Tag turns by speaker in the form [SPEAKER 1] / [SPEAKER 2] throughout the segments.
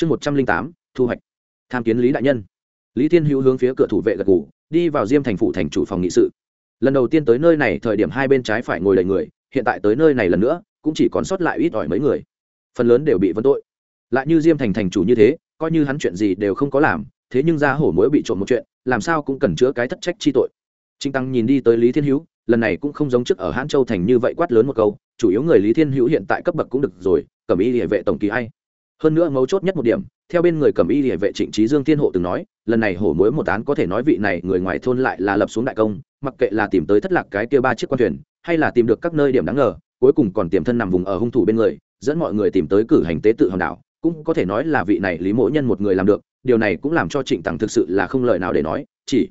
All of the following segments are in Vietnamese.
[SPEAKER 1] chương một trăm linh tám, thu hoạch. Tham kiến lý đại nhân. Lý thiên hữu hướng phía cửa thủ vệ gật ngủ đi vào diêm thành phủ thành chủ phòng nghị sự. Lần đầu tiên tới nơi này, thời điểm hai bên trái phải ngồi đầy người, hiện tại tới nơi này lần nữa, cũng chỉ còn sót lại ít ỏi mấy người. Phần lớn đều bị vấn tội. Lại như diêm thành thành chủ như thế, coi như hắn chuyện gì đều không có làm, thế nhưng ra hổ mối bị trộm một chuyện, làm sao cũng cần chữa cái thất trách chi tội. Trinh tăng nhìn đi tới lý thiên hữu, lần này cũng không giống trước ở hãn châu thành như vậy quát lớn một câu, chủ yếu người lý thiên hữu hiện tại cấp bậc cũng được rồi, cầm ý địa vệ tổng kỳ hay hơn nữa mấu chốt nhất một điểm, theo bên người cầm y địa vệ trịnh trí dương thiên hộ từng nói, lần này hổ mối một án có thể nói vị này người ngoài thôn lại là lập xuống đại công, mặc kệ là tìm tới thất lạc cái kia ba chiếc quan thuyền, hay là tìm được các nơi điểm đáng ngờ, cuối cùng còn tiềm thân nằm vùng ở hung thủ bên người, dẫn mọi người tìm tới cử hành tế tự hòn đảo, cũng có thể nói là vị này lý mỗ nhân một người làm được, điều này cũng làm cho trịnh tằng thực sự là không lời nào để nói, chỉ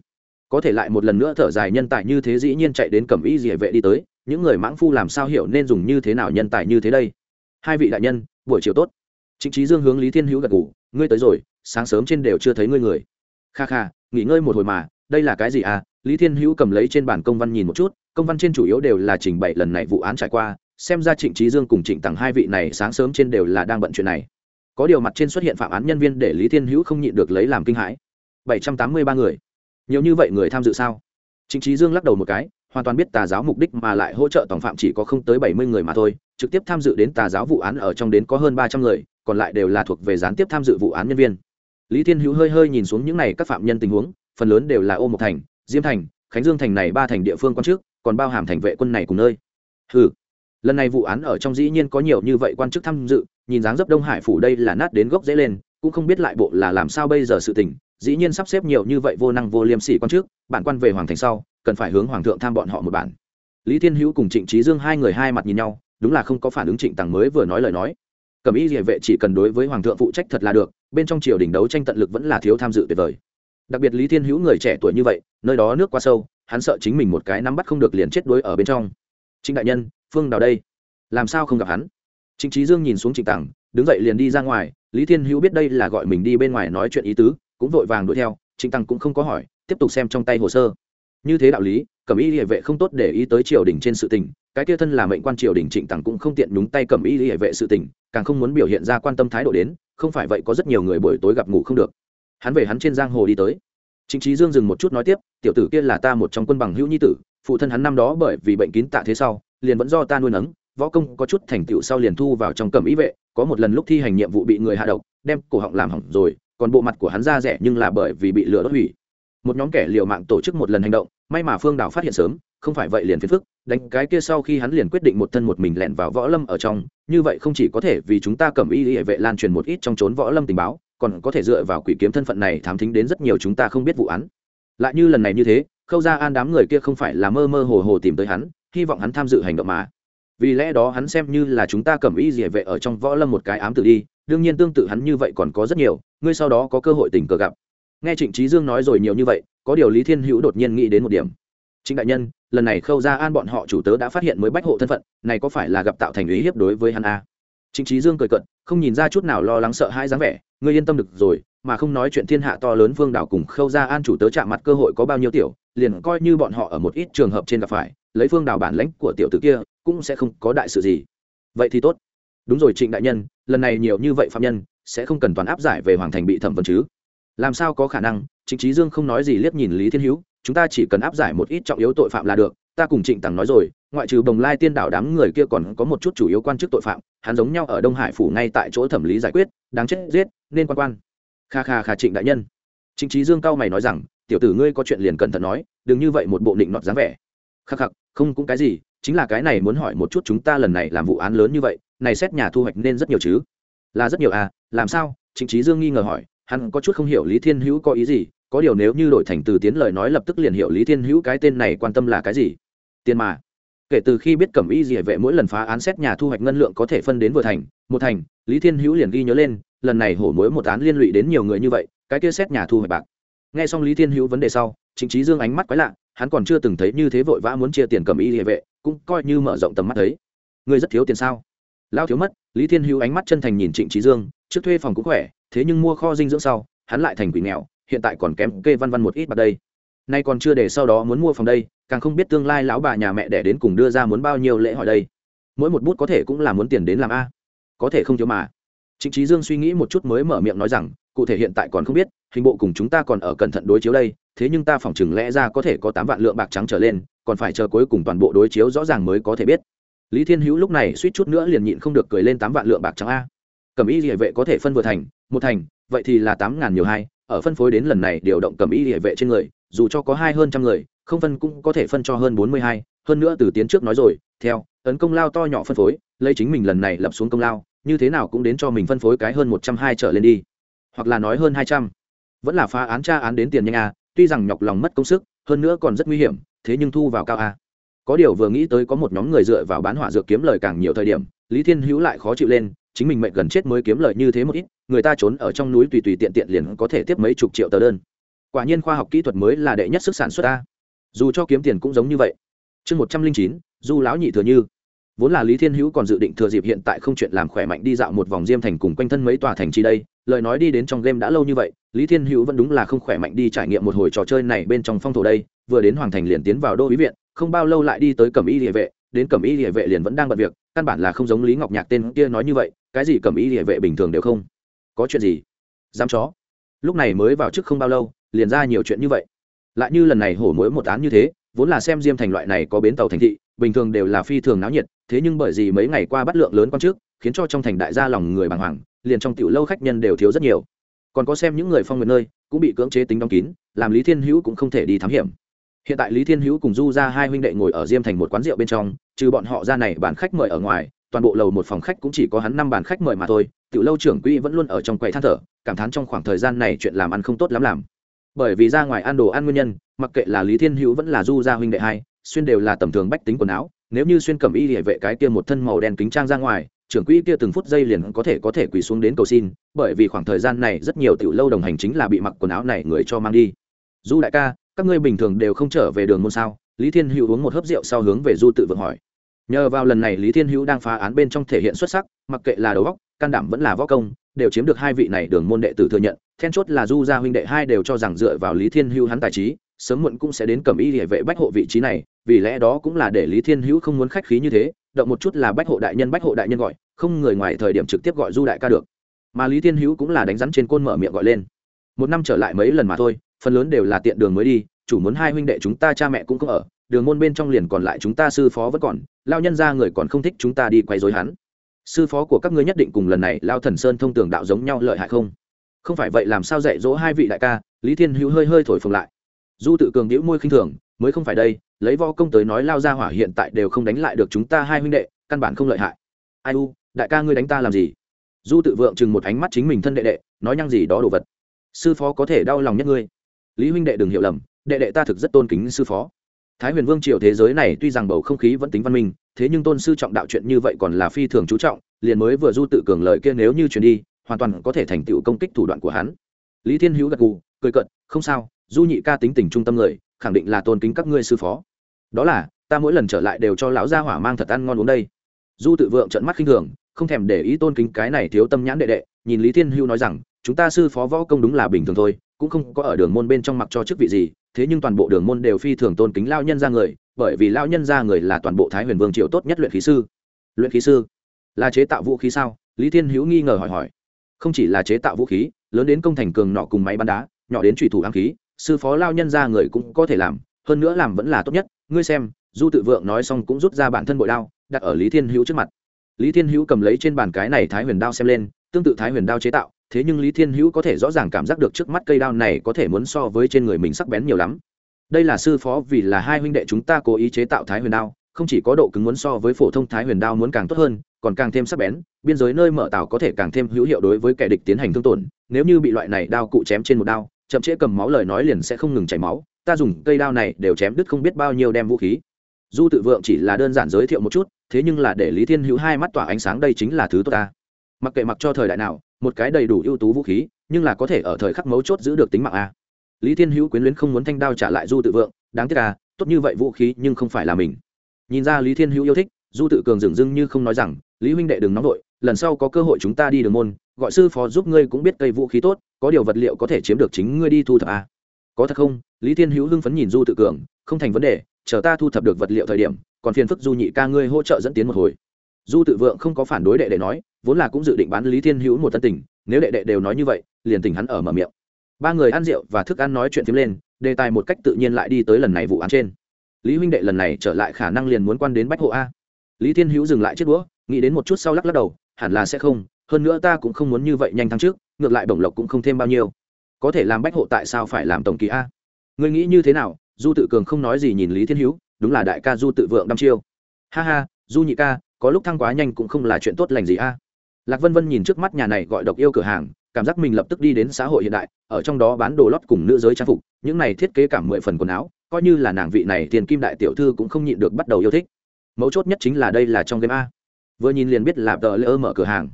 [SPEAKER 1] có thể lại một lần nữa thở dài nhân tài như thế dĩ nhiên chạy đến cầm y địa vệ đi tới, những người mãng phu làm sao hiểu nên dùng như thế nào nhân tài như thế đây. Hai vị đại nhân, buổi chiều tốt trịnh Chí dương hướng lý thiên hữu gật gù, ngươi tới rồi sáng sớm trên đều chưa thấy ngươi người. Kha kha nghỉ ngơi một hồi mà đây là cái gì à? Lý thiên hữu cầm lấy trên bản công văn nhìn một chút công văn trên chủ yếu đều là trình bày lần này vụ án trải qua xem ra trịnh Chí dương cùng trịnh Tằng hai vị này sáng sớm trên đều là đang bận chuyện này. Có điều mặt trên xuất hiện phạm án nhân viên để lý thiên hữu không nhịn được lấy làm kinh hãi. Bảy trăm tám mươi ba người. Nhiều như vậy người tham dự sao? Trịnh Chí dương lắc đầu một cái hoàn toàn biết tà giáo mục đích mà lại hỗ trợ tổng phạm chỉ có không tới bảy mươi người mà thôi trực tiếp tham dự đến tà giáo vụ án ở trong đến có hơn ba trăm người còn lại đều là thuộc về gián tiếp tham dự vụ án nhân viên. Lý thiên hữu hơi hơi nhìn xuống những n à y các phạm nhân tình huống, phần lớn đều là ô Mộc thành, diêm thành, khánh dương thành này ba thành địa phương quan chức, còn bao hàm thành vệ quân này cùng nơi. Ừ lần này vụ án ở trong dĩ nhiên có nhiều như vậy quan chức tham dự, nhìn dáng dấp đông hải phủ đây là nát đến gốc dễ lên, cũng không biết lại bộ là làm sao bây giờ sự tình, dĩ nhiên sắp xếp nhiều như vậy vô năng vô liêm sỉ quan chức bản quan về hoàng thành sau, cần phải hướng hoàng thượng tham bọn họ một bản. Lý thiên hữu cùng trịnh trí dương hai người hai mặt nhìn nhau, đúng là không có phản ứng trịnh tằng mới vừa nói lời nói cẩm y địa vệ chỉ cần đối với hoàng thượng phụ trách thật là được, bên trong triều đình đấu tranh tận lực vẫn là thiếu tham dự tuyệt vời. Đặc biệt lý thiên hữu người trẻ tuổi như vậy, nơi đó nước quá sâu, hắn sợ chính mình một cái nắm bắt không được liền chết đuối ở bên trong. Trịnh đại nhân, phương đào đây? Làm sao không gặp hắn? Trịnh trí dương nhìn xuống trịnh tằng, đứng dậy liền đi ra ngoài, lý thiên hữu biết đây là gọi mình đi bên ngoài nói chuyện ý tứ, cũng vội vàng đuổi theo, trịnh tằng cũng không có hỏi, tiếp tục xem trong tay hồ sơ. Như thế đạo lý cẩm y hệ vệ không tốt để ý tới triều đình trên sự tình, cái kia thân là mệnh quan triều đình trịnh tằng cũng không tiện nhúng tay cẩm y hệ vệ sự tình, càng không muốn biểu hiện ra quan tâm thái độ đến, không phải vậy có rất nhiều người buổi tối gặp ngủ không được. Hắn về hắn trên giang hồ đi tới. Chính trí dương dừng một chút nói tiếp, tiểu tử kia là ta một trong quân bằng hữu nhi tử, phụ thân hắn năm đó bởi vì bệnh kín tạ thế sau, liền vẫn do ta nuôi nấng, võ công có chút thành tựu sau liền thu vào trong cẩm y vệ, có một lần lúc thi hành nhiệm vụ bị người hạ độc, đem cổ họng làm hỏng rồi, còn bộ mặt của hắn ra rẻ nhưng là bởi vì bị lửa đốt hủy một nhóm kẻ liều mạng tổ chức một lần hành động, may mà phương đảo phát hiện sớm, không phải vậy liền phiền phức, đánh cái kia sau khi hắn liền quyết định một thân một mình lẻn vào võ lâm ở trong, như vậy không chỉ có thể vì chúng ta cầm y hệ vệ lan truyền một ít trong trốn võ lâm tình báo, còn có thể dựa vào quỷ kiếm thân phận này thám thính đến rất nhiều chúng ta không biết vụ án. Lại như lần này như thế, khâu ra an đám người kia không phải là mơ mơ hồ hồ tìm tới hắn, hy vọng hắn tham dự hành động mà. Vì lẽ đó hắn xem như là chúng ta cầm y hệ vệ ở trong võ lâm một cái ám tử đi, đương nhiên tương tự hắn như vậy còn có rất nhiều, ngươi sau đó có cơ hội tình cờ gặp nghe trịnh trí dương nói rồi nhiều như vậy, có điều lý thiên hữu đột nhiên nghĩ đến một điểm. Trịnh đại nhân, lần này khâu ra an bọn họ chủ tớ đã phát hiện mới bách hộ thân phận, này có phải là gặp tạo thành ý hiếp đối với hắn a? Trịnh trí dương cười cận không nhìn ra chút nào lo lắng sợ hãi dáng vẻ, ngươi yên tâm được rồi, mà không nói chuyện thiên hạ to lớn vương đảo cùng khâu ra an chủ tớ chạm mặt cơ hội có bao nhiêu tiểu, liền coi như bọn họ ở một ít trường hợp trên gặp phải, lấy phương đảo bản lãnh của tiểu tử kia, cũng sẽ không có đại sự gì. Vậy thì tốt. Đúng rồi trịnh đại nhân, lần này nhiều như vậy phạm nhân, sẽ không cần toàn áp giải về hoàng thành bị thẩm vấn chứ? Làm sao có khả năng? Trịnh trí dương không nói gì liếc nhìn lý thiên hữu, chúng ta chỉ cần áp giải một ít trọng yếu tội phạm là được, ta cùng trịnh tằng nói rồi, ngoại trừ bồng lai tiên đảo đám người kia còn có một chút chủ yếu quan chức tội phạm, hắn giống nhau ở đông hải phủ ngay tại chỗ thẩm lý giải quyết, đáng chết giết, nên quan quan. Kha kha kha trịnh đại nhân. Trịnh trí dương cao mày nói rằng, tiểu tử ngươi có chuyện liền cẩn thận nói, đừng như vậy một bộ định nọt dáng vẻ. Khắc khắc, không cũng cái gì, chính là cái này muốn hỏi một chút chúng ta lần này làm vụ án lớn như vậy, này xét nhà thu hoạch nên rất nhiều chứ? Là rất nhiều à làm sao? Trịnh trí dương nghi ngờ hỏi hắn có chút không hiểu lý thiên hữu có ý gì, có điều nếu như đổi thành từ tiến lời nói lập tức liền hiểu lý thiên hữu cái tên này quan tâm là cái gì. Tiền mà. Kể từ khi biết cẩm y dị vệ mỗi lần phá án xét nhà thu hoạch ngân lượng có thể phân đến vừa thành, một thành, lý thiên hữu liền ghi nhớ lên, lần này hổ mối một án liên lụy đến nhiều người như vậy, cái kia xét nhà thu hoạch bạc. Nghe xong lý thiên hữu vấn đề sau chính trí dương ánh mắt quái lạ, hắn còn chưa từng thấy như thế vội vã muốn chia tiền cẩm y địa vệ, cũng coi như mở rộng tầm mắt thấy. Ngươi rất thiếu tiền sao? Lao thiếu mất, lý thiên hữu ánh mắt chân thành nhìn trịnh trí dương, trước thuê phòng cũng khỏe thế nhưng mua kho dinh dưỡng sau hắn lại thành quỷ nghèo hiện tại còn kém kê văn văn một ít bạc đây nay còn chưa để sau đó muốn mua phòng đây càng không biết tương lai lão bà nhà mẹ đẻ đến cùng đưa ra muốn bao nhiêu lễ hỏi đây mỗi một bút có thể cũng là muốn tiền đến làm a có thể không thiếu mà Trịnh Chí Dương suy nghĩ một chút mới mở miệng nói rằng, cụ thể hiện tại còn không biết, hình bộ cùng chúng ta còn ở cẩn thận đối chiếu đây, thế nhưng ta phỏng chừng lẽ ra có thể có tám vạn lượng bạc trắng trở lên, còn phải chờ cuối cùng toàn bộ đối chiếu rõ ràng mới có thể biết. Lý Thiên Hữu lúc này suýt chút nữa liền nhịn không được cười lên tám vạn lượng bạc trắng a. Cẩm Y Liễu vệ có thể phân vừa thành, một thành, vậy thì là tám ngàn nhiều hai, ở phân phối đến lần này điều động cầm Y địa vệ trên người, dù cho có hai hơn trăm người, không phân cũng có thể phân cho hơn bốn mươi hai, hơn nữa từ tiến trước nói rồi, theo, ấn công lao to nhỏ phân phối, lấy chính mình lần này lập xuống công lao, như thế nào cũng đến cho mình phân phối cái hơn một trăm hai trở lên đi. Hoặc là nói hơn hai trăm. Vẫn là phá án tra án đến tiền nhanh a tuy rằng nhọc lòng mất công sức hơn nữa còn rất nguy hiểm thế nhưng thu vào cao a. Có điều vừa nghĩ tới có một nhóm người dựa vào bán hỏa dược kiếm lời càng nhiều thời điểm lý thiên hữu lại khó chịu lên chính mình mệnh gần chết mới kiếm lợi như thế một ít, người ta trốn ở trong núi tùy tùy tiện tiện liền có thể tiếp mấy chục triệu tờ đơn. Quả nhiên khoa học kỹ thuật mới là đệ nhất sức sản xuất a. Dù cho kiếm tiền cũng giống như vậy. Chương một trăm linh chín, du lão nhị thừa như. Vốn là lý thiên hữu còn dự định thừa dịp hiện tại không chuyện làm khỏe mạnh đi dạo một vòng diêm thành cùng quanh thân mấy tòa thành chi đây, lời nói đi đến trong game đã lâu như vậy, lý thiên hữu vẫn đúng là không khỏe mạnh đi trải nghiệm một hồi trò chơi này bên trong phong thổ đây, vừa đến hoàng thành liền tiến vào đô ý viện, không bao lâu lại đi tới cẩm y địa vệ, đến cẩm y địa vệ liền vẫn đang bận việc căn bản là không giống lý ngọc nhạc tên kia nói như vậy, cái gì cầm ý địa vệ bình thường đều không. Có chuyện gì? Dám chó. Lúc này mới vào trước không bao lâu, liền ra nhiều chuyện như vậy. Lại như lần này hổ mối một án như thế, vốn là xem diêm thành loại này có bến tàu thành thị, bình thường đều là phi thường náo nhiệt, thế nhưng bởi vì mấy ngày qua bắt lượng lớn con trước khiến cho trong thành đại gia lòng người bàng hoàng, liền trong tiểu lâu khách nhân đều thiếu rất nhiều. Còn có xem những người phong nguyện nơi, cũng bị cưỡng chế tính đóng kín, làm lý thiên hữu cũng không thể đi thám hiểm hiện tại lý thiên hữu cùng du ra hai huynh đệ ngồi ở diêm thành một quán rượu bên trong, trừ bọn họ ra này bàn khách mời ở ngoài, toàn bộ lầu một phòng khách cũng chỉ có hắn năm bàn khách mời mà thôi. Tiểu lâu trưởng quỹ vẫn luôn ở trong quầy than thở, cảm thán trong khoảng thời gian này chuyện làm ăn không tốt lắm làm. Bởi vì ra ngoài ăn đồ ăn nguyên nhân, mặc kệ là lý thiên hữu vẫn là du gia huynh đệ hai, xuyên đều là tầm thường bách tính quần áo, nếu như xuyên cầm y địa vệ cái kia một thân màu đen kính trang ra ngoài, trưởng quỹ kia từng phút giây liền có thể có thể quỳ xuống đến cầu xin, bởi vì khoảng thời gian này rất nhiều tiểu lâu đồng hành chính là bị mặc quần áo này người cho mang đi. Du đại ca các ngươi bình thường đều không trở về đường môn sao? Lý thiên hữu uống một hớp rượu sau hướng về du tự vượng hỏi. Nhờ vào lần này lý thiên hữu đang phá án bên trong thể hiện xuất sắc, mặc kệ là đầu góc can đảm vẫn là võ công, đều chiếm được hai vị này đường môn đệ tử thừa nhận. Then chốt là du gia huynh đệ hai đều cho rằng dựa vào lý thiên hữu hắn tài trí, sớm muộn cũng sẽ đến cầm y địa vệ bách hộ vị trí này, vì lẽ đó cũng là để lý thiên hữu không muốn khách khí như thế, động một chút là bách hộ đại nhân, bách hộ đại nhân gọi, không người ngoài thời điểm trực tiếp gọi du đại ca được. Mà lý thiên hữu cũng là đánh rắn trên côn mở miệng gọi lên. Một năm trở lại mấy lần mà thôi phần lớn đều là tiện đường mới đi, chủ muốn hai huynh đệ chúng ta cha mẹ cũng không ở, đường môn bên trong liền còn lại chúng ta sư phó vẫn còn lao nhân ra người còn không thích chúng ta đi quay dối hắn. Sư phó của các ngươi nhất định cùng lần này lao thần sơn thông tường đạo giống nhau lợi hại không? Không phải vậy làm sao dạy dỗ hai vị đại ca, lý thiên hữu hơi hơi thổi phồng lại. Du tự cường đĩu môi khinh thường, mới không phải đây, lấy võ công tới nói lao ra hỏa hiện tại đều không đánh lại được chúng ta hai huynh đệ, căn bản không lợi hại. Ai u, đại ca ngươi đánh ta làm gì? Du tự vượng chừng một ánh mắt chính mình thân đệ đệ, nói nhăng gì đó đồ vật. Sư phó có thể đau lòng nhất ngươi lý huynh đệ đừng hiểu lầm, đệ đệ ta thực rất tôn kính sư phó. Thái huyền vương triều thế giới này tuy rằng bầu không khí vẫn tính văn minh, thế nhưng tôn sư trọng đạo chuyện như vậy còn là phi thường chú trọng, liền mới vừa du tự cường lợi kia nếu như chuyển đi, hoàn toàn có thể thành tựu công kích thủ đoạn của hắn. Lý thiên hữu gật gù, cười cận không sao, du nhị ca tính tình trung tâm người, khẳng định là tôn kính các ngươi sư phó. Đó là, ta mỗi lần trở lại đều cho lão gia hỏa mang thật ăn ngon uống đây. Du tự vượng trận mắt khinh thường, không thèm để ý tôn kính cái này thiếu tâm nhãn đệ đệ, nhìn lý thiên hữu nói rằng, chúng ta sư phó võ công đúng là bình thường thôi cũng không có ở đường môn bên trong mặc cho chức vị gì, thế nhưng toàn bộ đường môn đều phi thường tôn kính lao nhân ra người, bởi vì lao nhân ra người là toàn bộ thái huyền vương triều tốt nhất luyện khí sư. Luyện khí sư? Là chế tạo vũ khí sao? Lý thiên hữu nghi ngờ hỏi hỏi. Không chỉ là chế tạo vũ khí, lớn đến công thành cường nọ cùng máy bắn đá, nhỏ đến trùy thủ ám khí, sư phó lao nhân ra người cũng có thể làm, hơn nữa làm vẫn là tốt nhất. Ngươi xem, du tự vượng nói xong cũng rút ra bản thân bội đao, đặt ở lý thiên hữu trước mặt. Lý thiên hữu cầm lấy trên bàn cái này thái huyền đao xem lên, tương tự thái huyền đao chế tạo thế nhưng lý thiên hữu có thể rõ ràng cảm giác được trước mắt cây đao này có thể muốn so với trên người mình sắc bén nhiều lắm. Đây là sư phó vì là hai huynh đệ chúng ta cố ý chế tạo thái huyền đao, không chỉ có độ cứng muốn so với phổ thông thái huyền đao muốn càng tốt hơn, còn càng thêm sắc bén, biên giới nơi mở tàu có thể càng thêm hữu hiệu đối với kẻ địch tiến hành thương tổn. Nếu như bị loại này đao cụ chém trên một đao, chậm trễ cầm máu lời nói liền sẽ không ngừng chảy máu, ta dùng cây đao này đều chém đứt không biết bao nhiêu đem vũ khí. Du tự vượng chỉ là đơn giản giới thiệu một chút, thế nhưng là để lý thiên hữu hai mắt tỏa ánh sáng đây chính là thứ tốt ta. Mặc kệ mặc cho thời đại nào một cái đầy đủ ưu tú vũ khí, nhưng là có thể ở thời khắc mấu chốt giữ được tính mạng a. Lý thiên hữu quyến luyến không muốn thanh đao trả lại du tự vượng, đáng tiếc à tốt như vậy vũ khí nhưng không phải là mình. Nhìn ra lý thiên hữu yêu thích, du tự cường dừng dưng như không nói rằng, lý huynh đệ đừng nóng vội, lần sau có cơ hội chúng ta đi đường môn, gọi sư phó giúp ngươi cũng biết cây vũ khí tốt, có điều vật liệu có thể chiếm được chính ngươi đi thu thập à. có thật không? Lý thiên hữu hưng phấn nhìn du tự cường, không thành vấn đề, chờ ta thu thập được vật liệu thời điểm, còn phiền phức du nhị ca ngươi hỗ trợ dẫn tiến một hồi. Du tự vượng không có phản đối đệ để nói vốn là cũng dự định bán lý thiên hữu một tân tình, nếu đệ đệ đều nói như vậy, liền tình hắn ở mở miệng. Ba người ăn rượu và thức ăn nói chuyện phím lên, đề tài một cách tự nhiên lại đi tới lần này vụ án trên. Lý huynh đệ lần này trở lại khả năng liền muốn quan đến bách hộ a. Lý thiên hữu dừng lại chiếc đũa nghĩ đến một chút sau lắc lắc đầu, hẳn là sẽ không, hơn nữa ta cũng không muốn như vậy nhanh tháng trước, ngược lại bổng lộc cũng không thêm bao nhiêu. Có thể làm bách hộ tại sao phải làm tổng kỳ a? Người nghĩ như thế nào? Du tự cường không nói gì nhìn lý thiên hữu, đúng là đại ca du tự vượng đăm chiêu. Ha ha, du nhị ca, có lúc thăng quá nhanh cũng không là chuyện tốt lành gì a lạc vân vân nhìn trước mắt nhà này gọi độc yêu cửa hàng, cảm giác mình lập tức đi đến xã hội hiện đại, ở trong đó bán đồ lót cùng nữ giới trang phục, những này thiết kế cả mười phần quần áo, coi như là nàng vị này tiền kim đại tiểu thư cũng không nhịn được bắt đầu yêu thích. Mấu chốt nhất chính là đây là trong game a. Vừa nhìn liền biết là tờ lỡ mở cửa hàng.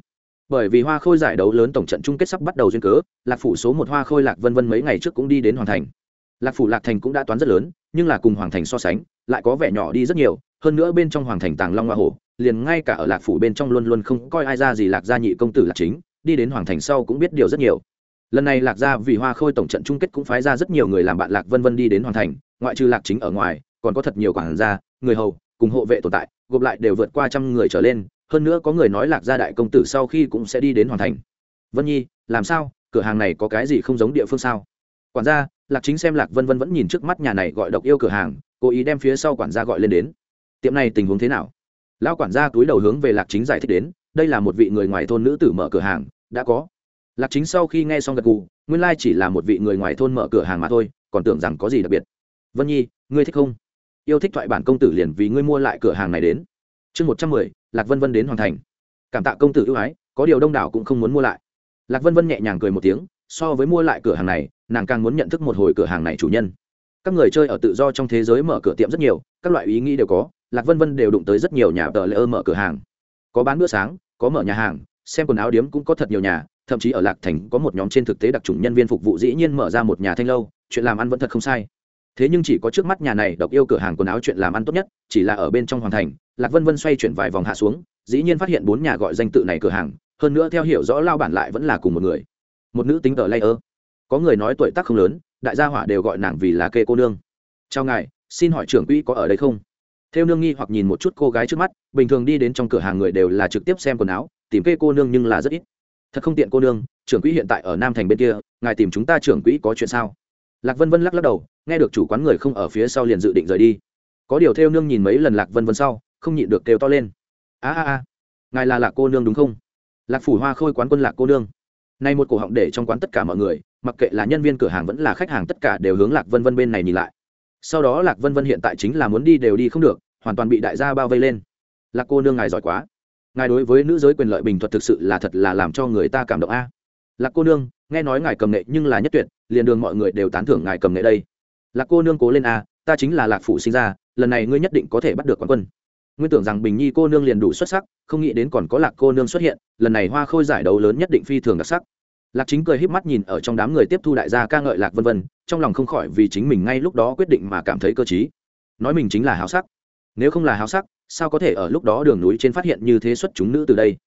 [SPEAKER 1] Bởi vì hoa khôi giải đấu lớn tổng trận chung kết sắp bắt đầu duyên cớ, lạc phủ số một hoa khôi lạc vân vân mấy ngày trước cũng đi đến hoàn thành lạc phủ lạc thành cũng đã toán rất lớn, nhưng là cùng hoàng thành so sánh, lại có vẻ nhỏ đi rất nhiều, hơn nữa bên trong hoàng thành tàng long hoa hổ, liền ngay cả ở lạc phủ bên trong luôn luôn không coi ai ra gì lạc gia nhị công tử lạc chính, đi đến hoàng thành sau cũng biết điều rất nhiều. Lần này lạc gia vì hoa khôi tổng trận chung kết cũng phái ra rất nhiều người làm bạn lạc vân vân đi đến hoàng thành, ngoại trừ lạc chính ở ngoài, còn có thật nhiều quản gia, người hầu, cùng hộ vệ tồn tại, gộp lại đều vượt qua trăm người trở lên, hơn nữa có người nói lạc gia đại công tử sau khi cũng sẽ đi đến Hoàng thành. Vân nhi, làm sao? Cửa hàng này có cái gì không giống địa phương sao? Quản gia lạc chính xem lạc vân vân vẫn nhìn trước mắt nhà này gọi độc yêu cửa hàng, cố ý đem phía sau quản gia gọi lên đến. Tiệm này tình huống thế nào? Lão quản gia túi đầu hướng về lạc chính giải thích đến, đây là một vị người ngoài thôn nữ tử mở cửa hàng, đã có. Lạc chính sau khi nghe xong gật gù, nguyên lai chỉ là một vị người ngoài thôn mở cửa hàng mà thôi, còn tưởng rằng có gì đặc biệt. Vân nhi, ngươi thích không? Yêu thích thoại bản công tử liền vì ngươi mua lại cửa hàng này đến. Chương một trăm mười, lạc vân vân đến hoàn thành. Cảm tạ công tử ưu ái, có điều đông đảo cũng không muốn mua lại. Lạc vân vân nhẹ nhàng cười một tiếng so với mua lại cửa hàng này, nàng càng muốn nhận thức một hồi cửa hàng này chủ nhân. Các người chơi ở tự do trong thế giới mở cửa tiệm rất nhiều, các loại ý nghĩ đều có, lạc vân vân đều đụng tới rất nhiều nhà tờ lễ ơ mở cửa hàng. Có bán bữa sáng, có mở nhà hàng, xem quần áo điếm cũng có thật nhiều nhà, thậm chí ở lạc thành có một nhóm trên thực tế đặc trùng nhân viên phục vụ dĩ nhiên mở ra một nhà thanh lâu, chuyện làm ăn vẫn thật không sai. Thế nhưng chỉ có trước mắt nhà này độc yêu cửa hàng quần áo chuyện làm ăn tốt nhất, chỉ là ở bên trong hoàng thành, lạc vân vân xoay chuyển vài vòng hạ xuống, dĩ nhiên phát hiện bốn nhà gọi danh tự này cửa hàng, hơn nữa theo hiểu rõ lao bản lại vẫn là cùng một người một nữ tính tờ lay ơ có người nói tuổi tác không lớn, đại gia hỏa đều gọi nàng vì là kê cô nương. Chào ngài, xin hỏi trưởng quỹ có ở đây không? Theo nương nghi hoặc nhìn một chút cô gái trước mắt, bình thường đi đến trong cửa hàng người đều là trực tiếp xem quần áo, tìm kê cô nương nhưng là rất ít. Thật không tiện cô nương, trưởng quỹ hiện tại ở nam thành bên kia, ngài tìm chúng ta trưởng quỹ có chuyện sao? Lạc vân vân lắc lắc đầu, nghe được chủ quán người không ở phía sau liền dự định rời đi. Có điều theo nương nhìn mấy lần lạc vân vân sau, không nhịn được kêu to lên. A a a, ngài là lạc cô nương đúng không? Lạc phủ hoa khôi quán quân lạc cô nương nay một cổ họng để trong quán tất cả mọi người, mặc kệ là nhân viên cửa hàng vẫn là khách hàng tất cả đều hướng lạc vân vân bên này nhìn lại. Sau đó lạc vân vân hiện tại chính là muốn đi đều đi không được, hoàn toàn bị đại gia bao vây lên. Lạc cô nương ngài giỏi quá. Ngài đối với nữ giới quyền lợi bình thuật thực sự là thật là làm cho người ta cảm động a. Lạc cô nương, nghe nói ngài cầm nghệ nhưng là nhất tuyệt, liền đường mọi người đều tán thưởng ngài cầm nghệ đây. Lạc cô nương cố lên a, ta chính là lạc phủ sinh ra, lần này ngươi nhất định có thể bắt được quán quân nguyên tưởng rằng bình nhi cô nương liền đủ xuất sắc, không nghĩ đến còn có lạc cô nương xuất hiện, lần này hoa khôi giải đấu lớn nhất định phi thường đặc sắc. Lạc chính cười híp mắt nhìn ở trong đám người tiếp thu đại gia ca ngợi lạc vân vân, trong lòng không khỏi vì chính mình ngay lúc đó quyết định mà cảm thấy cơ t nói mình chính là háo sắc. Nếu không là háo sắc, sao có thể ở lúc đó đường núi trên phát hiện như thế xuất chúng nữ từ đây?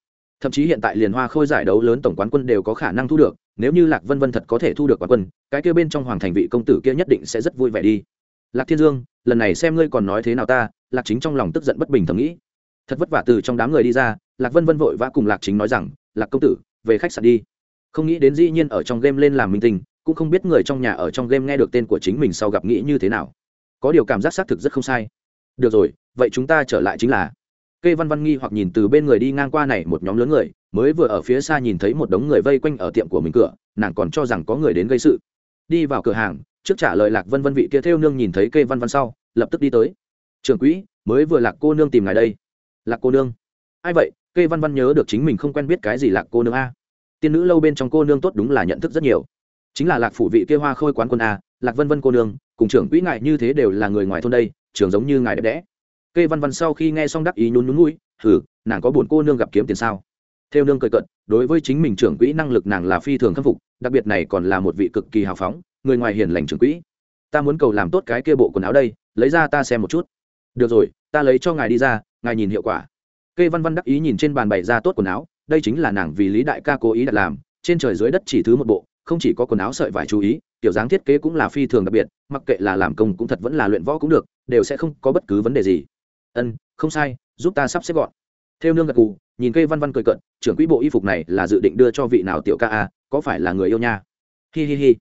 [SPEAKER 1] Thậm chí hiện tại liền hoa khôi giải đấu lớn tổng quán quân đều có khả năng thu được, nếu như lạc vân vân thật có thể thu được quán quân, cái kia bên trong hoàng thành vị công tử kia nhất định sẽ rất vui vẻ đi. Lạc thiên dương, lần này xem ngươi còn nói thế nào ta lạc chính trong lòng tức giận bất bình thầm nghĩ. Thật vất vả từ trong đám người đi ra, lạc vân vân vội vã cùng lạc chính nói rằng, lạc công tử, về khách sạn đi. Không nghĩ đến dĩ nhiên ở trong game lên làm minh tinh, cũng không biết người trong nhà ở trong game nghe được tên của chính mình sau gặp nghĩ như thế nào. Có điều cảm giác xác thực rất không sai. Được rồi, vậy chúng ta trở lại chính là. Kê văn văn nghi hoặc nhìn từ bên người đi ngang qua này một nhóm lớn người, mới vừa ở phía xa nhìn thấy một đống người vây quanh ở tiệm của mình cửa, nàng còn cho rằng có người đến gây sự. Đi vào cửa hàng, trước trả lời lạc vân vân vị kia theo nương nhìn thấy kê văn văn sau, lập tức đi tới trường quỹ, mới vừa lạc cô nương tìm ngài đây. Lạc cô nương? Ai vậy? Kê văn văn nhớ được chính mình không quen biết cái gì lạc cô nương a. Tiên nữ lâu bên trong cô nương tốt đúng là nhận thức rất nhiều. Chính là lạc phủ vị kia hoa khôi quán quân a, lạc vân vân cô nương, cùng trưởng quỹ ngại như thế đều là người ngoài thôn đây trường giống như ngài đẹp đẽ. Kê văn văn sau khi nghe xong đắc ý nhún nhún mũi hử nàng có buồn cô nương gặp kiếm tiền sao? Theo nương cười cận đối với chính mình trưởng quỹ năng lực nàng là phi thường khâm phục, đặc biệt này còn là một vị cực kỳ hào phóng, người ngoài hiền lành trưởng quỹ. Ta muốn cầu làm tốt cái kia bộ quần áo đây, lấy ra ta xem một chút được rồi, ta lấy cho ngài đi ra, ngài nhìn hiệu quả. Kê văn văn đắc ý nhìn trên bàn bày ra tốt quần áo, đây chính là nàng vì lý đại ca cố ý đặt làm, trên trời dưới đất chỉ thứ một bộ, không chỉ có quần áo sợi vải chú ý, kiểu dáng thiết kế cũng là phi thường đặc biệt, mặc kệ là làm công cũng thật vẫn là luyện võ cũng được, đều sẽ không có bất cứ vấn đề gì. Ân, không sai, giúp ta sắp xếp gọn. Theo nương gật cù nhìn cây văn văn cười cận trưởng quỹ bộ y phục này là dự định đưa cho vị nào tiểu ca a, có phải là người yêu nha? Hi hi hi.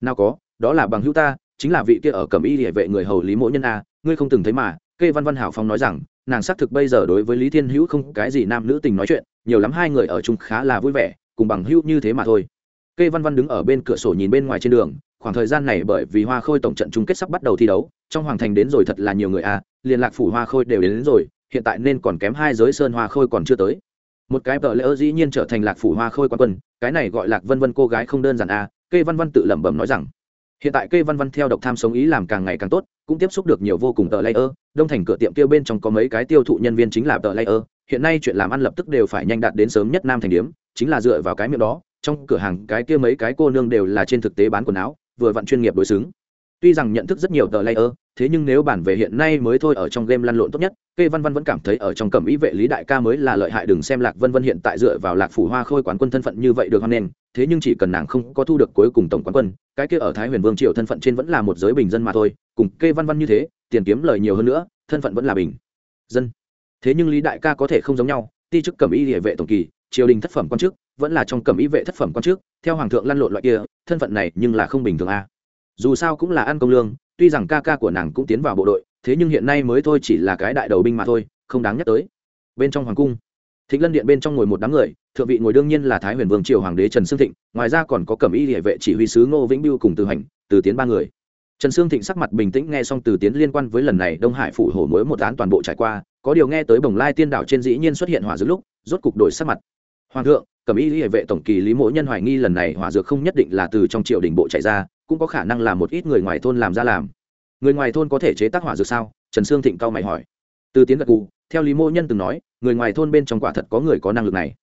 [SPEAKER 1] Nào có, đó là bằng hữu ta, chính là vị kia ở cẩm y địa vệ người hầu lý mỗ nhân a, ngươi không từng thấy mà Kê văn văn hảo phong nói rằng nàng xác thực bây giờ đối với lý thiên hữu không cái gì nam nữ tình nói chuyện nhiều lắm hai người ở chung khá là vui vẻ cùng bằng hữu như thế mà thôi. Kê văn văn đứng ở bên cửa sổ nhìn bên ngoài trên đường khoảng thời gian này bởi vì hoa khôi tổng trận chung kết sắp bắt đầu thi đấu trong hoàng thành đến rồi thật là nhiều người a liên lạc phủ hoa khôi đều đến, đến rồi hiện tại nên còn kém hai giới sơn hoa khôi còn chưa tới. Một cái vợ lỡ dĩ nhiên trở thành lạc phủ hoa khôi quan quân cái này gọi lạc vân vân cô gái không đơn giản a Kê văn văn tự lẩm bẩm nói rằng. Hiện tại Kê văn văn theo độc tham sống ý làm càng ngày càng tốt cũng tiếp xúc được nhiều vô cùng tờ layer đông thành cửa tiệm kia bên trong có mấy cái tiêu thụ nhân viên chính là tờ layer. Hiện nay chuyện làm ăn lập tức đều phải nhanh đạt đến sớm nhất nam thành điếm, chính là dựa vào cái miệng đó, trong cửa hàng cái kia mấy cái cô nương đều là trên thực tế bán quần áo, vừa vặn chuyên nghiệp đối xứng. Tuy rằng nhận thức rất nhiều tờ layer, thế nhưng nếu bản về hiện nay mới thôi ở trong game lăn lộn tốt nhất, kê văn văn vẫn cảm thấy ở trong cẩm ý vệ lý đại ca mới là lợi hại, đừng xem lạc vân vân hiện tại dựa vào lạc phủ hoa khôi quán quân thân phận như vậy được hoan nghênh, thế nhưng chỉ cần nàng không có thu được cuối cùng tổng quán quân, cái kia ở thái huyền vương triều thân phận trên vẫn là một giới bình dân mà thôi, cùng kê văn văn như thế tiền kiếm lời nhiều hơn nữa, thân phận vẫn là bình. Dân. Thế nhưng lý đại ca có thể không giống nhau, ti chức cầm y địa vệ tổng kỳ, triều đình thất phẩm quan chức, vẫn là trong cầm y vệ thất phẩm quan chức, theo hoàng thượng lăn lộn loại kia, thân phận này nhưng là không bình thường a. Dù sao cũng là ăn công lương, tuy rằng ca ca của nàng cũng tiến vào bộ đội, thế nhưng hiện nay mới thôi chỉ là cái đại đầu binh mà thôi, không đáng nhắc tới. Bên trong hoàng cung, thịnh lân điện bên trong ngồi một đám người, thượng vị ngồi đương nhiên là thái huyền vương triều hoàng đế trần sương thịnh, ngoài ra còn có cẩm y địa vệ chỉ huy sứ ngô vĩnh biêu cùng từ hành từ tiến ba người trần sương thịnh sắc mặt bình tĩnh nghe xong từ tiến liên quan với lần này đông hải phủ hổ mối một án toàn bộ trải qua có điều nghe tới bồng lai tiên đảo trên dĩ nhiên xuất hiện hỏa dược lúc rốt cục đổi sắc mặt. Hoàng thượng cẩm y hệ vệ tổng kỳ lý mỗ nhân hoài nghi lần này hỏa dược không nhất định là từ trong triều đình bộ chạy ra cũng có khả năng là một ít người ngoài thôn làm ra làm. Người ngoài thôn có thể chế tác hỏa dược sao? Trần sương thịnh cao mày hỏi. Từ tiến gật cụ, theo lý Mỗ nhân từng nói người ngoài thôn bên trong quả thật có người có năng lực này.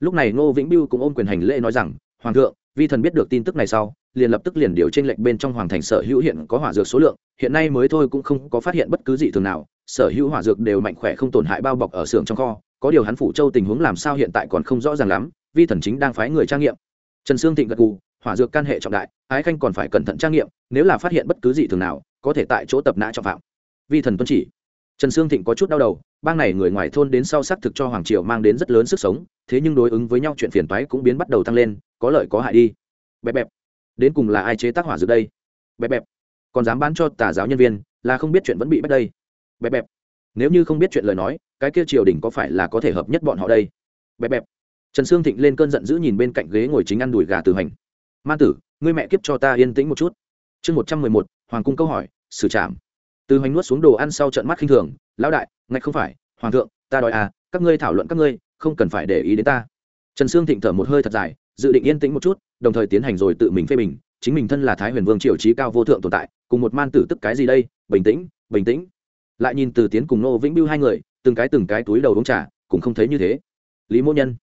[SPEAKER 1] Lúc này ngô vĩnh biêu cũng ôm quyền hành lễ nói rằng hoàng thượng vi thần biết được tin tức này sau, liền lập tức liền điều trên lệnh bên trong hoàng thành sở hữu hiện có hỏa dược số lượng, hiện nay mới thôi cũng không có phát hiện bất cứ gì thường nào, sở hữu hỏa dược đều mạnh khỏe không tổn hại bao bọc ở xưởng trong kho, có điều hắn phủ châu tình huống làm sao hiện tại còn không rõ ràng lắm, vi thần chính đang phái người trang nghiệm. Trần sương thịnh gật cù hỏa dược can hệ trọng đại, ái khanh còn phải cẩn thận trang nghiệm, nếu là phát hiện bất cứ gì thường nào, có thể tại chỗ tập nã trọng phạm. Vi thần tuân chỉ. Trần sương thịnh có chút đau đầu bang này người ngoài thôn đến sau xác thực cho hoàng triều mang đến rất lớn sức sống, thế nhưng đối ứng với nhau chuyện phiền toái cũng biến bắt đầu tăng lên, có lợi có hại đi. Bẹp bẹp. Đến cùng là ai chế tác hỏa dược đây? Bẹp bẹp. Còn dám bán cho tà giáo nhân viên, là không biết chuyện vẫn bị bắt đây. Bẹp bẹp. Nếu như không biết chuyện lời nói, cái kia triều đình có phải là có thể hợp nhất bọn họ đây? Bẹp bẹp. Trần sương thịnh lên cơn giận dữ nhìn bên cạnh ghế ngồi chính ăn đùi gà từ hành. Man tử, ngươi mẹ kiếp cho ta yên tĩnh một chút. Chương một trăm mười một, hoàng cung câu hỏi, xử trảm từ hoành nuốt xuống đồ ăn sau trận mắt khinh thường, lão đại, ngạch không phải, hoàng thượng, ta đòi à các ngươi thảo luận các ngươi, không cần phải để ý đến ta. Trần sương thịnh thở một hơi thật dài, dự định yên tĩnh một chút, đồng thời tiến hành rồi tự mình phê bình, chính mình thân là thái huyền vương triều trí cao vô thượng tồn tại, cùng một man tử tức cái gì đây, bình tĩnh bình tĩnh. Lại nhìn từ tiến cùng nô vĩnh biêu hai người, từng cái từng cái túi đầu uống trà, cũng không thấy như thế. Lý mô nhân,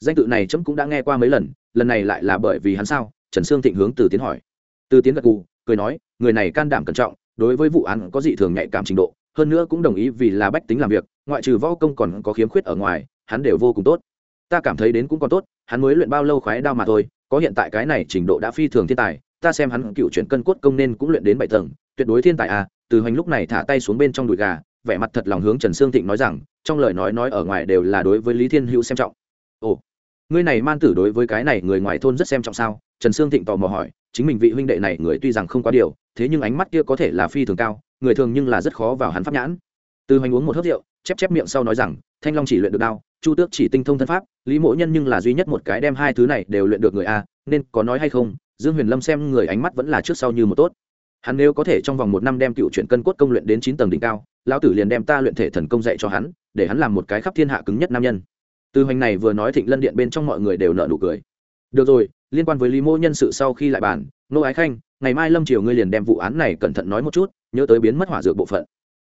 [SPEAKER 1] danh tự này chấm cũng đã nghe qua mấy lần lần này lại là bởi vì hắn sao? Trần sương thịnh hướng từ tiến hỏi. Từ tiến gật cù cười nói, người này can đảm cẩn trọng đối với vụ án có dị thường nhạy cảm trình độ, hơn nữa cũng đồng ý vì là bách tính làm việc, ngoại trừ võ công còn có khiếm khuyết ở ngoài, hắn đều vô cùng tốt. Ta cảm thấy đến cũng còn tốt, hắn mới luyện bao lâu khoái đao mà thôi, có hiện tại cái này trình độ đã phi thường thiên tài, ta xem hắn cựu chuyển cân cốt công nên cũng luyện đến bảy tầng, tuyệt đối thiên tài à từ hoành lúc này thả tay xuống bên trong đùi gà, vẻ mặt thật lòng hướng trần sương thịnh nói rằng, trong lời nói nói ở ngoài đều là đối với lý thiên hữu xem trọng. Ồ, ngươi này man tử đối với cái này người ngoài thôn rất xem trọng sao? Trần sương thịnh tò mò hỏi, chính mình vị huynh đệ này người tuy rằng không quá điều thế nhưng ánh mắt kia có thể là phi thường cao, người thường nhưng là rất khó vào hắn pháp nhãn. Từ hoành uống một hớp rượu, chép chép miệng sau nói rằng, thanh long chỉ luyện được đao, chu tước chỉ tinh thông thân pháp, lý mỗ nhân nhưng là duy nhất một cái đem hai thứ này đều luyện được người a, nên có nói hay không, dương huyền lâm xem người ánh mắt vẫn là trước sau như một tốt. Hắn nếu có thể trong vòng một năm đem cựu chuyện cân cốt công luyện đến chín tầng đỉnh cao, lão tử liền đem ta luyện thể thần công dạy cho hắn, để hắn làm một cái khắp thiên hạ cứng nhất nam nhân. Từ hoành này vừa nói thịnh lân điện bên trong mọi người đều nợ nụ cười. Được rồi, liên quan với lý mô nhân sự sau khi lại bàn, nô ái khanh ngày mai lâm triều ngươi liền đem vụ án này cẩn thận nói một chút, nhớ tới biến mất hỏa dược bộ phận.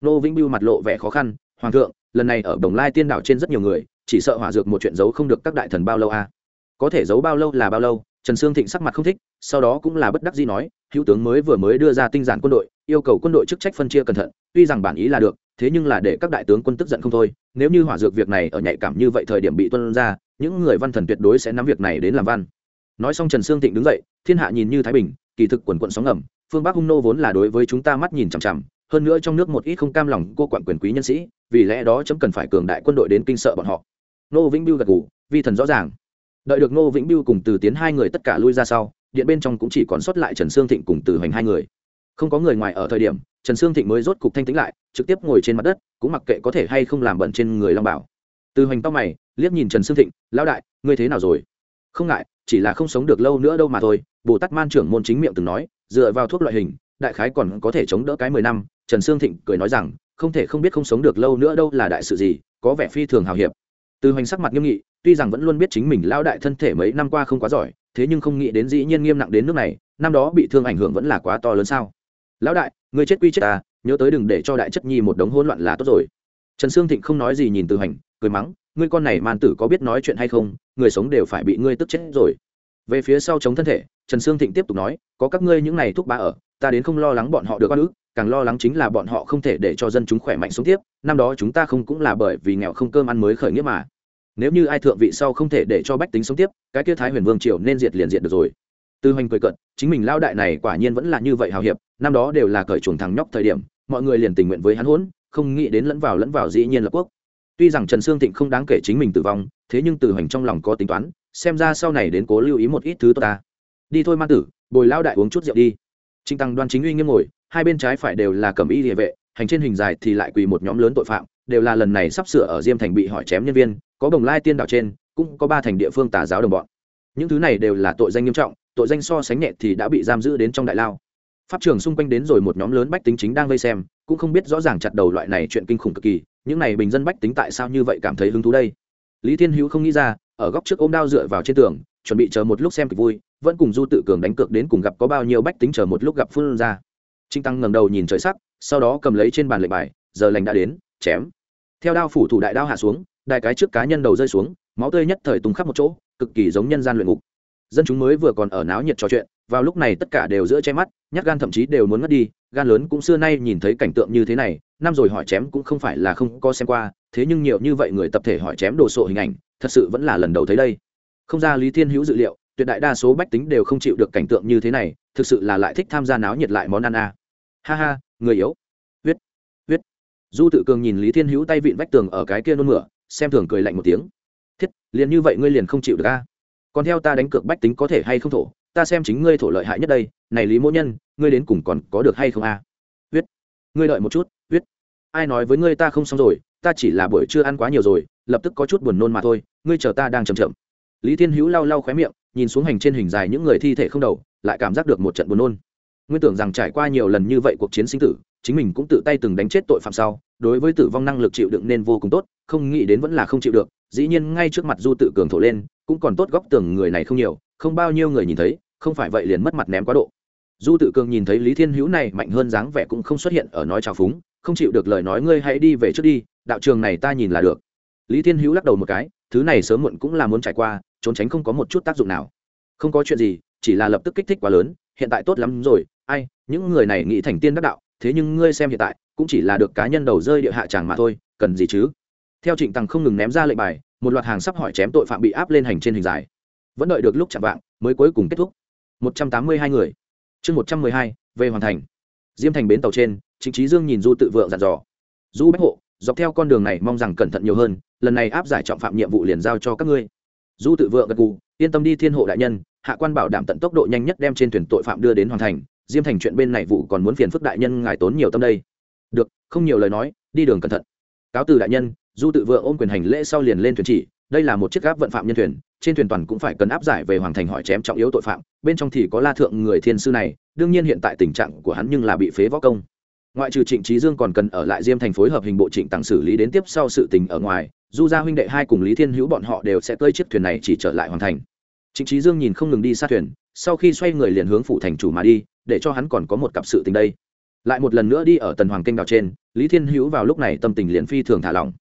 [SPEAKER 1] Nô vĩnh biêu mặt lộ vẻ khó khăn, hoàng thượng, lần này ở đồng lai tiên đảo trên rất nhiều người, chỉ sợ hỏa dược một chuyện giấu không được các đại thần bao lâu à. có thể giấu bao lâu là bao lâu. Trần sương thịnh sắc mặt không thích, sau đó cũng là bất đắc dĩ nói, hữu tướng mới vừa mới đưa ra tinh giản quân đội, yêu cầu quân đội chức trách phân chia cẩn thận, tuy rằng bản ý là được, thế nhưng là để các đại tướng quân tức giận không thôi. Nếu như hỏa dược việc này ở nhạy cảm như vậy thời điểm bị tuân ra, những người văn thần tuyệt đối sẽ nắm việc này đến làm văn. Nói xong trần sương thịnh đứng dậy, thiên hạ nhìn như thái bình kỳ thực quần quận sóng ngầm phương bắc hung nô vốn là đối với chúng ta mắt nhìn chằm chằm hơn nữa trong nước một ít không cam lòng cô quản quyền quý nhân sĩ vì lẽ đó chấm cần phải cường đại quân đội đến kinh sợ bọn họ. Nô vĩnh biêu gật gù, vi thần rõ ràng. Đợi được nô vĩnh biêu cùng từ tiến hai người tất cả lui ra sau điện bên trong cũng chỉ còn sót lại trần sương thịnh cùng từ hoành hai người. Không có người ngoài ở thời điểm trần sương thịnh mới rốt cục thanh tĩnh lại trực tiếp ngồi trên mặt đất cũng mặc kệ có thể hay không làm bận trên người long bảo. Từ hoành to mày liếc nhìn trần sương thịnh lão đại ngươi thế nào rồi? Không ngại chỉ là không sống được lâu nữa đâu mà thôi, bồ tát man trưởng môn chính miệng từng nói, dựa vào thuốc loại hình, đại khái còn có thể chống đỡ cái mười năm, trần sương thịnh cười nói rằng, không thể không biết không sống được lâu nữa đâu là đại sự gì, có vẻ phi thường hào hiệp. Từ hoành sắc mặt nghiêm nghị, tuy rằng vẫn luôn biết chính mình lao đại thân thể mấy năm qua không quá giỏi, thế nhưng không nghĩ đến dĩ nhiên nghiêm nặng đến nước này, năm đó bị thương ảnh hưởng vẫn là quá to lớn sao? Lão đại, người chết quy chết ta, nhớ tới đừng để cho đại chất nhi một đống hỗn loạn là tốt rồi trần sương thịnh không nói gì nhìn từ hành, cười mắng, ngươi con này man tử có biết nói chuyện hay không? Người sống đều phải bị ngươi tức chết rồi. Về phía sau chống thân thể, trần sương thịnh tiếp tục nói, có các ngươi những này thúc bá ở, ta đến không lo lắng bọn họ được con ước càng lo lắng chính là bọn họ không thể để cho dân chúng khỏe mạnh sống tiếp, năm đó chúng ta không cũng là bởi vì nghèo không cơm ăn mới khởi nghĩa mà. Nếu như ai thượng vị sau không thể để cho bách tính sống tiếp, cái kia thái huyền vương triều nên diệt liền diệt được rồi. Tư hoành cười cận chính mình lao đại này quả nhiên vẫn là như vậy hào hiệp, năm đó đều là cởi chuồng thằng nhóc thời điểm, mọi người liền tình nguyện với hắn hỗn không nghĩ đến lẫn vào lẫn vào dĩ nhiên là quốc. Tuy rằng trần sương thịnh không đáng kể chính mình tử vong, thế nhưng từ hoành trong lòng có tính toán, xem ra sau này đến cố lưu ý một ít thứ tốt ta. Đi thôi man tử, bồi lao đại uống chút rượu đi. Trinh tăng đoan chính uy nghiêm ngồi, hai bên trái phải đều là cầm y địa vệ, hành trên hình dài thì lại quỳ một nhóm lớn tội phạm, đều là lần này sắp sửa ở diêm thành bị hỏi chém nhân viên, có đồng lai tiên đạo trên, cũng có ba thành địa phương tà giáo đồng bọn. Những thứ này đều là tội danh nghiêm trọng, tội danh so sánh nhẹ thì đã bị giam giữ đến trong đại lao. Pháp trường xung quanh đến rồi một nhóm lớn bách tính chính đang vây xem cũng không biết rõ ràng chặt đầu loại này chuyện kinh khủng cực kỳ, những này bình dân bách tính tại sao như vậy cảm thấy hứng thú đây? Lý thiên hữu không nghĩ ra, ở góc trước ôm đao dựa vào trên tường, chuẩn bị chờ một lúc xem kịch vui, vẫn cùng du tự cường đánh cược đến cùng gặp có bao nhiêu bách tính chờ một lúc gặp phương ra trinh tăng ngẩng đầu nhìn trời sắc, sau đó cầm lấy trên bàn lệnh bài, giờ lành đã đến, chém. Theo đao phủ thủ đại đao hạ xuống đại cái trước cá nhân đầu rơi xuống, máu tươi nhất thời tung khắp một chỗ, cực kỳ giống nhân gian luyện ngục. Dân chúng mới vừa còn ở náo nhiệt trò chuyện, vào lúc này tất cả đều giữa che mắt, nhát gan thậm chí đều muốn ngất đi gan lớn cũng xưa nay nhìn thấy cảnh tượng như thế này, năm rồi hỏi chém cũng không phải là không có xem qua, thế nhưng nhiều như vậy người tập thể hỏi chém đồ sộ hình ảnh, thật sự vẫn là lần đầu thấy đây. Không ra lý thiên hữu dự liệu, tuyệt đại đa số bách tính đều không chịu được cảnh tượng như thế này, thực sự là lại thích tham gia náo nhiệt lại món ăn a à. ha ha, người yếu. Viết viết du tự cường nhìn lý thiên hữu tay vịn vách tường ở cái kia nôn mửa, xem thường cười lạnh một tiếng. Thiết, liền như vậy ngươi liền không chịu được a còn theo ta đánh cược bách tính có thể hay không thổ ta xem chính ngươi thổ lợi hại nhất đây, này lý mỗ nhân, ngươi đến cùng còn có được hay không a? Huyết ngươi đợi một chút huyết ai nói với ngươi ta không xong rồi, ta chỉ là buổi trưa ăn quá nhiều rồi, lập tức có chút buồn nôn mà thôi, ngươi chờ ta đang chậm chậm. Lý thiên hữu lau lau khóe miệng, nhìn xuống hành trên hình dài những người thi thể không đầu, lại cảm giác được một trận buồn nôn. Nguyên tưởng rằng trải qua nhiều lần như vậy cuộc chiến sinh tử, chính mình cũng tự tay từng đánh chết tội phạm sau, đối với tử vong năng lực chịu đựng nên vô cùng tốt, không nghĩ đến vẫn là không chịu được, dĩ nhiên ngay trước mặt du tự cường thổ lên, cũng còn tốt góc tường người này không nhiều không bao nhiêu người nhìn thấy, không phải vậy liền mất mặt ném quá độ. Du tự cường nhìn thấy lý thiên hữu này mạnh hơn dáng vẻ cũng không xuất hiện ở nói trào phúng, không chịu được lời nói, ngươi hãy đi về trước đi, đạo trường này ta nhìn là được. Lý thiên hữu lắc đầu một cái, thứ này sớm muộn cũng là muốn trải qua, trốn tránh không có một chút tác dụng nào. Không có chuyện gì, chỉ là lập tức kích thích quá lớn, hiện tại tốt lắm rồi, ai, những người này nghĩ thành tiên đắc đạo, thế nhưng ngươi xem hiện tại, cũng chỉ là được cá nhân đầu rơi địa hạ tràng mà thôi, cần gì chứ? Theo trịnh tăng không ngừng ném ra lệnh bài, một loạt hàng sắp hỏi chém tội phạm bị áp lên hành trên hình dài vẫn đợi được lúc chạm vạng, mới cuối cùng kết thúc. Một trăm tám mươi hai người. Chương một trăm mười hai, về hoàn thành. Diêm thành bến tàu trên chính trí dương nhìn du tự vượng dặn dò. Du bách hộ, dọc theo con đường này mong rằng cẩn thận nhiều hơn, lần này áp giải trọng phạm nhiệm vụ liền giao cho các ngươi. Du tự vượng gật gù, yên tâm đi thiên hộ đại nhân, hạ quan bảo đảm tận tốc độ nhanh nhất đem trên thuyền tội phạm đưa đến hoàn thành. Diêm thành chuyện bên này vụ còn muốn phiền phức đại nhân ngài tốn nhiều tâm đây. Được, không nhiều lời nói, đi đường cẩn thận. Cáo từ đại nhân, du tự vượng ôm quyền hành lễ sau liền lên thuyền chỉ đây là một chiếc gáp vận phạm nhân thuyền, trên thuyền toàn cũng phải cần áp giải về hoàng thành hỏi chém trọng yếu tội phạm, bên trong thì có la thượng người thiên sư này, đương nhiên hiện tại tình trạng của hắn nhưng là bị phế võ công. Ngoại trừ trịnh trí dương còn cần ở lại diêm thành phối hợp hình bộ trịnh tặng xử lý đến tiếp sau sự tình ở ngoài, du gia huynh đệ hai cùng lý thiên hữu bọn họ đều sẽ cơi chiếc thuyền này chỉ trở lại hoàn thành. Trịnh trí dương nhìn không ngừng đi sát thuyền, sau khi xoay người liền hướng phủ thành chủ mà đi, để cho hắn còn có một cặp sự tình đây. Lại một lần nữa đi ở tần hoàng kênh đào trên, lý thiên hữu vào lúc này tâm tình liền phi thường thả lỏng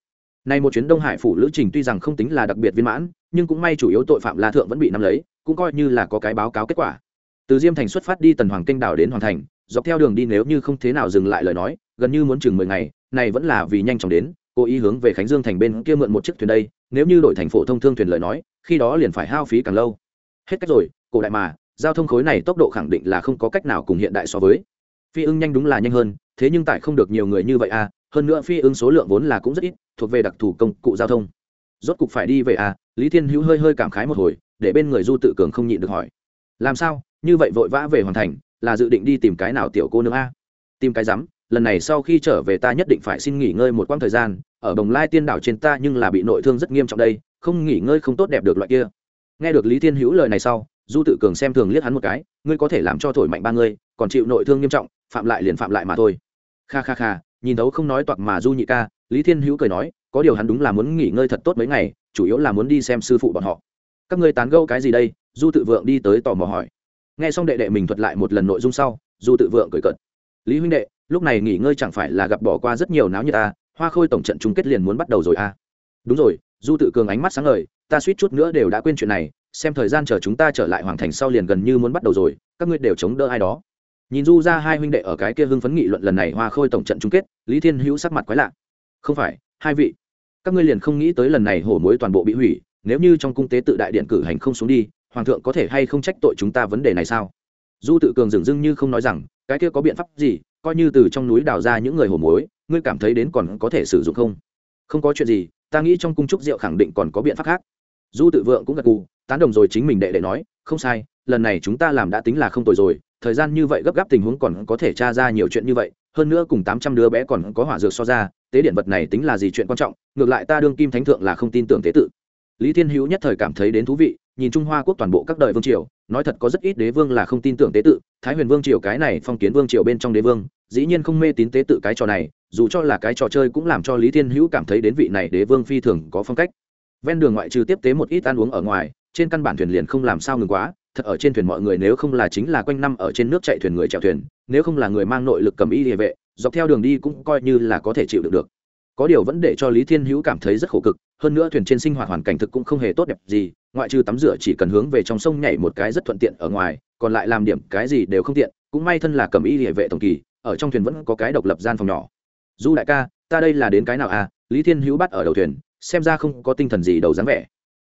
[SPEAKER 1] nay một chuyến đông hải phủ lữ trình tuy rằng không tính là đặc biệt viên mãn, nhưng cũng may chủ yếu tội phạm la thượng vẫn bị nắm lấy, cũng coi như là có cái báo cáo kết quả. Từ diêm thành xuất phát đi tần hoàng kênh đảo đến hoàn thành, dọc theo đường đi nếu như không thế nào dừng lại lời nói, gần như muốn chừng mười ngày, này vẫn là vì nhanh chóng đến, cố ý hướng về khánh dương thành bên kia mượn một chiếc thuyền đây, nếu như đổi thành phổ thông thương thuyền lời nói, khi đó liền phải hao phí càng lâu. Hết cách rồi, cổ đại mà, giao thông khối này tốc độ khẳng định là không có cách nào cùng hiện đại so với. Phi ưng nhanh đúng là nhanh hơn thế nhưng tại không được nhiều người như vậy à hơn nữa phi ứng số lượng vốn là cũng rất ít, thuộc về đặc thù công cụ giao thông. Rốt cục phải đi về à lý thiên hữu hơi hơi cảm khái một hồi, để bên người du tự cường không nhịn được hỏi. Làm sao, như vậy vội vã về hoàn thành, là dự định đi tìm cái nào tiểu cô nữa a? Tìm cái rắm, lần này sau khi trở về ta nhất định phải xin nghỉ ngơi một quãng thời gian, ở bồng lai tiên đảo trên ta nhưng là bị nội thương rất nghiêm trọng đây, không nghỉ ngơi không tốt đẹp được loại kia. Nghe được lý thiên hữu lời này sau, du tự cường xem thường liếc hắn một cái, ngươi có thể làm cho thổi mạnh ba ngươi, còn chịu nội thương nghiêm trọng phạm lại liền phạm lại mà thôi. Kha kha kha, nhìn thấu không nói toạc mà du nhị ca, lý thiên hữu cười nói, có điều hắn đúng là muốn nghỉ ngơi thật tốt mấy ngày, chủ yếu là muốn đi xem sư phụ bọn họ. Các ngươi tán gẫu cái gì đây? Du tự vượng đi tới tò mò hỏi. Nghe xong đệ đệ mình thuật lại một lần nội dung sau, du tự vượng cười cợt. Lý huynh đệ, lúc này nghỉ ngơi chẳng phải là gặp bỏ qua rất nhiều náo như ta à? hoa khôi tổng trận chung kết liền muốn bắt đầu rồi à? Đúng rồi, du tự cường ánh mắt sáng ngời, ta suýt chút nữa đều đã quên chuyện này, xem thời gian chờ chúng ta trở lại hoàng thành sau liền gần như muốn bắt đầu rồi, các ngươi đều chống đỡ ai đó nhìn du ra hai huynh đệ ở cái kia hưng phấn nghị luận lần này hoa khôi tổng trận chung kết, lý thiên hữu sắc mặt quái lạ. Không phải, hai vị, các ngươi liền không nghĩ tới lần này hổ mối toàn bộ bị hủy, nếu như trong cung tế tự đại điện cử hành không xuống đi, hoàng thượng có thể hay không trách tội chúng ta vấn đề này sao? Du tự cường dừng dưng như không nói rằng, cái kia có biện pháp gì, coi như từ trong núi đào ra những người hổ mối ngươi cảm thấy đến còn có thể sử dụng không? Không có chuyện gì, ta nghĩ trong cung trúc diệu khẳng định còn có biện pháp khác. Du tự vượng cũng gật cù tán đồng rồi chính mình đệ đệ nói, không sai, lần này chúng ta làm đã tính là không tồi rồi thời gian như vậy gấp gáp tình huống còn có thể tra ra nhiều chuyện như vậy, hơn nữa cùng tám trăm đứa bé còn có hỏa dược so ra, tế điện vật này tính là gì chuyện quan trọng, ngược lại ta đương kim thánh thượng là không tin tưởng tế tự. Lý thiên hữu nhất thời cảm thấy đến thú vị, nhìn trung hoa quốc toàn bộ các đời vương triều, nói thật có rất ít đế vương là không tin tưởng tế tự, thái huyền vương triều cái này phong kiến vương triều bên trong đế vương, dĩ nhiên không mê tín tế tự cái trò này, dù cho là cái trò chơi cũng làm cho lý thiên hữu cảm thấy đến vị này đế vương phi thường có phong cách. Ven đường ngoại trừ tiếp tế một ít ăn uống ở ngoài, trên căn bản thuyền liền không làm sao ngừng quá thật ở trên thuyền mọi người nếu không là chính là quanh năm ở trên nước chạy thuyền người chèo thuyền, nếu không là người mang nội lực cầm y địa vệ, dọc theo đường đi cũng coi như là có thể chịu được được. Có điều vẫn để cho lý thiên hữu cảm thấy rất khổ cực, hơn nữa thuyền trên sinh hoạt hoàn cảnh thực cũng không hề tốt đẹp gì, ngoại trừ tắm rửa chỉ cần hướng về trong sông nhảy một cái rất thuận tiện ở ngoài, còn lại làm điểm cái gì đều không tiện, cũng may thân là cầm y địa vệ tổng kỳ, ở trong thuyền vẫn có cái độc lập gian phòng nhỏ. Du đại ca, ta đây là đến cái nào à? Lý thiên hữu bắt ở đầu thuyền, xem ra không có tinh thần gì đầu dáng vẻ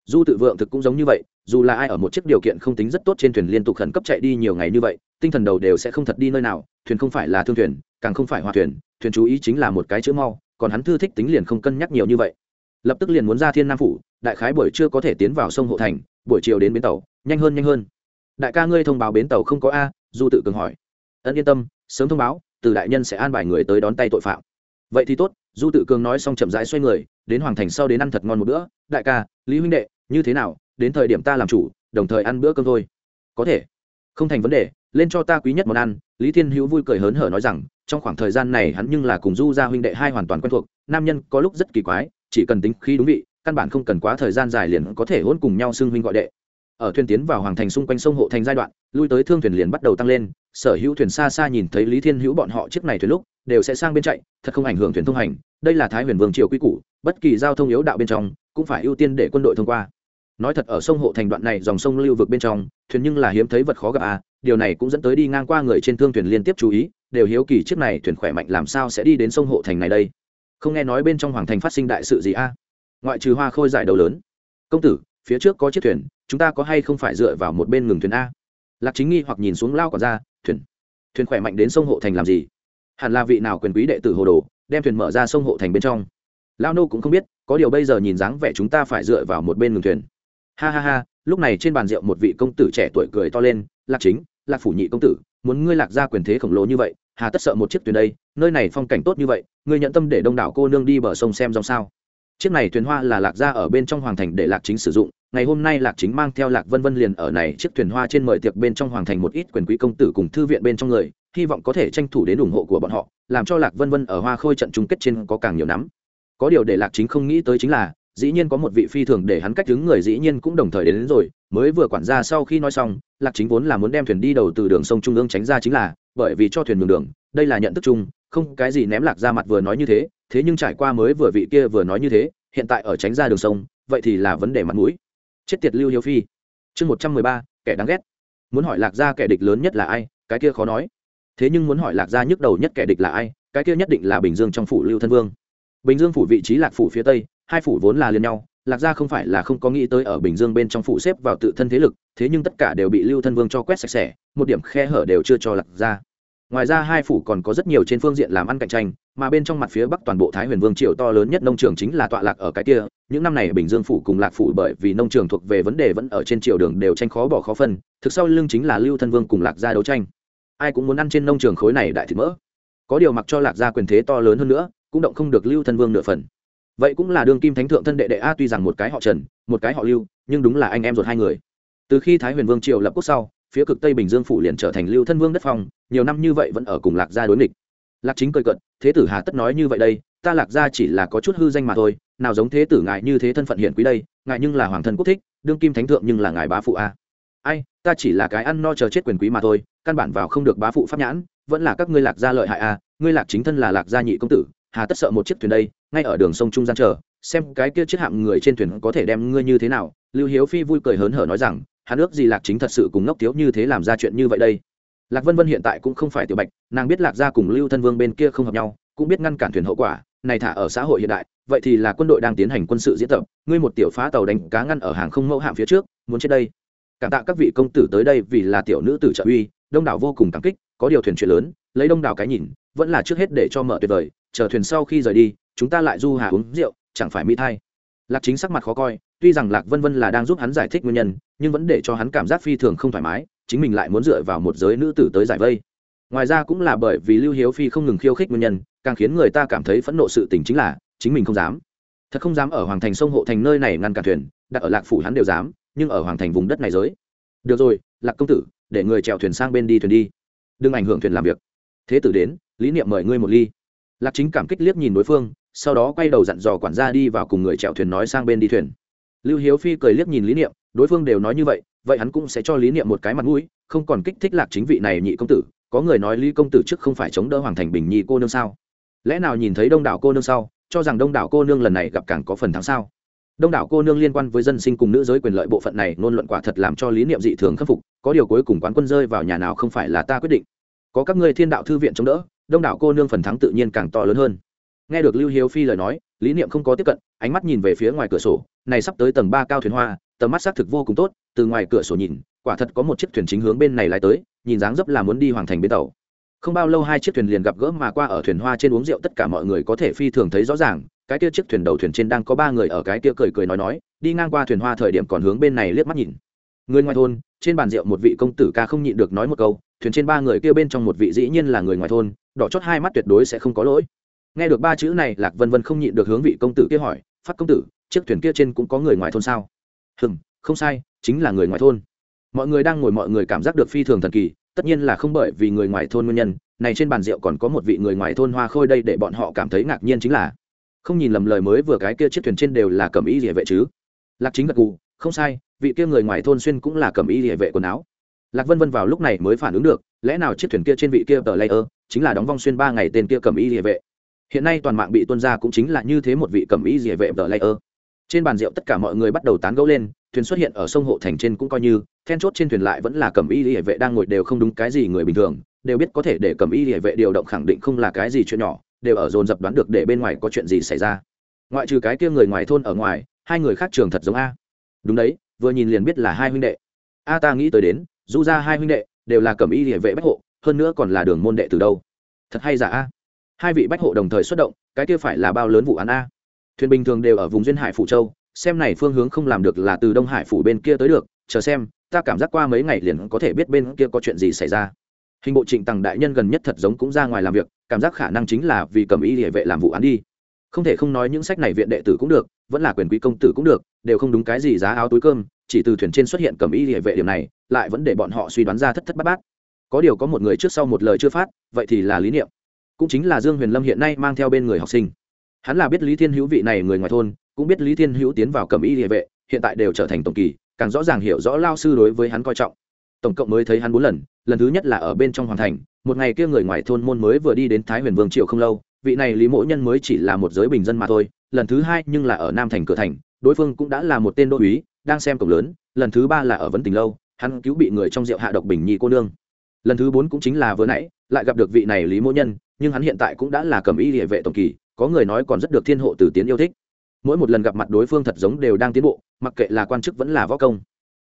[SPEAKER 1] du tự vượng thực cũng giống như vậy, dù là ai ở một chiếc điều kiện không tính rất tốt trên thuyền liên tục khẩn cấp chạy đi nhiều ngày như vậy, tinh thần đầu đều sẽ không thật đi nơi nào, thuyền không phải là thương thuyền, càng không phải hòa thuyền thuyền chú ý chính là một cái chữ mau, còn hắn thư thích tính liền không cân nhắc nhiều như vậy. Lập tức liền muốn ra thiên nam phủ, đại khái buổi trưa có thể tiến vào sông hộ thành, buổi chiều đến bến tàu, nhanh hơn nhanh hơn. Đại ca ngươi thông báo bến tàu không có a, du tự cường hỏi. Ân yên tâm, sớm thông báo, từ đại nhân sẽ an bài người tới đón tay tội phạm. Vậy thì tốt, du tự cường nói xong chậm rãi xoay người, đến hoàng thành sau đến ăn thật ngon một bữa. Đại ca lý huynh đệ, như thế nào? Đến thời điểm ta làm chủ, đồng thời ăn bữa cơm thôi. Có thể. Không thành vấn đề, lên cho ta quý nhất món ăn. Lý thiên hữu vui cười hớn hở nói rằng, trong khoảng thời gian này hắn nhưng là cùng du gia huynh đệ hai hoàn toàn quen thuộc, nam nhân có lúc rất kỳ quái, chỉ cần tính khí đúng vị, căn bản không cần quá thời gian dài liền có thể hôn cùng nhau xưng huynh gọi đệ. Ở thuyền tiến vào hoàng thành xung quanh sông hộ thành giai đoạn, lui tới thương thuyền liền bắt đầu tăng lên, sở hữu thuyền xa xa nhìn thấy lý thiên hữu bọn họ chiếc này thuyền lúc, đều sẽ sang bên chạy, thật không ảnh hưởng thuyền thông hành, đây là thái huyền vương triều quy củ, bất kỳ giao thông yếu đạo bên trong cũng phải ưu tiên để quân đội thông qua. Nói thật ở sông hộ thành đoạn này dòng sông lưu vực bên trong, thuyền nhưng là hiếm thấy vật khó gặp à điều này cũng dẫn tới đi ngang qua người trên thương thuyền liên tiếp chú ý, đều hiếu kỳ chiếc này thuyền khỏe mạnh làm sao sẽ đi đến sông hộ thành này đây. Không nghe nói bên trong hoàng thành phát sinh đại sự gì a à? ngoại trừ hoa khôi giải đầu lớn. Công tử, phía trước có chiếc thuyền, chúng ta có hay không phải dựa vào một bên ngừng thuyền a? Lạc chính nghi hoặc nhìn xuống lao còn ra thuyền thuyền khỏe mạnh đến sông hộ thành làm gì? Hẳn là vị nào quyền quý đệ tử hồ đồ, đem thuyền mở ra sông hộ thành bên trong? Lao nô cũng không biết có điều bây giờ nhìn dáng vẻ chúng ta phải dựa vào một bên ngừng thuyền. Ha ha ha, lúc này trên bàn rượu một vị công tử trẻ tuổi cười to lên, lạc chính, lạc phủ nhị công tử, muốn ngươi lạc ra quyền thế khổng lồ như vậy, hà tất sợ một chiếc thuyền đây, nơi này phong cảnh tốt như vậy, ngươi nhận tâm để đông đảo cô nương đi bờ sông xem dòng sao. Chiếc này thuyền hoa là lạc ra ở bên trong hoàng thành để lạc chính sử dụng, ngày hôm nay lạc chính mang theo lạc vân vân liền ở này chiếc thuyền hoa trên mời tiệc bên trong hoàng thành một ít quyền quý công tử cùng thư viện bên trong người, hy vọng có thể tranh thủ đến ủng hộ của bọn họ, làm cho lạc vân vân ở hoa khôi trận chung kết trên có càng nhiều nắm có điều để lạc chính không nghĩ tới chính là dĩ nhiên có một vị phi thường để hắn cách đứng người dĩ nhiên cũng đồng thời đến, đến rồi mới vừa quản gia sau khi nói xong lạc chính vốn là muốn đem thuyền đi đầu từ đường sông trung ương tránh ra chính là bởi vì cho thuyền đường đường đây là nhận thức chung không cái gì ném lạc ra mặt vừa nói như thế thế nhưng trải qua mới vừa vị kia vừa nói như thế hiện tại ở tránh ra đường sông vậy thì là vấn đề mặt mũi. Chết tiệt lưu hiếu phi. Chương một trăm mười ba kẻ đáng ghét. Muốn hỏi lạc gia kẻ địch lớn nhất là ai cái kia khó nói. Thế nhưng muốn hỏi lạc gia nhức đầu nhất kẻ địch là ai cái kia nhất định là bình dương trong phủ lưu thân vương bình dương phủ vị trí lạc phủ phía tây, hai phủ vốn là liền nhau, lạc gia không phải là không có nghĩ tới ở bình dương bên trong phủ xếp vào tự thân thế lực, thế nhưng tất cả đều bị lưu thân vương cho quét sạch sẽ, một điểm khe hở đều chưa cho lạc gia. Ngoài ra hai phủ còn có rất nhiều trên phương diện làm ăn cạnh tranh, mà bên trong mặt phía bắc toàn bộ thái huyền vương triều to lớn nhất nông trường chính là tọa lạc ở cái kia. Những năm này bình dương phủ cùng lạc phủ bởi vì nông trường thuộc về vấn đề vẫn ở trên triều đường đều tranh khó bỏ khó phân, thực sau lưng chính là lưu thân vương cùng lạc gia đấu tranh. Ai cũng muốn ăn trên nông trường khối này đại thịt mỡ. Có điều mặc cho lạc gia quyền thế to lớn hơn nữa cũng động không được lưu thân vương nửa phần. Vậy cũng là đương kim thánh thượng thân đệ đệ a tuy rằng một cái họ trần, một cái họ lưu, nhưng đúng là anh em ruột hai người. Từ khi thái huyền vương triều lập quốc sau, phía cực tây bình dương phủ liền trở thành lưu thân vương đất phong, nhiều năm như vậy vẫn ở cùng lạc gia đối nghịch. Lạc chính cười cận thế tử hà tất nói như vậy đây, ta lạc gia chỉ là có chút hư danh mà thôi, nào giống thế tử ngài như thế thân phận hiện quý đây, ngài nhưng là hoàng thân quốc thích, đương kim thánh thượng nhưng là ngài bá phụ a. Ai, ta chỉ là cái ăn no chờ chết quyền quý mà thôi, căn bản vào không được bá phụ pháp nhãn, vẫn là các ngươi lạc gia lợi hại a, ngươi lạc chính thân là lạc gia nhị công tử hà tất sợ một chiếc thuyền đây, ngay ở đường sông trung gian chờ, xem cái kia chiếc hạm người trên thuyền có thể đem ngươi như thế nào. Lưu hiếu phi vui cười hớn hở nói rằng, hắn ước gì lạc chính thật sự cùng ngốc thiếu như thế làm ra chuyện như vậy đây? Lạc vân vân hiện tại cũng không phải tiểu bạch, nàng biết lạc gia cùng lưu thân vương bên kia không hợp nhau, cũng biết ngăn cản thuyền hậu quả, này thả ở xã hội hiện đại, vậy thì là quân đội đang tiến hành quân sự diễn tập, ngươi một tiểu phá tàu đánh cá ngăn ở hàng không mẫu hạm phía trước, muốn chết đây. Cảm tạ các vị công tử tới đây vì là tiểu nữ tử trợ uy, đông đảo vô cùng cảm kích, có điều thuyền chuyện lớn, lấy đông đảo cái nhìn, vẫn là trước hết để cho mở tuyệt vời chờ thuyền sau khi rời đi, chúng ta lại du hà uống rượu, chẳng phải mỹ thay lạc chính sắc mặt khó coi, tuy rằng lạc vân vân là đang giúp hắn giải thích nguyên nhân, nhưng vẫn để cho hắn cảm giác phi thường không thoải mái, chính mình lại muốn dựa vào một giới nữ tử tới giải vây. Ngoài ra cũng là bởi vì lưu hiếu phi không ngừng khiêu khích nguyên nhân, càng khiến người ta cảm thấy phẫn nộ sự tình chính là, chính mình không dám. Thật không dám ở hoàng thành sông hộ thành nơi này ngăn cản thuyền, đặt ở lạc phủ hắn đều dám, nhưng ở hoàng thành vùng đất này giới. Được rồi, lạc công tử, để người chèo thuyền sang bên đi thuyền đi. Đừng ảnh hưởng thuyền làm việc. Thế tử đến, lý niệm mời ngươi một ly lạc chính cảm kích liếc nhìn đối phương, sau đó quay đầu dặn dò quản gia đi vào cùng người chèo thuyền nói sang bên đi thuyền. Lưu hiếu phi cười liếc nhìn lý niệm, đối phương đều nói như vậy vậy hắn cũng sẽ cho lý niệm một cái mặt mũi, không còn kích thích lạc chính vị này nhị công tử, có người nói lý công tử trước không phải chống đỡ hoàng thành bình nhi cô nương sao? Lẽ nào nhìn thấy đông đảo cô nương sau, cho rằng đông đảo cô nương lần này gặp càng có phần thắng sao? Đông đảo cô nương liên quan với dân sinh cùng nữ giới quyền lợi bộ phận này, ngôn luận quả thật làm cho lý niệm dị thường khắc phục, có điều cuối cùng quán quân rơi vào nhà nào không phải là ta quyết định. Có các ngươi thiên đạo thư viện chống đỡ đông đảo cô nương phần thắng tự nhiên càng to lớn hơn. Nghe được lưu hiếu phi lời nói, lý niệm không có tiếp cận, ánh mắt nhìn về phía ngoài cửa sổ, này sắp tới tầng ba cao thuyền hoa, tầm mắt xác thực vô cùng tốt, từ ngoài cửa sổ nhìn, quả thật có một chiếc thuyền chính hướng bên này lái tới, nhìn dáng dấp là muốn đi hoàng thành bến tàu. Không bao lâu hai chiếc thuyền liền gặp gỡ mà qua ở thuyền hoa trên uống rượu tất cả mọi người có thể phi thường thấy rõ ràng, cái kia chiếc thuyền đầu thuyền trên đang có ba người ở cái kia cười cười nói nói, đi ngang qua thuyền hoa thời điểm còn hướng bên này liếc mắt nhìn. Người ngoài thôn, trên bàn rượu một vị công tử ca không nhịn được nói một câu thuyền trên ba người kia bên trong một vị dĩ nhiên là người ngoài thôn, đỏ chót hai mắt tuyệt đối sẽ không có lỗi. Nghe được ba chữ này, lạc vân vân không nhịn được hướng vị công tử kia hỏi phát công tử, chiếc thuyền kia trên cũng có người ngoài thôn sao? Hừng không sai, chính là người ngoài thôn. Mọi người đang ngồi mọi người cảm giác được phi thường thần kỳ, tất nhiên là không bởi vì người ngoài thôn nguyên nhân, này trên bàn rượu còn có một vị người ngoài thôn hoa khôi đây để bọn họ cảm thấy ngạc nhiên chính là, không nhìn lầm lời mới vừa cái kia chiếc thuyền trên đều là cầm ý địa vệ chứ. Lạc chính gật gù, không sai, vị kia người ngoài thôn xuyên cũng là cầm ý địa vệ quần áo lạc vân vân vào lúc này mới phản ứng được, lẽ nào chiếc thuyền kia trên vị kia tờ layer chính là đóng vong xuyên ba ngày tên kia cầm ý địa vệ? Hiện nay toàn mạng bị tuân ra cũng chính là như thế một vị cầm ý địa vệ tờ layer. Trên bàn rượu tất cả mọi người bắt đầu tán gẫu lên, thuyền xuất hiện ở sông hộ thành trên cũng coi như, then chốt trên thuyền lại vẫn là cầm y địa vệ đang ngồi đều không đúng cái gì người bình thường, đều biết có thể để cầm y địa vệ điều động khẳng định không là cái gì chuyện nhỏ, đều ở dồn dập đoán được để bên ngoài có chuyện gì xảy ra. Ngoại trừ cái kia người ngoài thôn ở ngoài, hai người khác trường thật giống a. Đúng đấy, vừa nhìn liền biết là hai huynh đệ. A ta nghĩ tới đến du ra hai huynh đệ đều là cầm y địa vệ bách hộ, hơn nữa còn là đường môn đệ từ đâu. Thật hay giả a? Hai vị bách hộ đồng thời xuất động, cái kia phải là bao lớn vụ án a? Thuyền bình thường đều ở vùng duyên hải phủ châu, xem này phương hướng không làm được là từ đông hải phủ bên kia tới được, chờ xem, ta cảm giác qua mấy ngày liền có thể biết bên kia có chuyện gì xảy ra. Hình bộ trịnh tằng đại nhân gần nhất thật giống cũng ra ngoài làm việc, cảm giác khả năng chính là vì cầm y địa vệ làm vụ án đi không thể không nói những sách này viện đệ tử cũng được, vẫn là quyền quý công tử cũng được, đều không đúng cái gì giá áo túi cơm, chỉ từ thuyền trên xuất hiện cầm y địa vệ điểm này, lại vẫn để bọn họ suy đoán ra thất thất bát bát. Có điều có một người trước sau một lời chưa phát, vậy thì là lý niệm. Cũng chính là dương huyền lâm hiện nay mang theo bên người học sinh. Hắn là biết lý thiên hữu vị này người ngoài thôn, cũng biết lý thiên hữu tiến vào cầm y địa vệ, hiện tại đều trở thành tổng kỳ, càng rõ ràng hiểu rõ lao sư đối với hắn coi trọng. Tổng cộng mới thấy hắn bốn lần lần thứ nhất là ở bên trong hoàng thành, một ngày kia người ngoài thôn môn mới vừa đi đến thái huyền vương triều không lâu vị này lý mỗ nhân mới chỉ là một giới bình dân mà thôi, lần thứ hai nhưng là ở nam thành cửa thành, đối phương cũng đã là một tên đô uý đang xem cổng lớn, lần thứ ba là ở vấn tình lâu, hắn cứu bị người trong rượu hạ độc bình nhi cô nương. Lần thứ bốn cũng chính là vừa nãy, lại gặp được vị này lý mỗ nhân, nhưng hắn hiện tại cũng đã là cầm y địa vệ tổng kỳ, có người nói còn rất được thiên hộ từ tiến yêu thích. Mỗi một lần gặp mặt đối phương thật giống đều đang tiến bộ, mặc kệ là quan chức vẫn là võ công.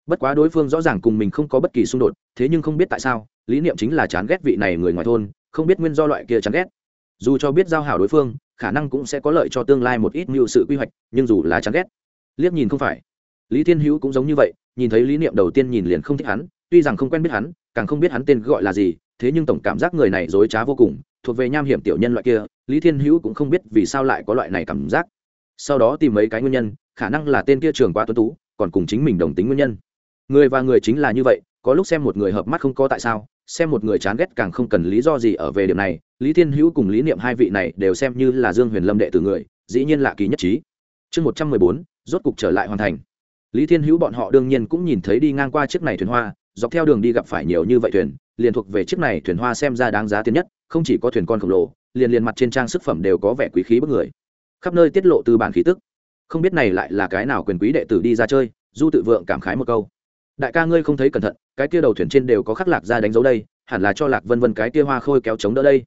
[SPEAKER 1] Bất quá đối phương rõ ràng cùng mình không có bất kỳ xung đột, thế nhưng không biết tại sao, lý niệm chính là chán ghét vị này người ngoài thôn, không biết nguyên do loại kia chán ghét dù cho biết giao hảo đối phương, khả năng cũng sẽ có lợi cho tương lai một ít mưu sự quy hoạch, nhưng dù là chán ghét. Liếc nhìn không phải. Lý thiên hữu cũng giống như vậy, nhìn thấy lý niệm đầu tiên nhìn liền không thích hắn, tuy rằng không quen biết hắn, càng không biết hắn tên gọi là gì, thế nhưng tổng cảm giác người này dối trá vô cùng, thuộc về nham hiểm tiểu nhân loại kia, lý thiên hữu cũng không biết vì sao lại có loại này cảm giác. Sau đó tìm mấy cái nguyên nhân, khả năng là tên kia trường quá tuấn tú, còn cùng chính mình đồng tính nguyên nhân. Người và người chính là như vậy, có lúc xem một người hợp mắt không có tại sao, xem một người chán ghét càng không cần lý do gì ở về điểm này lý thiên hữu cùng lý niệm hai vị này đều xem như là dương huyền lâm đệ tử người, dĩ nhiên lạ kỳ nhất trí. Chương một trăm mười bốn, rốt cục trở lại hoàn thành. Lý thiên hữu bọn họ đương nhiên cũng nhìn thấy đi ngang qua chiếc này thuyền hoa, dọc theo đường đi gặp phải nhiều như vậy thuyền, liền thuộc về chiếc này thuyền hoa xem ra đáng giá tiền nhất, không chỉ có thuyền con khổng lồ, liền liền mặt trên trang sức phẩm đều có vẻ quý khí bức người. Khắp nơi tiết lộ từ bản khí tức. Không biết này lại là cái nào quyền quý đệ tử đi ra chơi, du tự vượng cảm khái một câu. Đại ca ngươi không thấy cẩn thận, cái kia đầu thuyền trên đều có khắc lạc ra đánh dấu đây, hẳn là cho lạc vân vân cái kia hoa khôi kéo chống đỡ đây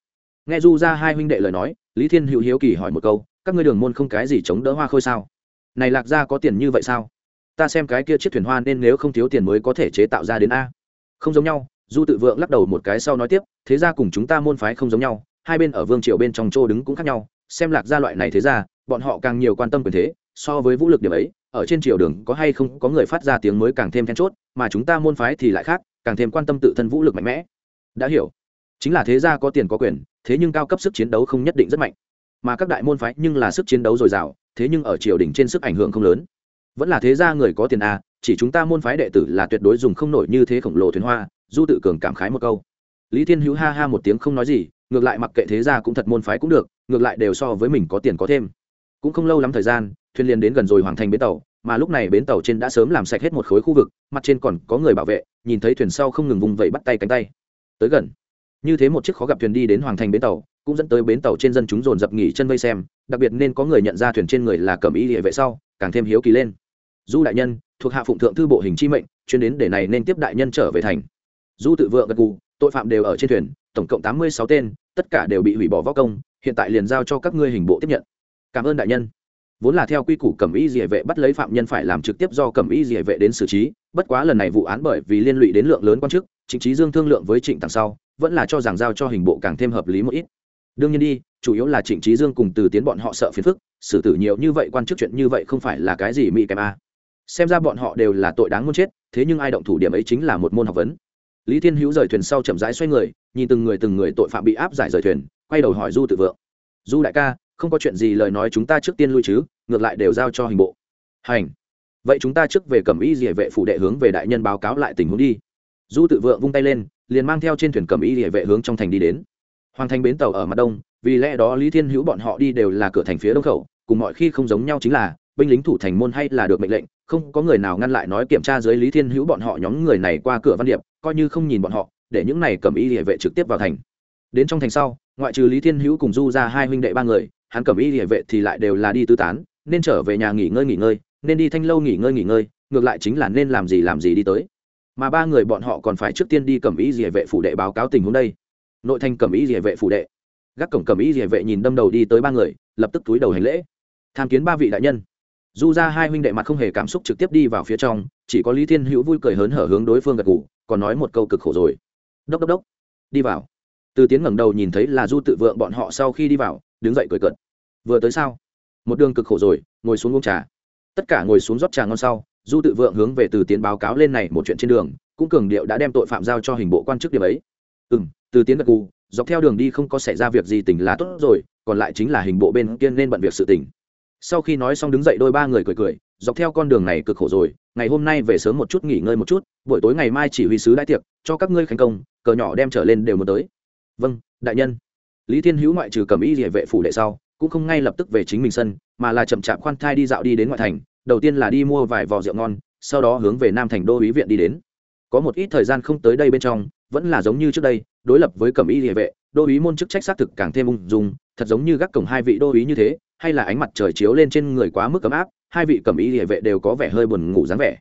[SPEAKER 1] nghe du ra hai huynh đệ lời nói, lý thiên hữu hiếu kỳ hỏi một câu, các ngươi đường môn không cái gì chống đỡ hoa khôi sao? Này lạc ra có tiền như vậy sao? Ta xem cái kia chiếc thuyền hoa nên nếu không thiếu tiền mới có thể chế tạo ra đến a. Không giống nhau, du tự vượng lắc đầu một cái sau nói tiếp, thế ra cùng chúng ta môn phái không giống nhau, hai bên ở vương triều bên trong chỗ đứng cũng khác nhau, xem lạc gia loại này thế ra bọn họ càng nhiều quan tâm quyền thế, so với vũ lực điểm ấy, ở trên triều đường có hay không có người phát ra tiếng mới càng thêm then chốt, mà chúng ta môn phái thì lại khác, càng thêm quan tâm tự thân vũ lực mạnh mẽ. Đã hiểu chính là thế gia có tiền có quyền, thế nhưng cao cấp sức chiến đấu không nhất định rất mạnh. Mà các đại môn phái nhưng là sức chiến đấu dồi dào, thế nhưng ở triều đình trên sức ảnh hưởng không lớn. Vẫn là thế gia người có tiền à chỉ chúng ta môn phái đệ tử là tuyệt đối dùng không nổi như thế khổng lồ thuyền hoa, du tự cường cảm khái một câu. Lý thiên hữu ha ha một tiếng không nói gì, ngược lại mặc kệ thế gia cũng thật môn phái cũng được, ngược lại đều so với mình có tiền có thêm. Cũng không lâu lắm thời gian, thuyền liền đến gần rồi hoàn thành bến tàu, mà lúc này bến tàu trên đã sớm làm sạch hết một khối khu vực, mặt trên còn có người bảo vệ, nhìn thấy thuyền sau không ngừng vùng vẫy bắt tay cánh tay. Tới gần như thế một chiếc khó gặp thuyền đi đến hoàng thành bến tàu, cũng dẫn tới bến tàu trên dân chúng dồn dập nghỉ chân vây xem, đặc biệt nên có người nhận ra thuyền trên người là cẩm y địa vệ sau, càng thêm hiếu kỳ lên. Du đại nhân, thuộc hạ phụng thượng thư bộ hình chi mệnh, chuyên đến để này nên tiếp đại nhân trở về thành. Du tự vượng gật gù, tội phạm đều ở trên thuyền, tổng cộng tám mươi sáu tên, tất cả đều bị hủy bỏ võ công, hiện tại liền giao cho các ngươi hình bộ tiếp nhận. Cảm ơn đại nhân. Vốn là theo quy củ cẩm y dỉa vệ bắt lấy phạm nhân phải làm trực tiếp do cẩm y dỉa vệ đến xử trí, bất quá lần này vụ án bởi vì liên lụy đến lượng lớn quan chức trịnh trí dương thương lượng với trịnh tàng sau vẫn là cho rằng giao cho hình bộ càng thêm hợp lý một ít. Đương nhiên đi, chủ yếu là trịnh trí dương cùng từ tiến bọn họ sợ phiền phức, xử tử nhiều như vậy quan chức chuyện như vậy không phải là cái gì mỹ kèm a. Xem ra bọn họ đều là tội đáng muốn chết, thế nhưng ai động thủ điểm ấy chính là một môn học vấn. Lý thiên hữu rời thuyền sau chậm rãi xoay người, nhìn từng người từng người tội phạm bị áp giải rời thuyền, quay đầu hỏi du tự vượng. Du đại ca, không có chuyện gì lời nói chúng ta trước tiên lui chứ, ngược lại đều giao cho hình bộ. Hành. Vậy chúng ta trước về cầm ý địa vệ phủ đệ hướng về đại nhân báo cáo lại tình huống đi. Du tự vượng vung tay lên liền mang theo trên thuyền cầm y địa vệ hướng trong thành đi đến. Hoàng thành bến tàu ở mặt đông, vì lẽ đó lý thiên hữu bọn họ đi đều là cửa thành phía đông khẩu, cùng mọi khi không giống nhau chính là, binh lính thủ thành môn hay là được mệnh lệnh, không có người nào ngăn lại nói kiểm tra dưới lý thiên hữu bọn họ nhóm người này qua cửa văn điệp, coi như không nhìn bọn họ, để những này cầm y địa vệ trực tiếp vào thành. Đến trong thành sau, ngoại trừ lý thiên hữu cùng du ra hai huynh đệ ba người, hắn cầm y địa vệ thì lại đều là đi tư tán, nên trở về nhà nghỉ ngơi nghỉ ngơi, nên đi thanh lâu nghỉ ngơi nghỉ ngơi, ngược lại chính là nên làm gì làm gì đi tới mà ba người bọn họ còn phải trước tiên đi cầm ý địa vệ phủ đệ báo cáo tình huống đây. Nội thành cầm ý địa vệ phủ đệ. Gác cổng cầm ý địa vệ nhìn đâm đầu đi tới ba người, lập tức túi đầu hành lễ. Tham kiến ba vị đại nhân. Du ra hai huynh đệ mặt không hề cảm xúc trực tiếp đi vào phía trong, chỉ có lý thiên hữu vui cười hớn hở hướng đối phương gật g ủ còn nói một câu cực khổ rồi. Đốc đốc đốc. Đi vào. Từ tiến ngẩng đầu nhìn thấy là du tự vượng bọn họ sau khi đi vào, đứng dậy cười cợt. Vừa tới sao? Một đường cực khổ rồi, ngồi xuống uống trà. Tất cả ngồi xuống rót trà ngon sau du tự vượng hướng về từ tiến báo cáo lên này một chuyện trên đường, cũng cường điệu đã đem tội phạm giao cho hình bộ quan chức điểm ấy. Ừ m từ tiến gật cù dọc theo đường đi không có xảy ra việc gì tỉnh là tốt rồi, còn lại chính là hình bộ bên kia nên bận việc sự tỉnh sau khi nói xong đứng dậy đôi ba người cười cười, dọc theo con đường này cực khổ rồi, ngày hôm nay về sớm một chút nghỉ ngơi một chút, buổi tối ngày mai chỉ huy sứ đại tiệc, cho các ngươi khánh công, cờ nhỏ đem trở lên đều muốn tới. Vâng đại nhân. Lý thiên hữu ngoại trừ cầm y địa vệ phủ đệ sau, cũng không ngay lập tức về chính mình sân, mà là chậm chạp khoan thai đi dạo đi đến ngoại thành đầu tiên là đi mua vài vò rượu ngon, sau đó hướng về nam thành đô ý viện đi đến. Có một ít thời gian không tới đây bên trong, vẫn là giống như trước đây, đối lập với cẩm y địa vệ, đô ý môn chức trách xác thực càng thêm ung dung, thật giống như gác cổng hai vị đô ý như thế, hay là ánh mặt trời chiếu lên trên người quá mức ấm áp, hai vị cẩm y địa vệ đều có vẻ hơi buồn ngủ dáng vẻ.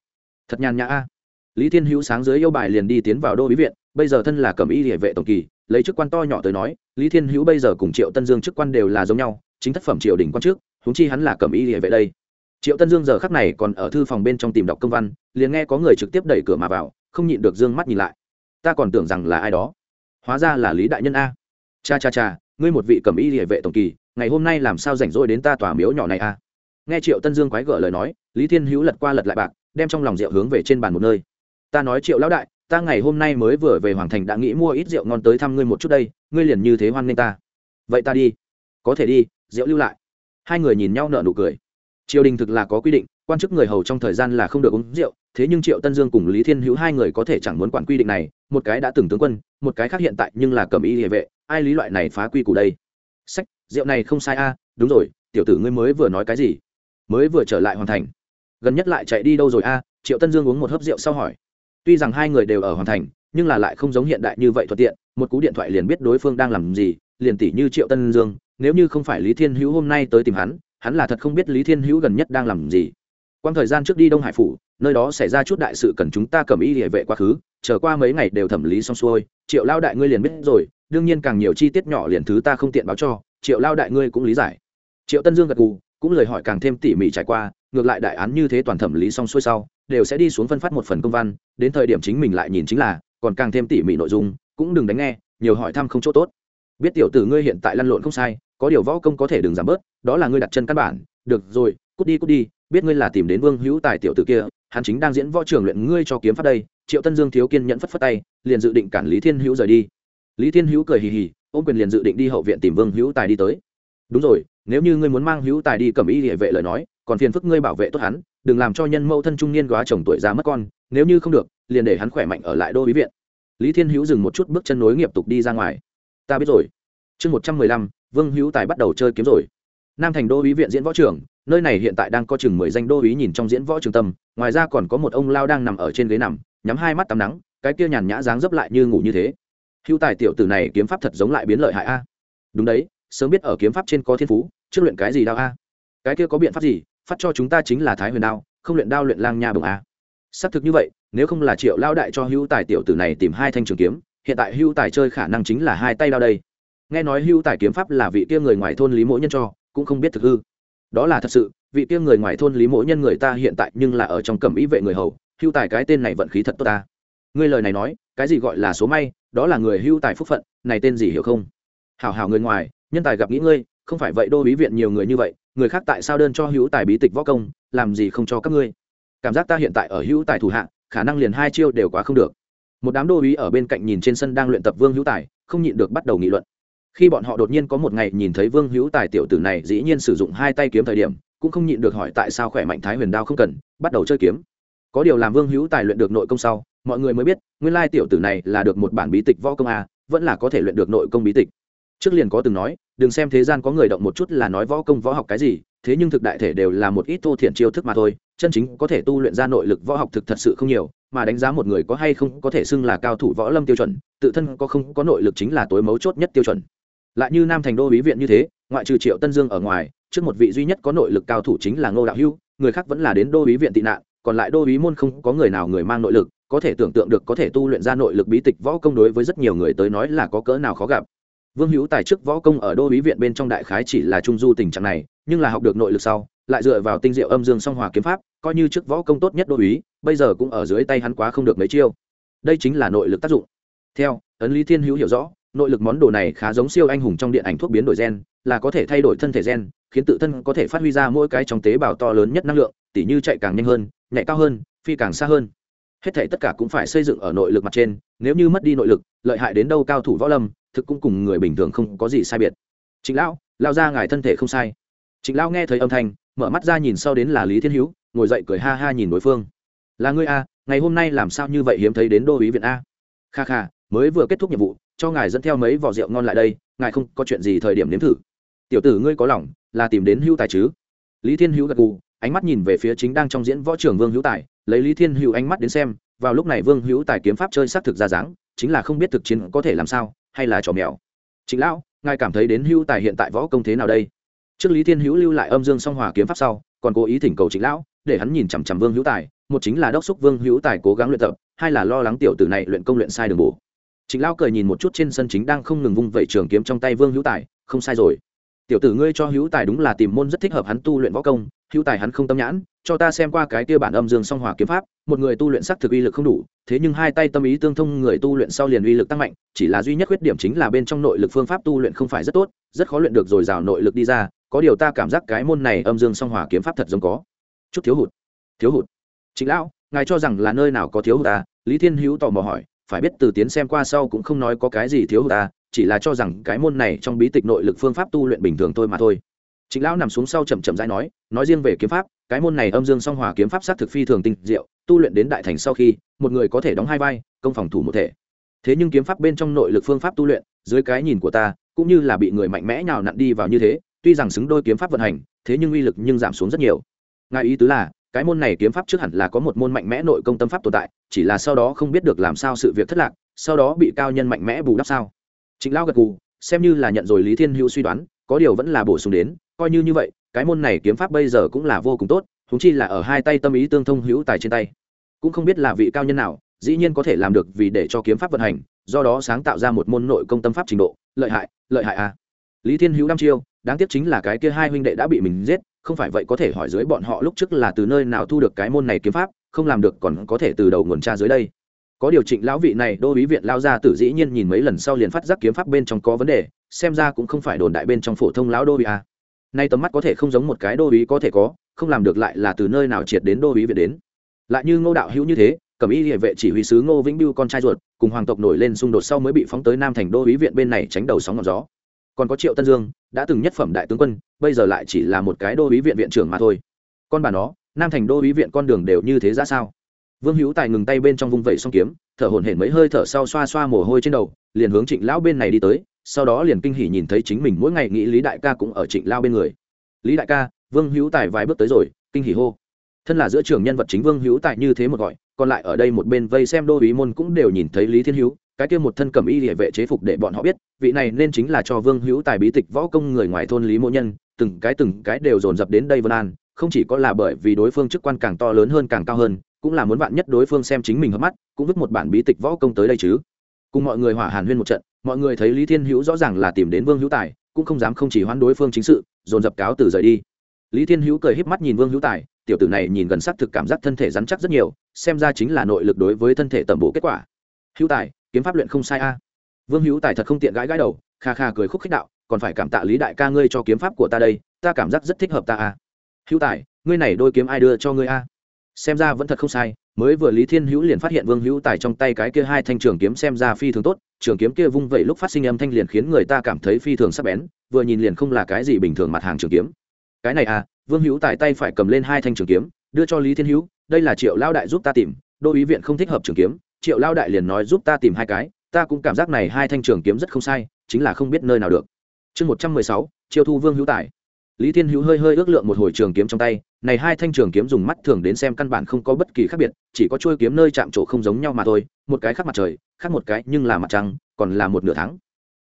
[SPEAKER 1] Thật nhàn nhã a. Lý thiên hữu sáng dưới yêu bài liền đi tiến vào đô ý viện, bây giờ thân là cẩm y địa vệ tổng kỳ, lấy chức quan to nhỏ tới nói, lý thiên hữu bây giờ cùng triệu tân dương chức quan đều là giống nhau, chính thất phẩm triều đình quan trước húng chi hắn là cẩm y địa vệ đây triệu tân dương giờ khắc này còn ở thư phòng bên trong tìm đọc công văn, liền nghe có người trực tiếp đẩy cửa mà vào, không nhịn được d ư ơ n g mắt nhìn lại. Ta còn tưởng rằng là ai đó. Hóa ra là lý đại nhân a. Cha cha cha, ngươi một vị cẩm y địa vệ tổng kỳ, ngày hôm nay làm sao rảnh rỗi đến ta tòa miếu nhỏ này a? nghe triệu tân dương quái gở lời nói, lý thiên hữu lật qua lật lại bạc, đem trong lòng rượu hướng về trên bàn một nơi. Ta nói triệu lão đại, ta ngày hôm nay mới vừa về hoàng thành đã nghĩ mua ít rượu ngon tới thăm ngươi một chút đây, ngươi liền như thế hoan nghênh ta. Vậy ta đi. Có thể đi, rượu lưu lại. Hai người nhìn nhau nợ nụ cười triều đình thực là có quy định, quan chức người hầu trong thời gian là không được uống rượu, thế nhưng triệu tân dương cùng lý thiên hữu hai người có thể chẳng muốn quản quy định này, một cái đã từng tướng quân, một cái khác hiện tại nhưng là cầm y địa vệ, ai lý loại này phá quy củ đây? Sách, rượu này không sai a à, đúng rồi, tiểu tử ngươi mới vừa nói cái gì? Mới vừa trở lại hoàn thành. Gần nhất lại chạy đi đâu rồi a? À, triệu tân dương uống một hớp rượu sau hỏi. Tuy rằng hai người đều ở hoàn thành, nhưng là lại không giống hiện đại như vậy thuận tiện, một cú điện thoại liền biết đối phương đang làm gì, liền tỷ như triệu tân dương, nếu như không phải lý thiên hữu hôm nay tới tìm hắn hắn là thật không biết lý thiên hữu gần nhất đang làm gì. Quang thời gian trước đi đông hải phủ, nơi đó xảy ra chút đại sự cần chúng ta cầm ý địa vệ quá khứ trở qua mấy ngày đều thẩm lý xong xuôi, triệu lao đại ngươi liền biết rồi, đương nhiên càng nhiều chi tiết nhỏ liền thứ ta không tiện báo cho, triệu lao đại ngươi cũng lý giải. Triệu tân dương gật gù, cũng lời hỏi càng thêm tỉ mỉ trải qua, ngược lại đại án như thế toàn thẩm lý xong xuôi sau, đều sẽ đi xuống phân phát một phần công văn, đến thời điểm chính mình lại nhìn chính là, còn càng thêm tỉ mỉ nội dung, cũng đừng đánh nghe, nhiều hỏi thăm không chỗ tốt. Biết tiểu tử ngươi hiện tại lăn lộn không sai có điều võ công có thể đừng giảm bớt, đó là ngươi đặt chân căn bản. Được rồi, cút đi cút đi, biết ngươi là tìm đến vương hữu tài tiểu tử kia, hắn chính đang diễn võ trường luyện ngươi cho kiếm pháp đây. Triệu tân dương thiếu kiên nhẫn phất phất tay, liền dự định cản lý thiên hữu rời đi. Lý thiên hữu cười hì hì, ôm quyền liền dự định đi hậu viện tìm vương hữu tài đi tới. Đúng rồi, nếu như ngươi muốn mang hữu tài đi cầm y địa vệ lời nói, còn phiền phức ngươi bảo vệ tốt hắn, đừng làm cho nhân mẫu thân trung niên góa chồng tuổi già mất con, nếu như không được, liền để hắn khỏe mạnh ở lại đô bí viện. Lý thiên hữu dừng một chút bước chân nối nghiệp tục đi ra ngoài. Ta biết rồi chương một trăm mười lăm, vương hữu tài bắt đầu chơi kiếm rồi. Nam thành đô ý viện diễn võ trường nơi này hiện tại đang có chừng mười danh đô ý nhìn trong diễn võ trường tâm, ngoài ra còn có một ông lao đang nằm ở trên ghế nằm, nhắm hai mắt tắm nắng, cái kia nhàn nhã dáng dấp lại như ngủ như thế. Hữu tài tiểu tử này kiếm pháp thật giống lại biến lợi hại a. Đúng đấy, sớm biết ở kiếm pháp trên có thiên phú, trước luyện cái gì đao a? Cái kia có biện pháp gì? Phát cho chúng ta chính là thái huyền đao, không luyện đao luyện lang nha bồng a. Xác thực như vậy, nếu không là triệu lao đại cho hữu tài tiểu tử này tìm hai thanh trường kiếm, hiện tại hữu tài chơi khả năng chính là hai tay đao đây nghe nói Hưu tài kiếm pháp là vị kia người ngoài thôn lý mỗ nhân cho, cũng không biết thực hư. Đó là thật sự, vị kia người ngoài thôn lý mỗ nhân người ta hiện tại nhưng là ở trong cẩm ý vệ người hầu, Hưu tài cái tên này vận khí thật tốt ta. Ngươi lời này nói, cái gì gọi là số may, đó là người Hưu tài phúc phận, này tên gì hiểu không? Hảo hảo người ngoài, nhân tài gặp nghĩ ngươi, không phải vậy đô bí viện nhiều người như vậy, người khác tại sao đơn cho hữu tài bí tịch võ công, làm gì không cho các ngươi? Cảm giác ta hiện tại ở hữu tài thủ hạ, khả năng liền hai chiêu đều quá không được. Một đám đô bí ở bên cạnh nhìn trên sân đang luyện tập vương hữu tài, không nhịn được bắt đầu nghị luận khi bọn họ đột nhiên có một ngày nhìn thấy vương hữu tài tiểu tử này dĩ nhiên sử dụng hai tay kiếm thời điểm, cũng không nhịn được hỏi tại sao khỏe mạnh thái huyền đao không cần, bắt đầu chơi kiếm. Có điều làm vương hữu tài luyện được nội công sau, mọi người mới biết, nguyên lai tiểu tử này là được một bản bí tịch võ công a, vẫn là có thể luyện được nội công bí tịch. Trước liền có từng nói, đừng xem thế gian có người động một chút là nói võ công võ học cái gì, thế nhưng thực đại thể đều là một ít thô thiện chiêu thức mà thôi, chân chính có thể tu luyện ra nội lực võ học thực thật sự không nhiều, mà đánh giá một người có hay không có thể xưng là cao thủ võ lâm tiêu chuẩn, tự thân có không có nội lực chính là tối mấu chốt nhất tiêu chuẩn lại như nam thành đô bí viện như thế, ngoại trừ triệu tân dương ở ngoài, trước một vị duy nhất có nội lực cao thủ chính là ngô đạo hưu, người khác vẫn là đến đô bí viện tị nạn, còn lại đô bí môn không có người nào người mang nội lực, có thể tưởng tượng được có thể tu luyện ra nội lực bí tịch võ công đối với rất nhiều người tới nói là có cỡ nào khó gặp. Vương hữu tài chức võ công ở đô bí viện bên trong đại khái chỉ là trung du tình trạng này, nhưng là học được nội lực sau, lại dựa vào tinh diệu âm dương song hòa kiếm pháp, coi như chức võ công tốt nhất đô ý, bây giờ cũng ở dưới tay hắn quá không được mấy chiêu. Đây chính là nội lực tác dụng. Theo, ấn lý thiên hữu hiểu rõ nội lực món đồ này khá giống siêu anh hùng trong điện ảnh thuốc biến đổi gen, là có thể thay đổi thân thể gen, khiến tự thân có thể phát huy ra mỗi cái trong tế bào to lớn nhất năng lượng, tỉ như chạy càng nhanh hơn nhạy cao hơn, phi càng xa hơn. Hết thể tất cả cũng phải xây dựng ở nội lực mặt trên, nếu như mất đi nội lực, lợi hại đến đâu cao thủ võ lâm, thực cũng cùng người bình thường không có gì sai biệt. Chính lão, lao ra ngài thân thể không sai. Chính lão nghe thấy âm thanh, mở mắt ra nhìn sau đến là lý thiên hữu, ngồi dậy cười ha ha nhìn đối phương. Là ngươi a ngày hôm nay làm sao như vậy hiếm thấy đến đô ý viện a? Kha kha, mới vừa kết thúc nhiệm vụ cho ngài dẫn theo mấy vỏ rượu ngon lại đây, ngài không có chuyện gì thời điểm nếm thử. Tiểu tử ngươi có lòng, là tìm đến hữu tài chứ? Lý thiên hữu gật gù, ánh mắt nhìn về phía chính đang trong diễn võ trường vương hữu tài, lấy lý thiên hữu ánh mắt đến xem, vào lúc này vương hữu tài kiếm pháp chơi xác thực ra dáng, chính là không biết thực chiến có thể làm sao, hay là trò mèo. Chính lão, ngài cảm thấy đến hữu tài hiện tại võ công thế nào đây? Trước lý thiên hữu lưu lại âm dương song hòa kiếm pháp sau, còn cố ý thỉnh cầu chính lão, để hắn nhìn chằm chằm vương hữu tài, một chính là đốc xúc vương hữu tài cố gắng luyện tập, hai là lo lắng tiểu tử này luyện công luyện sai đường bổ chính lão cười nhìn một chút trên sân chính đang không ngừng vung vẩy trường kiếm trong tay vương hữu tài, không sai rồi. Tiểu tử ngươi cho hữu tài đúng là tìm môn rất thích hợp hắn tu luyện võ công, hữu tài hắn không tâm nhãn, cho ta xem qua cái kia bản âm dương song hòa kiếm pháp, một người tu luyện sắc thực uy lực không đủ, thế nhưng hai tay tâm ý tương thông người tu luyện sau liền uy lực tăng mạnh, chỉ là duy nhất khuyết điểm chính là bên trong nội lực phương pháp tu luyện không phải rất tốt, rất khó luyện được rồi rào nội lực đi ra, có điều ta cảm giác cái môn này âm dương song hòa kiếm pháp thật giống có. Chút thiếu hụt thiếu hụt. Chính lão, ngài cho rằng là nơi nào có thiếu hụt à? lý thiên hữu tò mò hỏi phải biết từ tiến xem qua sau cũng không nói có cái gì thiếu hụt ta, chỉ là cho rằng cái môn này trong bí tịch nội lực phương pháp tu luyện bình thường thôi mà thôi. Chính lão nằm xuống sau chậm chậm rãi nói nói riêng về kiếm pháp, cái môn này âm dương song hòa kiếm pháp sát thực phi thường tinh diệu, tu luyện đến đại thành sau khi, một người có thể đóng hai vai, công phòng thủ một thể. Thế nhưng kiếm pháp bên trong nội lực phương pháp tu luyện, dưới cái nhìn của ta, cũng như là bị người mạnh mẽ nhào nặn đi vào như thế, tuy rằng xứng đôi kiếm pháp vận hành, thế nhưng uy lực nhưng giảm xuống rất nhiều. Ngài ý tứ là cái môn này kiếm pháp trước hẳn là có một môn mạnh mẽ nội công tâm pháp tồn tại, chỉ là sau đó không biết được làm sao sự việc thất lạc, sau đó bị cao nhân mạnh mẽ bù đắp sao? Trịnh lao gật gù, xem như là nhận rồi lý thiên hữu suy đoán, có điều vẫn là bổ sung đến, coi như như vậy, cái môn này kiếm pháp bây giờ cũng là vô cùng tốt thúng chi là ở hai tay tâm ý tương thông hữu tài trên tay. Cũng không biết là vị cao nhân nào, dĩ nhiên có thể làm được vì để cho kiếm pháp vận hành, do đó sáng tạo ra một môn nội công tâm pháp trình độ, lợi hại lợi hại à. Lý thiên hữu năm chiêu, đáng tiếc chính là cái kia hai huynh đệ đã bị mình giết không phải vậy có thể hỏi dưới bọn họ lúc trước là từ nơi nào thu được cái môn này kiếm pháp, không làm được còn có thể từ đầu nguồn tra dưới đây. Có điều chỉnh lão vị này, đô ý viện lao ra tử dĩ nhiên nhìn mấy lần sau liền phát giác kiếm pháp bên trong có vấn đề, xem ra cũng không phải đồn đại bên trong phổ thông lão đô ý à. nay tầm mắt có thể không giống một cái đô ý có thể có, không làm được lại là từ nơi nào triệt đến đô ý viện đến. Lại như ngô đạo hữu như thế, cầm ý địa vệ chỉ huy sứ ngô vĩnh biêu con trai ruột, cùng hoàng tộc nổi lên xung đột sau mới bị phóng tới nam thành đô ý viện bên này tránh đầu sóng ngọn gió còn có triệu tân dương, đã từng nhất phẩm đại tướng quân, bây giờ lại chỉ là một cái đô ý viện viện trưởng mà thôi. Con bà nó, nam thành đô ý viện con đường đều như thế ra sao? Vương hữu tài ngừng tay bên trong vung vẩy song kiếm, thở hổn hển mấy hơi thở sau xoa xoa mồ hôi trên đầu, liền hướng trịnh lão bên này đi tới, sau đó liền kinh hỉ nhìn thấy chính mình mỗi ngày nghĩ lý đại ca cũng ở trịnh lao bên người. Lý đại ca, vương hữu tài vài bước tới rồi, kinh hỉ hô. Thân là giữa trường nhân vật chính vương hữu tài như thế một gọi, còn lại ở đây một bên vây xem đô ý môn cũng đều nhìn thấy lý thiên hữu cái kia một thân cầm y địa vệ chế phục để bọn họ biết, vị này nên chính là cho vương hữu tài bí tịch võ công người ngoài thôn lý mỗ nhân, từng cái từng cái đều dồn dập đến đây vân an, không chỉ có là bởi vì đối phương chức quan càng to lớn hơn càng cao hơn, cũng là muốn bạn nhất đối phương xem chính mình hấp mắt, cũng vứt một bản bí tịch võ công tới đây chứ. Cùng mọi người hỏa hàn huyên một trận, mọi người thấy lý thiên hữu rõ ràng là tìm đến vương hữu tài, cũng không dám không chỉ hoãn đối phương chính sự, dồn dập cáo từ rời đi. Lý thiên hữu cười híp mắt nhìn vương hữu tài, tiểu tử này nhìn gần sát thực cảm giác thân thể rắn chắc rất nhiều, xem ra chính là nội lực đối với thân thể tầm bổ kết quả. Hữu tài kiếm pháp luyện không sai a. Vương hữu tài thật không tiện gãi gãi đầu, kha kha cười khúc khích đạo, còn phải cảm tạ lý đại ca ngươi cho kiếm pháp của ta đây, ta cảm giác rất thích hợp ta a. Hữu tài, ngươi này đôi kiếm ai đưa cho ngươi a? Xem ra vẫn thật không sai, mới vừa lý thiên hữu liền phát hiện vương hữu tài trong tay cái kia hai thanh trường kiếm xem ra phi thường tốt, trường kiếm kia vung vẩy lúc phát sinh âm thanh liền khiến người ta cảm thấy phi thường sắc bén, vừa nhìn liền không là cái gì bình thường mặt hàng trường kiếm. Cái này à vương hữu tài tay phải cầm lên hai thanh trường kiếm, đưa cho lý thiên hữu, đây là triệu lao đại giúp ta tìm đô ý viện không thích hợp trường kiếm triệu lao đại liền nói giúp ta tìm hai cái, ta cũng cảm giác này hai thanh trường kiếm rất không sai, chính là không biết nơi nào được. Chương một trăm mười sáu, chiêu thu vương hữu tài. Lý thiên hữu hơi hơi ước lượng một hồi trường kiếm trong tay, này hai thanh trường kiếm dùng mắt thường đến xem căn bản không có bất kỳ khác biệt, chỉ có chuôi kiếm nơi chạm trổ không giống nhau mà thôi, một cái khác mặt trời, khác một cái nhưng là mặt trăng, còn là một nửa tháng.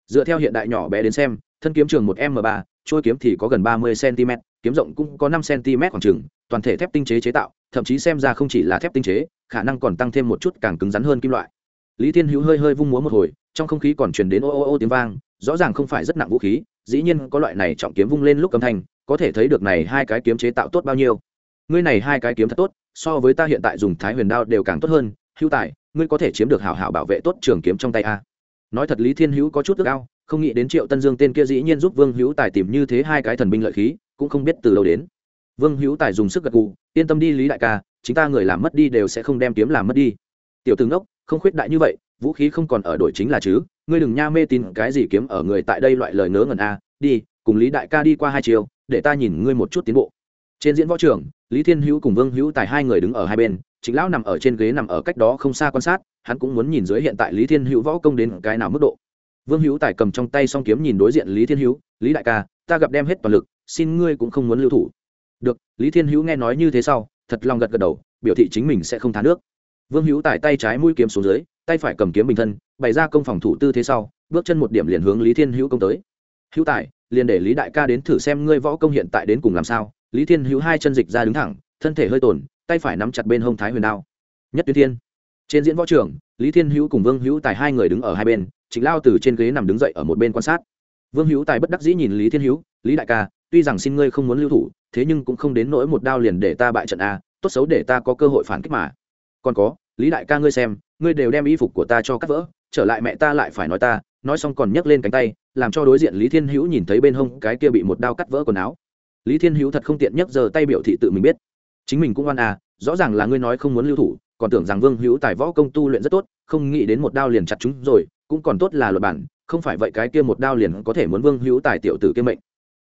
[SPEAKER 1] Dựa theo hiện đại nhỏ bé đến xem, thân kiếm trường một m ba, chuôi kiếm thì có gần ba mươi cm kiếm rộng cũng có năm cm khoảng chừng, toàn thể thép tinh chế chế tạo, thậm chí xem ra không chỉ là thép tinh chế, khả năng còn tăng thêm một chút càng cứng rắn hơn kim loại. Lý thiên hữu hơi hơi vung múa một hồi, trong không khí còn truyền đến ô ô ô tiếng vang, rõ ràng không phải rất nặng vũ khí, dĩ nhiên có loại này trọng kiếm vung lên lúc âm thanh, có thể thấy được này hai cái kiếm chế tạo tốt bao nhiêu. Ngươi này hai cái kiếm thật tốt, so với ta hiện tại dùng thái huyền đao đều càng tốt hơn, hữu tài, ngươi có thể chiếm được hảo hảo bảo vệ tốt trường kiếm trong tay a. Nói thật lý thiên hữu có chút ước ao, không nghĩ đến triệu tân dương tên kia dĩ nhiên giúp vương hữu tài tìm như thế hai cái thần binh lợi khí cũng không biết từ đâu đến. Vương hữu tài dùng sức gật gù, yên tâm đi lý đại ca chúng ta người làm mất đi đều sẽ không đem kiếm làm mất đi. Tiểu tướng đốc không khuyết đại như vậy, vũ khí không còn ở đổi chính là chứ, ngươi đừng nha mê tin cái gì kiếm ở người tại đây loại lời ngớ ngẩn a, đi, cùng lý đại ca đi qua hai chiều, để ta nhìn ngươi một chút tiến bộ. Trên diễn võ trường, lý thiên hữu cùng vương hữu tài hai người đứng ở hai bên chính lão nằm ở trên ghế nằm ở cách đó không xa quan sát, hắn cũng muốn nhìn dưới hiện tại lý thiên hữu võ công đến cái nào mức độ. Vương hữu tài cầm trong tay s o n g kiếm nhìn đối diện lý thiên hữu, lý đại ca, ta gặp đem hết toàn lực xin ngươi cũng không muốn lưu thủ. Được, lý thiên hữu nghe nói như thế sau, thật lòng gật gật đầu, biểu thị chính mình sẽ không thá nước. Vương hữu tài tay trái mũi kiếm xuống dưới, tay phải cầm kiếm bình thân, bày ra công phòng thủ tư thế sau, bước chân một điểm liền hướng lý thiên hữu công tới. Hữu tài liền để lý đại ca đến thử xem ngươi võ công hiện tại đến cùng làm sao. Lý thiên hữu hai chân dịch ra đứng thẳng, thân thể hơi tổn, tay phải nắm chặt bên hông thái huyền đao. Nhất tuyến thiên. Trên diễn võ trường lý thiên hữu cùng vương hữu tài hai người đứng ở hai bên, trịnh lao từ trên ghế nằm đứng dậy ở một bên quan sát. Vương hữu tài bất đắc dĩ nhìn lý thiên hữu, lý đại ca tuy rằng xin ngươi không muốn lưu thủ, thế nhưng cũng không đến nỗi một đao liền để ta bại trận a, tốt xấu để ta có cơ hội phản kích mà. Còn có, lý đại ca ngươi xem, ngươi đều đem y phục của ta cho cắt vỡ, trở lại mẹ ta lại phải nói ta, nói xong còn nhấc lên cánh tay, làm cho đối diện lý thiên hữu nhìn thấy bên hông cái kia bị một đao cắt vỡ quần áo. Lý thiên hữu thật không tiện nhấc giờ tay biểu thị tự mình biết. Chính mình cũng oan à rõ ràng là ngươi nói không muốn lưu thủ, còn tưởng rằng vương hữu tài võ công tu luyện rất tốt, không nghĩ đến một đao liền chặt chúng rồi, cũng còn tốt là luật bản, không phải vậy cái kia một đao liền có thể muốn vương hữu tài tiểu tử kia mệnh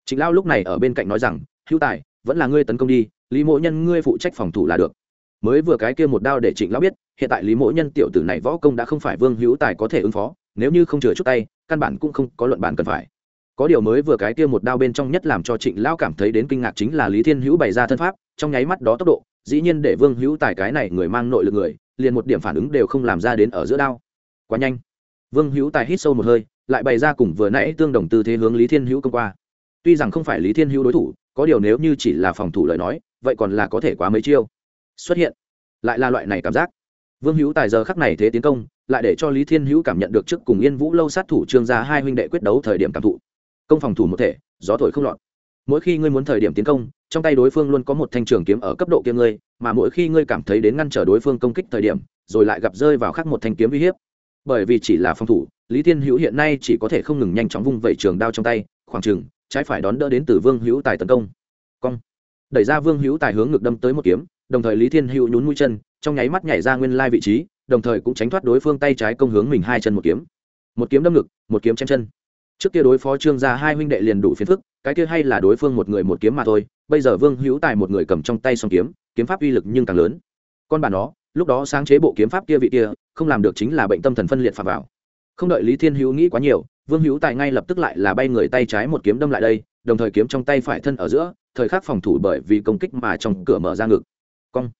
[SPEAKER 1] trịnh lao lúc này ở bên cạnh nói rằng, hữu tài, vẫn là ngươi tấn công đi, lý mộ nhân ngươi phụ trách phòng thủ là được. Mới vừa cái kia một đao để trịnh lão biết, hiện tại lý mộ nhân tiểu tử này võ công đã không phải vương hữu tài có thể ứng phó, nếu như không chừa chút tay, căn bản cũng không có luận bản cần phải. Có điều mới vừa cái kia một đao bên trong nhất làm cho trịnh lão cảm thấy đến kinh ngạc chính là lý thiên hữu bày ra thân pháp, trong nháy mắt đó tốc độ, dĩ nhiên để vương hữu tài cái này người mang nội lực người, liền một điểm phản ứng đều không làm ra đến ở giữa đao. Quá nhanh. Vương hữu tài hít sâu một hơi, lại bày ra cùng vừa nãy tương đồng tư thế hướng lý thiên hữu công qua tuy rằng không phải lý thiên hữu đối thủ, có điều nếu như chỉ là phòng thủ lời nói, vậy còn là có thể quá mấy chiêu. Xuất hiện, lại là loại này cảm giác. Vương hữu tài giờ khắc này thế tiến công, lại để cho lý thiên hữu cảm nhận được trước cùng yên vũ lâu sát thủ trương gia hai huynh đệ quyết đấu thời điểm cảm thụ. Công phòng thủ một thể, gió thổi không lọt. Mỗi khi ngươi muốn thời điểm tiến công, trong tay đối phương luôn có một thanh trường kiếm ở cấp độ kia ngươi, mà mỗi khi ngươi cảm thấy đến ngăn trở đối phương công kích thời điểm, rồi lại gặp rơi vào khắc một thanh kiếm uy hiếp. Bởi vì chỉ là phòng thủ, lý thiên hữu hiện nay chỉ có thể không ngừng nhanh chóng vung vẩy trường đao trong tay, khoảng chừng trái phải đón đỡ đến từ vương hữu tài tấn công. Cong. Đẩy ra vương hữu tài hướng ngực đâm tới một kiếm, đồng thời lý thiên hữu nhún mũi chân, trong nháy mắt nhảy ra nguyên lai vị trí, đồng thời cũng tránh thoát đối phương tay trái công hướng mình hai chân một kiếm. Một kiếm đâm ngực, một kiếm chém chân. Trước kia đối phó trương gia hai huynh đệ liền đủ phiền phức, cái kia hay là đối phương một người một kiếm mà thôi, bây giờ vương hữu tài một người cầm trong tay song kiếm kiếm pháp uy lực nhưng càng lớn. Con bà nó, lúc đó sáng chế bộ kiếm pháp kia vị kia, không làm được chính là bệnh tâm thần phân liệt phạm vào. Không đợi lý thiên hữu nghĩ quá nhiều vương hữu tài ngay lập tức lại là bay người tay trái một kiếm đâm lại đây, đồng thời kiếm trong tay phải thân ở giữa, thời khắc phòng thủ bởi vì công kích mà trong cửa mở ra ngực. Cong.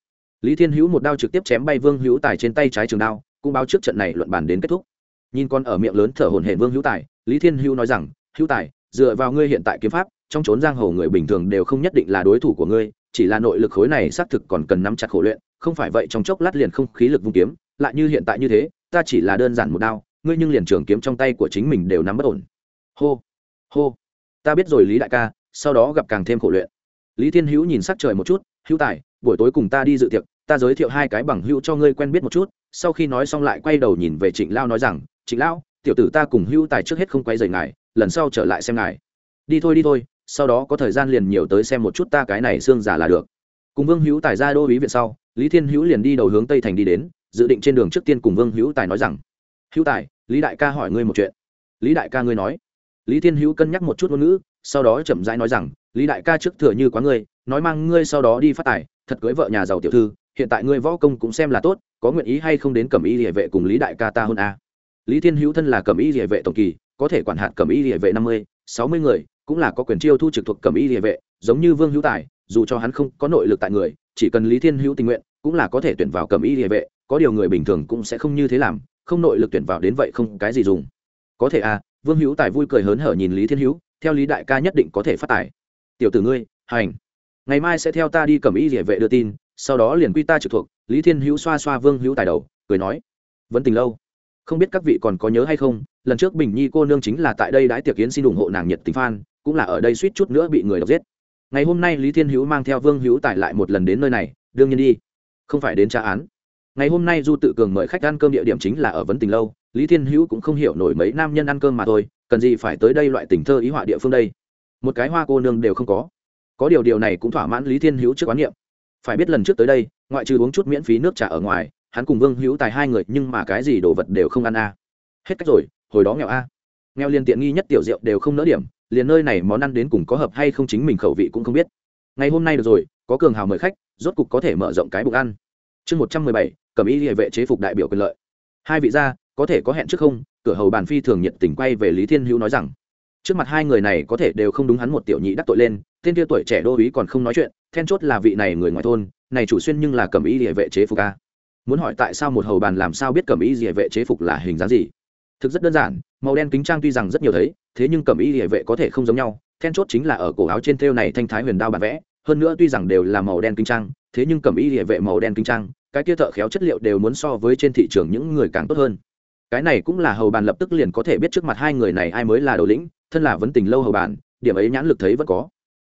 [SPEAKER 1] Lý thiên hữu một đao trực tiếp chém bay vương hữu tài trên tay trái trường đao, cũng báo trước trận này luận bàn đến kết thúc. Nhìn con ở miệng lớn thở hổn hển vương hữu tài, lý thiên hữu nói rằng, hữu tài, dựa vào ngươi hiện tại kiếm pháp, trong trốn giang hồ người bình thường đều không nhất định là đối thủ của ngươi, chỉ là nội lực khối này xác thực còn cần nắm chặt khổ luyện, không phải vậy trong chốc lát liền không khí lực vung kiếm, lại như hiện tại như thế, ta chỉ là đơn giản một đao ngươi nhưng liền trường kiếm trong tay của chính mình đều nắm bất ổn. Hô hô. Ta biết rồi lý đại ca sau đó gặp càng thêm khổ luyện. Lý thiên hữu nhìn sắc trời một chút hữu tài buổi tối cùng ta đi dự tiệc ta giới thiệu hai cái bằng hữu cho ngươi quen biết một chút. Sau khi nói xong lại quay đầu nhìn về trịnh lao nói rằng trịnh Lão, tiểu tử ta cùng hữu tài trước hết không quay rầy ngài lần sau trở lại xem ngài. Đi thôi đi thôi sau đó có thời gian liền nhiều tới xem một chút ta cái này xương giả là được. Cùng vương hữu tài ra đô ý viện sau lý thiên hữu liền đi đầu hướng tây thành đi đến dự định trên đường trước tiên cùng vương hữu tài nói rằng hữu tài lý đại ca hỏi ngươi một chuyện lý đại ca ngươi nói lý thiên hữu cân nhắc một chút ngôn ngữ, sau đó chậm rãi nói rằng, lý đại ca trước thừa như quá ngươi, nói mang ngươi sau đó đi phát tài, thật cưới vợ nhà giàu tiểu thư, hiện tại ngươi võ công cũng xem là tốt, có nguyện ý hay không đến cẩm y địa vệ cùng lý đại ca ta hôn a à. lý thiên hữu thân là cẩm y địa vệ tổng kỳ, có thể quản hạt cẩm y địa vệ năm mươi, sáu mươi người, cũng là có quyền chiêu thu trực thuộc cẩm y địa vệ, giống như vương hữu tài, dù cho hắn không có nội lực tại người, chỉ cần lý thiên hữu tình nguyện, cũng là có thể tuyển vào cẩm y địa vệ, có điều người bình thường cũng sẽ không như thế làm không nội lực tuyển vào đến vậy không cái gì dùng. Có thể à vương hữu tài vui cười hớn hở nhìn lý thiên hữu, theo lý đại ca nhất định có thể phát tài. Tiểu tử ngươi, hành. Ngày mai sẽ theo ta đi cầm y địa vệ đưa tin, sau đó liền quy ta trực thuộc, lý thiên hữu xoa xoa vương hữu tài đầu, cười nói. Vẫn tình lâu. Không biết các vị còn có nhớ hay không, lần trước bình nhi cô nương chính là tại đây đãi tiệc kiến xin ủng hộ nàng nhiệt tình phan cũng là ở đây suýt chút nữa bị người đọc giết. Ngày hôm nay lý thiên hữu mang theo vương hữu tài lại một lần đến nơi này, đương nhiên đi. Không phải đến tra án ngày hôm nay du tự cường mời khách ăn cơm địa điểm chính là ở vấn tình lâu, lý thiên hữu cũng không hiểu nổi mấy nam nhân ăn cơm mà thôi, cần gì phải tới đây loại tình thơ ý họa địa phương đây? Một cái hoa cô nương đều không có. Có điều điều này cũng thỏa mãn lý thiên hữu trước quán niệm. Phải biết lần trước tới đây, ngoại trừ uống chút miễn phí nước trà ở ngoài, hắn cùng vương hữu tài hai người nhưng mà cái gì đồ vật đều không ăn a. Hết cách rồi, hồi đó nghèo a. Nghèo liền tiện nghi nhất tiểu rượu đều không nỡ điểm, liền nơi này món ăn đến cùng có hợp hay không chính mình khẩu vị cũng không biết. Ngày hôm nay được rồi, có cường hào mời khách, rốt cục có thể mở rộng cái bụng ăn chương một trăm mười bảy, cầm ý địa vệ chế phục đại biểu quyền lợi. Hai vị gia, có thể có hẹn trước không? Cửa hầu bàn phi thường nhiệt tình quay về lý thiên hữu nói rằng, trước mặt hai người này có thể đều không đúng hắn một tiểu nhị đắc tội lên, tên kia tuổi trẻ đô ý còn không nói chuyện, then chốt là vị này người ngoài thôn, này chủ xuyên nhưng là cầm ý địa vệ chế phục a. Muốn hỏi tại sao một hầu bàn làm sao biết cầm ý địa vệ chế phục là hình dáng gì? Thực rất đơn giản, màu đen kính trang tuy rằng rất nhiều thấy, thế nhưng cầm ý địa vệ có thể không giống nhau, then chốt chính là ở cổ áo trên thêu này thanh thái huyền đao bản vẽ hơn nữa tuy rằng đều là màu đen kinh trang, thế nhưng cầm ý địa vệ màu đen kinh trang, cái kia thợ khéo chất liệu đều muốn so với trên thị trường những người càng tốt hơn. Cái này cũng là hầu bàn lập tức liền có thể biết trước mặt hai người này ai mới là đầu lĩnh, thân là vấn tình lâu hầu bàn, điểm ấy nhãn lực thấy vẫn có.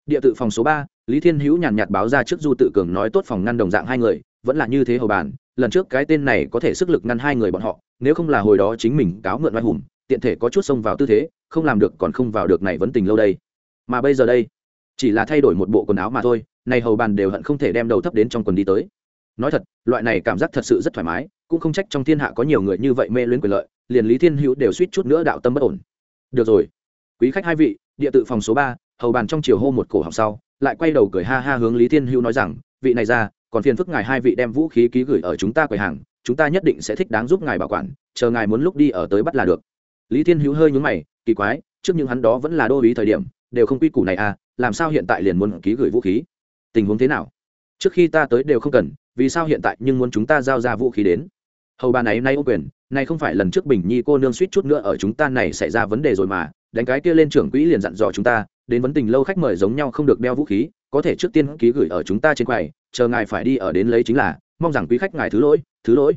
[SPEAKER 1] Địa tự phòng số ba, lý thiên hữu nhàn nhạt báo ra trước du tự cường nói tốt phòng ngăn đồng dạng hai người, vẫn là như thế hầu bàn, lần trước cái tên này có thể sức lực ngăn hai người bọn họ, nếu không là hồi đó chính mình cáo mượn vai hùng, tiện thể có chút xông vào tư thế, không làm được còn không vào được này vấn tình lâu đây. Mà bây giờ đây chỉ là thay đổi một bộ quần áo mà thôi, này hầu bàn đều hận không thể đem đầu thấp đến trong quần đi tới. Nói thật, loại này cảm giác thật sự rất thoải mái, cũng không trách trong thiên hạ có nhiều người như vậy mê luyến quyền lợi, liền lý thiên hữu đều suýt chút nữa đạo tâm bất ổn. Được rồi, quý khách hai vị, địa tự phòng số ba, hầu bàn trong chiều hô một cổ học sau, lại quay đầu cười ha ha hướng lý thiên hữu nói rằng, vị này ra, còn phiền phức ngài hai vị đem vũ khí ký gửi ở chúng ta quầy hàng, chúng ta nhất định sẽ thích đáng giúp ngài bảo quản, chờ ngài muốn lúc đi ở tới bắt là được. Lý thiên hữu hơi nhúng mày, kỳ quái, trước những hắn đó vẫn là đô ý thời điểm, đều không quy củ này à làm sao hiện tại liền muốn ký gửi vũ khí? Tình huống thế nào? Trước khi ta tới đều không cần, vì sao hiện tại nhưng muốn chúng ta giao ra vũ khí đến? Hầu bà này, nay ô quyền, nay không phải lần trước bình nhi cô nương suýt chút nữa ở chúng ta này xảy ra vấn đề rồi mà, đánh cái kia lên trưởng quỹ liền dặn dò chúng ta, đến vấn tình lâu khách mời giống nhau không được đeo vũ khí, có thể trước tiên ký gửi ở chúng ta trên quầy, chờ ngài phải đi ở đến lấy chính là, mong rằng quý khách ngài thứ lỗi thứ lỗi.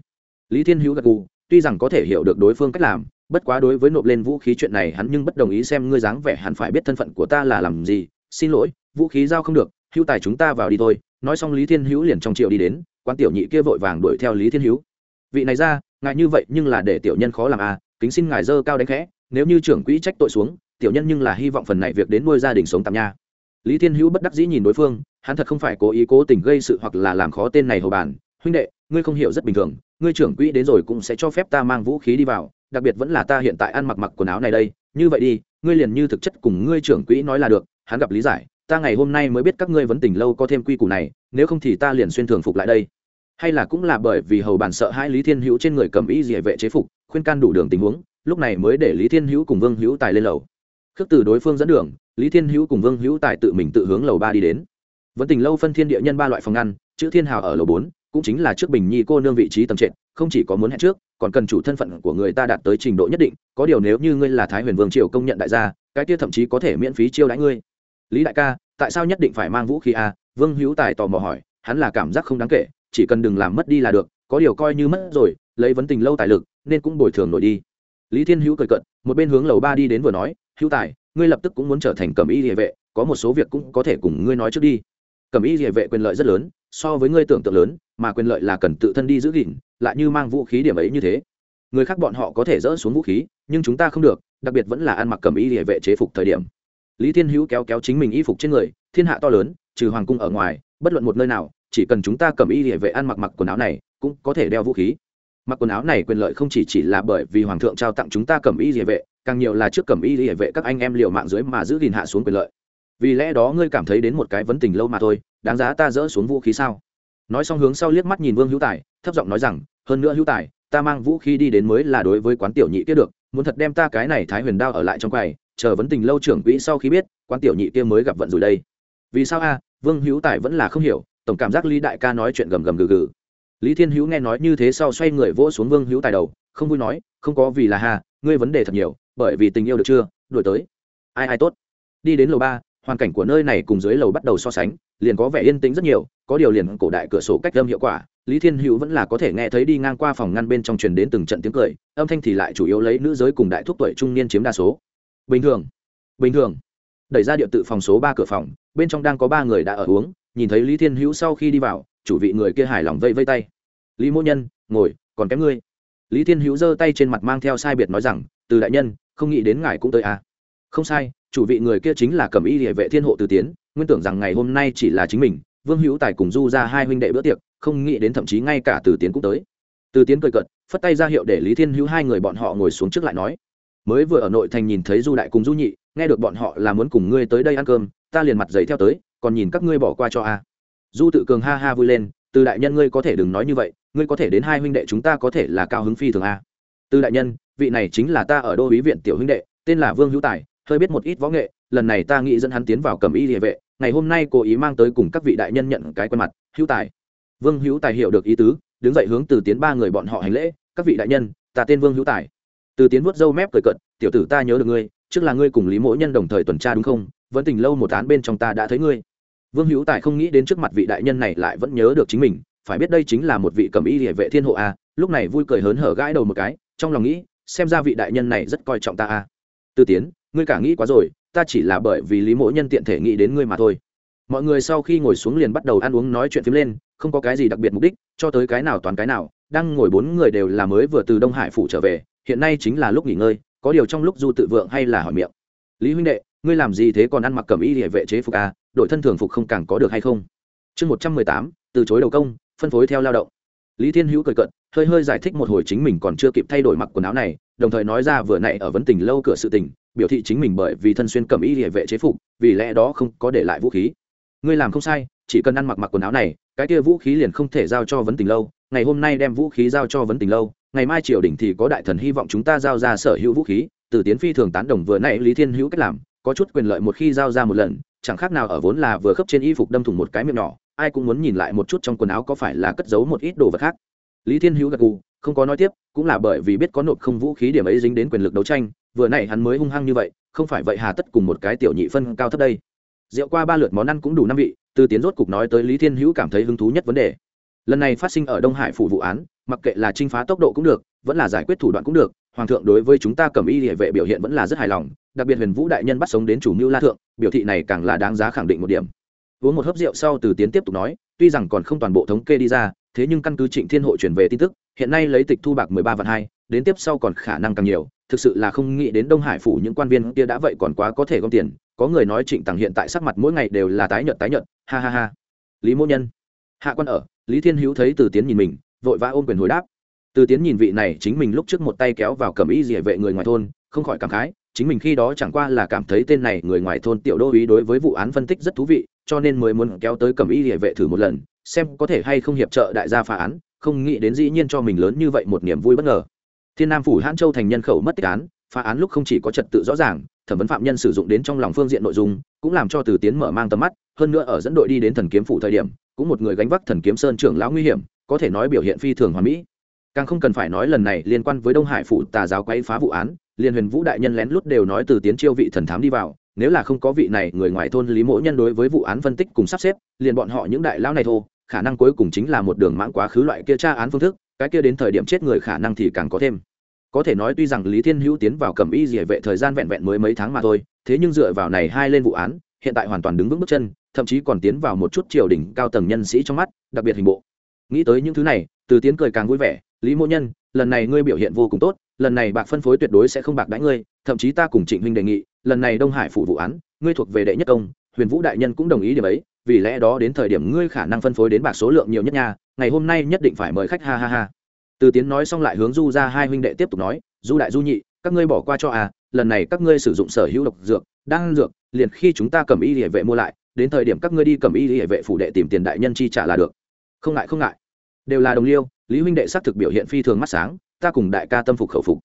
[SPEAKER 1] Lý thiên hữu gật gù, tuy rằng có thể hiểu được đối phương cách làm, bất quá đối với nộp lên vũ khí chuyện này hắn nhưng bất đồng ý xem ngươi dáng vẻ hắn phải biết thân phận của ta là làm gì xin lỗi, vũ khí giao không được hữu tài chúng ta vào đi thôi. Nói xong lý thiên hữu liền trong triệu đi đến quan tiểu nhị kia vội vàng đuổi theo lý thiên hữu. Vị này ra, ngài như vậy nhưng là để tiểu nhân khó làm à kính xin ngài dơ cao đánh khẽ, nếu như trưởng quỹ trách tội xuống, tiểu nhân nhưng là hy vọng phần này việc đến nuôi gia đình sống tạm nha. Lý thiên hữu bất đắc dĩ nhìn đối phương, hắn thật không phải cố ý cố tình gây sự hoặc là làm khó tên này hầu bàn huynh đệ, ngươi không hiểu rất bình thường, ngươi trưởng quỹ đến rồi cũng sẽ cho phép ta mang vũ khí đi vào, đặc biệt vẫn là ta hiện tại ăn mặc mặc quần áo này đây, như vậy đi, ngươi liền như thực chất cùng ngươi trưởng quỹ nói là được hắn gặp lý giải, ta ngày hôm nay mới biết các ngươi vấn tình lâu có thêm quy củ này, nếu không thì ta liền xuyên thường phục lại đây. Hay là cũng là bởi vì hầu bản sợ hai lý thiên hữu trên người cầm ý địa vệ chế phục, khuyên can đủ đường tình huống, lúc này mới để lý thiên hữu cùng vương hữu tài lên lầu. Khước từ đối phương dẫn đường, lý thiên hữu cùng vương hữu tài tự mình tự hướng lầu ba đi đến. Vẫn tình lâu phân thiên địa nhân ba loại phòng ngăn, chữ thiên hào ở lầu bốn, cũng chính là trước bình nhi cô nương vị trí tầm trệt, không chỉ có muốn hẹn trước, còn cần chủ thân phận của người ta đạt tới trình độ nhất định, có điều nếu như ngươi là thái huyền vương triều công nhận đại gia, cái kia thậm chí có thể miễn phí chiêu đãi ngươi lý đại ca, tại sao nhất định phải mang vũ khí a à? vương hữu tài tò mò hỏi, hắn là cảm giác không đáng kể, chỉ cần đừng làm mất đi là được, có điều coi như mất rồi, lấy vấn tình lâu tài lực, nên cũng bồi thường nổi đi. Lý thiên hữu cười cận một bên hướng lầu ba đi đến vừa nói, hữu tài, ngươi lập tức cũng muốn trở thành cẩm y địa vệ, có một số việc cũng có thể cùng ngươi nói trước đi. Cẩm y địa vệ quyền lợi rất lớn, so với ngươi tưởng tượng lớn, mà quyền lợi là cần tự thân đi giữ gìn, lại như mang vũ khí điểm ấy như thế. Người khác bọn họ có thể dỡ xuống vũ khí, nhưng chúng ta không được, đặc biệt vẫn là ăn mặc cẩm y địa vệ chế phục thời điểm lý thiên hữu kéo kéo chính mình y phục trên người, thiên hạ to lớn, trừ hoàng cung ở ngoài, bất luận một nơi nào, chỉ cần chúng ta cầm y địa vệ ăn mặc mặc quần áo này, cũng có thể đeo vũ khí. Mặc quần áo này quyền lợi không chỉ chỉ là bởi vì hoàng thượng trao tặng chúng ta cầm y địa vệ, càng nhiều là trước cầm y địa vệ các anh em liều mạng dưới mà giữ gìn hạ xuống quyền lợi. Vì lẽ đó ngươi cảm thấy đến một cái vấn tình lâu mà thôi, đáng giá ta dỡ xuống vũ khí sao? Nói xong hướng sau liếc mắt nhìn vương hữu tài, thấp giọng nói rằng, hơn nữa hữu tài, ta mang vũ khí đi đến mới là đối với quán tiểu nhị kia được, muốn thật đem ta cái này thái huyền đao ở lại trong quầy chờ vấn tình lâu trưởng quỹ sau khi biết quan tiểu nhị kia mới gặp vận rồi đây. Vì sao a? Vương hữu tài vẫn là không hiểu, tổng cảm giác lý đại ca nói chuyện gầm gầm gừ gừ. Lý thiên hữu nghe nói như thế sau xoay người vỗ xuống vương hữu tài đầu, không vui nói, không có vì là hà ngươi vấn đề thật nhiều, bởi vì tình yêu được chưa, đuổi tới. Ai ai tốt. Đi đến lầu ba, hoàn cảnh của nơi này cùng dưới lầu bắt đầu so sánh, liền có vẻ yên tĩnh rất nhiều, có điều liền cổ đại cửa sổ cách âm hiệu quả, lý thiên hữu vẫn là có thể nghe thấy đi ngang qua phòng ngăn bên trong truyền đến từng trận tiếng cười, âm thanh thì lại chủ yếu lấy nữ giới cùng đại thúc tuổi trung niên chiếm đa số bình thường. Bình thường. Đẩy ra địa tự phòng số ba cửa phòng, bên trong đang có ba người đã ở uống, nhìn thấy lý thiên hữu sau khi đi vào, chủ vị người kia hài lòng vây vây tay. Lý mỗ nhân, ngồi, còn kém ngươi. Lý thiên hữu giơ tay trên mặt mang theo sai biệt nói rằng, từ đại nhân, không nghĩ đến ngài cũng tới à. không sai, chủ vị người kia chính là cẩm y địa vệ thiên hộ từ tiến, nguyên tưởng rằng ngày hôm nay chỉ là chính mình, vương hữu tài cùng du ra hai huynh đệ bữa tiệc, không nghĩ đến thậm chí ngay cả từ tiến cũng tới. Từ tiến cười cợt, phất tay ra hiệu để lý thiên hữu hai người bọn họ ngồi xuống trước lại nói mới vừa ở nội thành nhìn thấy du đại cùng du nhị, nghe được bọn họ là muốn cùng ngươi tới đây ăn cơm, ta liền mặt giấy theo tới, còn nhìn các ngươi bỏ qua cho a. Du tự cường ha ha vui lên, từ đại nhân ngươi có thể đừng nói như vậy, ngươi có thể đến hai huynh đệ chúng ta có thể là cao hứng phi thường a. Từ đại nhân, vị này chính là ta ở đô ý viện tiểu huynh đệ, tên là vương hữu tài, hơi biết một ít võ nghệ, lần này ta nghĩ dẫn hắn tiến vào cầm y địa vệ, ngày hôm nay cố ý mang tới cùng các vị đại nhân nhận cái quen mặt, hữu tài. Vương hữu tài hiểu được ý tứ, đứng dậy hướng từ tiến ba người bọn họ hành lễ, các vị đại nhân, ta tên vương hữu tài từ tiến vuốt râu mép cười cận tiểu tử ta nhớ được ngươi, trước là ngươi cùng lý mỗ nhân đồng thời tuần tra đúng không? Vẫn tình lâu một án bên trong ta đã thấy ngươi. Vương hữu tài không nghĩ đến trước mặt vị đại nhân này lại vẫn nhớ được chính mình, phải biết đây chính là một vị cầm y địa vệ thiên hộ a, lúc này vui cười hớn hở gãi đầu một cái, trong lòng nghĩ, xem ra vị đại nhân này rất coi trọng ta a. Từ tiến, ngươi cả nghĩ quá rồi, ta chỉ là bởi vì lý mỗ nhân tiện thể nghĩ đến ngươi mà thôi. Mọi người sau khi ngồi xuống liền bắt đầu ăn uống nói chuyện phím lên, không có cái gì đặc biệt mục đích, cho tới cái nào toàn cái nào, đang ngồi bốn người đều là mới vừa từ đông hải phủ trở về hiện nay chính là lúc nghỉ ngơi có điều trong lúc du tự vượng hay là hỏi miệng. Lý huynh đệ ngươi làm gì thế còn ăn mặc cẩm y địa vệ chế phục à, đội thân thường phục không càng có được hay không? Chương một trăm mười tám từ chối đầu công phân phối theo lao động. Lý thiên hữu cười cận hơi hơi giải thích một hồi chính mình còn chưa kịp thay đổi mặc quần áo này đồng thời nói ra vừa nãy ở vấn tình lâu cửa sự tình biểu thị chính mình bởi vì thân xuyên cẩm y địa vệ chế phục vì lẽ đó không có để lại vũ khí. Ngươi làm không sai chỉ cần ăn mặc mặc quần áo này cái kia vũ khí liền không thể giao cho vấn tình lâu ngày hôm nay đem vũ khí giao cho vấn tình lâu ngày mai triều đình thì có đại thần hy vọng chúng ta giao ra sở hữu vũ khí, từ tiến phi thường tán đồng vừa nãy lý thiên hữu cách làm, có chút quyền lợi một khi giao ra một lần, chẳng khác nào ở vốn là vừa khớp trên y phục đâm thủng một cái miệng nhỏ, ai cũng muốn nhìn lại một chút trong quần áo có phải là cất giấu một ít đồ vật khác. Lý thiên hữu gật gù, không có nói tiếp, cũng là bởi vì biết có nộp không vũ khí điểm ấy dính đến quyền lực đấu tranh, vừa nãy hắn mới hung hăng như vậy, không phải vậy hà tất cùng một cái tiểu nhị phân cao thấp đây. Rượu qua ba lượt món ăn cũng đủ năm vị, từ tiến rốt cục nói tới lý thiên hữu cảm thấy hứng thú nhất vấn đề. Lần này phát sinh ở đông hải phủ vụ án mặc kệ là trinh phá tốc độ cũng được, vẫn là giải quyết thủ đoạn cũng được, hoàng thượng đối với chúng ta cầm y địa vệ biểu hiện vẫn là rất hài lòng, đặc biệt huyền vũ đại nhân bắt sống đến chủ mưu la thượng, biểu thị này càng là đáng giá khẳng định một điểm. Uống một hớp rượu sau từ tiến tiếp tục nói, tuy rằng còn không toàn bộ thống kê đi ra, thế nhưng căn cứ trịnh thiên hội chuyển về tin tức, hiện nay lấy tịch thu bạc mười ba vạn hai, đến tiếp sau còn khả năng càng nhiều, thực sự là không nghĩ đến đông hải phủ những quan viên kia đã vậy còn quá có thể gom tiền, có người nói trịnh tằng hiện tại sắc mặt mỗi ngày đều là tái nhợt tái nhợt, ha ha ha. Lý Mỗ nhân, hạ quan ở, lý thiên hữu thấy từ tiến nhìn mình vội vã ôm quyền hồi đáp. Từ tiến nhìn vị này, chính mình lúc trước một tay kéo vào cầm ý địa vệ người ngoài thôn, không khỏi cảm khái, chính mình khi đó chẳng qua là cảm thấy tên này người ngoài thôn tiểu đô ý đối với vụ án phân tích rất thú vị, cho nên mới muốn kéo tới cầm ý địa vệ thử một lần, xem có thể hay không hiệp trợ đại gia phá án, không nghĩ đến dĩ nhiên cho mình lớn như vậy một niềm vui bất ngờ. Thiên nam phủ hãn châu thành nhân khẩu mất tích án, phá án lúc không chỉ có trật tự rõ ràng, thẩm vấn phạm nhân sử dụng đến trong lòng phương diện nội dung, cũng làm cho từ tiến mở mang tầm mắt, hơn nữa ở dẫn đội đi đến thần kiếm phủ thời điểm, cũng một người gánh vác thần kiếm sơn trưởng lão nguy hiểm có thể nói biểu hiện phi thường hoàn mỹ. Càng không cần phải nói lần này liên quan với đông hải phủ tà giáo quấy phá vụ án, liên huyền vũ đại nhân lén lút đều nói từ tiến chiêu vị thần thám đi vào, nếu là không có vị này người ngoài thôn lý mỗi nhân đối với vụ án phân tích cùng sắp xếp, liền bọn họ những đại lão này thô khả năng cuối cùng chính là một đường mãng quá khứ loại kia tra án phương thức, cái kia đến thời điểm chết người khả năng thì càng có thêm. Có thể nói tuy rằng lý thiên hữu tiến vào cầm y dỉa vệ thời gian vẹn vẹn mới mấy tháng mà thôi, thế nhưng dựa vào này hai lên vụ án, hiện tại hoàn toàn đứng vững bước chân, thậm chí còn tiến vào một chút triều đình cao tầng nhân sĩ trong mắt, đặc biệt hình bộ nghĩ tới những thứ này, từ tiến cười càng vui vẻ, lý Mỗ nhân, lần này ngươi biểu hiện vô cùng tốt, lần này bạc phân phối tuyệt đối sẽ không bạc đãi ngươi, thậm chí ta cùng trịnh huynh đề nghị, lần này đông hải phủ vụ án, ngươi thuộc về đệ nhất công, huyền vũ đại nhân cũng đồng ý điểm ấy, vì lẽ đó đến thời điểm ngươi khả năng phân phối đến bạc số lượng nhiều nhất nha, ngày hôm nay nhất định phải mời khách, ha ha ha. Từ tiến nói xong lại hướng du ra hai huynh đệ tiếp tục nói, du đại du nhị, các ngươi bỏ qua cho à lần này các ngươi sử dụng sở hữu độc dược đang dược, liền khi chúng ta cầm y địa vệ mua lại, đến thời điểm các ngươi đi cầm y địa vệ phủ đệ tìm tiền đại nhân chi trả là được không ngại không ngại. Đều là đồng liêu, lý huynh đệ xác thực biểu hiện phi thường mắt sáng, ta cùng đại ca tâm phục khẩu phục.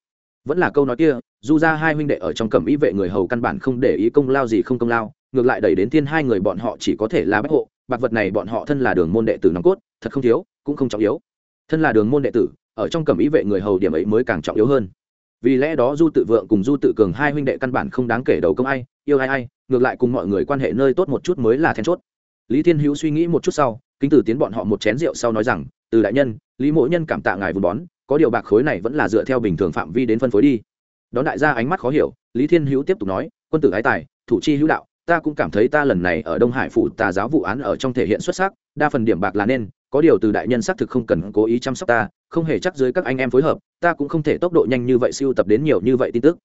[SPEAKER 1] Vẫn là câu nói kia du ra hai huynh đệ ở trong cẩm ý vệ người hầu căn bản không để ý công lao gì không công lao, ngược lại đẩy đến tiên hai người bọn họ chỉ có thể là bách hộ, bạc vật này bọn họ thân là đường môn đệ tử nòng cốt, thật không thiếu, cũng không trọng yếu. Thân là đường môn đệ tử, ở trong cẩm ý vệ người hầu điểm ấy mới càng trọng yếu hơn. Vì lẽ đó du tự vượng cùng du tự cường hai huynh đệ căn bản không đáng kể đầu công ai, yêu ai ai, ngược lại cùng mọi người quan hệ nơi tốt một chút mới là then chốt. Lý thiên hữu suy nghĩ một chút sau kính từ tiến bọn họ một chén rượu sau nói rằng, từ đại nhân, lý mỗi nhân cảm tạ ngài vun bón, có điều bạc khối này vẫn là dựa theo bình thường phạm vi đến phân phối đi. Đón đại gia ánh mắt khó hiểu, lý thiên hữu tiếp tục nói, quân tử ái tài, thủ chi hữu đạo, ta cũng cảm thấy ta lần này ở đông hải phủ tà giáo vụ án ở trong thể hiện xuất sắc, đa phần điểm bạc là nên, có điều từ đại nhân xác thực không cần cố ý chăm sóc ta, không hề chắc dưới các anh em phối hợp, ta cũng không thể tốc độ nhanh như vậy siêu tập đến nhiều như vậy tin tức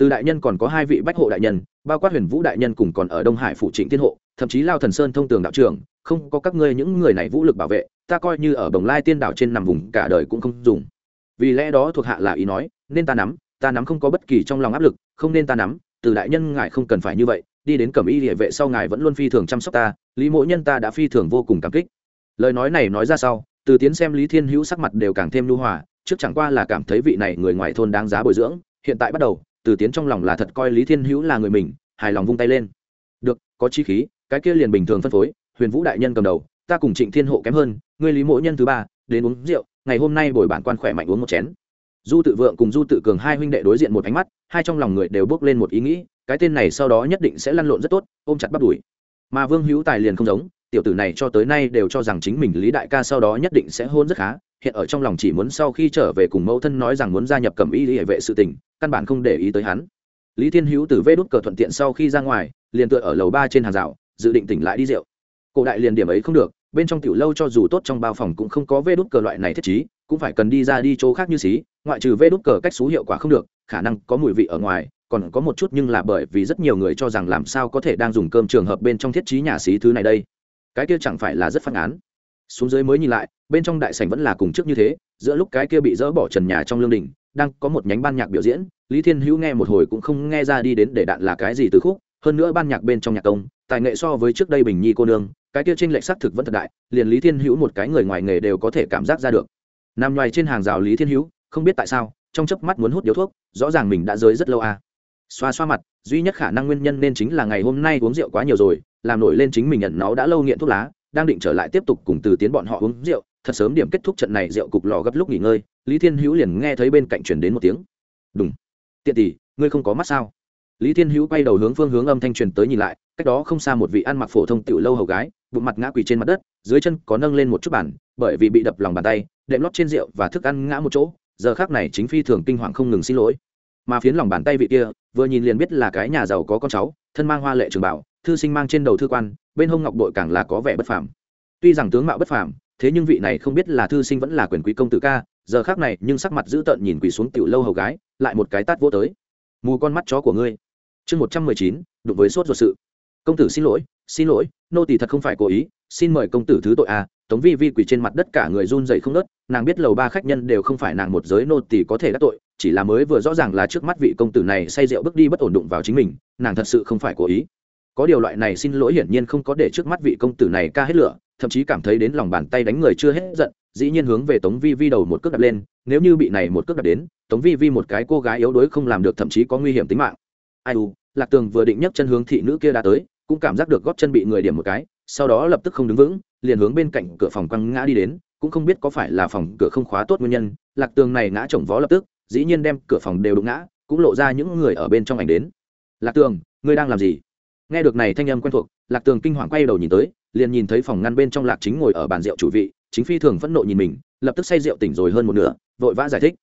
[SPEAKER 1] từ đại nhân còn có hai vị bách hộ đại nhân, bao quát huyền vũ đại nhân cùng còn ở đông hải phủ trịnh thiên hộ, thậm chí lao thần sơn thông tường đạo trưởng, không có các ngươi những người này vũ lực bảo vệ, ta coi như ở bồng lai tiên đảo trên nằm vùng cả đời cũng không dùng. Vì lẽ đó thuộc hạ là ý nói, nên ta nắm ta nắm không có bất kỳ trong lòng áp lực, không nên ta nắm, từ đại nhân ngài không cần phải như vậy, đi đến cẩm y địa vệ sau ngài vẫn luôn phi thường chăm sóc ta, lý mỗi nhân ta đã phi thường vô cùng cảm kích. Lời nói này nói ra sau, từ tiến xem lý thiên hữu sắc mặt đều càng thêm lưu hòa, trước chẳng qua là cảm thấy vị này người ngoài thôn đáng giá bồi dưỡng, hiện tại bắt đầu từ tiến trong lòng là thật coi lý thiên hữu là người mình, hài lòng vung tay lên. Được, có chi khí, cái kia liền bình thường phân phối, huyền vũ đại nhân cầm đầu, ta cùng trịnh thiên hộ kém hơn, ngươi lý mỗi nhân thứ ba, đến uống rượu, ngày hôm nay bồi bản quan khỏe mạnh uống một chén. Du tự vượng cùng du tự cường hai huynh đệ đối diện một ánh mắt, hai trong lòng người đều bước lên một ý nghĩ, cái tên này sau đó nhất định sẽ lăn lộn rất tốt, ôm chặt bắt đuổi mà vương hữu tài liền không giống, tiểu tử này cho tới nay đều cho rằng chính mình lý đại ca sau đó nhất định sẽ hôn rất khá hiện ở trong lòng chỉ muốn sau khi trở về cùng mẫu thân nói rằng muốn gia nhập cầm y hệ vệ sự tình, căn bản không để ý tới hắn. Lý thiên hữu từ vê đút cờ thuận tiện sau khi ra ngoài, liền tựa ở lầu ba trên hàng rào, dự định tỉnh lại đi rượu. Cổ đại liền điểm ấy không được, bên trong tiểu lâu cho dù tốt trong bao phòng cũng không có vê đút cờ loại này thiết chí cũng phải cần đi ra đi chỗ khác như xí, ngoại trừ vê đút cờ cách xú hiệu quả không được, khả năng có mùi vị ở ngoài, còn có một chút nhưng là bởi vì rất nhiều người cho rằng làm sao có thể đang dùng cơm trường hợp bên trong thiết chí nhà xí thứ này đây. Cái kia chẳng phải là rất phản án xuống dưới mới nhìn lại, bên trong đại sảnh vẫn là cùng trước như thế, giữa lúc cái kia bị dỡ bỏ trần nhà trong lương đình, đang có một nhánh ban nhạc biểu diễn, lý thiên hữu nghe một hồi cũng không nghe ra đi đến để đạn là cái gì từ khúc, hơn nữa ban nhạc bên trong nhạc công, tài nghệ so với trước đây bình nhi cô nương, cái kia tranh lệch xác thực vẫn thật đại, liền lý thiên hữu một cái người ngoài nghề đều có thể cảm giác ra được. Nằm ngoài trên hàng rào lý thiên hữu, không biết tại sao, trong chớp mắt muốn hút điếu thuốc, rõ ràng mình đã rơi rất lâu à. Xoa xoa mặt, duy nhất khả năng nguyên nhân nên chính là ngày hôm nay uống rượu quá nhiều rồi, làm nổi lên chính mình nhận nó đã lâu nghiện thuốc lá đang định trở lại tiếp tục cùng từ tiến bọn họ uống rượu, thật sớm điểm kết thúc trận này rượu cục lò gấp lúc nghỉ ngơi, lý thiên hữu liền nghe thấy bên cạnh chuyển đến một tiếng. Đúng tiện tỷ, ngươi không có mắt sao? Lý thiên hữu quay đầu hướng phương hướng âm thanh truyền tới nhìn lại, cách đó không xa một vị ăn mặc phổ thông tiểu lâu hầu gái, bụng mặt ngã quỳ trên mặt đất, dưới chân có nâng lên một chút bản bởi vì bị đập lòng bàn tay, đệm lót trên rượu và thức ăn ngã một chỗ, giờ khác này chính phi thường kinh hoàng không ngừng xin lỗi. Mà phiến lòng bàn tay vị kia, vừa nhìn liền biết là cái nhà giàu có con cháu, thân mang hoa lệ trường bảo thư sinh mang trên đầu thư quan bên hông ngọc bội càng là có vẻ bất phàm. Tuy rằng tướng mạo bất phàm, thế nhưng vị này không biết là thư sinh vẫn là quyền quý công tử ca, giờ khác này nhưng sắc mặt dữ tợn nhìn quỳ xuống tiểu lâu hầu gái, lại một cái tát vô tới. Mù con mắt chó của ngươi. Chương một trăm mười chín, đụng với sốt ruột sự. Công tử xin lỗi xin lỗi, nô tỳ thật không phải cố ý, xin mời công tử thứ tội à tống vi vi quỳ trên mặt đất cả người run dậy không nớt nàng biết lầu ba khách nhân đều không phải nàng một giới nô tỳ có thể đắc tội, chỉ là mới vừa rõ ràng là trước mắt vị công tử này say rượu bước đi bất ổn đụng vào chính mình, nàng thật sự không phải cố ý có điều loại này xin lỗi hiển nhiên không có để trước mắt vị công tử này ca hết lửa, thậm chí cảm thấy đến lòng bàn tay đánh người chưa hết giận, dĩ nhiên hướng về tống vi vi đầu một cước đập lên, nếu như bị này một cước đập đến, tống vi vi một cái cô gái yếu đuối không làm được thậm chí có nguy hiểm tính mạng. Ai u, lạc tường vừa định nhấc chân hướng thị nữ kia đã tới, cũng cảm giác được gót chân bị người điểm một cái, sau đó lập tức không đứng vững, liền hướng bên cạnh cửa phòng quăng ngã đi đến, cũng không biết có phải là phòng cửa không khóa tốt nguyên nhân, lạc tường này ngã chồng vó lập tức, dĩ nhiên đem cửa phòng đều đụng ngã, cũng lộ ra những người ở bên trong ảnh đến. Lạc tường, ngươi đang làm gì? Nghe được này thanh âm quen thuộc, lạc tường kinh hoàng quay đầu nhìn tới, liền nhìn thấy phòng ngăn bên trong lạc chính ngồi ở bàn rượu chủ vị, chính phi thường phẫn nộ nhìn mình, lập tức say rượu tỉnh rồi hơn một nửa, vội vã giải thích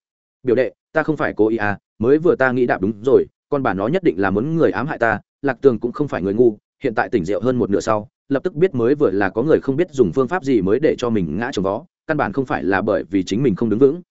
[SPEAKER 1] biểu đệ, ta không phải cố ý à mới vừa ta nghĩ đạp đúng rồi, con bà nó nhất định là muốn người ám hại ta, lạc tường cũng không phải người ngu, hiện tại tỉnh rượu hơn một nửa sau, lập tức biết mới vừa là có người không biết dùng phương pháp gì mới để cho mình ngã trồng vó, căn bản không phải là bởi vì chính mình không đứng vững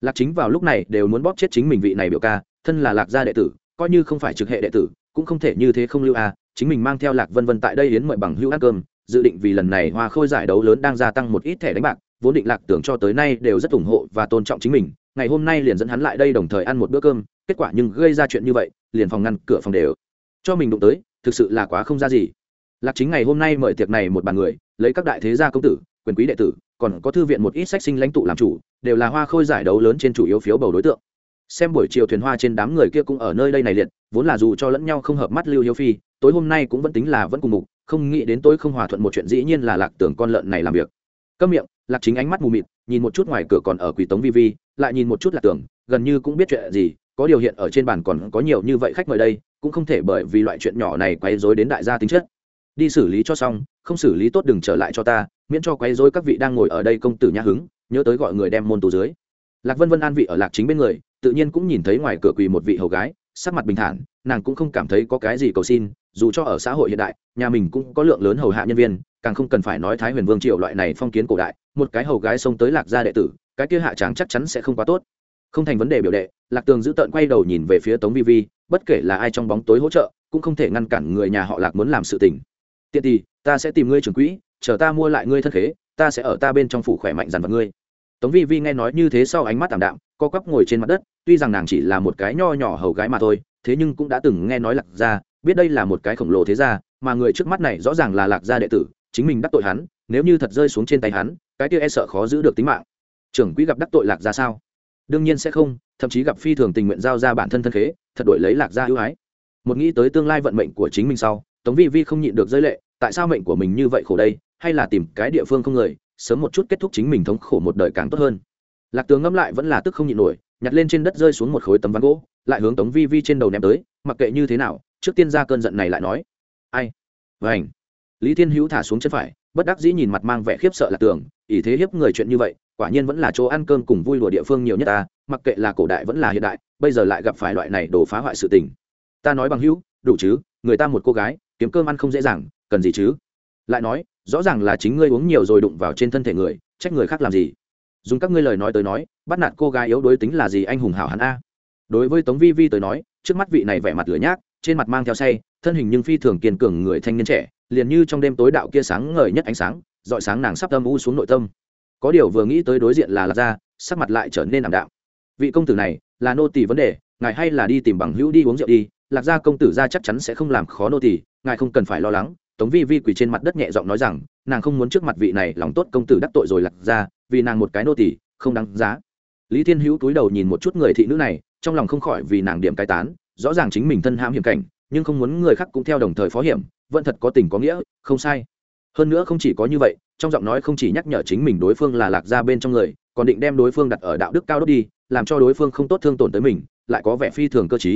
[SPEAKER 1] lạc chính vào lúc này đều muốn bóp chết chính mình vị này biểu ca, thân là lạc gia đệ tử, coi như không phải trực hệ đệ tử, cũng không thể như thế không lưu à chính mình mang theo lạc vân vân tại đây yến mời bằng hữu ăn cơm, dự định vì lần này hoa khôi giải đấu lớn đang gia tăng một ít thẻ đánh bạc, vốn định lạc tưởng cho tới nay đều rất ủng hộ và tôn trọng chính mình, ngày hôm nay liền dẫn hắn lại đây đồng thời ăn một bữa cơm, kết quả nhưng gây ra chuyện như vậy, liền phòng ngăn cửa phòng đều cho mình đụng tới, thực sự là quá không ra gì. Lạc chính ngày hôm nay mời tiệc này một bàn người, lấy các đại thế gia công tử, quyền quý đệ tử, còn có thư viện một ít sách sinh lãnh tụ làm chủ, đều là hoa khôi giải đấu lớn trên chủ yếu phiếu bầu đối tượng. Xem buổi chiều thuyền hoa trên đám người kia cũng ở nơi đây này liệt, vốn là dù cho lẫn nhau không hợp mắt lưu hiếu phi tối hôm nay cũng vẫn tính là vẫn cùng mục, không nghĩ đến tối không hòa thuận một chuyện dĩ nhiên là lạc tưởng con lợn này làm việc. Câm miệng, lạc chính ánh mắt mù mịt, nhìn một chút ngoài cửa còn ở quỳ tống vi vi, lại nhìn một chút lạc tưởng gần như cũng biết chuyện gì, có điều hiện ở trên bàn còn có nhiều như vậy khách mời đây, cũng không thể bởi vì loại chuyện nhỏ này quấy rối đến đại gia tính chất. Đi xử lý cho xong, không xử lý tốt đừng trở lại cho ta, miễn cho quấy rối các vị đang ngồi ở đây công tử nhã hứng, nhớ tới gọi người đem môn tù dưới. Lạc vân vân an vị ở lạc chính bên người, tự nhiên cũng nhìn thấy ngoài cửa quỳ một vị hầu gái, sắc mặt bình thản nàng cũng không cảm thấy có cái gì cầu xin, dù cho ở xã hội hiện đại, nhà mình cũng có lượng lớn hầu hạ nhân viên, càng không cần phải nói thái huyền vương triều loại này phong kiến cổ đại, một cái hầu gái xông tới lạc gia đệ tử, cái kia hạ tráng chắc chắn sẽ không quá tốt. Không thành vấn đề biểu đệ, lạc tường giữ tợn quay đầu nhìn về phía tống vi vi, bất kể là ai trong bóng tối hỗ trợ, cũng không thể ngăn cản người nhà họ lạc muốn làm sự tình. Tiện thì ta sẽ tìm ngươi trưởng quỹ, chờ ta mua lại ngươi thân khế, ta sẽ ở ta bên trong phủ khỏe mạnh dằn vặt ngươi. Tống vi vi nghe nói như thế sau ánh mắt tảm đạm, co quắp ngồi trên mặt đất, tuy rằng nàng chỉ là một cái nho nhỏ hầu gái mà thôi thế nhưng cũng đã từng nghe nói lạc gia, biết đây là một cái khổng lồ thế gia, mà người trước mắt này rõ ràng là lạc gia đệ tử, chính mình đắc tội hắn, nếu như thật rơi xuống trên tay hắn, cái kia e sợ khó giữ được tính mạng. Trưởng quỹ gặp đắc tội lạc gia sao? Đương nhiên sẽ không, thậm chí gặp phi thường tình nguyện giao ra bản thân thân khế, thật đổi lấy lạc gia ưu ái. Một nghĩ tới tương lai vận mệnh của chính mình sau, tống vi vi không nhịn được rơi lệ, tại sao mệnh của mình như vậy khổ đây, hay là tìm cái địa phương không người, sớm một chút kết thúc chính mình thống khổ một đời càng tốt hơn. Lạc tướng ngẫm lại vẫn là tức không nhịn nổi nhặt lên trên đất rơi xuống một khối tấm ván gỗ, lại hướng tống vi vi trên đầu ném tới, mặc kệ như thế nào, trước tiên ra cơn giận này lại nói. Ai? Vảnh lý thiên hữu thả xuống chân phải, bất đắc dĩ nhìn mặt mang vẻ khiếp sợ là tường ý thế hiếp người chuyện như vậy, quả nhiên vẫn là chỗ ăn cơm cùng vui lùa địa phương nhiều nhất ta, mặc kệ là cổ đại vẫn là hiện đại, bây giờ lại gặp phải loại này đổ phá hoại sự tình. Ta nói bằng hữu, đủ chứ, người ta một cô gái, kiếm cơm ăn không dễ dàng, cần gì chứ? Lại nói, rõ ràng là chính ngươi uống nhiều rồi đụng vào trên thân thể người, trách người khác làm gì? Dùng các ngươi lời nói tới nói, bắt nạt cô gái yếu đuối tính là gì anh hùng hảo hắn a. Đối với tống vi vi tới nói, trước mắt vị này vẻ mặt lửa nhác, trên mặt mang theo say, thân hình nhưng phi thường kiên cường người thanh niên trẻ, liền như trong đêm tối đạo kia sáng ngời nhất ánh sáng, dọi sáng nàng sắp tâm u xuống nội tâm. Có điều vừa nghĩ tới đối diện là lạc gia, sắc mặt lại trở nên ảm đạm. Vị công tử này, là nô tỳ vấn đề, ngài hay là đi tìm bằng hữu đi uống rượu đi, lạc gia công tử ra chắc chắn sẽ không làm khó nô tỳ, ngài không cần phải lo lắng. Tống vi vi quỳ trên mặt đất nhẹ giọng nói rằng, nàng không muốn trước mặt vị này lòng tốt công tử đắc tội rồi lạc gia vì nàng một cái nô tỳ, không đáng giá. Lý thiên hữu túi đầu nhìn một chút người thị nữ này, trong lòng không khỏi vì nàng điểm cai tán, rõ ràng chính mình thân hãm hiểm cảnh, nhưng không muốn người khác cũng theo đồng thời phó hiểm, vẫn thật có tình có nghĩa, không sai. Hơn nữa không chỉ có như vậy, trong giọng nói không chỉ nhắc nhở chính mình đối phương là lạc ra bên trong người, còn định đem đối phương đặt ở đạo đức cao đốt đi, làm cho đối phương không tốt thương tổn tới mình, lại có vẻ phi thường cơ t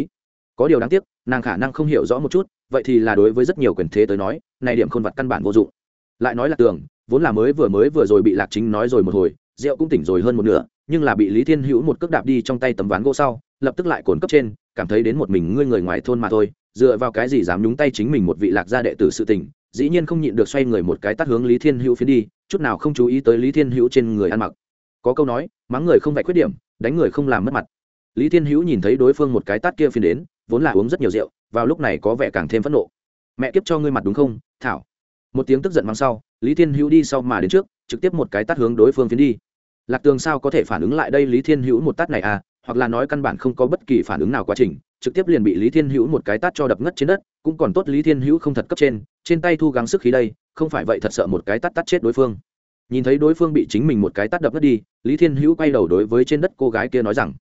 [SPEAKER 1] có điều đáng tiếc, nàng khả năng không hiểu rõ một chút, vậy thì là đối với rất nhiều quyền thế tới nói, này điểm khôn vật căn bản vô dụng. Lại nói là tường vốn là mới vừa mới vừa rồi bị lạc chính nói rồi một hồi, rượu cũng tỉnh rồi hơn một nửa, nhưng là bị lý thiên hữu một cước đạp đi trong tay tấm ván gỗ sau, lập tức lại cồn cấp trên, cảm thấy đến một mình ngươi người ngoài thôn mà thôi, dựa vào cái gì dám nhúng tay chính mình một vị lạc gia đệ tử sự tình, dĩ nhiên không nhịn được xoay người một cái tắt hướng lý thiên hữu phiến đi, chút nào không chú ý tới lý thiên hữu trên người ăn mặc. Có câu nói, mắng người không vạch khuyết điểm, đánh người không làm mất mặt. Lý thiên hữu nhìn thấy đối phương một cái tắt kia phiến đến, vốn là uống rất nhiều rượu, vào lúc này có vẻ càng thêm phẫn nộ. Mẹ kiếp cho ngươi mặt đúng không? Thảo một tiếng tức giận mang sau, lý thiên hữu đi sau mà đến trước, trực tiếp một cái tắt hướng đối phương phiến đi. Lạc tường sao có thể phản ứng lại đây lý thiên hữu một tát này à? Hoặc là nói căn bản không có bất kỳ phản ứng nào quá trình, trực tiếp liền bị lý thiên hữu một cái tát cho đập ngất trên đất, cũng còn tốt lý thiên hữu không thật cấp trên trên tay thu gắng sức khí đây, không phải vậy thật sợ một cái tát tát chết đối phương. Nhìn thấy đối phương bị chính mình một cái tát đập ngất đi, lý thiên hữu quay đầu đối với trên đất cô gái kia nói rằng,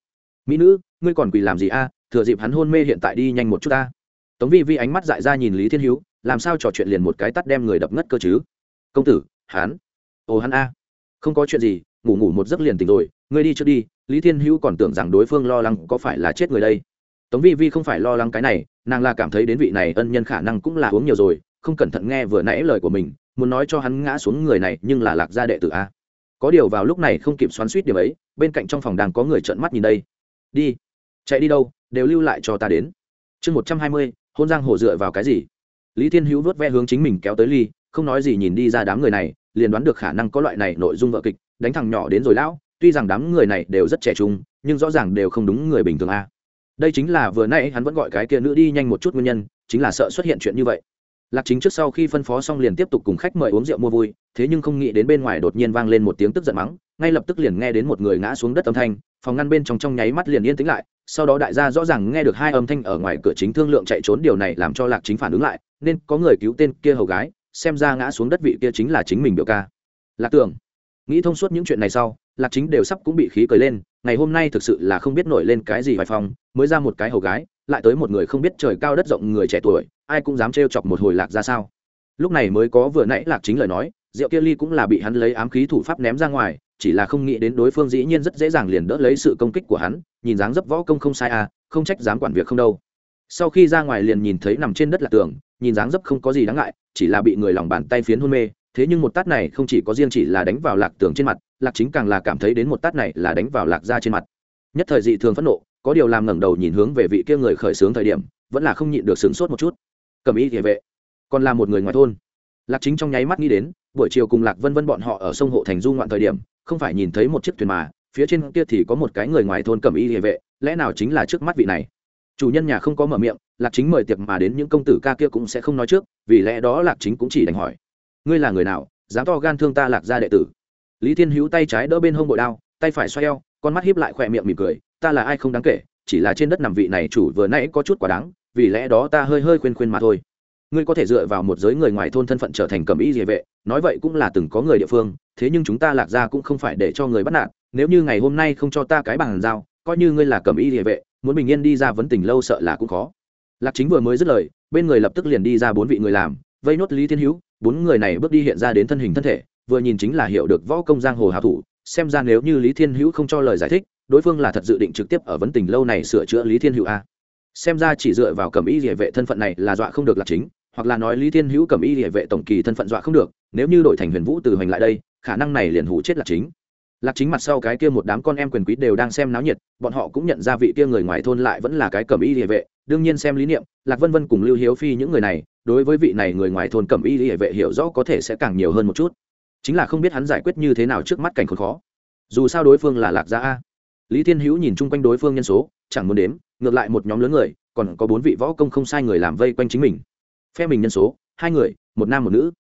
[SPEAKER 1] mỹ nữ, ngươi còn quỳ làm gì a? Thừa dịp hắn hôn mê hiện tại đi nhanh một chút ta. Tống vi vi ánh mắt dại ra nhìn lý thiên hữu làm sao trò chuyện liền một cái tắt đem người đập ngất cơ chứ? Công tử hắn ồ hắn a. Không có chuyện gì, ngủ ngủ một giấc liền tỉnh rồi, ngươi đi trước đi, lý thiên hữu còn tưởng rằng đối phương lo lắng có phải là chết người đây. Tống vi vi không phải lo lắng cái này, nàng là cảm thấy đến vị này ân nhân khả năng cũng là uống nhiều rồi, không cẩn thận nghe vừa nãy lời của mình, muốn nói cho hắn ngã xuống người này nhưng là lạc gia đệ tử a. Có điều vào lúc này không kịp xoắn suýt điểm ấy, bên cạnh trong phòng đang có người trợn mắt nhìn đây. Đi. Chạy đi đâu, đều lưu lại cho ta đến. Chương một trăm hai mươi, hôn giang hồ dựa vào cái gì? Lý thiên hữu vớt ve hướng chính mình kéo tới ly, không nói gì nhìn đi ra đám người này, liền đoán được khả năng có loại này nội dung vợ kịch, đánh thằng nhỏ đến rồi lão, tuy rằng đám người này đều rất trẻ trung, nhưng rõ ràng đều không đúng người bình thường a. Đây chính là vừa nãy hắn vẫn gọi cái kia nữ đi nhanh một chút nguyên nhân, chính là sợ xuất hiện chuyện như vậy lạc chính trước sau khi phân phó xong liền tiếp tục cùng khách mời uống rượu mua vui, thế nhưng không nghĩ đến bên ngoài đột nhiên vang lên một tiếng tức giận mắng, ngay lập tức liền nghe đến một người ngã xuống đất âm thanh, phòng ngăn bên trong trong nháy mắt liền yên tĩnh lại, sau đó đại gia rõ ràng nghe được hai âm thanh ở ngoài cửa chính thương lượng chạy trốn điều này làm cho lạc chính phản ứng lại, nên có người cứu tên kia hầu gái, xem ra ngã xuống đất vị kia chính là chính mình biểu ca. Lạc tưởng nghĩ thông suốt những chuyện này sau, lạc chính đều sắp cũng bị khí cười lên, ngày hôm nay thực sự là không biết nổi lên cái gì vài phòng mới ra một cái hầu gái lại tới một người không biết trời cao đất rộng người trẻ tuổi, ai cũng dám trêu chọc một hồi lạc ra sao? Lúc này mới có vừa nãy lạc chính lời nói, rượu kia ly cũng là bị hắn lấy ám khí thủ pháp ném ra ngoài, chỉ là không nghĩ đến đối phương dĩ nhiên rất dễ dàng liền đỡ lấy sự công kích của hắn, nhìn dáng dấp võ công không sai à không trách dám quản việc không đâu. Sau khi ra ngoài liền nhìn thấy nằm trên đất là tường, nhìn dáng dấp không có gì đáng ngại, chỉ là bị người lòng bàn tay phiến hôn mê, thế nhưng một tát này không chỉ có riêng chỉ là đánh vào lạc tường trên mặt, lạc chính càng là cảm thấy đến một tát này là đánh vào lạc ra trên mặt. Nhất thời dị thường phẫn nộ có điều làm ngẩng đầu nhìn hướng về vị kia người khởi xướng thời điểm, vẫn là không nhịn được sửng sốt một chút. Cầm ý địa vệ. Còn là một người ngoài thôn. Lạc chính trong nháy mắt nghĩ đến, buổi chiều cùng lạc vân vân bọn họ ở sông hộ thành du ngoạn thời điểm, không phải nhìn thấy một chiếc thuyền mà, phía trên kia thì có một cái người ngoài thôn cầm y địa vệ, lẽ nào chính là trước mắt vị này? Chủ nhân nhà không có mở miệng, lạc chính mời tiệc mà đến những công tử ca kia cũng sẽ không nói trước, vì lẽ đó lạc chính cũng chỉ đành hỏi. Ngươi là người nào? Dám to gan thương ta lạc gia đệ tử. Lý thiên hữu tay trái đỡ bên hông bội đao, tay phải xoay eo, con mắt hiếp lại khỏe miệng mỉm cười ta là ai không đáng kể, chỉ là trên đất nằm vị này chủ vừa nãy có chút quá đáng, vì lẽ đó ta hơi hơi khuyên khuyên mà thôi. Ngươi có thể dựa vào một giới người ngoài thôn thân phận trở thành cầm y địa vệ, nói vậy cũng là từng có người địa phương, thế nhưng chúng ta lạc ra cũng không phải để cho người bắt nạt, nếu như ngày hôm nay không cho ta cái bằng giao, coi như ngươi là cầm y địa vệ, muốn bình yên đi ra vấn tình lâu sợ là cũng khó. Lạc chính vừa mới dứt lời, bên người lập tức liền đi ra bốn vị người làm, vây nốt lý thiên hữu, bốn người này bước đi hiện ra đến thân hình thân thể, vừa nhìn chính là hiểu được võ công giang hồ hào thủ, xem ra nếu như lý thiên hữu không cho lời giải thích đối phương là thật dự định trực tiếp ở vấn tình lâu này sửa chữa lý thiên hữu a. Xem ra chỉ dựa vào cầm y địa vệ thân phận này là dọa không được là chính, hoặc là nói lý thiên hữu cầm y địa vệ tổng kỳ thân phận dọa không được, nếu như đổi thành huyền vũ từ hoành lại đây, khả năng này liền hủ chết là chính. Lạc chính mặt sau cái kia một đám con em quyền quý đều đang xem náo nhiệt, bọn họ cũng nhận ra vị kia người ngoài thôn lại vẫn là cái cẩm y địa vệ, đương nhiên xem lý niệm, lạc vân vân cùng lưu hiếu phi những người này, đối với vị này người ngoài thôn cẩm y địa vệ hiểu rõ có thể sẽ càng nhiều hơn một chút. Chính là không biết hắn giải quyết như thế nào trước mắt cảnh khốn khó. Dù sao đối phương là lạc gia a lý thiên hữu nhìn chung quanh đối phương nhân số, chẳng muốn đếm, ngược lại một nhóm lớn người, còn có bốn vị võ công không sai người làm vây quanh chính mình. Phe mình nhân số, hai người, một nam một nữ.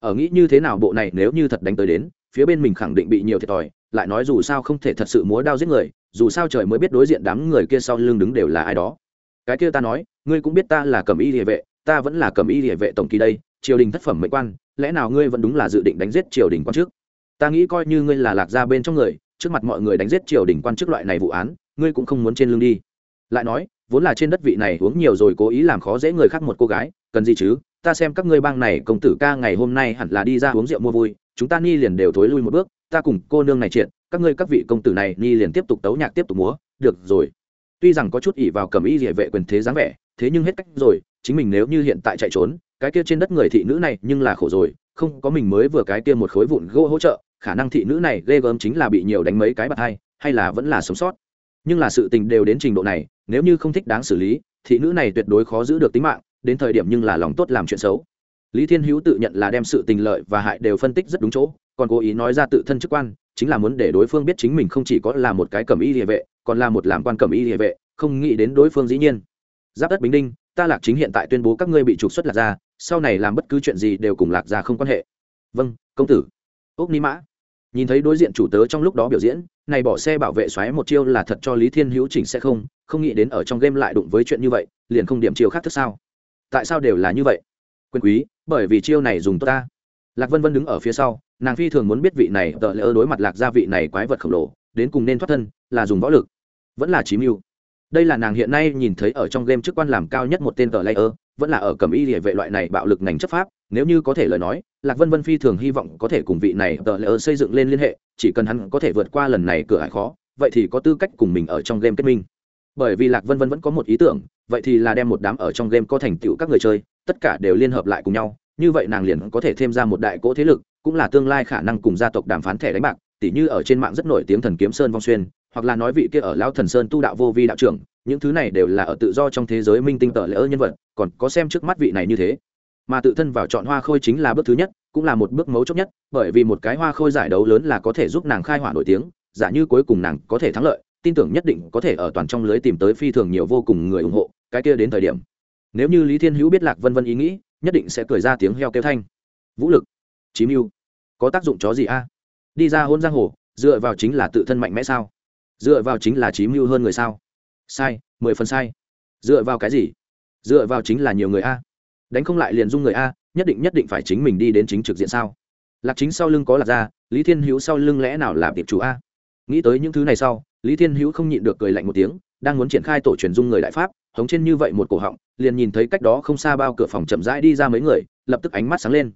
[SPEAKER 1] Ở nghĩ như thế nào bộ này nếu như thật đánh tới đến, phía bên mình khẳng định bị nhiều thiệt thòi, lại nói dù sao không thể thật sự múa đao giết người, dù sao trời mới biết đối diện đám người kia sau lưng đứng đều là ai đó. Cái kia ta nói, ngươi cũng biết ta là cầm y địa vệ, ta vẫn là cầm y địa vệ tổng kỳ đây, triều đình thất phẩm mệnh quan, lẽ nào ngươi vẫn đúng là dự định đánh giết triều đình quan trước? Ta nghĩ coi như ngươi là lạc gia bên trong người trước mặt mọi người đánh giết triều đình quan chức loại này vụ án, ngươi cũng không muốn trên lưng đi. Lại nói, vốn là trên đất vị này uống nhiều rồi cố ý làm khó dễ người khác một cô gái, cần gì chứ? Ta xem các ngươi bang này, công tử ca ngày hôm nay hẳn là đi ra uống rượu mua vui, chúng ta ni liền đều thối lui một bước, ta cùng cô nương này triệt, các ngươi các vị công tử này ni liền tiếp tục tấu nhạc tiếp tục múa, được rồi. Tuy rằng có chút ỷ vào cầm y địa vệ quyền thế dáng vẻ, thế nhưng hết cách rồi, chính mình nếu như hiện tại chạy trốn, cái kia trên đất người thị nữ này nhưng là khổ rồi, không có mình mới vừa cái kia một khối vụn gỗ hỗ trợ khả năng thị nữ này ghê gớm chính là bị nhiều đánh mấy cái bạt hay, hay là vẫn là sống sót. Nhưng là sự tình đều đến trình độ này nếu như không thích đáng xử lý thị nữ này tuyệt đối khó giữ được tính mạng đến thời điểm nhưng là lòng tốt làm chuyện xấu. Lý thiên hữu tự nhận là đem sự tình lợi và hại đều phân tích rất đúng chỗ còn cố ý nói ra tự thân chức quan chính là muốn để đối phương biết chính mình không chỉ có là một cái cầm y địa vệ còn là một làm quan cầm y địa vệ không nghĩ đến đối phương dĩ nhiên. Giáp đất bình đinh ta lạc chính hiện tại tuyên bố các ngươi bị trục xuất lạc ra sau này làm bất cứ chuyện gì đều cùng lạc ra không quan hệ. Vâng công tử. Ốc ni mã nhìn thấy đối diện chủ tớ trong lúc đó biểu diễn, này bỏ xe bảo vệ xoáy một chiêu là thật cho lý thiên hữu chỉnh sẽ không không nghĩ đến ở trong game lại đụng với chuyện như vậy, liền không điểm chiêu khác thức sao. Tại sao đều là như vậy? Quyền quý, bởi vì chiêu này dùng tốt ta. Lạc vân vân đứng ở phía sau, nàng phi thường muốn biết vị này, tợ lỡ đối mặt lạc gia vị này quái vật khổng lồ, đến cùng nên thoát thân, là dùng võ lực. Vẫn là chí mưu. Đây là nàng hiện nay nhìn thấy ở trong game chức quan làm cao nhất một tên tờ layer vẫn là ở cầm y địa vệ loại này bạo lực ngành chấp pháp, nếu như có thể lời nói, lạc vân vân phi thường hy vọng có thể cùng vị này tờ lỡ xây dựng lên liên hệ, chỉ cần hắn có thể vượt qua lần này cửa hải khó, vậy thì có tư cách cùng mình ở trong game kết minh. Bởi vì lạc vân vân vẫn có một ý tưởng, vậy thì là đem một đám ở trong game có thành tựu các người chơi, tất cả đều liên hợp lại cùng nhau, như vậy nàng liền có thể thêm ra một đại cỗ thế lực, cũng là tương lai khả năng cùng gia tộc đàm phán thẻ đánh bạc, tỉ như ở trên mạng rất nổi tiếng thần kiếm sơn vong xuyên hoặc là nói vị kia ở lao thần sơn tu đạo vô vi đạo trưởng, những thứ này đều là ở tự do trong thế giới minh tinh tờ lỡ nhân vật, còn có xem trước mắt vị này như thế. Mà tự thân vào chọn hoa khôi chính là bước thứ nhất, cũng là một bước mấu chốt nhất, bởi vì một cái hoa khôi giải đấu lớn là có thể giúp nàng khai hỏa nổi tiếng, giả như cuối cùng nàng có thể thắng lợi, tin tưởng nhất định có thể ở toàn trong lưới tìm tới phi thường nhiều vô cùng người ủng hộ, cái kia đến thời điểm. Nếu như lý thiên hữu biết lạc vân vân ý nghĩ, nhất định sẽ cười ra tiếng heo kêu thanh. Vũ lực, chí mưu, có tác dụng chó gì a? Đi ra hôn giang hồ, dựa vào chính là tự thân mạnh mẽ sao? Dựa vào chính là trí mưu hơn người sao? Sai, mười phần sai. Dựa vào cái gì? Dựa vào chính là nhiều người a. Đánh không lại liền dung người a, nhất định nhất định phải chính mình đi đến chính trực diện sao? Lạc chính sau lưng có lạc ra lý thiên hữu sau lưng lẽ nào là tiệp chủ a? Nghĩ tới những thứ này sau, lý thiên hữu không nhịn được cười lạnh một tiếng, đang muốn triển khai tổ truyền dung người đại pháp, hống trên như vậy một cổ họng, liền nhìn thấy cách đó không xa bao cửa phòng chậm rãi đi ra mấy người, lập tức ánh mắt sáng lên.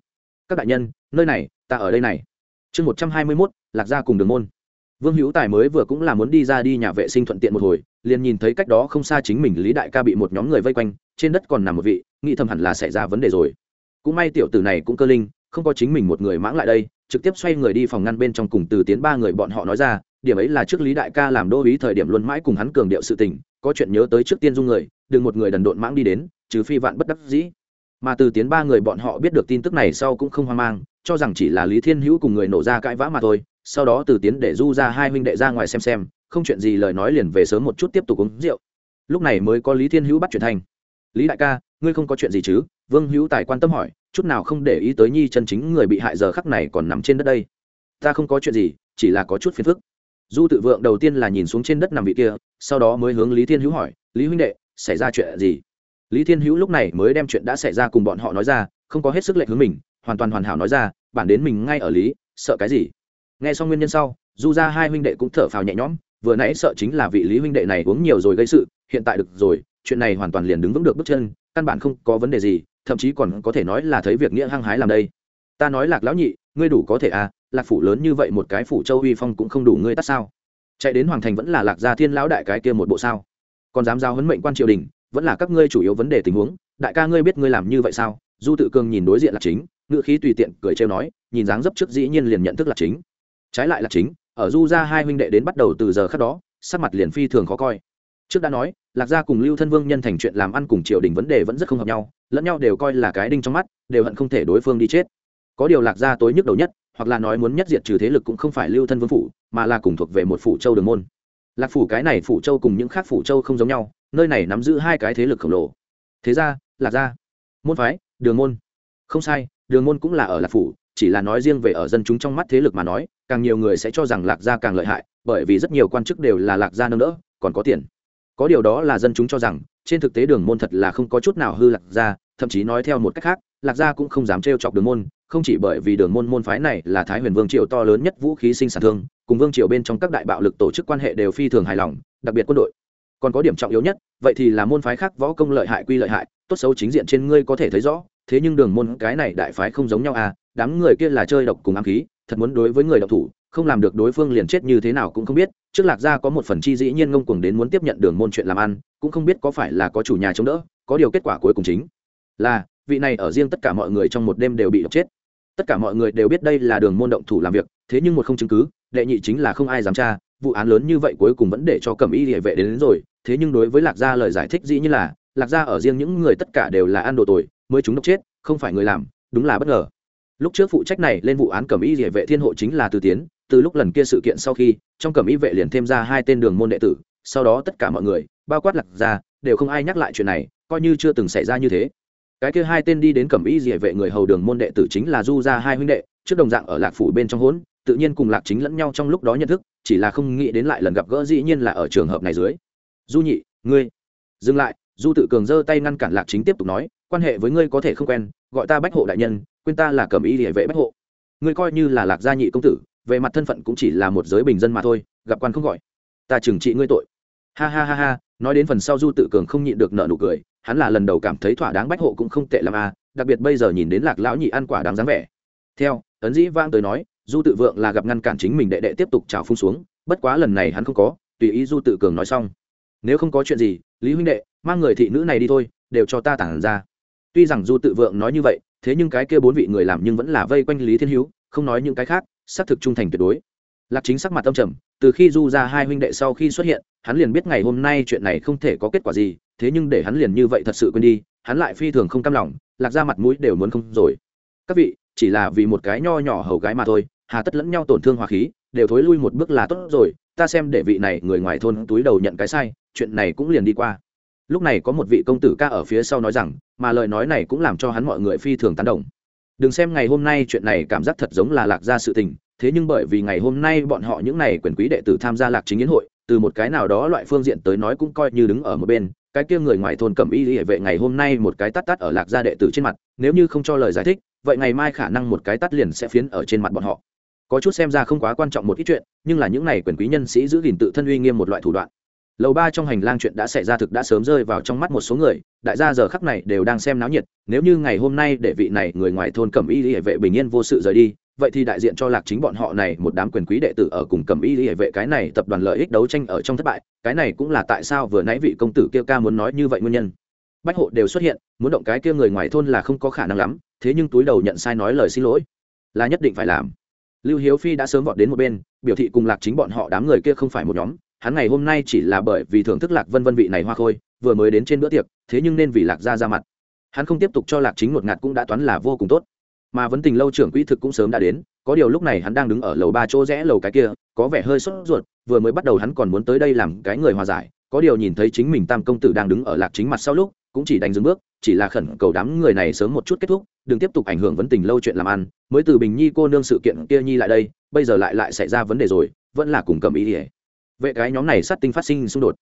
[SPEAKER 1] Các đại nhân, nơi này, ta ở đây này. Chương một trăm hai mươi mốt, lạc gia cùng đường môn vương hữu tài mới vừa cũng là muốn đi ra đi nhà vệ sinh thuận tiện một hồi, liền nhìn thấy cách đó không xa chính mình lý đại ca bị một nhóm người vây quanh, trên đất còn nằm một vị, nghĩ thầm hẳn là xảy ra vấn đề rồi. Cũng may tiểu tử này cũng cơ linh, không có chính mình một người mãng lại đây, trực tiếp xoay người đi phòng ngăn bên trong cùng từ tiến ba người bọn họ nói ra, điểm ấy là trước lý đại ca làm đô ý thời điểm luôn mãi cùng hắn cường điệu sự tình, có chuyện nhớ tới trước tiên dung người, đừng một người đần độn mãng đi đến, trừ phi vạn bất đắc dĩ. Mà từ tiến ba người bọn họ biết được tin tức này sau cũng không hoang mang, cho rằng chỉ là lý thiên hữu cùng người nổ ra cãi vã mà thôi sau đó từ tiến để du ra hai huynh đệ ra ngoài xem xem, không chuyện gì lời nói liền về sớm một chút tiếp tục uống rượu. Lúc này mới có lý thiên hữu bắt chuyển thành. Lý đại ca, ngươi không có chuyện gì chứ? Vương hữu tài quan tâm hỏi, chút nào không để ý tới nhi chân chính người bị hại giờ khắc này còn nằm trên đất đây. Ta không có chuyện gì, chỉ là có chút phiền phức. Du tự vượng đầu tiên là nhìn xuống trên đất nằm vị kia, sau đó mới hướng lý thiên hữu hỏi, lý huynh đệ, xảy ra chuyện gì? Lý thiên hữu lúc này mới đem chuyện đã xảy ra cùng bọn họ nói ra, không có hết sức lệnh hướng mình, hoàn toàn hoàn hảo nói ra, bản đến mình ngay ở lý, sợ cái gì? Nghe xong nguyên nhân sau du ra hai huynh đệ cũng thở phào nhẹ nhõm, vừa nãy sợ chính là vị lý huynh đệ này uống nhiều rồi gây sự, hiện tại được rồi, chuyện này hoàn toàn liền đứng vững được bước chân, căn bản không có vấn đề gì, thậm chí còn có thể nói là thấy việc nghĩa hăng hái làm đây. Ta nói lạc lão nhị, ngươi đủ có thể à lạc phủ lớn như vậy một cái phủ châu uy phong cũng không đủ ngươi tắt sao? Chạy đến hoàng thành vẫn là lạc gia thiên lão đại cái kia một bộ sao? Còn dám giao huấn mệnh quan triều đình, vẫn là các ngươi chủ yếu vấn đề tình huống, đại ca ngươi biết ngươi làm như vậy sao? Du tự cường nhìn đối diện là chính ngự khí tùy tiện cười trêu nói, nhìn dáng dấp trước dĩ nhiên liền nhận thức là chính trái lại là chính, ở du ra hai huynh đệ đến bắt đầu từ giờ khác đó, sắc mặt liền phi thường khó coi. Trước đã nói, lạc gia cùng lưu thân vương nhân thành chuyện làm ăn cùng triều đình vấn đề vẫn rất không hợp nhau, lẫn nhau đều coi là cái đinh trong mắt, đều hận không thể đối phương đi chết. Có điều lạc gia tối nhức đầu nhất, hoặc là nói muốn nhất diệt trừ thế lực cũng không phải lưu thân vương phủ, mà là cùng thuộc về một phủ châu đường môn. Lạc phủ cái này phủ châu cùng những khác phủ châu không giống nhau, nơi này nắm giữ hai cái thế lực khổng lồ. Thế ra, lạc gia, môn phái, đường môn. Không sai, đường môn cũng là ở lạc phủ chỉ là nói riêng về ở dân chúng trong mắt thế lực mà nói, càng nhiều người sẽ cho rằng lạc gia càng lợi hại, bởi vì rất nhiều quan chức đều là lạc gia nâng đỡ, còn có tiền. Có điều đó là dân chúng cho rằng, trên thực tế đường môn thật là không có chút nào hư lạc gia, thậm chí nói theo một cách khác, lạc gia cũng không dám trêu chọc đường môn, không chỉ bởi vì đường môn môn phái này là thái huyền vương triều to lớn nhất vũ khí sinh sản thương, cùng vương triều bên trong các đại bạo lực tổ chức quan hệ đều phi thường hài lòng, đặc biệt quân đội. Còn có điểm trọng yếu nhất, vậy thì là môn phái khác võ công lợi hại quy lợi hại, tốt xấu chính diện trên ngươi có thể thấy rõ thế nhưng đường môn cái này đại phái không giống nhau à đám người kia là chơi độc cùng ám khí thật muốn đối với người độc thủ không làm được đối phương liền chết như thế nào cũng không biết trước lạc gia có một phần chi dĩ nhiên ngông cuồng đến muốn tiếp nhận đường môn chuyện làm ăn cũng không biết có phải là có chủ nhà chống đỡ có điều kết quả cuối cùng chính là vị này ở riêng tất cả mọi người trong một đêm đều bị độc chết. Tất cả mọi người đều biết đây là đường môn động thủ làm việc thế nhưng một không chứng cứ đệ nhị chính là không ai dám tra vụ án lớn như vậy cuối cùng vẫn để cho cẩm y địa vệ đến, đến rồi thế nhưng đối với lạc gia lời giải thích dĩ như là lạc gia ở riêng những người tất cả đều là ăn đồ tồi mới chúng độc chết, không phải người làm, đúng là bất ngờ. Lúc trước phụ trách này lên vụ án cẩm y địa vệ thiên hộ chính là từ tiến, từ lúc lần kia sự kiện sau khi, trong cẩm y vệ liền thêm ra hai tên đường môn đệ tử, sau đó tất cả mọi người, bao quát lạc gia, đều không ai nhắc lại chuyện này, coi như chưa từng xảy ra như thế. Cái kia hai tên đi đến cẩm y địa vệ người hầu đường môn đệ tử chính là du gia hai huynh đệ, trước đồng dạng ở lạc phủ bên trong hỗn, tự nhiên cùng lạc chính lẫn nhau trong lúc đó nhận thức, chỉ là không nghĩ đến lại lần gặp gỡ dĩ nhiên là ở trường hợp này dưới. Du nhị, ngươi, dừng lại. Du tự cường giơ tay ngăn cản lạc chính tiếp tục nói quan hệ với ngươi có thể không quen, gọi ta bách hộ đại nhân, quên ta là cẩm y địa vệ bách hộ. Ngươi coi như là lạc gia nhị công tử, về mặt thân phận cũng chỉ là một giới bình dân mà thôi, gặp quan không gọi. Ta trừng trị ngươi tội. Ha ha ha ha, nói đến phần sau du tự cường không nhịn được nợ nụ cười, hắn là lần đầu cảm thấy thỏa đáng bách hộ cũng không tệ l à đặc biệt bây giờ nhìn đến lạc lão nhị ăn quả đáng dáng vẻ. Theo, ấn dĩ vang tới nói, du tự vượng là gặp ngăn cản chính mình đệ đệ tiếp tục trào phung xuống, bất quá lần này hắn không có, tùy ý du tự cường nói xong. Nếu không có chuyện gì, lý huynh đệ, mang người thị nữ này đi thôi, đều cho ta tản ra tuy rằng du tự vượng nói như vậy, thế nhưng cái kia bốn vị người làm nhưng vẫn là vây quanh lý thiên hữu, không nói những cái khác, xác thực trung thành tuyệt đối. Lạc chính sắc mặt tâm trầm, từ khi du ra hai huynh đệ sau khi xuất hiện, hắn liền biết ngày hôm nay chuyện này không thể có kết quả gì, thế nhưng để hắn liền như vậy thật sự quên đi, hắn lại phi thường không cam lòng, lạc ra mặt mũi đều muốn không rồi. Các vị, chỉ là vì một cái nho nhỏ hầu gái mà thôi, hà tất lẫn nhau tổn thương hòa khí, đều thối lui một bước là tốt rồi, ta xem để vị này người ngoài thôn túi đầu nhận cái sai, chuyện này cũng liền đi qua. Lúc này có một vị công tử ca ở phía sau nói rằng mà lời nói này cũng làm cho hắn mọi người phi thường tán đồng. Đừng xem ngày hôm nay chuyện này cảm giác thật giống là lạc ra sự tình, thế nhưng bởi vì ngày hôm nay bọn họ những n à y quyền quý đệ tử tham gia lạc chính yến hội, từ một cái nào đó loại phương diện tới nói cũng coi như đứng ở một bên, cái kia người ngoài thôn cầm y hệ vệ ngày hôm nay một cái tắt tắt ở lạc gia đệ tử trên mặt, nếu như không cho lời giải thích, vậy ngày mai khả năng một cái tắt liền sẽ phiến ở trên mặt bọn họ. Có chút xem ra không quá quan trọng một ít chuyện, nhưng là những này quyền quý nhân sĩ giữ gìn tự thân uy nghiêm một loại thủ đoạn lầu ba trong hành lang chuyện đã xảy ra thực đã sớm rơi vào trong mắt một số người, đại gia giờ khắc này đều đang xem náo nhiệt, nếu như ngày hôm nay để vị này người ngoài thôn cẩm y hệ vệ bình yên vô sự rời đi, vậy thì đại diện cho lạc chính bọn họ này một đám quyền quý đệ tử ở cùng cẩm y hệ vệ cái này tập đoàn lợi ích đấu tranh ở trong thất bại, cái này cũng là tại sao vừa nãy vị công tử kia ca muốn nói như vậy nguyên nhân. Bách hộ đều xuất hiện, muốn động cái kia người ngoài thôn là không có khả năng lắm, thế nhưng túi đầu nhận sai nói lời xin lỗi, là nhất định phải làm. Lưu hiếu phi đã sớm vọt đến một bên, biểu thị cùng lạc chính bọn họ đám người kia không phải một nhóm hắn ngày hôm nay chỉ là bởi vì thưởng thức lạc vân vân vị này hoa khôi, vừa mới đến trên bữa tiệc, thế nhưng nên vì lạc gia ra mặt. Hắn không tiếp tục cho lạc chính một ngạt cũng đã toán là vô cùng tốt. Mà vấn tình lâu trưởng quỹ thực cũng sớm đã đến, có điều lúc này hắn đang đứng ở lầu ba chỗ rẽ lầu cái kia, có vẻ hơi sốt ruột, vừa mới bắt đầu hắn còn muốn tới đây làm cái người hòa giải, có điều nhìn thấy chính mình tam công tử đang đứng ở lạc chính mặt sau lúc, cũng chỉ đánh dừng bước, chỉ là khẩn cầu đám người này sớm một chút kết thúc, đừng tiếp tục ảnh hưởng vấn tình lâu chuyện làm ăn, mới từ bình nhi cô nương sự kiện kia nhi lại đây, bây giờ lại lại xảy ra vấn đề rồi, vẫn là cùng cầm ý ỉa vệ cái nhóm này sát tinh phát sinh xung đột.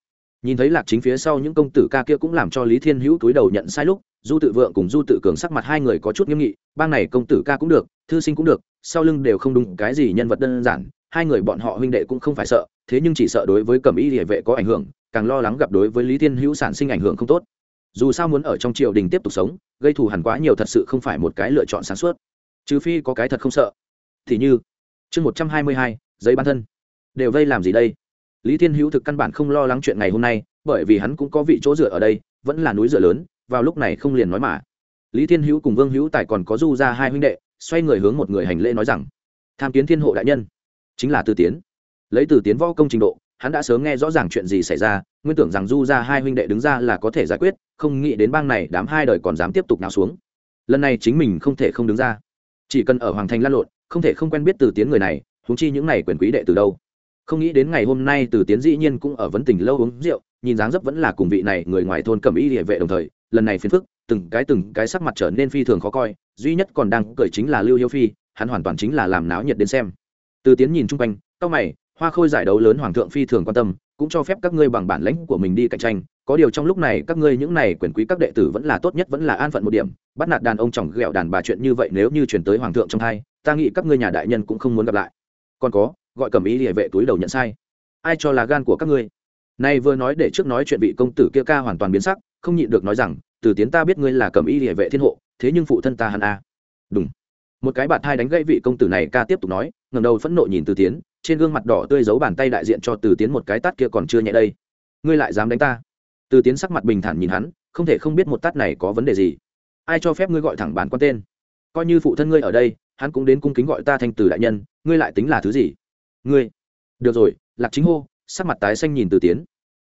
[SPEAKER 1] Nhìn thấy lạc chính phía sau những công tử ca kia cũng làm cho lý thiên hữu túi đầu nhận sai lúc, du tự vượng cùng du tự cường sắc mặt hai người có chút nghiêm nghị, bang này công tử ca cũng được, thư sinh cũng được, sau lưng đều không đúng, cái gì nhân vật đơn giản, hai người bọn họ huynh đệ cũng không phải sợ, thế nhưng chỉ sợ đối với cẩm y địa vệ có ảnh hưởng, càng lo lắng gặp đối với lý thiên hữu sản sinh ảnh hưởng không tốt. Dù sao muốn ở trong triều đình tiếp tục sống, gây thù hẳn quá nhiều thật sự không phải một cái lựa chọn sáng suốt. Trừ phi có cái thật không sợ. Thì như chương một trăm hai mươi hai, giấy bản thân. Đều vây làm gì đây? Lý thiên hữu thực căn bản không lo lắng chuyện ngày hôm nay, bởi vì hắn cũng có vị chỗ dựa ở đây, vẫn là núi dựa lớn, vào lúc này không liền nói mà. Lý thiên hữu cùng vương hữu tài còn có du ra hai huynh đệ, xoay người hướng một người hành lễ nói rằng, tham kiến thiên hộ đại nhân. Chính là Từ tiến. Lấy từ tiến võ công trình độ, hắn đã sớm nghe rõ ràng chuyện gì xảy ra, nguyên tưởng rằng du ra hai huynh đệ đứng ra là có thể giải quyết, không nghĩ đến bang này đám hai đời còn dám tiếp tục nào xuống. Lần này chính mình không thể không đứng ra. Chỉ cần ở hoàng thành lăn lộn, không thể không quen biết từ tiến người này húng chi những này quyền quý đệ từ đâu không nghĩ đến ngày hôm nay từ tiến dĩ nhiên cũng ở vấn tình lâu uống rượu, nhìn dáng dấp vẫn là cùng vị này người ngoài thôn cầm y địa vệ đồng thời, lần này phiền phức, từng cái từng cái sắc mặt trở nên phi thường khó coi, duy nhất còn đang cười chính là lưu hiếu phi, hắn hoàn toàn chính là làm náo nhiệt đến xem. Từ tiến nhìn chung quanh cao mày, hoa khôi giải đấu lớn hoàng thượng phi thường quan tâm, cũng cho phép các ngươi bằng bản lãnh của mình đi cạnh tranh, có điều trong lúc này các ngươi những này quyền quý các đệ tử vẫn là tốt nhất vẫn là an phận một điểm, bắt nạt đàn ông chồng ghẹo đàn bà chuyện như vậy nếu như chuyển tới hoàng thượng trong hai, ta nghĩ các ngươi nhà đại nhân cũng không muốn gặp lại. Còn có gọi cầm ý địa vệ túi đầu nhận sai. Ai cho là gan của các ngươi? Nay vừa nói để trước nói chuyện vị công tử kia ca hoàn toàn biến sắc, không nhịn được nói rằng, từ tiến ta biết ngươi là cầm ý địa vệ thiên hộ, thế nhưng phụ thân ta hắn a. À. đúng một cái bạt thai đánh gãy vị công tử này ca tiếp tục nói ngầm đầu phẫn nộ nhìn từ tiến, trên gương mặt đỏ tươi giấu bàn tay đại diện cho từ tiến một cái tát kia còn chưa nhẹ đây. Ngươi lại dám đánh ta? Từ tiến sắc mặt bình thản nhìn hắn, không thể không biết một tát này có vấn đề gì. Ai cho phép ngươi gọi thẳng bán quan tên? Coi như phụ thân ngươi ở đây, hắn cũng đến cung kính gọi ta thanh từ đại nhân, ngươi lại tính là thứ gì? Ngươi. Được rồi, lạc chính hô, sắc mặt tái xanh nhìn từ tiến.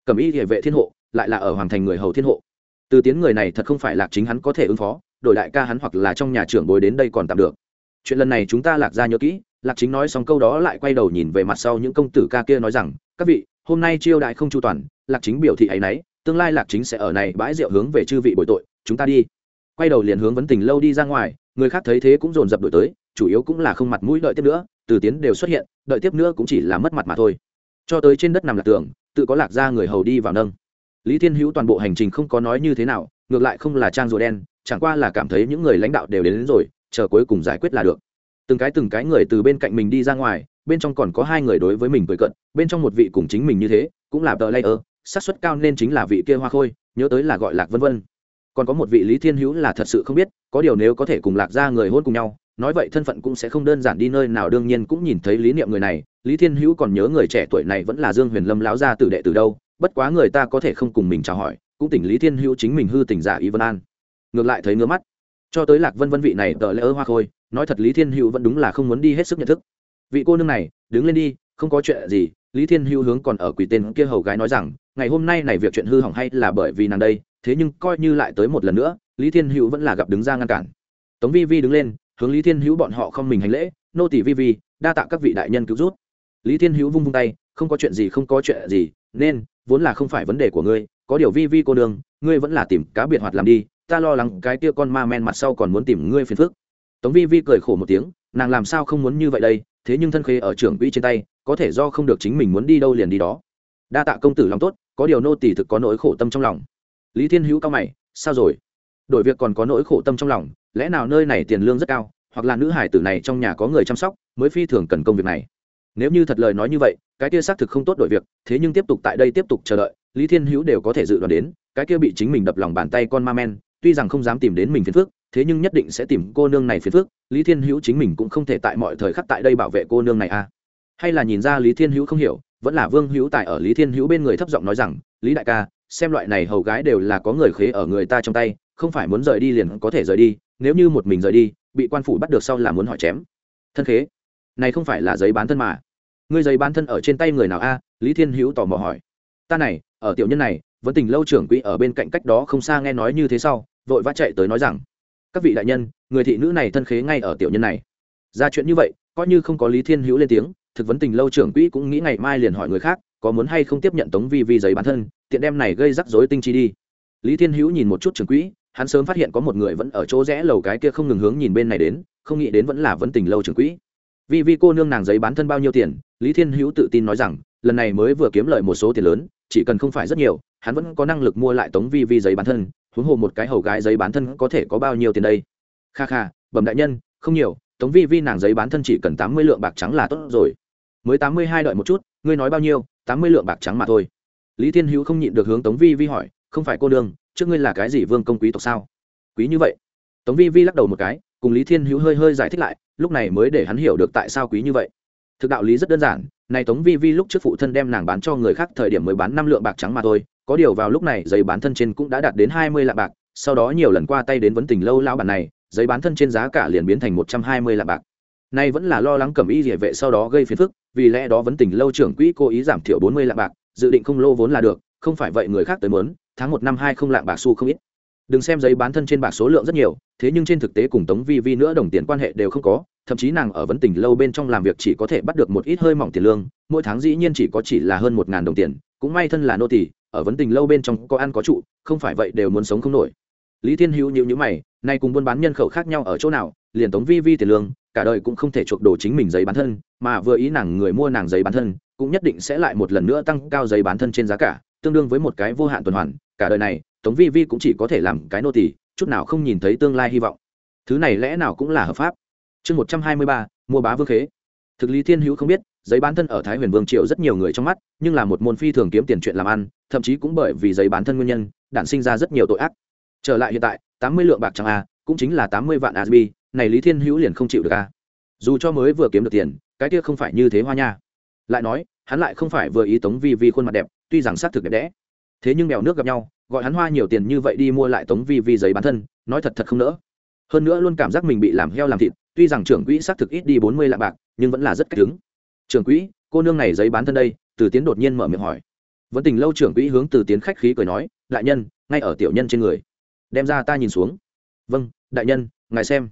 [SPEAKER 1] Cầm y địa vệ thiên hộ, lại là ở hoàng thành người hầu thiên hộ. Từ tiến người này thật không phải lạc chính hắn có thể ứng phó, đổi đại ca hắn hoặc là trong nhà trưởng bồi đến đây còn tạm được. Chuyện lần này chúng ta lạc ra nhớ kỹ, lạc chính nói xong câu đó lại quay đầu nhìn về mặt sau những công tử ca kia nói rằng, các vị, hôm nay chiêu đại không chu toàn, lạc chính biểu thị ấ y n ấ y tương lai lạc chính sẽ ở này bãi rượu hướng về chư vị bồi tội, chúng ta đi. Quay đầu liền hướng vấn tình lâu đi ra ngoài, người khác thấy thế cũng dồn dập đổi tới, chủ yếu cũng là không mặt mũi đợi tiếp nữa từ tiến đều xuất hiện đợi tiếp nữa cũng chỉ là mất mặt mà thôi. Cho tới trên đất nằm lạc tường tự có lạc ra người hầu đi vào nâng. Lý thiên hữu toàn bộ hành trình không có nói như thế nào ngược lại không là trang rùa đen chẳng qua là cảm thấy những người lãnh đạo đều đến, đến rồi chờ cuối cùng giải quyết là được. Từng cái từng cái người từ bên cạnh mình đi ra ngoài bên trong còn có hai người đối với mình cười cận bên trong một vị cùng chính mình như thế cũng là tờ layer xác suất cao nên chính là vị kia hoa khôi nhớ tới là gọi lạc vân vân. Còn có một vị lý thiên hữu là thật sự không biết có điều nếu có thể cùng lạc ra người hôn cùng nhau nói vậy thân phận cũng sẽ không đơn giản đi nơi nào, đương nhiên cũng nhìn thấy lý niệm người này, lý thiên hữu còn nhớ người trẻ tuổi này vẫn là dương huyền lâm láo ra tử đệ từ đâu, bất quá người ta có thể không cùng mình chào hỏi, cũng tỉnh lý thiên hữu chính mình hư tỉnh giả y vân an. Ngược lại thấy ngứa mắt. Cho tới lạc vân vân vị này tờ lễ ơ hoa khôi, nói thật lý thiên hữu vẫn đúng là không muốn đi hết sức nhận thức. Vị cô nương này, đứng lên đi, không có chuyện gì, lý thiên hữu hướng còn ở quỷ tên kia hầu gái nói rằng, ngày hôm nay này việc chuyện hư hỏng hay là bởi vì nàng đây, thế nhưng coi như lại tới một lần nữa, lý thiên hữu vẫn là gặp đứng ra ngăn cản. Tống vi vi đứng lên hướng lý thiên hữu bọn họ không mình hành lễ, nô tỷ vi vi, đa tạ các vị đại nhân cứu rút lý thiên hữu vung vung tay, không có chuyện gì, không có chuyện gì, nên, vốn là không phải vấn đề của ngươi, có điều vi vi cô đường ngươi vẫn là tìm cá biệt hoạt làm đi, ta lo lắng cái tia con ma men mặt sau còn muốn tìm ngươi phiền phức. Tống vi vi cười khổ một tiếng, nàng làm sao không muốn như vậy đây, thế nhưng thân khê ở trưởng quỹ trên tay, có thể do không được chính mình muốn đi đâu liền đi đó. Đa tạ công tử lòng tốt, có điều nô tỷ thực có nỗi khổ tâm trong lòng. Lý thiên hữu cao mày, sao rồi? Đổi việc còn có nỗi khổ tâm trong lòng lẽ nào nơi này tiền lương rất cao, hoặc là nữ hải tử này trong nhà có người chăm sóc, mới phi thường cần công việc này? Nếu như thật lời nói như vậy, cái kia xác thực không tốt đổi việc, thế nhưng tiếp tục tại đây tiếp tục chờ đợi, lý thiên hữu đều có thể dự đoán đến, cái kia bị chính mình đập lòng bàn tay con ma men, tuy rằng không dám tìm đến mình phiền phước thế nhưng nhất định sẽ tìm cô nương này phiền phước lý thiên hữu chính mình cũng không thể tại mọi thời khắc tại đây bảo vệ cô nương này à? Hay là nhìn ra lý thiên hữu không hiểu, vẫn là vương hữu tại ở lý thiên hữu bên người thấp giọng nói rằng, lý đại ca, xem loại này hầu gái đều là có người khế ở người ta trong tay, không phải muốn rời đi liền có thể rời đi nếu như một mình rời đi, bị quan phủ bắt được sau là muốn hỏi chém. Thân khế, này không phải là giấy bán thân mà. Ngươi giấy bán thân ở trên tay người nào a? Lý thiên hữu tò mò hỏi. Ta này, ở tiểu nhân này, vẫn tình lâu trưởng quỹ ở bên cạnh cách đó không xa nghe nói như thế sau, vội vã chạy tới nói rằng, các vị đại nhân, người thị nữ này thân khế ngay ở tiểu nhân này. Ra chuyện như vậy, coi như không có lý thiên hữu lên tiếng, thực vấn tình lâu trưởng quỹ cũng nghĩ ngày mai liền hỏi người khác, có muốn hay không tiếp nhận tống vi vi giấy bán thân, tiện đem này gây rắc rối tinh chi đi. Lý thiên hữu nhìn một chút trưởng quỹ hắn sớm phát hiện có một người vẫn ở chỗ rẽ lầu cái kia không ngừng hướng nhìn bên này đến, không nghĩ đến vẫn là vấn tình lâu trưởng quỹ. Vì vi cô nương nàng giấy bán thân bao nhiêu tiền, lý thiên hữu tự tin nói rằng, lần này mới vừa kiếm lợi một số tiền lớn, chỉ cần không phải rất nhiều, hắn vẫn có năng lực mua lại tống vi vi giấy bán thân, huống hồ một cái hầu gái giấy bán thân có thể có bao nhiêu tiền đây? Kha kha, bẩm đại nhân, không nhiều, tống vi vi nàng giấy bán thân chỉ cần tám mươi lượng bạc trắng là tốt rồi. Mới tám mươi hai đợi một chút, ngươi nói bao nhiêu, tám mươi lượng bạc trắng mà thôi. Lý thiên hữu không nhịn được hướng tống vi vi hỏi, không phải cô đương trước ngươi là cái gì vương công quý tộc sao? Quý như vậy. Tống vi vi lắc đầu một cái, cùng lý thiên hữu hơi hơi giải thích lại, lúc này mới để hắn hiểu được tại sao quý như vậy. Thực đạo lý rất đơn giản, này tống vi vi lúc trước phụ thân đem nàng bán cho người khác thời điểm mới bán năm lượng bạc trắng mà thôi, có điều vào lúc này, giấy bán thân trên cũng đã đạt đến hai mươi lạng bạc, sau đó nhiều lần qua tay đến vấn tình lâu lao bản này, giấy bán thân trên giá cả liền biến thành một trăm hai mươi lạng bạc. Nay vẫn là lo lắng cầm y địa vệ sau đó gây phiền phức, vì lẽ đó vấn tình lâu trưởng quỹ cố ý giảm thiểu bốn mươi lạng bạc, dự định không lô vốn là được, không phải vậy người khác tới mớn tháng một năm hai không lạng bạc xu không ít. Đừng xem giấy bán thân trên bạc số lượng rất nhiều thế nhưng trên thực tế cùng tống vi vi nữa đồng tiền quan hệ đều không có thậm chí nàng ở vấn tình lâu bên trong làm việc chỉ có thể bắt được một ít hơi mỏng tiền lương mỗi tháng dĩ nhiên chỉ có chỉ là hơn một ngàn đồng tiền cũng may thân là nô tỳ, ở vấn tình lâu bên trong có ăn có trụ không phải vậy đều muốn sống không nổi. Lý thiên hữu nhữ nhữ mày nay cùng buôn bán nhân khẩu khác nhau ở chỗ nào liền tống vi vi tiền lương cả đời cũng không thể chuộc đồ chính mình giấy bán thân mà vừa ý nàng người mua nàng giấy bán thân cũng nhất định sẽ lại một lần nữa tăng cao giấy bán thân trên giá cả tương đương với một cái vô hạn tuần hoàn, cả đời này, tống vi vi cũng chỉ có thể làm cái nô tỳ, chút nào không nhìn thấy tương lai hy vọng. Thứ này lẽ nào cũng là hợp pháp. Chương một trăm hai mươi ba, mua bá vương khế. Thực lý thiên hữu không biết, giấy bán thân ở thái huyền vương triệu rất nhiều người trong mắt, nhưng là một môn phi thường kiếm tiền chuyện làm ăn, thậm chí cũng bởi vì giấy bán thân nguyên nhân, đản sinh ra rất nhiều tội ác. Trở lại hiện tại, tám mươi lượng bạc chẳng a, cũng chính là tám mươi vạn asb này lý thiên hữu liền không chịu được a. Dù cho mới vừa kiếm được tiền, cái kia không phải như thế hoa nha. Lại nói hắn lại không phải vừa ý tống vi vi khuôn mặt đẹp, tuy rằng xác thực đẹp đẽ. Thế nhưng mèo nước gặp nhau, gọi hắn hoa nhiều tiền như vậy đi mua lại tống vi vi giấy bán thân, nói thật thật không nỡ. Hơn nữa luôn cảm giác mình bị làm heo làm thịt, tuy rằng trưởng quỹ xác thực ít đi bốn mươi lạng bạc, nhưng vẫn là rất cách đứng. Trưởng quỹ, cô nương này giấy bán thân đây, từ tiến đột nhiên mở miệng hỏi. Vẫn tình lâu trưởng quỹ hướng từ tiến khách khí cười nói, đại nhân, ngay ở tiểu nhân trên người. Đem ra ta nhìn xuống. Vâng đại nhân, ngài xem.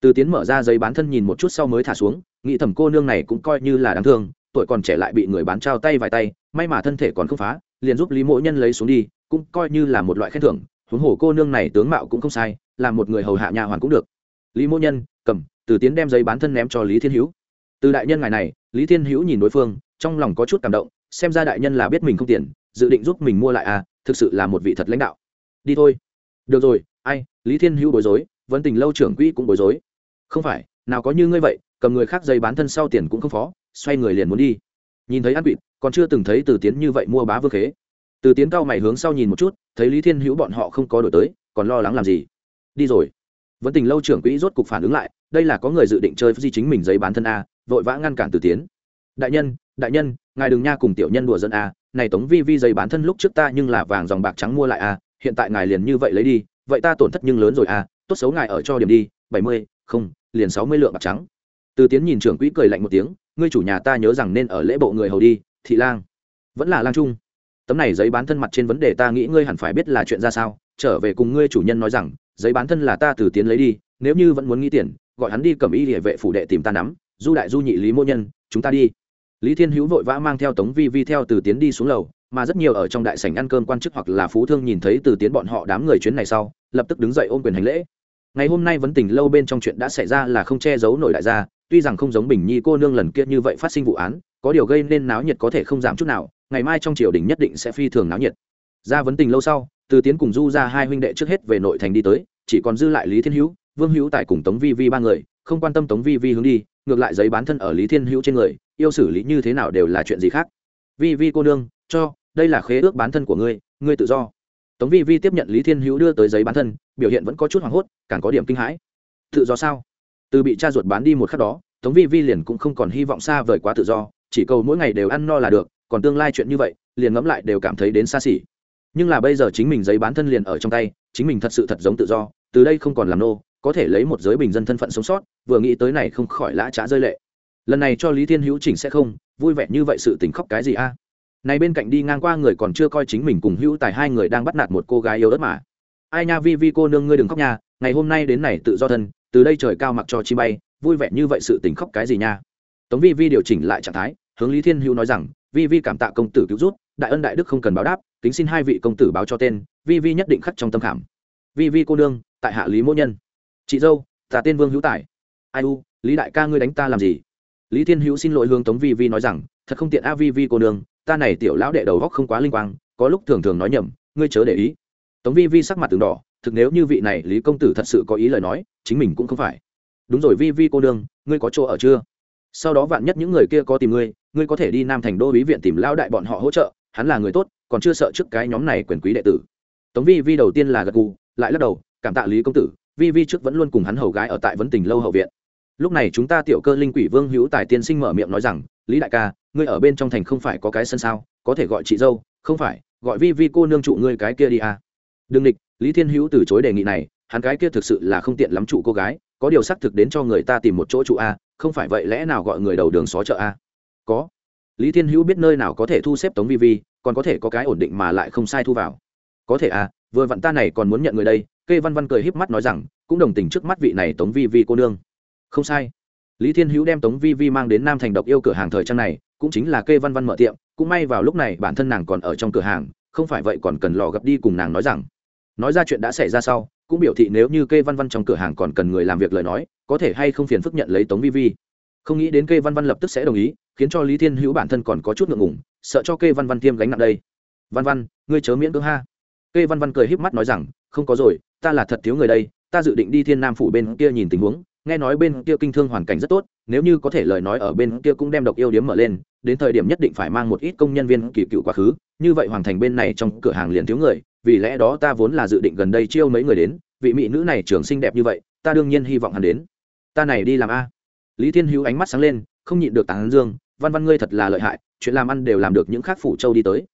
[SPEAKER 1] Từ tiến mở ra giấy bán thân nhìn một chút sau mới thả xuống, nghĩ thầm cô nương này cũng coi như là đáng thương tuổi còn trẻ lại bị người bán trao tay vài tay, may mà thân thể còn không phá, liền giúp lý mỗ nhân lấy xuống đi, cũng coi như là một loại khen thưởng, huống hồ cô nương này tướng mạo cũng không sai, là một người hầu hạ nhà hoàn cũng được. Lý mỗ nhân, cầm, từ tiến đem giấy bán thân ném cho lý thiên hữu. Từ đại nhân ngài này, lý thiên hữu nhìn đối phương, trong lòng có chút cảm động, xem ra đại nhân là biết mình không tiền dự định giúp mình mua lại à thực sự là một vị thật lãnh đạo. Đi thôi. Được rồi, ai, lý thiên hữu bối rối, vẫn tình lâu trưởng quỹ cũng bối rối. Không phải, nào có như ngươi vậy, cầm người khác giấy bán thân sau tiền cũng không phó xoay người liền muốn đi. Nhìn thấy ăn quỵt còn chưa từng thấy từ tiến như vậy mua bá vương khế. Từ tiến cao mày hướng sau nhìn một chút, thấy lý thiên hữu bọn họ không có đổi tới, còn lo lắng làm gì? Đi rồi. Vẫn tình lâu trưởng quỹ rốt cục phản ứng lại, đây là có người dự định chơi di chính mình giấy bán thân a, vội vã ngăn cản từ tiến. Đại nhân đại nhân, ngài đừng nha cùng tiểu nhân đùa dân a, này tống vi vi giấy bán thân lúc trước ta nhưng là vàng dòng bạc trắng mua lại a, hiện tại ngài liền như vậy lấy đi, vậy ta tổn thất nhưng lớn rồi a, tốt xấu ngài ở cho điểm đi, bảy mươi, không, liền sáu mươi lượng bạc trắng từ tiến nhìn trưởng quỹ cười lạnh một tiếng, ngươi chủ nhà ta nhớ rằng nên ở lễ bộ người hầu đi, thị lang. Vẫn là lang trung. Tấm này giấy bán thân mặt trên vấn đề ta nghĩ ngươi hẳn phải biết là chuyện ra sao, trở về cùng ngươi chủ nhân nói rằng, giấy bán thân là ta từ tiến lấy đi, nếu như vẫn muốn nghĩ tiền, gọi hắn đi cầm y địa vệ phủ đệ tìm ta nắm, du đại du nhị lý mô nhân, chúng ta đi. Lý thiên hữu vội vã mang theo tống vi vi theo từ tiến đi xuống lầu, mà rất nhiều ở trong đại sảnh ăn cơm quan chức hoặc là phú thương nhìn thấy từ tiến bọn họ đám người chuyến này sau, lập tức đứng dậy ôm quyền hành lễ. Ngày hôm nay vấn tình lâu bên trong chuyện đã xảy ra là không che giấu nổi đại gia tuy rằng không giống bình nhi cô nương lần kia như vậy phát sinh vụ án, có điều gây nên náo nhiệt có thể không giảm chút nào, ngày mai trong triều đình nhất định sẽ phi thường náo nhiệt. Ra vấn tình lâu sau, từ tiến cùng du ra hai huynh đệ trước hết về nội thành đi tới, chỉ còn dư lại lý thiên hữu, vương hữu tại cùng tống vi vi ba người, không quan tâm tống vi vi hướng đi, ngược lại giấy bán thân ở lý thiên hữu trên người, yêu xử lý như thế nào đều là chuyện gì khác. Vi vi cô nương, cho, đây là khế ước bán thân của ngươi ngươi tự do. Tống vi vi tiếp nhận lý thiên hữu đưa tới giấy bán thân, biểu hiện vẫn có chút hoảng hốt, càng có điểm kinh hãi. Tự do sao? Từ bị cha ruột bán đi một khắc đó, tống vi vi liền cũng không còn hy vọng xa vời quá tự do, chỉ cầu mỗi ngày đều ăn no là được, còn tương lai chuyện như vậy, liền ngẫm lại đều cảm thấy đến xa xỉ. Nhưng là bây giờ chính mình giấy bán thân liền ở trong tay, chính mình thật sự thật giống tự do, từ đây không còn làm nô, có thể lấy một giới bình dân thân phận sống sót, vừa nghĩ tới này không khỏi lã trá rơi lệ. Lần này cho lý thiên hữu chỉnh sẽ không, vui vẻ như vậy sự tình khóc cái gì a? Này bên cạnh đi ngang qua người còn chưa coi chính mình cùng hữu tài hai người đang bắt nạt một cô gái yêu đất mà. Ai nha vi vi cô nương ngươi đừng khóc nha ngày hôm nay đến này tự do thân, từ đây trời cao mặc cho chi bay, vui vẻ như vậy sự tình khóc cái gì nha? Tống vi vi điều chỉnh lại trạng thái, hướng lý thiên hữu nói rằng, vi vi cảm tạ công tử cứu rút đại ân đại đức không cần báo đáp, kính xin hai vị công tử báo cho tên, vi vi nhất định khắc trong tâm khảm. Vi vi cô nương, tại hạ lý mỗ nhân. Chị dâu tà tên vương hữu tài ai u, lý đại ca ngươi đánh ta làm gì? Lý thiên hữu xin lỗi hướng tống vi vi nói rằng, thật không tiện a, vi vi cô nương, ta này tiểu lão đệ đầu góc không quá linh quang, có lúc thường thường nói nhầm, ngươi chớ để ý tống vi vi sắc mặt từng đỏ, thực nếu như vị này lý công tử thật sự có ý lời nói, chính mình cũng không phải. Đúng rồi vi vi cô nương, ngươi có chỗ ở chưa? Sau đó vạn nhất những người kia có tìm ngươi ngươi có thể đi nam thành đô bí viện tìm lão đại bọn họ hỗ trợ, hắn là người tốt, còn chưa sợ trước cái nhóm này quyền quý đệ tử. Tống vi vi đầu tiên là gật gù, lại lắc đầu, cảm tạ lý công tử, vi vi trước vẫn luôn cùng hắn hầu gái ở tại vấn tình lâu hậu viện. Lúc này chúng ta tiểu cơ linh quỷ vương hữu tài tiên sinh mở miệng nói rằng, lý đại ca, ngươi ở bên trong thành không phải có cái sân sao? Có thể gọi chị dâu, không phải, gọi vi vi cô nương trụ ngươi cái kia đi à đừng địch lý thiên hữu từ chối đề nghị này hắn cái kia thực sự là không tiện lắm trụ cô gái có điều xác thực đến cho người ta tìm một chỗ trụ a không phải vậy lẽ nào gọi người đầu đường xó chợ a? Có. Lý thiên hữu biết nơi nào có thể thu xếp tống vi vi còn có thể có cái ổn định mà lại không sai thu vào. Có thể a, vừa vặn ta này còn muốn nhận người đây kê văn văn cười híp mắt nói rằng cũng đồng tình trước mắt vị này tống vi vi cô nương. Không sai. Lý thiên hữu đem tống vi vi mang đến nam thành độc yêu cửa hàng thời trang này cũng chính là kê văn văn mở tiệm cũng may vào lúc này bản thân nàng còn ở trong cửa hàng không phải vậy còn cần lò gặp đi cùng nàng nói rằng nói ra chuyện đã xảy ra sau, cũng biểu thị nếu như kê văn văn trong cửa hàng còn cần người làm việc lời nói, có thể hay không phiền phức nhận lấy tống vi vi. Không nghĩ đến kê văn văn lập tức sẽ đồng ý, khiến cho lý thiên hữu bản thân còn có chút ngượng ngùng, sợ cho kê văn văn tiêm gánh nặng đây. Văn văn, ngươi chớ miễn cưỡng ha. Kê văn văn cười híp mắt nói rằng, không có rồi, ta là thật thiếu người đây, ta dự định đi thiên nam phủ bên kia nhìn tình huống, nghe nói bên kia kinh thương hoàn cảnh rất tốt, nếu như có thể lời nói ở bên kia cũng đem độc yêu điếm mở lên, đến thời điểm nhất định phải mang một ít công nhân viên kỳ cựu quá khứ, như vậy hoàng thành bên này trong cửa hàng liền thiếu người vì lẽ đó ta vốn là dự định gần đây chiêu mấy người đến, vị mỹ nữ này trường xinh đẹp như vậy, ta đương nhiên hy vọng hắn đến. Ta này đi làm a? Lý thiên hữu ánh mắt sáng lên, không nhịn được tán dương, văn văn ngươi thật là lợi hại, chuyện làm ăn đều làm được những khác phủ châu đi tới.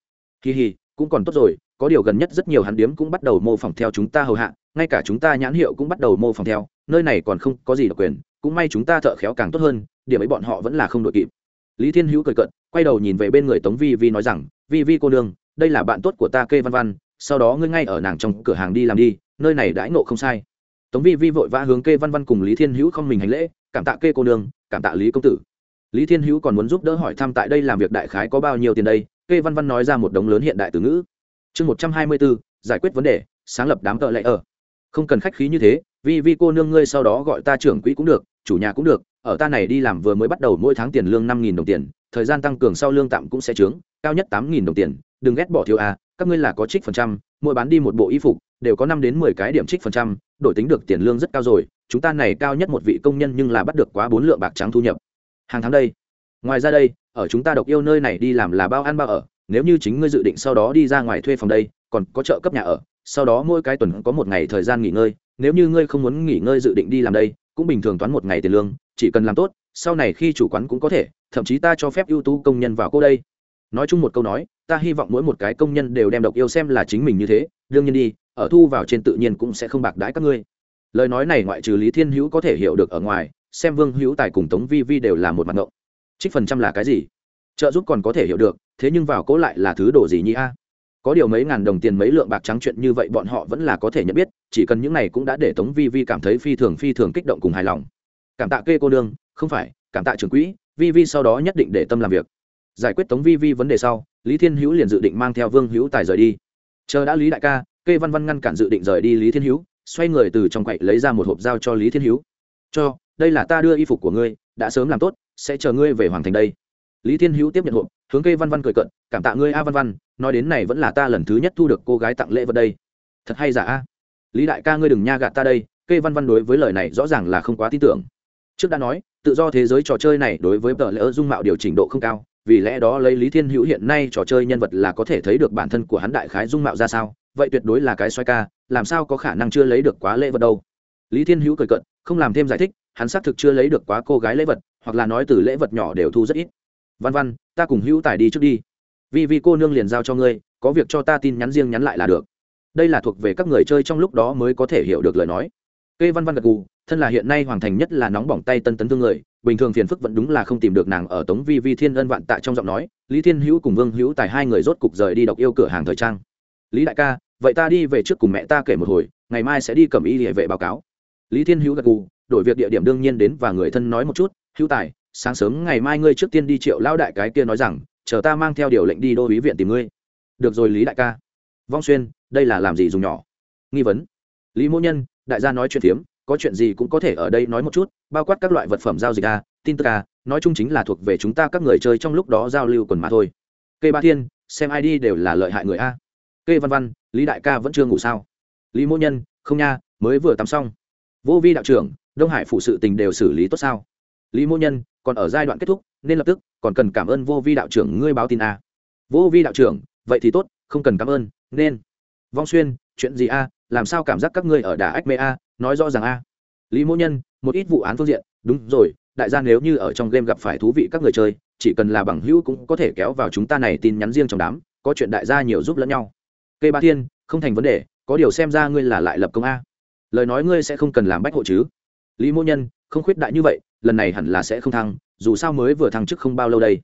[SPEAKER 1] Kỳ hì, cũng còn tốt rồi, có điều gần nhất rất nhiều hắn điếm cũng bắt đầu mô phỏng theo chúng ta hầu hạ, ngay cả chúng ta nhãn hiệu cũng bắt đầu mô phỏng theo, nơi này còn không có gì độc quyền, cũng may chúng ta thợ khéo càng tốt hơn, điểm ấy bọn họ vẫn là không đội kịp. Lý thiên hữu cười cận quay đầu nhìn về bên người tống vi vi nói rằng, vi vi cô nương, đây là bạn tốt của ta kê văn văn sau đó ngươi ngay ở nàng trong cửa hàng đi làm đi, nơi này đãi nộ không sai. Tống vi vi vội vã hướng kê văn văn cùng lý thiên hữu không mình hành lễ, cảm tạ kê cô nương, cảm tạ lý công tử. Lý thiên hữu còn muốn giúp đỡ hỏi thăm tại đây làm việc đại khái có bao nhiêu tiền đây, kê văn văn nói ra một đống lớn hiện đại từ ngữ. Chương một trăm hai mươi bốn, giải quyết vấn đề, sáng lập đám cỡ lệ ở. Không cần khách khí như thế vì vi cô nương ngươi sau đó gọi ta trưởng quỹ cũng được, chủ nhà cũng được, ở ta này đi làm vừa mới bắt đầu mỗi tháng tiền lương năm nghìn đồng tiền, thời gian tăng cường sau lương tạm cũng sẽ trướng cao nhất tám nghìn đồng tiền, đừng ghét bỏ thiếu à các ngươi là có trích phần trăm, mỗi bán đi một bộ y phục, đều có năm đến mười cái điểm trích phần trăm, đổi tính được tiền lương rất cao rồi, chúng ta này cao nhất một vị công nhân nhưng là bắt được quá bốn lượng bạc trắng thu nhập. Hàng tháng đây, ngoài ra đây, ở chúng ta độc yêu nơi này đi làm là bao ăn bao ở, nếu như chính ngươi dự định sau đó đi ra ngoài thuê phòng đây, còn có trợ cấp nhà ở, sau đó mỗi cái tuần có một ngày thời gian nghỉ ngơi, nếu như ngươi không muốn nghỉ ngơi dự định đi làm đây, cũng bình thường toán một ngày tiền lương, chỉ cần làm tốt, sau này khi chủ quán cũng có thể, thậm chí ta cho phép ưu tú công nhân vào cô đây nói chung một câu nói, ta hy vọng mỗi một cái công nhân đều đem độc yêu xem là chính mình như thế, đương nhiên đi, ở thu vào trên tự nhiên cũng sẽ không bạc đãi các ngươi. Lời nói này ngoại trừ lý thiên hữu có thể hiểu được ở ngoài, xem vương hữu tài cùng tống vi vi đều là một mặt ngộng. Trích phần trăm là cái gì? Trợ giúp còn có thể hiểu được, thế nhưng vào cố lại là thứ đồ gì nhỉ a? Có điều mấy ngàn đồng tiền mấy lượng bạc trắng chuyện như vậy bọn họ vẫn là có thể nhận biết, chỉ cần những này cũng đã để tống vi vi cảm thấy phi thường phi thường kích động cùng hài lòng. Cảm tạ kê cô đương không phải, cảm tạ trưởng quỹ, vi vi sau đó nhất định để tâm làm việc giải quyết tống vi vi vấn đề sau, lý thiên hữu liền dự định mang theo vương hữu tài rời đi. Chờ đã lý đại ca, kê văn văn ngăn cản dự định rời đi lý thiên hữu, xoay người từ trong quậy lấy ra một hộp dao cho lý thiên hữu. Cho, đây là ta đưa y phục của ngươi, đã sớm làm tốt, sẽ chờ ngươi về hoàng thành đây. Lý thiên hữu tiếp nhận hộp, hướng kê văn văn cười cận cảm tạ ngươi a văn văn, nói đến này vẫn là ta lần thứ nhất thu được cô gái tặng lễ vật đây. Thật hay giả a? Lý đại ca ngươi đừng nha gạt ta đây, kê văn văn đối với lời này rõ ràng là không quá tin tưởng. Trước đã nói, tự do thế giới trò chơi này đối với tờ lễ dung mạo điều chỉnh độ không cao vì lẽ đó lấy lý thiên hữu hiện nay trò chơi nhân vật là có thể thấy được bản thân của hắn đại khái dung mạo ra sao, vậy tuyệt đối là cái xoay ca, làm sao có khả năng chưa lấy được quá lễ vật đâu. Lý thiên hữu cười cận không làm thêm giải thích, hắn xác thực chưa lấy được quá cô gái lễ vật, hoặc là nói từ lễ vật nhỏ đều thu rất ít. Văn văn, ta cùng hữu tài đi trước đi. Vì vì cô nương liền giao cho ngươi, có việc cho ta tin nhắn riêng nhắn lại là được. Đây là thuộc về các người chơi trong lúc đó mới có thể hiểu được lời nói. Cây văn văn gật gù, thân là hiện nay hoàng thành nhất là nóng bỏng tay tân tấn thương người bình thường phiền phức vẫn đúng là không tìm được nàng ở tống vi vi thiên ân vạn tại trong giọng nói, lý thiên hữu cùng vương hữu tài hai người rốt cục rời đi đọc yêu cửa hàng thời trang. Lý đại ca, vậy ta đi về trước cùng mẹ ta kể một hồi, ngày mai sẽ đi cầm y địa vệ báo cáo. Lý thiên hữu gật gù, đổi việc địa điểm đương nhiên đến và người thân nói một chút, hữu tài, sáng sớm ngày mai ngươi trước tiên đi triệu lao đại cái kia nói rằng, chờ ta mang theo điều lệnh đi đô ý viện tìm ngươi. Được rồi lý đại ca. Vong xuyên, đây là làm gì dùng nhỏ? Nghi vấn. Lý mỗ nhân, đại gia nói chuyện phiếm có chuyện gì cũng có thể ở đây nói một chút, bao quát các loại vật phẩm giao dịch a tin tức a nói chung chính là thuộc về chúng ta các người chơi trong lúc đó giao lưu quần mà thôi. Cây ba thiên, xem id đều là lợi hại người a. Cây văn văn, lý đại ca vẫn chưa ngủ sao? Lý mỗ nhân, không nha, mới vừa tắm xong. Vô vi đạo trưởng, đông hải phụ sự tình đều xử lý tốt sao? Lý mỗ nhân, còn ở giai đoạn kết thúc, nên lập tức, còn cần cảm ơn vô vi đạo trưởng ngươi báo tin a. Vô vi đạo trưởng, vậy thì tốt, không cần cảm ơn, nên. Vong xuyên, chuyện gì a, làm sao cảm giác các ngươi ở đà ách mê a nói rõ ràng a. Lý mỗ nhân, một ít vụ án phương diện, đúng rồi, đại gia nếu như ở trong game gặp phải thú vị các người chơi, chỉ cần là bằng hữu cũng có thể kéo vào chúng ta này tin nhắn riêng trong đám, có chuyện đại gia nhiều giúp lẫn nhau. Cây ba thiên, không thành vấn đề, có điều xem ra ngươi là lại lập công a. Lời nói ngươi sẽ không cần làm bách hộ chứ. Lý mỗ nhân, không khuyết đại như vậy, lần này hẳn là sẽ không thăng, dù sao mới vừa thăng chức không bao lâu đây.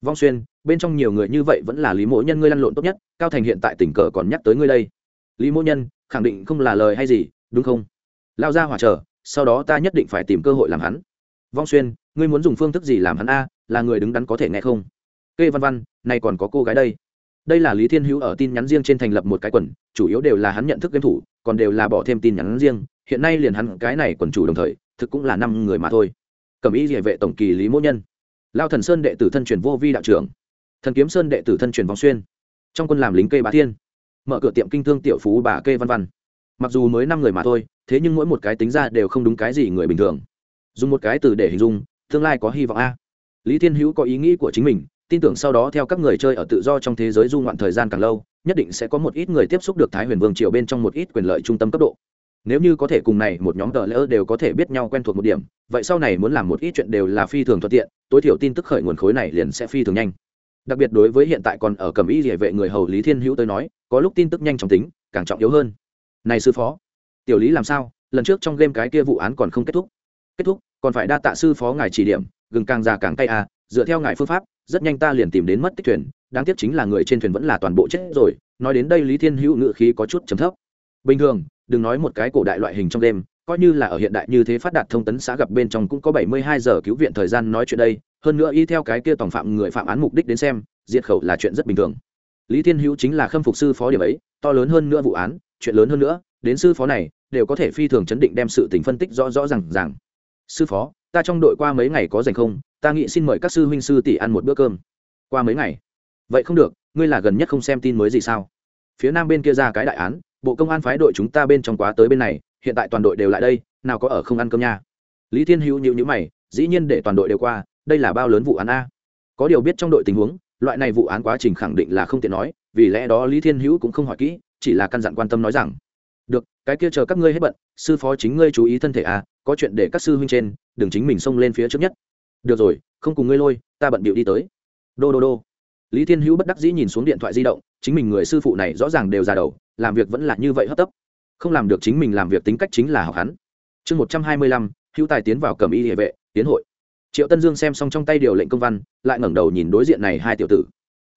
[SPEAKER 1] Vong xuyên, bên trong nhiều người như vậy vẫn là lý mỗ nhân ngươi lăn lộn tốt nhất, cao thành hiện tại tình cờ còn nhắc tới ngươi đây. Lý mỗ nhân, khẳng định không là lời hay gì, đúng không? Lao ra hỏa chờ, sau đó ta nhất định phải tìm cơ hội làm hắn. Vong xuyên, ngươi muốn dùng phương thức gì làm hắn a, là người đứng đắn có thể nghe không? Kê văn văn nay còn có cô gái đây. Đây là lý thiên hữu ở tin nhắn riêng trên thành lập một cái quần, chủ yếu đều là hắn nhận thức game thủ, còn đều là bỏ thêm tin nhắn riêng. Hiện nay liền hắn cái này quần chủ đồng thời, thực cũng là năm người mà thôi. Cầm ý địa vệ tổng kỳ lý mỗ nhân. Lao thần sơn đệ tử thân truyền vô vi đạo trưởng. Thần kiếm sơn đệ tử thân truyền vong xuyên. Trong quân làm lính cây bá thiên. Mở cửa tiệm kinh thương tiểu phú bà kê văn văn mặc dù mới năm người mà thôi, thế nhưng mỗi một cái tính ra đều không đúng cái gì người bình thường. Dùng một cái từ để hình dung, tương lai có hy vọng a. Lý thiên hữu có ý nghĩ của chính mình, tin tưởng sau đó theo các người chơi ở tự do trong thế giới du ngoạn thời gian càng lâu, nhất định sẽ có một ít người tiếp xúc được thái huyền vương triều bên trong một ít quyền lợi trung tâm cấp độ. Nếu như có thể cùng này một nhóm tờ lỡ đều có thể biết nhau quen thuộc một điểm, vậy sau này muốn làm một ít chuyện đều là phi thường thuận tiện, tối thiểu tin tức khởi nguồn khối này liền sẽ phi thường nhanh. Đặc biệt đối với hiện tại còn ở cầm ý địa vệ người hầu lý thiên hữu tới nói, có lúc tin tức nhanh chóng tính, càng trọng yếu hơn này sư phó, tiểu lý làm sao? Lần trước trong game cái kia vụ án còn không kết thúc. Kết thúc? Còn phải đa tạ sư phó ngài chỉ điểm, gừng càng già càng cay à dựa theo ngài phương pháp, rất nhanh ta liền tìm đến mất tích thuyền, đáng tiếc chính là người trên thuyền vẫn là toàn bộ chết rồi, nói đến đây lý thiên hữu ngự khí có chút chấm thấp. Bình thường, đừng nói một cái cổ đại loại hình trong đêm coi như là ở hiện đại như thế phát đạt thông tấn xã gặp bên trong cũng có bảy mươi hai giờ cứu viện thời gian nói chuyện đây, hơn nữa y theo cái kia tòng phạm người phạm án mục đích đến xem, diệt khẩu là chuyện rất bình thường. Lý thiên hữu chính là khâm phục sư phó điểm ấy, to lớn hơn nữa vụ án chuyện lớn hơn nữa, đến sư phó này, đều có thể phi thường chấn định đem sự tình phân tích rõ rõ r à n g rằng sư phó, ta trong đội qua mấy ngày có dành không? Ta nghĩ xin mời các sư huynh sư tỷ ăn một bữa cơm. Qua mấy ngày? Vậy không được, ngươi là gần nhất không xem tin mới gì sao? Phía nam bên kia ra cái đại án, bộ công an phái đội chúng ta bên trong quá tới bên này, hiện tại toàn đội đều lại đây, nào có ở không ăn cơm nha. Lý thiên hữu nhịu nhữ mày, dĩ nhiên để toàn đội đều qua, đây là bao lớn vụ án a? Có điều biết trong đội tình huống, loại này vụ án quá trình khẳng định là không tiện nói, vì lẽ đó lý thiên hữu cũng không hỏi kỹ chỉ là căn dặn quan tâm nói rằng, được, cái kia chờ các ngươi hết bận, sư phó chính ngươi chú ý thân thể a có chuyện để các sư huynh trên, đừng chính mình xông lên phía trước nhất. Được rồi, không cùng ngươi lôi, ta bận bịu đi tới. Đô đô đô. Lý thiên hữu bất đắc dĩ nhìn xuống điện thoại di động, chính mình người sư phụ này rõ ràng đều già đầu, làm việc vẫn là như vậy hấp tấp. Không làm được chính mình làm việc tính cách chính là học hắn. Chương một trăm hai mươi lăm, hữu tài tiến vào cầm y địa vệ, tiến hội. Triệu tân dương xem xong trong tay điều lệnh công văn, lại ngẩng đầu nhìn đối diện này hai tiểu tử.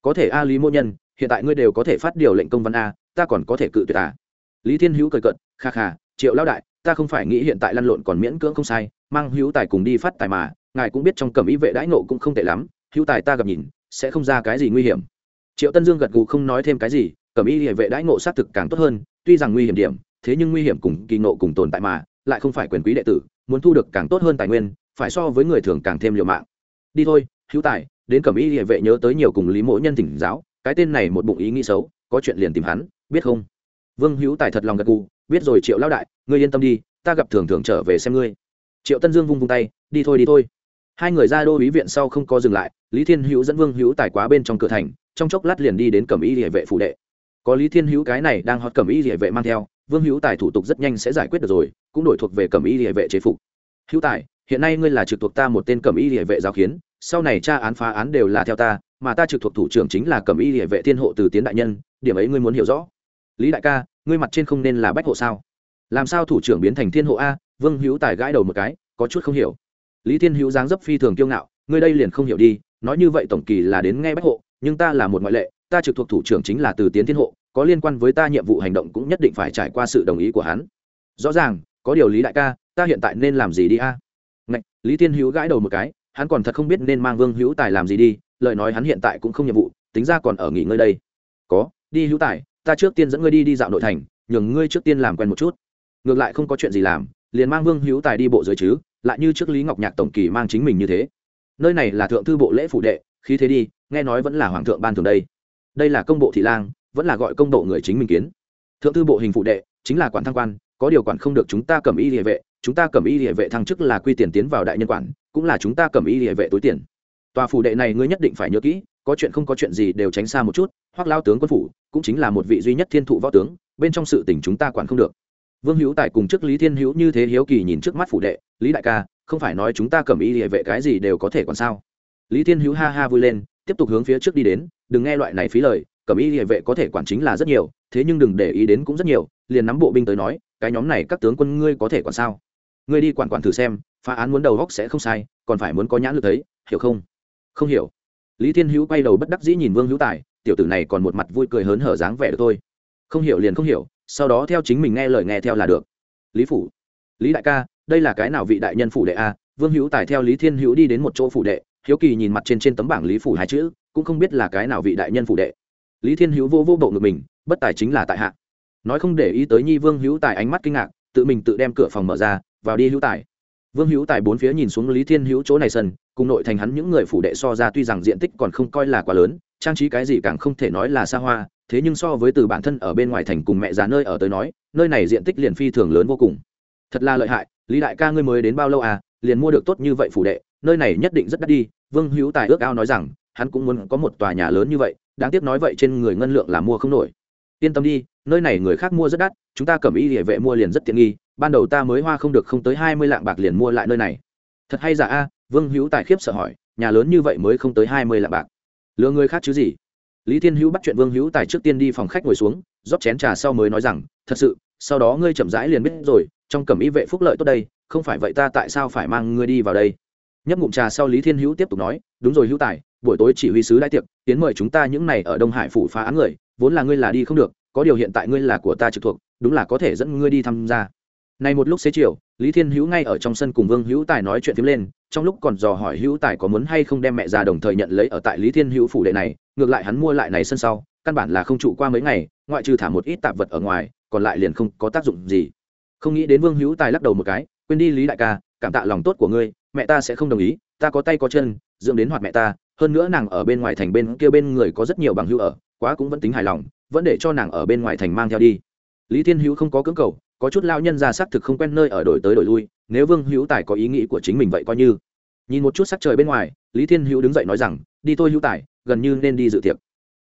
[SPEAKER 1] Có thể a lý mô nhân, hiện tại ngươi đều có thể phát điều lệnh công văn a ta còn có thể cự tuyệt à? Lý thiên hữu cười cận kha kha, triệu lão đại, ta không phải nghĩ hiện tại lăn lộn còn miễn cưỡng không sai, mang hữu tài cùng đi phát tài mà, ngài cũng biết trong cẩm ý vệ đãi nộ cũng không tệ lắm, hữu tài ta gặp nhìn, sẽ không ra cái gì nguy hiểm. Triệu tân dương gật gù không nói thêm cái gì cẩm ý địa vệ đãi nộ xác thực càng tốt hơn, tuy rằng nguy hiểm điểm, thế nhưng nguy hiểm cùng kỳ nộ cùng tồn tại mà, lại không phải quyền quý đệ tử, muốn thu được càng tốt hơn tài nguyên, phải so với người thường càng thêm liều mạng. Đi thôi, hữu tài, đến cẩm ý địa vệ nhớ tới nhiều cùng lý mỗ nhân thỉnh giáo, cái tên này một bụng ý nghĩ xấu, có chuyện liền tìm hắn biết không? Vương hữu tài thật lòng gật gù, biết rồi triệu lão đại, ngươi yên tâm đi, ta gặp thường thường trở về xem ngươi. Triệu tân dương vung vung tay, đi thôi đi thôi. Hai người ra đô ý viện sau không có dừng lại, lý thiên hữu dẫn vương hữu tài quá bên trong cửa thành, trong chốc lát liền đi đến cẩm y địa vệ phụ đệ. Có lý thiên hữu cái này đang hót cẩm y địa vệ mang theo, vương hữu tài thủ tục rất nhanh sẽ giải quyết được rồi, cũng đổi thuộc về cẩm y địa vệ chế phục. Hữu tài, hiện nay ngươi là trực thuộc ta một tên cẩm y địa vệ giáo khiến, sau này tra án phá án đều là theo ta, mà ta trực thuộc thủ trưởng chính là cẩm y địa vệ thiên hộ từ tiến đại nhân, điểm ấy ngươi muốn hiểu rõ lý đại ca ngươi mặt trên không nên là bách hộ sao? Làm sao thủ trưởng biến thành thiên hộ a vương hữu tài gãi đầu một cái có chút không hiểu. Lý thiên hữu dáng dấp phi thường kiêu ngạo ngươi đây liền không hiểu đi nói như vậy tổng kỳ là đến nghe bách hộ nhưng ta là một ngoại lệ ta trực thuộc thủ trưởng chính là từ tiến thiên hộ có liên quan với ta nhiệm vụ hành động cũng nhất định phải trải qua sự đồng ý của hắn. Rõ ràng có điều lý đại ca ta hiện tại nên làm gì đi a? Ngạch, lý thiên hữu gãi đầu một cái hắn còn thật không biết nên mang vương hữu tài làm gì đi lời nói hắn hiện tại cũng không nhiệm vụ tính ra còn ở nghỉ ngơi đây. Có đi hữu tài ta trước tiên dẫn ngươi đi đi dạo nội thành, nhường ngươi trước tiên làm quen một chút. Ngược lại không có chuyện gì làm, liền mang vương hữu tài đi bộ dưới chứ, lại như trước lý ngọc nhạc tổng kỳ mang chính mình như thế. Nơi này là thượng thư bộ lễ phủ đệ khi thế đi, nghe nói vẫn là hoàng thượng ban thường đây. Đây là công bộ thị lang, vẫn là gọi công bộ người chính mình kiến. Thượng thư bộ hình phụ đệ, chính là quản thăng quan, có điều quản không được chúng ta cầm y địa vệ, chúng ta cầm y địa vệ thăng chức là quy tiền tiến vào đại nhân quản, cũng là chúng ta cầm y địa vệ túi tiền. Tòa phủ đệ này ngươi nhất định phải nhớ kỹ có chuyện không có chuyện gì đều tránh xa một chút hoặc lao tướng quân phủ cũng chính là một vị duy nhất thiên thụ võ tướng, bên trong sự tình chúng ta quản không được. Vương hữu tài cùng trước lý thiên hữu như thế hiếu kỳ nhìn trước mắt phủ đệ, lý đại ca, không phải nói chúng ta cầm y địa vệ cái gì đều có thể còn sao? Lý thiên hữu ha ha vui lên, tiếp tục hướng phía trước đi đến, đừng nghe loại này phí lời, cầm y địa vệ có thể quản chính là rất nhiều, thế nhưng đừng để ý đến cũng rất nhiều, liền nắm bộ binh tới nói, cái nhóm này các tướng quân ngươi có thể quản sao? Ngươi đi quản quản thử xem, phá án muốn đầu góc sẽ không sai, còn phải muốn có nhãn lực thấy, hiểu không? Không hiểu lý thiên hữu quay đầu bất đắc dĩ nhìn vương hữu tài, tiểu tử này còn một mặt vui cười hớn hở dáng vẻ được thôi. Không hiểu liền không hiểu, sau đó theo chính mình nghe lời nghe theo là được. Lý phủ, lý đại ca, đây là cái nào vị đại nhân phủ đệ a? Vương hữu tài theo lý thiên hữu đi đến một chỗ phủ đệ, hiếu kỳ nhìn mặt trên trên tấm bảng lý phủ hai chữ, cũng không biết là cái nào vị đại nhân phủ đệ. Lý thiên hữu vô vô bộ ngực mình, bất tài chính là tại hạ. Nói không để ý tới nhi vương hữu tài ánh mắt kinh ngạc, tự mình tự đem cửa phòng mở ra, vào đi hữu tài vương hữu tài bốn phía nhìn xuống lý thiên hữu chỗ này sân, cùng nội thành hắn những người phủ đệ so ra tuy rằng diện tích còn không coi là quá lớn, trang trí cái gì càng không thể nói là xa hoa, thế nhưng so với từ bản thân ở bên ngoài thành cùng mẹ già nơi ở tới nói, nơi này diện tích liền phi thường lớn vô cùng. Thật là lợi hại, lý đại ca ngươi mới đến bao lâu à liền mua được tốt như vậy phủ đệ, nơi này nhất định rất đắt đi, vương hữu tài ước ao nói rằng, hắn cũng muốn có một tòa nhà lớn như vậy, đáng tiếc nói vậy trên người ngân lượng là mua không nổi. Yên tâm đi, nơi này người khác mua rất đắt, chúng ta cầm y địa vệ mua liền rất tiện nghi ban đầu ta mới hoa không được không tới hai mươi lạng bạc liền mua lại nơi này. Thật hay giả a, vương hữu tài khiếp sợ hỏi, nhà lớn như vậy mới không tới hai mươi lạng bạc. Lừa người khác chứ gì? Lý thiên hữu bắt chuyện vương hữu tài trước tiên đi phòng khách ngồi xuống, rót chén trà sau mới nói rằng, thật sự, sau đó ngươi chậm rãi liền biết rồi, trong cẩm y vệ phúc lợi tốt đây, không phải vậy ta tại sao phải mang ngươi đi vào đây? Nhấp ngụm trà sau lý thiên hữu tiếp tục nói, đúng rồi hữu tài, buổi tối chỉ huy sứ đại tiệc, tiến mời chúng ta những này ở đông hải phủ phá án người, vốn là ngươi là đi không được, có điều hiện tại ngươi là của ta trực thuộc, đúng là có thể dẫn ngươi đi tham gia này một lúc xế chiều, lý thiên hữu ngay ở trong sân cùng vương hữu tài nói chuyện phím lên, trong lúc còn dò hỏi hữu tài có muốn hay không đem mẹ ra đồng thời nhận lấy ở tại lý thiên hữu phủ đệ này, ngược lại hắn mua lại này sân sau, căn bản là không trụ qua mấy ngày, ngoại trừ thả một ít tạp vật ở ngoài, còn lại liền không có tác dụng gì. Không nghĩ đến vương hữu tài lắc đầu một cái, quên đi lý đại ca, cảm tạ lòng tốt của ngươi, mẹ ta sẽ không đồng ý, ta có tay có chân, dưỡng đến hoạt mẹ ta, hơn nữa nàng ở bên ngoài thành bên kia bên người có rất nhiều bằng hữu ở, quá cũng vẫn tính hài lòng, vẫn để cho nàng ở bên ngoài thành mang theo đi. Lý thiên hữu không có cưỡng cầu có chút lao nhân ra xác thực không quen nơi ở đổi tới đổi lui, nếu vương hữu tài có ý nghĩ của chính mình vậy coi như. Nhìn một chút sắc trời bên ngoài, lý thiên hữu đứng dậy nói rằng, đi thôi hữu tài, gần như nên đi dự tiệc.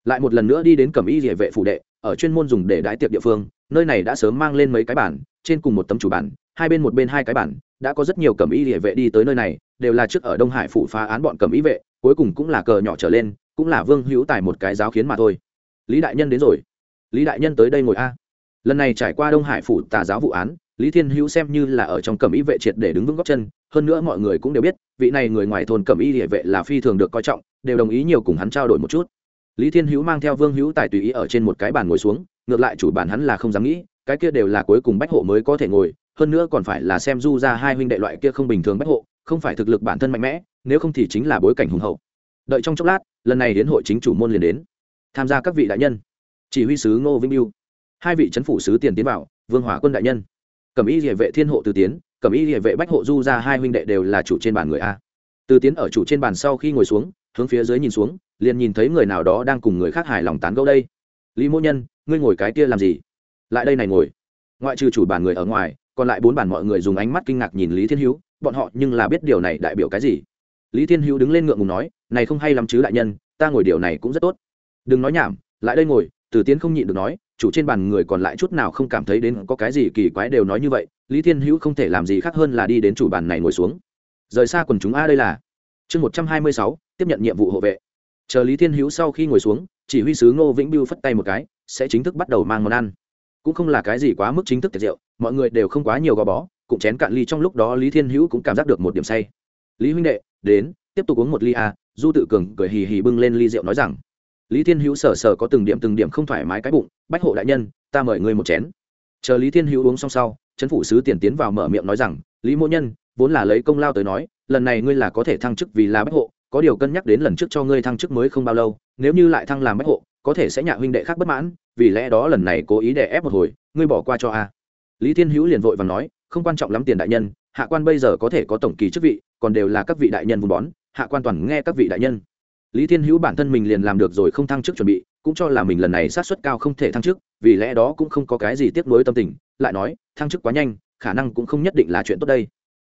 [SPEAKER 1] Lại một lần nữa đi đến cẩm y địa vệ phủ đệ, ở chuyên môn dùng để đái tiệc địa phương, nơi này đã sớm mang lên mấy cái bản trên cùng một tấm chủ bản hai bên một bên hai cái bản đã có rất nhiều cẩm y địa vệ đi tới nơi này, đều là trước ở đông hải phủ phá án bọn cẩm y vệ, cuối cùng cũng là cờ nhỏ trở lên, cũng là vương hữu tài một cái giáo khiến mà thôi. Lý đại nhân đến rồi. Lý đại nhân tới đây ngồi a lần này trải qua đông hải phủ tà giáo vụ án, lý thiên hữu xem như là ở trong cẩm y vệ triệt để đứng vững góc chân. Hơn nữa mọi người cũng đều biết, vị này người ngoài thôn cẩm y địa vệ là phi thường được coi trọng, đều đồng ý nhiều cùng hắn trao đổi một chút. Lý thiên hữu mang theo vương hữu tài tùy ý ở trên một cái bàn ngồi xuống, ngược lại chủ bàn hắn là không dám nghĩ, cái kia đều là cuối cùng bách hộ mới có thể ngồi, hơn nữa còn phải là xem du ra hai huynh đệ loại kia không bình thường bách hộ, không phải thực lực bản thân mạnh mẽ, nếu không thì chính là bối cảnh hùng hậu. Đợi trong chốc lát, lần này đến hội chính chủ môn liền đến. Tham gia các vị đại nhân. Chỉ huy sứ ngô vinh biêu hai vị c phủ sứ tiền tiến vào, vương hỏa quân đại nhân. Cẩm y địa vệ thiên hộ từ tiến, cẩm y địa vệ bách hộ du ra hai huynh đệ đều là chủ trên bàn người a. Từ tiến ở chủ trên bàn sau khi ngồi xuống, hướng phía dưới nhìn xuống, liền nhìn thấy người nào đó đang cùng người khác hài lòng tán gẫu đây. Lý mỗ nhân, ngươi ngồi cái kia làm gì? Lại đây này ngồi. Ngoại trừ chủ bàn người ở ngoài, còn lại bốn bàn mọi người dùng ánh mắt kinh ngạc nhìn lý thiên hữu, bọn họ nhưng là biết điều này đại biểu cái gì? Lý thiên hữu đứng lên ngượng ngùng nói, này không hay lắm chứ đại nhân, ta ngồi điều này cũng rất tốt. Đừng nói nhảm, lại đây ngồi, từ tiến không nhịn được nói chủ trên bàn người còn lại chút nào không cảm thấy đến có cái gì kỳ quái đều nói như vậy, lý thiên hữu không thể làm gì khác hơn là đi đến chủ bàn này ngồi xuống. Rời xa quần chúng a đây là. Chương một trăm hai mươi sáu, tiếp nhận nhiệm vụ hộ vệ. Chờ lý thiên hữu sau khi ngồi xuống, chỉ huy sứ ngô vĩnh biêu phất tay một cái, sẽ chính thức bắt đầu mang món ăn. Cũng không là cái gì quá mức chính thức tiệc rượu mọi người đều không quá nhiều gò bó, cũng chén cạn ly trong lúc đó lý thiên hữu cũng cảm giác được một điểm say. Lý huynh đệ, đến, tiếp tục uống một ly a. Du tự cường cười hì hì bưng lên ly rượu nói rằng lý thiên hữu sờ sờ có từng điểm từng điểm không thoải mái cái bụng, bách hộ đại nhân, ta mời ngươi một chén. Chờ lý thiên hữu uống xong sau, chấn phủ sứ tiền tiến vào mở miệng nói rằng, lý mỗ nhân, vốn là lấy công lao tới nói, lần này ngươi là có thể thăng chức vì là bách hộ, có điều cân nhắc đến lần trước cho ngươi thăng chức mới không bao lâu, nếu như lại thăng làm bách hộ, có thể sẽ nhạ huynh đệ khác bất mãn, vì lẽ đó lần này cố ý để ép một hồi, ngươi bỏ qua cho a. Lý thiên hữu liền vội và nói, không quan trọng lắm tiền đại nhân, hạ quan bây giờ có thể có tổng kỳ chức vị, còn đều là các vị đại nhân vun bón, hạ quan toàn nghe các vị đại nhân lý thiên hữu bản thân mình liền làm được rồi không thăng chức chuẩn bị, cũng cho là mình lần này sát suất cao không thể thăng chức, vì lẽ đó cũng không có cái gì tiếc nuối tâm tình, lại nói, thăng chức quá nhanh, khả năng cũng không nhất định là chuyện tốt đây.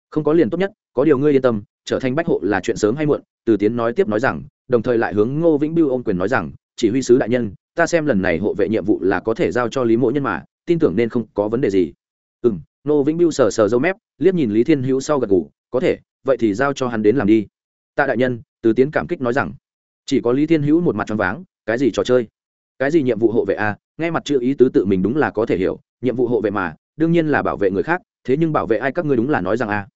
[SPEAKER 1] Không có liền tốt nhất, có điều ngươi yên tâm, trở thành bách hộ là chuyện sớm hay muộn, từ tiến nói tiếp nói rằng, đồng thời lại hướng ngô vĩnh biêu ôm quyền nói rằng, chỉ huy sứ đại nhân, ta xem lần này hộ vệ nhiệm vụ là có thể giao cho lý mỗ nhân mà, tin tưởng nên không có vấn đề gì. Ừ m ngô vĩnh biêu sờ sờ dâu mép, liếc nhìn lý thiên hữu sau gật ngủ có thể, vậy thì giao cho hắn đến làm đi. Tạ đại nhân, từ tiến cảm kích nói rằng chỉ có lý thiên hữu một mặt t r váng, cái gì trò chơi? Cái gì nhiệm vụ hộ vệ a à? nghe mặt chữ ý tứ tự mình đúng là có thể hiểu, nhiệm vụ hộ vệ mà, đương nhiên là bảo vệ người khác, thế nhưng bảo vệ ai các ngươi đúng là nói rằng a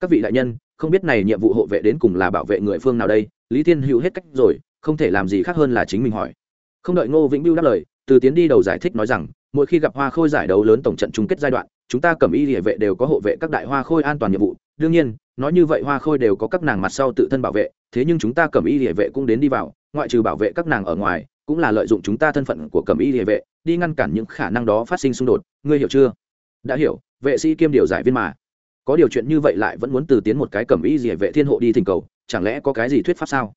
[SPEAKER 1] các vị đại nhân, không biết này nhiệm vụ hộ vệ đến cùng là bảo vệ người phương nào đây? Lý thiên hữu hết cách rồi, không thể làm gì khác hơn là chính mình hỏi. Không đợi ngô vĩnh biêu đáp lời, từ tiến đi đầu giải thích nói rằng, mỗi khi gặp hoa khôi giải đấu lớn tổng trận chung kết giai đoạn, chúng ta cầm y địa vệ đều có hộ vệ các đại hoa khôi an toàn nhiệm vụ. Đương nhiên, nói như vậy hoa khôi đều có các nàng mặt sau tự thân bảo vệ thế nhưng chúng ta cầm y địa vệ cũng đến đi vào, ngoại trừ bảo vệ các nàng ở ngoài, cũng là lợi dụng chúng ta thân phận của cầm y địa vệ, đi ngăn cản những khả năng đó phát sinh xung đột. Ngươi hiểu chưa? Đã hiểu, vệ sĩ kiêm điều giải viên mà. Có điều chuyện như vậy lại vẫn muốn từ tiến một cái cầm y địa vệ thiên hộ đi thỉnh cầu, chẳng lẽ có cái gì thuyết pháp sao?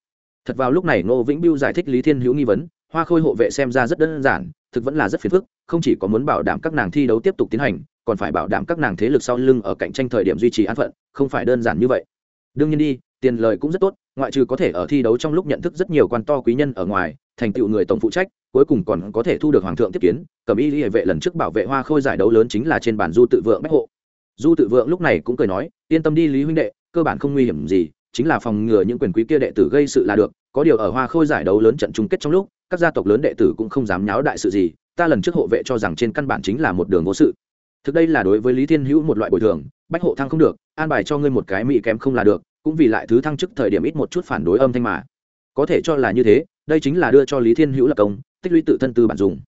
[SPEAKER 1] Thật vào lúc này ngô vĩnh biêu giải thích lý thiên hữu nghi vấn, hoa khôi hộ vệ xem ra rất đơn giản, thực vẫn là rất phiền phức, không chỉ có muốn bảo đảm các nàng thi đấu tiếp tục tiến hành, còn phải bảo đảm các nàng thế lực sau lưng ở cạnh tranh thời điểm duy trì an phận, không phải đơn giản như vậy. Đương nhiên đi tiền lời cũng rất tốt, ngoại trừ có thể ở thi đấu trong lúc nhận thức rất nhiều quan to quý nhân ở ngoài, thành tựu người tổng phụ trách, cuối cùng còn có thể thu được hoàng thượng tiếp kiến, cầm y hệ vệ lần trước bảo vệ hoa khôi giải đấu lớn chính là trên bản du tự vượng bách hộ. Du tự vượng lúc này cũng cười nói, yên tâm đi lý huynh đệ, cơ bản không nguy hiểm gì, chính là phòng ngừa những quyền quý kia đệ tử gây sự là được, có điều ở hoa khôi giải đấu lớn trận chung kết trong lúc, các gia tộc lớn đệ tử cũng không dám nháo đại sự gì, ta lần trước hộ vệ cho rằng trên căn bản chính là một đường vô sự. Thực đây là đối với lý thiên hữu một loại bồi thường, bách hộ thăng không được, an bài cho ngươi một cái mỹ kém không là được cũng vì lại thứ thăng chức thời điểm ít một chút phản đối âm thanh mà. Có thể cho là như thế, đây chính là đưa cho lý thiên hữu lập công, tích lũy tự thân tư bản dùng.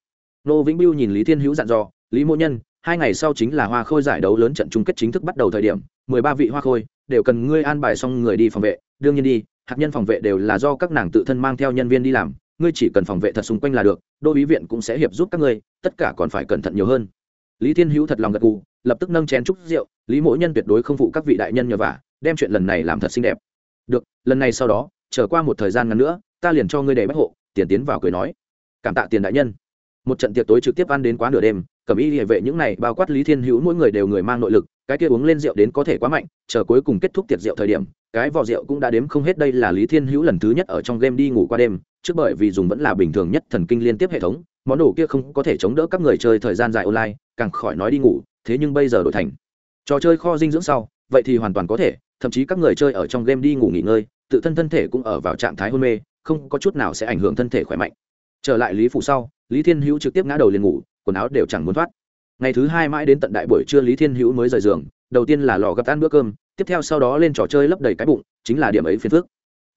[SPEAKER 1] Nô vĩnh biêu nhìn lý thiên hữu dặn dò, lý mô nhân, hai ngày sau chính là hoa khôi giải đấu lớn trận chung kết chính thức bắt đầu thời điểm, mười ba vị hoa khôi đều cần ngươi an bài xong người đi phòng vệ. Đương nhiên đi, hạt nhân phòng vệ đều là do các nàng tự thân mang theo nhân viên đi làm, ngươi chỉ cần phòng vệ thật xung quanh là được, đô ý viện cũng sẽ hiệp giúp các ngươi, tất cả còn phải cẩn thận nhiều hơn. Lý thiên hữu thật lòng gật gù, lập tức nâng chén chúc rượu, lý mỗi nhân tuyệt đối không phụ các vị đại nhân nhờ vả đem chuyện lần này làm thật xinh đẹp. Được, lần này sau đó trở qua một thời gian ngắn nữa, ta liền cho ngươi đầy bách hộ, tiền tiến vào cười nói. Cảm tạ tiền đại nhân. Một trận tiệc tối trực tiếp ăn đến quá nửa đêm, cẩm y địa vệ những này bao quát lý thiên hữu mỗi người đều người mang nội lực, cái kia uống lên rượu đến có thể quá mạnh, chờ cuối cùng kết thúc tiệc rượu thời điểm, cái vò rượu cũng đã đếm không hết đây là lý thiên hữu lần thứ nhất ở trong game đi ngủ qua đêm, trước bởi vì dùng vẫn là bình thường nhất thần kinh liên tiếp hệ thống, món đồ kia không có thể chống đỡ các người chơi thời gian dài online, càng khỏi nói đi ngủ, thế nhưng bây giờ đổi thành, trò chơi kho dinh dưỡng sau, vậy thì hoàn toàn có thể thậm chí các người chơi ở trong game đi ngủ nghỉ ngơi, tự thân thân thể cũng ở vào trạng thái hôn mê, không có chút nào sẽ ảnh hưởng thân thể khỏe mạnh. Trở lại lý phủ sau, lý thiên hữu trực tiếp ngã đầu liền ngủ, quần áo đều chẳng muốn thoát. Ngày thứ hai mãi đến tận đại buổi trưa lý thiên hữu mới rời giường, đầu tiên là lò gặp ăn bữa cơm, tiếp theo sau đó lên trò chơi lấp đầy cái bụng, chính là điểm ấy phiền phức.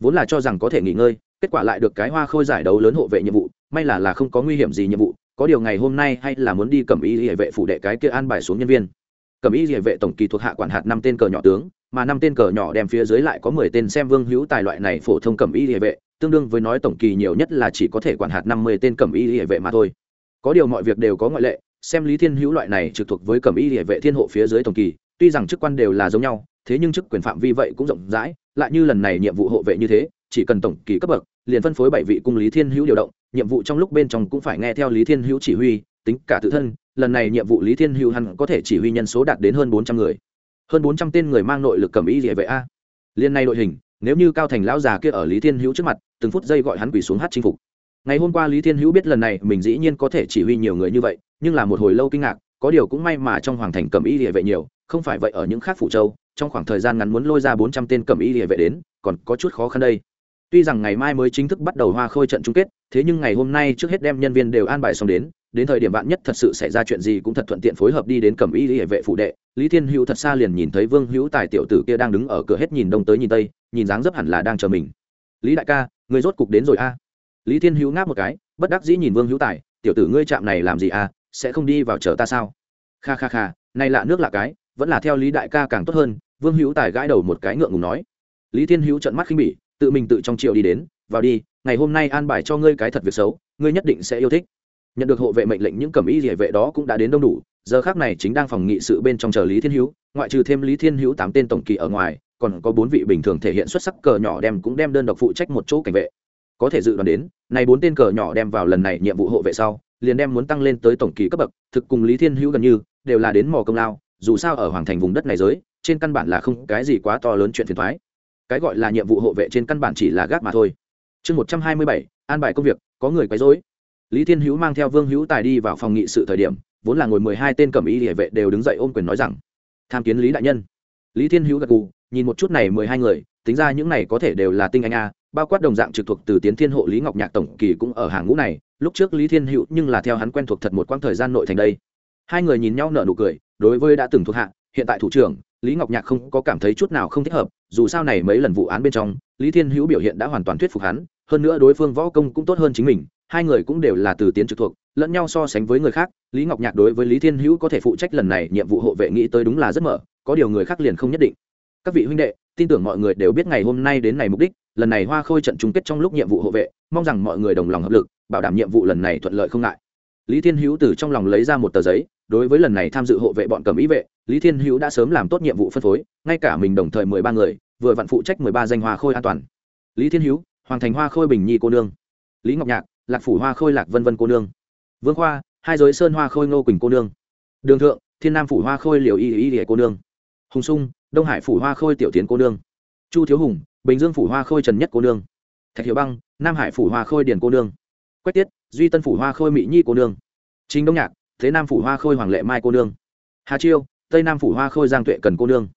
[SPEAKER 1] Vốn là cho rằng có thể nghỉ ngơi, kết quả lại được cái hoa khôi giải đấu lớn hộ vệ nhiệm vụ, may là là không có nguy hiểm gì nhiệm vụ, có điều ngày hôm nay hay là muốn đi cầm y hệ vệ phủ đệ cái kia an bài xuống nhân viên. Cầm y hệ vệ tổng kỳ thuộc hạ quản hạt năm tên cờ nhỏ tướng mà năm tên cờ nhỏ đem phía dưới lại có mười tên xem vương hữu tài loại này phổ thông cẩm y hệ vệ, tương đương với nói tổng kỳ nhiều nhất là chỉ có thể quản hạt năm mươi tên cẩm y hệ vệ mà thôi. Có điều mọi việc đều có ngoại lệ, xem lý thiên hữu loại này trực thuộc với cẩm y hệ vệ thiên hộ phía dưới tổng kỳ, tuy rằng chức quan đều là giống nhau, thế nhưng chức quyền phạm vi vậy cũng rộng rãi, lại như lần này nhiệm vụ hộ vệ như thế, chỉ cần tổng kỳ cấp bậc, liền phân phối bảy vị cung lý thiên hữu điều động, nhiệm vụ trong lúc bên trong cũng phải nghe theo lý thiên hữu chỉ huy, tính cả tự thân, lần này nhiệm vụ lý thiên hữu hẳn có thể chỉ huy nhân số đạt đến hơn bốn trăm người hơn bốn trăm tên người mang nội lực cầm ý địa vệ a. Liên này đội hình, nếu như cao thành lão già kia ở lý thiên hữu trước mặt, từng phút giây gọi hắn quỳ xuống hát chinh phục. Ngày hôm qua lý thiên hữu biết lần này mình dĩ nhiên có thể chỉ huy nhiều người như vậy, nhưng là một hồi lâu kinh ngạc, có điều cũng may mà trong hoàng thành cầm ý địa vệ nhiều, không phải vậy ở những khác phủ châu, trong khoảng thời gian ngắn muốn lôi ra bốn trăm tên cầm ý địa vệ đến, còn có chút khó khăn đây. Tuy rằng ngày mai mới chính thức bắt đầu hoa khôi trận chung kết, thế nhưng ngày hôm nay trước hết đem nhân viên đều an bài xong đến đến thời điểm bạn nhất thật sự xảy ra chuyện gì cũng thật thuận tiện phối hợp đi đến cầm y hệ vệ phụ đệ lý thiên hữu thật xa liền nhìn thấy vương hữu tài tiểu tử kia đang đứng ở cửa hết nhìn đông tới nhìn tây, nhìn dáng dấp hẳn là đang chờ mình. Lý đại ca, người rốt cục đến rồi a. Lý thiên hữu ngáp một cái, bất đắc dĩ nhìn vương hữu tài, tiểu tử ngươi chạm này làm gì a, sẽ không đi vào chờ ta sao? Kha kha kha, này lạ nước lạ cái, vẫn là theo lý đại ca càng tốt hơn, vương hữu tài gãi đầu một cái ngượng ngùng nói. Lý thiên hữu trận mắt khinh bỉ, tự mình tự trong triệu đi đến, vào đi, ngày hôm nay an bài cho ngươi cái thật việc xấu, ngươi nhất định sẽ yêu thích. Nhận được hộ vệ mệnh lệnh, những cẩm y địa vệ đó cũng đã đến đông đủ giờ khác này chính đang phòng nghị sự bên trong chờ lý thiên hữu, ngoại trừ thêm lý thiên hữu tám tên tổng kỳ ở ngoài, còn có bốn vị bình thường thể hiện xuất sắc cờ nhỏ đem cũng đem đơn độc phụ trách một chỗ cảnh vệ. Có thể dự đoán đến, này bốn tên cờ nhỏ đem vào lần này nhiệm vụ hộ vệ sau, liền đem muốn tăng lên tới tổng kỳ cấp bậc, thực cùng lý thiên hữu gần như, đều là đến mò công lao, dù sao ở hoàng thành vùng đất này giới, trên căn bản là không cái gì quá to lớn chuyện phiền thoái cái gọi là nhiệm vụ hộ vệ trên căn bản chỉ là gác mà thôi. Chương một trăm hai mươi bảy, an bài công việc, có người quấy dối lý thiên hữu mang theo vương hữu tài đi vào phòng nghị sự thời điểm vốn là ngồi mười hai tên cẩm y địa vệ đều đứng dậy ôm quyền nói rằng, tham kiến lý đại nhân. Lý thiên hữu gật gù, nhìn một chút này mười hai người, tính ra những này có thể đều là tinh anh a, bao quát đồng dạng trực thuộc từ tiến thiên hộ lý ngọc nhạc tổng kỳ cũng ở hàng ngũ này, lúc trước lý thiên hữu nhưng là theo hắn quen thuộc thật một quãng thời gian nội thành đây. Hai người nhìn nhau nở nụ cười, đối với đã từng thuộc hạ, hiện tại thủ trưởng, lý ngọc nhạc không có cảm thấy chút nào không thích hợp, dù sao này mấy lần vụ án bên trong, lý thiên hữu biểu hiện đã hoàn toàn thuyết phục hắn, hơn nữa đối phương võ công cũng tốt hơn chính mình, hai người cũng đều là từ tiến trực thuộc lẫn nhau so sánh với người khác, lý ngọc nhạc đối với lý thiên hữu có thể phụ trách lần này nhiệm vụ hộ vệ nghĩ tới đúng là rất mở, có điều người khác liền không nhất định. Các vị huynh đệ, tin tưởng mọi người đều biết ngày hôm nay đến này mục đích, lần này hoa khôi trận chung kết trong lúc nhiệm vụ hộ vệ, mong rằng mọi người đồng lòng hợp lực, bảo đảm nhiệm vụ lần này thuận lợi không ngại. Lý thiên hữu từ trong lòng lấy ra một tờ giấy, đối với lần này tham dự hộ vệ bọn cầm ý vệ, lý thiên hữu đã sớm làm tốt nhiệm vụ phân phối, ngay cả mình đồng thời mười ba người, vừa vặn phụ trách mười ba danh hoa khôi an toàn. Lý thiên hữu, hoàng thành hoa khôi bình nhi cô nương. Lý ngọc nhạc, lạc phủ hoa khôi lạc vân vân cô nương vương khoa hai giới sơn hoa khôi ngô quỳnh cô nương đường thượng thiên nam phủ hoa khôi liều y y y cô nương hùng sung đông hải phủ hoa khôi tiểu tiến cô nương chu thiếu hùng bình dương phủ hoa khôi trần nhất cô nương thạch hiệu băng nam hải phủ hoa khôi điền cô nương quách tiết duy tân phủ hoa khôi mỹ nhi cô nương chính đông nhạc thế nam phủ hoa khôi hoàng lệ mai cô nương hà chiêu tây nam phủ hoa khôi giang tuệ cần cô nương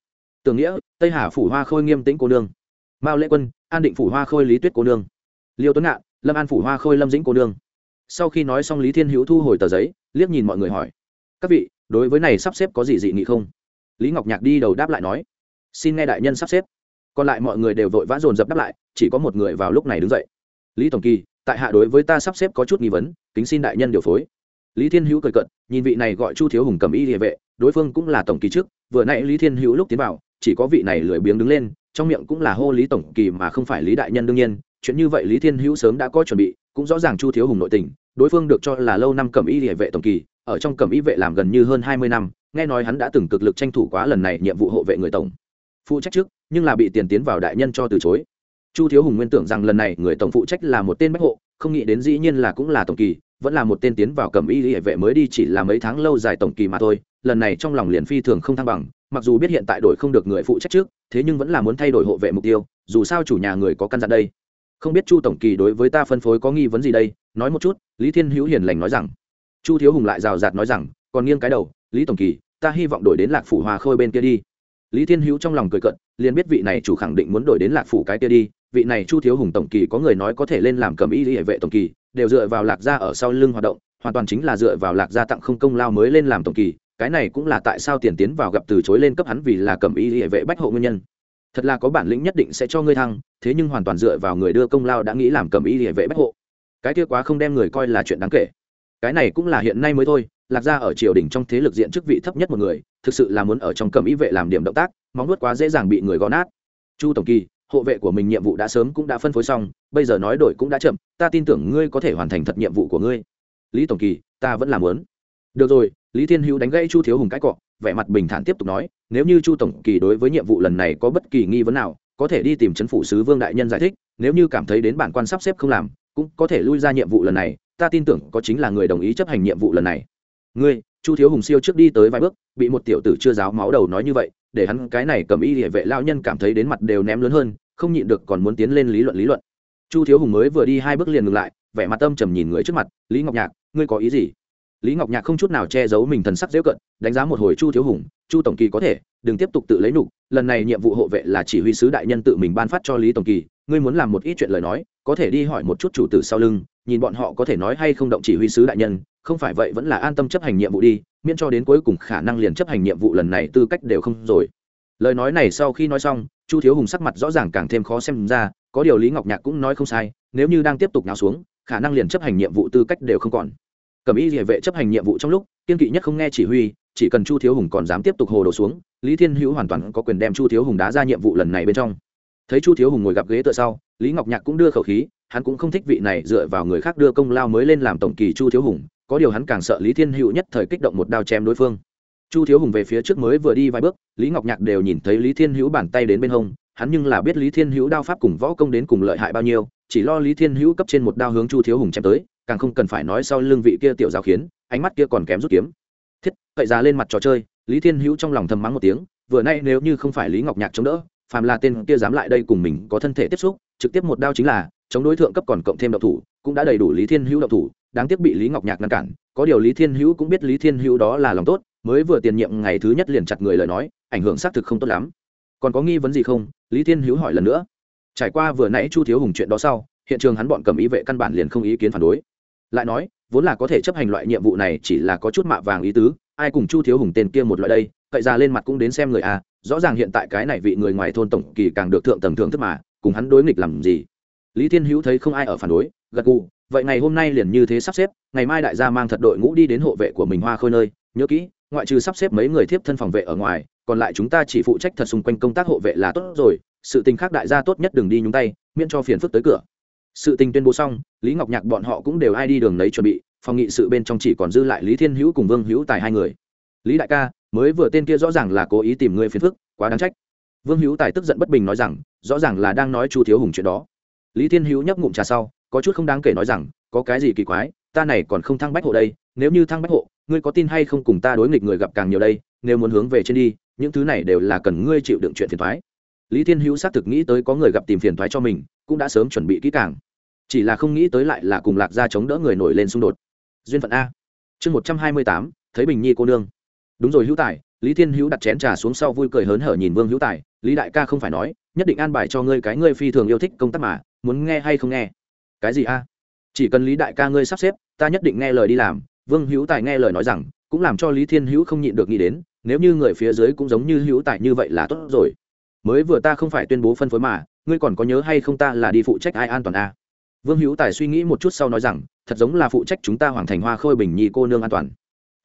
[SPEAKER 1] tưởng nghĩa tây hà phủ hoa khôi nghiêm tĩnh cô nương mao lễ quân an định phủ hoa khôi lý tuyết cô nương liêu tuấn ngạn lâm an phủ hoa khôi lâm dĩnh cô nương sau khi nói xong lý thiên hữu thu hồi tờ giấy, liếc nhìn mọi người hỏi, các vị, đối với này sắp xếp có gì dị nghị không? Lý ngọc nhạc đi đầu đáp lại nói, xin nghe đại nhân sắp xếp. Còn lại mọi người đều vội vã dồn dập đáp lại, chỉ có một người vào lúc này đứng dậy. Lý tổng kỳ, tại hạ đối với ta sắp xếp có chút nghi vấn, kính xin đại nhân điều phối. Lý thiên hữu cười cận nhìn vị này gọi chu thiếu hùng cầm y địa vệ, đối phương cũng là tổng kỳ trước, vừa nãy lý thiên hữu lúc tiến vào, chỉ có vị này lười biếng đứng lên, trong miệng cũng là hô lý tổng kỳ mà không phải lý đại nhân đương nhiên, chuyện như vậy lý thiên hữu sớm đã có chuẩn bị cũng rõ ràng chu thiếu hùng nội tình, đối phương được cho là lâu năm cầm y địa vệ tổng kỳ, ở trong cầm y vệ làm gần như hơn hai mươi năm, nghe nói hắn đã từng cực lực tranh thủ quá lần này nhiệm vụ hộ vệ người tổng. Phụ trách trước, nhưng là bị tiền tiến vào đại nhân cho từ chối. Chu thiếu hùng nguyên tưởng rằng lần này người tổng phụ trách là một tên bách hộ, không nghĩ đến dĩ nhiên là cũng là tổng kỳ, vẫn là một tên tiến vào cầm y hệ vệ mới đi chỉ là mấy tháng lâu dài tổng kỳ mà thôi, lần này trong lòng liền phi thường không thăng bằng, mặc dù biết hiện tại đổi không được người phụ trách trước, thế nhưng vẫn là muốn thay đổi hộ vệ mục tiêu, dù sao chủ nhà người có căn dặn đây không biết chu tổng kỳ đối với ta phân phối có nghi vấn gì đây, nói một chút, lý thiên hữu hiền lành nói rằng. Chu thiếu hùng lại rào rạt nói rằng, còn nghiêng cái đầu, lý tổng kỳ, ta hy vọng đổi đến lạc phủ hòa khôi bên kia đi. Lý thiên hữu trong lòng cười cận liền biết vị này chủ khẳng định muốn đổi đến lạc phủ cái kia đi, vị này chu thiếu hùng tổng kỳ có người nói có thể lên làm cầm y hệ vệ tổng kỳ, đều dựa vào lạc gia ở sau lưng hoạt động, hoàn toàn chính là dựa vào lạc gia tặng không công lao mới lên làm tổng kỳ, cái này cũng là tại sao tiền tiến vào gặp từ chối lên cấp hắn vì là cầm y hệ vệ bách hộ nguyên nhân thật là có bản lĩnh nhất định sẽ cho ngươi thăng, thế nhưng hoàn toàn dựa vào người đưa công lao đã nghĩ làm cầm ý địa vệ bách hộ. Cái kia quá không đem người coi là chuyện đáng kể. Cái này cũng là hiện nay mới thôi, lạc gia ở triều đình trong thế lực diện chức vị thấp nhất một người, thực sự là muốn ở trong cầm ý vệ làm điểm động tác, móng nuốt quá dễ dàng bị người gõ nát. Chu tổng kỳ, hộ vệ của mình nhiệm vụ đã sớm cũng đã phân phối xong, bây giờ nói đổi cũng đã chậm, ta tin tưởng ngươi có thể hoàn thành thật nhiệm vụ của ngươi. Lý tổng kỳ, ta vẫn làm lớn được rồi, lý thiên hữu đánh gãy chu thiếu hùng cãi cọ, vẻ mặt bình thản tiếp tục nói, nếu như chu tổng kỳ đối với nhiệm vụ lần này có bất kỳ nghi vấn nào, có thể đi tìm c h ấ n phủ sứ vương đại nhân giải thích, nếu như cảm thấy đến bản quan sắp xếp không làm, cũng có thể lui ra nhiệm vụ lần này, ta tin tưởng có chính là người đồng ý chấp hành nhiệm vụ lần này. Ngươi, chu thiếu hùng siêu trước đi tới vài bước, bị một tiểu tử chưa giáo máu đầu nói như vậy, để hắn cái này cầm y địa vệ lao nhân cảm thấy đến mặt đều ném lớn hơn, không nhịn được còn muốn tiến lên lý luận lý luận. Chu thiếu hùng mới vừa đi hai bước liền ngừng lại, vẻ mặt tâm trầm nhìn người trước mặt, lý ngọc nhạc, ngươi có ý gì? Lý ngọc nhạc không chút nào che giấu mình thần sắc dễ cận đánh giá một hồi chu thiếu hùng, chu tổng kỳ có thể, đừng tiếp tục tự lấy nục lần này nhiệm vụ hộ vệ là chỉ huy sứ đại nhân tự mình ban phát cho lý tổng kỳ, ngươi muốn làm một ít chuyện lời nói, có thể đi hỏi một chút chủ tử sau lưng, nhìn bọn họ có thể nói hay không động chỉ huy sứ đại nhân, không phải vậy vẫn là an tâm chấp hành nhiệm vụ đi, miễn cho đến cuối cùng khả năng liền chấp hành nhiệm vụ lần này tư cách đều không rồi. Lời nói này sau khi nói xong, chu thiếu hùng sắc mặt rõ ràng càng thêm khó xem ra, có điều lý ngọc nhạc cũng nói không sai, nếu như đang tiếp tục nào xuống, khả năng liền chấp hành nhiệm vụ tư cách đều không còn cẩm y địa vệ chấp hành nhiệm vụ trong lúc, kiên kỵ nhất không nghe chỉ huy, chỉ cần chu thiếu hùng còn dám tiếp tục hồ đồ xuống, lý thiên hữu hoàn toàn có quyền đem chu thiếu hùng đá ra nhiệm vụ lần này bên trong. Thấy chu thiếu hùng ngồi gặp ghế tựa sau, lý ngọc nhạc cũng đưa khẩu khí, hắn cũng không thích vị này dựa vào người khác đưa công lao mới lên làm tổng kỳ chu thiếu hùng, có điều hắn càng sợ lý thiên hữu nhất thời kích động một đao chém đối phương. Chu thiếu hùng về phía trước mới vừa đi vài bước, lý ngọc nhạc đều nhìn thấy lý thiên hữu bàn tay đến bên hông, hắn nhưng là biết lý thiên hữu đao pháp cùng võ công đến cùng lợi hại bao nhiêu chỉ lo lý thiên hữu cấp trên một đao hướng chu thiếu hùng chém tới, càng không cần phải nói sau lưng vị kia tiểu giáo khiến, ánh mắt kia còn kém rút kiếm. Thiết, cậy ra lên mặt trò chơi, lý thiên hữu trong lòng thầm mắng một tiếng, vừa nay nếu như không phải lý ngọc nhạc chống đỡ, phàm là tên kia dám lại đây cùng mình có thân thể tiếp xúc, trực tiếp một đao chính là, chống đối tượng cấp còn cộng thêm độc thủ, cũng đã đầy đủ lý thiên hữu độc thủ, đáng tiếc bị lý ngọc nhạc ngăn cản, có điều lý thiên hữu cũng biết lý thiên hữu đó là lòng tốt, mới vừa tiền nhiệm ngày thứ nhất liền chặt người lời nói, ảnh hưởng xác thực không tốt lắm. Còn có nghi vấn gì không? Lý thiên hữu hỏi lần nữa trải qua vừa nãy chu thiếu hùng chuyện đó sau, hiện trường hắn bọn cầm ý vệ căn bản liền không ý kiến phản đối. Lại nói, vốn là có thể chấp hành loại nhiệm vụ này chỉ là có chút mạ vàng ý tứ, ai cùng chu thiếu hùng tên kia một loại đây, cậy ra lên mặt cũng đến xem người a rõ ràng hiện tại cái này vị người ngoài thôn tổng kỳ càng được thượng tầng thượng thức mà, cùng hắn đối nghịch làm gì? Lý thiên hữu thấy không ai ở phản đối, gật gù, vậy ngày hôm nay liền như thế sắp xếp, ngày mai đại gia mang thật đội ngũ đi đến hộ vệ của mình hoa khôi nơi, nhớ kỹ, ngoại trừ sắp xếp mấy người tiếp thân phòng vệ ở ngoài còn lại chúng ta chỉ phụ trách thật xung quanh công tác hộ vệ là tốt rồi, sự tình khác đại gia tốt nhất đừng đi nhúng tay, miễn cho phiền phức tới cửa. Sự tình tuyên bố xong, lý ngọc nhạc bọn họ cũng đều ai đi đường lấy chuẩn bị, phòng nghị sự bên trong chỉ còn dư lại lý thiên hữu cùng vương hữu tài hai người. Lý đại ca, mới vừa tên kia rõ ràng là cố ý tìm ngươi phiền phức, quá đáng trách. Vương hữu tài tức giận bất bình nói rằng, rõ ràng là đang nói chu thiếu hùng chuyện đó. Lý thiên hữu nhấp ngụm trà sau, có chút không đáng kể nói rằng, có cái gì kỳ quái, ta này còn không thăng bách hộ đây, nếu như thăng bách hộ, ngươi có tin hay không cùng ta đối nghịch người gặp càng nhiều đây, nếu muốn hướng về trên đi những thứ này đều là cần ngươi chịu đựng chuyện phiền thoái. Lý thiên hữu xác thực nghĩ tới có người gặp tìm phiền thoái cho mình, cũng đã sớm chuẩn bị kỹ càng. Chỉ là không nghĩ tới lại là cùng lạc gia chống đỡ người nổi lên xung đột. Duyên phận a. Chương một trăm hai mươi tám, thấy bình nhi cô nương. Đúng rồi hữu tài, lý thiên hữu đặt chén trà xuống sau vui cười hớn hở nhìn vương hữu tài. Lý đại ca không phải nói, nhất định an bài cho ngươi cái ngươi phi thường yêu thích công tác mà, muốn nghe hay không nghe? Cái gì a? Chỉ cần lý đại ca ngươi sắp xếp, ta nhất định nghe lời đi làm. Vương hữu tài nghe lời nói rằng, cũng làm cho lý thiên hữu không nhịn được nghĩ đến nếu như người phía dưới cũng giống như hữu tài như vậy là tốt rồi. Mới vừa ta không phải tuyên bố phân phối mà, ngươi còn có nhớ hay không ta là đi phụ trách ai an toàn a? Vương hữu tài suy nghĩ một chút sau nói rằng, thật giống là phụ trách chúng ta hoàng thành hoa khôi bình nhi cô nương an toàn.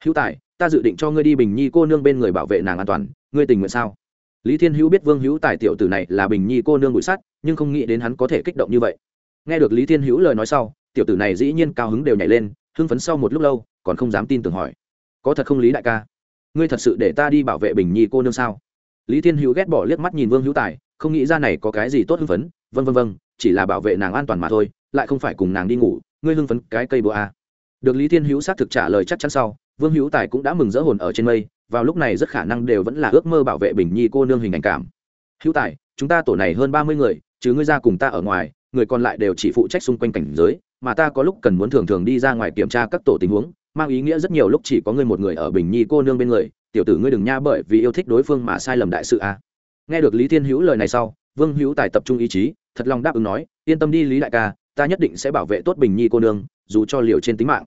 [SPEAKER 1] Hữu tài, ta dự định cho ngươi đi bình nhi cô nương bên người bảo vệ nàng an toàn, ngươi tình nguyện sao? Lý thiên hữu biết vương hữu tài tiểu tử này là bình nhi cô nương bụi sắt, nhưng không nghĩ đến hắn có thể kích động như vậy. Nghe được lý thiên hữu lời nói sau, tiểu tử này dĩ nhiên cao hứng đều nhảy lên, hưng phấn sau một lúc lâu, còn không dám tin tưởng hỏi. Có thật không lý đại ca? Ngươi thật sự để ta đi bảo vệ bình nhi cô nương sao lý thiên hữu ghét bỏ liếc mắt nhìn vương hữu tài, không nghĩ ra này có cái gì tốt hưng phấn vân vân vân chỉ là bảo vệ nàng an toàn mà thôi, lại không phải cùng nàng đi ngủ, ngươi hưng phấn cái cây búa a à. được lý thiên hữu xác thực trả lời chắc chắn sau, vương hữu tài cũng đã mừng rỡ hồn ở trên mây, vào lúc này rất khả năng đều vẫn là ước mơ bảo vệ bình nhi cô nương hình ảnh cảm hữu tài, chúng ta tổ này hơn ba mươi người chứ ngươi ra cùng ta ở ngoài, người còn lại đều chỉ phụ trách xung quanh cảnh giới, mà ta có lúc cần muốn thường thường đi ra ngoài kiểm tra các tổ tình huống mang ý nghĩa rất nhiều lúc chỉ có ngươi một người ở bình nhi cô nương bên người, tiểu tử ngươi đừng nha bởi vì yêu thích đối phương mà sai lầm đại sự a à. nghe được lý thiên hữu lời này sau, vương hữu tài tập trung ý chí, thật lòng đáp ứng nói, yên tâm đi lý đại ca, ta nhất định sẽ bảo vệ tốt bình nhi cô nương, dù cho liều trên tính mạng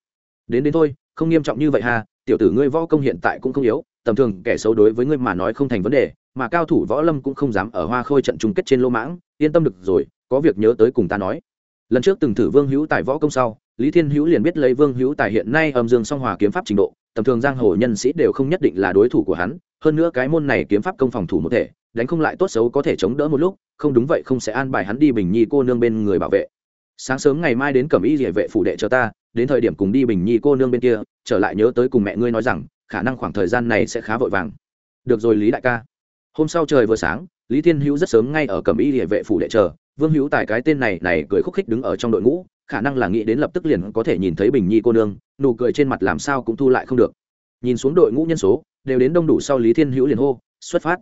[SPEAKER 1] đến đến thôi, không nghiêm trọng như vậy ha, tiểu tử ngươi võ công hiện tại cũng không yếu, tầm thường kẻ xấu đối với ngươi mà nói không thành vấn đề, mà cao thủ võ lâm cũng không dám ở hoa khôi trận chung kết trên lô mãng, yên tâm được rồi, có việc nhớ tới cùng ta nói lần trước từng thử vương hữu tài võ công sau lý thiên hữu liền biết lấy vương hữu tài hiện nay âm dương song hòa kiếm pháp trình độ, tầm thường giang hồ nhân sĩ đều không nhất định là đối thủ của hắn, hơn nữa cái môn này kiếm pháp công phòng thủ một thể, đánh không lại tốt xấu có thể chống đỡ một lúc, không đúng vậy không sẽ an bài hắn đi bình nhi cô nương bên người bảo vệ. Sáng sớm ngày mai đến cẩm y địa vệ phủ đệ cho ta, đến thời điểm cùng đi bình nhi cô nương bên kia, trở lại nhớ tới cùng mẹ ngươi nói rằng, khả năng khoảng thời gian này sẽ khá vội vàng. Được rồi lý đại ca. Hôm sau trời vừa sáng, lý thiên hữu rất sớm ngay ở cẩm y địa vệ phủ đệ chờ, vương hữu tài cái tên này này cười khúc khích đứng ở trong đội ngũ khả năng là nghĩ đến lập tức liền có thể nhìn thấy bình nhi cô nương, nụ cười trên mặt làm sao cũng thu lại không được. Nhìn xuống đội ngũ nhân số, đều đến đông đủ sau lý thiên hữu liền hô, xuất phát.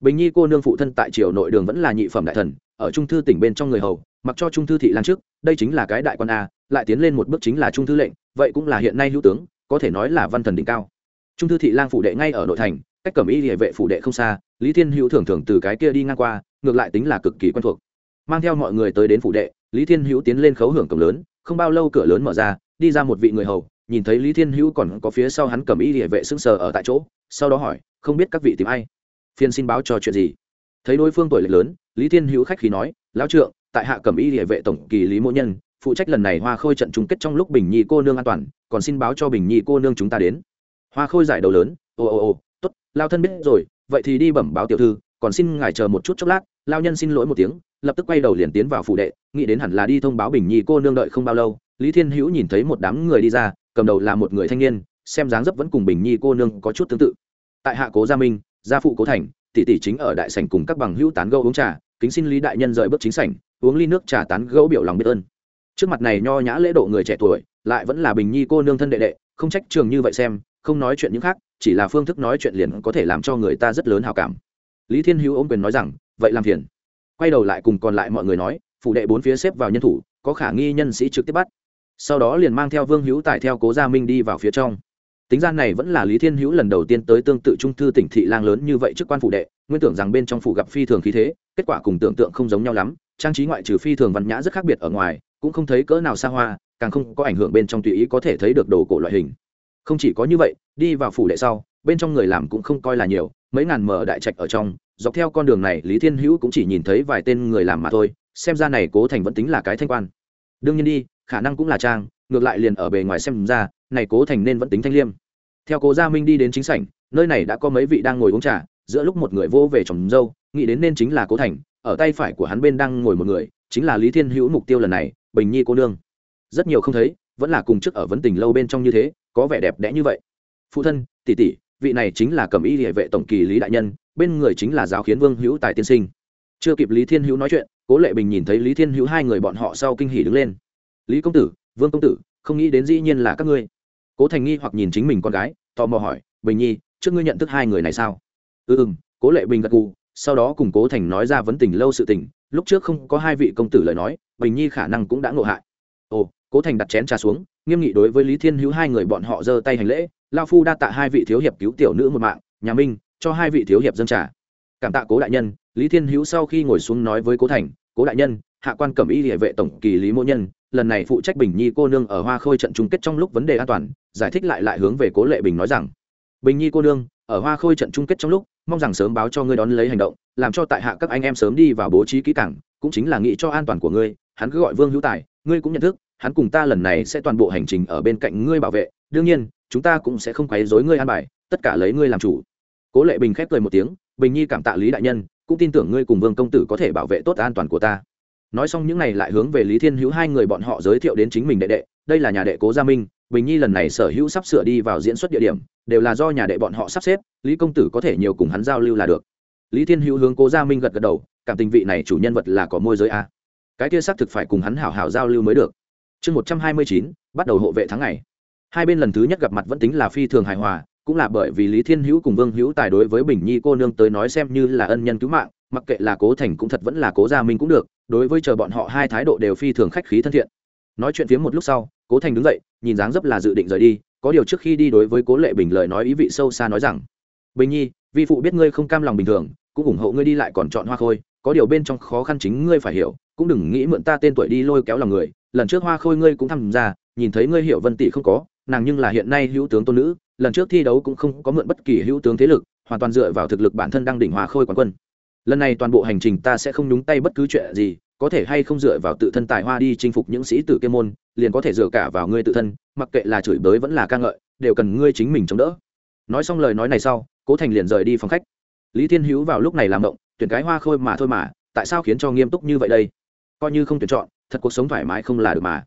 [SPEAKER 1] Bình nhi cô nương phụ thân tại triều nội đường vẫn là nhị phẩm đại thần, ở trung thư tỉnh bên trong người hầu, mặc cho trung thư thị lan trước, đây chính là cái đại quan a, lại tiến lên một bước chính là trung thư lệnh, vậy cũng là hiện nay hữu tướng, có thể nói là văn thần đỉnh cao. Trung thư thị lang phủ đệ ngay ở nội thành, cách cẩm y địa vệ phủ đệ không xa, lý thiên hữu thường thường từ cái kia đi ngang qua, ngược lại tính là cực kỳ quen thuộc. Mang theo mọi người tới đến phủ đệ lý thiên hữu tiến lên khấu hưởng cổng lớn, không bao lâu cửa lớn mở ra, đi ra một vị người hầu, nhìn thấy lý thiên hữu còn có phía sau hắn cầm y địa vệ sững sờ ở tại chỗ, sau đó hỏi, không biết các vị tìm ai? Phiên xin báo cho chuyện gì? Thấy đối phương tuổi lệch lớn, lý thiên hữu khách khí nói, lão trượng, tại hạ cầm y địa vệ tổng kỳ lý mỗ nhân, phụ trách lần này hoa khôi trận chung kết trong lúc bình nhi cô nương an toàn, còn xin báo cho bình nhi cô nương chúng ta đến. Hoa khôi giải đầu lớn ồ ồ ồ t ố t lao thân biết rồi, vậy thì đi bẩm báo tiểu thư, còn xin ngài chờ một chút chốc lát lao nhân xin lỗi một tiếng lập tức quay đầu liền tiến vào phủ đệ, nghĩ đến hẳn là đi thông báo bình nhi cô nương đợi không bao lâu, lý thiên hữu nhìn thấy một đám người đi ra, cầm đầu là một người thanh niên, xem dáng dấp vẫn cùng bình nhi cô nương có chút tương tự. Tại hạ cố gia minh, gia phụ cố thành, tỷ tỷ chính ở đại sảnh cùng các bằng hữu tán gẫu uống trà, kính xin lý đại nhân rời bước chính sảnh, uống ly nước trà tán gẫu biểu lòng biết ơn. Trước mặt này nho nhã lễ độ người trẻ tuổi, lại vẫn là bình nhi cô nương thân đệ đệ, không trách trường như vậy xem, không nói chuyện những khác, chỉ là phương thức nói chuyện liền có thể làm cho người ta rất lớn hào cảm. Lý thiên hữu ôm quyền nói rằng, vậy làm phiền quay đầu lại cùng còn lại mọi người nói, phụ đệ bốn phía xếp vào nhân thủ, có khả nghi nhân sĩ trực tiếp bắt. Sau đó liền mang theo vương hữu tài theo cố gia minh đi vào phía trong. Tính gian này vẫn là lý thiên hữu lần đầu tiên tới tương tự trung thư tỉnh thị lang lớn như vậy trước quan phụ đệ, nguyên tưởng rằng bên trong phủ gặp phi thường khí thế, kết quả cùng tưởng tượng không giống nhau lắm, trang trí ngoại trừ phi thường văn nhã rất khác biệt ở ngoài, cũng không thấy cỡ nào xa hoa, càng không có ảnh hưởng bên trong tùy ý có thể thấy được đồ cổ loại hình. Không chỉ có như vậy, đi vào phủ đệ sau, bên trong người làm cũng không coi là nhiều mấy ngàn mở đại trạch ở trong, dọc theo con đường này, lý thiên hữu cũng chỉ nhìn thấy vài tên người làm mà thôi, xem ra này cố thành vẫn tính là cái thanh quan. Đương nhiên đi, khả năng cũng là trang, ngược lại liền ở bề ngoài xem ra, này cố thành nên vẫn tính thanh liêm. Theo cố gia minh đi đến chính sảnh, nơi này đã có mấy vị đang ngồi uống trà, giữa lúc một người vô về trồng dâu, nghĩ đến nên chính là cố thành, ở tay phải của hắn bên đang ngồi một người, chính là lý thiên hữu mục tiêu lần này, bình nhi cô nương. Rất nhiều không thấy, vẫn là cùng trước ở vấn tình lâu bên trong như thế, có vẻ đẹp đẽ như vậy. Phụ thân, tỷ tỷ vị này chính là cẩm y địa vệ tổng kỳ lý đại nhân, bên người chính là giáo khiến vương hữu tài tiên sinh. Chưa kịp lý thiên hữu nói chuyện, cố lệ bình nhìn thấy lý thiên hữu hai người bọn họ sau kinh hỉ đứng lên. Lý công tử, vương công tử, không nghĩ đến dĩ nhiên là các ngươi. Cố thành nghi hoặc nhìn chính mình con gái, tò mò hỏi, bình nhi, trước ngươi nhận thức hai người này sao? Ừ ừ cố lệ bình gật gù, sau đó cùng cố thành nói ra vấn tình lâu sự tình, lúc trước không có hai vị công tử lời nói, bình nhi khả năng cũng đã ngộ hại. Ồ, cố thành đặt chén trà xuống, nghiêm nghị đối với lý thiên hữu hai người bọn họ giơ tay hành lễ lao phu đa tạ hai vị thiếu hiệp cứu tiểu nữ một mạng, nhà minh, cho hai vị thiếu hiệp dân trà. Cảm tạ cố đại nhân, lý thiên hữu sau khi ngồi xuống nói với cố thành, cố đại nhân, hạ quan cẩm y địa vệ tổng kỳ lý mỗ nhân, lần này phụ trách bình nhi cô nương ở hoa khôi trận chung kết trong lúc vấn đề an toàn, giải thích lại lại hướng về cố lệ bình nói rằng, bình nhi cô nương, ở hoa khôi trận chung kết trong lúc, mong rằng sớm báo cho ngươi đón lấy hành động, làm cho tại hạ các anh em sớm đi vào bố trí kỹ cảng cũng chính là nghĩ cho an toàn của ngươi, hắn cứ gọi vương hữu tài, ngươi cũng nhận thức, hắn cùng ta lần này sẽ toàn bộ hành trình ở bên cạnh ngươi bảo vệ, đương nhiên chúng ta cũng sẽ không quấy rối ngươi an bài, tất cả lấy ngươi làm chủ. Cố lệ bình khép cười một tiếng, bình nhi cảm tạ lý đại nhân, cũng tin tưởng ngươi cùng vương công tử có thể bảo vệ tốt an toàn của ta. Nói xong những này lại hướng về lý thiên hữu hai người bọn họ giới thiệu đến chính mình đệ đệ, đây là nhà đệ cố gia minh, bình nhi lần này sở hữu sắp sửa đi vào diễn xuất địa điểm, đều là do nhà đệ bọn họ sắp xếp, lý công tử có thể nhiều cùng hắn giao lưu là được. Lý thiên hữu hướng cố gia minh gật gật đầu, cảm tình vị này chủ nhân vật là có môi giới a. Cái kia xác thực phải cùng hắn hảo hảo giao lưu mới được. Chương một trăm hai mươi chín, bắt đầu hộ vệ tháng ngày hai bên lần thứ nhất gặp mặt vẫn tính là phi thường hài hòa, cũng là bởi vì lý thiên hữu cùng vương hữu tài đối với bình nhi cô nương tới nói xem như là ân nhân cứu mạng, mặc kệ là cố thành cũng thật vẫn là cố gia minh cũng được, đối với chờ bọn họ hai thái độ đều phi thường khách khí thân thiện. Nói chuyện phía một lúc sau, cố thành đứng dậy, nhìn dáng dấp là dự định rời đi, có điều trước khi đi đối với cố lệ bình lời nói ý vị sâu xa nói rằng, bình nhi, vi phụ biết ngươi không cam lòng bình thường, cũng ủng hộ ngươi đi lại còn chọn hoa khôi, có điều bên trong khó khăn chính ngươi phải hiểu, cũng đừng nghĩ mượn ta tên tuổi đi lôi kéo lòng người, lần trước hoa khôi ngươi cũng tham gia, nhìn thấy ngươi hiểu vân tỷ không có nàng nhưng là hiện nay hữu tướng tôn nữ, lần trước thi đấu cũng không có mượn bất kỳ hữu tướng thế lực, hoàn toàn dựa vào thực lực bản thân đang đỉnh hòa khôi quán quân. Lần này toàn bộ hành trình ta sẽ không nhúng tay bất cứ chuyện gì, có thể hay không dựa vào tự thân tài hoa đi chinh phục những sĩ tử kê môn, liền có thể dựa cả vào ngươi tự thân, mặc kệ là chửi bới vẫn là ca ngợi, đều cần ngươi chính mình chống đỡ. Nói xong lời nói này sau, cố thành liền rời đi phòng khách. Lý thiên hữu vào lúc này làm động, tuyển cái hoa khôi mà thôi mà, tại sao khiến cho nghiêm túc như vậy đây? Coi như không tuyển chọn, thật cuộc sống thoải mái không là được mà.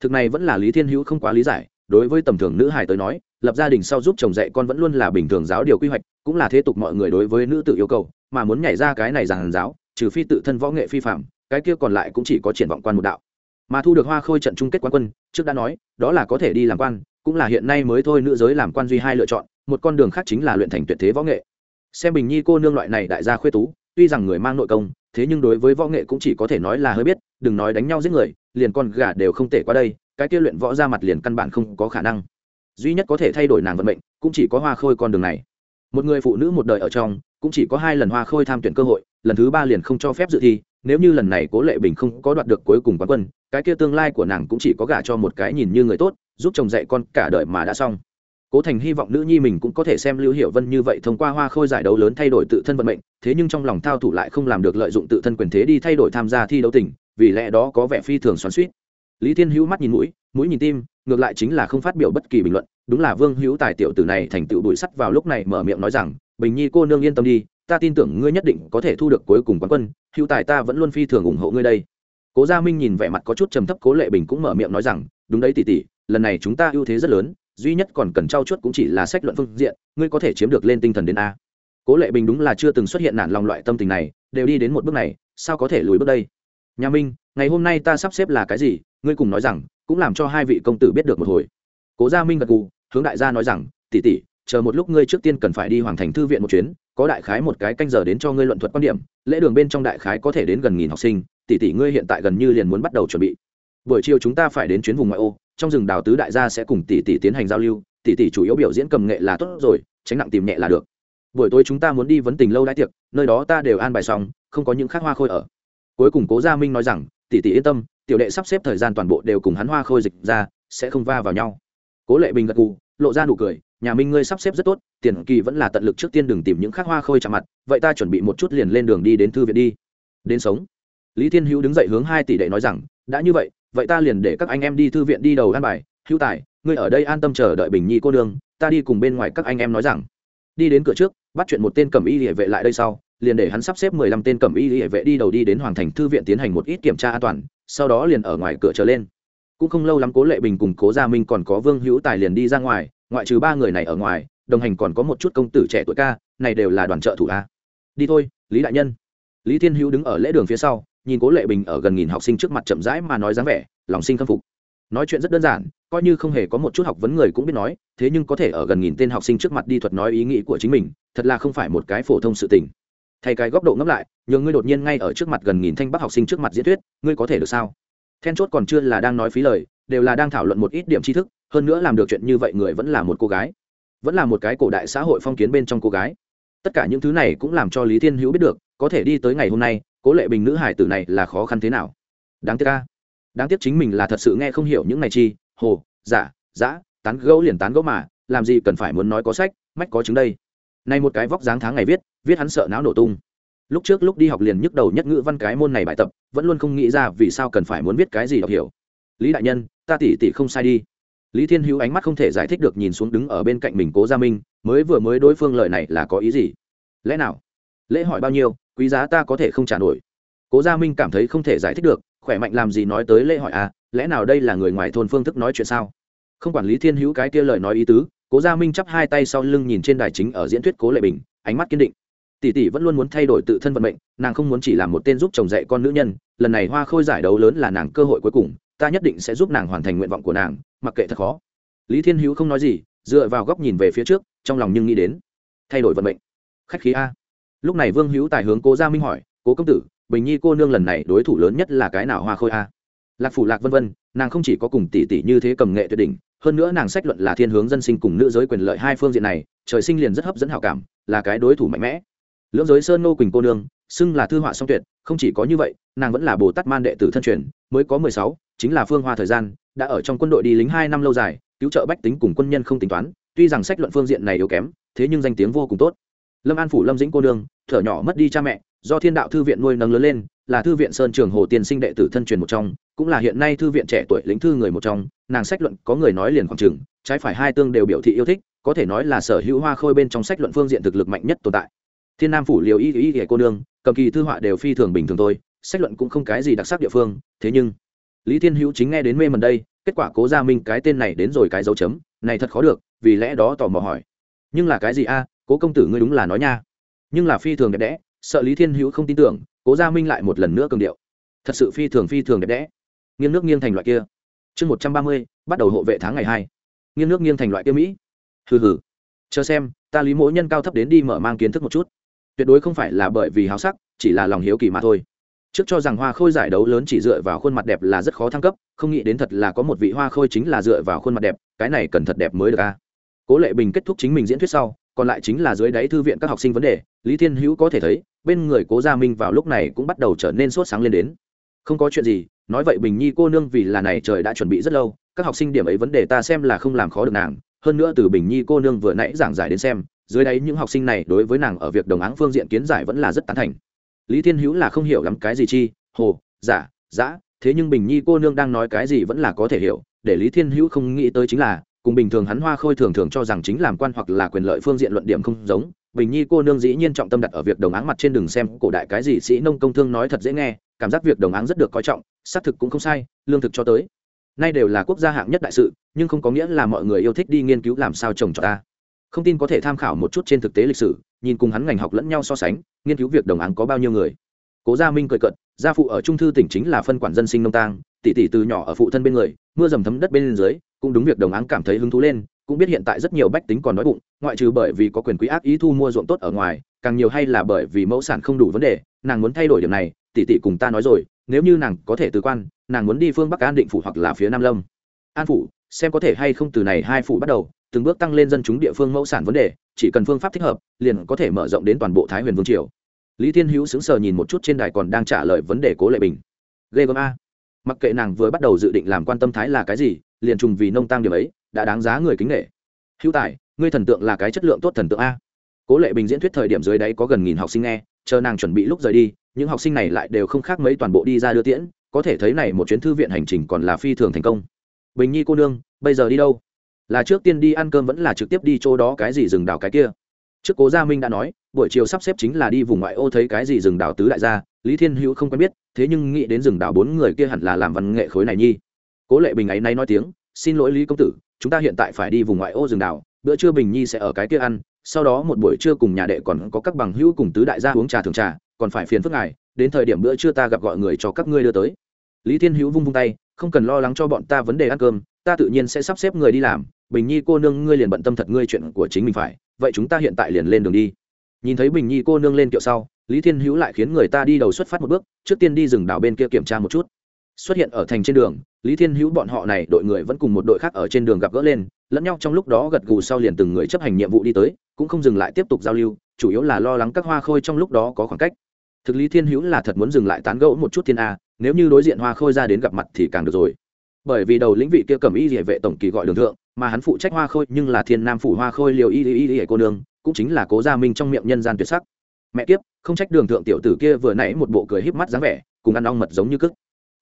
[SPEAKER 1] Thực này vẫn là lý thiên hữu không quá lý giải đối với tầm thường nữ hài tới nói, lập gia đình sau giúp chồng dạy con vẫn luôn là bình thường giáo điều quy hoạch, cũng là thế tục mọi người đối với nữ tự yêu cầu, mà muốn nhảy ra cái này giàn giáo, trừ phi tự thân võ nghệ phi phạm, cái kia còn lại cũng chỉ có triển vọng quan một đạo. Mà thu được hoa khôi trận chung kết quán quân, trước đã nói, đó là có thể đi làm quan, cũng là hiện nay mới thôi nữ giới làm quan duy hai lựa chọn, một con đường khác chính là luyện thành tuyệt thế võ nghệ. Xem bình nhi cô nương loại này đại gia khuê tú, tuy rằng người mang nội công, thế nhưng đối với võ nghệ cũng chỉ có thể nói là hơi biết, đừng nói đánh nhau giết người, liền con gà đều không thể qua đây cái kia luyện võ ra mặt liền căn bản không có khả năng. Duy nhất có thể thay đổi nàng vận mệnh, cũng chỉ có hoa khôi con đường này. Một người phụ nữ một đời ở trong, cũng chỉ có hai lần hoa khôi tham tuyển cơ hội, lần thứ ba liền không cho phép dự thi, nếu như lần này cố lệ bình không có đoạt được cuối cùng quán quân, cái kia tương lai của nàng cũng chỉ có gả cho một cái nhìn như người tốt, giúp chồng dạy con cả đời mà đã xong. Cố thành hy vọng nữ nhi mình cũng có thể xem lưu hiệu vân như vậy thông qua hoa khôi giải đấu lớn thay đổi tự thân vận mệnh, thế nhưng trong lòng thao thủ lại không làm được lợi dụng tự thân quyền thế đi thay đổi tham gia thi đấu tình, vì lẽ đó có vẻ phi thường xoắn suýt lý thiên hữu mắt nhìn mũi mũi nhìn tim, ngược lại chính là không phát biểu bất kỳ bình luận. Đúng là vương hữu tài tiểu tử này thành tựu bụi sắt vào lúc này mở miệng nói rằng, bình nhi cô nương yên tâm đi, ta tin tưởng ngươi nhất định có thể thu được cuối cùng quán quân, hữu tài ta vẫn luôn phi thường ủng hộ ngươi đây. Cố gia minh nhìn vẻ mặt có chút trầm thấp cố lệ bình cũng mở miệng nói rằng, đúng đấy tỷ tỷ, lần này chúng ta ưu thế rất lớn, duy nhất còn cần trao chuốt cũng chỉ là sách luận phương diện, ngươi có thể chiếm được lên tinh thần đến a. Cố lệ bình đúng là chưa từng xuất hiện nản lòng loại tâm tình này, đều đi đến một bước này, sao có thể lùi bước đây? Nhà minh ngày hôm nay ta sắp xếp là cái gì, ngươi cùng nói rằng, cũng làm cho hai vị công tử biết được một hồi. Cố gia minh gật gù, hướng đại gia nói rằng, tỷ tỷ, chờ một lúc ngươi trước tiên cần phải đi hoàng thành thư viện một chuyến, có đại khái một cái canh giờ đến cho ngươi luận thuật quan điểm, lễ đường bên trong đại khái có thể đến gần nghìn học sinh, tỷ tỷ ngươi hiện tại gần như liền muốn bắt đầu chuẩn bị. Buổi chiều chúng ta phải đến chuyến vùng ngoại ô, trong rừng đào tứ đại gia sẽ cùng tỷ tỷ tiến hành giao lưu, tỷ tỷ chủ yếu biểu diễn cầm nghệ là tốt rồi, tránh nặng tìm nhẹ là được. Buổi tối chúng ta muốn đi vấn tình lâu đãi tiệc, nơi đó ta đều an bài xong, không có những khác hoa khôi ở. Cuối cùng cố gia minh nói rằng tỷ tỷ yên tâm, tiểu đệ sắp xếp thời gian toàn bộ đều cùng hắn hoa khôi dịch ra, sẽ không va vào nhau. Cố lệ bình gật gù, lộ ra nụ cười, nhà minh ngươi sắp xếp rất tốt, tiền kỳ vẫn là tận lực trước tiên đừng tìm những khác hoa khôi chạm mặt, vậy ta chuẩn bị một chút liền lên đường đi đến thư viện đi. Đến sống. Lý thiên hữu đứng dậy hướng hai tỷ đệ nói rằng, đã như vậy vậy ta liền để các anh em đi thư viện đi đầu an bài. Hữu tài, ngươi ở đây an tâm chờ đợi bình nhi cô đương ta đi cùng bên ngoài các anh em nói rằng. Đi đến cửa trước, bắt chuyện một tên cẩm y địa vệ lại đây sau liền để hắn sắp xếp mười lăm tên cẩm y địa vệ đi đầu đi đến hoàng thành thư viện tiến hành một ít kiểm tra an toàn, sau đó liền ở ngoài cửa trở lên. Cũng không lâu lắm cố lệ bình cùng cố gia minh còn có vương hữu tài liền đi ra ngoài, ngoại trừ ba người này ở ngoài, đồng hành còn có một chút công tử trẻ tuổi ca, này đều là đoàn trợ thủ a. Đi thôi, lý đại nhân. Lý thiên hữu đứng ở lễ đường phía sau, nhìn cố lệ bình ở gần nghìn học sinh trước mặt chậm rãi mà nói dáng vẻ, lòng sinh khâm phục. Nói chuyện rất đơn giản, coi như không hề có một chút học vấn người cũng biết nói, thế nhưng có thể ở gần nghìn tên học sinh trước mặt đi thuật nói ý nghĩ của chính mình, thật là không phải một cái phổ thông sự tình thay cái góc độ ngẫm lại, nhường ngươi đột nhiên ngay ở trước mặt gần nghìn thanh bắc học sinh trước mặt diễn thuyết, ngươi có thể được sao? Then chốt còn chưa là đang nói phí lời, đều là đang thảo luận một ít điểm tri thức, hơn nữa làm được chuyện như vậy người vẫn là một cô gái. Vẫn là một cái cổ đại xã hội phong kiến bên trong cô gái. Tất cả những thứ này cũng làm cho lý thiên hữu biết được, có thể đi tới ngày hôm nay, cố lệ bình nữ hải tử này là khó khăn thế nào? Đáng tiếc ca đáng tiếc chính mình là thật sự nghe không hiểu những này chi, hồ, giả, giã, tán gẫu liền tán gẫu mà, làm gì cần phải muốn nói có sách, mách có chứng đây. Này một cái vóc dáng tháng ngày viết viết hắn sợ não nổ tung. Lúc trước lúc đi học liền nhức đầu nhất ngữ văn cái môn này bài tập, vẫn luôn không nghĩ ra vì sao cần phải muốn viết cái gì đọc hiểu. Lý đại nhân, ta tỉ tỉ không sai đi. Lý thiên hữu ánh mắt không thể giải thích được nhìn xuống đứng ở bên cạnh mình cố gia minh, mới vừa mới đối phương lời này là có ý gì? Lẽ nào? Lễ hỏi bao nhiêu, quý giá ta có thể không trả nổi. Cố gia minh cảm thấy không thể giải thích được, khỏe mạnh làm gì nói tới lễ hỏi à lẽ nào đây là người ngoài thôn phương thức nói chuyện sao? Không quản lý thiên hữu cái kia lời nói ý tứ, cố gia minh chắp hai tay sau lưng nhìn trên đài chính ở diễn thuyết cố lệ bình, ánh mắt kiên định tỷ tỷ vẫn luôn muốn thay đổi tự thân vận mệnh, nàng không muốn chỉ là một tên giúp chồng dạy con nữ nhân, lần này hoa khôi giải đấu lớn là nàng cơ hội cuối cùng, ta nhất định sẽ giúp nàng hoàn thành nguyện vọng của nàng, mặc kệ thật khó. Lý thiên hữu không nói gì, dựa vào góc nhìn về phía trước, trong lòng nhưng nghĩ đến, thay đổi vận mệnh. Khách khí a. Lúc này vương hữu tài hướng cố gia minh hỏi, cố công tử, bình nhi cô nương lần này đối thủ lớn nhất là cái nào hoa khôi a? Lạc phủ lạc vân vân, nàng không chỉ có cùng tỷ tỷ như thế cầm nghệ tuyệt đỉnh, hơn nữa nàng sách luận là thiên hướng dân sinh cùng nữ giới quyền lợi hai phương diện này, trời sinh liền rất hấp dẫn hảo cảm, là cái đối thủ mạnh mẽ lưỡng giới sơn nô quỳnh cô nương, xưng là thư họa song tuyệt, không chỉ có như vậy, nàng vẫn là bồ tát man đệ tử thân truyền, mới có mười sáu, chính là phương hoa thời gian, đã ở trong quân đội đi lính hai năm lâu dài, cứu trợ bách tính cùng quân nhân không tính toán, tuy rằng sách luận phương diện này yếu kém, thế nhưng danh tiếng vô cùng tốt. Lâm an phủ lâm dĩnh cô nương, thở nhỏ mất đi cha mẹ, do thiên đạo thư viện nuôi nâng lớn lên, là thư viện sơn trường hồ tiên sinh đệ tử thân truyền một trong, cũng là hiện nay thư viện trẻ tuổi lĩnh thư người một trong, nàng sách luận có người nói liền khoảng chừng, trái phải hai tương đều biểu thị yêu thích, có thể nói là sở hữu hoa khôi bên trong sách luận phương diện thực lực mạnh nhất tồn tại thiên nam phủ liều y y y cô nương, cầm kỳ thư họa đều phi thường bình thường thôi, sách luận cũng không cái gì đặc sắc địa phương, thế nhưng, lý thiên hữu chính nghe đến mê mần đây, kết quả cố gia minh cái tên này đến rồi cái dấu chấm, này thật khó được, vì lẽ đó tò mò hỏi. Nhưng là cái gì a, cố công tử ngươi đúng là nói nha. Nhưng là phi thường đẹp đẽ, sợ lý thiên hữu không tin tưởng, cố gia minh lại một lần nữa cường điệu. Thật sự phi thường phi thường đẹp đẽ. Nghiêng nước nghiêng thành loại kia. Chương một trăm ba mươi, bắt đầu hộ vệ tháng ngày hai. Nghiêng nước nghiêng thành loại kia mỹ. Hừ hừ. Chờ xem, ta lý mỗi nhân cao thấp đến đi mở mang kiến thức một chút tuyệt đối không phải là bởi vì háo sắc, chỉ là lòng hiếu kỳ mà thôi. Trước cho rằng hoa khôi giải đấu lớn chỉ dựa vào khuôn mặt đẹp là rất khó thăng cấp, không nghĩ đến thật là có một vị hoa khôi chính là dựa vào khuôn mặt đẹp, cái này cần thật đẹp mới được a. Cố lệ bình kết thúc chính mình diễn thuyết sau, còn lại chính là dưới đáy thư viện các học sinh vấn đề, lý thiên hữu có thể thấy, bên người cố gia minh vào lúc này cũng bắt đầu trở nên sốt sáng lên đến. Không có chuyện gì, nói vậy bình nhi cô nương vì là này trời đã chuẩn bị rất lâu, các học sinh điểm ấy vấn đề ta xem là không làm khó được nàng, hơn nữa từ bình nhi cô nương vừa nãy giảng giải đến xem dưới đáy những học sinh này, đối với nàng ở việc đồng áng phương diện kiến giải vẫn là rất tán thành. Lý thiên hữu là không hiểu lắm cái gì chi, hồ, giả, giã, thế nhưng bình nhi cô nương đang nói cái gì vẫn là có thể hiểu, để lý thiên hữu không nghĩ tới chính là, cùng bình thường hắn hoa khôi thường thường cho rằng chính làm quan hoặc là quyền lợi phương diện luận điểm không giống, bình nhi cô nương dĩ nhiên trọng tâm đặt ở việc đồng áng mặt trên đường xem cổ đại cái gì sĩ nông công thương nói thật dễ nghe, cảm giác việc đồng áng rất được coi trọng, xác thực cũng không sai, lương thực cho tới. Nay đều là quốc gia hạng nhất đại sự, nhưng không có nghĩa là mọi người yêu thích đi nghiên cứu làm sao trồng cho ta không tin có thể tham khảo một chút trên thực tế lịch sử, nhìn cùng hắn ngành học lẫn nhau so sánh, nghiên cứu việc đồng áng có bao nhiêu người. Cố gia minh cười cận gia phụ ở trung thư tỉnh chính là phân quản dân sinh nông tang, tỷ tỷ từ nhỏ ở phụ thân bên người, mưa dầm thấm đất bên dưới, cũng đúng việc đồng áng cảm thấy hứng thú lên, cũng biết hiện tại rất nhiều bách tính còn đói bụng, ngoại trừ bởi vì có quyền quý ác ý thu mua ruộng tốt ở ngoài, càng nhiều hay là bởi vì mẫu sản không đủ vấn đề, nàng muốn thay đổi điểm này, tỷ tỷ cùng ta nói rồi, nếu như nàng có thể từ quan, nàng muốn đi phương bắc an định phủ hoặc là phía nam lâm. An phủ, xem có thể hay không từ này hai phủ bắt đầu từng bước tăng lên dân chúng địa phương mẫu sản vấn đề, chỉ cần phương pháp thích hợp, liền có thể mở rộng đến toàn bộ thái huyền vương triều. Lý thiên hữu sững sờ nhìn một chút trên đài còn đang trả lời vấn đề cố lệ bình. Ghê gớm a. Mặc kệ nàng vừa bắt đầu dự định làm quan tâm thái là cái gì, liền trùng vì nông tăng điểm ấy, đã đáng giá người kính nghệ hữu tài, ngươi thần tượng là cái chất lượng tốt thần tượng a. Cố lệ bình diễn thuyết thời điểm dưới đấy có gần nghìn học sinh nghe, chờ nàng chuẩn bị lúc rời đi, những học sinh này lại đều không khác mấy toàn bộ đi ra đưa tiễn, có thể thấy này một chuyến thư viện hành trình còn là phi thường thành công. Bình nhi cô nương, bây giờ đi đâu? Là trước tiên đi ăn cơm vẫn là trực tiếp đi chỗ đó cái gì rừng đào cái kia. Trước cố gia minh đã nói, buổi chiều sắp xếp chính là đi vùng ngoại ô thấy cái gì rừng đào tứ đại gia, lý thiên hữu không quen biết, thế nhưng nghĩ đến rừng đào bốn người kia hẳn là làm văn nghệ khối này nhi. Cố lệ bình ấy nay nói tiếng, xin lỗi lý công tử, chúng ta hiện tại phải đi vùng ngoại ô rừng đào bữa trưa bình nhi sẽ ở cái kia ăn, sau đó một buổi trưa cùng nhà đệ còn có các bằng hữu cùng tứ đại gia uống trà thường trà, còn phải phiền phức ngài, đến thời điểm bữa trưa ta gặp gọi người cho các ngươi đưa tới. Lý thiên hữu vung vung tay, không cần lo lắng cho bọn ta vấn đề ăn cơm, ta tự nhiên sẽ sắp xếp người đi làm bình nhi cô nương, ngươi liền bận tâm thật ngươi chuyện của chính mình phải, vậy chúng ta hiện tại liền lên đường đi. Nhìn thấy bình nhi cô nương lên kiệu sau, lý thiên hữu lại khiến người ta đi đầu xuất phát một bước, trước tiên đi rừng đảo bên kia kiểm tra một chút. Xuất hiện ở thành trên đường, lý thiên hữu bọn họ này đội người vẫn cùng một đội khác ở trên đường gặp gỡ lên, lẫn nhau trong lúc đó gật gù sau liền từng người chấp hành nhiệm vụ đi tới, cũng không dừng lại tiếp tục giao lưu, chủ yếu là lo lắng các hoa khôi trong lúc đó có khoảng cách. Thực lý thiên hữu là thật muốn dừng lại tán gẫu một chút thiên a, nếu như đối diện hoa khôi ra đến gặp mặt thì càng được rồi. Bởi vì đầu lĩnh vị kia cầm y địa vệ tổng kỳ gọi đường thượng mà hắn phụ trách hoa khôi nhưng là thiên nam phủ hoa khôi liều y y y y cô nương, cũng chính là cố gia minh trong miệng nhân gian tuyệt sắc. Mẹ kiếp, không trách đường thượng tiểu tử kia vừa nãy một bộ cười híp mắt dáng vẻ, cùng ăn ong mật giống như cức.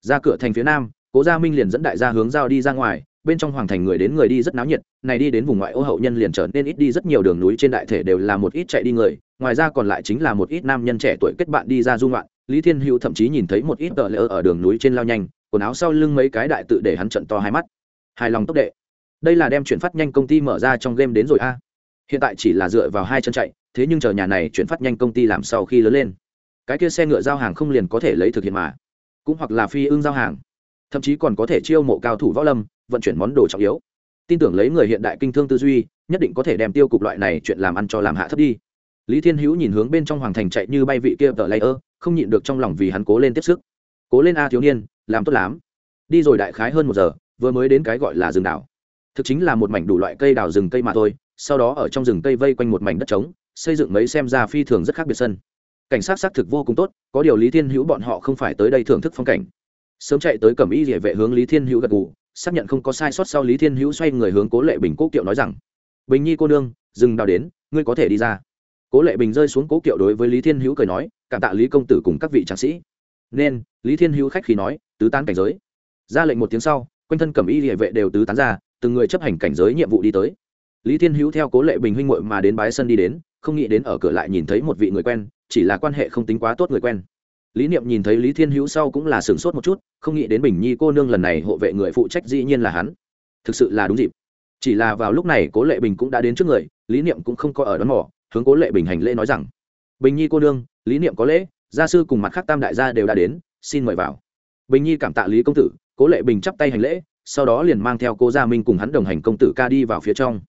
[SPEAKER 1] Ra cửa thành phía nam, cố gia minh liền dẫn đại gia hướng giao đi ra ngoài, bên trong hoàng thành người đến người đi rất náo nhiệt, này đi đến vùng ngoại ô hậu nhân liền trở nên ít đi rất nhiều đường núi trên đại thể đều là một ít chạy đi người, ngoài ra còn lại chính là một ít nam nhân trẻ tuổi kết bạn đi ra du ngoạn. Lý thiên hữu thậm chí nhìn thấy một ít tờ lỡ ở đường núi trên lao nhanh, quần áo sau lưng mấy cái đại tự để hắn trận to hai mắt. Hài lòng tốc đệ đây là đem chuyển phát nhanh công ty mở ra trong game đến rồi a. Hiện tại chỉ là dựa vào hai chân chạy, thế nhưng chờ nhà này chuyển phát nhanh công ty làm sau khi lớn lên, cái kia xe ngựa giao hàng không liền có thể lấy thực hiện mà. Cũng hoặc là phi ưng giao hàng, thậm chí còn có thể chiêu mộ cao thủ võ lâm, vận chuyển món đồ trọng yếu. Tin tưởng lấy người hiện đại kinh thương tư duy, nhất định có thể đem tiêu cục loại này chuyện làm ăn cho làm hạ thấp đi. Lý thiên hữu nhìn hướng bên trong hoàng thành chạy như bay vị kia tờ lây ơ không nhịn được trong lòng vì hắn cố lên tiếp sức. Cố lên a thiếu niên, làm tốt lắm. Đi rồi đại khái hơn một giờ, vừa mới đến cái gọi là rừng đảo thực chính là một mảnh đủ loại cây đào rừng cây mà thôi, sau đó ở trong rừng cây vây quanh một mảnh đất trống, xây dựng mấy xem ra phi thường rất khác biệt sân. Cảnh sát xác thực vô cùng tốt, có điều lý thiên hữu bọn họ không phải tới đây thưởng thức phong cảnh. Sớm chạy tới cẩm y địa vệ hướng lý thiên hữu gật gù, xác nhận không có sai sót sau lý thiên hữu xoay người hướng cố lệ bình cố kiệu nói rằng, bình nhi cô nương dừng đào đến, ngươi có thể đi ra. Cố lệ bình rơi xuống cố kiệu đối với lý thiên hữu cười nói, cảm tạ lý công tử cùng các vị tráng sĩ. Nên, lý thiên hữu khách khí nói, tứ tán cảnh giới. Ra lệnh một tiếng sau, quanh thân cẩm y địa vệ đều tứ tán ra từng người chấp hành cảnh giới nhiệm vụ đi tới. Lý thiên hữu theo cố lệ bình huynh muội mà đến bái sân đi đến, không nghĩ đến ở cửa lại nhìn thấy một vị người quen, chỉ là quan hệ không tính quá tốt người quen. Lý niệm nhìn thấy lý thiên hữu sau cũng là sửng sốt một chút, không nghĩ đến bình nhi cô nương lần này hộ vệ người phụ trách dĩ nhiên là hắn. Thực sự là đúng dịp. Chỉ là vào lúc này cố lệ bình cũng đã đến trước người, lý niệm cũng không có ở đón mỏ hướng cố lệ bình hành lễ nói rằng, bình nhi cô nương, lý niệm có lễ, gia sư cùng mặt khác tam đại gia đều đã đến, xin mời vào. Bình nhi cảm tạ lý công tử, cố lệ bình chắp tay hành lễ sau đó liền mang theo cố gia minh cùng hắn đồng hành công tử ca đi vào phía trong.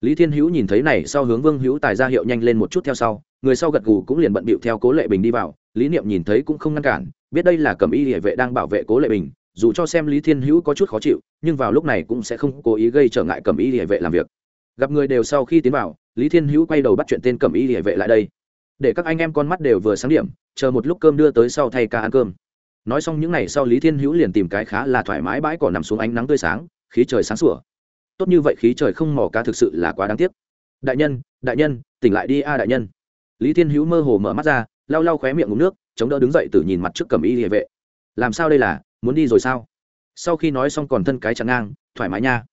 [SPEAKER 1] Lý thiên hữu nhìn thấy này, sau hướng vương hữu tài ra hiệu nhanh lên một chút theo sau, người sau gật gù cũng liền bận bịu theo cố lệ bình đi vào. Lý niệm nhìn thấy cũng không ngăn cản, biết đây là cầm y địa vệ đang bảo vệ cố lệ bình, dù cho xem lý thiên hữu có chút khó chịu, nhưng vào lúc này cũng sẽ không cố ý gây trở ngại cầm y địa vệ làm việc. Gặp người đều sau khi tiến vào, lý thiên hữu quay đầu bắt chuyện tên cầm y địa vệ lại đây. Để các anh em con mắt đều vừa sáng điểm, chờ một lúc cơm đưa tới sau thay ca ăn cơm nói xong những ngày sau lý thiên hữu liền tìm cái khá là thoải mái bãi cỏ nằm xuống ánh nắng tươi sáng, khí trời sáng sủa. Tốt như vậy khí trời không mò cá thực sự là quá đáng tiếc. Đại nhân đại nhân, tỉnh lại đi a đại nhân. Lý thiên hữu mơ hồ mở mắt ra, lau lau khóe miệng ngụm nước, chống đỡ đứng dậy từ nhìn mặt trước cầm y địa vệ. Làm sao đây là, muốn đi rồi sao? Sau khi nói xong còn thân cái chắn ngang, thoải mái nha.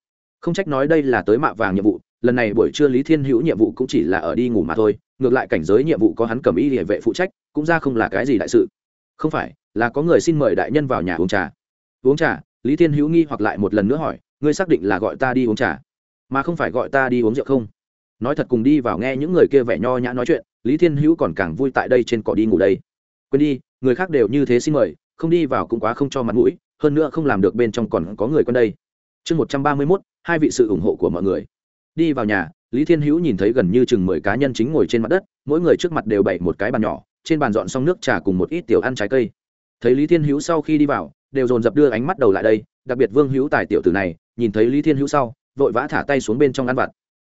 [SPEAKER 1] Không trách nói đây là tới mạ vàng nhiệm vụ, lần này buổi trưa lý thiên hữu nhiệm vụ cũng chỉ là ở đi ngủ mà thôi, ngược lại cảnh giới nhiệm vụ có hắn cầm y địa vệ phụ trách, cũng ra không là cái gì đại sự. Không phải là có người xin mời đại nhân vào nhà uống trà. Uống trà? Lý thiên hữu nghi hoặc lại một lần nữa hỏi, ngươi xác định là gọi ta đi uống trà, mà không phải gọi ta đi uống rượu không? Nói thật cùng đi vào nghe những người kia vẻ nho nhã nói chuyện, lý thiên hữu còn càng vui tại đây trên cỏ đi ngủ đây. Quên đi, người khác đều như thế xin mời, không đi vào cũng quá không cho mặt mũi, hơn nữa không làm được bên trong còn có người quen đây. Chương một trăm ba mươi mốt, hai vị sự ủng hộ của mọi người. Đi vào nhà, lý thiên hữu nhìn thấy gần như chừng mười cá nhân chính ngồi trên mặt đất, mỗi người trước mặt đều bày một cái bàn nhỏ, trên bàn dọn xong nước trà cùng một ít tiểu ăn trái cây thấy lý thiên hữu sau khi đi vào, đều dồn dập đưa ánh mắt đầu lại đây, đặc biệt vương hữu tài tiểu tử này, nhìn thấy lý thiên hữu sau, vội vã thả tay xuống bên trong ăn vặt.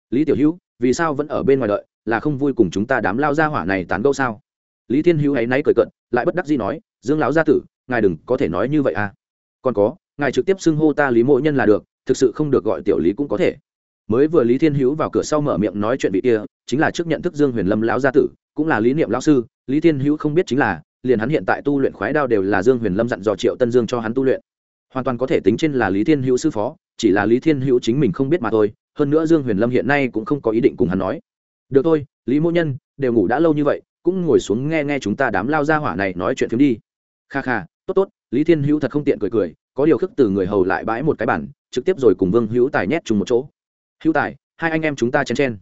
[SPEAKER 1] Lý tiểu hữu, vì sao vẫn ở bên ngoài đợi, là không vui cùng chúng ta đám lao gia hỏa này tán gẫu sao? Lý thiên hữu ấy náy cười cận lại bất đắc dĩ nói, dương lão gia tử, ngài đừng có thể nói như vậy à. Còn có, ngài trực tiếp xưng hô ta lý mộ nhân là được, thực sự không được gọi tiểu lý cũng có thể. Mới vừa lý thiên hữu vào cửa sau mở miệng nói chuyện vị kia, chính là trước nhận thức dương huyền lâm lão gia tử, cũng là lý niệm lão sư, lý thiên hữu không biết chính là liền hắn hiện tại tu luyện khoái đao đều là dương huyền lâm dặn dò triệu tân dương cho hắn tu luyện. Hoàn toàn có thể tính trên là lý thiên hữu sư phó, chỉ là lý thiên hữu chính mình không biết mà thôi, hơn nữa dương huyền lâm hiện nay cũng không có ý định cùng hắn nói. Được thôi, lý mỗ nhân, đều ngủ đã lâu như vậy, cũng ngồi xuống nghe nghe chúng ta đám lao ra hỏa này nói chuyện phiếm đi. Kha kha, tốt tốt, lý thiên hữu thật không tiện cười cười, có điều khước từ người hầu lại bãi một cái bản, trực tiếp rồi cùng vương hữu tài nhét chung một chỗ. Hữu tài, hai anh em chúng ta chen chen.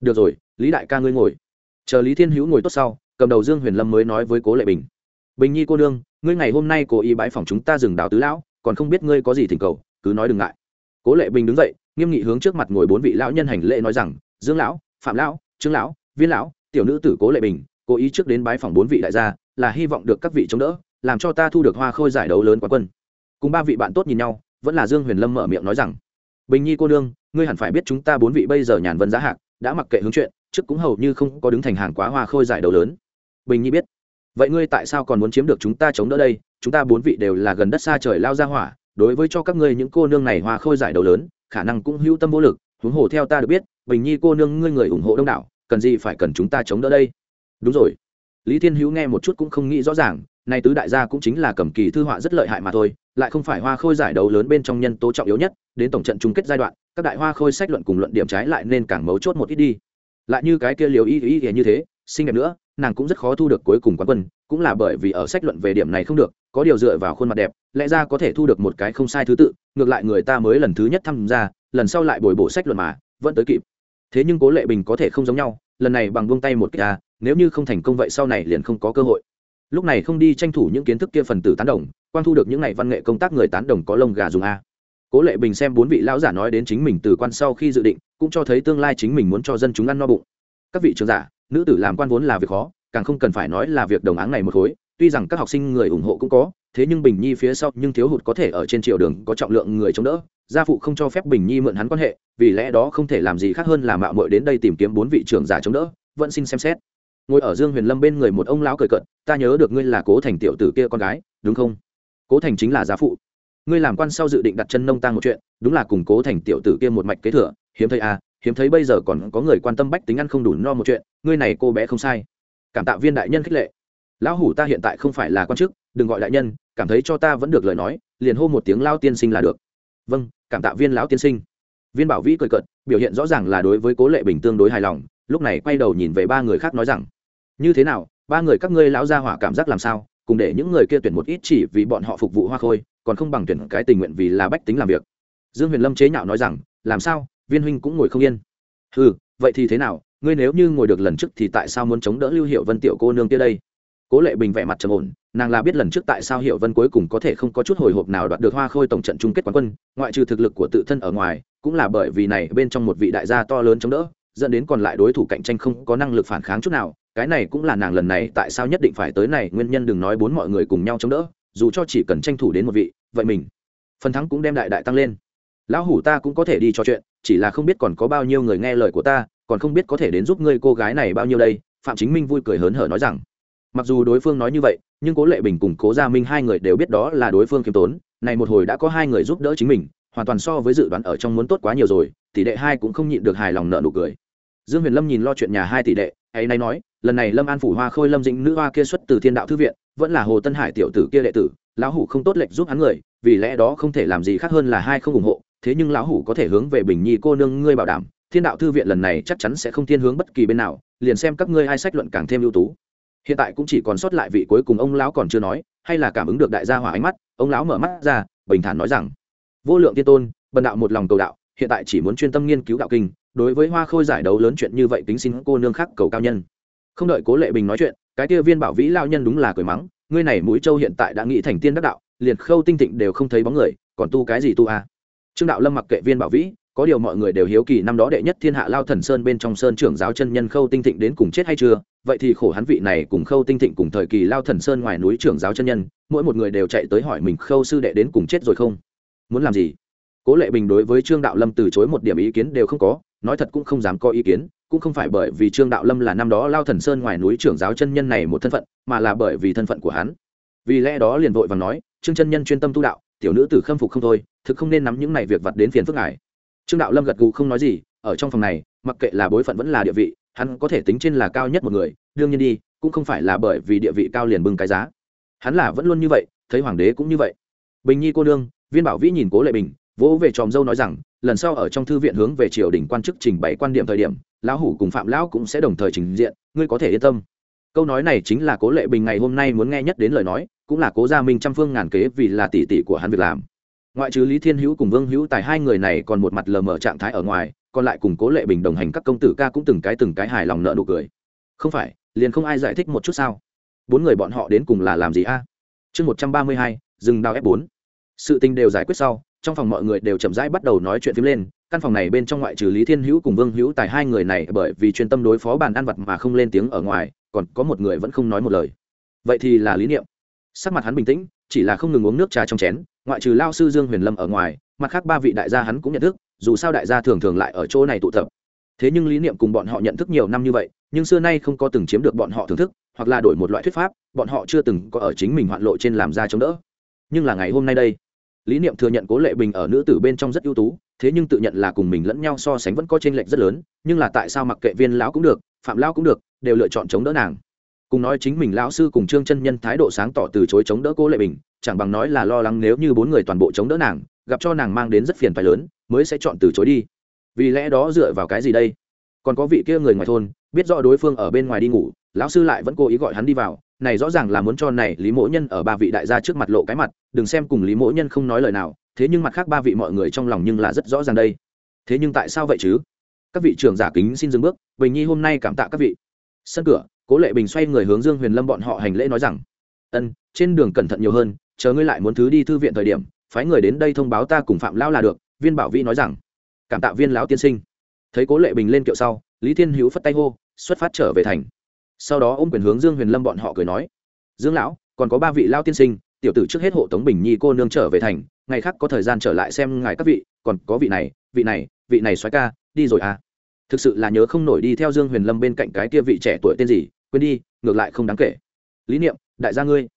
[SPEAKER 1] Được rồi, lý đại ca ngươi ngồi. Chờ lý thiên hữu ngồi tốt sau cầm đầu dương huyền lâm mới nói với cố lệ bình. Bình nhi cô nương, ngươi ngày hôm nay cố ý bãi phòng chúng ta dừng đào tứ lão, còn không biết ngươi có gì thỉnh cầu, cứ nói đừng ngại. Cố lệ bình đứng dậy, nghiêm nghị hướng trước mặt ngồi bốn vị lão nhân hành lễ nói rằng, dương lão, phạm lão, trương lão, viên lão, tiểu nữ tử cố lệ bình, cố ý trước đến bái phòng bốn vị đại gia, là hy vọng được các vị chống đỡ, làm cho ta thu được hoa khôi giải đấu lớn quá quân. Cùng ba vị bạn tốt nhìn nhau, vẫn là dương huyền lâm mở miệng nói rằng, bình nhi cô nương, ngươi hẳn phải biết chúng ta bốn vị bây giờ nhàn vân giá hạc, đã mặc kệ hướng chuyện, trước cũng hầu như không có đứng thành hàng quá hoa khôi giải đấu lớn bình nhi biết. Vậy ngươi tại sao còn muốn chiếm được chúng ta chống đỡ đây? Chúng ta bốn vị đều là gần đất xa trời lao ra hỏa, đối với cho các ngươi những cô nương này hoa khôi giải đấu lớn, khả năng cũng hữu tâm vô lực, huống hồ theo ta được biết, bình nhi cô nương ngươi người ủng hộ đông đảo, cần gì phải cần chúng ta chống đỡ đây? Đúng rồi. Lý thiên hữu nghe một chút cũng không nghĩ rõ ràng, nay tứ đại gia cũng chính là cầm kỳ thư họa rất lợi hại mà thôi, lại không phải hoa khôi giải đấu lớn bên trong nhân tố trọng yếu nhất, đến tổng trận chung kết giai đoạn, các đại hoa khôi sách luận cùng luận điểm trái lại nên càng mấu chốt một ít đi. Lại như cái kia liều y y y như thế, xinh đẹp nữa nàng cũng rất khó thu được cuối cùng quán quân, cũng là bởi vì ở sách luận về điểm này không được, có điều dựa vào khuôn mặt đẹp, lẽ ra có thể thu được một cái không sai thứ tự, ngược lại người ta mới lần thứ nhất tham gia, lần sau lại bồi bổ sách luận mà, vẫn tới kịp. Thế nhưng cố lệ bình có thể không giống nhau, lần này bằng buông tay một cái à nếu như không thành công vậy sau này liền không có cơ hội. Lúc này không đi tranh thủ những kiến thức kia phần tử tán đồng quan thu được những ngày văn nghệ công tác người tán đồng có lông gà dùng a. Cố lệ bình xem bốn vị lão giả nói đến chính mình từ quan sau khi dự định, cũng cho thấy tương lai chính mình muốn cho dân chúng ăn no bụng. Các vị trưởng giả nữ tử làm quan vốn là việc khó, càng không cần phải nói là việc đồng áng này một khối, tuy rằng các học sinh người ủng hộ cũng có, thế nhưng bình nhi phía sau nhưng thiếu hụt có thể ở trên triều đường có trọng lượng người chống đỡ, gia phụ không cho phép bình nhi mượn hắn quan hệ, vì lẽ đó không thể làm gì khác hơn là mạo muội đến đây tìm kiếm bốn vị trưởng giả chống đỡ, vẫn xin xem xét. Ngồi ở dương huyền lâm bên người một ông lão cười cợt, ta nhớ được ngươi là cố thành tiểu tử kia con gái, đúng không? Cố thành chính là gia phụ. Ngươi làm quan sau dự định đặt chân nông tăng một chuyện, đúng là cùng cố thành tiểu tử kia một mạch kế thừa, hiếm thấy à hiếm thấy bây giờ còn có người quan tâm bách tính ăn không đủ no một chuyện ngươi này cô bé không sai. Cảm tạ viên đại nhân khích lệ. Lão hủ ta hiện tại không phải là quan chức, đừng gọi đại nhân, cảm thấy cho ta vẫn được lời nói, liền hô một tiếng lao tiên sinh là được. Vâng cảm tạ viên lão tiên sinh. Viên bảo vĩ cười cợt, biểu hiện rõ ràng là đối với cố lệ bình tương đối hài lòng, lúc này quay đầu nhìn về ba người khác nói rằng, như thế nào, ba người các ngươi lão gia hỏa cảm giác làm sao? Cùng để những người kia tuyển một ít chỉ vì bọn họ phục vụ hoa khôi, còn không bằng tuyển cái tình nguyện vì là bách tính làm việc. Dương huyền lâm chế nhạo nói rằng, làm sao? Viên huynh cũng ngồi không yên. Ừ vậy thì thế nào? Ngươi nếu như ngồi được lần trước thì tại sao muốn chống đỡ lưu hiệu vân tiểu cô nương kia đây? Cố lệ bình vẻ mặt trầm ổn, nàng là biết lần trước tại sao hiệu vân cuối cùng có thể không có chút hồi hộp nào đoạt được hoa khôi tổng trận chung kết quán quân, ngoại trừ thực lực của tự thân ở ngoài, cũng là bởi vì này bên trong một vị đại gia to lớn chống đỡ, dẫn đến còn lại đối thủ cạnh tranh không có năng lực phản kháng chút nào, cái này cũng là nàng lần này tại sao nhất định phải tới này, nguyên nhân đừng nói bốn mọi người cùng nhau chống đỡ, dù cho chỉ cần tranh thủ đến một vị, vậy mình phần thắng cũng đem đại đại tăng lên. Lão hủ ta cũng có thể đi trò chuyện, chỉ là không biết còn có bao nhiêu người nghe lời của ta còn không biết có thể đến giúp ngươi cô gái này bao nhiêu đây, phạm chính minh vui cười hớn hở nói rằng. Mặc dù đối phương nói như vậy, nhưng cố lệ bình cùng cố gia minh hai người đều biết đó là đối phương khiêm tốn, này một hồi đã có hai người giúp đỡ chính mình, hoàn toàn so với dự đoán ở trong muốn tốt quá nhiều rồi, tỷ đệ hai cũng không nhịn được hài lòng nợ nụ cười. Dương huyền lâm nhìn lo chuyện nhà hai tỷ đệ ấy nay nói, lần này lâm an phủ hoa khôi lâm dĩnh nữ hoa kia xuất từ thiên đạo thư viện, vẫn là hồ tân hải tiểu tử kia đệ tử, lão hủ không tốt lệnh giúp hắn người, vì lẽ đó không thể làm gì khác hơn là hai không ủng hộ, thế nhưng lão hủ có thể hướng về bình nhi cô nương ngươi bảo đảm thiên đạo thư viện lần này chắc chắn sẽ không thiên hướng bất kỳ bên nào, liền xem các ngươi ai sách luận càng thêm ưu tú hiện tại cũng chỉ còn sót lại vị cuối cùng ông lão còn chưa nói, hay là cảm ứng được đại gia hỏa ánh mắt, ông lão mở mắt ra, bình thản nói rằng, vô lượng tiên tôn, bần đạo một lòng cầu đạo, hiện tại chỉ muốn chuyên tâm nghiên cứu đạo kinh, đối với hoa khôi giải đấu lớn chuyện như vậy tính xin cô nương khác cầu cao nhân không đợi cố lệ bình nói chuyện, cái kia viên bảo vĩ lao nhân đúng là cười mắng, ngươi này mũi châu hiện tại đã nghĩ thành tiên đắc đạo, liền khâu tinh thịnh đều không thấy bóng người, còn tu cái gì tu à. trương đạo lâm mặc kệ viên bảo vĩ có điều mọi người đều hiếu kỳ năm đó đệ nhất thiên hạ lao thần sơn bên trong sơn trưởng giáo chân nhân khâu tinh thịnh đến cùng chết hay chưa. Vậy thì khổ hắn vị này cùng khâu tinh thịnh cùng thời kỳ lao thần sơn ngoài núi trưởng giáo chân nhân, mỗi một người đều chạy tới hỏi mình khâu sư đệ đến cùng chết rồi không? Muốn làm gì? Cố lệ bình đối với trương đạo lâm từ chối một điểm ý kiến đều không có, nói thật cũng không dám có ý kiến, cũng không phải bởi vì trương đạo lâm là năm đó lao thần sơn ngoài núi trưởng giáo chân nhân này một thân phận, mà là bởi vì thân phận của hắn. Vì lẽ đó liền vội và nói, trương chân nhân chuyên tâm tu đạo, tiểu nữ tử khâm phục không thôi, thực không nên nắm những này việc vặt đến phiền phức ngài trương đạo lâm gật gù không nói gì, ở trong phòng này, mặc kệ là bối phận vẫn là địa vị, hắn có thể tính trên là cao nhất một người, đương nhiên đi, cũng không phải là bởi vì địa vị cao liền bưng cái giá. Hắn là vẫn luôn như vậy, thấy hoàng đế cũng như vậy. Bình nhi cô nương, viên bảo vĩ nhìn cố lệ bình, vỗ về tròm dâu nói rằng, lần sau ở trong thư viện hướng về triều đình quan chức trình bày quan điểm thời điểm, lão hủ cùng phạm lão cũng sẽ đồng thời trình diện, ngươi có thể yên tâm. Câu nói này chính là cố lệ bình ngày hôm nay muốn nghe nhất đến lời nói, cũng là cố gia minh trăm phương ngàn kế vì là tỷ tỷ của hắn việc làm ngoại trừ lý thiên hữu cùng vương hữu tài, hai người này còn một mặt lờ mờ trạng thái ở ngoài, còn lại cùng cố lệ bình đồng hành các công tử ca cũng từng cái từng cái hài lòng nợ nụ cười. Không phải, liền không ai giải thích một chút sao? Bốn người bọn họ đến cùng là làm gì a? Chương một trăm ba mươi hai, dừng đao f bốn. Sự tình đều giải quyết sau, trong phòng mọi người đều chậm rãi bắt đầu nói chuyện phím lên, căn phòng này bên trong ngoại trừ lý thiên hữu cùng vương hữu tài, hai người này bởi vì chuyên tâm đối phó bàn ăn vật mà không lên tiếng ở ngoài, còn có một người vẫn không nói một lời. Vậy thì là lý niệm. Sắc mặt hắn bình tĩnh, chỉ là không ngừng uống nước trà trong chén ngoại trừ lao sư dương huyền lâm ở ngoài, mặt khác ba vị đại gia hắn cũng nhận thức, dù sao đại gia thường thường lại ở chỗ này tụ tập. Thế nhưng lý niệm cùng bọn họ nhận thức nhiều năm như vậy, nhưng xưa nay không có từng chiếm được bọn họ thưởng thức, hoặc là đổi một loại thuyết pháp, bọn họ chưa từng có ở chính mình hoạn lộ trên làm ra chống đỡ. Nhưng là ngày hôm nay đây, lý niệm thừa nhận cố lệ bình ở nữ tử bên trong rất ưu tú, thế nhưng tự nhận là cùng mình lẫn nhau so sánh vẫn có t r ê n lệch rất lớn, nhưng là tại sao mặc kệ viên lão cũng được, phạm lão cũng được, đều lựa chọn chống đỡ nàng cùng nói chính mình lão sư cùng trương chân nhân thái độ sáng tỏ từ chối chống đỡ cố lệ bình, chẳng bằng nói là lo lắng nếu như bốn người toàn bộ chống đỡ nàng, gặp cho nàng mang đến rất phiền phái lớn, mới sẽ chọn từ chối đi. Vì lẽ đó dựa vào cái gì đây? Còn có vị kia người ngoài thôn, biết rõ đối phương ở bên ngoài đi ngủ, lão sư lại vẫn cố ý gọi hắn đi vào, này rõ ràng là muốn cho này lý mỗ nhân ở ba vị đại gia trước mặt lộ cái mặt, đừng xem cùng lý mỗ nhân không nói lời nào, thế nhưng mặt khác ba vị mọi người trong lòng nhưng là rất rõ ràng đây. Thế nhưng tại sao vậy chứ? Các vị trưởng giả kính xin dừng bước, bình nhi hôm nay cảm tạ các vị. Sân cửa cố lệ bình xoay người hướng dương huyền lâm bọn họ hành lễ nói rằng, ân, trên đường cẩn thận nhiều hơn, chờ ngươi lại muốn thứ đi thư viện thời điểm, phái người đến đây thông báo ta cùng phạm lão là được. Viên bảo Vi nói rằng, cảm tạ viên lão tiên sinh. Thấy cố lệ bình lên kiệu sau, lý thiên hữu phất tay hô, xuất phát trở về thành. Sau đó ôm quyền hướng dương huyền lâm bọn họ cười nói, dương lão, còn có ba vị lao tiên sinh, tiểu tử trước hết hộ tống bình nhi cô nương trở về thành, ngày khác có thời gian trở lại xem ngài các vị, còn có vị này vị này vị này xoáy ca, đi rồi à. Thực sự là nhớ không nổi đi theo dương huyền lâm bên cạnh cái kia vị trẻ tuổi tên gì quên đi, ngược lại không đáng kể. Lý niệm, đại gia ngươi.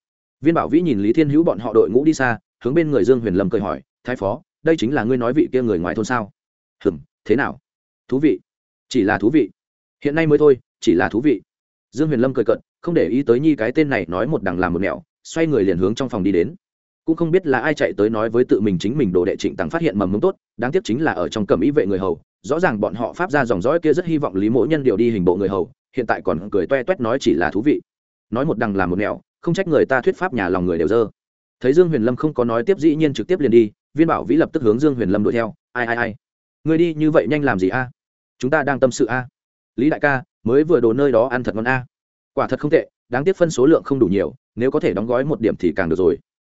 [SPEAKER 1] Viên bảo vĩ nhìn lý thiên hữu bọn họ đội ngũ đi xa, hướng bên người dương huyền lâm cười hỏi, thái phó, đây chính là ngươi nói vị kia người ngoài thôn sao? Hừm, thế nào? Thú vị. Chỉ là thú vị. Hiện nay mới thôi, chỉ là thú vị. Dương huyền lâm cười cận không để ý tới nhi cái tên này nói một đằng làm một mẹo xoay người liền hướng trong phòng đi đến. Cũng không biết là ai chạy tới nói với tự mình chính mình đồ đệ trịnh tăng phát hiện mầm mống tốt, đáng tiếc chính là ở trong cầm ý vệ người hầu, rõ ràng bọn họ pháp ra dòng dõi kia rất hy vọng lý Mỗ nhân điều đi hình bộ người hầu hiện tại còn cười toe toét nói chỉ là thú vị. Nói một đằng làm một nẻo, không trách người ta thuyết pháp nhà lòng người đều dơ. Thấy dương huyền lâm không có nói tiếp dĩ nhiên trực tiếp liền đi viên bảo vĩ lập tức hướng dương huyền lâm đuổi theo ai ai ai? Người đi như vậy nhanh làm gì a? Chúng ta đang tâm sự a. Lý đại ca mới vừa đồ nơi đó ăn thật ngon a. Quả thật không tệ đáng tiếc phân số lượng không đủ nhiều nếu có thể đóng gói một điểm thì càng được rồi.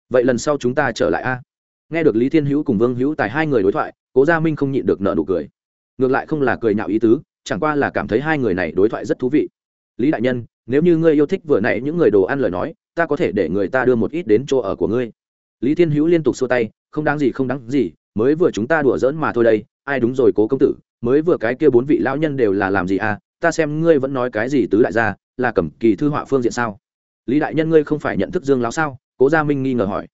[SPEAKER 1] Vậy lần sau chúng ta trở lại a? Nghe được lý thiên hữu cùng vương hữu tài hai người đối thoại cố gia minh không nhịn được nợ nụ cười. Ngược lại không là cười nhạo ý tứ chẳng qua là cảm thấy hai người này đối thoại rất thú vị. Lý đại nhân, nếu như ngươi yêu thích vừa nãy những người đồ ăn lời nói, ta có thể để người ta đưa một ít đến chỗ ở của ngươi. Lý thiên hữu liên tục xua tay, không đáng gì, không đáng gì, mới vừa chúng ta đùa giỡn mà thôi đây, ai đúng rồi cố công tử, mới vừa cái kia bốn vị lão nhân đều là làm gì à ta xem ngươi vẫn nói cái gì tứ đại gia, là cầm kỳ thư họa phương diện sao? Lý đại nhân ngươi không phải nhận thức dương lão sao? Cố gia minh nghi ngờ hỏi.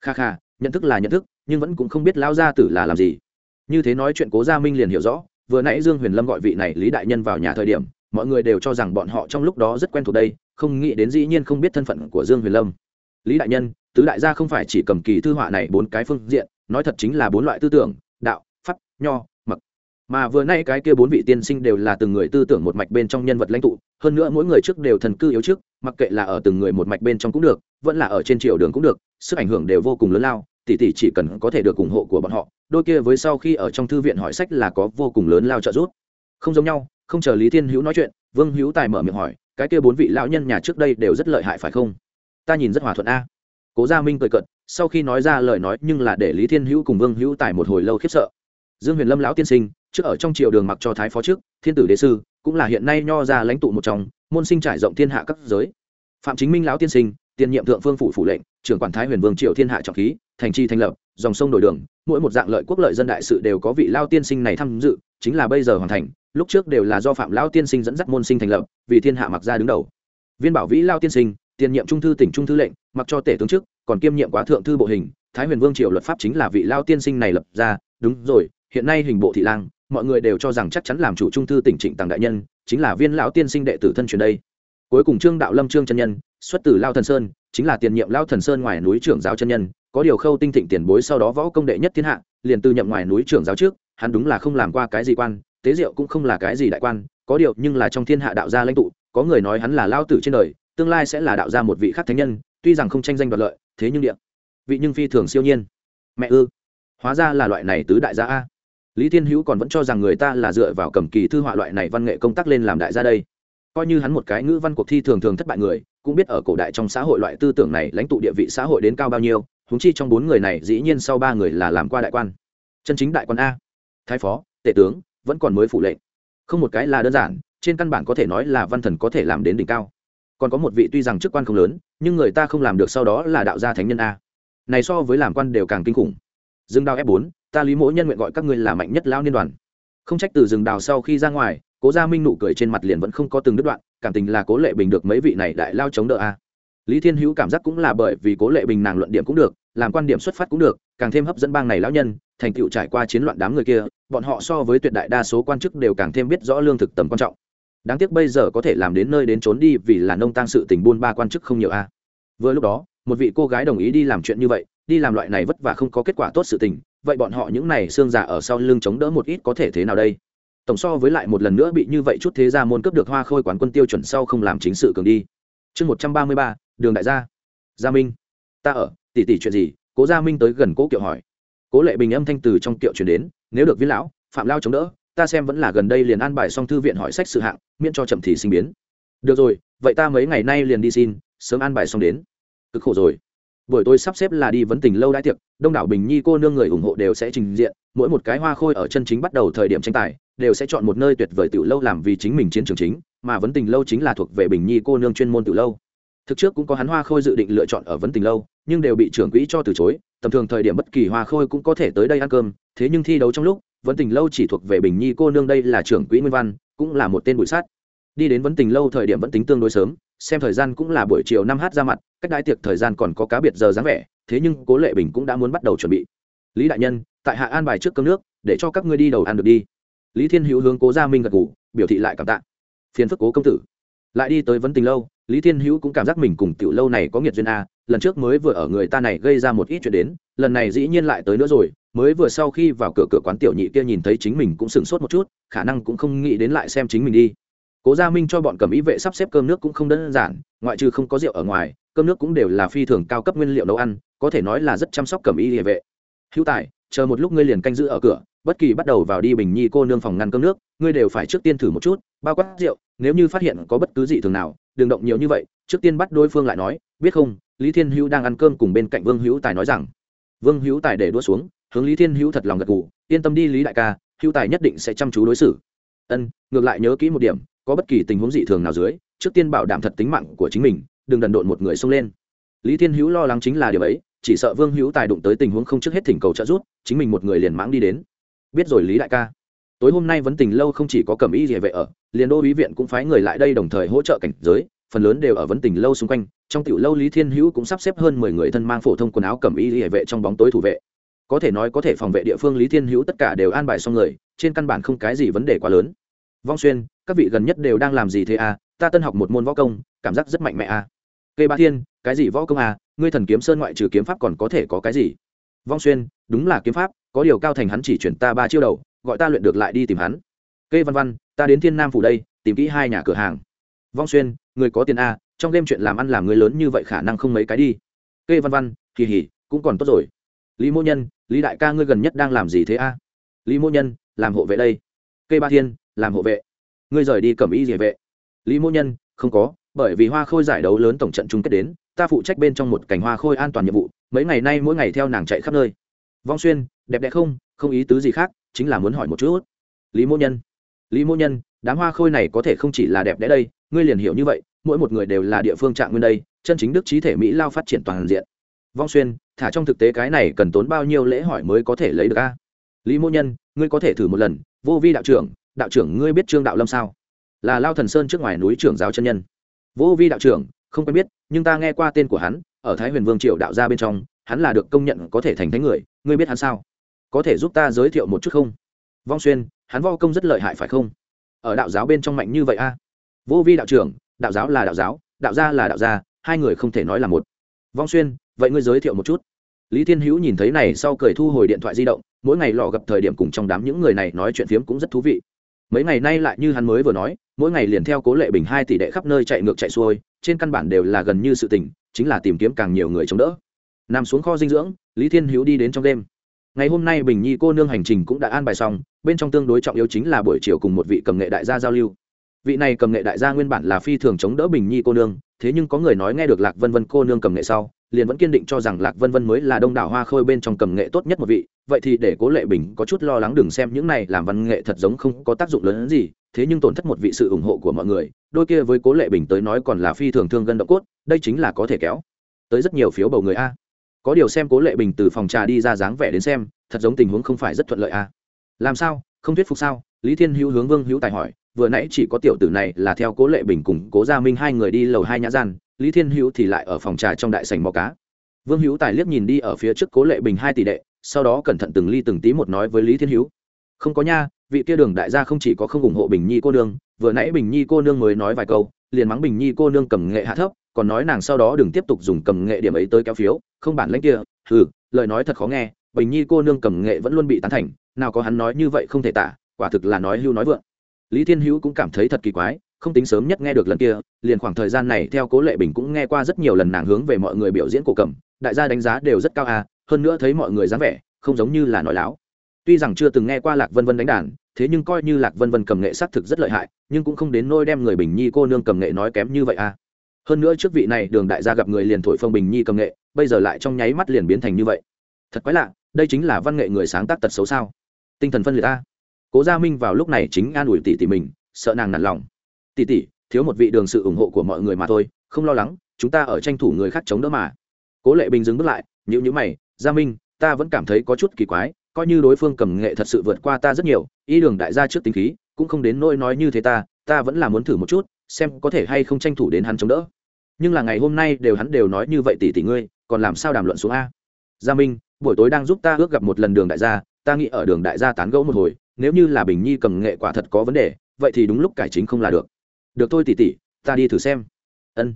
[SPEAKER 1] Kha kha, nhận thức là nhận thức, nhưng vẫn cũng không biết lão gia tử là làm gì. Như thế nói chuyện cố gia minh liền hiểu rõ vừa nãy dương huyền lâm gọi vị này lý đại nhân vào nhà thời điểm, mọi người đều cho rằng bọn họ trong lúc đó rất quen thuộc đây, không nghĩ đến dĩ nhiên không biết thân phận của dương huyền lâm. Lý đại nhân, tứ đại gia không phải chỉ cầm kỳ thư họa này bốn cái phương diện, nói thật chính là bốn loại tư tưởng, đạo, pháp, nho mặc mà vừa nay cái kia bốn vị tiên sinh đều là từng người tư tưởng một mạch bên trong nhân vật lãnh tụ, hơn nữa mỗi người trước đều thần cư yếu trước, mặc kệ là ở từng người một mạch bên trong cũng được, vẫn là ở trên triều đường cũng được, sức ảnh hưởng đều vô cùng lớn lao tỷ tỷ chỉ cần có thể được ủng hộ của bọn họ, đôi kia với sau khi ở trong thư viện hỏi sách là có vô cùng lớn lao trợ giúp. Không giống nhau, không chờ lý thiên hữu nói chuyện, vương hữu tài mở miệng hỏi, cái kia bốn vị lão nhân nhà trước đây đều rất lợi hại phải không? Ta nhìn rất hòa thuận a. Cố gia minh cười cận sau khi nói ra lời nói nhưng là để lý thiên hữu cùng vương hữu tài một hồi lâu khiếp sợ. Dương huyền lâm lão tiên sinh, trước ở trong triều đường mặc cho thái phó trước, thiên tử đế sư, cũng là hiện nay nho ra lãnh tụ một trong, môn sinh trải rộng thiên hạ các giới. Phạm chính minh lão tiên sinh, tiền nhiệm thượng phương phủ phủ lệnh trưởng quản thái huyền vương triều thiên hạ trọng khí, thành trì thành lập, dòng sông đổi đường, mỗi một dạng lợi quốc lợi dân đại sự đều có vị lao tiên sinh này tham dự, chính là bây giờ hoàn thành, lúc trước đều là do phạm lao tiên sinh dẫn dắt môn sinh thành lập, vì thiên hạ mặc ra đứng đầu. Viên bảo vĩ lao tiên sinh, tiền nhiệm trung thư tỉnh trung thư lệnh, mặc cho tể tướng chức, còn kiêm nhiệm quá thượng thư bộ hình, thái huyền vương triều luật pháp chính là vị lao tiên sinh này lập ra, đúng rồi, hiện nay hình bộ thị lang, mọi người đều cho rằng chắc chắn làm chủ trung thư tỉnh trịnh tàng đại nhân, chính là viên lão tiên sinh đệ tử thân truyền đây. Cuối cùng trương đạo lâm trương chân nhân, xuất từ lao thần sơn chính là tiền nhiệm lao thần sơn ngoài núi trưởng giáo chân nhân, có điều khâu tinh thịnh tiền bối sau đó võ công đệ nhất thiên hạ, liền từ nhậm ngoài núi trưởng giáo trước, hắn đúng là không làm qua cái gì quan, tế diệu cũng không là cái gì đại quan, có điều nhưng là trong thiên hạ đạo gia lãnh tụ, có người nói hắn là lao tử trên đời, tương lai sẽ là đạo gia một vị khắc thánh nhân, tuy rằng không tranh danh đoạt lợi, thế nhưng địa vị nhưng phi thường siêu nhiên. Mẹ ư? Hóa ra là loại này tứ đại gia a. Lý thiên hữu còn vẫn cho rằng người ta là dựa vào cầm kỳ thư họa loại này văn nghệ công tác lên làm đại gia đây. Coi như hắn một cái ngữ văn cuộc thi thường thường thất bại người cũng biết ở cổ đại trong xã hội loại tư tưởng này lãnh tụ địa vị xã hội đến cao bao nhiêu húng chi trong bốn người này dĩ nhiên sau ba người là làm qua đại quan. Chân chính đại quan a. Thái phó, tể tướng, vẫn còn mới phủ lệnh. Không một cái là đơn giản, trên căn bản có thể nói là văn thần có thể làm đến đỉnh cao. Còn có một vị tuy rằng chức quan không lớn, nhưng người ta không làm được sau đó là đạo gia thánh nhân a. Này so với làm quan đều càng kinh khủng. Dương đao f bốn, ta lý mỗi nhân nguyện gọi các ngươi là mạnh nhất lao niên đoàn. Không trách từ rừng đào sau khi ra ngoài cố gia minh nụ cười trên mặt liền vẫn không có từng đứt đoạn, cảm tình là cố lệ bình được mấy vị này đại lao chống đỡ a. Lý thiên hữu cảm giác cũng là bởi vì cố lệ bình nàng luận điểm cũng được, làm quan điểm xuất phát cũng được, càng thêm hấp dẫn bang này lão nhân, thành tựu trải qua chiến loạn đám người kia, bọn họ so với tuyệt đại đa số quan chức đều càng thêm biết rõ lương thực tầm quan trọng. Đáng tiếc bây giờ có thể làm đến nơi đến trốn đi vì là nông tăng sự tình buôn ba quan chức không nhiều a. Vừa lúc đó, một vị cô gái đồng ý đi làm chuyện như vậy, đi làm loại này vất vả không có kết quả tốt sự tình, vậy bọn họ những này xương giả ở sau lưng chống đỡ một ít có thể thế nào đây? Tổng so với lại một lần nữa bị như vậy chút thế gia môn cấp được hoa khôi quán quân tiêu chuẩn sau không làm chính sự cường đi. Chương một trăm ba mươi ba, đường đại gia. Gia minh. Ta ở, tỷ tỷ chuyện gì? Cố gia minh tới gần cố kiệu hỏi. Cố lệ bình âm thanh từ trong kiệu chuyển đến, nếu được viên lão, phạm lao chống đỡ, ta xem vẫn là gần đây liền an bài xong thư viện hỏi sách sự hạng, miễn cho chậm thì sinh biến. Được rồi, vậy ta mấy ngày nay liền đi xin, sớm an bài xong đến. Cực khổ rồi. Buổi tôi sắp xếp là đi vấn tình lâu đãi tiệc, đông đảo bình nhi cô nương người ủng hộ đều sẽ trình diện, mỗi một cái hoa khôi ở chân chính bắt đầu thời điểm tranh tài đều sẽ chọn một nơi tuyệt vời tiểu lâu làm vì chính mình chiến trường chính, mà vấn tình lâu chính là thuộc về bình nhi cô nương chuyên môn tiểu lâu. Thực trước cũng có hắn hoa khôi dự định lựa chọn ở vấn tình lâu, nhưng đều bị trưởng quỹ cho từ chối, tầm thường thời điểm bất kỳ hoa khôi cũng có thể tới đây ăn cơm, thế nhưng thi đấu trong lúc, vấn tình lâu chỉ thuộc về bình nhi cô nương đây là trưởng quỹ nguyên văn, cũng là một tên bụi sát. Đi đến vấn tình lâu thời điểm vẫn tính tương đối sớm, xem thời gian cũng là buổi chiều năm h ra mặt, cách đại tiệc thời gian còn có cá biệt giờ dáng vẻ, thế nhưng cố lệ bình cũng đã muốn bắt đầu chuẩn bị. Lý đại nhân, tại hạ an bài trước cơm nước, để cho các ngươi đi đầu ăn được đi lý thiên hữu hướng cố gia minh gật ngủ biểu thị lại cảm tạ. Phiền phức cố công tử. Lại đi tới vấn tình lâu, lý thiên hữu cũng cảm giác mình cùng tiểu lâu này có nghiệt duyên a, lần trước mới vừa ở người ta này gây ra một ít chuyện đến, lần này dĩ nhiên lại tới nữa rồi, mới vừa sau khi vào cửa cửa quán tiểu nhị kia nhìn thấy chính mình cũng sửng sốt một chút, khả năng cũng không nghĩ đến lại xem chính mình đi. Cố gia minh cho bọn cầm ý vệ sắp xếp cơm nước cũng không đơn giản, ngoại trừ không có rượu ở ngoài, cơm nước cũng đều là phi thường cao cấp nguyên liệu nấu ăn, có thể nói là rất chăm sóc cầm ý địa vệ. Hữu tài, chờ một lúc ngươi liền canh giữ ở cửa bất kỳ bắt đầu vào đi bình nhi cô nương phòng ngăn cơm nước, ngươi đều phải trước tiên thử một chút, bao quát rượu, nếu như phát hiện có bất cứ gì thường nào, đừng động nhiều như vậy, trước tiên bắt đối phương lại nói, biết không, lý thiên hữu đang ăn cơm cùng bên cạnh vương hữu tài nói rằng. Vương hữu tài để đua xuống, hướng lý thiên hữu thật lòng gật gù, yên tâm đi lý đại ca, hữu tài nhất định sẽ chăm chú đối xử. Ân, ngược lại nhớ kỹ một điểm, có bất kỳ tình huống dị thường nào dưới, trước tiên bảo đảm thật tính mạng của chính mình, đừng đần độn một người xông lên. Lý thiên hữu lo lắng chính là điều ấy, chỉ sợ vương hữu tài đụng tới tình huống không trước hết thỉnh cầu trợ giúp, chính mình một người liền mãng đi đến biết rồi lý đại ca. Tối hôm nay vấn tình lâu không chỉ có cẩm y địa vệ ở, liền đô ý viện cũng phái người lại đây đồng thời hỗ trợ cảnh giới, phần lớn đều ở vấn tình lâu xung quanh. Trong tiểu lâu lý thiên hữu cũng sắp xếp hơn mười người thân mang phổ thông quần áo cẩm y địa vệ trong bóng tối thủ vệ. Có thể nói có thể phòng vệ địa phương lý thiên hữu tất cả đều an bài xong người, trên căn bản không cái gì vấn đề quá lớn. Vong xuyên, các vị gần nhất đều đang làm gì thế à? Ta tân học một môn võ công, cảm giác rất mạnh mẽ à? Cây ba thiên, cái gì võ công à? Ngươi thần kiếm sơn ngoại trừ kiếm pháp còn có thể có cái gì? Vong xuyên, đúng là kiếm pháp có điều cao thành hắn chỉ chuyển ta ba chiêu đầu gọi ta luyện được lại đi tìm hắn. Cây văn văn ta đến thiên nam phủ đây tìm kỹ hai nhà cửa hàng. Vong xuyên người có tiền a à, trong đêm chuyện làm ăn làm người lớn như vậy khả năng không mấy cái đi. Cây văn văn kỳ hỉ cũng còn tốt rồi. Lý mô nhân lý đại ca ngươi gần nhất đang làm gì thế a? À? lý mô nhân làm hộ vệ đây. Cây ba thiên làm hộ vệ. Ngươi rời đi cầm y địa vệ. Lý mô nhân không có bởi vì hoa khôi giải đấu lớn tổng trận chung kết đến ta phụ trách bên trong một cảnh hoa khôi an toàn nhiệm vụ mấy ngày nay mỗi ngày theo nàng chạy khắp nơi vong xuyên, đẹp đẽ không? Không ý tứ gì khác, chính là muốn hỏi một chút. Lý mô nhân. Lý mô nhân, đám hoa khôi này có thể không chỉ là đẹp đẽ đây, ngươi liền hiểu như vậy, mỗi một người đều là địa phương trạng nguyên đây, chân chính đức trí thể mỹ lao phát triển toàn diện. Vong xuyên, thả trong thực tế cái này cần tốn bao nhiêu lễ hỏi mới có thể lấy được a? Lý mô nhân, ngươi có thể thử một lần, vô vi đạo trưởng đạo trưởng ngươi biết trương đạo lâm sao? Là lao thần sơn trước ngoài núi trưởng giáo chân nhân. Vô vi đạo trưởng, không quen biết, nhưng ta nghe qua tên của hắn, ở thái huyền vương triều đạo gia bên trong, hắn là được công nhận có thể thành thánh người ngươi biết hắn sao? Có thể giúp ta giới thiệu một chút không? Vong xuyên, hắn vo công rất lợi hại phải không? Ở đạo giáo bên trong mạnh như vậy a? Vô vi đạo trưởng, đạo giáo là đạo giáo, đạo gia là đạo gia, hai người không thể nói là một. Vong xuyên, vậy ngươi giới thiệu một chút. Lý thiên hữu nhìn thấy này sau cười thu hồi điện thoại di động, mỗi ngày lò gặp thời điểm cùng trong đám những người này nói chuyện phiếm cũng rất thú vị. Mấy ngày nay lại như hắn mới vừa nói, mỗi ngày liền theo cố lệ bình hai tỷ đệ khắp nơi chạy ngược chạy xuôi, trên căn bản đều là gần như sự tình, chính là tìm kiếm càng nhiều người chống đỡ nằm xuống kho dinh dưỡng, lý thiên hữu đi đến trong đêm. Ngày hôm nay bình nhi cô nương hành trình cũng đã an bài xong, bên trong tương đối trọng yếu chính là buổi chiều cùng một vị cầm nghệ đại gia giao lưu. Vị này cầm nghệ đại gia nguyên bản là phi thường chống đỡ bình nhi cô nương, thế nhưng có người nói nghe được lạc vân vân cô nương cầm nghệ sau, liền vẫn kiên định cho rằng lạc vân vân mới là đông đảo hoa khôi bên trong cầm nghệ tốt nhất một vị, vậy thì để cố lệ bình có chút lo lắng đừng xem những này làm văn nghệ thật giống không có tác dụng lớn hơn gì, thế nhưng tổn thất một vị sự ủng hộ của mọi người, đôi kia với cố lệ bình tới nói còn là phi thường thương gân động cốt, đây chính là có thể kéo tới rất nhiều phiếu bầu người a có điều xem cố lệ bình từ phòng trà đi ra dáng vẻ đến xem, thật giống tình huống không phải rất thuận lợi à? làm sao? Không thuyết phục sao? Lý thiên hữu hướng vương hữu tài hỏi, vừa nãy chỉ có tiểu tử này là theo cố lệ bình cùng cố gia minh hai người đi lầu hai nhã gian, lý thiên hữu thì lại ở phòng trà trong đại sành mò cá. Vương hữu tài liếc nhìn đi ở phía trước cố lệ bình hai tỷ đệ, sau đó cẩn thận từng ly từng tí một nói với lý thiên hữu. Không có nha, vị kia đường đại gia không chỉ có không ủng hộ bình nhi cô nương, vừa nãy bình nhi cô nương mới nói vài câu, liền mắng bình nhi cô nương cầm nghệ hạ thấp còn nói nàng sau đó đừng tiếp tục dùng cầm nghệ điểm ấy tới kéo phiếu, không bản lãnh kia ừ lời nói thật khó nghe, bình nhi cô nương cầm nghệ vẫn luôn bị tán thành, nào có hắn nói như vậy không thể tả, quả thực là nói hưu nói vượng. Lý thiên hữu cũng cảm thấy thật kỳ quái, không tính sớm nhất nghe được lần kia, liền khoảng thời gian này theo cố lệ bình cũng nghe qua rất nhiều lần nàng hướng về mọi người biểu diễn cổ cầm, đại gia đánh giá đều rất cao à hơn nữa thấy mọi người dáng vẻ, không giống như là nói láo. Tuy rằng chưa từng nghe qua lạc vân vân đánh đàn, thế nhưng coi như lạc vân vân cầm nghệ xác thực rất lợi hại, nhưng cũng không đến nôi đem người bình nhi cô nương cầm nghệ nói kém như vậy à hơn nữa trước vị này đường đại gia gặp người liền thổi phong bình nhi cầm nghệ, bây giờ lại trong nháy mắt liền biến thành như vậy. Thật quái lạ, đây chính là văn nghệ người sáng tác tật xấu sao? Tinh thần phân liệt ta cố gia minh vào lúc này chính an ủi tỷ tỷ mình, sợ nàng nản lòng. Tỷ tỷ, thiếu một vị đường sự ủng hộ của mọi người mà thôi, không lo lắng, chúng ta ở tranh thủ người khác chống đỡ mà. Cố lệ bình dừng bước lại nhữ nhữ mày, gia minh, ta vẫn cảm thấy có chút kỳ quái, coi như đối phương cầm nghệ thật sự vượt qua ta rất nhiều ý đường đại gia trước tính khí, cũng không đến nỗi nói như thế ta ta vẫn là muốn thử một chút xem có thể hay không tranh thủ đến hắn chống đỡ. Nhưng là ngày hôm nay đều hắn đều nói như vậy tỷ tỷ ngươi, còn làm sao đàm luận xuống a? Gia minh, buổi tối đang giúp ta ước gặp một lần đường đại gia, ta nghĩ ở đường đại gia tán gẫu một hồi, nếu như là bình nhi cầm nghệ quả thật có vấn đề, vậy thì đúng lúc cải chính không là được. Được thôi tỷ tỷ ta đi thử xem. Ân.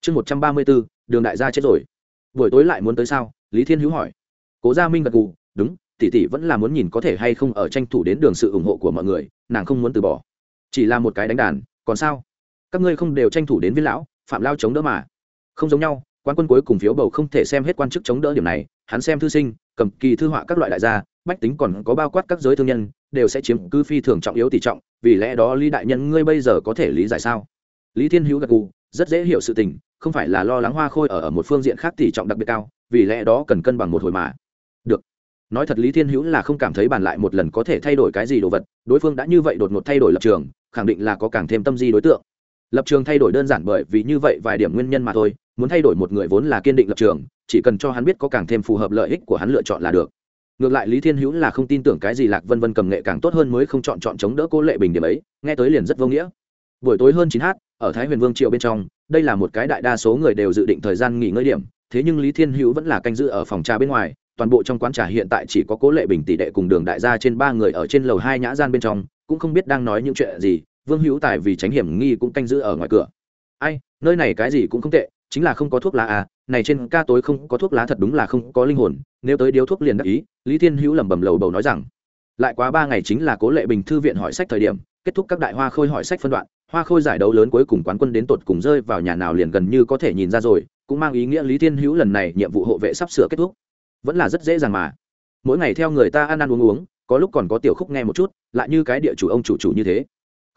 [SPEAKER 1] Chương một trăm ba mươi bốn đường đại gia chết rồi. Buổi tối lại muốn tới sao? Lý thiên hữu hỏi. Cố gia minh gật gù, đúng tỷ tỷ vẫn là muốn nhìn có thể hay không ở tranh thủ đến đường sự ủng hộ của mọi người, nàng không muốn từ bỏ. Chỉ là một cái đánh đàn, còn sao? Các ngươi không đều tranh thủ đến viên lão, phạm lao chống đỡ mà. Không giống nhau quan quân cuối cùng phiếu bầu không thể xem hết quan chức chống đỡ điểm này, hắn xem thư sinh, cầm kỳ thư họa các loại đại gia, bách tính còn có bao quát các giới thương nhân, đều sẽ chiếm cư phi thường trọng yếu tỷ trọng, vì lẽ đó lý đại nhân ngươi bây giờ có thể lý giải sao? Lý thiên hữu gật gù, rất dễ hiểu sự tình, không phải là lo lắng hoa khôi ở ở một phương diện khác tỷ trọng đặc biệt cao, vì lẽ đó cần cân bằng một hồi mà. Được. Nói thật lý thiên hữu là không cảm thấy bàn lại một lần có thể thay đổi cái gì đồ vật, đối phương đã như vậy đột ngột thay đổi lập trường, khẳng định là có càng thêm tâm di đối tượng lập trường thay đổi đơn giản bởi vì như vậy vài điểm nguyên nhân mà thôi, muốn thay đổi một người vốn là kiên định lập trường, chỉ cần cho hắn biết có càng thêm phù hợp lợi ích của hắn lựa chọn là được. Ngược lại lý thiên hữu là không tin tưởng cái gì lạc vân vân cầm nghệ càng tốt hơn mới không chọn chọn chống đỡ cô lệ bình điểm ấy, nghe tới liền rất vô nghĩa. Buổi tối hơn chín h ở thái huyền vương triệu bên trong, đây là một cái đại đa số người đều dự định thời gian nghỉ ngơi điểm, thế nhưng lý thiên hữu vẫn là canh giữ ở phòng trà bên ngoài, toàn bộ trong quán trà hiện tại chỉ có cố lệ bình tỷ đệ cùng đường đại gia trên ba người ở trên lầu hai nhã gian bên trong, cũng không biết đang nói những chuyện gì vương hữu tài vì tránh hiểm nghi cũng canh giữ ở ngoài cửa. Ai, nơi này cái gì cũng không tệ, chính là không có thuốc lá à này trên ca tối không có thuốc lá thật đúng là không có linh hồn, nếu tới điếu thuốc liền đắc ý, lý thiên hữu lẩm bẩm lầu bầu nói rằng. Lại quá ba ngày chính là cố lệ bình thư viện hỏi sách thời điểm, kết thúc các đại hoa khôi hỏi sách phân đoạn, hoa khôi giải đấu lớn cuối cùng quán quân đến tột cùng rơi vào nhà nào liền gần như có thể nhìn ra rồi, cũng mang ý nghĩa lý thiên hữu lần này nhiệm vụ hộ vệ sắp sửa kết thúc. Vẫn là rất dễ dàng mà. Mỗi ngày theo người ta ăn ăn uống uống, có lúc còn có tiểu khúc nghe một chút, lại như cái địa chủ ông chủ chủ như thế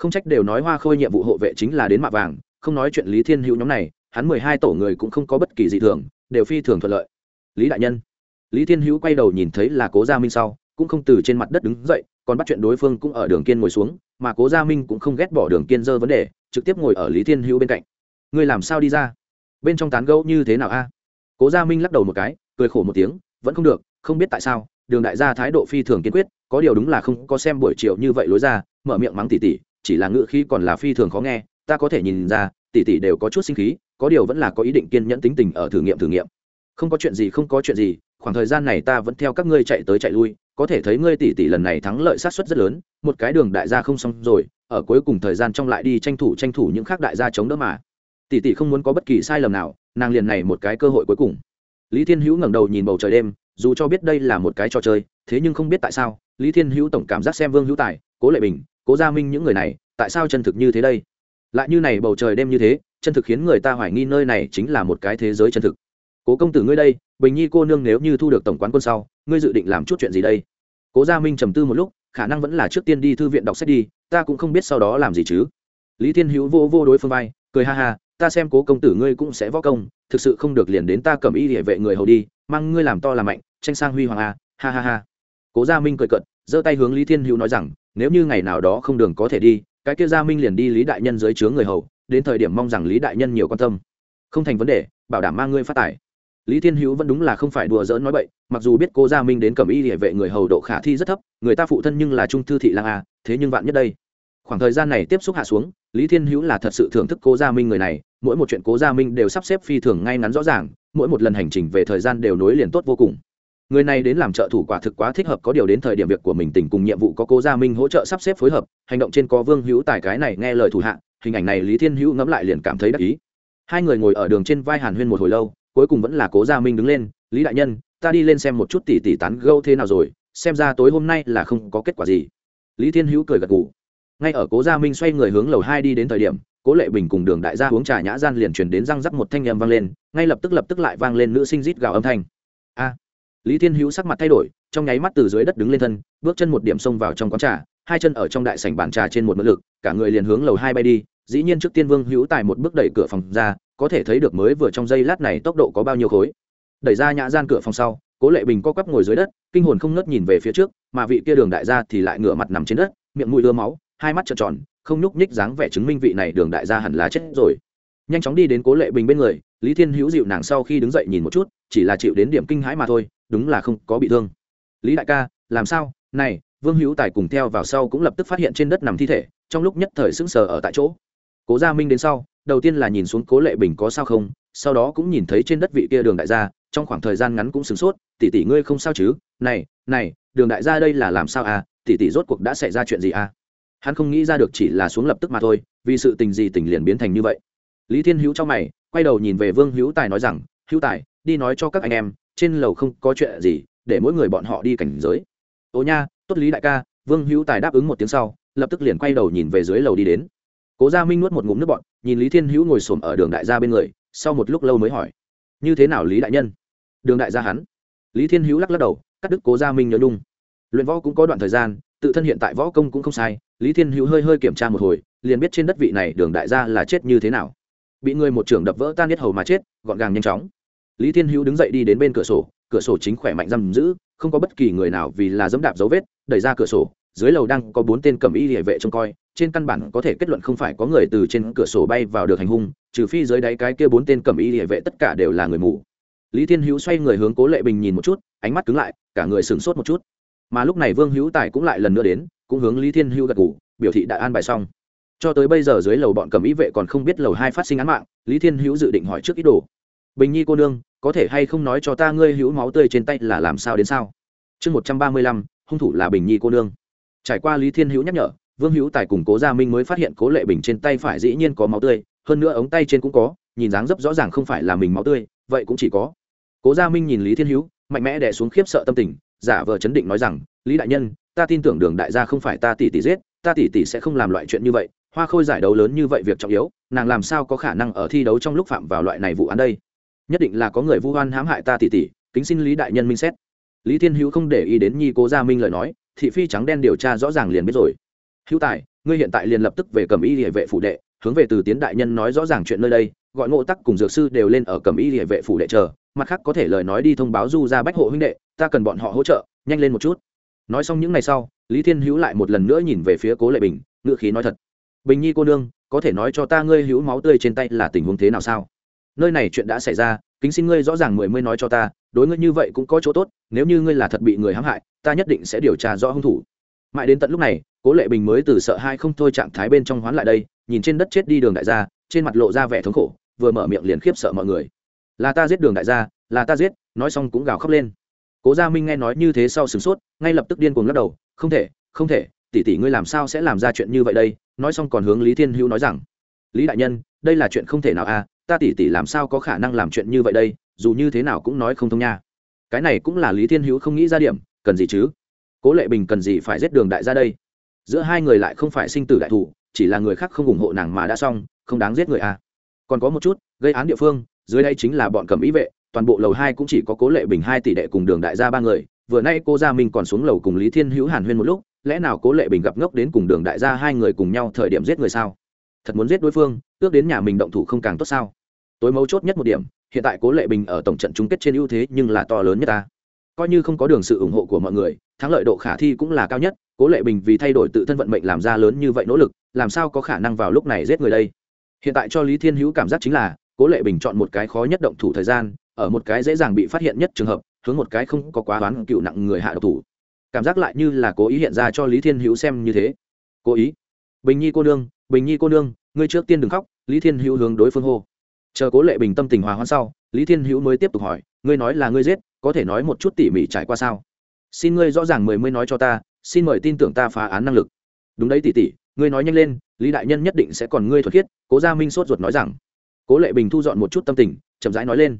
[SPEAKER 1] không trách đều nói hoa khôi nhiệm vụ hộ vệ chính là đến mạ vàng, không nói chuyện lý thiên hữu nhóm này, hắn mười hai tổ người cũng không có bất kỳ gì thường, đều phi thường thuận lợi. Lý đại nhân. Lý thiên hữu quay đầu nhìn thấy là cố gia minh sau, cũng không từ trên mặt đất đứng dậy, còn bắt chuyện đối phương cũng ở đường kiên ngồi xuống, mà cố gia minh cũng không ghét bỏ đường kiên dơ vấn đề, trực tiếp ngồi ở lý thiên hữu bên cạnh. Ngươi làm sao đi ra? Bên trong tán gẫu như thế nào a? Cố gia minh lắc đầu một cái, cười khổ một tiếng, vẫn không được, không biết tại sao, đường đại gia thái độ phi thường kiên quyết, có điều đúng là không có xem buổi chiều như vậy lối ra, mở miệng mắng tỉ tỉ chỉ là ngữ khí còn là phi thường khó nghe, ta có thể nhìn ra, tỷ tỷ đều có chút sinh khí, có điều vẫn là có ý định kiên nhẫn tính tình ở thử nghiệm thử nghiệm. Không có chuyện gì, không có chuyện gì, khoảng thời gian này ta vẫn theo các ngươi chạy tới chạy lui, có thể thấy ngươi tỷ tỷ lần này thắng lợi sát suất rất lớn, một cái đường đại gia không xong rồi, ở cuối cùng thời gian trong lại đi tranh thủ tranh thủ những khác đại gia chống đỡ mà. Tỷ tỷ không muốn có bất kỳ sai lầm nào, nàng liền này một cái cơ hội cuối cùng. Lý thiên hữu ngẩng đầu nhìn bầu trời đêm, dù cho biết đây là một cái trò chơi, thế nhưng không biết tại sao, lý thiên hữu tổng cảm giác xem vương hữu tài cố lệ bình, cố gia minh những người này, tại sao chân thực như thế đây? Lại như này bầu trời đêm như thế, chân thực khiến người ta hoài nghi nơi này chính là một cái thế giới chân thực. Cố công tử ngươi đây, bình nhi cô nương nếu như thu được tổng quán quân sau, ngươi dự định làm chút chuyện gì đây? Cố gia minh trầm tư một lúc, khả năng vẫn là trước tiên đi thư viện đọc sách đi, ta cũng không biết sau đó làm gì chứ. Lý thiên hữu vô vô đối phương vai, cười ha ha, ta xem cố công tử ngươi cũng sẽ võ công, thực sự không được liền đến ta cầm y địa vệ người hầu đi, mang ngươi làm to làm mạnh, tranh sang huy hoàng a, ha ha ha. Cố gia minh cười cận giơ tay hướng lý thiên hữu nói rằng, nếu như ngày nào đó không đường có thể đi, cái kia gia minh liền đi lý đại nhân dưới chướng người hầu, đến thời điểm mong rằng lý đại nhân nhiều quan tâm. Không thành vấn đề, bảo đảm mang ngươi phát tài. Lý thiên hữu vẫn đúng là không phải đùa giỡn nói bậy, mặc dù biết cô gia minh đến cầm y địa vệ người hầu độ khả thi rất thấp, người ta phụ thân nhưng là trung thư thị lang à thế nhưng vạn nhất đây. Khoảng thời gian này tiếp xúc hạ xuống, lý thiên hữu là thật sự thưởng thức cô gia minh người này, mỗi một chuyện cố gia minh đều sắp xếp phi thường ngay ngắn rõ ràng, mỗi một lần hành trình về thời gian đều nối liền tốt vô cùng người này đến làm trợ thủ quả thực quá thích hợp, có điều đến thời điểm việc của mình tình cùng nhiệm vụ có cố gia minh hỗ trợ sắp xếp phối hợp, hành động trên có vương hữu tài cái này nghe lời thủ hạ, hình ảnh này lý thiên hữu ngẫm lại liền cảm thấy đắc ý. Hai người ngồi ở đường trên vai hàn huyên một hồi lâu, cuối cùng vẫn là cố gia minh đứng lên, lý đại nhân, ta đi lên xem một chút tỷ tỷ tán gâu thế nào rồi, xem ra tối hôm nay là không có kết quả gì. Lý thiên hữu cười gật gù. Ngay ở cố gia minh xoay người hướng lầu hai đi đến thời điểm, cố lệ bình cùng đường đại gia uống trà nhã gian liền truyền đến răng rắc một thanh â m vang lên, ngay lập tức lập tức lại vang lên nữ sinh rít gào âm thanh. A lý thiên hữu sắc mặt thay đổi, trong nháy mắt từ dưới đất đứng lên thân, bước chân một điểm xông vào trong quán trà, hai chân ở trong đại sảnh bàn trà trên một mỡ lực, cả người liền hướng lầu hai bay đi, dĩ nhiên trước tiên vương hữu tài một bước đẩy cửa phòng ra, có thể thấy được mới vừa trong giây lát này tốc độ có bao nhiêu khối. Đẩy ra nhã gian cửa phòng sau, cố lệ bình co quắp ngồi dưới đất, kinh hồn không ngớt nhìn về phía trước, mà vị kia đường đại gia thì lại ngửa mặt nằm trên đất, miệng mũi đưa máu, hai mắt trợn tròn, không nhúc nhích dáng vẻ chứng minh vị này đường đại gia hẳn là chết rồi. Nhanh chóng đi đến cố lệ bình bên người, lý thiên hữu dịu nàng sau khi đứng dậy nhìn một chút chỉ là chịu đến điểm kinh hãi mà thôi, đúng là không có bị thương. Lý đại ca, làm sao? Này, vương hữu tài cùng theo vào sau cũng lập tức phát hiện trên đất nằm thi thể, trong lúc nhất thời sững sờ ở tại chỗ. Cố gia minh đến sau, đầu tiên là nhìn xuống cố lệ bình có sao không, sau đó cũng nhìn thấy trên đất vị kia đường đại gia, trong khoảng thời gian ngắn cũng sửng sốt, tỷ tỷ ngươi không sao chứ? Này này, đường đại gia đây là làm sao à? Tỷ tỷ rốt cuộc đã xảy ra chuyện gì à? Hắn không nghĩ ra được chỉ là xuống lập tức mà thôi, vì sự tình gì tình liền biến thành như vậy. Lý thiên hữu trong mày, quay đầu nhìn về vương hữu tài nói rằng, hữu tài đi nói cho các anh em, trên lầu không có chuyện gì, để mỗi người bọn họ đi cảnh giới. Ố nha, tốt lý đại ca, vương hữu tài đáp ứng một tiếng sau, lập tức liền quay đầu nhìn về dưới lầu đi đến. Cố gia minh nuốt một ngụm nước bọn nhìn lý thiên hữu ngồi s ổ m ở đường đại gia bên người, sau một lúc lâu mới hỏi, như thế nào lý đại nhân? Đường đại gia hắn. Lý thiên hữu lắc lắc đầu, cắt đứt cố gia minh nhớ nhung. Luyện võ cũng có đoạn thời gian, tự thân hiện tại võ công cũng không sai, lý thiên hữu hơi hơi kiểm tra một hồi, liền biết trên đất vị này đường đại gia là chết như thế nào. Bị người một trưởng đập vỡ tan nhất hầu mà chết, gọn gàng nhanh chóng lý thiên hữu đứng dậy đi đến bên cửa sổ cửa sổ chính khỏe mạnh giam giữ, không có bất kỳ người nào vì là dẫm đạp dấu vết, đẩy ra cửa sổ, dưới lầu đang có bốn tên cầm y địa vệ trông coi, trên căn bản có thể kết luận không phải có người từ trên cửa sổ bay vào được hành hung, trừ phi dưới đáy cái kia bốn tên cầm y địa vệ tất cả đều là người mù. Lý thiên hữu xoay người hướng cố lệ bình nhìn một chút, ánh mắt cứng lại, cả người sửng sốt một chút. Mà lúc này vương hữu tài cũng lại lần nữa đến, cũng hướng lý thiên hữu gật ngủ biểu thị đã an bài xong. Cho tới bây giờ dưới lầu bọn cầm ý vệ còn không biết lầu hai phát sinh án mạng, lý thiên hữu dự định hỏi trước ý đồ bình nhi cô nương, có thể hay không nói cho ta ngươi hữu máu tươi trên tay là làm sao đến sao? Chương một trăm ba mươi lăm, hung thủ là bình nhi cô nương. Trải qua lý thiên hữu nhắc nhở, vương hữu tài cùng cố gia minh mới phát hiện cố lệ bình trên tay phải dĩ nhiên có máu tươi, hơn nữa ống tay trên cũng có, nhìn dáng dấp rõ ràng không phải là mình máu tươi, vậy cũng chỉ có. Cố gia minh nhìn lý thiên hữu, mạnh mẽ đè xuống khiếp sợ tâm tình, giả vờ chấn định nói rằng, lý đại nhân, ta tin tưởng đường đại gia không phải ta tỷ tỷ giết, ta tỷ tỷ sẽ không làm loại chuyện như vậy, hoa khôi giải đấu lớn như vậy việc trọng yếu, nàng làm sao có khả năng ở thi đấu trong lúc phạm vào loại này vụ án đây? Nhất định là có người vu oan hãm hại ta tỷ tỷ kính xin lý đại nhân minh xét. Lý thiên hữu không để ý đến nhi cố gia minh lời nói, thị phi trắng đen điều tra rõ ràng liền biết rồi. Hữu tài, ngươi hiện tại liền lập tức về cầm y địa vệ phủ đệ, hướng về từ tiến đại nhân nói rõ ràng chuyện nơi đây, gọi ngộ tắc cùng dược sư đều lên ở cầm y địa vệ phủ đệ chờ, mặt khác có thể lời nói đi thông báo du ra bách hộ huynh đệ, ta cần bọn họ hỗ trợ, nhanh lên một chút. Nói xong những ngày sau, lý thiên hữu lại một lần nữa nhìn về phía cố lệ bình ngựa khí nói thật. Bình nhi cô nương, có thể nói cho ta ngươi hữu máu tươi trên tay là tình huống thế nào sao? Nơi này chuyện đã xảy ra, kính xin ngươi rõ ràng mười mươi nói cho ta, đối ngươi như vậy cũng có chỗ tốt, nếu như ngươi là thật bị người hãm hại, ta nhất định sẽ điều tra rõ hung thủ. Mãi đến tận lúc này, cố lệ bình mới từ sợ hai không thôi trạng thái bên trong hoán lại đây, nhìn trên đất chết đi đường đại gia, trên mặt lộ ra vẻ thống khổ, vừa mở miệng liền khiếp sợ mọi người. Là ta giết đường đại gia, là ta giết, nói xong cũng gào khóc lên. Cố gia minh nghe nói như thế sau sửng sốt, ngay lập tức điên cuồng lắc đầu, không thể không thể, tỷ tỷ ngươi làm sao sẽ làm ra chuyện như vậy đây? Nói xong còn hướng lý thiên hữu nói rằng, lý đại nhân, đây là chuyện không thể nào à ta tỷ tỷ làm sao có khả năng làm chuyện như vậy đây, dù như thế nào cũng nói không thông nha. Cái này cũng là lý thiên hữu không nghĩ ra điểm, cần gì chứ? Cố lệ bình cần gì phải giết đường đại ra đây? Giữa hai người lại không phải sinh tử đại thủ, chỉ là người khác không ủng hộ nàng mà đã xong, không đáng giết người à. Còn có một chút, gây án địa phương, dưới đây chính là bọn cầm ý vệ, toàn bộ lầu hai cũng chỉ có cố lệ bình hai tỷ đệ cùng đường đại gia ba người, vừa nay cô gia minh còn xuống lầu cùng lý thiên hữu hàn huyên một lúc, lẽ nào cố lệ bình gặp ngốc đến cùng đường đại gia hai người cùng nhau thời điểm giết người sao? Thật muốn giết đối phương, ước đến nhà mình động thủ không càng tốt sao? Tối mấu chốt nhất một điểm, hiện tại cố lệ bình ở tổng trận chung kết trên ưu thế nhưng là to lớn nhất ta. Coi như không có đường sự ủng hộ của mọi người, thắng lợi độ khả thi cũng là cao nhất, cố lệ bình vì thay đổi tự thân vận mệnh làm ra lớn như vậy nỗ lực, làm sao có khả năng vào lúc này giết người đây? Hiện tại cho lý thiên hữu cảm giác chính là, cố lệ bình chọn một cái khó nhất động thủ thời gian, ở một cái dễ dàng bị phát hiện nhất trường hợp, hướng một cái không có quá đoán cựu nặng người hạ độc thủ. Cảm giác lại như là cố ý hiện ra cho lý thiên hữu xem như thế. Cố ý. Bình nhi cô nương, bình nhi cô nương, ngươi trước tiên đừng khóc, lý thiên hữu hướng đối phương hô chờ cố lệ bình tâm tình hòa hoãn sau, lý thiên hữu mới tiếp tục hỏi, ngươi nói là ngươi giết, có thể nói một chút tỉ mỉ trải qua sao? Xin ngươi rõ ràng mười mươi nói cho ta, xin mời tin tưởng ta phá án năng lực. Đúng đấy tỉ tỉ, ngươi nói nhanh lên, lý đại nhân nhất định sẽ còn ngươi thuật khiết, cố gia minh sốt ruột nói rằng. Cố lệ bình thu dọn một chút tâm tình, chậm rãi nói lên.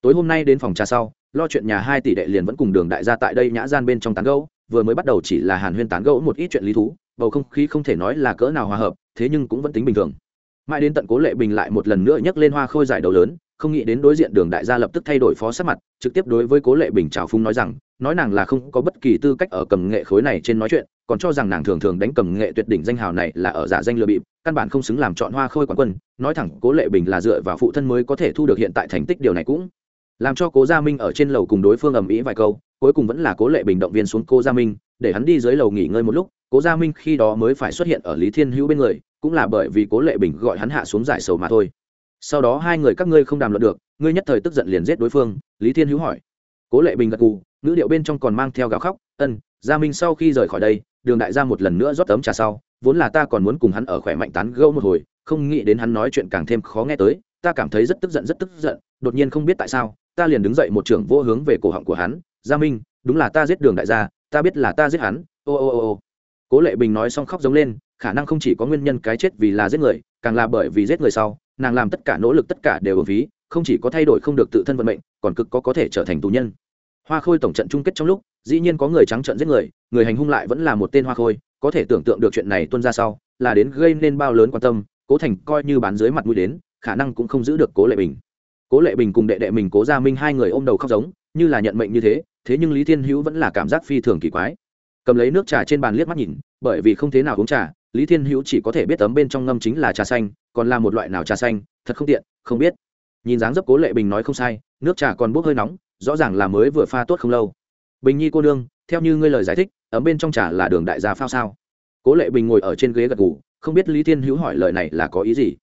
[SPEAKER 1] Tối hôm nay đến phòng trà sau, lo chuyện nhà hai tỷ đệ liền vẫn cùng đường đại gia tại đây nhã gian bên trong tán gẫu, vừa mới bắt đầu chỉ là hàn huyên tán gẫu một ít chuyện lý thú, bầu không khí không thể nói là cỡ nào hòa hợp, thế nhưng cũng vẫn tính bình thường mãi đến tận cố lệ bình lại một lần nữa nhấc lên hoa khôi giải đấu lớn, không nghĩ đến đối diện đường đại gia lập tức thay đổi phó sắc mặt, trực tiếp đối với cố lệ bình trào phung nói rằng, nói nàng là không có bất kỳ tư cách ở cầm nghệ khối này trên nói chuyện, còn cho rằng nàng thường thường đánh cầm nghệ tuyệt đỉnh danh hào này là ở giả danh lừa bịp, căn bản không xứng làm chọn hoa khôi quán quân, nói thẳng cố lệ bình là dựa vào phụ thân mới có thể thu được hiện tại thành tích điều này cũng làm cho cố gia minh ở trên lầu cùng đối phương ầm ĩ vài câu, cuối cùng vẫn là cố lệ bình động viên xuống cố gia minh, để hắn đi dưới lầu nghỉ ngơi một lúc, cố gia minh khi đó mới phải xuất hiện ở lý thiên hữu bên người cũng là bởi vì cố lệ bình gọi hắn hạ xuống giải sầu mà thôi. Sau đó hai người các ngươi không đàm luận được, ngươi nhất thời tức giận liền giết đối phương, lý thiên hữu hỏi. Cố lệ bình gật cù ngữ điệu bên trong còn mang theo gào khóc, ân, gia minh sau khi rời khỏi đây, đường đại gia một lần nữa rót tấm trà sau, vốn là ta còn muốn cùng hắn ở khỏe mạnh tán gẫu một hồi, không nghĩ đến hắn nói chuyện càng thêm khó nghe tới, ta cảm thấy rất tức giận, rất tức giận, đột nhiên không biết tại sao, ta liền đứng dậy một trưởng vô hướng về cổ họng của hắn, gia minh, đúng là ta giết đường đại gia, ta biết là ta giết hắn, ô ô ô ô. Cố lệ bình nói xong khóc giống lên khả năng không chỉ có nguyên nhân cái chết vì là giết người, càng là bởi vì giết người sau, nàng làm tất cả nỗ lực tất cả đều ở ví không chỉ có thay đổi không được tự thân vận mệnh, còn cực có có thể trở thành tù nhân. Hoa khôi tổng trận chung kết trong lúc, dĩ nhiên có người trắng trận giết người người hành hung lại vẫn là một tên hoa khôi, có thể tưởng tượng được chuyện này tuân ra sau, là đến gây nên bao lớn quan tâm, cố thành coi như bán dưới mặt mũi đến, khả năng cũng không giữ được cố lệ bình. Cố lệ bình cùng đệ đệ mình cố gia minh hai người ôm đầu khóc giống, như là nhận mệnh như thế thế nhưng lý thiên hữu vẫn là cảm giác phi thường kỳ quái. Cầm lấy nước trà trên bàn liếc mắt nhìn, bởi vì không thế nào uống trà lý thiên hữu chỉ có thể biết tấm bên trong ngâm chính là trà xanh, còn là một loại nào trà xanh, thật không tiện, không biết. Nhìn dáng dấp cố lệ bình nói không sai, nước trà còn bốc hơi nóng, rõ ràng là mới vừa pha tốt không lâu. Bình nhi cô nương, theo như ngươi lời giải thích, ấm bên trong trà là đường đại gia phao sao? Cố lệ bình ngồi ở trên ghế gật ngủ không biết lý thiên hữu hỏi lời này là có ý gì?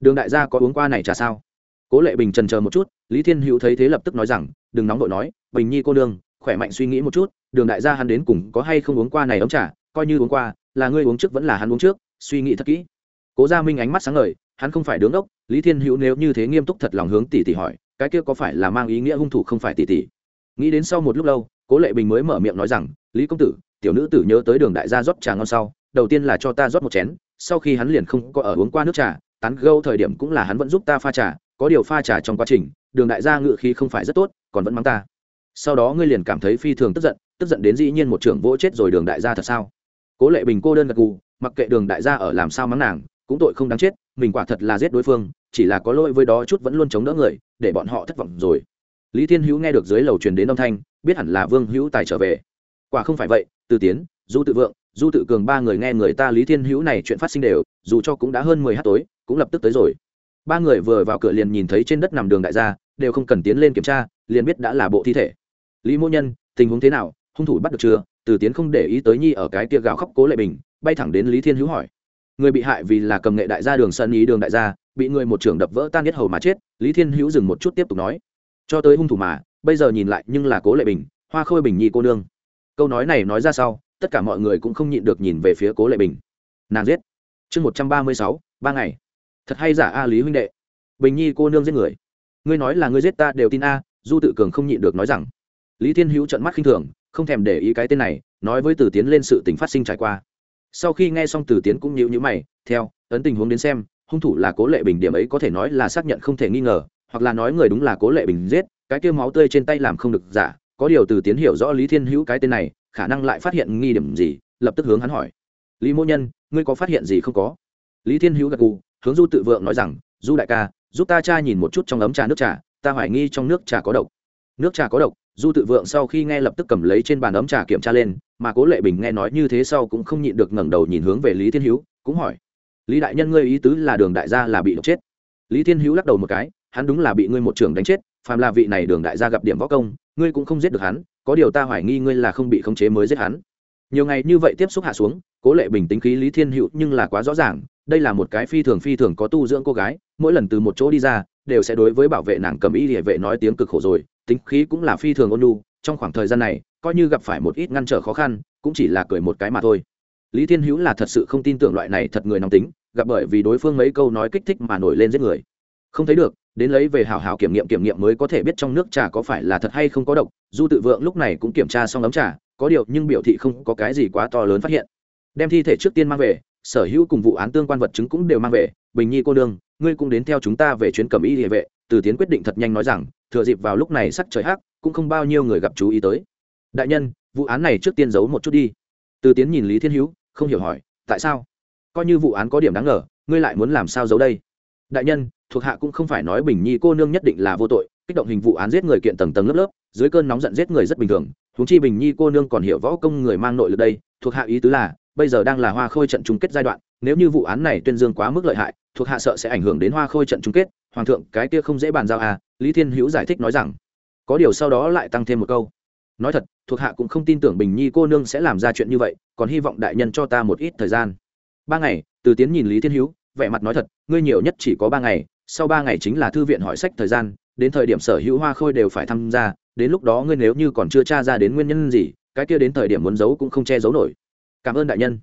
[SPEAKER 1] Đường đại gia có uống qua này trà sao? Cố lệ bình trần chờ một chút, lý thiên hữu thấy thế lập tức nói rằng, đừng nóng vội nói, bình nhi cô nương, khỏe mạnh suy nghĩ một chút, đường đại gia hắn đến cùng có hay không uống qua này ấm trà, coi như uống qua là ngươi uống trước vẫn là hắn uống trước, suy nghĩ thật kỹ. Cố gia minh ánh mắt sáng ngời, hắn không phải đứng ốc lý thiên hữu nếu như thế nghiêm túc thật lòng hướng tỷ tỷ hỏi, cái kia có phải là mang ý nghĩa hung thủ không phải tỷ tỷ? Nghĩ đến sau một lúc lâu, cố lệ bình mới mở miệng nói rằng, lý công tử, tiểu nữ tử nhớ tới đường đại gia rót trà ngon sau, đầu tiên là cho ta rót một chén, sau khi hắn liền không có ở uống qua nước trà, tán gâu thời điểm cũng là hắn vẫn giúp ta pha trà, có điều pha trà trong quá trình, đường đại gia ngự khí không phải rất tốt, còn vẫn mắng ta. Sau đó ngươi liền cảm thấy phi thường tức giận tức giận đến dĩ nhiên một trưởng vỗ chết rồi đường đại gia thật sao? Cố lệ bình cô đơn gật gù, mặc kệ đường đại gia ở làm sao mắng nàng, cũng tội không đáng chết, mình quả thật là giết đối phương, chỉ là có lỗi với đó chút vẫn luôn chống đỡ người, để bọn họ thất vọng rồi. Lý thiên hữu nghe được dưới lầu truyền đến âm thanh, biết hẳn là vương hữu tài trở về. Quả không phải vậy, từ tiến, du tự vượng, du tự cường ba người nghe người ta lý thiên hữu này chuyện phát sinh đều, dù cho cũng đã hơn mười h tối, cũng lập tức tới rồi. Ba người vừa vào cửa liền nhìn thấy trên đất nằm đường đại gia, đều không cần tiến lên kiểm tra, liền biết đã là bộ thi thể. Lý mô nhân, tình huống thế nào, hung thủ bắt được chưa? Từ tiến không để ý tới nhi ở cái tia gạo khóc cố lệ bình, bay thẳng đến lý thiên hữu hỏi. Người bị hại vì là cầm nghệ đại gia đường sân ý đường đại gia, bị người một trưởng đập vỡ tan nhất hầu mà chết, lý thiên hữu dừng một chút tiếp tục nói. Cho tới hung thủ mà, bây giờ nhìn lại nhưng là cố lệ bình, hoa khôi bình nhi cô nương. Câu nói này nói ra sau, tất cả mọi người cũng không nhịn được nhìn về phía cố lệ bình. Nàng giết. Chương một trăm ba mươi sáu, ba ngày. Thật hay giả a lý huynh đệ? Bình nhi cô nương giết người. Ngươi nói là ngươi giết ta đều tin a, du tự cường không nhịn được nói rằng. Lý thiên hữu trận mắt khinh thường không thèm để ý cái tên này, nói với từ tiến lên sự tình phát sinh trải qua. Sau khi nghe xong từ tiến cũng nhịu nhữ mày, theo, ấn tình huống đến xem, hung thủ là cố lệ bình điểm ấy có thể nói là xác nhận không thể nghi ngờ, hoặc là nói người đúng là cố lệ bình giết, cái kia máu tươi trên tay làm không được giả, có điều từ tiến hiểu rõ lý thiên hữu cái tên này, khả năng lại phát hiện nghi điểm gì, lập tức hướng hắn hỏi. Lý mô nhân, ngươi có phát hiện gì không có? Lý thiên hữu gật gù, hướng du tự vượng nói rằng, du đại ca, giúp ta cha nhìn một chút trong ấm trà nước trà, ta hoài nghi trong nước trà có độc. Nước trà có độc? Du tự vượng sau khi nghe lập tức cầm lấy trên bàn ấm trà kiểm tra lên, mà cố lệ bình nghe nói như thế sau cũng không nhịn được ngẩng đầu nhìn hướng về lý thiên hữu, cũng hỏi, lý đại nhân ngươi ý tứ là đường đại gia là bị độc chết? Lý thiên hữu lắc đầu một cái, hắn đúng là bị ngươi một trưởng đánh chết, phàm là vị này đường đại gia gặp điểm võ công, ngươi cũng không giết được hắn, có điều ta hoài nghi ngươi là không bị khống chế mới giết hắn. Nhiều ngày như vậy tiếp xúc hạ xuống, cố lệ bình tính khí lý thiên hữu nhưng là quá rõ ràng, đây là một cái phi thường phi thường có tu dưỡng cô gái, mỗi lần từ một chỗ đi ra, đều sẽ đối với bảo vệ nàng cầm y địa vệ nói tiếng cực khổ rồi tính khí cũng là phi thường ôn nhu, trong khoảng thời gian này, coi như gặp phải một ít ngăn trở khó khăn, cũng chỉ là cười một cái mà thôi. Lý thiên hữu là thật sự không tin tưởng loại này thật người nóng tính, gặp bởi vì đối phương mấy câu nói kích thích mà nổi lên giết người. Không thấy được, đến lấy về hảo hảo kiểm nghiệm kiểm nghiệm mới có thể biết trong nước trà có phải là thật hay không có độc, du tự vượng lúc này cũng kiểm tra xong ấm trà, có điều nhưng biểu thị không có cái gì quá to lớn phát hiện. Đem thi thể trước tiên mang về, sở hữu cùng vụ án tương quan vật chứng cũng đều mang về, bình nhi cô đương ngươi cũng đến theo chúng ta về chuyến cầm y địa vệ từ tiến quyết định thật nhanh nói rằng, thừa dịp vào lúc này sắc trời hắc, cũng không bao nhiêu người gặp chú ý tới. Đại nhân, vụ án này trước tiên giấu một chút đi. Từ tiến nhìn lý thiên hữu, không hiểu hỏi, tại sao? Coi như vụ án có điểm đáng ngờ, ngươi lại muốn làm sao giấu đây? Đại nhân, thuộc hạ cũng không phải nói bình nhi cô nương nhất định là vô tội, kích động hình vụ án giết người kiện tầng tầng lớp lớp, dưới cơn nóng giận giết người rất bình thường. Huống chi bình nhi cô nương còn hiểu võ công người mang nội lực đây, thuộc hạ ý tứ là, bây giờ đang là hoa khôi trận chung kết giai đoạn, nếu như vụ án này tuyên dương quá mức lợi hại, thuộc hạ sợ sẽ ảnh hưởng đến hoa khôi trận chung kết hoàng thượng, cái kia không dễ bàn giao à lý thiên hữu giải thích nói rằng, có điều sau đó lại tăng thêm một câu. Nói thật, thuộc hạ cũng không tin tưởng bình nhi cô nương sẽ làm ra chuyện như vậy, còn hy vọng đại nhân cho ta một ít thời gian. Ba ngày, từ tiến nhìn lý thiên hữu, vẻ mặt nói thật, ngươi nhiều nhất chỉ có ba ngày, sau ba ngày chính là thư viện hỏi sách thời gian, đến thời điểm sở hữu hoa khôi đều phải tham gia, đến lúc đó ngươi nếu như còn chưa tra ra đến nguyên nhân gì, cái kia đến thời điểm muốn giấu cũng không che giấu nổi. Cảm ơn đại nhân.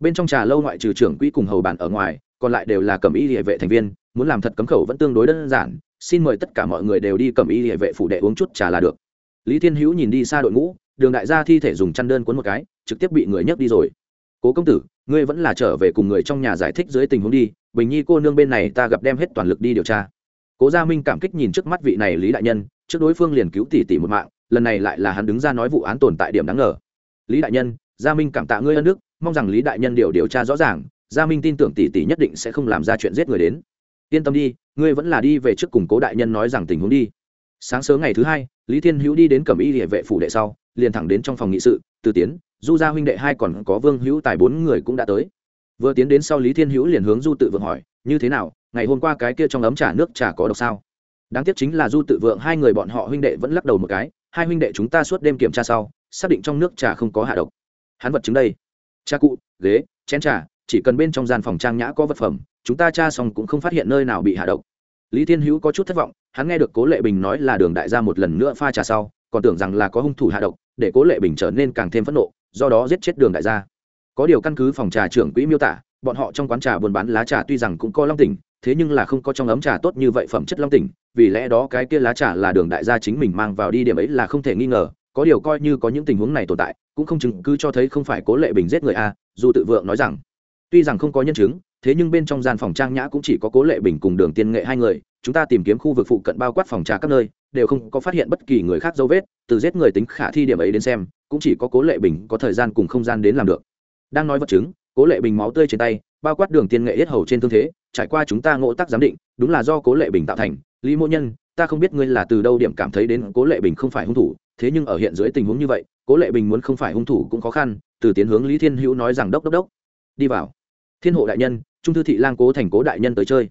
[SPEAKER 1] Bên trong trà lâu ngoại trừ trưởng quỹ cùng hầu bản ở ngoài còn lại đều là cẩm y địa vệ thành viên, muốn làm thật cấm khẩu vẫn tương đối đơn giản, xin mời tất cả mọi người đều đi cẩm y địa vệ phủ đệ uống chút trà là được. Lý thiên hữu nhìn đi xa đội ngũ, đường đại gia thi thể dùng chăn đơn cuốn một cái, trực tiếp bị người nhấc đi rồi. Cố công tử, ngươi vẫn là trở về cùng người trong nhà giải thích dưới tình huống đi, bình nhi cô nương bên này ta gặp đem hết toàn lực đi điều tra. Cố gia minh cảm kích nhìn trước mắt vị này lý đại nhân, trước đối phương liền cứu tỷ tỷ một mạng, lần này lại là hắn đứng ra nói vụ án tồn tại điểm đáng ngờ. Lý đại nhân, gia minh cảm tạ ngươi ân đức, mong rằng lý đại nhân điều điều tra rõ ràng gia minh tin tưởng tỷ tỷ nhất định sẽ không làm ra chuyện giết người đến. Yên tâm đi, ngươi vẫn là đi về trước cùng cố đại nhân nói rằng tình huống đi. Sáng sớm ngày thứ hai, lý thiên hữu đi đến cẩm y địa vệ phủ đệ sau, liền thẳng đến trong phòng nghị sự, từ tiến, du gia huynh đệ hai còn có vương hữu tài bốn người cũng đã tới. Vừa tiến đến sau lý thiên hữu liền hướng du tự vượng hỏi, như thế nào, ngày hôm qua cái kia trong ấm trà nước trà có độc sao? Đáng tiếc chính là du tự vượng hai người bọn họ huynh đệ vẫn lắc đầu một cái, hai huynh đệ chúng ta suốt đêm kiểm tra sau, xác định trong nước trà không có hạ độc. Hắn vật chứng đây. Cha cụ, ghế, chén trà chỉ cần bên trong gian phòng trang nhã có vật phẩm, chúng ta tra xong cũng không phát hiện nơi nào bị hạ độc. Lý thiên hữu có chút thất vọng, hắn nghe được cố lệ bình nói là đường đại gia một lần nữa pha trà sau, còn tưởng rằng là có hung thủ hạ độc, để cố lệ bình trở nên càng thêm phẫn nộ, do đó giết chết đường đại gia. Có điều căn cứ phòng trà trưởng quỹ miêu tả, bọn họ trong quán trà buôn bán lá trà tuy rằng cũng có long tỉnh, thế nhưng là không có trong ấm trà tốt như vậy phẩm chất long tỉnh, vì lẽ đó cái kia lá trà là đường đại gia chính mình mang vào đi điểm ấy là không thể nghi ngờ, có điều coi như có những tình huống này tồn tại, cũng không chứng cứ cho thấy không phải cố lệ bình giết người a, dù tự vượng nói rằng tuy rằng không có nhân chứng, thế nhưng bên trong gian phòng trang nhã cũng chỉ có cố lệ bình cùng đường tiên nghệ hai người, chúng ta tìm kiếm khu vực phụ cận bao quát phòng trà các nơi, đều không có phát hiện bất kỳ người khác dấu vết, từ giết người tính khả thi điểm ấy đến xem, cũng chỉ có cố lệ bình có thời gian cùng không gian đến làm được. Đang nói vật chứng, cố lệ bình máu tươi trên tay, bao quát đường tiên nghệ yết hầu trên thương thế, trải qua chúng ta ngộ tác giám định, đúng là do cố lệ bình tạo thành. Lý mô nhân, ta không biết ngươi là từ đâu điểm cảm thấy đến cố lệ bình không phải hung thủ, thế nhưng ở hiện dưới tình huống như vậy, cố lệ bình muốn không phải hung thủ cũng khó khăn, từ tiến hướng lý thiên hữu nói rằng đốc đốc đốc, đi vào thiên hộ đại nhân, trung thư thị lang cố thành cố đại nhân tới chơi.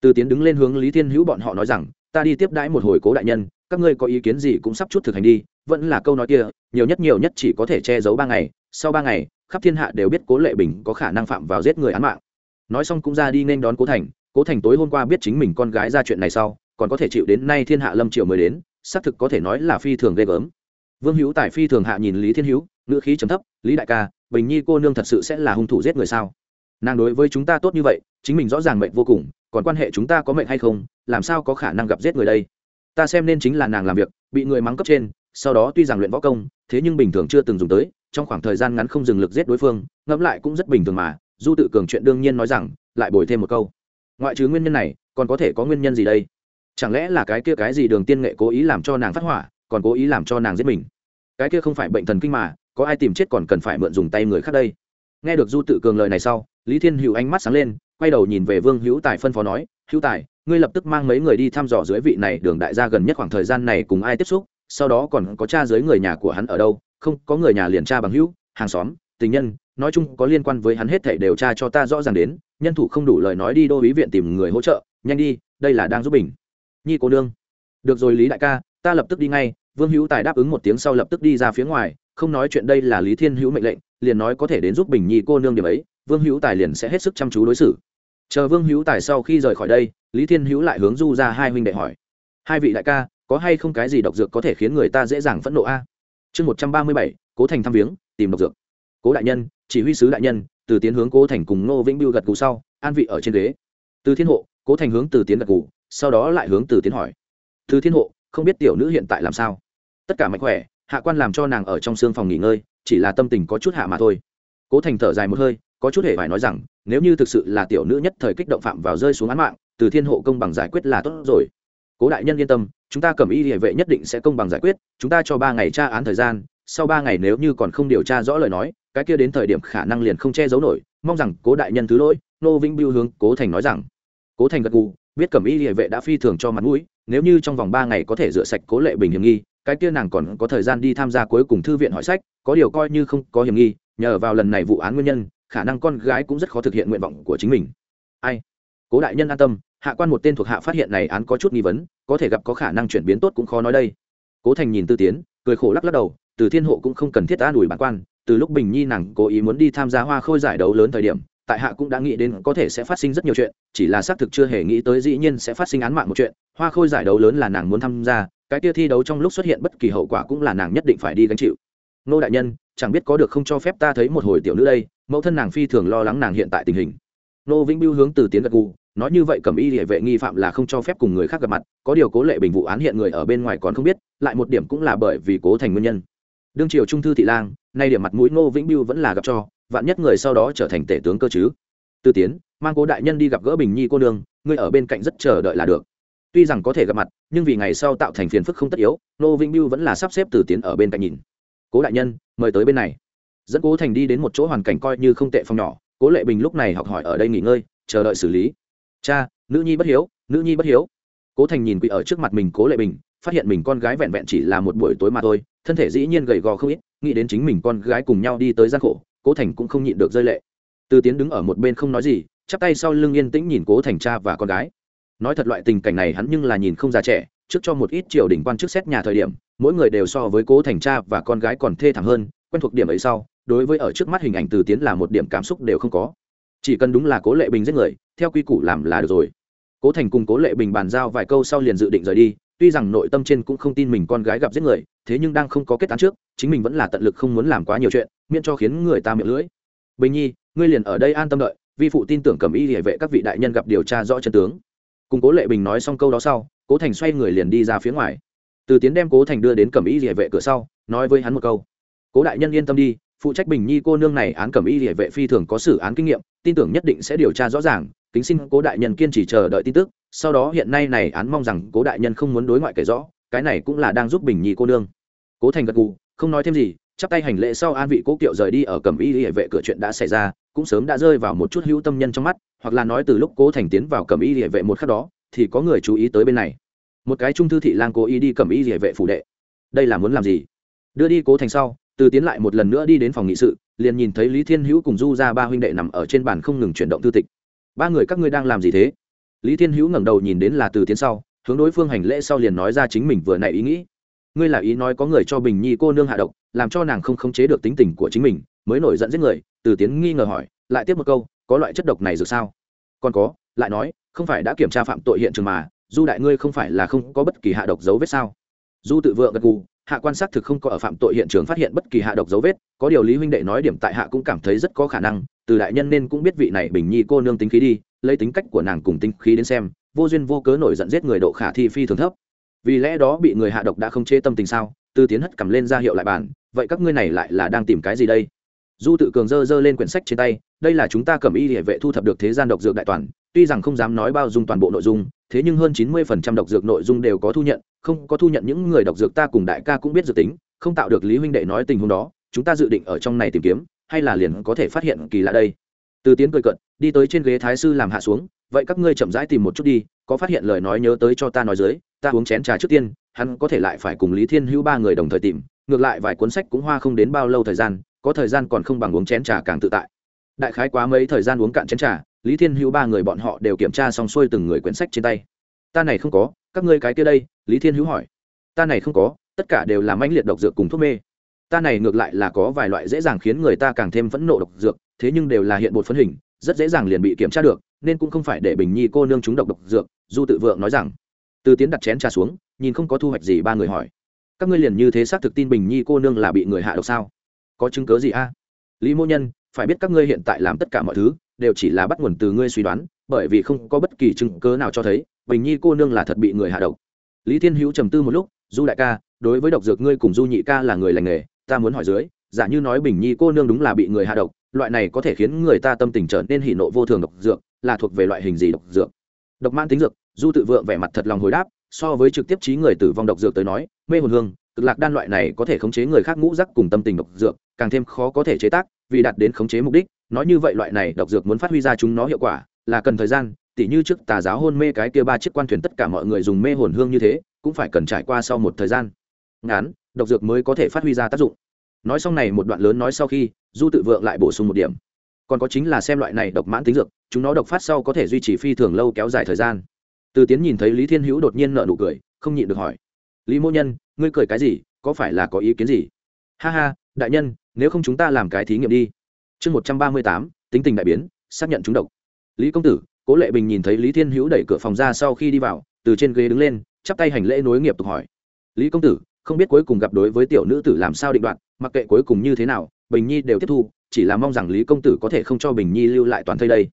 [SPEAKER 1] Từ tiến đứng lên hướng lý thiên hữu bọn họ nói rằng, ta đi tiếp đãi một hồi cố đại nhân, các ngươi có ý kiến gì cũng sắp chút thực hành đi, vẫn là câu nói kia, nhiều nhất nhiều nhất chỉ có thể che giấu ba ngày, sau ba ngày, khắp thiên hạ đều biết cố lệ bình có khả năng phạm vào giết người án mạng. Nói xong cũng ra đi nên đón cố thành cố thành tối hôm qua biết chính mình con gái ra chuyện này sau, còn có thể chịu đến nay thiên hạ lâm triều mới đến, xác thực có thể nói là phi thường ghê gớm. Vương hữu tại phi thường hạ nhìn lý thiên hữu, ngữ khí trầm thấp, lý đại ca, bình nhi cô nương thật sự sẽ là hung thủ giết người sao? Nàng đối với chúng ta tốt như vậy, chính mình rõ ràng mệnh vô cùng, còn quan hệ chúng ta có mệnh hay không, làm sao có khả năng gặp giết người đây? Ta xem nên chính là nàng làm việc, bị người mắng cấp trên, sau đó tuy rằng luyện võ công, thế nhưng bình thường chưa từng dùng tới, trong khoảng thời gian ngắn không dừng lực giết đối phương, ngẫm lại cũng rất bình thường mà, du tự cường chuyện đương nhiên nói rằng, lại bồi thêm một câu. Ngoại trừ nguyên nhân này, còn có thể có nguyên nhân gì đây? Chẳng lẽ là cái kia cái gì đường tiên nghệ cố ý làm cho nàng phát hỏa, còn cố ý làm cho nàng giết mình? Cái kia không phải bệnh thần kinh mà, có ai tìm chết còn cần phải mượn dùng tay người khác đây? Nghe được du tự cường lời này sau lý thiên hữu ánh mắt sáng lên, quay đầu nhìn về vương hữu tài phân phó nói, hữu tài, ngươi lập tức mang mấy người đi thăm dò dưới vị này đường đại gia gần nhất khoảng thời gian này cùng ai tiếp xúc, sau đó còn có cha dưới người nhà của hắn ở đâu, không, có người nhà liền tra bằng hữu, hàng xóm, tình nhân, nói chung có liên quan với hắn hết thảy đều tra cho ta rõ ràng đến, nhân thủ không đủ lời nói đi đô ý viện tìm người hỗ trợ, nhanh đi, đây là đang giúp bình. Nhi cô nương. Được rồi lý đại ca, ta lập tức đi ngay. Vương hữu tài đáp ứng một tiếng sau lập tức đi ra phía ngoài, không nói chuyện đây là lý thiên hữu mệnh lệnh, liền nói có thể đến giúp bình nhi cô nương điểm ấy vương hữu tài liền sẽ hết sức chăm chú đối xử. Chờ vương hữu tài sau khi rời khỏi đây, lý thiên hữu lại hướng du ra hai huynh đệ hỏi. Hai vị đại ca, có hay không cái gì độc dược có thể khiến người ta dễ dàng phẫn nộ a? Chương một trăm ba mươi bảy, cố thành thăm viếng, tìm độc dược. Cố đại nhân, chỉ huy sứ đại nhân, từ tiến hướng cố thành cùng Ngô vĩnh biêu gật cù sau, an vị ở trên ghế. Từ thiên hộ, cố thành hướng từ tiến gật cù sau đó lại hướng từ tiến hỏi. Từ thiên hộ, không biết tiểu nữ hiện tại làm sao? Tất cả mạnh khỏe, hạ quan làm cho nàng ở trong xương phòng nghỉ ngơi, chỉ là tâm tình có chút hạ mà thôi. Cố thành thở dài một hơi có chút hề phải nói rằng, nếu như thực sự là tiểu nữ nhất thời kích động phạm vào rơi xuống án mạng, từ thiên hộ công bằng giải quyết là tốt rồi. Cố đại nhân yên tâm, chúng ta cầm y địa vệ nhất định sẽ công bằng giải quyết, chúng ta cho ba ngày tra án thời gian, sau ba ngày nếu như còn không điều tra rõ lời nói, cái kia đến thời điểm khả năng liền không che giấu nổi, mong rằng cố đại nhân thứ lỗi, nô vĩnh biêu hướng cố thành nói rằng. Cố thành gật gù, biết cầm y địa vệ đã phi thường cho mặt mũi, nếu như trong vòng ba ngày có thể rửa sạch cố lệ bình hiểm nghi, cái kia nàng còn có thời gian đi tham gia cuối cùng thư viện hỏi sách, có điều coi như không có hiểm nghi, nhờ vào lần này vụ án nguyên nhân khả năng con gái cũng rất khó thực hiện nguyện vọng của chính mình. Ai? Cố đại nhân an tâm, hạ quan một tên thuộc hạ phát hiện này án có chút nghi vấn, có thể gặp có khả năng chuyển biến tốt cũng khó nói đây. Cố thành nhìn tư tiến, cười khổ lắc lắc đầu, từ thiên hộ cũng không cần thiết an ủi bản quan, từ lúc bình nhi nàng cố ý muốn đi tham gia hoa khôi giải đấu lớn thời điểm, tại hạ cũng đã nghĩ đến có thể sẽ phát sinh rất nhiều chuyện, chỉ là xác thực chưa hề nghĩ tới dĩ nhiên sẽ phát sinh án mạng một chuyện, hoa khôi giải đấu lớn là nàng muốn tham gia, cái kia thi đấu trong lúc xuất hiện bất kỳ hậu quả cũng là nàng nhất định phải đi gánh chịu. Nô đại nhân chẳng biết có được không cho phép ta thấy một hồi tiểu nữ đây, mẫu thân nàng phi thường lo lắng nàng hiện tại tình hình. Nô vĩnh biêu hướng từ tiến gật gù, nói như vậy cầm y địa vệ nghi phạm là không cho phép cùng người khác gặp mặt, có điều cố lệ bình vụ án hiện người ở bên ngoài còn không biết, lại một điểm cũng là bởi vì cố thành nguyên nhân. Đương triều trung thư thị lang, nay điểm mặt mũi ngô vĩnh biêu vẫn là gặp cho, vạn nhất người sau đó trở thành tể tướng cơ chứ. Tư tiến, mang cố đại nhân đi gặp gỡ bình nhi cô nương, ngươi ở bên cạnh rất chờ đợi là được. Tuy rằng có thể gặp mặt, nhưng vì ngày sau tạo thành phiền phức không tất yếu, ngô vĩnh biêu vẫn là sắp xếp từ tiến ở bên cạnh nhìn cố đại nhân, mời tới bên này. Dẫn cố thành đi đến một chỗ hoàn cảnh coi như không tệ phòng nhỏ, cố lệ bình lúc này học hỏi ở đây nghỉ ngơi, chờ đợi xử lý. Cha, nữ nhi bất hiếu, nữ nhi bất hiếu. Cố thành nhìn quỵ ở trước mặt mình cố lệ bình, phát hiện mình con gái vẹn vẹn chỉ là một buổi tối mà thôi, thân thể dĩ nhiên gầy gò không ít, nghĩ đến chính mình con gái cùng nhau đi tới gian khổ, cố thành cũng không nhịn được rơi lệ. Từ tiến đứng ở một bên không nói gì, chắp tay sau lưng yên tĩnh nhìn cố thành cha và con gái. Nói thật loại tình cảnh này hắn nhưng là nhìn không già trẻ, trước cho một ít triều đình quan chức xét nhà thời điểm mỗi người đều so với cố thành cha và con gái còn thê thảm hơn, quen thuộc điểm ấy sau, đối với ở trước mắt hình ảnh từ tiến là một điểm cảm xúc đều không có. Chỉ cần đúng là cố lệ bình giết người, theo quy củ làm là được rồi. Cố thành cùng cố lệ bình bàn giao vài câu sau liền dự định rời đi, tuy rằng nội tâm trên cũng không tin mình con gái gặp giết người, thế nhưng đang không có kết án trước, chính mình vẫn là tận lực không muốn làm quá nhiều chuyện, miễn cho khiến người ta miệng lưỡi. Bình nhi, ngươi liền ở đây an tâm đợi, vi phụ tin tưởng cầm y địa vệ các vị đại nhân gặp điều tra rõ chân tướng. Cùng cố lệ bình nói xong câu đó sau, cố thành xoay người liền đi ra phía ngoài từ tiến đem cố thành đưa đến cẩm y địa vệ cửa sau, nói với hắn một câu. Cố đại nhân yên tâm đi, phụ trách bình nhi cô nương này án cẩm y địa vệ phi thường có xử án kinh nghiệm, tin tưởng nhất định sẽ điều tra rõ ràng, kính xin cố đại nhân kiên trì chờ đợi tin tức, sau đó hiện nay này án mong rằng cố đại nhân không muốn đối ngoại kể rõ, cái này cũng là đang giúp bình nhi cô nương. Cố thành gật gù, không nói thêm gì, chắp tay hành lễ sau an vị cố kiệu rời đi ở cẩm y địa vệ cửa chuyện đã xảy ra, cũng sớm đã rơi vào một chút hữu tâm nhân trong mắt, hoặc là nói từ lúc cố thành tiến vào cẩm y địa vệ một khắc đó, thì có người chú ý tới bên này một cái trung thư thị lang cố ý đi cầm y địa vệ phủ đệ. Đây là muốn làm gì? Đưa đi cố thành sau, từ tiến lại một lần nữa đi đến phòng nghị sự, liền nhìn thấy lý thiên hữu cùng du ra ba huynh đệ nằm ở trên bàn không ngừng chuyển động thư tịch. Ba người các ngươi đang làm gì thế? Lý thiên hữu ngẩng đầu nhìn đến là từ tiến sau, hướng đối phương hành lễ sau liền nói ra chính mình vừa nãy ý nghĩ. Ngươi là ý nói có người cho bình nhi cô nương hạ độc, làm cho nàng không khống chế được tính tình của chính mình, mới nổi giận giết người, từ tiến nghi ngờ hỏi, lại tiếp một câu, có loại chất độc này dược sao? Còn có, lại nói, không phải đã kiểm tra phạm tội hiện trường mà du đại ngươi không phải là không có bất kỳ hạ độc dấu vết sao? Du tự vượng gật gù, hạ quan sát thực không có ở phạm tội hiện trường phát hiện bất kỳ hạ độc dấu vết, có điều lý huynh đệ nói điểm tại hạ cũng cảm thấy rất có khả năng, từ đại nhân nên cũng biết vị này bình nhi cô nương tính khí đi, lấy tính cách của nàng cùng tính khí đến xem, vô duyên vô cớ nổi giận giết người độ khả thi phi thường thấp. Vì lẽ đó bị người hạ độc đã không chế tâm tình sao? Tư tiến hất cầm lên ra hiệu lại bàn, vậy các ngươi này lại là đang tìm cái gì đây? Du tự cường dơ dơ lên quyển sách trên tay, đây là chúng ta cầm y địa vệ thu thập được thế gian độc dược đại toàn, tuy rằng không dám nói bao dung toàn bộ nội dung thế nhưng hơn chín mươi phần trăm độc dược nội dung đều có thu nhận, không có thu nhận những người độc dược ta cùng đại ca cũng biết dự tính, không tạo được lý huynh đệ nói tình huống đó, chúng ta dự định ở trong này tìm kiếm, hay là liền có thể phát hiện kỳ lạ đây. Từ tiến cười cận đi tới trên ghế thái sư làm hạ xuống, vậy các ngươi chậm rãi tìm một chút đi, có phát hiện lời nói nhớ tới cho ta nói dưới, ta uống chén trà trước tiên, hắn có thể lại phải cùng lý thiên hữu ba người đồng thời tìm, ngược lại vài cuốn sách cũng hoa không đến bao lâu thời gian, có thời gian còn không bằng uống chén trà càng tự tại. Đại khái quá mấy thời gian uống cạn chén trà lý thiên hữu ba người bọn họ đều kiểm tra xong xuôi từng người quyển sách trên tay. Ta này không có, các ngươi cái kia đây, lý thiên hữu hỏi. Ta này không có, tất cả đều là mãnh liệt độc dược cùng thuốc mê. Ta này ngược lại là có vài loại dễ dàng khiến người ta càng thêm phẫn nộ độc dược, thế nhưng đều là hiện bột phấn hình, rất dễ dàng liền bị kiểm tra được, nên cũng không phải để bình nhi cô nương chúng độc độc dược, du tự vượng nói rằng. Từ tiến đặt chén trà xuống, nhìn không có thu hoạch gì ba người hỏi. Các ngươi liền như thế xác thực tin bình nhi cô nương là bị người hạ độc sao? Có chứng cớ gì a? Lý mô nhân, phải biết các ngươi hiện tại làm tất cả mọi thứ đều chỉ là bắt nguồn từ ngươi suy đoán, bởi vì không có bất kỳ chứng cớ nào cho thấy, bình nhi cô nương là thật bị người hạ độc. Lý thiên hữu trầm tư một lúc, du đại ca, đối với độc dược ngươi cùng du nhị ca là người lành nghề, ta muốn hỏi dưới, giả như nói bình nhi cô nương đúng là bị người hạ độc, loại này có thể khiến người ta tâm tình trở nên hỉ nộ vô thường độc dược, là thuộc về loại hình gì độc dược? Độc man tính dược, du tự vượng vẻ mặt thật lòng hồi đáp, so với trực tiếp trí người tử vong độc dược tới nói, mê hồn hương, cực lạc đan loại này có thể khống chế người khác ngũ rắc cùng tâm tình độc dược, càng thêm khó có thể chế tác, vì đạt đến khống chế mục đích nói như vậy loại này độc dược muốn phát huy ra chúng nó hiệu quả, là cần thời gian, tỉ như trước tà giáo hôn mê cái kia ba chiếc quan thuyền tất cả mọi người dùng mê hồn hương như thế, cũng phải cần trải qua sau một thời gian. Ngắn độc dược mới có thể phát huy ra tác dụng. Nói xong này một đoạn lớn nói sau khi, du tự vượng lại bổ sung một điểm. Còn có chính là xem loại này độc mãn tính dược, chúng nó độc phát sau có thể duy trì phi thường lâu kéo dài thời gian. Từ tiến nhìn thấy lý thiên hữu đột nhiên nợ nụ cười, không nhịn được hỏi. Lý mô nhân, ngươi cười cái gì? Có phải là có ý kiến gì? Ha ha, đại nhân, nếu không chúng ta làm cái thí nghiệm đi chương một trăm ba mươi tám tính tình đại biến xác nhận chúng độc. Lý công tử cố lệ bình nhìn thấy lý thiên hữu đẩy cửa phòng ra sau khi đi vào từ trên ghế đứng lên chắp tay hành lễ nối nghiệp tục hỏi. Lý công tử không biết cuối cùng gặp đối với tiểu nữ tử làm sao định đoạn, mặc kệ cuối cùng như thế nào bình nhi đều tiếp thu chỉ là mong rằng lý công tử có thể không cho bình nhi lưu lại toàn thây đây.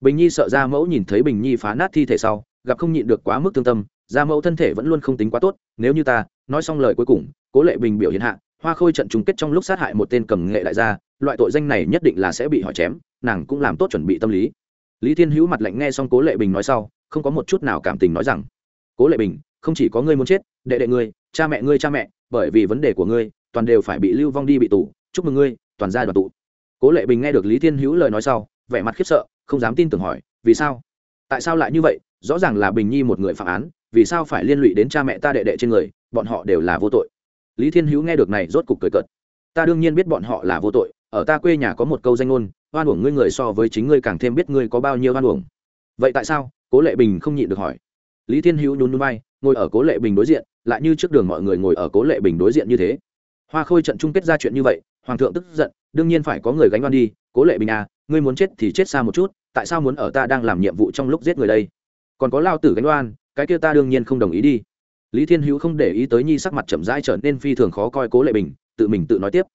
[SPEAKER 1] Bình nhi sợ ra mẫu nhìn thấy bình nhi phá nát thi thể sau gặp không nhịn được quá mức thương tâm ra mẫu thân thể vẫn luôn không tính quá tốt nếu như ta nói xong lời cuối cùng cố lệ bình biểu hiện hạ hoa khôi trận chung kết trong lúc sát hại một tên cầm nghệ đại gia loại tội danh này nhất định là sẽ bị hỏi chém, nàng cũng làm tốt chuẩn bị tâm lý. Lý thiên hữu mặt lạnh nghe xong cố lệ bình nói sau, không có một chút nào cảm tình nói rằng, cố lệ bình, không chỉ có ngươi muốn chết, đệ đệ ngươi, cha mẹ ngươi cha mẹ, bởi vì vấn đề của ngươi, toàn đều phải bị lưu vong đi bị tù, chúc mừng ngươi, toàn gia đoàn tụ. Cố lệ bình nghe được lý thiên hữu lời nói sau, vẻ mặt khiếp sợ, không dám tin tưởng hỏi, vì sao? Tại sao lại như vậy? Rõ ràng là bình nhi một người phạm án, vì sao phải liên lụy đến cha mẹ ta đệ đệ trên người, bọn họ đều là vô tội. Lý thiên hữu nghe được này rốt cục cười cợt. Ta đương nhiên biết bọn họ là vô tội ở ta quê nhà có một câu danh ngôn, oan uổng ngươi người so với chính ngươi càng thêm biết ngươi có bao nhiêu oan uổng. Vậy tại sao? Cố lệ bình không nhịn được hỏi. Lý thiên hữu nhún núi bay ngồi ở cố lệ bình đối diện, lại như trước đường mọi người ngồi ở cố lệ bình đối diện như thế. Hoa khôi trận chung kết ra chuyện như vậy, hoàng thượng tức giận, đương nhiên phải có người gánh oan đi. Cố lệ bình à ngươi muốn chết thì chết xa một chút, tại sao muốn ở ta đang làm nhiệm vụ trong lúc giết người đây? Còn có lao tử gánh oan, cái kia ta đương nhiên không đồng ý đi. Lý thiên hữu không để ý tới nhi sắc mặt chậm rãi trở nên phi thường khó coi cố lệ bình, tự mình tự nói tiếp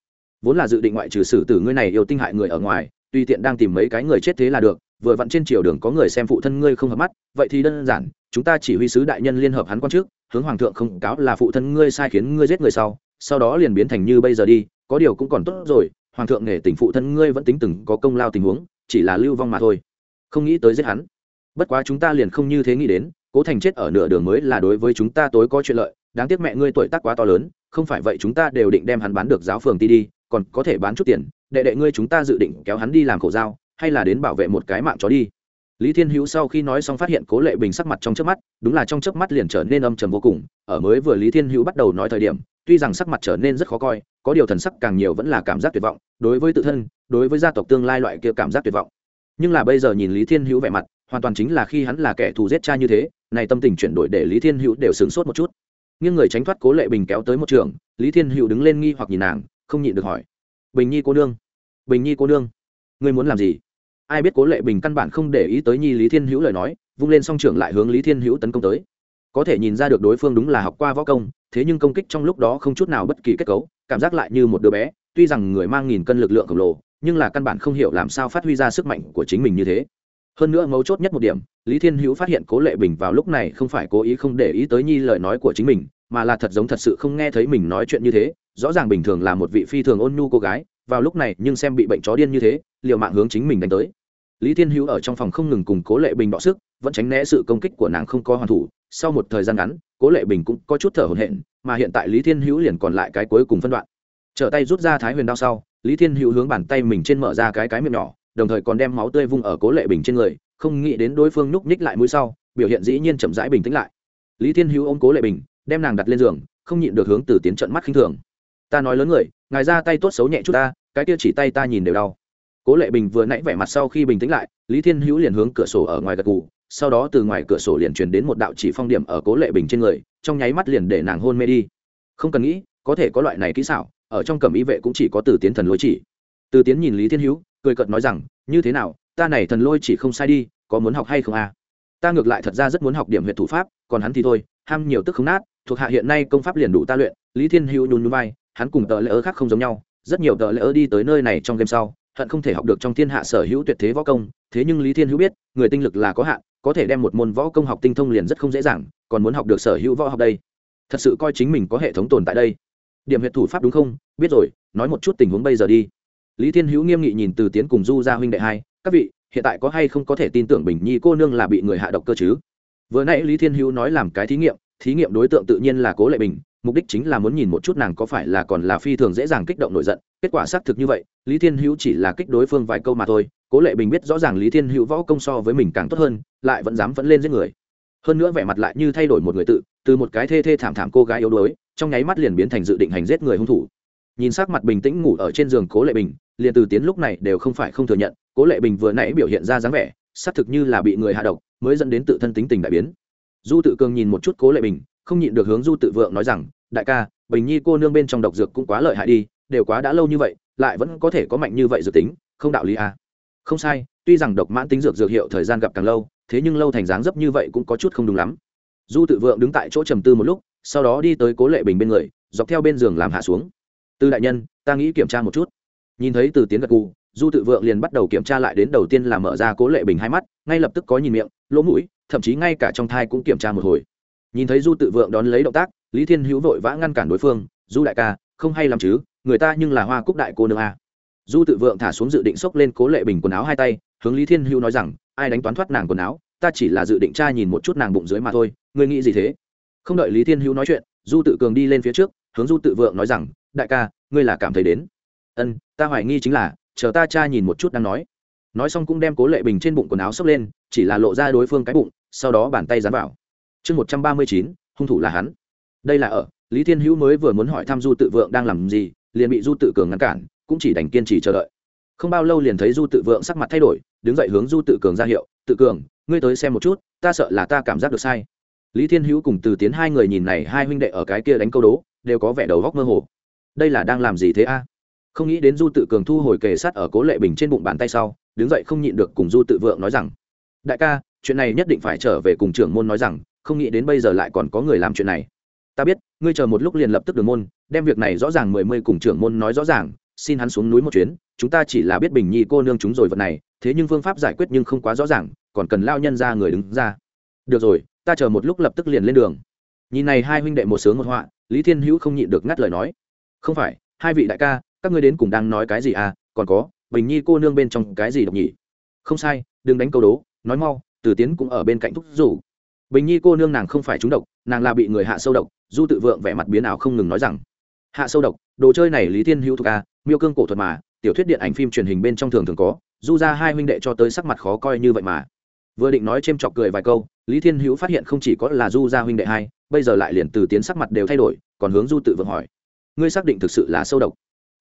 [SPEAKER 1] vốn là dự định ngoại trừ xử tử ngươi này yêu tinh hại người ở ngoài tùy tiện đang tìm mấy cái người chết thế là được, vừa vặn trên chiều đường có người xem phụ thân ngươi không hợp mắt, vậy thì đơn giản, chúng ta chỉ huy sứ đại nhân liên hợp hắn quan trước, hướng hoàng thượng không cáo là phụ thân ngươi sai khiến ngươi giết người sau sau đó liền biến thành như bây giờ đi, có điều cũng còn tốt rồi, hoàng thượng nghề tình phụ thân ngươi vẫn tính từng có công lao tình huống, chỉ là lưu vong mà thôi, không nghĩ tới giết hắn. Bất quá chúng ta liền không như thế nghĩ đến, cố thành chết ở nửa đường mới là đối với chúng ta tối có chuyện lợi, đáng tiếc mẹ ngươi tuổi tác quá to lớn, không phải vậy chúng ta đều định đem hắn bán được giáo phường ti đi còn có thể bán chút tiền, đệ đệ ngươi chúng ta dự định kéo hắn đi làm khổ dao hay là đến bảo vệ một cái mạng chó đi. Lý thiên hữu sau khi nói xong phát hiện cố lệ bình sắc mặt trong chớp mắt, đúng là trong chớp mắt liền trở nên âm trầm vô cùng, ở mới vừa lý thiên hữu bắt đầu nói thời điểm, tuy rằng sắc mặt trở nên rất khó coi, có điều thần sắc càng nhiều vẫn là cảm giác tuyệt vọng, đối với tự thân, đối với gia tộc tương lai loại kia cảm giác tuyệt vọng. Nhưng là bây giờ nhìn lý thiên hữu vẻ mặt, hoàn toàn chính là khi hắn là kẻ thù giết cha như thế, này tâm tình chuyển đổi để lý thiên hữu đều sửng sốt một chút. Nhưng người tránh thoát cố lệ bình kéo tới một trường, lý thiên hữu đứng lên nghi hoặc nhìn nàng không nhịn được hỏi. Bình nhi cô nương. Bình nhi cô nương, ngươi muốn làm gì? Ai biết cố lệ bình căn bản không để ý tới nhi lý thiên hữu lời nói, vung lên song trưởng lại hướng lý thiên hữu tấn công tới. Có thể nhìn ra được đối phương đúng là học qua võ công, thế nhưng công kích trong lúc đó không chút nào bất kỳ kết cấu, cảm giác lại như một đứa bé, tuy rằng người mang nghìn cân lực lượng khổng lồ, nhưng là căn bản không hiểu làm sao phát huy ra sức mạnh của chính mình như thế. Hơn nữa mấu chốt nhất một điểm, lý thiên hữu phát hiện cố lệ bình vào lúc này không phải cố ý không để ý tới nhi lời nói của chính mình, mà là thật giống thật sự không nghe thấy mình nói chuyện như thế rõ ràng bình thường là một vị phi thường ôn nhu cô gái, vào lúc này nhưng xem bị bệnh chó điên như thế, liều mạng hướng chính mình đánh tới. Lý thiên hữu ở trong phòng không ngừng cùng cố lệ bình bọ sức, vẫn tránh né sự công kích của nàng không có hoàn thủ, sau một thời gian ngắn, cố lệ bình cũng có chút thở hổn hển, mà hiện tại lý thiên hữu liền còn lại cái cuối cùng phân đoạn. Trở tay rút ra thái huyền đao sau, lý thiên hữu hướng bàn tay mình trên mở ra cái cái miệng nhỏ, đồng thời còn đem máu tươi vung ở cố lệ bình trên người, không nghĩ đến đối phương núp ních lại mũi sau, biểu hiện dĩ nhiên chậm rãi bình tĩnh lại. Lý thiên hữu ôm cố lệ bình, đem nàng đặt lên giường, không nhịn được hướng từ tiến trận mắt khinh thường ta nói lớn người, ngài ra tay tốt xấu nhẹ chút ta, cái kia chỉ tay ta nhìn đều đau. Cố lệ bình vừa nãy vẻ mặt sau khi bình tĩnh lại, lý thiên hữu liền hướng cửa sổ ở ngoài gật gù. sau đó từ ngoài cửa sổ liền truyền đến một đạo chỉ phong điểm ở cố lệ bình trên người, trong nháy mắt liền để nàng hôn mê đi. Không cần nghĩ, có thể có loại này kỹ xảo, ở trong cẩm y vệ cũng chỉ có từ tiến thần lối chỉ. Từ tiến nhìn lý thiên hữu, cười cợt nói rằng, như thế nào, ta này thần lôi chỉ không sai đi, có muốn học hay không à? Ta ngược lại thật ra rất muốn học điểm huyện thủ pháp, còn hắn thì thôi, ham nhiều tức không nát, thuộc hạ hiện nay công pháp liền đủ ta luyện. Lý thiên hữu nhún nhún vai hắn cùng tờ lễ ơ khác không giống nhau, rất nhiều tờ lễ ơ đi tới nơi này trong game sau, hận không thể học được trong thiên hạ sở hữu tuyệt thế võ công, thế nhưng lý thiên hữu biết, người tinh lực là có hạn, có thể đem một môn võ công học tinh thông liền rất không dễ dàng, còn muốn học được sở hữu võ học đây. Thật sự coi chính mình có hệ thống tồn tại đây. Điểm huyệt thủ pháp đúng không? Biết rồi, nói một chút tình huống bây giờ đi. Lý thiên hữu nghiêm nghị nhìn từ tiến cùng du gia huynh đệ hai, các vị, hiện tại có hay không có thể tin tưởng bình nhi cô nương là bị người hạ độc cơ chứ? Vừa nãy lý thiên hữu nói làm cái thí nghiệm thí nghiệm đối tượng tự nhiên là cố lệ bình mục đích chính là muốn nhìn một chút nàng có phải là còn là phi thường dễ dàng kích động nổi giận. Kết quả xác thực như vậy, lý thiên hữu chỉ là kích đối phương vài câu mà thôi. Cố lệ bình biết rõ ràng lý thiên hữu võ công so với mình càng tốt hơn, lại vẫn dám vẫn lên giết người. Hơn nữa vẻ mặt lại như thay đổi một người tự, từ một cái thê thê thảm thảm cô gái yếu đuối, trong nháy mắt liền biến thành dự định hành giết người hung thủ. Nhìn sắc mặt bình tĩnh ngủ ở trên giường cố lệ bình, liền từ tiến lúc này đều không phải không thừa nhận, cố lệ bình vừa nãy biểu hiện ra dáng vẻ, xác thực như là bị người hạ độc, mới dẫn đến tự thân tính tình đại biến. Du tự cường nhìn một chút cố lệ bình không nhịn được hướng du tự vượng nói rằng đại ca bình nhi cô nương bên trong độc dược cũng quá lợi hại đi đều quá đã lâu như vậy lại vẫn có thể có mạnh như vậy dự tính không đạo lý à. không sai tuy rằng độc mãn tính dược dược hiệu thời gian gặp càng lâu thế nhưng lâu thành dáng dấp như vậy cũng có chút không đúng lắm. Du tự vượng đứng tại chỗ trầm tư một lúc sau đó đi tới cố lệ bình bên người dọc theo bên giường làm hạ xuống. Tư đại nhân ta nghĩ kiểm tra một chút. Nhìn thấy từ tiến gật gù, du tự vượng liền bắt đầu kiểm tra lại đến đầu tiên là mở ra cố lệ bình hai mắt ngay lập tức có nhìn miệng lỗ mũi thậm chí ngay cả trong thai cũng kiểm tra một hồi nhìn thấy du tự vượng đón lấy động tác, lý thiên hữu vội vã ngăn cản đối phương, du đại ca, không hay làm chứ, người ta nhưng là hoa cúc đại cô nương a. Du tự vượng thả xuống dự định xốc lên cố lệ bình quần áo hai tay, hướng lý thiên hữu nói rằng, ai đánh toán thoát nàng quần áo, ta chỉ là dự định tra nhìn một chút nàng bụng dưới mà thôi, ngươi nghĩ gì thế? Không đợi lý thiên hữu nói chuyện, du tự cường đi lên phía trước, hướng du tự vượng nói rằng, đại ca, ngươi là cảm thấy đến. Ân, ta hoài nghi chính là, chờ ta cha nhìn một chút đang nói. Nói xong cũng đem cố lệ bình trên bụng quần áo xốc lên, chỉ là lộ ra đối phương cái bụng, sau đó bàn tay dán vào chương một trăm ba mươi chín, hung thủ là hắn. Đây là ở, lý thiên hữu mới vừa muốn hỏi thăm du tự vượng đang làm gì, liền bị du tự cường ngăn cản, cũng chỉ đành kiên trì chờ đợi. Không bao lâu liền thấy du tự vượng sắc mặt thay đổi, đứng dậy hướng du tự cường ra hiệu, tự cường, ngươi tới xem một chút, ta sợ là ta cảm giác được sai. Lý thiên hữu cùng từ tiến hai người nhìn này hai huynh đệ ở cái kia đánh câu đố, đều có vẻ đầu góc mơ hồ. Đây là đang làm gì thế a? Không nghĩ đến du tự cường thu hồi kề sắt ở cố lệ bình trên bụng bàn tay sau, đứng dậy không nhịn được cùng du tự vượng nói rằng, đại ca, chuyện này nhất định phải trở về cùng trưởng môn nói rằng không nghĩ đến bây giờ lại còn có người làm chuyện này. Ta biết, ngươi chờ một lúc liền lập tức đường môn, đem việc này rõ ràng mười mươi cùng trưởng môn nói rõ ràng, xin hắn xuống núi một chuyến, chúng ta chỉ là biết bình nhi cô nương chúng rồi vật này, thế nhưng phương pháp giải quyết nhưng không quá rõ ràng, còn cần lao nhân ra người đứng ra. Được rồi, ta chờ một lúc lập tức liền lên đường. Nhìn này hai huynh đệ một sướng một họa, lý thiên hữu không nhịn được ngắt lời nói. Không phải, hai vị đại ca, các ngươi đến cùng đang nói cái gì à còn có, bình nhi cô nương bên trong cái gì độc nhỉ? Không sai, đừng đánh câu đố, nói mau, từ tiến cũng ở bên cạnh thúc rủ bình nhi cô nương nàng không phải trúng độc, nàng là bị người hạ sâu độc, du tự vượng vẻ mặt biến ảo không ngừng nói rằng, hạ sâu độc, đồ chơi này lý thiên hữu thuộc a miêu cương cổ thuật mà, tiểu thuyết điện ảnh phim truyền hình bên trong thường thường có, du ra hai huynh đệ cho tới sắc mặt khó coi như vậy mà. Vừa định nói c h ê m chọc cười vài câu, lý thiên hữu phát hiện không chỉ có là du ra huynh đệ hai, bây giờ lại liền từ tiến sắc mặt đều thay đổi, còn hướng du tự vượng hỏi, ngươi xác định thực sự là sâu độc?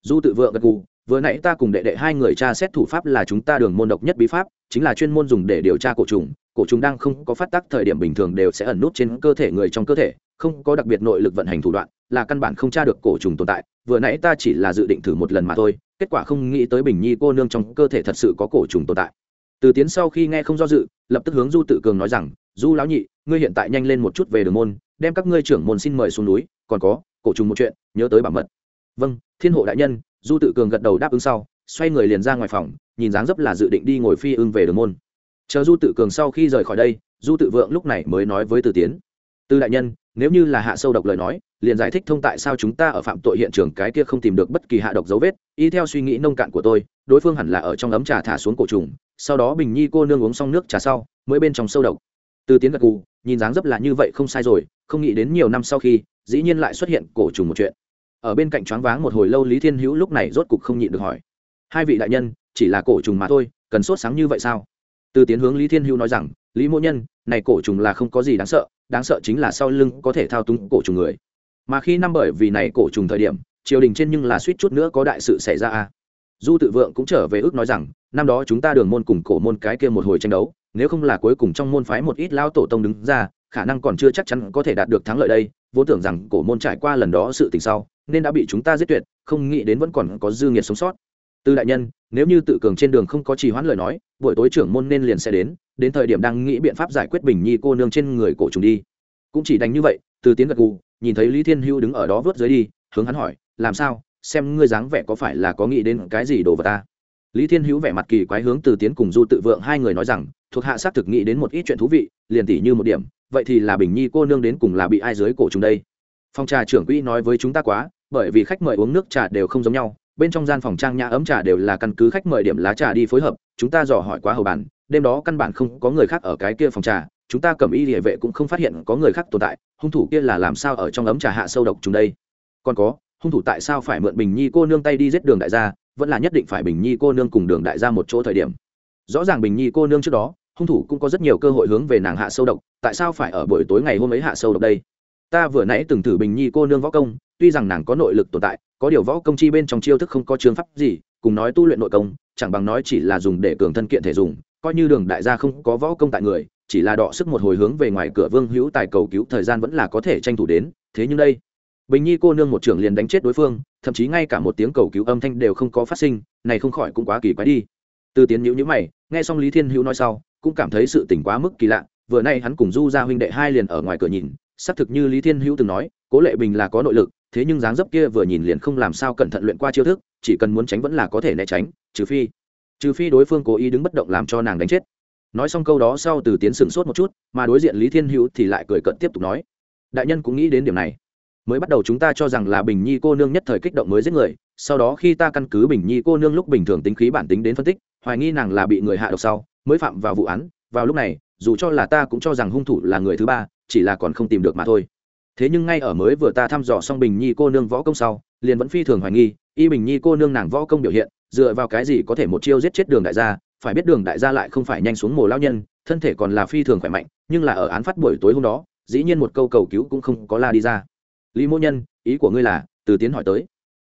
[SPEAKER 1] Du tự vượng gật gù vừa nãy ta cùng đệ đệ hai người tra xét thủ pháp là chúng ta đường môn độc nhất bí pháp, chính là chuyên môn dùng để điều tra cổ trùng. Cổ trùng đang không có phát tác thời điểm bình thường đều sẽ ẩn nút trên cơ thể người trong cơ thể, không có đặc biệt nội lực vận hành thủ đoạn, là căn bản không tra được cổ trùng tồn tại. Vừa nãy ta chỉ là dự định thử một lần mà thôi, kết quả không nghĩ tới bình nhi cô nương trong cơ thể thật sự có cổ trùng tồn tại. Từ tiến sau khi nghe không do dự, lập tức hướng du tự cường nói rằng, du lão nhị, ngươi hiện tại nhanh lên một chút về đường môn, đem các ngươi trưởng môn xin mời xuống núi, còn có, cổ trùng một chuyện, nhớ tới bảo mật. Vâng thiên hộ đại nhân du tự cường gật đầu đáp ứng sau, xoay người liền ra ngoài phòng, nhìn dáng dấp là dự định đi ngồi phi ưng về đường môn. Chờ du tự cường sau khi rời khỏi đây, du tự vượng lúc này mới nói với từ tiến. Từ đại nhân, nếu như là hạ sâu độc lời nói, liền giải thích thông tại sao chúng ta ở phạm tội hiện trường cái kia không tìm được bất kỳ hạ độc dấu vết, y theo suy nghĩ nông cạn của tôi, đối phương hẳn là ở trong ấm trà thả xuống cổ trùng, sau đó bình nhi cô nương uống xong nước trà sau, mới bên trong sâu độc. Từ tiến gật cù nhìn dáng dấp là như vậy không sai rồi, không nghĩ đến nhiều năm sau khi, dĩ nhiên lại xuất hiện cổ trùng một chuyện ở bên cạnh choáng váng một hồi lâu lý thiên hữu lúc này rốt cục không nhịn được hỏi. Hai vị đại nhân, chỉ là cổ trùng mà thôi, cần sốt sáng như vậy sao? Từ tiến hướng lý thiên hữu nói rằng, lý mỗ nhân, này cổ trùng là không có gì đáng sợ đáng sợ chính là sau lưng có thể thao túng cổ trùng người. Mà khi năm bởi vì này cổ trùng thời điểm, triều đình trên nhưng là suýt chút nữa có đại sự xảy ra a. Du tự vượng cũng trở về ước nói rằng, năm đó chúng ta đường môn cùng cổ môn cái kia một hồi tranh đấu, nếu không là cuối cùng trong môn phái một ít lao tổ tông đứng ra, khả năng còn chưa chắc chắn có thể đạt được thắng lợi đây. Vốn tưởng rằng cổ môn trải qua lần đó sự tình sau nên đã bị chúng ta giết tuyệt, không nghĩ đến vẫn còn có dư nghiệt sống sót. Tư đại nhân, nếu như tự cường trên đường không có trì hoãn lời nói, buổi tối trưởng môn nên liền sẽ đến đến thời điểm đang nghĩ biện pháp giải quyết bình nhi cô nương trên người cổ trùng đi. Cũng chỉ đánh như vậy, từ tiến gật gù, nhìn thấy lý thiên hưu đứng ở đó vớt dưới đi, hướng hắn hỏi, làm sao? Xem ngươi dáng vẻ có phải là có nghĩ đến cái gì đồ vật ta? Lý thiên hữu vẻ mặt kỳ quái hướng từ tiến cùng du tự vượng hai người nói rằng, thuộc hạ xác thực nghĩ đến một ít chuyện thú vị, liền tỉ như một điểm, vậy thì là bình nhi cô nương đến cùng là bị ai dưới cổ chúng đây? Phong trà trưởng quỹ nói với chúng ta quá bởi vì khách mời uống nước trà đều không giống nhau, bên trong gian phòng trang nhã ấm trà đều là căn cứ khách mời điểm lá trà đi phối hợp, chúng ta dò hỏi quá hầu bàn, đêm đó căn bản không có người khác ở cái kia phòng trà, chúng ta cầm y địa vệ cũng không phát hiện có người khác tồn tại, hung thủ kia là làm sao ở trong ấm trà hạ sâu độc chúng đây? Còn có, hung thủ tại sao phải mượn bình nhi cô nương tay đi giết đường đại gia, vẫn là nhất định phải bình nhi cô nương cùng đường đại gia một chỗ thời điểm. Rõ ràng bình nhi cô nương trước đó, hung thủ cũng có rất nhiều cơ hội hướng về nàng hạ sâu độc, tại sao phải ở buổi tối ngày hôm ấy hạ sâu độc đây? Ta vừa nãy từng thử bình nhi cô nương võ công, tuy rằng nàng có nội lực tồn tại, có điều võ công chi bên trong chiêu thức không có chương pháp gì, cùng nói tu luyện nội công, chẳng bằng nói chỉ là dùng để cường thân kiện thể dùng, coi như đường đại gia không có võ công tại người, chỉ là đọ sức một hồi hướng về ngoài cửa vương hữu tài cầu cứu thời gian vẫn là có thể tranh thủ đến, thế nhưng đây, bình nhi cô nương một trưởng liền đánh chết đối phương, thậm chí ngay cả một tiếng cầu cứu âm thanh đều không có phát sinh, này không khỏi cũng quá kỳ quái đi. Từ tiến nhữ nhữ mày, nghe xong lý thiên hữu nói sau, cũng cảm thấy sự tỉnh quá mức kỳ lạ, vừa nay hắn cùng du ra huynh đệ hai liền ở ngoài cửa nhìn xác thực như lý thiên hữu từng nói, cố lệ bình là có nội lực, thế nhưng dáng dấp kia vừa nhìn liền không làm sao cẩn thận luyện qua chiêu thức, chỉ cần muốn tránh vẫn là có thể né tránh, trừ phi trừ phi đối phương cố ý đứng bất động làm cho nàng đánh chết. Nói xong câu đó sau từ tiến sửng sốt một chút, mà đối diện lý thiên hữu thì lại cười cận tiếp tục nói, đại nhân cũng nghĩ đến điểm này. Mới bắt đầu chúng ta cho rằng là bình nhi cô nương nhất thời kích động mới giết người, sau đó khi ta căn cứ bình nhi cô nương lúc bình thường tính khí bản tính đến phân tích, hoài nghi nàng là bị người hạ độc sau, mới phạm vào vụ án. Vào lúc này, dù cho là ta cũng cho rằng hung thủ là người thứ ba chỉ là còn không tìm được mà thôi. Thế nhưng ngay ở mới vừa ta thăm dò xong bình nhi cô nương võ công sau, liền vẫn phi thường hoài nghi, y bình nhi cô nương nàng võ công biểu hiện, dựa vào cái gì có thể một chiêu giết chết đường đại gia, phải biết đường đại gia lại không phải nhanh xuống mồ lao nhân, thân thể còn là phi thường khỏe mạnh, nhưng là ở án phát buổi tối hôm đó, dĩ nhiên một câu cầu cứu cũng không có la đi ra. Lý mô nhân, ý của ngươi là, từ tiến hỏi tới.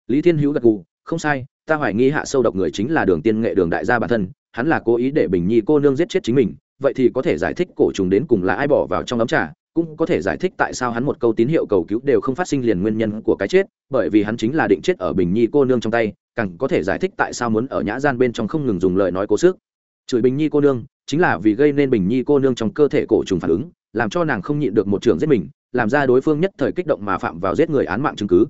[SPEAKER 1] Lý thiên hữu gật gù, không sai, ta hoài nghi hạ sâu độc người chính là đường tiên nghệ đường đại gia bản thân, hắn là cố ý để bình nhi cô nương giết chết chính mình, vậy thì có thể giải thích cổ trùng đến cùng là ai bỏ vào trong ấm trà cũng có thể giải thích tại sao hắn một câu tín hiệu cầu cứu đều không phát sinh liền nguyên nhân của cái chết, bởi vì hắn chính là định chết ở bình nhi cô nương trong tay, càng có thể giải thích tại sao muốn ở nhã gian bên trong không ngừng dùng lời nói cố sức. Chửi bình nhi cô nương, chính là vì gây nên bình nhi cô nương trong cơ thể cổ trùng phản ứng, làm cho nàng không nhịn được một trường giết mình, làm ra đối phương nhất thời kích động mà phạm vào giết người án mạng chứng cứ.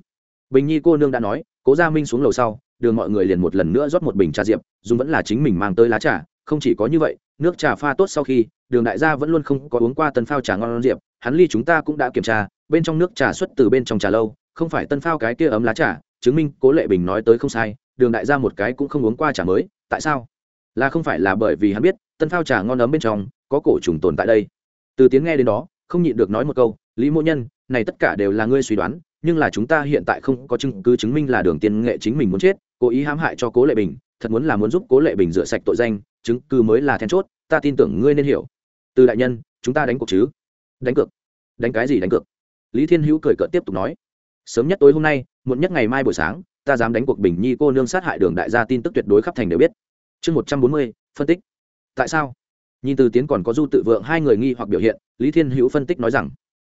[SPEAKER 1] Bình nhi cô nương đã nói, cố gia minh xuống lầu sau, đường mọi người liền một lần nữa rót một bình trà diệp, dùng vẫn là chính mình mang tới lá trà, không chỉ có như vậy, nước trà pha tốt sau khi đường đại gia vẫn luôn không có uống qua tân phao trà ngon diệp, hắn ly chúng ta cũng đã kiểm tra, bên trong nước trà xuất từ bên trong trà lâu, không phải tân phao cái kia ấm lá trà, chứng minh cố lệ bình nói tới không sai, đường đại gia một cái cũng không uống qua trà mới, tại sao? Là không phải là bởi vì hắn biết, tân phao trà ngon ấm bên trong, có cổ trùng tồn tại đây. Từ tiếng nghe đến đó, không nhịn được nói một câu, lý mỗ nhân, này tất cả đều là ngươi suy đoán, nhưng là chúng ta hiện tại không có chứng cứ chứng minh là đường tiên nghệ chính mình muốn chết, cố ý hãm hại cho cố lệ bình, thật muốn là muốn giúp cố lệ bình rửa sạch tội danh, chứng cứ mới là then chốt, ta tin tưởng ngươi nên hiểu từ đại nhân, chúng ta đánh cuộc chứ? Đánh cược. Đánh cái gì đánh cược? Lý thiên hữu cười cợt tiếp tục nói. Sớm nhất tối hôm nay, muộn nhất ngày mai buổi sáng, ta dám đánh cuộc bình nhi cô nương sát hại đường đại gia tin tức tuyệt đối khắp thành đều biết. Chương một trăm bốn mươi, phân tích. Tại sao? Nhìn từ tiến còn có du tự vượng hai người nghi hoặc biểu hiện, lý thiên hữu phân tích nói rằng,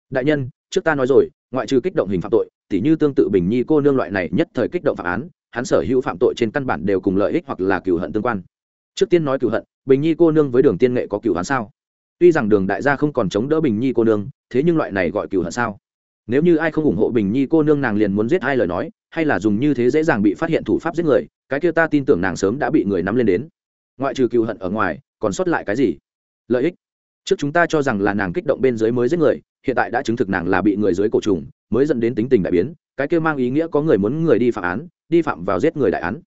[SPEAKER 1] đại nhân, trước ta nói rồi, ngoại trừ kích động hình phạm tội, tỉ như tương tự bình nhi cô nương loại này nhất thời kích động phạm án, hắn sở hữu phạm tội trên căn bản đều cùng lợi ích hoặc là cửu hận tương quan. Trước tiên nói cửu hận, bình nhi cô nương với đường tiên nghệ có cửu hắn sao? Tuy rằng đường đại gia không còn chống đỡ bình nhi cô nương, thế nhưng loại này gọi cựu hận sao? Nếu như ai không ủng hộ bình nhi cô nương nàng liền muốn giết hai lời nói, hay là dùng như thế dễ dàng bị phát hiện thủ pháp giết người, cái kia ta tin tưởng nàng sớm đã bị người nắm lên đến. Ngoại trừ cựu hận ở ngoài, còn sót lại cái gì? Lợi ích. Trước chúng ta cho rằng là nàng kích động bên dưới mới giết người, hiện tại đã chứng thực nàng là bị người dưới cổ trùng, mới dẫn đến tính tình đại biến, cái kia mang ý nghĩa có người muốn người đi phạm án, đi phạm vào giết người đại án.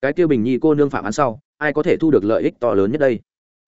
[SPEAKER 1] Cái kia bình nhi cô nương phạm án sau, ai có thể thu được lợi ích to lớn nhất đây?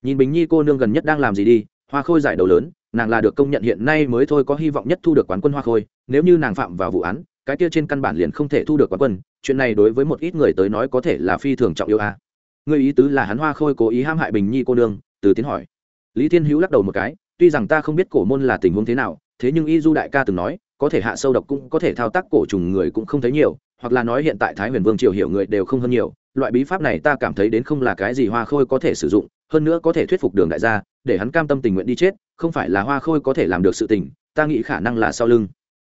[SPEAKER 1] Nhìn bình nhi cô nương gần nhất đang làm gì đi, hoa khôi giải đầu lớn, nàng là được công nhận hiện nay mới thôi có hy vọng nhất thu được quán quân hoa khôi, nếu như nàng phạm vào vụ án, cái kia trên căn bản liền không thể thu được quán quân, chuyện này đối với một ít người tới nói có thể là phi thường trọng yêu a à. người ý tứ là hắn hoa khôi cố ý ham hại bình nhi cô nương, từ tiến hỏi lý thiên hữu lắc đầu một cái, tuy rằng ta không biết cổ môn là tình huống thế nào, thế nhưng y du đại ca từng nói, có thể hạ sâu độc cũng có thể thao tác cổ trùng người cũng không thấy nhiều, hoặc là nói hiện tại thái huyền vương triều hiểu người đều không hơn nhiều, loại bí pháp này ta cảm thấy đến không là cái gì hoa khôi có thể sử dụng hơn nữa có thể thuyết phục đường đại gia, để hắn cam tâm tình nguyện đi chết, không phải là hoa khôi có thể làm được sự tình, ta nghĩ khả năng là sau lưng.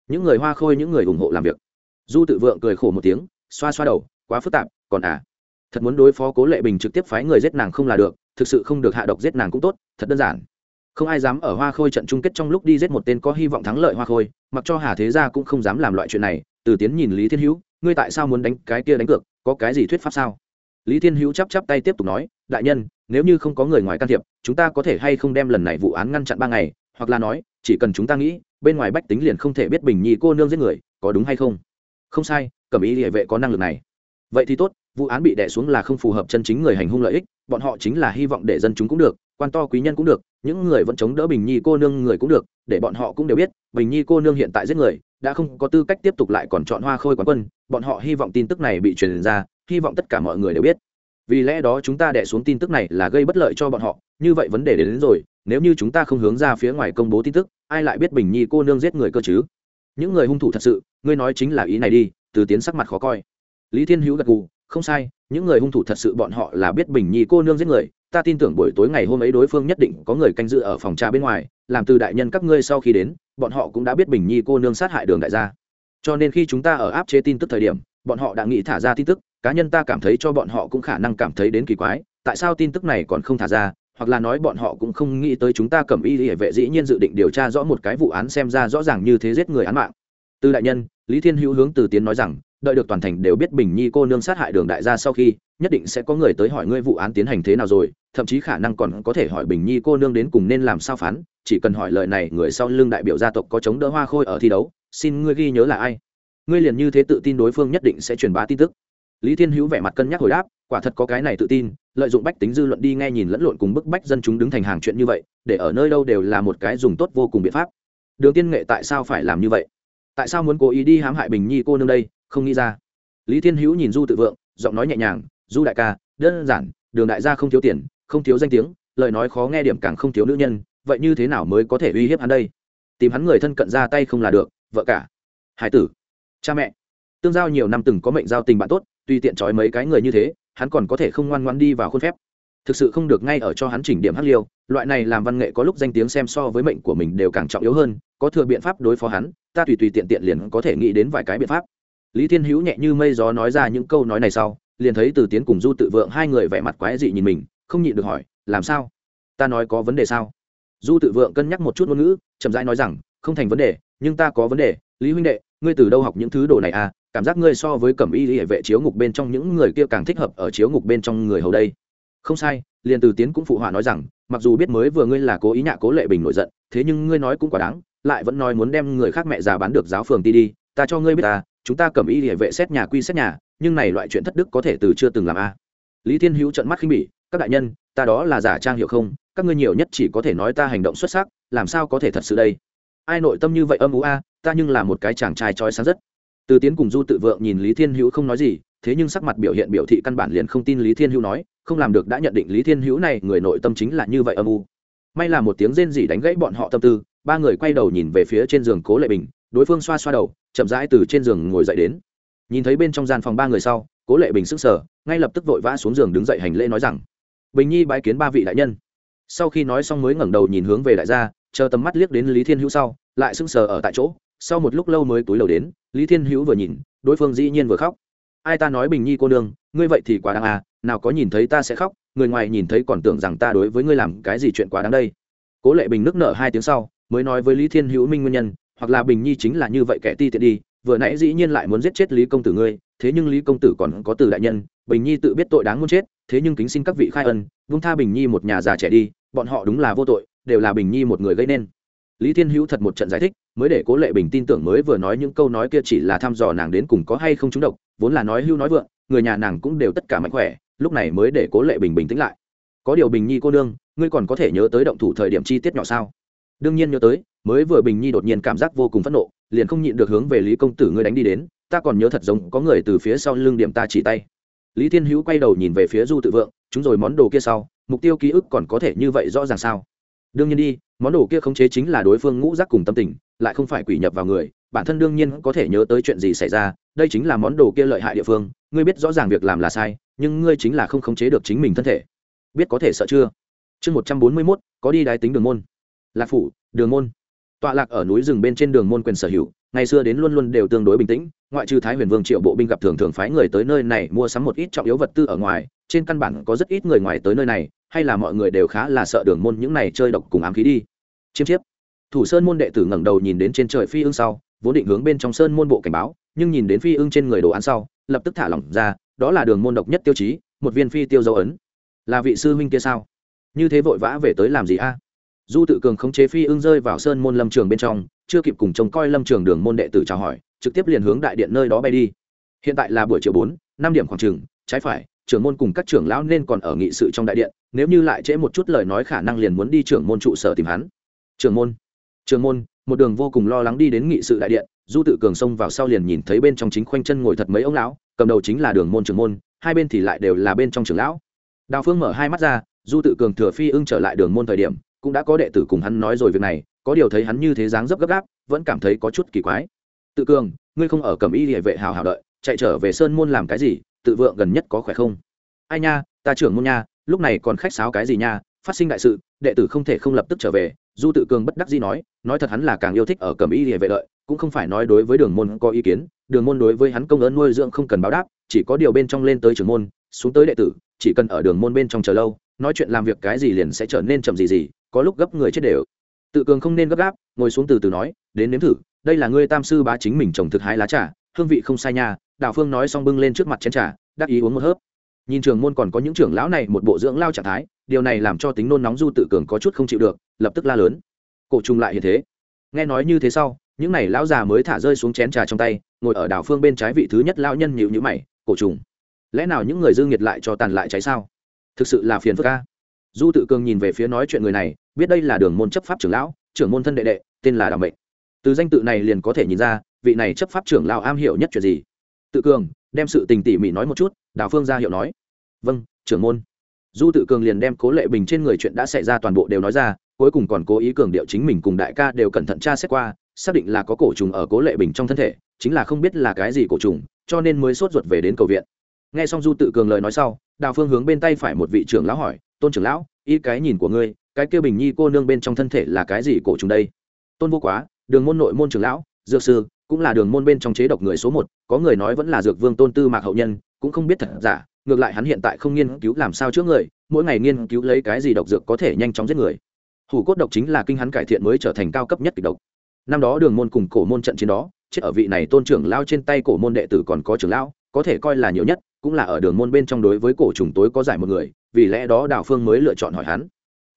[SPEAKER 1] Những người hoa khôi, những người ủng hộ làm việc. Du tự vượng cười khổ một tiếng, xoa xoa đầu, quá phức tạp, còn à thật muốn đối phó cố lệ bình trực tiếp phái người giết nàng không là được, thực sự không được hạ độc giết nàng cũng tốt, thật đơn giản. Không ai dám ở hoa khôi trận chung kết trong lúc đi giết một tên có hy vọng thắng lợi hoa khôi, mặc cho hà thế gia cũng không dám làm loại chuyện này, từ tiến nhìn lý thiên hữu, ngươi tại sao muốn đánh cái kia đánh cược, có cái gì thuyết pháp sao? Lý thiên hữu chắp chắp tay tiếp tục nói đại nhân, nếu như không có người ngoài can thiệp, chúng ta có thể hay không đem lần này vụ án ngăn chặn ba ngày? Hoặc là nói, chỉ cần chúng ta nghĩ, bên ngoài bách tính liền không thể biết bình nhi cô nương giết người, có đúng hay không? Không sai, cẩm ý địa vệ có năng lực này. Vậy thì tốt, vụ án bị đẻ xuống là không phù hợp chân chính người hành hung lợi ích, bọn họ chính là hy vọng để dân chúng cũng được, quan to quý nhân cũng được, những người vẫn chống đỡ bình nhi cô nương người cũng được, để bọn họ cũng đều biết, bình nhi cô nương hiện tại giết người, đã không có tư cách tiếp tục lại còn chọn hoa khôi quán quân, bọn họ hy vọng tin tức này bị truyền ra, hy vọng tất cả mọi người đều biết vì lẽ đó chúng ta đẻ xuống tin tức này là gây bất lợi cho bọn họ như vậy vấn đề đến, đến rồi nếu như chúng ta không hướng ra phía ngoài công bố tin tức ai lại biết bình nhi cô nương giết người cơ chứ? Những người hung thủ thật sự ngươi nói chính là ý này đi từ tiến sắc mặt khó coi. Lý thiên hữu gật gù không sai những người hung thủ thật sự bọn họ là biết bình nhi cô nương giết người ta tin tưởng buổi tối ngày hôm ấy đối phương nhất định có người canh giữ ở phòng trà bên ngoài làm từ đại nhân các ngươi sau khi đến bọn họ cũng đã biết bình nhi cô nương sát hại đường đại gia. Cho nên khi chúng ta ở áp chế tin tức thời điểm bọn họ đã nghĩ thả ra tin tức cá nhân ta cảm thấy cho bọn họ cũng khả năng cảm thấy đến kỳ quái, tại sao tin tức này còn không thả ra, hoặc là nói bọn họ cũng không nghĩ tới chúng ta cầm y hệ vệ dĩ nhiên dự định điều tra rõ một cái vụ án xem ra rõ ràng như thế giết người án mạng. Từ đại nhân, lý thiên hữu hướng từ tiến nói rằng, đợi được toàn thành đều biết bình nhi cô nương sát hại đường đại gia sau khi, nhất định sẽ có người tới hỏi ngươi vụ án tiến hành thế nào rồi, thậm chí khả năng còn có thể hỏi bình nhi cô nương đến cùng nên làm sao phán, chỉ cần hỏi lời này, người sau lưng đại biểu gia tộc có chống đỡ hoa khôi ở thi đấu, xin ngươi ghi nhớ là ai. Ngươi liền như thế tự tin đối phương nhất định sẽ truyền bá tin tức lý thiên hữu vẻ mặt cân nhắc hồi đáp, quả thật có cái này tự tin, lợi dụng bách tính dư luận đi nghe nhìn lẫn lộn cùng bức bách dân chúng đứng thành hàng chuyện như vậy, để ở nơi đâu đều là một cái dùng tốt vô cùng biện pháp. Đường tiên nghệ tại sao phải làm như vậy? Tại sao muốn cố ý đi hãm hại bình nhi cô nương đây? Không nghĩ ra. Lý thiên hữu nhìn du tự vượng, giọng nói nhẹ nhàng, du đại ca, đơn giản, đường đại gia không thiếu tiền, không thiếu danh tiếng, lời nói khó nghe điểm càng không thiếu nữ nhân, vậy như thế nào mới có thể uy hiếp hắn đây? Tìm hắn người thân cận ra tay không là được, vợ cả, hải tử, cha mẹ. Tương giao nhiều năm từng có mệnh giao tình bạn tốt tùy tiện trói mấy cái người như thế, hắn còn có thể không ngoan ngoan đi vào khuôn phép. Thực sự không được ngay ở cho hắn chỉnh điểm hắc liêu, loại này làm văn nghệ có lúc danh tiếng xem so với mệnh của mình đều càng trọng yếu hơn, có thừa biện pháp đối phó hắn, ta tùy tùy tiện tiện liền có thể nghĩ đến vài cái biện pháp. Lý thiên hữu nhẹ như mây gió nói ra những câu nói này sau, liền thấy từ tiến cùng du tự vượng hai người vẻ mặt quái dị nhìn mình, không nhịn được hỏi, làm sao? Ta nói có vấn đề sao? Du tự vượng cân nhắc một chút ngôn ngữ, chậm rãi nói rằng, không thành vấn đề, nhưng ta có vấn đề. Lý huynh đệ, ngươi từ đâu học những thứ đồ này à? Cảm giác ngươi so với cẩm y hệ vệ chiếu ngục bên trong những người kia càng thích hợp ở chiếu ngục bên trong người hầu đây. Không sai liền từ tiến cũng phụ họa nói rằng, mặc dù biết mới vừa ngươi là cố ý nhạ cố lệ bình nổi giận, thế nhưng ngươi nói cũng quá đáng, lại vẫn nói muốn đem người khác mẹ già bán được giáo phường ti đi, ta cho ngươi biết ta chúng ta cầm y hệ vệ xét nhà quy xét nhà, nhưng này loại chuyện thất đức có thể từ chưa từng làm a lý thiên hữu trận mắt khinh bỉ, các đại nhân, ta đó là giả trang hiểu không, các ngươi nhiều nhất chỉ có thể nói ta hành động xuất sắc, làm sao có thể thật sự đây? Ai nội tâm như vậy âm ú a, ta nhưng là một cái chàng trai trói sáng rất từ tiến cùng du tự vượng nhìn lý thiên hữu không nói gì, thế nhưng sắc mặt biểu hiện biểu thị căn bản liền không tin lý thiên hữu nói, không làm được đã nhận định lý thiên hữu này người nội tâm chính là như vậy âm u. May là một tiếng rên rỉ đánh gãy bọn họ tâm tư, ba người quay đầu nhìn về phía trên giường cố lệ bình, đối phương xoa xoa đầu, chậm rãi từ trên giường ngồi dậy đến. Nhìn thấy bên trong gian phòng ba người sau, cố lệ bình sức sở ngay lập tức vội vã xuống giường đứng dậy hành lễ nói rằng, bình nhi bái kiến ba vị đại nhân. Sau khi nói xong mới ngẩng đầu nhìn hướng về đại gia, chờ tầm mắt liếc đến lý thiên hữu sau, lại sững sờ ở tại chỗ sau một lúc lâu mới túi lầu đến, lý thiên hữu vừa nhìn, đối phương dĩ nhiên vừa khóc. Ai ta nói bình nhi cô nương, ngươi vậy thì quá đáng à nào có nhìn thấy ta sẽ khóc, người ngoài nhìn thấy còn tưởng rằng ta đối với ngươi làm cái gì chuyện quá đáng đây. Cố lệ bình nước nở hai tiếng sau, mới nói với lý thiên hữu minh nguyên nhân, hoặc là bình nhi chính là như vậy kẻ ti tiện đi, vừa nãy dĩ nhiên lại muốn giết chết lý công tử ngươi, thế nhưng lý công tử còn có từ đại nhân, bình nhi tự biết tội đáng muốn chết, thế nhưng kính xin các vị khai ân, vung tha bình nhi một nhà già trẻ đi, bọn họ đúng là vô tội, đều là bình nhi một người gây nên. Lý thiên hữu thật một trận giải thích mới để cố lệ bình tin tưởng mới vừa nói những câu nói kia chỉ là thăm dò nàng đến cùng có hay không trúng độc, vốn là nói hưu nói vượng, người nhà nàng cũng đều tất cả mạnh khỏe, lúc này mới để cố lệ bình bình tĩnh lại. Có điều bình nhi cô nương, ngươi còn có thể nhớ tới động thủ thời điểm chi tiết nhỏ sao? Đương nhiên nhớ tới, mới vừa bình nhi đột nhiên cảm giác vô cùng phẫn nộ, liền không nhịn được hướng về lý công tử ngươi đánh đi đến, ta còn nhớ thật giống có người từ phía sau lưng điểm ta chỉ tay. Lý thiên hữu quay đầu nhìn về phía du tự vượng, chúng rồi món đồ kia sau, mục tiêu ký ức còn có thể như vậy rõ ràng sao? Đương nhiên đi, món đồ kia khống chế chính là đối phương ngũ giác cùng tâm tình lại không phải quỷ nhập vào người, bản thân đương nhiên có thể nhớ tới chuyện gì xảy ra, đây chính là món đồ kia lợi hại địa phương, ngươi biết rõ ràng việc làm là sai, nhưng ngươi chính là không khống chế được chính mình thân thể. Biết có thể sợ chưa? Chương một trăm bốn mươi mốt, có đi đái tính đường môn. Lạc phủ, đường môn. Tọa lạc ở núi rừng bên trên đường môn quyền sở hữu, ngày xưa đến luôn luôn đều tương đối bình tĩnh, ngoại trừ thái huyền vương triệu bộ binh gặp thường thường phái người tới nơi này mua sắm một ít trọng yếu vật tư ở ngoài, trên căn bản có rất ít người ngoài tới nơi này, hay là mọi người đều khá là sợ đường môn những này chơi độc cùng ám khí đi. Chiêm chiếp thủ sơn môn đệ tử ngẩng đầu nhìn đến trên trời phi ưng sau, vốn định hướng bên trong sơn môn bộ cảnh báo, nhưng nhìn đến phi ưng trên người đồ án sau, lập tức thả lỏng ra, đó là đường môn độc nhất tiêu chí, một viên phi tiêu dấu ấn. Là vị sư huynh kia sao? Như thế vội vã về tới làm gì a? Du tự cường khống chế phi ưng rơi vào sơn môn lâm trường bên trong, chưa kịp cùng trông coi lâm trường đường môn đệ tử chào hỏi, trực tiếp liền hướng đại điện nơi đó bay đi. Hiện tại là buổi chiều bốn, năm điểm khoảng trường trái phải, trưởng môn cùng các trưởng lão nên còn ở nghị sự trong đại điện, nếu như lại trễ một chút lời nói khả năng liền muốn đi trưởng môn trụ sở tìm hắn. Trưởng môn Trường môn, một đường vô cùng lo lắng đi đến nghị sự đại điện, du tự cường xông vào sau liền nhìn thấy bên trong chính khoanh chân ngồi thật mấy ông lão, cầm đầu chính là đường môn Trường môn, hai bên thì lại đều là bên trong trưởng lão. Đào phương mở hai mắt ra, du tự cường thừa phi ưng trở lại đường môn thời điểm, cũng đã có đệ tử cùng hắn nói rồi việc này, có điều thấy hắn như thế dáng dấp gấp gáp, vẫn cảm thấy có chút kỳ quái. Tự cường, ngươi không ở cầm y địa vệ hào hào đợi, chạy trở về sơn môn làm cái gì, tự vượng gần nhất có khỏe không? Ai nha, ta trưởng môn nha, lúc này còn khách sáo cái gì nha, phát sinh đại sự, đệ tử không thể không lập tức trở về du tự cường bất đắc dĩ nói nói thật hắn là càng yêu thích ở cầm y địa vệ lợi, cũng không phải nói đối với đường môn có ý kiến đường môn đối với hắn công ơn nuôi dưỡng không cần báo đáp chỉ có điều bên trong lên tới trưởng môn xuống tới đệ tử chỉ cần ở đường môn bên trong chờ lâu nói chuyện làm việc cái gì liền sẽ trở nên chậm gì gì có lúc gấp người chết đều. Tự cường không nên gấp gáp ngồi xuống từ từ nói đến nếm thử đây là ngươi tam sư bá chính mình trồng thực hái lá trà hương vị không sai nha đào phương nói xong bưng lên trước mặt chén trà đắc ý uống một hớp. Nhìn trường môn còn có những trưởng lão này một bộ dưỡng lao trạng thái điều này làm cho tính nôn nóng du tự cường có chút không chịu được, lập tức la lớn. Cổ trùng lại hiện thế. Nghe nói như thế sau, những này lão già mới thả rơi xuống chén trà trong tay, ngồi ở đảo phương bên trái vị thứ nhất lão nhân nhịu nhữ mày, cổ trùng, lẽ nào những người dương nhiệt lại cho tàn lại cháy sao? Thực sự là phiền phức ca du tự cường nhìn về phía nói chuyện người này, biết đây là đường môn chấp pháp trưởng lão, trưởng môn thân đệ đệ, tên là đàm mệnh. Từ danh tự này liền có thể nhìn ra, vị này chấp pháp trưởng lão am hiểu nhất chuyện gì. Tự cường, đem sự tình tỉ mỉ nói một chút, đào phương ra hiệu nói. Vâng trưởng môn du tự cường liền đem cố lệ bình trên người chuyện đã xảy ra toàn bộ đều nói ra, cuối cùng còn cố ý cường điệu chính mình cùng đại ca đều cẩn thận tra xét qua, xác định là có cổ trùng ở cố lệ bình trong thân thể, chính là không biết là cái gì cổ trùng, cho nên mới sốt ruột về đến cầu viện. Nghe xong du tự cường lời nói sau, đào phương hướng bên tay phải một vị trưởng lão hỏi, tôn trưởng lão ý cái nhìn của ngươi, cái kia bình nhi cô nương bên trong thân thể là cái gì cổ trùng đây? Tôn vô quá, đường môn nội môn trưởng lão, dược sư, cũng là đường môn bên trong chế độc người số một, có người nói vẫn là dược vương tôn tư mạc hậu nhân, cũng không biết thật giả ngược lại hắn hiện tại không nghiên cứu làm sao chữa người, mỗi ngày nghiên cứu lấy cái gì độc dược có thể nhanh chóng giết người. Hủ cốt độc chính là kinh hắn cải thiện mới trở thành cao cấp nhất kịch độc. Năm đó đường môn cùng cổ môn trận chiến đó, chết ở vị này tôn trưởng lao trên tay cổ môn đệ tử còn có trưởng lão, có thể coi là nhiều nhất, cũng là ở đường môn bên trong đối với cổ trùng tối có giải một người, vì lẽ đó đào phương mới lựa chọn hỏi hắn.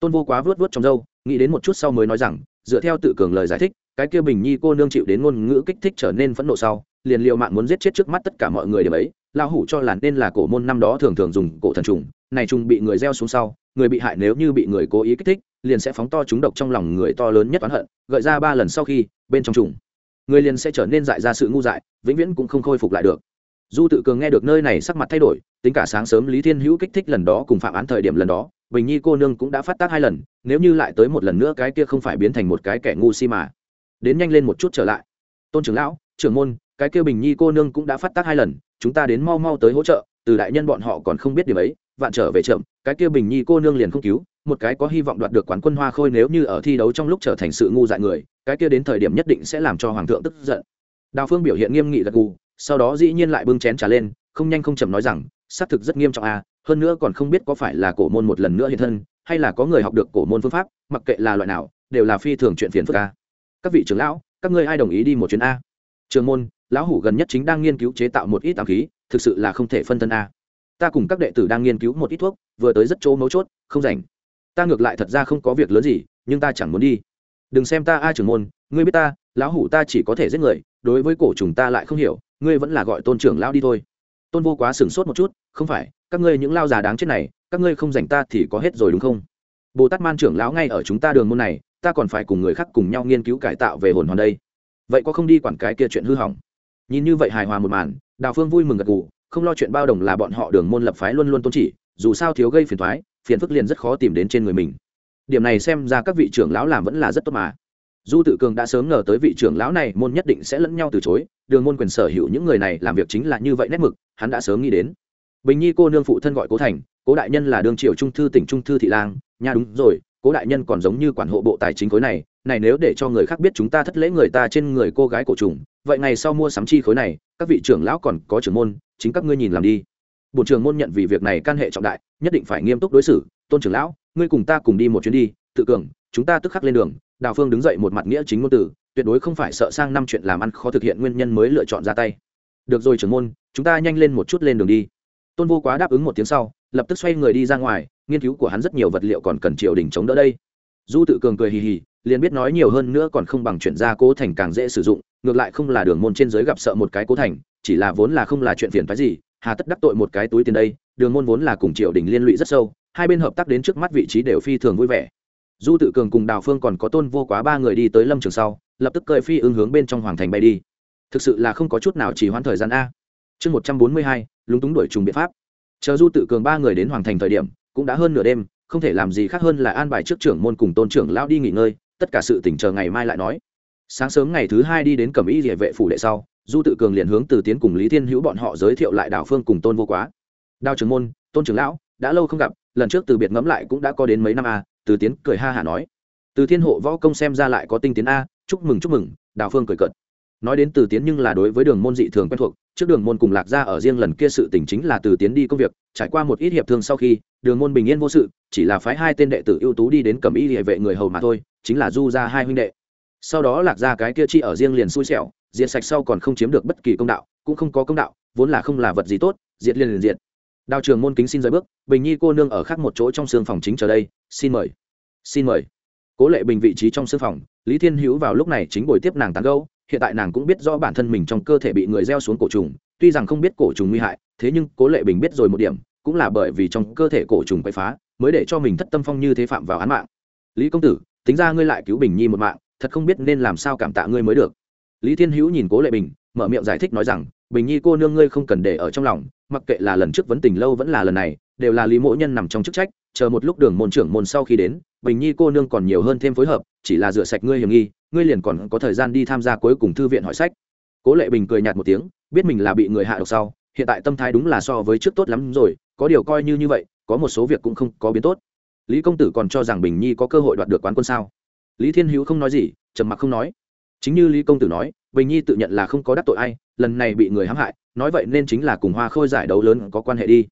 [SPEAKER 1] Tôn vô quá vớt vớt trong dâu nghĩ đến một chút sau mới nói rằng, dựa theo tự cường lời giải thích, cái kia bình nhi cô nương chịu đến ngôn ngữ kích thích trở nên phẫn nộ sau, liền liệu mạng muốn giết chết trước mắt tất cả mọi người điểm ấy. Lão hủ cho là nên là cổ môn năm đó thường thường dùng cổ thần trùng, này trùng bị người gieo xuống sau, người bị hại nếu như bị người cố ý kích thích, liền sẽ phóng to chúng độc trong lòng người to lớn nhất oán hận, gợi ra ba lần sau khi, bên trong trùng, người liền sẽ trở nên dại ra sự ngu dại, vĩnh viễn cũng không khôi phục lại được. Du tự cường nghe được nơi này sắc mặt thay đổi, tính cả sáng sớm lý thiên hữu kích thích lần đó cùng phạm án thời điểm lần đó, bình nhi cô nương cũng đã phát tác hai lần, nếu như lại tới một lần nữa cái kia không phải biến thành một cái kẻ ngu si mà. Đến nhanh lên một chút trở lại. Tôn trưởng lão, trưởng môn cái kia bình nhi cô nương cũng đã phát tác hai lần, chúng ta đến mau mau tới hỗ trợ, từ đại nhân bọn họ còn không biết điều ấy, vạn trở về chậm, cái kia bình nhi cô nương liền không cứu, một cái có hy vọng đoạt được quán quân hoa khôi nếu như ở thi đấu trong lúc trở thành sự ngu dại người, cái kia đến thời điểm nhất định sẽ làm cho hoàng thượng tức giận. Đào phương biểu hiện nghiêm nghị gật gù, sau đó dĩ nhiên lại bưng chén trà lên, không nhanh không chậm nói rằng, xác thực rất nghiêm trọng à hơn nữa còn không biết có phải là cổ môn một lần nữa hiện thân, hay là có người học được cổ môn phương pháp, mặc kệ là loại nào, đều là phi thường chuyện phiền phức a các vị trưởng lão, các ngươi ai đồng ý đi một chuyến a? Trường môn lão hủ gần nhất chính đang nghiên cứu chế tạo một ít ám khí, thực sự là không thể phân thân a. Ta cùng các đệ tử đang nghiên cứu một ít thuốc, vừa tới rất chỗ mấu chốt, không rảnh. Ta ngược lại thật ra không có việc lớn gì, nhưng ta chẳng muốn đi. Đừng xem ta a trưởng môn, ngươi biết ta, lão hủ ta chỉ có thể giết người, đối với cổ trùng ta lại không hiểu, ngươi vẫn là gọi tôn trưởng lão đi thôi. Tôn vô quá sửng sốt một chút, không phải, các ngươi những lao già đáng chết này, các ngươi không dành ta thì có hết rồi đúng không? Bồ tát man trưởng lão ngay ở chúng ta đường môn này, ta còn phải cùng người khác cùng nhau nghiên cứu cải tạo về hồn hoàn đây. Vậy có không đi quản cái kia chuyện hư hỏng? Nhìn như vậy hài hòa một màn, đào phương vui mừng gật gù, không lo chuyện bao đồng là bọn họ đường môn lập phái luôn luôn tôn chỉ, dù sao thiếu gây phiền thoái phiền phức liền rất khó tìm đến trên người mình. Điểm này xem ra các vị trưởng lão làm vẫn là rất tốt mà. Du tự cường đã sớm ngờ tới vị trưởng lão này, môn nhất định sẽ lẫn nhau từ chối, đường môn quyền sở hữu những người này làm việc chính là như vậy nét mực, hắn đã sớm nghĩ đến. Bình nhi cô nương phụ thân gọi cố thành, cố đại nhân là đương triều trung thư tỉnh trung thư thị lang nha đúng rồi, cố đại nhân còn giống như quản hộ bộ tài chính khối này này nếu để cho người khác biết chúng ta thất lễ người ta trên người cô gái cổ trùng, vậy ngày sau mua sắm chi khối này, các vị trưởng lão còn có trưởng môn, chính các ngươi nhìn làm đi. Bộ trưởng môn nhận vì việc này can hệ trọng đại, nhất định phải nghiêm túc đối xử. Tôn trưởng lão, ngươi cùng ta cùng đi một chuyến đi, tự cường, chúng ta tức khắc lên đường. Đào phương đứng dậy một mặt nghĩa chính ngôn từ, tuyệt đối không phải sợ sang năm chuyện làm ăn khó thực hiện nguyên nhân mới lựa chọn ra tay. Được rồi trưởng môn, chúng ta nhanh lên một chút lên đường đi. Tôn vô quá đáp ứng một tiếng sau, lập tức xoay người đi ra ngoài, nghiên cứu của hắn rất nhiều vật liệu còn cần triều đình chống đỡ đây. Du tự cường cười hì hì liền biết nói nhiều hơn nữa còn không bằng chuyển ra cố thành càng dễ sử dụng, ngược lại không là đường môn trên giới gặp sợ một cái cố thành, chỉ là vốn là không là chuyện phiền phái gì, hà tất đắc tội một cái túi tiền đây, đường môn vốn là cùng triều đình liên lụy rất sâu, hai bên hợp tác đến trước mắt vị trí đều phi thường vui vẻ. Du tự cường cùng đào phương còn có tôn vô quá ba người đi tới lâm trường sau, lập tức cơi phi ứng hướng bên trong hoàng thành bay đi. Thực sự là không có chút nào chỉ hoãn thời gian a. Chương một trăm bốn mươi hai, lúng túng đuổi trùng biện pháp. Chờ du tự cường ba người đến hoàng thành thời điểm, cũng đã hơn nửa đêm, không thể làm gì khác hơn là an bài trước trưởng môn cùng tôn trưởng lão đi nghỉ ngơi tất cả sự tỉnh chờ ngày mai lại nói. Sáng sớm ngày thứ hai đi đến cẩm y địa vệ phủ đệ sau, du tự cường liền hướng từ tiến cùng lý thiên hữu bọn họ giới thiệu lại đào phương cùng tôn vô quá. Đào trưởng môn, tôn trưởng lão, đã lâu không gặp, lần trước từ biệt ngẫm lại cũng đã có đến mấy năm a từ tiến cười ha hả nói. Từ thiên hộ võ công xem ra lại có tinh tiến a, chúc mừng chúc mừng, đào phương cười cợt nói đến từ tiến nhưng là đối với đường môn dị thường quen thuộc, trước đường môn cùng lạc ra ở riêng lần kia sự tình chính là từ tiến đi công việc, trải qua một ít hiệp thương sau khi, đường môn bình yên vô sự, chỉ là phái hai tên đệ tử ưu tú đi đến cầm y địa vệ người hầu mà thôi, chính là du ra hai huynh đệ. Sau đó lạc ra cái kia chi ở riêng liền xui xẻo, diệt sạch sau còn không chiếm được bất kỳ công đạo, cũng không có công đạo, vốn là không là vật gì tốt, diệt liền liền diệt. Đào trường môn kính xin rời bước, bình nhi cô nương ở khác một chỗ trong xương phòng chính chờ đây, xin mời. Xin mời. Cố lệ bình vị trí trong xương phòng, lý thiên hữu vào lúc này chính buổi tiếp nàng tán gâu hiện tại nàng cũng biết rõ bản thân mình trong cơ thể bị người gieo xuống cổ trùng, tuy rằng không biết cổ trùng nguy hại, thế nhưng cố lệ bình biết rồi một điểm, cũng là bởi vì trong cơ thể cổ trùng quậy phá, mới để cho mình thất tâm phong như thế phạm vào án mạng. Lý công tử, tính ra ngươi lại cứu bình nhi một mạng, thật không biết nên làm sao cảm tạ ngươi mới được. Lý thiên hữu nhìn cố lệ bình, mở miệng giải thích nói rằng, bình nhi cô nương ngươi không cần để ở trong lòng, mặc kệ là lần trước vấn tình lâu vẫn là lần này, đều là lý mỗ nhân nằm trong chức trách, chờ một lúc đường môn trưởng môn sau khi đến, bình nhi cô nương còn nhiều hơn thêm phối hợp, chỉ là rửa sạch ngươi hiểm nghi ngươi liền còn có thời gian đi tham gia cuối cùng thư viện hỏi sách. Cố lệ bình cười nhạt một tiếng, biết mình là bị người hạ độc sau, hiện tại tâm thái đúng là so với trước tốt lắm rồi, có điều coi như như vậy, có một số việc cũng không có biến tốt. Lý công tử còn cho rằng bình nhi có cơ hội đoạt được quán quân sao? Lý thiên hữu không nói gì, trầm mặc không nói. Chính như lý công tử nói, bình nhi tự nhận là không có đắc tội ai, lần này bị người hãm hại, nói vậy nên chính là cùng hoa khôi giải đấu lớn có quan hệ đi.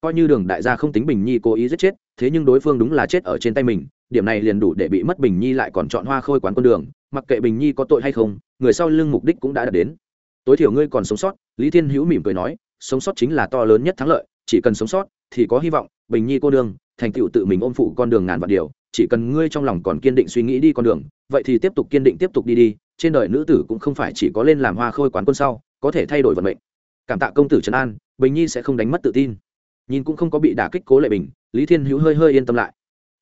[SPEAKER 1] Coi như đường đại gia không tính bình nhi cố ý giết chết, thế nhưng đối phương đúng là chết ở trên tay mình, điểm này liền đủ để bị mất bình nhi lại còn chọn hoa khôi quán quân đường mặc kệ bình nhi có tội hay không, người sau lưng mục đích cũng đã đạt đến. Tối thiểu ngươi còn sống sót, lý thiên hữu mỉm cười nói, sống sót chính là to lớn nhất thắng lợi, chỉ cần sống sót thì có hy vọng, bình nhi cô đường thành tựu tự mình ôm phụ con đường ngàn vạn điều, chỉ cần ngươi trong lòng còn kiên định suy nghĩ đi con đường, vậy thì tiếp tục kiên định tiếp tục đi đi, trên đời nữ tử cũng không phải chỉ có lên làm hoa khôi quán quân sau, có thể thay đổi vận mệnh. Cảm tạ công tử trấn an, bình nhi sẽ không đánh mất tự tin. Nhìn cũng không có bị đả kích cố lệ bình, lý thiên hữu hơi hơi yên tâm lại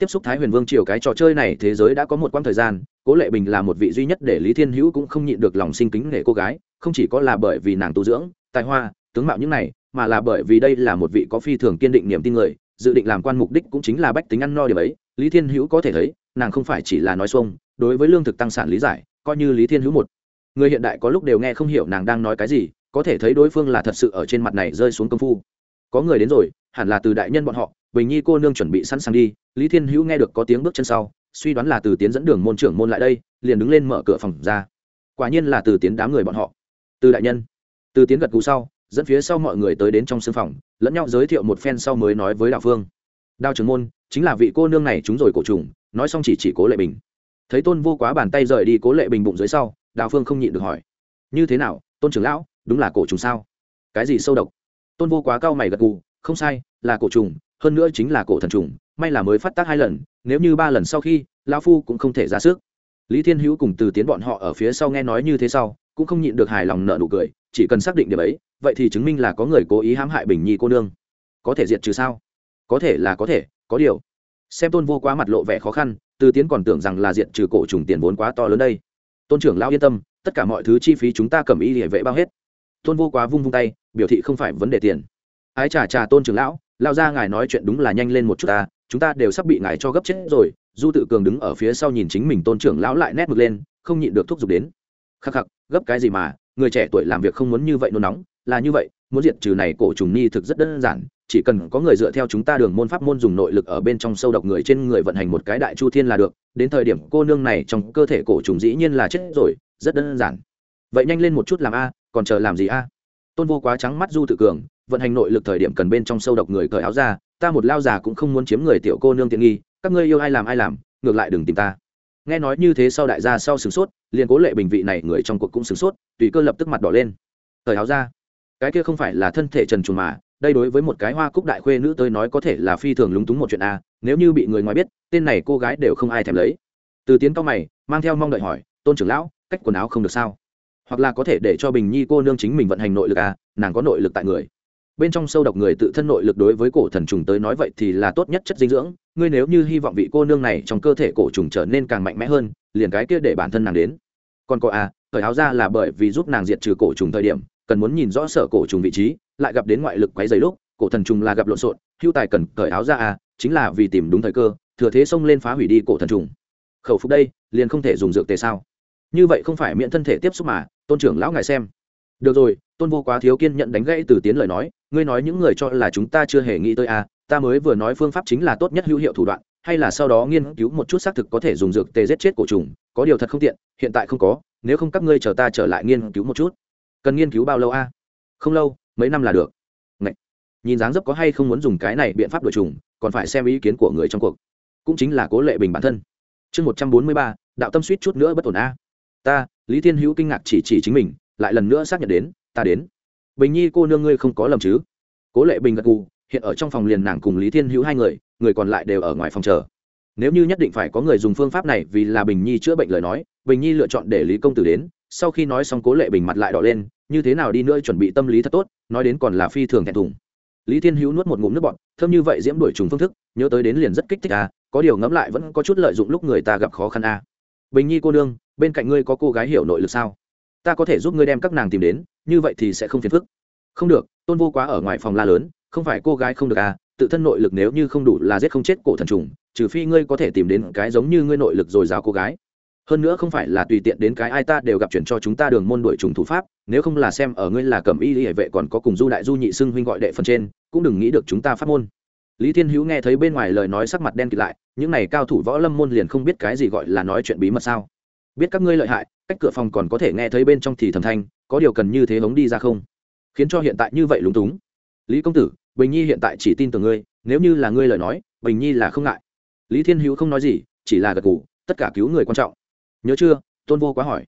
[SPEAKER 1] tiếp xúc thái huyền vương triều cái trò chơi này thế giới đã có một quãng thời gian, cố lệ bình là một vị duy nhất để lý thiên hữu cũng không nhịn được lòng sinh kính nể cô gái, không chỉ có là bởi vì nàng tu dưỡng, tài hoa, tướng mạo những này, mà là bởi vì đây là một vị có phi thường kiên định niềm tin người, dự định làm quan mục đích cũng chính là bách tính ăn no điểm ấy. Lý thiên hữu có thể thấy, nàng không phải chỉ là nói xuông, đối với lương thực tăng sản lý giải, coi như lý thiên hữu một. Người hiện đại có lúc đều nghe không hiểu nàng đang nói cái gì, có thể thấy đối phương là thật sự ở trên mặt này rơi xuống công phu. Có người đến rồi, hẳn là từ đại nhân bọn họ bình nhi cô nương chuẩn bị sẵn sàng đi, lý thiên hữu nghe được có tiếng bước chân sau, suy đoán là từ tiến dẫn đường môn trưởng môn lại đây, liền đứng lên mở cửa phòng ra. Quả nhiên là từ tiến đám người bọn họ. Từ đại nhân. Từ tiến gật cú sau, dẫn phía sau mọi người tới đến trong sân phòng, lẫn nhau giới thiệu một phen sau mới nói với đạo phương. Đao trưởng môn, chính là vị cô nương này chúng rồi cổ trùng, nói xong chỉ chỉ cố lệ bình. Thấy tôn vô quá bàn tay rời đi cố lệ bình bụng dưới sau đào phương không nhịn được hỏi. Như thế nào, tôn trưởng lão, đúng là cổ trùng sao? Cái gì sâu độc? Tôn vô quá cao mày gật gù, không sai, là cổ trùng hơn nữa chính là cổ thần trùng, may là mới phát tác hai lần, nếu như ba lần sau khi, lão phu cũng không thể ra sức. Lý thiên hữu cùng từ tiến bọn họ ở phía sau nghe nói như thế sau, cũng không nhịn được hài lòng nợ nụ cười, chỉ cần xác định điểm ấy, vậy thì chứng minh là có người cố ý hãm hại bình nhi cô nương. Có thể diệt trừ sao? Có thể là có thể, có điều. Xem tôn vô quá mặt lộ vẻ khó khăn, từ tiến còn tưởng rằng là diệt trừ cổ trùng tiền vốn quá to lớn đây. Tôn trưởng lão yên tâm, tất cả mọi thứ chi phí chúng ta cầm ý địa vệ bao hết. Tôn vô quá vung vung tay, biểu thị không phải vấn đề tiền. Ái trà trà tôn trưởng lão lao ra ngài nói chuyện đúng là nhanh lên một chút ta, chúng ta đều sắp bị ngài cho gấp chết rồi, du tự cường đứng ở phía sau nhìn chính mình tôn trưởng lão lại nét mực lên, không nhịn được thúc giục đến. Khắc khắc, gấp cái gì mà, người trẻ tuổi làm việc không muốn như vậy nôn nóng, là như vậy, muốn diệt trừ này cổ trùng ni thực rất đơn giản, chỉ cần có người dựa theo chúng ta đường môn pháp môn dùng nội lực ở bên trong sâu độc người trên người vận hành một cái đại chu thiên là được, đến thời điểm cô nương này trong cơ thể cổ trùng dĩ nhiên là chết rồi, rất đơn giản. Vậy nhanh lên một chút làm a, còn chờ làm gì a? Tôn vô quá trắng mắt du tự cường vận hành nội lực thời điểm cần bên trong sâu độc người cởi áo ra, ta một lao già cũng không muốn chiếm người tiểu cô nương tiện nghi, các ngươi yêu ai làm ai làm, ngược lại đừng tìm ta. Nghe nói như thế sau đại gia sau sửng sốt, liền cố lệ bình vị này người trong cuộc cũng sửng sốt, tùy cơ lập tức mặt đỏ lên. Cởi áo ra. Cái kia không phải là thân thể trần trùng mà, đây đối với một cái hoa cúc đại khuê nữ tới nói có thể là phi thường lúng túng một chuyện a, nếu như bị người ngoài biết, tên này cô gái đều không ai thèm lấy. Từ tiến cao mày, mang theo mong đợi hỏi, tôn trưởng lão, cách quần áo không được sao? Hoặc là có thể để cho bình nhi cô nương chính mình vận hành nội lực à nàng có nội lực tại người bên trong sâu độc người tự thân nội lực đối với cổ thần trùng tới nói vậy thì là tốt nhất chất dinh dưỡng. Ngươi nếu như hy vọng vị cô nương này trong cơ thể cổ trùng trở nên càng mạnh mẽ hơn, liền cái kia để bản thân nàng đến. Còn cô à thời áo ra là bởi vì giúp nàng diệt trừ cổ trùng thời điểm, cần muốn nhìn rõ sở cổ trùng vị trí, lại gặp đến ngoại lực quấy dày lúc, cổ thần trùng là gặp lộn xộn, hưu tài cần cởi áo ra à chính là vì tìm đúng thời cơ, thừa thế xông lên phá hủy đi cổ thần trùng. Khẩu phục đây, liền không thể dùng dược tề sao? Như vậy không phải miễn thân thể tiếp xúc mà, tôn trưởng lão ngài xem. Được rồi, tôn vô quá thiếu kiên nhận đánh gãy từ tiến lời nói ngươi nói những người cho là chúng ta chưa hề nghĩ tới à ta mới vừa nói phương pháp chính là tốt nhất hữu hiệu thủ đoạn, hay là sau đó nghiên cứu một chút xác thực có thể dùng dược tê giết chết cổ trùng, có điều thật không tiện, hiện tại không có, nếu không các ngươi chờ ta trở lại nghiên cứu một chút. Cần nghiên cứu bao lâu a không lâu, mấy năm là được. Ngậy. nhìn dáng dấp có hay không muốn dùng cái này biện pháp đổi trùng, còn phải xem ý kiến của người trong cuộc. Cũng chính là cố lệ bình bản thân. Chương một trăm bốn mươi ba, đạo tâm suýt chút nữa bất ổn a ta, lý thiên hữu kinh ngạc chỉ chỉ chính mình, lại lần nữa xác nhận đến, ta đến bình nhi cô nương ngươi không có lầm chứ? Cố lệ bình gật gù, hiện ở trong phòng liền nàng cùng lý thiên hữu hai người người còn lại đều ở ngoài phòng chờ. Nếu như nhất định phải có người dùng phương pháp này vì là bình nhi chữa bệnh lời nói, bình nhi lựa chọn để lý công tử đến, sau khi nói xong cố lệ bình mặt lại đỏ lên, như thế nào đi nữa chuẩn bị tâm lý thật tốt, nói đến còn là phi thường thẹn thùng. Lý thiên hữu nuốt một ngụm nước bọt, thơm như vậy diễm đuổi trùng phương thức, nhớ tới đến liền rất kích thích à có điều ngẫm lại vẫn có chút lợi dụng lúc người ta gặp khó khăn à. Bình nhi cô nương, bên cạnh ngươi có cô gái hiểu nội lực sao? Ta có thể giúp ngươi đem các nàng tìm đến như vậy thì sẽ không phiền phức. Không được, tôn vô quá ở ngoài phòng la lớn, không phải cô gái không được à tự thân nội lực nếu như không đủ là giết không chết cổ thần trùng, trừ phi ngươi có thể tìm đến cái giống như ngươi nội lực dồi dào cô gái. Hơn nữa không phải là tùy tiện đến cái ai ta đều gặp chuyển cho chúng ta đường môn đuổi trùng thủ pháp, nếu không là xem ở ngươi là cẩm y hệ vệ còn có cùng du đại du nhị xưng huynh gọi đệ phần trên, cũng đừng nghĩ được chúng ta phát môn. Lý thiên hữu nghe thấy bên ngoài lời nói sắc mặt đen kịt lại, những này cao thủ võ lâm môn liền không biết cái gì gọi là nói chuyện bí mật sao biết các ngươi lợi hại, cách cửa phòng còn có thể nghe thấy bên trong thì thầm thanh, có điều cần như thế hống đi ra không? Khiến cho hiện tại như vậy lúng túng. Lý công tử, bình nhi hiện tại chỉ tin tưởng ngươi, nếu như là ngươi lời nói, bình nhi là không ngại. Lý thiên hữu không nói gì, chỉ là gật g ủ tất cả cứu người quan trọng. Nhớ chưa? Tôn vô quá hỏi.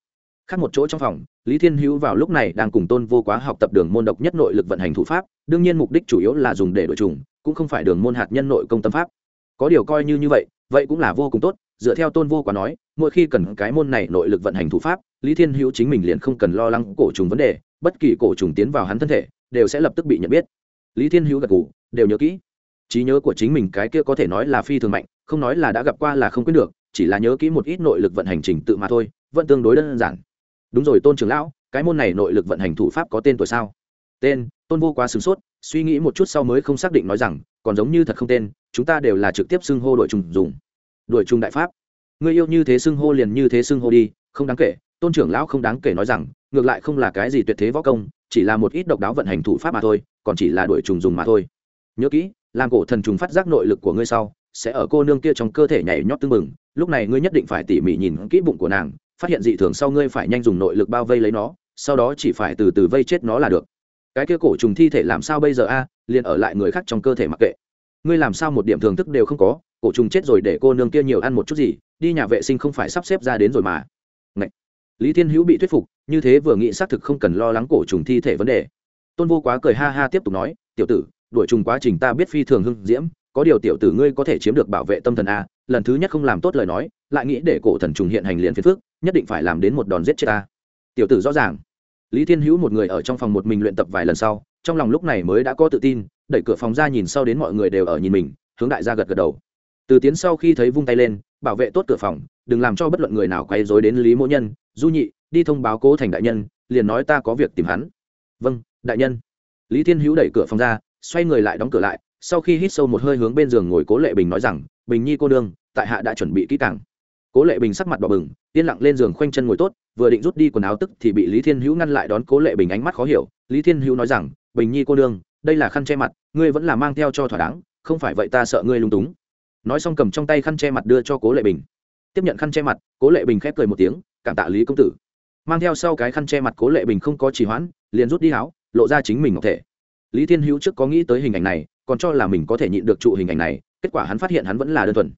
[SPEAKER 1] Khác một chỗ trong phòng, lý thiên hữu vào lúc này đang cùng tôn vô quá học tập đường môn độc nhất nội lực vận hành thủ pháp, đương nhiên mục đích chủ yếu là dùng để đổi trùng, cũng không phải đường môn hạt nhân nội công tâm pháp. Có điều coi như như vậy vậy cũng là vô cùng tốt dựa theo tôn vô quá nói, mỗi khi cần cái môn này nội lực vận hành thủ pháp, lý thiên hữu chính mình liền không cần lo lắng cổ trùng vấn đề, bất kỳ cổ trùng tiến vào hắn thân thể, đều sẽ lập tức bị nhận biết. Lý thiên hữu gật g ủ đều nhớ kỹ. Trí nhớ của chính mình cái kia có thể nói là phi thường mạnh, không nói là đã gặp qua là không quyết được, chỉ là nhớ kỹ một ít nội lực vận hành trình tự mà thôi, vẫn tương đối đơn giản. Đúng rồi tôn trưởng lão, cái môn này nội lực vận hành thủ pháp có tên tuổi sao? Tên, tôn vô quá sửng sốt, suy nghĩ một chút sau mới không xác định nói rằng, còn giống như thật không tên, chúng ta đều là trực tiếp xưng hô đội trùng dùng đuổi trung đại pháp. Người yêu như thế xưng hô liền như thế xưng hô đi, không đáng kể, tôn trưởng lão không đáng kể nói rằng, ngược lại không là cái gì tuyệt thế võ công, chỉ là một ít độc đáo vận hành thủ pháp mà thôi, còn chỉ là đuổi trùng dùng mà thôi. Nhớ kỹ, làm cổ thần trùng phát giác nội lực của ngươi sau, sẽ ở cô nương kia trong cơ thể nhảy nhót tưng bừng, lúc này ngươi nhất định phải tỉ mỉ nhìn kỹ bụng của nàng, phát hiện dị thường sau ngươi phải nhanh dùng nội lực bao vây lấy nó, sau đó chỉ phải từ từ vây chết nó là được. Cái kia cổ trùng thi thể làm sao bây giờ a? Liền ở lại người khác trong cơ thể mặc kệ. Ngươi làm sao một điểm thưởng thức đều không có cổ trùng chết rồi để cô nương kia nhiều ăn một chút gì, đi nhà vệ sinh không phải sắp xếp ra đến rồi mà. Ngậy! lý thiên hữu bị thuyết phục, như thế vừa nghĩ xác thực không cần lo lắng cổ trùng thi thể vấn đề. Tôn vô quá cười ha ha tiếp tục nói, tiểu tử, đuổi trùng quá trình ta biết phi thường hưng diễm, có điều tiểu tử ngươi có thể chiếm được bảo vệ tâm thần a, lần thứ nhất không làm tốt lời nói, lại nghĩ để cổ thần trùng hiện hành liền phiền phước nhất định phải làm đến một đòn giết chết ta. Tiểu tử rõ ràng. Lý thiên hữu một người ở trong phòng một mình luyện tập vài lần sau, trong lòng lúc này mới đã có tự tin, đẩy cửa phòng ra nhìn sau đến mọi người đều ở nhìn mình, hướng đại gia gật gật đầu từ tiến sau khi thấy vung tay lên, bảo vệ tốt cửa phòng, đừng làm cho bất luận người nào quay dối đến lý mỗ nhân, du nhị, đi thông báo cố thành đại nhân, liền nói ta có việc tìm hắn. Vâng đại nhân. Lý thiên hữu đẩy cửa phòng ra, xoay người lại đóng cửa lại, sau khi hít sâu một hơi hướng bên giường ngồi cố lệ bình nói rằng, bình nhi cô đương, tại hạ đã chuẩn bị kỹ càng. Cố lệ bình sắc mặt đỏ bừng, yên lặng lên giường khoanh chân ngồi tốt, vừa định rút đi quần áo tức thì bị lý thiên hữu ngăn lại đón cố lệ bình ánh mắt khó hiểu. Lý thiên hữu nói rằng, bình nhi cô đương, đây là khăn che mặt, ngươi vẫn là mang theo cho thỏa đáng, không phải vậy ta sợ ngươi lung túng nói xong cầm trong tay khăn che mặt đưa cho cố lệ bình tiếp nhận khăn che mặt cố lệ bình khép cười một tiếng cảm tạ lý công tử mang theo sau cái khăn che mặt cố lệ bình không có trì hoãn liền rút đi háo lộ ra chính mình ngọc thể lý thiên hữu trước có nghĩ tới hình ảnh này còn cho là mình có thể nhịn được trụ hình ảnh này kết quả hắn phát hiện hắn vẫn là đơn thuần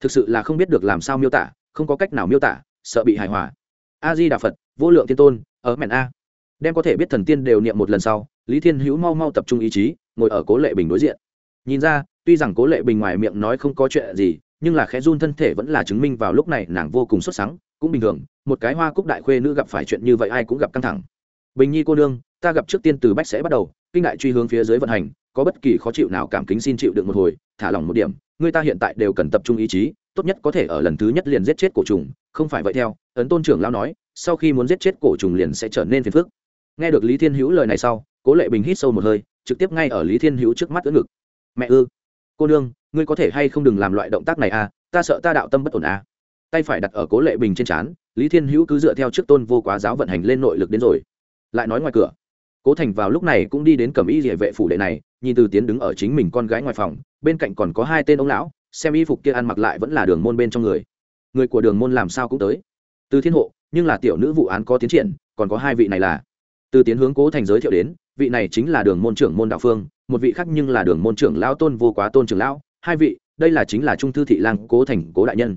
[SPEAKER 1] thực sự là không biết được làm sao miêu tả không có cách nào miêu tả sợ bị hài hòa a di đà phật vô lượng thiên tôn ở mẹn a đem có thể biết thần tiên đều niệm một lần sau lý thiên hữu mau mau tập trung ý chí ngồi ở cố lệ bình đối diện nhìn ra, tuy rằng cố lệ bình ngoài miệng nói không có chuyện gì, nhưng là khẽ run thân thể vẫn là chứng minh vào lúc này nàng vô cùng xuất sắc cũng bình thường, một cái hoa cúc đại khuê nữ gặp phải chuyện như vậy ai cũng gặp căng thẳng. Bình nhi cô nương, ta gặp trước tiên từ bách sẽ bắt đầu, kinh đại truy hướng phía dưới vận hành, có bất kỳ khó chịu nào cảm kính xin chịu được một hồi, thả lỏng một điểm. Người ta hiện tại đều cần tập trung ý chí, tốt nhất có thể ở lần thứ nhất liền giết chết cổ trùng, không phải vậy theo, ấn tôn trưởng lao nói, sau khi muốn giết chết cổ trùng liền sẽ trở nên phiền phức. Nghe được lý thiên hữu lời này sau, cố lệ bình hít sâu một hơi, trực tiếp ngay ở lý thiên hữu trước mắt ưỡn ngực mẹ ư, cô nương, ngươi có thể hay không đừng làm loại động tác này à ta sợ ta đạo tâm bất ổn à. Tay phải đặt ở cố lệ bình trên trán, lý thiên hữu cứ dựa theo trước tôn vô quá giáo vận hành lên nội lực đến rồi. Lại nói ngoài cửa, cố thành vào lúc này cũng đi đến cầm y địa vệ phủ đệ này, nhìn từ tiến đứng ở chính mình con gái ngoài phòng, bên cạnh còn có hai tên ông lão, xem y phục kia ăn mặc lại vẫn là đường môn bên trong người. Người của đường môn làm sao cũng tới. Từ thiên hộ, nhưng là tiểu nữ vụ án có tiến triển, còn có hai vị này là. Từ tiến hướng cố thành giới thiệu đến vị này chính là đường môn trưởng môn đạo phương, một vị khác nhưng là đường môn trưởng lão tôn vô quá tôn trưởng lão, hai vị, đây là chính là trung thư thị lang cố thành cố đại nhân.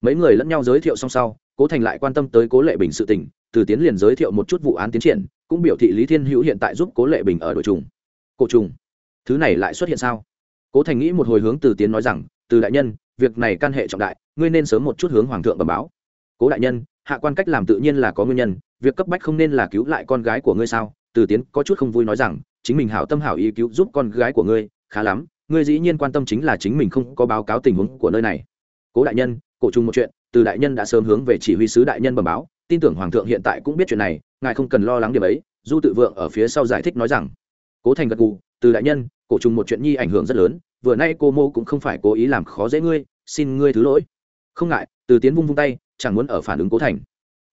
[SPEAKER 1] Mấy người lẫn nhau giới thiệu xong sau, cố thành lại quan tâm tới cố lệ bình sự tình, từ tiến liền giới thiệu một chút vụ án tiến triển, cũng biểu thị lý thiên hữu hiện tại giúp cố lệ bình ở đội trùng. Cổ trùng? Thứ này lại xuất hiện sao? Cố thành nghĩ một hồi hướng từ tiến nói rằng, từ đại nhân, việc này can hệ trọng đại, ngươi nên sớm một chút hướng hoàng thượng bẩm báo. Cố đại nhân, hạ quan cách làm tự nhiên là có nguyên nhân, việc cấp bách không nên là cứu lại con gái của ngươi sao? Từ tiến có chút không vui nói rằng, chính mình hảo tâm hảo ý cứu giúp con gái của ngươi, khá lắm, ngươi dĩ nhiên quan tâm chính là chính mình không có báo cáo tình huống của nơi này. Cố đại nhân, cổ trùng một chuyện, từ đại nhân đã sớm hướng về chỉ huy sứ đại nhân bẩm báo, tin tưởng hoàng thượng hiện tại cũng biết chuyện này, ngài không cần lo lắng điểm ấy, du tự vượng ở phía sau giải thích nói rằng. Cố thành gật gù, từ đại nhân, cổ trùng một chuyện nhi ảnh hưởng rất lớn, vừa nay cô mô cũng không phải cố ý làm khó dễ ngươi, xin ngươi thứ lỗi. Không ngại, từ tiến vung vung tay, chẳng muốn ở phản ứng cố thành.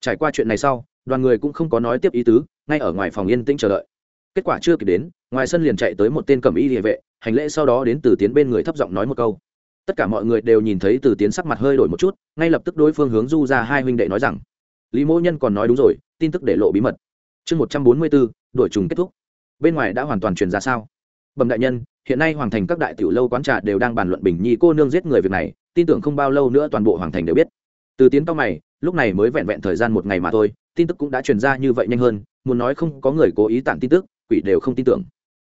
[SPEAKER 1] Trải qua chuyện này sau, đoàn người cũng không có nói tiếp ý tứ ngay ở ngoài phòng yên tĩnh chờ đợi. Kết quả chưa kịp đến, ngoài sân liền chạy tới một tên cầm y địa vệ, hành lễ sau đó đến từ tiến bên người thấp giọng nói một câu. Tất cả mọi người đều nhìn thấy từ tiến sắc mặt hơi đổi một chút, ngay lập tức đối phương hướng du ra hai huynh đệ nói rằng, lý mỗ nhân còn nói đúng rồi, tin tức để lộ bí mật. Chương một trăm bốn mươi bốn đổi trùng kết thúc. Bên ngoài đã hoàn toàn truyền ra sao? Bẩm đại nhân, hiện nay hoàng thành các đại tiểu lâu quán trà đều đang bàn luận bình nhi cô nương giết người việc này, tin tưởng không bao lâu nữa toàn bộ hoàng thành đều biết. Từ tiến to mày, lúc này mới vẹn vẹn thời gian một ngày mà thôi, tin tức cũng đã truyền ra như vậy nhanh hơn muốn nói không có người cố ý tản tin tức, quỷ đều không tin tưởng.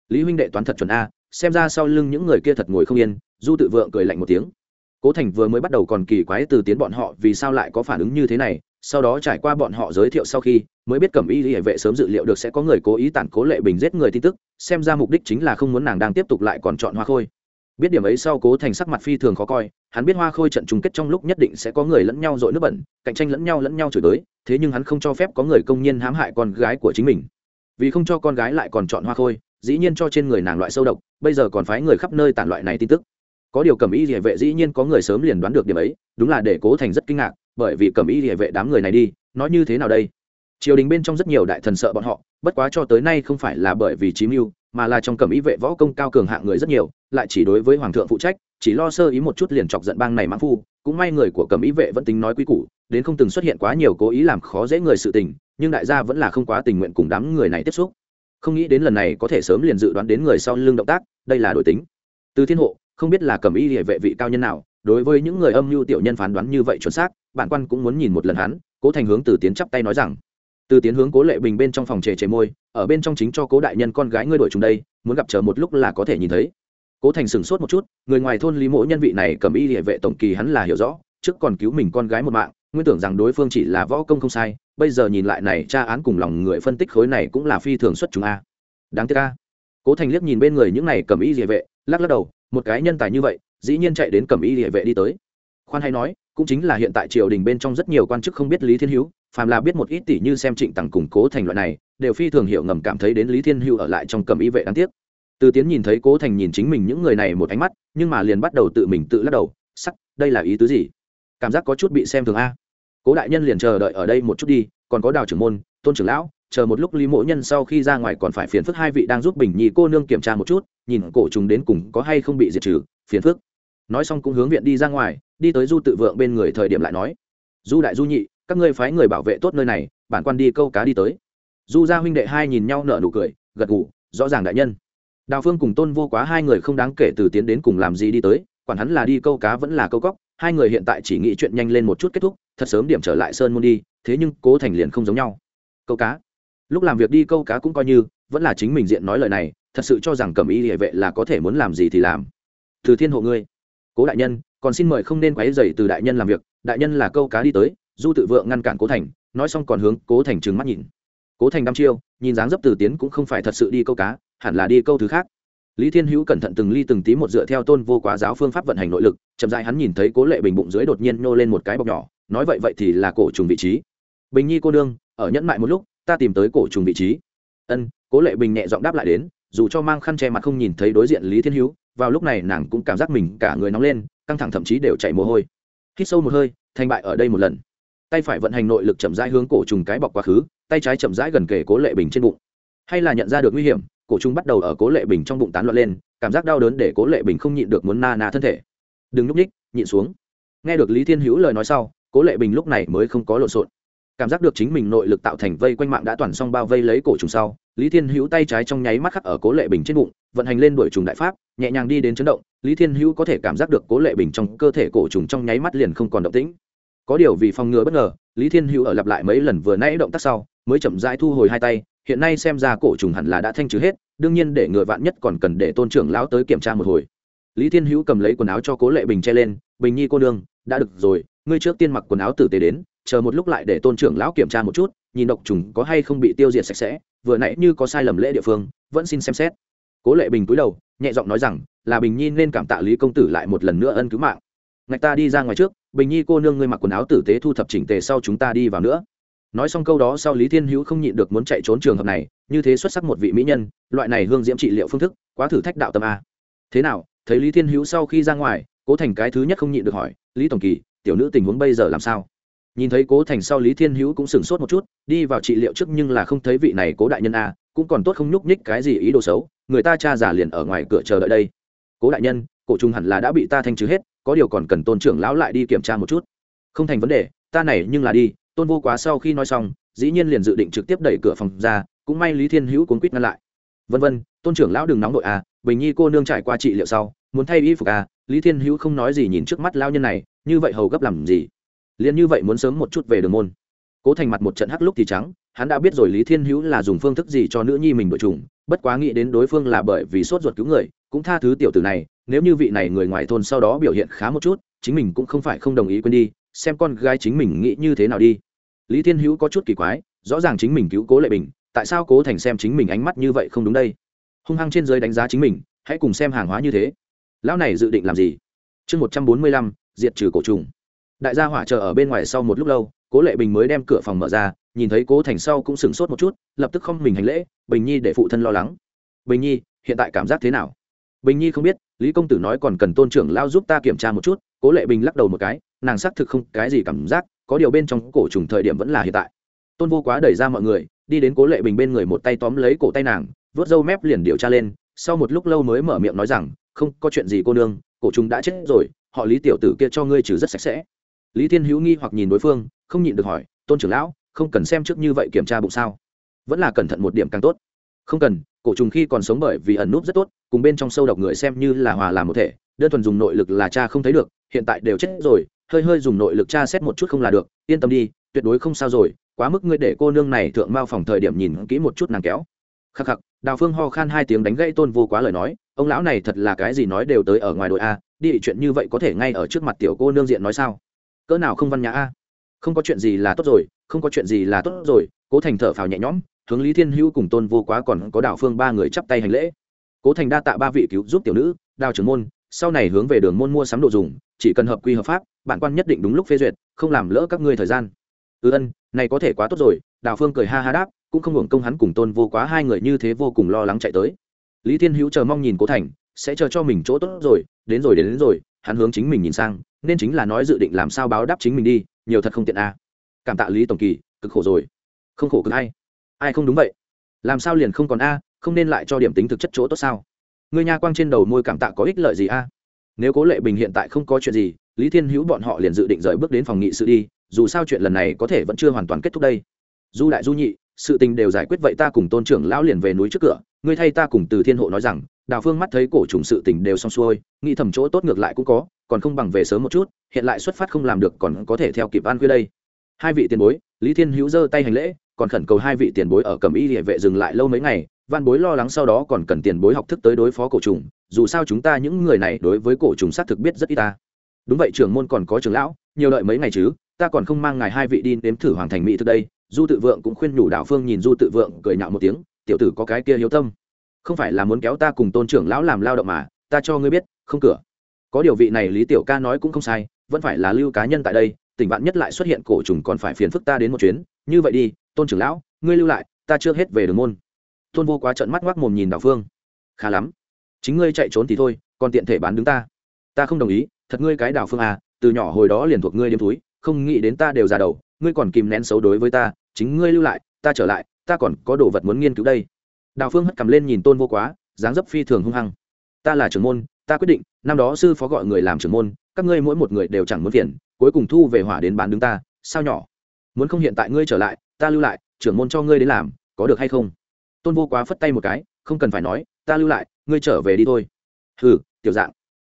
[SPEAKER 1] Lý huynh đệ toán thật chuẩn a, xem ra sau lưng những người kia thật ngồi không yên, du tự vượng cười lạnh một tiếng. Cố thành vừa mới bắt đầu còn kỳ quái từ tiến bọn họ vì sao lại có phản ứng như thế này, sau đó trải qua bọn họ giới thiệu sau khi, mới biết cẩm y hệ vệ sớm dự liệu được sẽ có người cố ý tản cố lệ bình giết người tin tức, xem ra mục đích chính là không muốn nàng đang tiếp tục lại còn chọn hoa khôi biết điểm ấy sau cố thành sắc mặt phi thường khó coi, hắn biết hoa khôi trận chung kết trong lúc nhất định sẽ có người lẫn nhau dội nước bẩn, cạnh tranh lẫn nhau lẫn nhau chửi tới, thế nhưng hắn không cho phép có người công nhiên hãm hại con gái của chính mình. Vì không cho con gái lại còn chọn hoa khôi, dĩ nhiên cho trên người nàng loại sâu độc, bây giờ còn phái người khắp nơi tản loại này tin tức. Có điều cầm y địa vệ dĩ nhiên có người sớm liền đoán được điểm ấy, đúng là để cố thành rất kinh ngạc, bởi vì cầm y địa vệ đám người này đi, nói như thế nào đây? Triều đình bên trong rất nhiều đại thần sợ bọn họ, bất quá cho tới nay không phải là bởi vì chí mưu mà là trong cẩm ý vệ võ công cao cường hạng người rất nhiều, lại chỉ đối với hoàng thượng phụ trách, chỉ lo sơ ý một chút liền chọc giận bang này mãn phu, cũng may người của cẩm ý vệ vẫn tính nói quý củ, đến không từng xuất hiện quá nhiều cố ý làm khó dễ người sự tình, nhưng đại gia vẫn là không quá tình nguyện cùng đám người này tiếp xúc. Không nghĩ đến lần này có thể sớm liền dự đoán đến người sau lưng động tác, đây là đổi tính. Từ thiên hộ, không biết là cẩm y địa vệ vị cao nhân nào, đối với những người âm mưu tiểu nhân phán đoán như vậy chuẩn xác, bản quan cũng muốn nhìn một lần hắn, cố thành hướng từ tiến chắp tay nói rằng từ tiến hướng cố lệ bình bên trong phòng trề trề môi, ở bên trong chính cho cố đại nhân con gái ngươi đổi chúng đây, muốn gặp chờ một lúc là có thể nhìn thấy. Cố thành sửng sốt một chút, người ngoài thôn lý mỗ nhân vị này cầm y địa vệ tổng kỳ hắn là hiểu rõ, trước còn cứu mình con gái một mạng, nguyên tưởng rằng đối phương chỉ là võ công không sai, bây giờ nhìn lại này tra án cùng lòng người phân tích khối này cũng là phi thường xuất chúng a. Đáng tiếc a. Cố thành liếc nhìn bên người những này cầm y địa vệ, lắc lắc đầu, một cái nhân tài như vậy, dĩ nhiên chạy đến cầm y địa vệ đi tới. Khoan hay nói, cũng chính là hiện tại triều đình bên trong rất nhiều quan chức không biết lý thiên hữu phàm là biết một ít tỷ như xem trịnh tằng củng cố thành loại này, đều phi thường hiểu ngầm cảm thấy đến lý thiên hữu ở lại trong cầm ý vệ đáng tiếc. Từ tiến nhìn thấy cố thành nhìn chính mình những người này một ánh mắt, nhưng mà liền bắt đầu tự mình tự lắc đầu, sắc, đây là ý tứ gì? Cảm giác có chút bị xem thường a. Cố đại nhân liền chờ đợi ở đây một chút đi, còn có đào trưởng môn, tôn trưởng lão, chờ một lúc lý mỗ nhân sau khi ra ngoài còn phải phiền phức hai vị đang giúp bình nhi cô nương kiểm tra một chút, nhìn cổ trùng đến cùng có hay không bị diệt trừ, phiền phức. Nói xong cũng hướng viện đi ra ngoài, đi tới du tự vượng bên người thời điểm lại nói, du đại du nhị các ngươi phái người bảo vệ tốt nơi này, bản quan đi câu cá đi tới. Du gia huynh đệ hai nhìn nhau nở nụ cười, gật gù, rõ ràng đại nhân. Đào phương cùng tôn vô quá hai người không đáng kể từ tiến đến cùng làm gì đi tới, quản hắn là đi câu cá vẫn là câu cóc, hai người hiện tại chỉ nghĩ chuyện nhanh lên một chút kết thúc, thật sớm điểm trở lại sơn môn đi, thế nhưng cố thành liền không giống nhau. Câu cá. Lúc làm việc đi câu cá cũng coi như, vẫn là chính mình diện nói lời này, thật sự cho rằng cầm ý địa vệ là có thể muốn làm gì thì làm. Từ thiên hộ ngươi. Cố đại nhân, còn xin mời không nên quấy dày từ đại nhân làm việc, đại nhân là câu cá đi tới du tự vượng ngăn cản cố thành, nói xong còn hướng cố thành trừng mắt nhìn. Cố thành đăm chiêu, nhìn dáng dấp từ tiến cũng không phải thật sự đi câu cá, hẳn là đi câu thứ khác. Lý thiên hữu cẩn thận từng ly từng tí một dựa theo tôn vô quá giáo phương pháp vận hành nội lực, chậm dại hắn nhìn thấy cố lệ bình bụng dưới đột nhiên nô lên một cái bọc nhỏ, nói vậy vậy thì là cổ trùng vị trí. Bình nhi cô đương ở nhẫn mại một lúc, ta tìm tới cổ trùng vị trí. Ân, cố lệ bình nhẹ giọng đáp lại đến, dù cho mang khăn che mặt không nhìn thấy đối diện lý thiên hữu, vào lúc này nàng cũng cảm giác mình cả người nóng lên, căng thẳng thậm chí đều chảy mồ hôi. Hít sâu một hơi, thành bại ở đây một lần tay phải vận hành nội lực chậm rãi hướng cổ trùng cái bọc quá khứ, tay trái chậm rãi gần kề cố lệ bình trên bụng. Hay là nhận ra được nguy hiểm, cổ trùng bắt đầu ở cố lệ bình trong bụng tán loạn lên, cảm giác đau đớn để cố lệ bình không nhịn được muốn na na thân thể. Đừng nhúc nhích, nhịn xuống. Nghe được lý thiên hữu lời nói sau, cố lệ bình lúc này mới không có lộn xộn. Cảm giác được chính mình nội lực tạo thành vây quanh mạng đã toàn xong bao vây lấy cổ trùng sau, lý thiên hữu tay trái trong nháy mắt khắc ở cố lệ bình trên bụng, vận hành lên đuổi trùng đại pháp, nhẹ nhàng đi đến chấn động. Lý thiên hữu có thể cảm giác được cố lệ bình trong cơ thể cổ trùng trong nháy mắt liền không còn động tĩnh có điều vì phòng ngừa bất ngờ, lý thiên hữu ở lặp lại mấy lần vừa nãy động tác sau, mới chậm rãi thu hồi hai tay, hiện nay xem ra cổ trùng hẳn là đã thanh trừ hết, đương nhiên để ngừa vạn nhất còn cần để tôn trưởng lão tới kiểm tra một hồi. Lý thiên hữu cầm lấy quần áo cho cố lệ bình che lên, bình nhi cô nương, đã được rồi, ngươi trước tiên mặc quần áo tử tế đến, chờ một lúc lại để tôn trưởng lão kiểm tra một chút, nhìn độc trùng có hay không bị tiêu diệt sạch sẽ, vừa nãy như có sai lầm lễ địa phương, vẫn xin xem xét. Cố lệ bình cúi đầu, nhẹ giọng nói rằng, là bình nhi nên cảm tạ lý công tử lại một lần nữa ân cứu mạng. Ngạch ta đi ra ngoài trước bình nhi cô nương ngươi mặc quần áo tử tế thu thập chỉnh tề sau chúng ta đi vào nữa. Nói xong câu đó sau lý thiên hữu không nhịn được muốn chạy trốn trường hợp này, như thế xuất sắc một vị mỹ nhân, loại này hương diễm trị liệu phương thức, quá thử thách đạo tâm a. Thế nào, thấy lý thiên hữu sau khi ra ngoài, cố thành cái thứ nhất không nhịn được hỏi, lý tổng kỳ, tiểu nữ tình huống bây giờ làm sao? Nhìn thấy cố thành sau lý thiên hữu cũng sửng sốt một chút, đi vào trị liệu trước nhưng là không thấy vị này cố đại nhân a, cũng còn tốt không nhúc nhích cái gì ý đồ xấu, người ta cha giả liền ở ngoài cửa chờ đợi đây. Cố đại nhân, cổ trùng hẳn là đã bị ta thanh trừ hết có điều còn cần tôn trưởng lão lại đi kiểm tra một chút. Không thành vấn đề, ta này nhưng là đi, tôn vô quá sau khi nói xong, dĩ nhiên liền dự định trực tiếp đẩy cửa phòng ra, cũng may lý thiên hữu cuốn quýt ngăn lại. Vân vân, tôn trưởng lão đừng nóng nội à bình nhi cô nương trải qua trị liệu sau, muốn thay y phục à lý thiên hữu không nói gì nhìn trước mắt lao nhân này, như vậy hầu gấp làm gì? Liền như vậy muốn sớm một chút về đường môn. Cố thành mặt một trận hắc lúc thì trắng, hắn đã biết rồi lý thiên hữu là dùng phương thức gì cho nữ nhi mình đội trùng bất quá nghĩ đến đối phương là bởi vì sốt ruột cứu người, cũng tha thứ tiểu tử này nếu như vị này người ngoài thôn sau đó biểu hiện khá một chút, chính mình cũng không phải không đồng ý quên đi, xem con gái chính mình nghĩ như thế nào đi. Lý thiên hữu có chút kỳ quái, rõ ràng chính mình cứu cố lệ bình, tại sao cố thành xem chính mình ánh mắt như vậy không đúng đây? Hung hăng trên giới đánh giá chính mình, hãy cùng xem hàng hóa như thế. Lão này dự định làm gì? Chương một trăm bốn mươi lăm, diệt trừ cổ trùng. Đại gia hỏa chờ ở bên ngoài sau một lúc lâu, cố lệ bình mới đem cửa phòng mở ra, nhìn thấy cố thành sau cũng sửng sốt một chút, lập tức không mình hành lễ, bình nhi để phụ thân lo lắng. Bình nhi, hiện tại cảm giác thế nào? Bình nhi không biết, lý công tử nói còn cần tôn trưởng lao giúp ta kiểm tra một chút, cố lệ bình lắc đầu một cái, nàng xác thực không cái gì cảm giác, có điều bên trong cổ trùng thời điểm vẫn là hiện tại. Tôn vô quá đẩy ra mọi người, đi đến cố lệ bình bên người một tay tóm lấy cổ tay nàng, vớt râu mép liền điều tra lên, sau một lúc lâu mới mở miệng nói rằng, không, có chuyện gì cô nương, cổ trùng đã chết rồi, họ lý tiểu tử kia cho ngươi trừ rất sạch sẽ. Lý thiên hữu nghi hoặc nhìn đối phương, không nhịn được hỏi, tôn trưởng lão, không cần xem trước như vậy kiểm tra bụng sao? Vẫn là cẩn thận một điểm càng tốt. Không cần, cổ trùng khi còn sống bởi vì ẩn núp rất tốt cùng bên trong sâu độc người xem như là hòa làm một thể, đơn thuần dùng nội lực là cha không thấy được, hiện tại đều chết rồi, hơi hơi dùng nội lực tra xét một chút không là được, yên tâm đi, tuyệt đối không sao rồi, quá mức ngươi để cô nương này thượng mao phòng thời điểm nhìn kỹ một chút nàng kéo. Khắc khắc, đào phương ho khan hai tiếng đánh gãy tôn vô quá lời nói, ông lão này thật là cái gì nói đều tới ở ngoài đội a, đi chuyện như vậy có thể ngay ở trước mặt tiểu cô nương diện nói sao? Cỡ nào không văn nhã a? Không có chuyện gì là tốt rồi, không có chuyện gì là tốt rồi, cố thành thở phào nhẹ nhõm, hướng lý thiên hữu cùng tôn vô quá còn có đào phương ba người chắp tay hành lễ cố thành đa tạ ba vị cứu giúp tiểu nữ đào trưởng môn sau này hướng về đường môn mua sắm đồ dùng chỉ cần hợp quy hợp pháp bản quan nhất định đúng lúc phê duyệt không làm lỡ các ngươi thời gian. Ư ân này có thể quá tốt rồi đào phương cười ha ha đáp cũng không hưởng công hắn cùng tôn vô quá hai người như thế vô cùng lo lắng chạy tới. Lý thiên hữu chờ mong nhìn cố thành sẽ chờ cho mình chỗ tốt rồi đến rồi đến, đến rồi hắn hướng chính mình nhìn sang nên chính là nói dự định làm sao báo đáp chính mình đi nhiều thật không tiện a. À. cảm tạ lý tổng kỳ cực khổ rồi. Không khổ cực hay, ai không đúng vậy? Làm sao liền không còn a không nên lại cho điểm tính thực chất chỗ tốt sao? Người nha quang trên đầu môi cảm tạ có ích lợi gì a? Nếu cố lệ bình hiện tại không có chuyện gì, lý thiên hữu bọn họ liền dự định rời bước đến phòng nghị sự đi, dù sao chuyện lần này có thể vẫn chưa hoàn toàn kết thúc đây. Du đại du nhị, sự tình đều giải quyết vậy ta cùng tôn trưởng lão liền về núi trước cửa, ngươi thay ta cùng từ thiên hộ nói rằng, đào phương mắt thấy cổ trùng sự tình đều xong xuôi, nghĩ thầm chỗ tốt ngược lại cũng có, còn không bằng về sớm một chút, hiện lại xuất phát không làm được còn có thể theo kịp an khuya đây. Hai vị tiền bối, lý thiên hữu giơ tay hành lễ, còn khẩn cầu hai vị tiền bối ở cầm y địa vệ dừng lại lâu mấy ngày văn bối lo lắng sau đó còn cần tiền bối học thức tới đối phó cổ trùng, dù sao chúng ta những người này đối với cổ trùng xác thực biết rất ít ta. Đúng vậy, trưởng môn còn có trưởng lão, nhiều đợi mấy ngày chứ, ta còn không mang ngài hai vị đi nếm thử hoàng thành mỹ thực đây. Du tự vượng cũng khuyên nhủ đạo phương nhìn du tự vượng cười nhạo một tiếng, tiểu tử có cái kia hiếu tâm. Không phải là muốn kéo ta cùng tôn trưởng lão làm lao động mà, ta cho ngươi biết, không cửa. Có điều vị này lý tiểu ca nói cũng không sai, vẫn phải là lưu cá nhân tại đây, tỉnh bạn nhất lại xuất hiện cổ trùng còn phải phiền phức ta đến một chuyến. Như vậy đi, tôn trưởng lão, ngươi lưu lại, ta chưa hết về đường môn tôn vô quá trận mắt ngoác mồm nhìn đào phương. Khá lắm. Chính ngươi chạy trốn thì thôi, còn tiện thể bán đứng ta. Ta không đồng ý, thật ngươi cái đào phương à từ nhỏ hồi đó liền thuộc ngươi đêm túi, không nghĩ đến ta đều già đầu, ngươi còn kìm nén xấu đối với ta, chính ngươi lưu lại, ta trở lại, ta còn có đồ vật muốn nghiên cứu đây. Đào phương hất cầm lên nhìn tôn vô quá, dáng dấp phi thường hung hăng. Ta là trưởng môn, ta quyết định, năm đó sư phó gọi người làm trưởng môn, các ngươi mỗi một người đều chẳng muốn phiền, cuối cùng thu về hỏa đến bán đứng ta, sao nhỏ? Muốn không hiện tại ngươi trở lại, ta lưu lại, trưởng môn cho ngươi đến làm, có được hay không? Tôn vô quá phất tay một cái, không cần phải nói, ta lưu lại, ngươi trở về đi thôi. Hừ, tiểu dạng.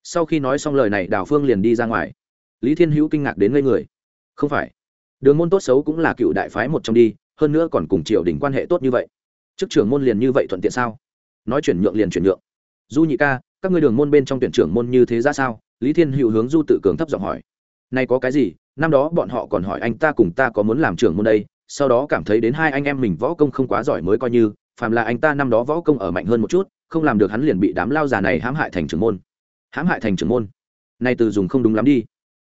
[SPEAKER 1] Sau khi nói xong lời này, đào phương liền đi ra ngoài. Lý thiên hữu kinh ngạc đến ngây người. Không phải, đường môn tốt xấu cũng là cựu đại phái một trong đi, hơn nữa còn cùng triều đình quan hệ tốt như vậy. Chức trưởng môn liền như vậy thuận tiện sao? Nói chuyển nhượng liền chuyển nhượng. Du nhị ca, các ngươi đường môn bên trong tuyển trưởng môn như thế ra sao? Lý thiên hữu hướng du tự cường thấp giọng hỏi. Nay có cái gì? Năm đó bọn họ còn hỏi anh ta cùng ta có muốn làm trưởng môn đây, sau đó cảm thấy đến hai anh em mình võ công không quá giỏi mới coi như phàm là anh ta năm đó võ công ở mạnh hơn một chút, không làm được hắn liền bị đám lao già này hãm hại thành trưởng môn. Hãm hại thành trưởng môn? Nay từ dùng không đúng lắm đi.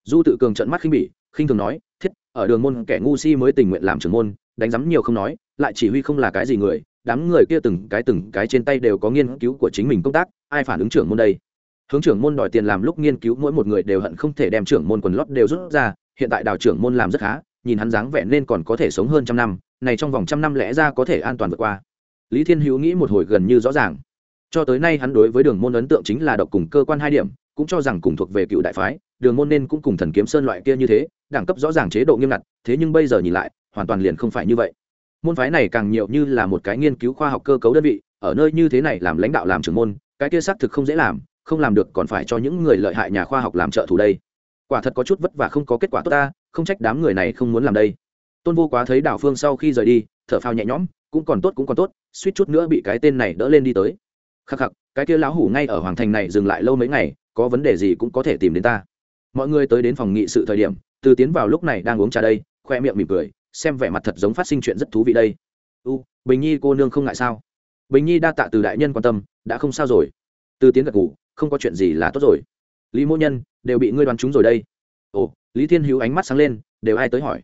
[SPEAKER 1] Du tự cường trận mắt khinh bỉ, khinh thường nói, thiết, ở đường môn kẻ ngu si mới tình nguyện làm trưởng môn, đánh giấm nhiều không nói, lại chỉ huy không là cái gì người, đám người kia từng cái từng cái trên tay đều có nghiên cứu của chính mình công tác, ai phản ứng trưởng môn đây? Hướng trưởng môn đòi tiền làm lúc nghiên cứu mỗi một người đều hận không thể đem trưởng môn quần lót đều rút ra, hiện tại đào trưởng môn làm rất khá, nhìn hắn dáng vẻ nên còn có thể sống hơn trăm năm, này trong vòng trăm năm lẽ ra có thể an toàn vượt qua lý thiên hữu nghĩ một hồi gần như rõ ràng. Cho tới nay hắn đối với đường môn ấn tượng chính là độc cùng cơ quan hai điểm, cũng cho rằng cùng thuộc về cựu đại phái, đường môn nên cũng cùng thần kiếm sơn loại kia như thế, đẳng cấp rõ ràng chế độ nghiêm ngặt, thế nhưng bây giờ nhìn lại, hoàn toàn liền không phải như vậy. Môn phái này càng nhiều như là một cái nghiên cứu khoa học cơ cấu đơn vị, ở nơi như thế này làm lãnh đạo làm trưởng môn, cái kia xác thực không dễ làm, không làm được còn phải cho những người lợi hại nhà khoa học làm trợ thủ đây. Quả thật có chút vất vả không có kết quả tốt ta, không trách đám người này không muốn làm đây. Tôn vô quá thấy đảo phương sau khi rời đi, thở phao nhẹ nhõm cũng còn tốt, cũng còn tốt, suýt chút nữa bị cái tên này đỡ lên đi tới. Khắc khắc, cái kia lão hủ ngay ở hoàng thành này dừng lại lâu mấy ngày, có vấn đề gì cũng có thể tìm đến ta. Mọi người tới đến phòng nghị sự thời điểm, từ tiến vào lúc này đang uống trà đây, khoe miệng mỉm cười, xem vẻ mặt thật giống phát sinh chuyện rất thú vị đây. U, bình nhi cô nương không ngại sao? Bình nhi đa tạ từ đại nhân quan tâm, đã không sao rồi. Từ tiến gật ngủ không có chuyện gì là tốt rồi. Lý mỗ nhân, đều bị ngươi đoán trúng rồi đây. Ồ, lý thiên hữu ánh mắt sáng lên, đều ai tới hỏi?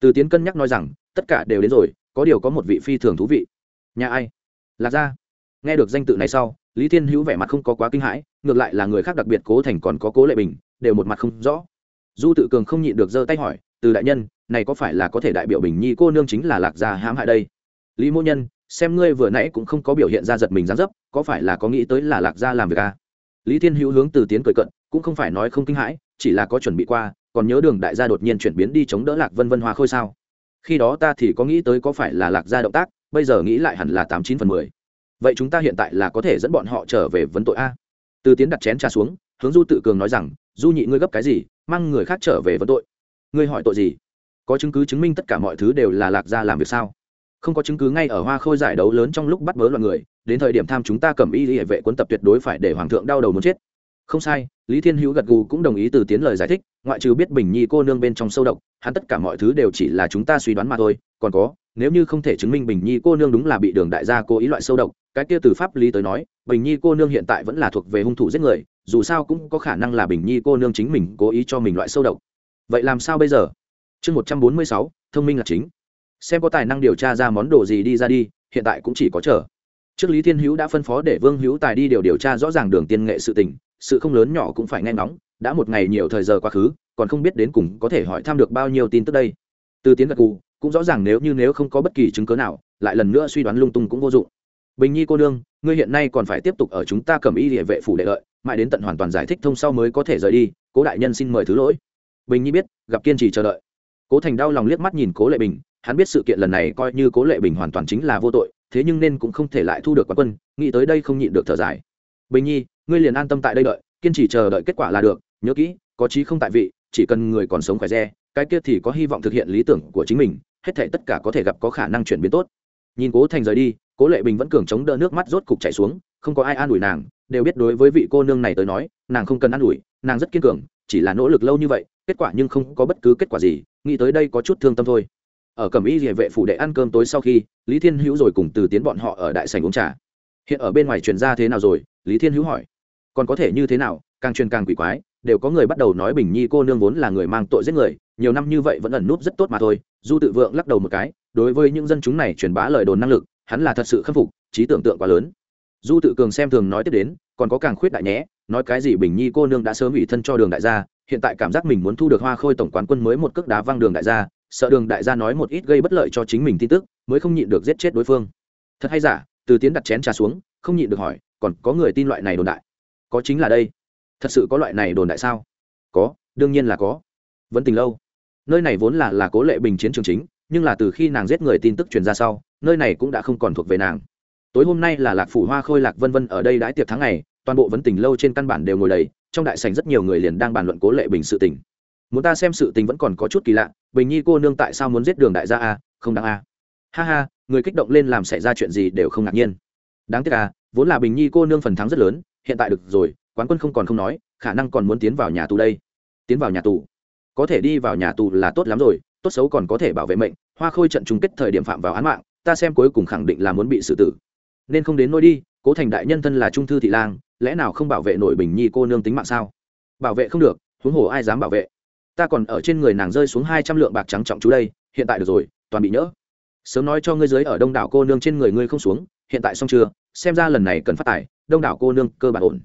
[SPEAKER 1] Từ tiến cân nhắc nói rằng, tất cả đều đến rồi có điều có một vị phi thường thú vị. Nhà ai? Lạc gia. Nghe được danh tự này sau, lý thiên hữu vẻ mặt không có quá kinh hãi, ngược lại là người khác đặc biệt cố thành còn có cố lệ bình, đều một mặt không rõ. Du tự cường không nhịn được giơ tay hỏi, từ đại nhân, này có phải là có thể đại biểu bình nhi cô nương chính là lạc gia hãm hại đây? Lý mô nhân, xem ngươi vừa nãy cũng không có biểu hiện ra giật mình gián dấp, có phải là có nghĩ tới là lạc gia làm việc à? lý thiên hữu hướng từ tiến cười cận, cũng không phải nói không kinh hãi, chỉ là có chuẩn bị qua, còn nhớ đường đại gia đột nhiên chuyển biến đi chống đỡ lạc vân vân hoa khôi sao? Khi đó ta thì có nghĩ tới có phải là lạc gia động tác, bây giờ nghĩ lại hẳn là tám chín phần mười. Vậy chúng ta hiện tại là có thể dẫn bọn họ trở về vấn tội a. Từ tiến đặt chén trà xuống, hướng du tự cường nói rằng, du nhị ngươi gấp cái gì, mang người khác trở về vấn tội. Ngươi hỏi tội gì? Có chứng cứ chứng minh tất cả mọi thứ đều là lạc gia làm việc sao? Không có chứng cứ ngay ở hoa khôi giải đấu lớn trong lúc bắt bớ loạn người, đến thời điểm tham chúng ta cầm y hệ vệ quân tập tuyệt đối phải để hoàng thượng đau đầu muốn chết không sai, lý thiên hữu gật gù cũng đồng ý từ tiến lời giải thích, ngoại trừ biết bình nhi cô nương bên trong sâu độc, hắn tất cả mọi thứ đều chỉ là chúng ta suy đoán mà thôi. Còn có, nếu như không thể chứng minh bình nhi cô nương đúng là bị đường đại gia cố ý loại sâu độc, cái kia từ pháp lý tới nói, bình nhi cô nương hiện tại vẫn là thuộc về hung thủ giết người, dù sao cũng có khả năng là bình nhi cô nương chính mình cố ý cho mình loại sâu độc. Vậy làm sao bây giờ? Chương một trăm bốn mươi sáu, thông minh là chính. Xem có tài năng điều tra ra món đồ gì đi ra đi, hiện tại cũng chỉ có chờ trước lý thiên hữu đã phân phó để vương hữu tài đi điều điều tra rõ ràng đường tiên nghệ sự tình, sự không lớn nhỏ cũng phải nghe ngóng, đã một ngày nhiều thời giờ quá khứ, còn không biết đến cùng có thể hỏi thăm được bao nhiêu tin tức đây. Từ tiến gật cụ cũng rõ ràng nếu như nếu không có bất kỳ chứng cớ nào, lại lần nữa suy đoán lung tung cũng vô dụng. Bình nhi cô nương, ngươi hiện nay còn phải tiếp tục ở chúng ta cầm y địa vệ phủ đệ lợi, mãi đến tận hoàn toàn giải thích thông sau mới có thể rời đi, cố đại nhân xin mời thứ lỗi. Bình nhi biết, gặp kiên trì chờ đợi. Cố thành đau lòng liếc mắt nhìn cố lệ bình, hắn biết sự kiện lần này coi như cố lệ bình hoàn toàn chính là vô tội thế nhưng nên cũng không thể lại thu được quán quân, nghĩ tới đây không nhịn được thở dài. Bình nhi, ngươi liền an tâm tại đây đợi, kiên trì chờ đợi kết quả là được, nhớ kỹ, có trí không tại vị, chỉ cần người còn sống khỏe re, cái kia thì có hy vọng thực hiện lý tưởng của chính mình, hết thể tất cả có thể gặp có khả năng chuyển biến tốt. Nhìn cố thành rời đi, cố lệ bình vẫn cường chống đỡ nước mắt rốt cục chảy xuống, không có ai an ủi nàng, đều biết đối với vị cô nương này tới nói, nàng không cần an ủi, nàng rất kiên cường, chỉ là nỗ lực lâu như vậy, kết quả nhưng không có bất cứ kết quả gì, nghĩ tới đây có chút thương tâm thôi ở cẩm y địa vệ phủ đệ ăn cơm tối sau khi, lý thiên hữu rồi cùng từ tiến bọn họ ở đại sành uống trà. Hiện ở bên ngoài truyền ra thế nào rồi? Lý thiên hữu hỏi. Còn có thể như thế nào? Càng truyền càng quỷ quái, đều có người bắt đầu nói bình nhi cô nương vốn là người mang tội giết người, nhiều năm như vậy vẫn ẩn núp rất tốt mà thôi. Du tự vượng lắc đầu một cái, đối với những dân chúng này truyền bá lời đồn năng lực, hắn là thật sự khâm phục, trí tưởng tượng quá lớn. Du tự cường xem thường nói tiếp đến, còn có càng khuyết đại nhé, nói cái gì bình nhi cô nương đã sớm ủy thân cho đường đại gia, hiện tại cảm giác mình muốn thu được hoa khôi tổng quán quân mới một cước đá văng đường đại gia sợ đường đại gia nói một ít gây bất lợi cho chính mình tin tức, mới không nhịn được giết chết đối phương. Thật hay giả, từ tiến đặt chén trà xuống, không nhịn được hỏi, còn có người tin loại này đồn đại? Có chính là đây. Thật sự có loại này đồn đại sao? Có, đương nhiên là có. Vẫn tình lâu. Nơi này vốn là là cố lệ bình chiến trường chính, nhưng là từ khi nàng giết người tin tức truyền ra sau, nơi này cũng đã không còn thuộc về nàng. Tối hôm nay là lạc phủ hoa khôi lạc vân vân ở đây đãi tiệc tháng ngày, toàn bộ vấn tình lâu trên căn bản đều ngồi đầy, trong đại sảnh rất nhiều người liền đang bàn luận cố lệ bình sự tình muốn ta xem sự tình vẫn còn có chút kỳ lạ, bình nhi cô nương tại sao muốn giết đường đại gia a không đáng a ha ha, người kích động lên làm xảy ra chuyện gì đều không ngạc nhiên. Đáng tiếc à vốn là bình nhi cô nương phần thắng rất lớn, hiện tại được rồi, quán quân không còn không nói, khả năng còn muốn tiến vào nhà tù đây. Tiến vào nhà tù. Có thể đi vào nhà tù là tốt lắm rồi, tốt xấu còn có thể bảo vệ mệnh, hoa khôi trận chung kết thời điểm phạm vào án mạng, ta xem cuối cùng khẳng định là muốn bị xử tử. Nên không đến nôi đi, cố thành đại nhân thân là trung thư thị lang, lẽ nào không bảo vệ nổi bình nhi cô nương tính mạng sao? Bảo vệ không được, huống hồ ai dám bảo vệ? Ta còn ở trên người nàng rơi xuống hai trăm lượng bạc trắng trọng chú đây, hiện tại được rồi, toàn bị nhỡ. Sớm nói cho ngươi dưới ở đông đảo cô nương trên người ngươi không xuống, hiện tại xong chưa, xem ra lần này cần phát tài, đông đảo cô nương cơ bản ổn.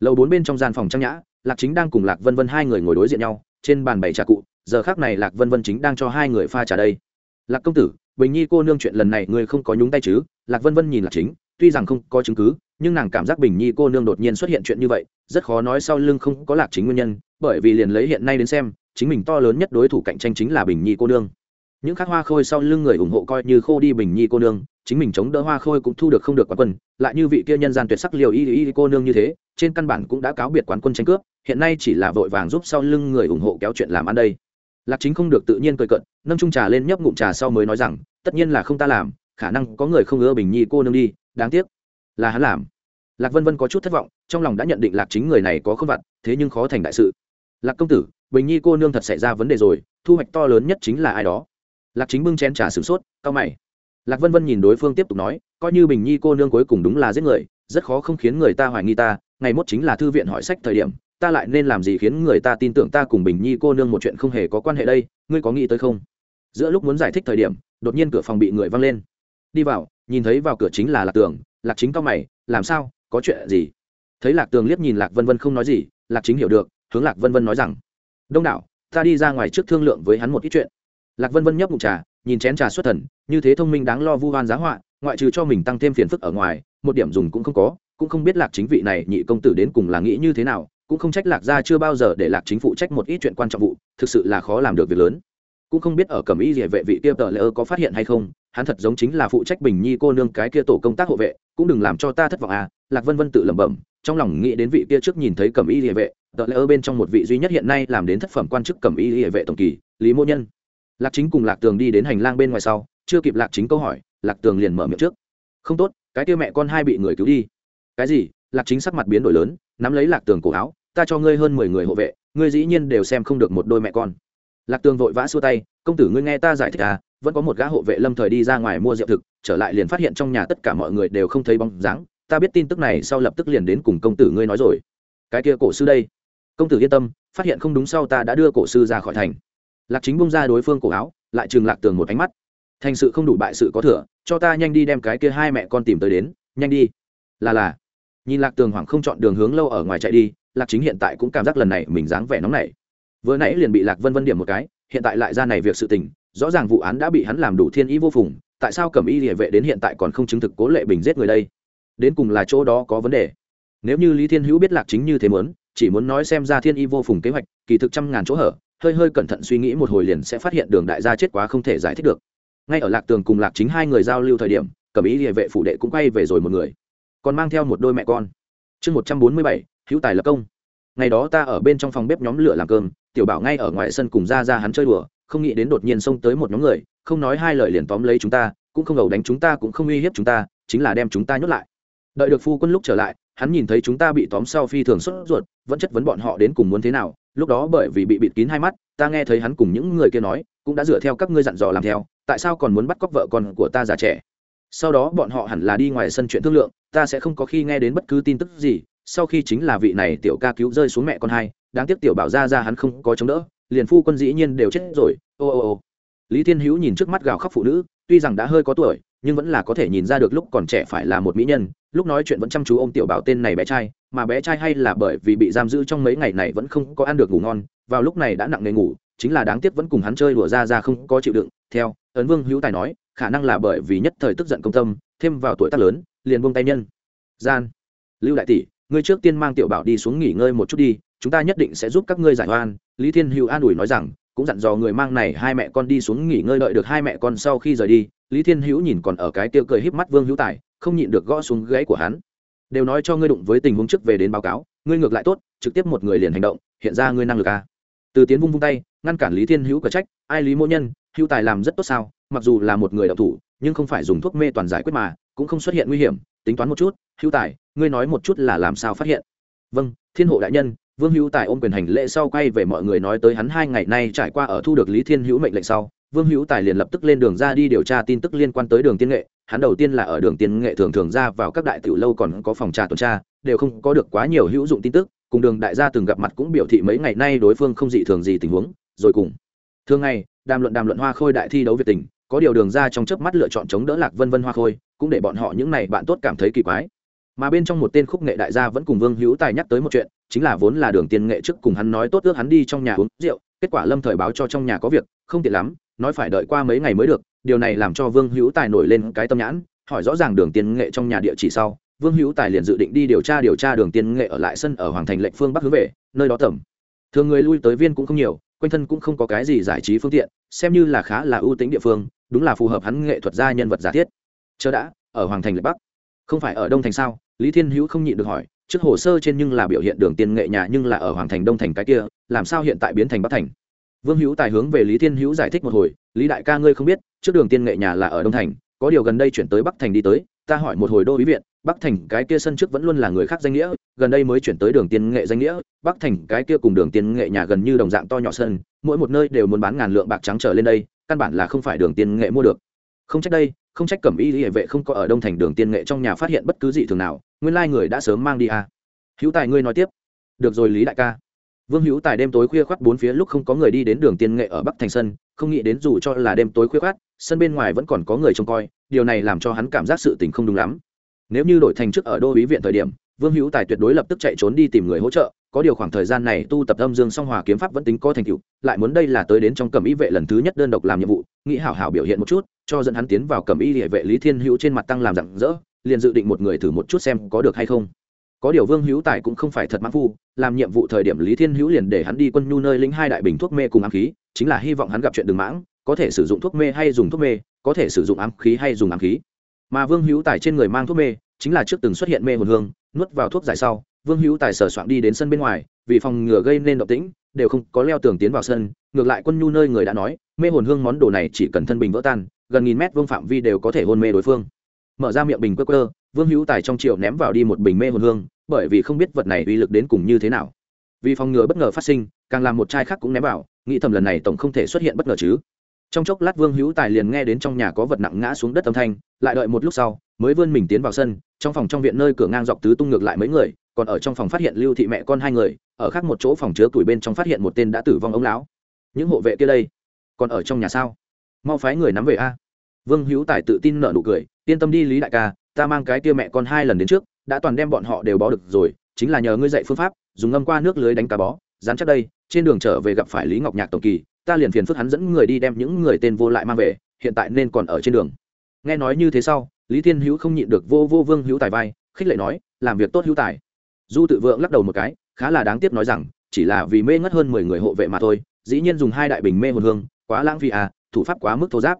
[SPEAKER 1] Lầu bốn bên trong gian phòng trang nhã, lạc chính đang cùng lạc vân vân hai người ngồi đối diện nhau, trên bàn bày trà cụ, giờ khác này lạc vân vân chính đang cho hai người pha trà đây. Lạc công tử, bình nhi cô nương chuyện lần này ngươi không có nhúng tay chứ? Lạc vân vân nhìn lạc chính, tuy rằng không có chứng cứ, nhưng nàng cảm giác bình nhi cô nương đột nhiên xuất hiện chuyện như vậy, rất khó nói sau lưng không có lạc chính nguyên nhân, bởi vì liền lấy hiện nay đến xem chính mình to lớn nhất đối thủ cạnh tranh chính là bình nhi cô nương. Những khác hoa khôi sau lưng người ủng hộ coi như khô đi bình nhi cô nương, chính mình chống đỡ hoa khôi cũng thu được không được quán quân. Lại như vị kia nhân gian tuyệt sắc liều y y cô nương như thế, trên căn bản cũng đã cáo biệt quán quân tranh cướp, hiện nay chỉ là vội vàng giúp sau lưng người ủng hộ kéo chuyện làm ăn đây. Lạc chính không được tự nhiên cười cận nâng trung trà lên nhấp ngụm trà sau mới nói rằng, tất nhiên là không ta làm, khả năng có người không ưa bình nhi cô nương đi, đáng tiếc là hắn làm. Lạc vân vân có chút thất vọng, trong lòng đã nhận định lạc chính người này có không vặt, thế nhưng khó thành đại sự. Lạc công tử bình nhi cô nương thật xảy ra vấn đề rồi, thu hoạch to lớn nhất chính là ai đó. Lạc chính bưng chén trà sửng sốt cao mày. Lạc vân vân nhìn đối phương tiếp tục nói, coi như bình nhi cô nương cuối cùng đúng là giết người, rất khó không khiến người ta hoài nghi ta, ngày mốt chính là thư viện hỏi sách thời điểm, ta lại nên làm gì khiến người ta tin tưởng ta cùng bình nhi cô nương một chuyện không hề có quan hệ đây, ngươi có nghĩ tới không? Giữa lúc muốn giải thích thời điểm, đột nhiên cửa phòng bị người văng lên. Đi vào, nhìn thấy vào cửa chính là lạc tường, lạc chính cao mày, làm sao? Có chuyện gì? Thấy lạc tường liếc nhìn lạc vân vân không nói gì, lạc chính hiểu được, hướng lạc vân vân nói rằng đông đảo, ta đi ra ngoài trước thương lượng với hắn một ít chuyện. Lạc vân vân nhấp ngụm trà, nhìn chén trà xuất thần, như thế thông minh đáng lo vu hoan giá họa, ngoại trừ cho mình tăng thêm phiền phức ở ngoài, một điểm dùng cũng không có, cũng không biết lạc chính vị này nhị công tử đến cùng là nghĩ như thế nào, cũng không trách lạc gia chưa bao giờ để lạc chính phụ trách một ít chuyện quan trọng vụ, thực sự là khó làm được việc lớn. Cũng không biết ở cẩm y địa vệ vị kia tờ lỡ có phát hiện hay không, hắn thật giống chính là phụ trách bình nhi cô nương cái kia tổ công tác hộ vệ, cũng đừng làm cho ta thất vọng à lạc vân vân tự lẩm bẩm, trong lòng nghĩ đến vị kia trước nhìn thấy cẩm y địa vệ tờ ở bên trong một vị duy nhất hiện nay làm đến thất phẩm quan chức cẩm y hệ vệ tổng kỳ, lý mô nhân. Lạc chính cùng lạc tường đi đến hành lang bên ngoài sau, chưa kịp lạc chính câu hỏi, lạc tường liền mở miệng trước. Không tốt, cái kia mẹ con hai bị người cứu đi. Cái gì? Lạc chính sắc mặt biến đổi lớn, nắm lấy lạc tường cổ áo, ta cho ngươi hơn mười người hộ vệ, ngươi dĩ nhiên đều xem không được một đôi mẹ con. Lạc tường vội vã xua tay, công tử ngươi nghe ta giải thích à vẫn có một gã hộ vệ lâm thời đi ra ngoài mua rượu thực, trở lại liền phát hiện trong nhà tất cả mọi người đều không thấy bóng dáng, ta biết tin tức này sau lập tức liền đến cùng công tử ngươi nói rồi. Cái kia cổ sư đây? Công tử yên tâm, phát hiện không đúng sau ta đã đưa cổ sư ra khỏi thành. Lạc chính bung ra đối phương cổ áo, lại trường lạc tường một ánh mắt. Thành sự không đủ bại sự có thừa, cho ta nhanh đi đem cái kia hai mẹ con tìm tới đến, nhanh đi. Là là. Nhìn lạc tường hoảng không chọn đường hướng lâu ở ngoài chạy đi, lạc chính hiện tại cũng cảm giác lần này mình dáng vẻ nóng này vừa nãy liền bị lạc vân vân điểm một cái, hiện tại lại ra này việc sự tình, rõ ràng vụ án đã bị hắn làm đủ thiên ý vô phùng, tại sao cẩm y địa vệ đến hiện tại còn không chứng thực cố lệ bình giết người đây? Đến cùng là chỗ đó có vấn đề. Nếu như lý thiên hữu biết lạc chính như thế muốn chỉ muốn nói xem ra thiên y vô phùng kế hoạch, kỳ thực trăm ngàn chỗ hở, hơi hơi cẩn thận suy nghĩ một hồi liền sẽ phát hiện đường đại gia chết quá không thể giải thích được. Ngay ở lạc tường cùng lạc chính hai người giao lưu thời điểm, cẩm ý địa vệ phủ đệ cũng quay về rồi một người. Còn mang theo một đôi mẹ con. Chương một trăm bốn mươi bảy, hữu tài lập công. Ngày đó ta ở bên trong phòng bếp nhóm lửa làm cơm, tiểu bảo ngay ở ngoài sân cùng ra ra hắn chơi đùa, không nghĩ đến đột nhiên xông tới một nhóm người, không nói hai lời liền tóm lấy chúng ta, cũng không gầu đánh chúng ta, cũng không uy hiếp chúng ta, chính là đem chúng ta nhốt lại đợi được phu quân lúc trở lại, hắn nhìn thấy chúng ta bị tóm sau phi thường sốt ruột, vẫn chất vấn bọn họ đến cùng muốn thế nào. Lúc đó bởi vì bị bịt kín hai mắt, ta nghe thấy hắn cùng những người kia nói, cũng đã dựa theo các ngươi dặn dò làm theo, tại sao còn muốn bắt cóc vợ con của ta già trẻ? Sau đó bọn họ hẳn là đi ngoài sân chuyện thương lượng, ta sẽ không có khi nghe đến bất cứ tin tức gì, sau khi chính là vị này tiểu ca cứu rơi xuống mẹ con hai, đáng tiếc tiểu bảo ra ra hắn không có chống đỡ, liền phu quân dĩ nhiên đều chết rồi, ô ô ô. Lý thiên hữu nhìn trước mắt gào khóc phụ nữ, tuy rằng đã hơi có tuổi, nhưng vẫn là có thể nhìn ra được lúc còn trẻ phải là một mỹ nhân lúc nói chuyện vẫn chăm chú ô m tiểu bảo tên này bé trai, mà bé trai hay là bởi vì bị giam giữ trong mấy ngày này vẫn không có ăn được ngủ ngon, vào lúc này đã nặng nề ngủ, chính là đáng tiếc vẫn cùng hắn chơi đùa ra ra không có chịu đựng. Theo, ấn vương hữu tài nói, khả năng là bởi vì nhất thời tức giận công tâm, thêm vào tuổi tác lớn, liền buông tay nhân. Gian. Lưu đại tỷ, ngươi trước tiên mang tiểu bảo đi xuống nghỉ ngơi một chút đi, chúng ta nhất định sẽ giúp các ngươi giải oan. Lý thiên hữu an ủi nói rằng, cũng dặn dò người mang này hai mẹ con đi xuống nghỉ ngơi đợi được hai mẹ con sau khi rời đi lý thiên hữu nhìn còn ở cái tiêu cười híp mắt vương hữu tài, không nhịn được gõ xuống gáy của hắn. Đều nói cho ngươi đụng với tình huống trước về đến báo cáo, ngươi ngược lại tốt, trực tiếp một người liền hành động, hiện ra ngươi năng lực à. từ tiến vung vung tay, ngăn cản lý thiên hữu cờ trách, ai lý mỗ nhân, hữu tài làm rất tốt sao, mặc dù là một người đạo thủ, nhưng không phải dùng thuốc mê toàn giải quyết mà, cũng không xuất hiện nguy hiểm, tính toán một chút, hữu tài, ngươi nói một chút là làm sao phát hiện? Vâng thiên hộ đại nhân. Vương hữu tài ôm quyền hành lễ sau quay về mọi người nói tới hắn hai ngày nay trải qua ở thu được lý thiên hữu mệnh lệnh sau vương hữu tài liền lập tức lên đường ra đi điều tra tin tức liên quan tới đường tiên nghệ. Hắn đầu tiên là ở đường tiên nghệ thường thường ra vào các đại tiểu lâu còn có phòng trà tuần tra, đều không có được quá nhiều hữu dụng tin tức. Cùng đường đại gia từng gặp mặt cũng biểu thị mấy ngày nay đối phương không dị thường gì tình huống. Rồi cùng. Thường ngày, đàm luận đàm luận hoa khôi đại thi đấu việt tình, có điều đường ra trong chớp mắt lựa chọn chống đỡ lạc vân vân hoa khôi, cũng để bọn họ những này bạn tốt cảm thấy kỳ quái. Mà bên trong một tên khúc nghệ đại gia vẫn cùng vương hữu tài nhắc tới một chuyện, chính là vốn là đường tiên nghệ trước cùng hắn nói tốt ước hắn đi trong nhà uống rượu, kết quả lâm thời báo cho trong nhà có việc, không tiện lắm nói phải đợi qua mấy ngày mới được, điều này làm cho vương hữu tài nổi lên cái tâm nhãn, hỏi rõ ràng đường tiên nghệ trong nhà địa chỉ sau, vương hữu tài liền dự định đi điều tra điều tra đường tiên nghệ ở lại sân ở hoàng thành lệnh phương bắc hướng về, nơi đó tầm thường người lui tới viên cũng không nhiều, quanh thân cũng không có cái gì giải trí phương tiện, xem như là khá là ưu tính địa phương, đúng là phù hợp hắn nghệ thuật gia nhân vật giả thiết. Chờ đã, ở hoàng thành lệ bắc. Không phải ở đông thành sao? Lý thiên hữu không nhịn được hỏi, trước hồ sơ trên nhưng là biểu hiện đường Tiên nghệ nhà nhưng là ở hoàng thành đông thành cái kia, làm sao hiện tại biến thành bắc thành? Vương hữu tài hướng về lý thiên hữu giải thích một hồi, lý đại ca ngươi không biết, trước đường tiên nghệ nhà là ở đông thành, có điều gần đây chuyển tới bắc thành đi tới, ta hỏi một hồi đô ý viện, bắc thành cái kia sân trước vẫn luôn là người khác danh nghĩa, gần đây mới chuyển tới đường tiên nghệ danh nghĩa, bắc thành cái kia cùng đường tiên nghệ nhà gần như đồng dạng to nhỏ sân, mỗi một nơi đều muốn bán ngàn lượng bạc trắng trở lên đây, căn bản là không phải đường tiên nghệ mua được. Không trách đây, không trách cẩm y hệ vệ không có ở đông thành đường tiên nghệ trong nhà phát hiện bất cứ gì thường nào, nguyên lai người đã sớm mang đi à. hữu tài ngươi nói tiếp. Được rồi lý đại ca vương hữu tài đêm tối khuya khoắt bốn phía lúc không có người đi đến đường tiên nghệ ở bắc thành sân, không nghĩ đến dù cho là đêm tối khuya khoắt, sân bên ngoài vẫn còn có người trông coi, điều này làm cho hắn cảm giác sự tình không đúng lắm. Nếu như đổi thành trước ở đô ý viện thời điểm, vương hữu tài tuyệt đối lập tức chạy trốn đi tìm người hỗ trợ, có điều khoảng thời gian này tu tập âm dương song hòa kiếm pháp vẫn tính có thành tựu, lại muốn đây là tới đến trong cẩm y vệ lần thứ nhất đơn độc làm nhiệm vụ, nghĩ hảo hảo biểu hiện một chút, cho dẫn hắn tiến vào cẩm y địa vệ lý thiên hữu trên mặt tăng làm rạng rỡ, liền dự định một người thử một chút xem có được hay không có điều vương hữu tài cũng không phải thật mãn phu, làm nhiệm vụ thời điểm lý thiên hữu liền để hắn đi quân nhu nơi lĩnh hai đại bình thuốc mê cùng ám khí, chính là hy vọng hắn gặp chuyện đường mãng, có thể sử dụng thuốc mê hay dùng thuốc mê, có thể sử dụng ám khí hay dùng ám khí. Mà vương hữu tài trên người mang thuốc mê, chính là trước từng xuất hiện mê hồn hương, nuốt vào thuốc giải sau, vương hữu tài sờ soạn đi đến sân bên ngoài, vì phòng ngừa gây nên động tĩnh, đều không có leo tường tiến vào sân, ngược lại quân nhu nơi người đã nói, mê hồn hương món đồ này chỉ cần thân bình vỡ tan, gần nghìn mét vương phạm vi đều có thể hôn mê đối phương. Mở ra miệng bình cơ cơ vương hữu tài trong triệu ném vào đi một bình mê hồn hương bởi vì không biết vật này uy lực đến cùng như thế nào. Vì phòng ngừa bất ngờ phát sinh, càng làm một chai khác cũng ném vào, nghĩ thầm lần này tổng không thể xuất hiện bất ngờ chứ. Trong chốc lát vương hữu tài liền nghe đến trong nhà có vật nặng ngã xuống đất âm thanh, lại đợi một lúc sau, mới vươn mình tiến vào sân, trong phòng trong viện nơi cửa ngang dọc tứ tung ngược lại mấy người, còn ở trong phòng phát hiện lưu thị mẹ con hai người, ở khác một chỗ phòng chứa tuổi bên trong phát hiện một tên đã tử vong ống lão. Những hộ vệ kia đây, còn ở trong nhà sao? Mau phái người nắm về a. Vương hữu tài tự tin nợ nụ cười, yên tâm đi lý đại ca, ta mang cái kia mẹ con hai lần đến trước đã toàn đem bọn họ đều bó được rồi, chính là nhờ ngươi dạy phương pháp, dùng ngâm qua nước lưới đánh cá bó, dán chắc đây, trên đường trở về gặp phải lý ngọc nhạc tổng kỳ, ta liền phiền phức hắn dẫn người đi đem những người tên vô lại mang về, hiện tại nên còn ở trên đường. Nghe nói như thế sau, lý thiên hữu không nhịn được vô vô vương hữu tài vai, khích lệ nói, làm việc tốt hữu tài. Du tự vượng lắc đầu một cái, khá là đáng tiếc nói rằng, chỉ là vì mê ngất hơn mười người hộ vệ mà thôi, dĩ nhiên dùng hai đại bình mê hồn hương, quá lãng phí à thủ pháp quá mức thô giáp.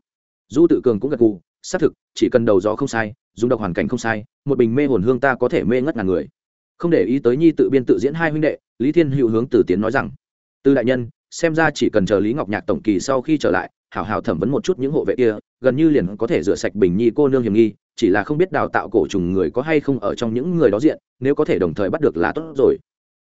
[SPEAKER 1] Du tự cường cũng gật gù, xác thực, chỉ cần đầu gió không sai dùng độc hoàn cảnh không sai, một bình mê hồn hương ta có thể mê ngất ngàn người. Không để ý tới nhi tự biên tự diễn hai huynh đệ, lý thiên hữu hướng từ tiến nói rằng, từ đại nhân, xem ra chỉ cần chờ lý ngọc nhạc tổng kỳ sau khi trở lại, hảo hảo thẩm vấn một chút những hộ vệ kia, gần như liền có thể rửa sạch bình nhi cô nương hiểm nghi, chỉ là không biết đào tạo cổ trùng người có hay không ở trong những người đó diện, nếu có thể đồng thời bắt được là tốt rồi.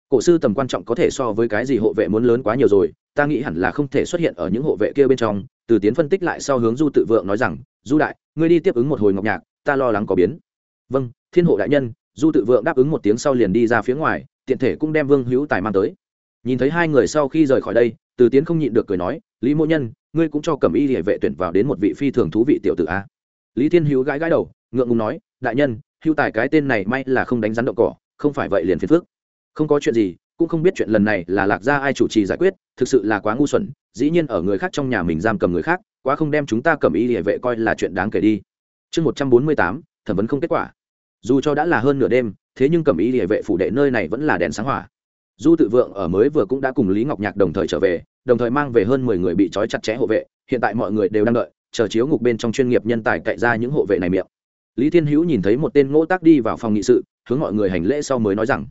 [SPEAKER 1] Cổ sư tầm quan trọng có thể so với cái gì hộ vệ muốn lớn quá nhiều rồi, ta nghĩ hẳn là không thể xuất hiện ở những hộ vệ kia bên trong. Từ tiến phân tích lại sau hướng du tự vượng nói rằng, du đại, ngươi đi tiếp ứng một hồi ngọc nhạc ta lo lắng có biến. Vâng thiên hộ đại nhân, du tự vượng đáp ứng một tiếng sau liền đi ra phía ngoài, tiện thể cũng đem vương hữu tài mang tới. Nhìn thấy hai người sau khi rời khỏi đây, từ tiến không nhịn được cười nói, lý mỗ nhân, ngươi cũng cho cầm y địa vệ tuyển vào đến một vị phi thường thú vị tiểu tử a. Lý thiên hữu gãi gãi đầu, ngượng ngùng nói, đại nhân, hữu tài cái tên này may là không đánh rắn động cỏ, không phải vậy liền phiền phước không có chuyện gì, cũng không biết chuyện lần này là lạc gia ai chủ trì giải quyết, thực sự là quá ngu xuẩn, dĩ nhiên ở người khác trong nhà mình giam cầm người khác, quá không đem chúng ta cầm y địa vệ coi là chuyện đáng kể đi chương một trăm bốn mươi tám, thẩm vấn không kết quả. Dù cho đã là hơn nửa đêm, thế nhưng cầm y địa vệ phủ đệ nơi này vẫn là đèn sáng hỏa. Du tự vượng ở mới vừa cũng đã cùng lý ngọc nhạc đồng thời trở về, đồng thời mang về hơn mười người bị trói chặt chẽ hộ vệ, hiện tại mọi người đều đang đợi, chờ chiếu ngục bên trong chuyên nghiệp nhân tài cậy ra những hộ vệ này miệng. Lý thiên hữu nhìn thấy một tên ngỗ tác đi vào phòng nghị sự, hướng mọi người hành lễ sau mới nói rằng,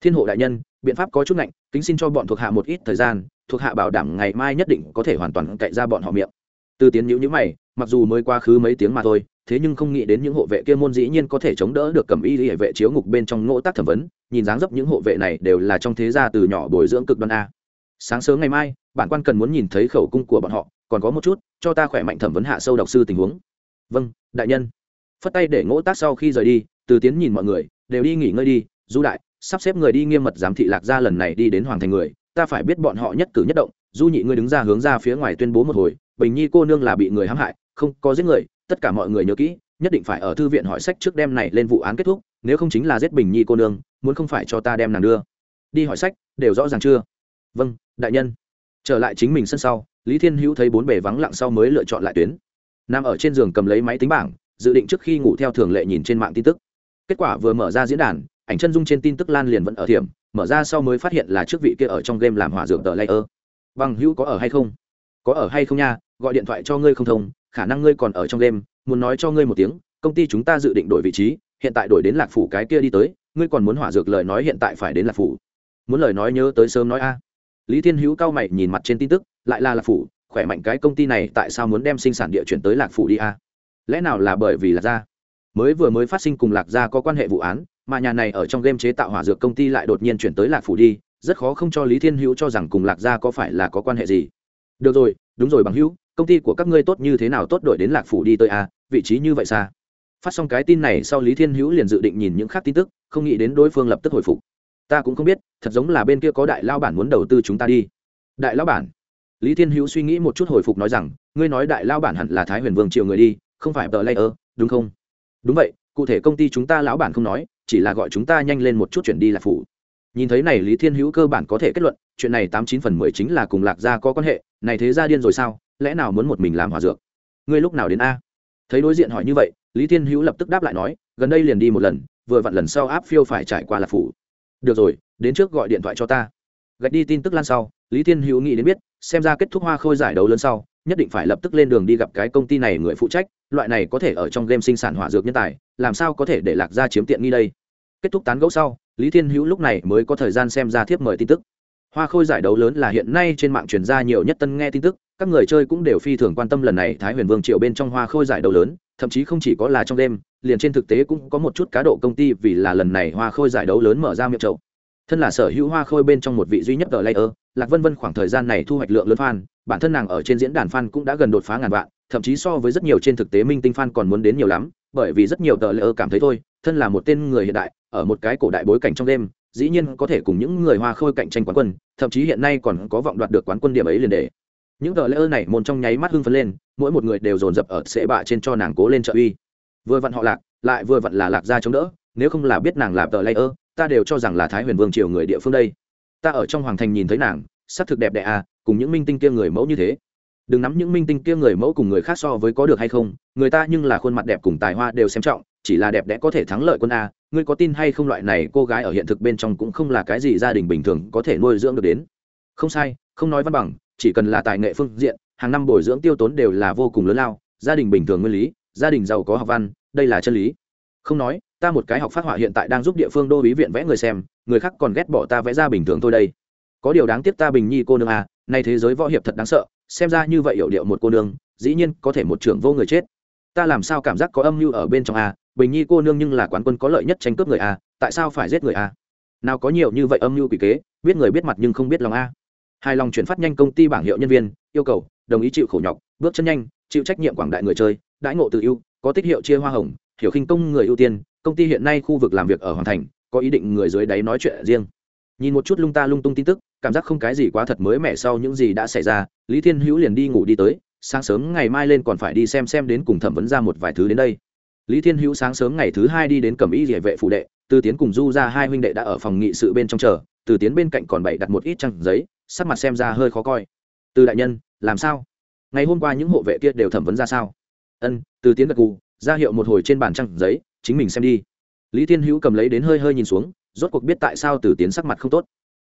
[SPEAKER 1] thiên hộ đại nhân, biện pháp có chút ngạnh, kính xin cho bọn thuộc hạ một ít thời gian, thuộc hạ bảo đảm ngày mai nhất định có thể hoàn toàn cậy ra bọn họ miệng từ tiến nhữ nhữ mày, mặc dù mới quá khứ mấy tiếng mà thôi, thế nhưng không nghĩ đến những hộ vệ kia môn dĩ nhiên có thể chống đỡ được cầm y hệ vệ chiếu ngục bên trong ngỗ tác thẩm vấn, nhìn dáng dấp những hộ vệ này đều là trong thế gia từ nhỏ bồi dưỡng cực đoan a. Sáng sớm ngày mai, bản quan cần muốn nhìn thấy khẩu cung của bọn họ, còn có một chút, cho ta khỏe mạnh thẩm vấn hạ sâu độc sư tình huống. Vâng đại nhân. Phất tay để ngỗ tác sau khi rời đi từ tiến nhìn mọi người, đều đi nghỉ ngơi đi, du đại, sắp xếp người đi nghiêm mật giám thị lạc gia lần này đi đến hoàng thành người, ta phải biết bọn họ nhất cử nhất động, du nhị ngươi đứng ra hướng ra phía ngoài tuyên bố một hồi bình nhi cô nương là bị người hãm hại, không có giết người, tất cả mọi người nhớ kỹ, nhất định phải ở thư viện hỏi sách trước đêm này lên vụ án kết thúc, nếu không chính là giết bình nhi cô nương, muốn không phải cho ta đem nàng đưa. Đi hỏi sách, đều rõ ràng chưa? Vâng đại nhân. Trở lại chính mình sân sau, lý thiên hữu thấy bốn bề vắng lặng sau mới lựa chọn lại tuyến. Nằm ở trên giường cầm lấy máy tính bảng, dự định trước khi ngủ theo thường lệ nhìn trên mạng tin tức. Kết quả vừa mở ra diễn đàn, ảnh chân dung trên tin tức lan liền vẫn ở thiểm, mở ra sau mới phát hiện là trước vị kia ở trong game làm hỏa dược tờ layer. Bằng hữu có ở hay không? Có ở hay không nha, gọi điện thoại cho ngươi không thông, khả năng ngươi còn ở trong game, muốn nói cho ngươi một tiếng, công ty chúng ta dự định đổi vị trí, hiện tại đổi đến lạc phủ cái kia đi tới, ngươi còn muốn hỏa dược lời nói hiện tại phải đến lạc phủ. Muốn lời nói nhớ tới sớm nói a. Lý thiên hữu cao mày nhìn mặt trên tin tức, lại là lạc phủ, khỏe mạnh cái công ty này tại sao muốn đem sinh sản địa chuyển tới lạc phủ đi a? Lẽ nào là bởi vì lạc gia? Mới vừa mới phát sinh cùng lạc gia có quan hệ vụ án, mà nhà này ở trong game chế tạo hỏa dược công ty lại đột nhiên chuyển tới lạc phủ đi, rất khó không cho lý thiên hữu cho rằng cùng lạc gia có phải là có quan hệ gì được rồi, đúng rồi bằng hữu, công ty của các ngươi tốt như thế nào tốt đổi đến lạc phủ đi tới a vị trí như vậy xa. Phát xong cái tin này sau lý thiên hữu liền dự định nhìn những khác tin tức, không nghĩ đến đối phương lập tức hồi phục. Ta cũng không biết, thật giống là bên kia có đại lao bản muốn đầu tư chúng ta đi. Đại lao bản? Lý thiên hữu suy nghĩ một chút hồi phục nói rằng, ngươi nói đại lao bản hẳn là thái huyền vương triều người đi, không phải tờ layer, đúng không? Đúng vậy, cụ thể công ty chúng ta lão bản không nói, chỉ là gọi chúng ta nhanh lên một chút chuyển đi lạc phủ. Nhìn thấy này lý thiên hữu cơ bản có thể kết luận, chuyện này tám chín phần mười chính là cùng lạc gia có quan hệ này thế ra điên rồi sao? Lẽ nào muốn một mình làm hòa dược? Ngươi lúc nào đến a? Thấy đối diện hỏi như vậy, lý thiên hữu lập tức đáp lại nói, gần đây liền đi một lần, vừa vặn lần sau áp phiêu phải trải qua lạc phủ. Được rồi, đến trước gọi điện thoại cho ta. Gạch đi tin tức lan sau, lý thiên hữu nghĩ đến biết, xem ra kết thúc hoa khôi giải đấu lớn sau, nhất định phải lập tức lên đường đi gặp cái công ty này người phụ trách, loại này có thể ở trong game sinh sản hỏa dược nhân tài, làm sao có thể để lạc ra chiếm tiện nghi đây? Kết thúc tán gẫu sau, lý thiên hữu lúc này mới có thời gian xem ra thiếp mời tin tức hoa khôi giải đấu lớn là hiện nay trên mạng truyền ra nhiều nhất tân nghe tin tức, các người chơi cũng đều phi thường quan tâm lần này thái huyền vương triều bên trong hoa khôi giải đấu lớn, thậm chí không chỉ có là trong đêm, liền trên thực tế cũng có một chút cá độ công ty vì là lần này hoa khôi giải đấu lớn mở ra miệng trậu. Thân là sở hữu hoa khôi bên trong một vị duy nhất tờ layer, lạc vân vân khoảng thời gian này thu hoạch lượng lớn fan, bản thân nàng ở trên diễn đàn fan cũng đã gần đột phá ngàn vạn, thậm chí so với rất nhiều trên thực tế minh tinh fan còn muốn đến nhiều lắm, bởi vì rất nhiều tờ layer cảm thấy thôi, thân là một tên người hiện đại, ở một cái cổ đại bối cảnh trong đêm dĩ nhiên có thể cùng những người hoa khôi cạnh tranh quán quân, thậm chí hiện nay còn có vọng đoạt được quán quân điểm ấy liền để. Những tờ lễ này môn trong nháy mắt hưng phấn lên, mỗi một người đều dồn dập ở sệ bạ trên cho nàng cố lên trợ uy. Vừa vặn họ lạc, lại vừa vặn là lạc ra chống đỡ, nếu không là biết nàng là tờ lễ ta đều cho rằng là thái huyền vương triều người địa phương đây. Ta ở trong hoàng thành nhìn thấy nàng, sắc thực đẹp đẽ à cùng những minh tinh kia người mẫu như thế. Đừng nắm những minh tinh kia người mẫu cùng người khác so với có được hay không, người ta nhưng là khuôn mặt đẹp cùng tài hoa đều xem trọng chỉ là đẹp đẽ có thể thắng lợi quân a, ngươi có tin hay không loại này cô gái ở hiện thực bên trong cũng không là cái gì gia đình bình thường có thể nuôi dưỡng được đến. Không sai, không nói văn bằng, chỉ cần là tài nghệ phương diện, hàng năm bồi dưỡng tiêu tốn đều là vô cùng lớn lao, gia đình bình thường nguyên lý, gia đình giàu có học văn, đây là chân lý. Không nói, ta một cái học phát họa hiện tại đang giúp địa phương đô bí viện vẽ người xem, người khác còn ghét bỏ ta vẽ ra bình thường thôi đây. Có điều đáng tiếc ta bình nhi cô nương à nay thế giới võ hiệp thật đáng sợ, xem ra như vậy hiểu điệu một cô nương, dĩ nhiên có thể một trưởng vô người chết. Ta làm sao cảm giác có âm mưu ở bên trong à? Bình nhi cô nương nhưng là quán quân có lợi nhất tranh cướp người a, tại sao phải giết người a? Nào có nhiều như vậy âm mưu quỷ kế, biết người biết mặt nhưng không biết lòng a. Hài lòng chuyển phát nhanh công ty bảng hiệu nhân viên, yêu cầu, đồng ý chịu khổ nhọc, bước chân nhanh, chịu trách nhiệm quảng đại người chơi, đãi ngộ tự ưu, có tích hiệu chia hoa hồng, hiểu khinh công người ưu tiên, công ty hiện nay khu vực làm việc ở hoàn thành, có ý định người dưới đáy nói chuyện riêng. Nhìn một chút lung ta lung tung tin tức, cảm giác không cái gì quá thật mới mẻ sau những gì đã xảy ra, lý thiên hữu liền đi ngủ đi tới, sáng sớm ngày mai lên còn phải đi xem xem đến cùng thẩm vấn ra một vài thứ đến đây lý thiên hữu sáng sớm ngày thứ hai đi đến cẩm y địa vệ phụ đệ, từ tiến cùng du ra hai huynh đệ đã ở phòng nghị sự bên trong chờ, từ tiến bên cạnh còn bày đặt một ít trăng giấy, sắc mặt xem ra hơi khó coi. Từ đại nhân, làm sao? Ngày hôm qua những hộ vệ kia đều thẩm vấn ra sao? Ân, từ tiến gật gù, ra hiệu một hồi trên bàn trăng giấy, chính mình xem đi. Lý thiên hữu cầm lấy đến hơi hơi nhìn xuống, rốt cuộc biết tại sao từ tiến sắc mặt không tốt.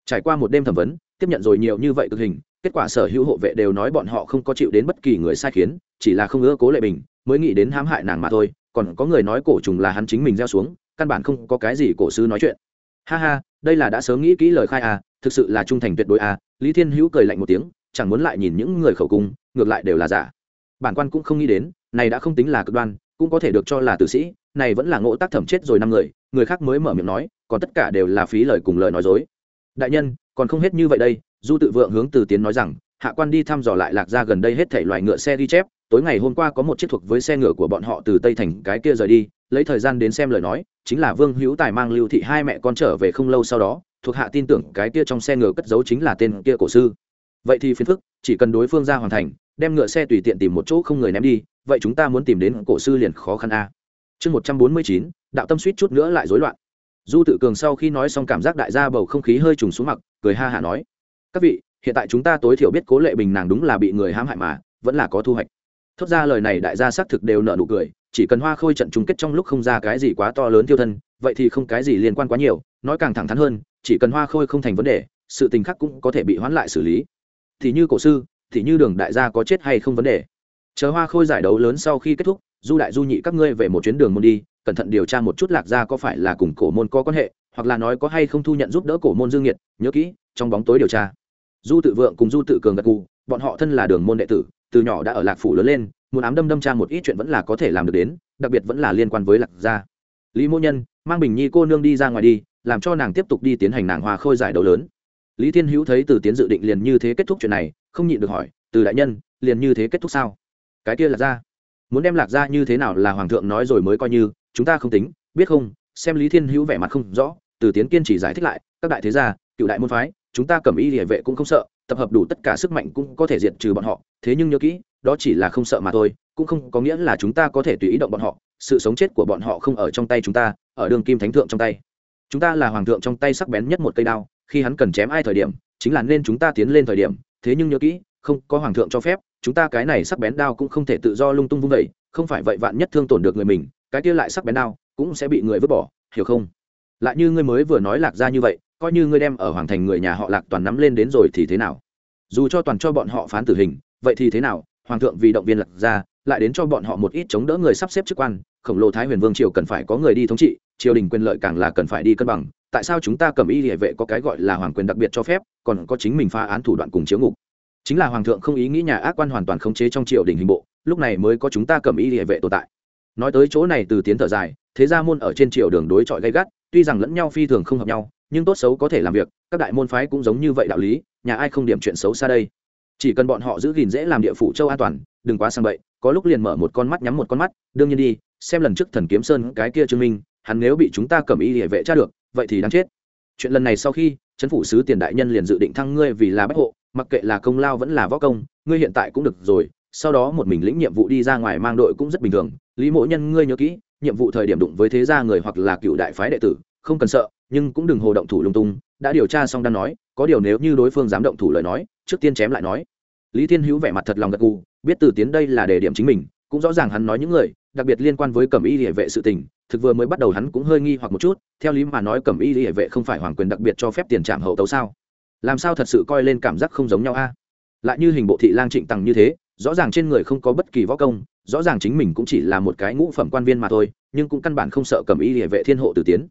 [SPEAKER 1] Trải qua một đêm thẩm vấn, tiếp nhận rồi nhiều như vậy cực hình, kết quả sở hữu hộ vệ đều nói bọn họ không có chịu đến bất kỳ người sai khiến, chỉ là không ưa cố lệ bình, mới nghĩ đến hãm hại nàng mà thôi còn có người nói cổ trùng là hắn chính mình gieo xuống, căn bản không có cái gì cổ sư nói chuyện. Ha ha, đây là đã sớm nghĩ kỹ lời khai à thực sự là trung thành tuyệt đối à lý thiên hữu cười lạnh một tiếng, chẳng muốn lại nhìn những người khẩu cung, ngược lại đều là giả. Bản quan cũng không nghĩ đến, này đã không tính là cực đoan, cũng có thể được cho là tử sĩ, này vẫn là ngộ tác thẩm chết rồi năm người người khác mới mở miệng nói, còn tất cả đều là phí lời cùng lời nói dối. Đại nhân, còn không hết như vậy đây, du tự vượng hướng từ tiến nói rằng, hạ quan đi thăm dò lại lạc ra gần đây hết thảy loại ngựa xe ghi chép tối ngày hôm qua có một chiếc thuộc với xe ngựa của bọn họ từ tây thành cái kia rời đi, lấy thời gian đến xem lời nói, chính là vương hữu tài mang lưu thị hai mẹ con trở về không lâu sau đó, thuộc hạ tin tưởng cái kia trong xe ngựa cất giấu chính là tên kia cổ sư. Vậy thì phiền phức, chỉ cần đối phương ra hoàn thành, đem ngựa xe tùy tiện tìm một chỗ không người ném đi, vậy chúng ta muốn tìm đến cổ sư liền khó khăn a. Chương một trăm bốn mươi chín, đạo tâm suýt chút nữa lại rối loạn. Du tự cường sau khi nói xong cảm giác đại gia bầu không khí hơi trùng xuống mặt, cười ha hả nói, các vị, hiện tại chúng ta tối thiểu biết cố lệ bình nàng đúng là bị người hãm hại mà, vẫn là có thu hoạch thốt ra lời này đại gia xác thực đều nợ nụ cười, chỉ cần hoa khôi trận chung kết trong lúc không ra cái gì quá to lớn tiêu thân, vậy thì không cái gì liên quan quá nhiều, nói càng thẳng thắn hơn, chỉ cần hoa khôi không thành vấn đề, sự tình khác cũng có thể bị hoãn lại xử lý. Thì như cổ sư, thì như đường đại gia có chết hay không vấn đề. Chờ hoa khôi giải đấu lớn sau khi kết thúc, du đại du nhị các ngươi về một chuyến đường môn đi, cẩn thận điều tra một chút lạc gia có phải là cùng cổ môn có quan hệ, hoặc là nói có hay không thu nhận giúp đỡ cổ môn dương nhiệt nhớ kỹ, trong bóng tối điều tra. Du tự vượng cùng du tự cường gật cù bọn họ thân là đường môn đệ tử từ nhỏ đã ở lạc phủ lớn lên, muốn ám đâm đâm tra một ít chuyện vẫn là có thể làm được đến, đặc biệt vẫn là liên quan với lạc gia. Lý mỗ nhân, mang bình nhi cô nương đi ra ngoài đi, làm cho nàng tiếp tục đi tiến hành nàng hòa khôi giải đấu lớn. Lý thiên hữu thấy từ tiến dự định liền như thế kết thúc chuyện này, không nhịn được hỏi, từ đại nhân, liền như thế kết thúc sao? Cái kia lạc gia muốn đem lạc gia như thế nào là hoàng thượng nói rồi mới coi như, chúng ta không tính, biết không? Xem lý thiên hữu vẻ mặt không rõ, từ tiến kiên chỉ giải thích lại, các đại thế gia, cựu đại môn phái chúng ta cầm y địa vệ cũng không sợ, tập hợp đủ tất cả sức mạnh cũng có thể diệt trừ bọn họ, thế nhưng nhớ kỹ, đó chỉ là không sợ mà thôi, cũng không có nghĩa là chúng ta có thể tùy ý động bọn họ, sự sống chết của bọn họ không ở trong tay chúng ta, ở đường kim thánh thượng trong tay. Chúng ta là hoàng thượng trong tay sắc bén nhất một cây đao, khi hắn cần chém ai thời điểm, chính là nên chúng ta tiến lên thời điểm, thế nhưng nhớ kỹ, không có hoàng thượng cho phép, chúng ta cái này sắc bén đao cũng không thể tự do lung tung vung vẩy không phải vậy vạn nhất thương tổn được người mình, cái kia lại sắc bén đao cũng sẽ bị người vứt bỏ, hiểu không? Lại như ngươi mới vừa nói lạc ra như vậy coi như ngươi đem ở hoàng thành người nhà họ lạc toàn nắm lên đến rồi thì thế nào? Dù cho toàn cho bọn họ phán tử hình, vậy thì thế nào? Hoàng thượng vì động viên lạc ra lại đến cho bọn họ một ít chống đỡ người sắp xếp chức quan. Khổng lồ thái huyền vương triều cần phải có người đi thống trị, triều đình quyền lợi càng là cần phải đi cân bằng. Tại sao chúng ta cầm y địa vệ có cái gọi là hoàng quyền đặc biệt cho phép, còn có chính mình phá án thủ đoạn cùng chiếu ngục? Chính là hoàng thượng không ý nghĩ nhà ác quan hoàn toàn khống chế trong triều đình hình bộ, lúc này mới có chúng ta cầm y địa vệ tồn tại. Nói tới chỗ này từ tiến thở dài, thế ra môn ở trên triều đường đối chọi gay gắt, tuy rằng lẫn nhau phi thường không hợp nhau nhưng tốt xấu có thể làm việc, các đại môn phái cũng giống như vậy đạo lý, nhà ai không điểm chuyện xấu xa đây? Chỉ cần bọn họ giữ gìn dễ làm địa phủ châu an toàn, đừng quá sang bậy, có lúc liền mở một con mắt nhắm một con mắt, đương nhiên đi, xem lần trước thần kiếm sơn cái kia chứng minh, hắn nếu bị chúng ta cầm y địa vệ tra được, vậy thì đáng chết. Chuyện lần này sau khi chấn phủ sứ tiền đại nhân liền dự định thăng ngươi vì là bách hộ, mặc kệ là công lao vẫn là võ công, ngươi hiện tại cũng được rồi, sau đó một mình lĩnh nhiệm vụ đi ra ngoài mang đội cũng rất bình thường, lý mỗ nhân ngươi nhớ kỹ, nhiệm vụ thời điểm đụng với thế gia người hoặc là cựu đại phái đệ tử, không cần sợ nhưng cũng đừng hồ động thủ lung tung, đã điều tra xong đang nói, có điều nếu như đối phương dám động thủ lời nói, trước tiên chém lại nói. Lý thiên hữu vẻ mặt thật lòng gật gù, biết từ tiến đây là đề điểm chính mình, cũng rõ ràng hắn nói những người, đặc biệt liên quan với cẩm y địa vệ sự tình, thực vừa mới bắt đầu hắn cũng hơi nghi hoặc một chút, theo lý mà nói cẩm y địa vệ không phải hoàng quyền đặc biệt cho phép tiền trạm hậu tấu sao? Làm sao thật sự coi lên cảm giác không giống nhau a? Lại như hình bộ thị lang trịnh tằng như thế, rõ ràng trên người không có bất kỳ võ công, rõ ràng chính mình cũng chỉ là một cái ngũ phẩm quan viên mà thôi, nhưng cũng căn bản không sợ cẩm y địa vệ thiên hộ từ tiến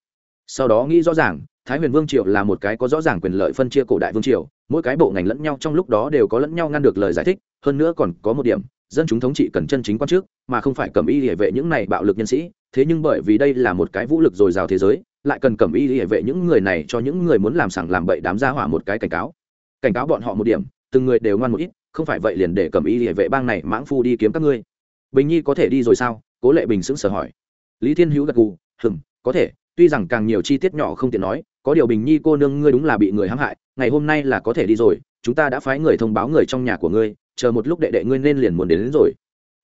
[SPEAKER 1] sau đó nghĩ rõ ràng, thái huyền vương triều là một cái có rõ ràng quyền lợi phân chia cổ đại vương triều, mỗi cái bộ ngành lẫn nhau trong lúc đó đều có lẫn nhau ngăn được lời giải thích, hơn nữa còn có một điểm, dân chúng thống trị cần chân chính quan trước, mà không phải cầm y hệ vệ những này bạo lực nhân sĩ, thế nhưng bởi vì đây là một cái vũ lực dồi dào thế giới, lại cần cầm y hệ vệ những người này cho những người muốn làm sẳng làm bậy đám gia hỏa một cái cảnh cáo. Cảnh cáo bọn họ một điểm, từng người đều ngoan một ít, không phải vậy liền để cầm y hệ vệ bang này mãng phu đi kiếm các ngươi. Bình nhi có thể đi rồi sao? Cố lệ bình sững sờ hỏi. Lý thiên hữu gật gù hừng có thể tuy rằng càng nhiều chi tiết nhỏ không tiện nói có điều bình nhi cô nương ngươi đúng là bị người hãm hại ngày hôm nay là có thể đi rồi chúng ta đã phái người thông báo người trong nhà của ngươi chờ một lúc đệ đệ ngươi nên liền muốn đến, đến rồi.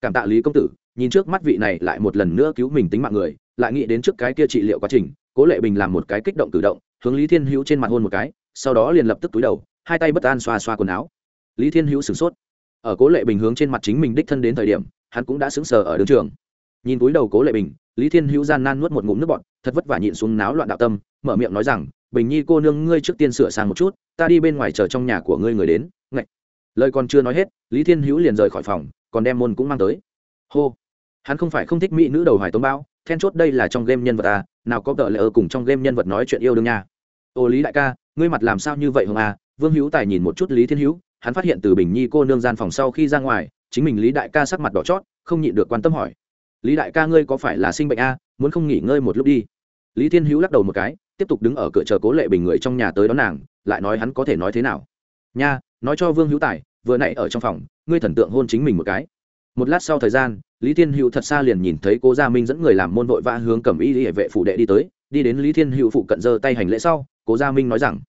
[SPEAKER 1] Cảm tạ lý công tử nhìn trước mắt vị này lại một lần nữa cứu mình tính mạng người lại nghĩ đến trước cái kia trị liệu quá trình cố lệ bình làm một cái kích động cử động hướng lý thiên hữu trên mặt hôn một cái sau đó liền lập tức túi đầu hai tay bất an xoa xoa quần áo. Lý thiên hữu sửng sốt. Ở cố lệ bình hướng trên mặt chính mình đích thân đến thời điểm hắn cũng đã sững sờ ở đường trường nhìn túi đầu cố lệ bình, lý thiên hữu gian nan nuốt một ngụm nước bọt, thật vất vả nhịn xuống náo loạn đạo tâm, mở miệng nói rằng, bình nhi cô nương, ngươi trước tiên sửa sang một chút, ta đi bên ngoài chờ trong nhà của ngươi người đến. Ngạch lời còn chưa nói hết, lý thiên hữu liền rời khỏi phòng, còn đem môn cũng mang tới. Hô. Hắn không phải không thích mỹ nữ đầu hoài tống bao then chốt đây là trong game nhân vật à nào có tợ lệ ở cùng trong game nhân vật nói chuyện yêu đương nha. Ô lý đại ca, ngươi mặt làm sao như vậy hồng à? Vương hữu tài nhìn một chút lý thiên hữu, hắn phát hiện từ bình nhi cô nương gian phòng sau khi ra ngoài, chính mình lý đại ca sắc mặt đỏ chót, không nhịn được quan tâm hỏi lý đại ca ngươi có phải là sinh bệnh a, muốn không nghỉ ngơi một lúc đi. Lý thiên hữu lắc đầu một cái, tiếp tục đứng ở cửa chờ cố lệ bình người trong nhà tới đón nàng, lại nói hắn có thể nói thế nào. Nha, nói cho vương hữu tài, vừa nãy ở trong phòng, ngươi thần tượng hôn chính mình một cái. Một lát sau thời gian, lý thiên hữu thật xa liền nhìn thấy cố gia minh dẫn người làm môn vội vã hướng cầm y hệ vệ phủ đệ đi tới, đi đến lý thiên hữu phụ cận giơ tay hành lễ sau cố gia minh nói rằng,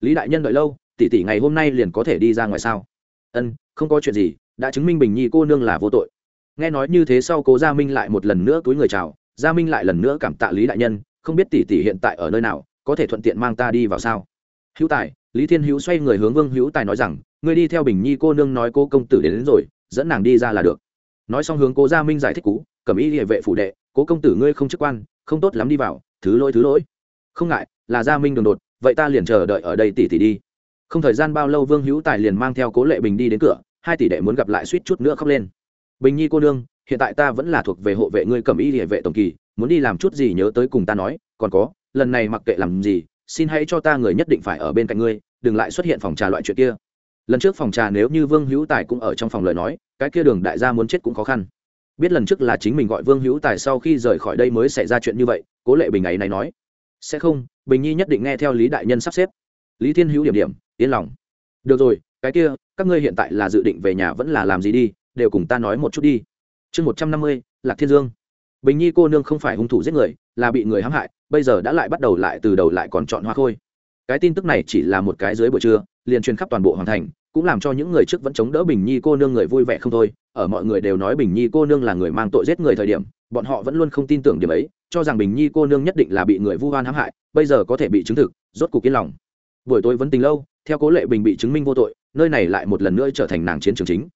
[SPEAKER 1] lý đại nhân đợi lâu, tỷ tỷ ngày hôm nay liền có thể đi ra ngoài sao? Ân, không có chuyện gì, đã chứng minh bình nhi cô nương là vô tội nghe nói như thế sau cố gia minh lại một lần nữa túi người chào. Gia minh lại lần nữa cảm tạ lý đại nhân không biết tỷ tỷ hiện tại ở nơi nào có thể thuận tiện mang ta đi vào sao? Hữu tài lý thiên hữu xoay người hướng vương hữu tài nói rằng ngươi đi theo bình nhi cô nương nói cô công tử đến, đến rồi dẫn nàng đi ra là được. Nói xong hướng cố gia minh giải thích cú cầm ý địa vệ phủ đệ cố công tử ngươi không chức quan không tốt lắm đi vào thứ lỗi thứ lỗi. Không ngại là gia minh đường đột vậy ta liền chờ đợi ở đây tỷ tỷ đi. Không thời gian bao lâu vương hữu tài liền mang theo cố lệ bình đi đến cửa hai tỷ đệ muốn gặp lại suýt chút nữa khóc lên bình nhi cô nương, hiện tại ta vẫn là thuộc về hộ vệ ngươi cầm y địa vệ tổng kỳ, muốn đi làm chút gì nhớ tới cùng ta nói, còn có, lần này mặc kệ làm gì, xin hãy cho ta người nhất định phải ở bên cạnh ngươi, đừng lại xuất hiện phòng trà loại chuyện kia. Lần trước phòng trà nếu như vương hữu tài cũng ở trong phòng lời nói, cái kia đường đại gia muốn chết cũng khó khăn. Biết lần trước là chính mình gọi vương hữu tài sau khi rời khỏi đây mới xảy ra chuyện như vậy, cố lệ bình ấy này nói. Sẽ không, bình nhi nhất định nghe theo lý đại nhân sắp xếp. Lý thiên hữu điểm điểm, yên lòng. Được rồi, cái kia, các ngươi hiện tại là dự định về nhà vẫn là làm gì đi? Đều cùng ta nói một chút đi. Chương một trăm năm mươi, lạc thiên dương. Bình nhi cô nương không phải hung thủ giết người, là bị người hãm hại, bây giờ đã lại bắt đầu lại từ đầu lại còn chọn hoa khôi. Cái tin tức này chỉ là một cái dưới buổi trưa, liền truyền khắp toàn bộ hoàng thành, cũng làm cho những người trước vẫn chống đỡ bình nhi cô nương người vui vẻ không thôi. Ở mọi người đều nói bình nhi cô nương là người mang tội giết người thời điểm, bọn họ vẫn luôn không tin tưởng điểm ấy, cho rằng bình nhi cô nương nhất định là bị người vu oan hãm hại, bây giờ có thể bị chứng thực, rốt cuộc yên lòng. Buổi tối vẫn tình lâu, theo cố lệ bình bị chứng minh vô tội, nơi này lại một lần nữa trở thành nàng chiến trường chính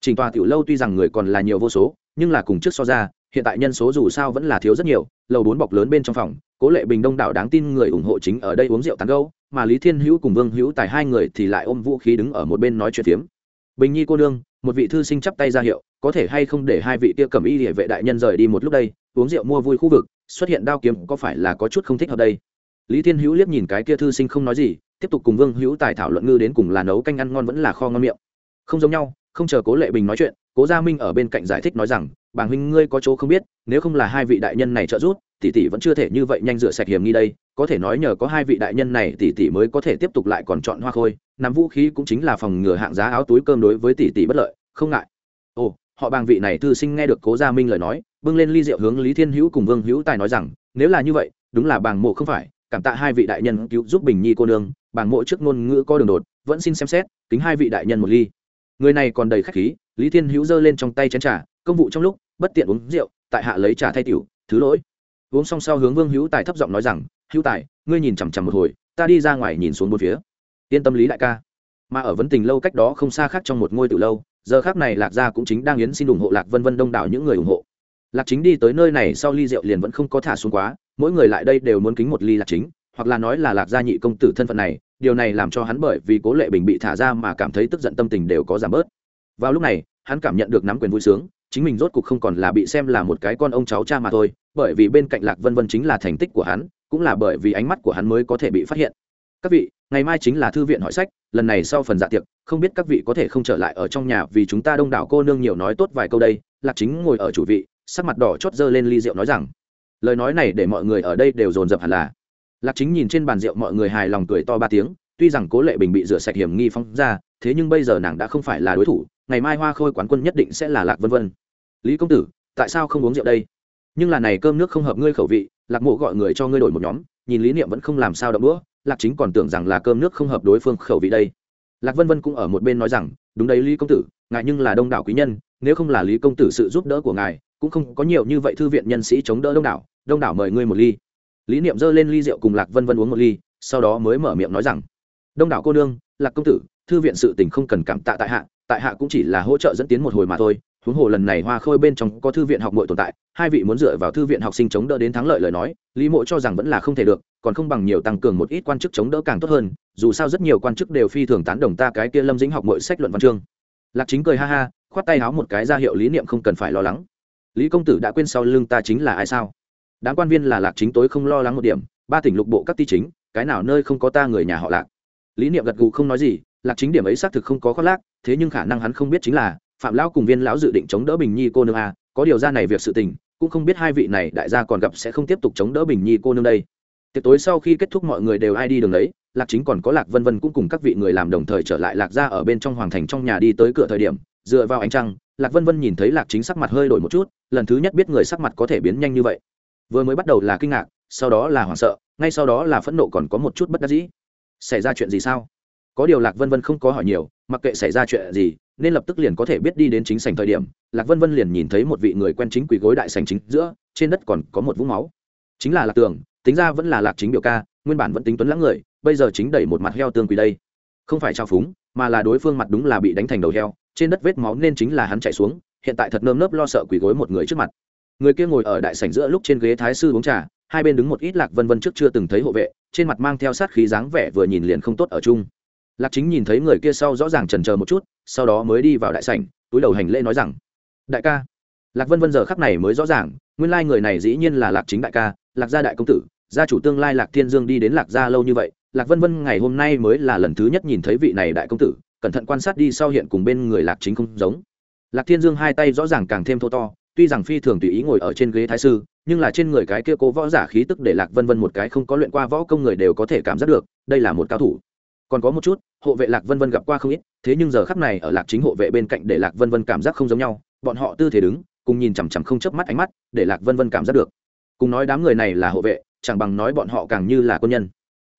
[SPEAKER 1] trình tòa tiểu lâu tuy rằng người còn là nhiều vô số nhưng là cùng trước so ra hiện tại nhân số dù sao vẫn là thiếu rất nhiều lầu bốn bọc lớn bên trong phòng cố lệ bình đông đảo đáng tin người ủng hộ chính ở đây uống rượu tán gẫu, mà lý thiên hữu cùng vương hữu tài hai người thì lại ôm vũ khí đứng ở một bên nói chuyện phiếm. Bình nhi cô nương một vị thư sinh chắp tay ra hiệu có thể hay không để hai vị kia cầm y liễu vệ đại nhân rời đi một lúc đây uống rượu mua vui khu vực xuất hiện đao kiếm có phải là có chút không thích hợp đây? Lý thiên hữu liếc nhìn cái kia thư sinh không nói gì tiếp tục cùng vương hữu tài thảo luận ngư đến cùng là nấu canh ăn ngon vẫn là kho ngon miệng. Không giống nhau không chờ cố lệ bình nói chuyện cố gia minh ở bên cạnh giải thích nói rằng bàng huynh ngươi có chỗ không biết nếu không là hai vị đại nhân này trợ giúp tỷ tỷ vẫn chưa thể như vậy nhanh rửa sạch hiểm nghi đây có thể nói nhờ có hai vị đại nhân này tỷ tỷ mới có thể tiếp tục lại còn chọn hoa khôi nắm vũ khí cũng chính là phòng ngừa hạng giá áo túi cơm đối với tỷ tỷ bất lợi không ngại ồ họ bàng vị này thư sinh nghe được cố gia minh lời nói bưng lên ly rượu hướng lý thiên hữu cùng vương hữu tài nói rằng nếu là như vậy đúng là bàng mộ không phải cảm tạ hai vị đại nhân cứu giúp bình nhi cô nương bàng mộ trước ngôn ngữ có đường đột vẫn xin xem xét kính hai vị đại nhân một ly người này còn đầy khách khí, lý thiên hữu giơ lên trong tay chén trà, công vụ trong lúc, bất tiện uống rượu, tại hạ lấy trà thay tiểu, thứ lỗi. Uống xong sau hướng vương hữu tài thấp giọng nói rằng, hữu tài, ngươi nhìn chằm chằm một hồi, ta đi ra ngoài nhìn xuống một phía. Yên tâm lý đại ca. Mà ở vấn tình lâu cách đó không xa khác trong một ngôi từ lâu, giờ khác này lạc gia cũng chính đang yến xin ủng hộ lạc vân vân đông đảo những người ủng hộ. Lạc chính đi tới nơi này sau ly rượu liền vẫn không có thả xuống quá, mỗi người lại đây đều muốn kính một ly lạc chính, hoặc là nói là lạc gia nhị công tử thân phận này điều này làm cho hắn bởi vì cố lệ bình bị thả ra mà cảm thấy tức giận tâm tình đều có giảm bớt. Vào lúc này, hắn cảm nhận được nắm quyền vui sướng, chính mình rốt cuộc không còn là bị xem là một cái con ông cháu cha mà thôi, bởi vì bên cạnh lạc vân vân chính là thành tích của hắn, cũng là bởi vì ánh mắt của hắn mới có thể bị phát hiện. Các vị, ngày mai chính là thư viện hỏi sách, lần này sau phần dạ tiệc, không biết các vị có thể không trở lại ở trong nhà vì chúng ta đông đảo cô nương nhiều nói tốt vài câu đây. Lạc chính ngồi ở chủ vị, sắc mặt đỏ chót dơ lên ly rượu nói rằng, lời nói này để mọi người ở đây đều dồn dập hẳn là lạc chính nhìn trên bàn rượu mọi người hài lòng cười to ba tiếng, tuy rằng cố lệ bình bị rửa sạch hiểm nghi phong ra, thế nhưng bây giờ nàng đã không phải là đối thủ, ngày mai hoa khôi quán quân nhất định sẽ là lạc vân vân. Lý công tử, tại sao không uống rượu đây? Nhưng là này cơm nước không hợp ngươi khẩu vị, lạc mộ gọi người cho ngươi đổi một nhóm, nhìn lý niệm vẫn không làm sao đậm đũa, lạc chính còn tưởng rằng là cơm nước không hợp đối phương khẩu vị đây. Lạc vân vân cũng ở một bên nói rằng, đúng đấy lý công tử, ngài nhưng là đông đảo quý nhân, nếu không là lý công tử sự giúp đỡ của ngài, cũng không có nhiều như vậy thư viện nhân sĩ chống đỡ đông đảo đông đảo mời ngươi một ly lý niệm giơ lên ly rượu cùng lạc vân vân uống một ly, sau đó mới mở miệng nói rằng, đông đảo cô nương, lạc công tử, thư viện sự tình không cần cảm tạ tại hạ tại hạ cũng chỉ là hỗ trợ dẫn tiến một hồi mà thôi. Huống hồ lần này hoa khôi bên trong có thư viện học mội tồn tại, hai vị muốn dựa vào thư viện học sinh chống đỡ đến thắng lợi lời nói, lý mộ cho rằng vẫn là không thể được, còn không bằng nhiều tăng cường một ít quan chức chống đỡ càng tốt hơn, dù sao rất nhiều quan chức đều phi thường tán đồng ta cái kia lâm dĩnh học mội sách luận văn chương. Lạc chính cười ha ha, khoát tay háo một cái ra hiệu lý niệm không cần phải lo lắng. Lý công tử đã quên sau lưng ta chính là ai sao? Đám quan viên là lạc chính tối không lo lắng một điểm, ba tỉnh lục bộ các ti chính, cái nào nơi không có ta người nhà họ lạc. Lý niệm gật gù không nói gì, lạc chính điểm ấy xác thực không có khoác lác, thế nhưng khả năng hắn không biết chính là, phạm lão cùng viên lão dự định chống đỡ bình nhi cô nương a, có điều ra này việc sự tình, cũng không biết hai vị này đại gia còn gặp sẽ không tiếp tục chống đỡ bình nhi cô nương đây. Tiệc tối sau khi kết thúc mọi người đều ai đi đường đấy, lạc chính còn có lạc vân vân cũng cùng các vị người làm đồng thời trở lại lạc ra ở bên trong hoàng thành trong nhà đi tới cửa thời điểm, dựa vào ánh trăng, lạc vân vân nhìn thấy lạc chính sắc mặt hơi đổi một chút, lần thứ nhất biết người sắc mặt có thể biến nhanh như vậy vừa mới bắt đầu là kinh ngạc, sau đó là hoảng sợ, ngay sau đó là phẫn nộ còn có một chút bất đắc dĩ. Xảy ra chuyện gì sao? Có điều lạc vân vân không có hỏi nhiều, mặc kệ xảy ra chuyện gì, nên lập tức liền có thể biết đi đến chính sảnh thời điểm, lạc vân vân liền nhìn thấy một vị người quen chính quỳ gối đại sảnh chính giữa, trên đất còn có một vũng máu. Chính là lạc tường, tính ra vẫn là lạc chính biểu ca, nguyên bản vẫn tính tuấn lãng người, bây giờ chính đẩy một mặt heo tương quỳ đây. Không phải trao phúng, mà là đối phương mặt đúng là bị đánh thành đầu heo, trên đất vết máu nên chính là hắn chạy xuống, hiện tại thật nơm nớp lo sợ quỳ gối một người trước mặt người kia ngồi ở đại sảnh giữa lúc trên ghế thái sư uống trà, hai bên đứng một ít lạc vân vân trước chưa từng thấy hộ vệ, trên mặt mang theo sát khí dáng vẻ vừa nhìn liền không tốt ở chung. Lạc chính nhìn thấy người kia sau rõ ràng trần chờ một chút, sau đó mới đi vào đại sảnh, túi đầu hành lễ nói rằng, đại ca. Lạc vân vân giờ khắc này mới rõ ràng, nguyên lai người này dĩ nhiên là lạc chính đại ca, lạc gia đại công tử, gia chủ tương lai lạc thiên dương đi đến lạc gia lâu như vậy, lạc vân vân ngày hôm nay mới là lần thứ nhất nhìn thấy vị này đại công tử, cẩn thận quan sát đi sau hiện cùng bên người lạc chính không giống. Lạc thiên dương hai tay rõ ràng càng thêm thô to tuy rằng phi thường tùy ý ngồi ở trên ghế thái sư, nhưng là trên người cái kia cố võ giả khí tức để lạc vân vân một cái không có luyện qua võ công người đều có thể cảm giác được, đây là một cao thủ. Còn có một chút, hộ vệ lạc vân vân gặp qua không ít, thế nhưng giờ khắc này ở lạc chính hộ vệ bên cạnh để lạc vân vân cảm giác không giống nhau, bọn họ tư thế đứng, cùng nhìn chằm chằm không chớp mắt ánh mắt, để lạc vân vân cảm giác được. Cùng nói đám người này là hộ vệ, chẳng bằng nói bọn họ càng như là quân nhân.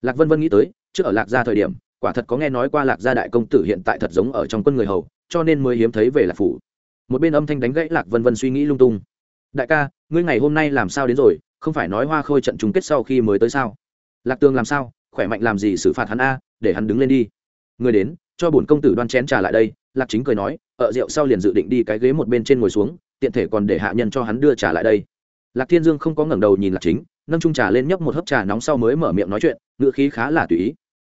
[SPEAKER 1] Lạc vân vân nghĩ tới, trước ở lạc gia thời điểm, quả thật có nghe nói qua lạc gia đại công tử hiện tại thật giống ở trong quân người hầu, cho nên mới hiếm thấy về lạc phủ một bên âm thanh đánh gãy lạc vân vân suy nghĩ lung tung. Đại ca, ngươi ngày hôm nay làm sao đến rồi? Không phải nói hoa khôi trận chung kết sau khi mới tới sao? Lạc tường làm sao? Khỏe mạnh làm gì xử phạt hắn a? Để hắn đứng lên đi. Người đến, cho bổn công tử đoan chén trà lại đây. Lạc chính cười nói ở rượu sau liền dự định đi cái ghế một bên trên ngồi xuống, tiện thể còn để hạ nhân cho hắn đưa trà lại đây. Lạc thiên dương không có ngẩng đầu nhìn lạc chính, nâng trung trà lên nhấp một hớp trà nóng sau mới mở miệng nói chuyện ngựa khí khá là tùy ý.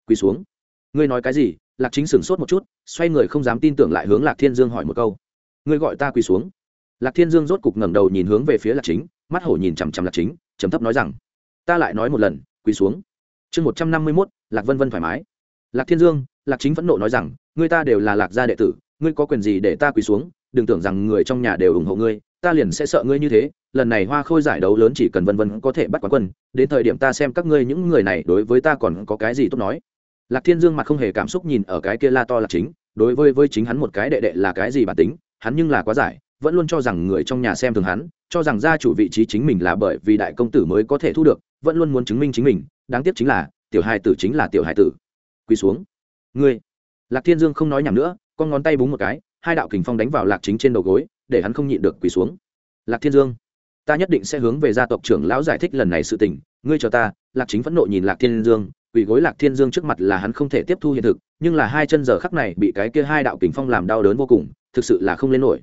[SPEAKER 1] Quỳ xuống. Ngươi nói cái gì? Lạc chính sửng sốt một chút, xoay người không dám tin tưởng lại hướng lạc thiên dương hỏi một câu ngươi gọi ta quỳ xuống. Lạc thiên dương rốt cục ngẩng đầu nhìn hướng về phía lạc chính, mắt hổ nhìn chằm chằm lạc chính chấm thấp nói rằng, ta lại nói một lần, quỳ xuống. Chương một trăm năm mươi mốt, lạc vân vân thoải mái. Lạc thiên dương, lạc chính phẫn nộ nói rằng, ngươi ta đều là lạc gia đệ tử, ngươi có quyền gì để ta quỳ xuống? Đừng tưởng rằng người trong nhà đều ủng hộ ngươi, ta liền sẽ sợ ngươi như thế. Lần này hoa khôi giải đấu lớn chỉ cần vân vân có thể bắt quán quân, đến thời điểm ta xem các ngươi những người này đối với ta còn có cái gì tốt nói. Lạc thiên dương mặt không hề cảm xúc nhìn ở cái kia la to là chính, đối với với chính hắn một cái đệ đệ là cái gì bản tính? Hắn nhưng là quá giải, vẫn luôn cho rằng người trong nhà xem thường hắn, cho rằng gia chủ vị trí chính mình là bởi vì đại công tử mới có thể thu được, vẫn luôn muốn chứng minh chính mình, đáng tiếc chính là, tiểu hài tử chính là tiểu hài tử. Quỳ xuống. Ngươi. Lạc thiên dương không nói nhảm nữa, con ngón tay búng một cái, hai đạo kình phong đánh vào lạc chính trên đầu gối, để hắn không nhịn được quỳ xuống. Lạc thiên dương. Ta nhất định sẽ hướng về gia tộc trưởng lão giải thích lần này sự tình, ngươi cho ta, lạc chính phẫn nộ nhìn lạc thiên dương, quỳ gối lạc thiên dương trước mặt là hắn không thể tiếp thu hiện thực, nhưng là hai chân giờ khắc này bị cái kia hai đạo kình phong làm đau đớn vô cùng thực sự là không lên nổi.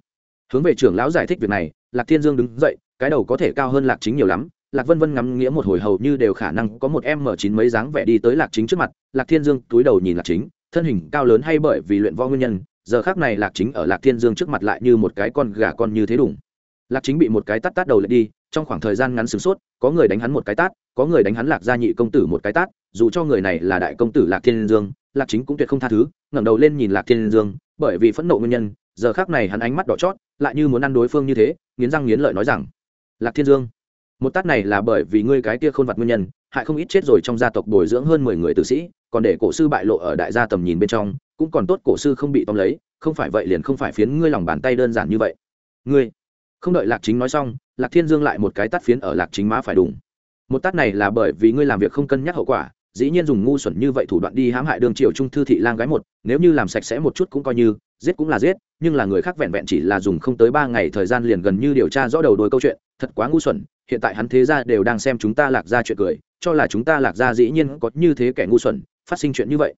[SPEAKER 1] Hướng về trưởng lão giải thích việc này, lạc thiên dương đứng dậy, cái đầu có thể cao hơn lạc chính nhiều lắm. Lạc vân vân ngắm nghĩa một hồi hầu như đều khả năng có một em mở chín mấy dáng vẻ đi tới lạc chính trước mặt. Lạc thiên dương túi đầu nhìn lạc chính, thân hình cao lớn hay bởi vì luyện võ nguyên nhân, giờ khác này lạc chính ở lạc thiên dương trước mặt lại như một cái con gà con như thế đủng lạc chính bị một cái tát tát đầu lại đi, trong khoảng thời gian ngắn sửng sốt, có người đánh hắn một cái tát, có người đánh hắn lạc gia nhị công tử một cái tát, dù cho người này là đại công tử lạc thiên dương, lạc chính cũng tuyệt không tha thứ, ngẩng đầu lên nhìn lạc thiên dương, bởi vì phẫn nộ nguyên nhân giờ khác này hắn ánh mắt đỏ chót, lại như muốn ăn đối phương như thế, nghiến răng nghiến lợi nói rằng, lạc thiên dương, một tát này là bởi vì ngươi cái kia khôn vặt nguyên nhân, hại không ít chết rồi trong gia tộc bồi dưỡng hơn mười người tử sĩ, còn để cổ sư bại lộ ở đại gia tầm nhìn bên trong, cũng còn tốt cổ sư không bị tóm lấy, không phải vậy liền không phải phiến ngươi lòng bàn tay đơn giản như vậy. Ngươi? Không đợi lạc chính nói xong, lạc thiên dương lại một cái tắt phiến ở lạc chính má phải đùng một tát này là bởi vì ngươi làm việc không cân nhắc hậu quả, dĩ nhiên dùng ngu xuẩn như vậy thủ đoạn đi hãm hại đường triều trung thư thị lang gái một, nếu như làm sạch sẽ một chút cũng coi như giết cũng là giết, nhưng là người khác vẹn vẹn chỉ là dùng không tới ba ngày thời gian liền gần như điều tra rõ đầu đôi câu chuyện, thật quá ngu xuẩn, hiện tại hắn thế ra đều đang xem chúng ta lạc ra chuyện cười, cho là chúng ta lạc ra dĩ nhiên có như thế kẻ ngu xuẩn, phát sinh chuyện như vậy.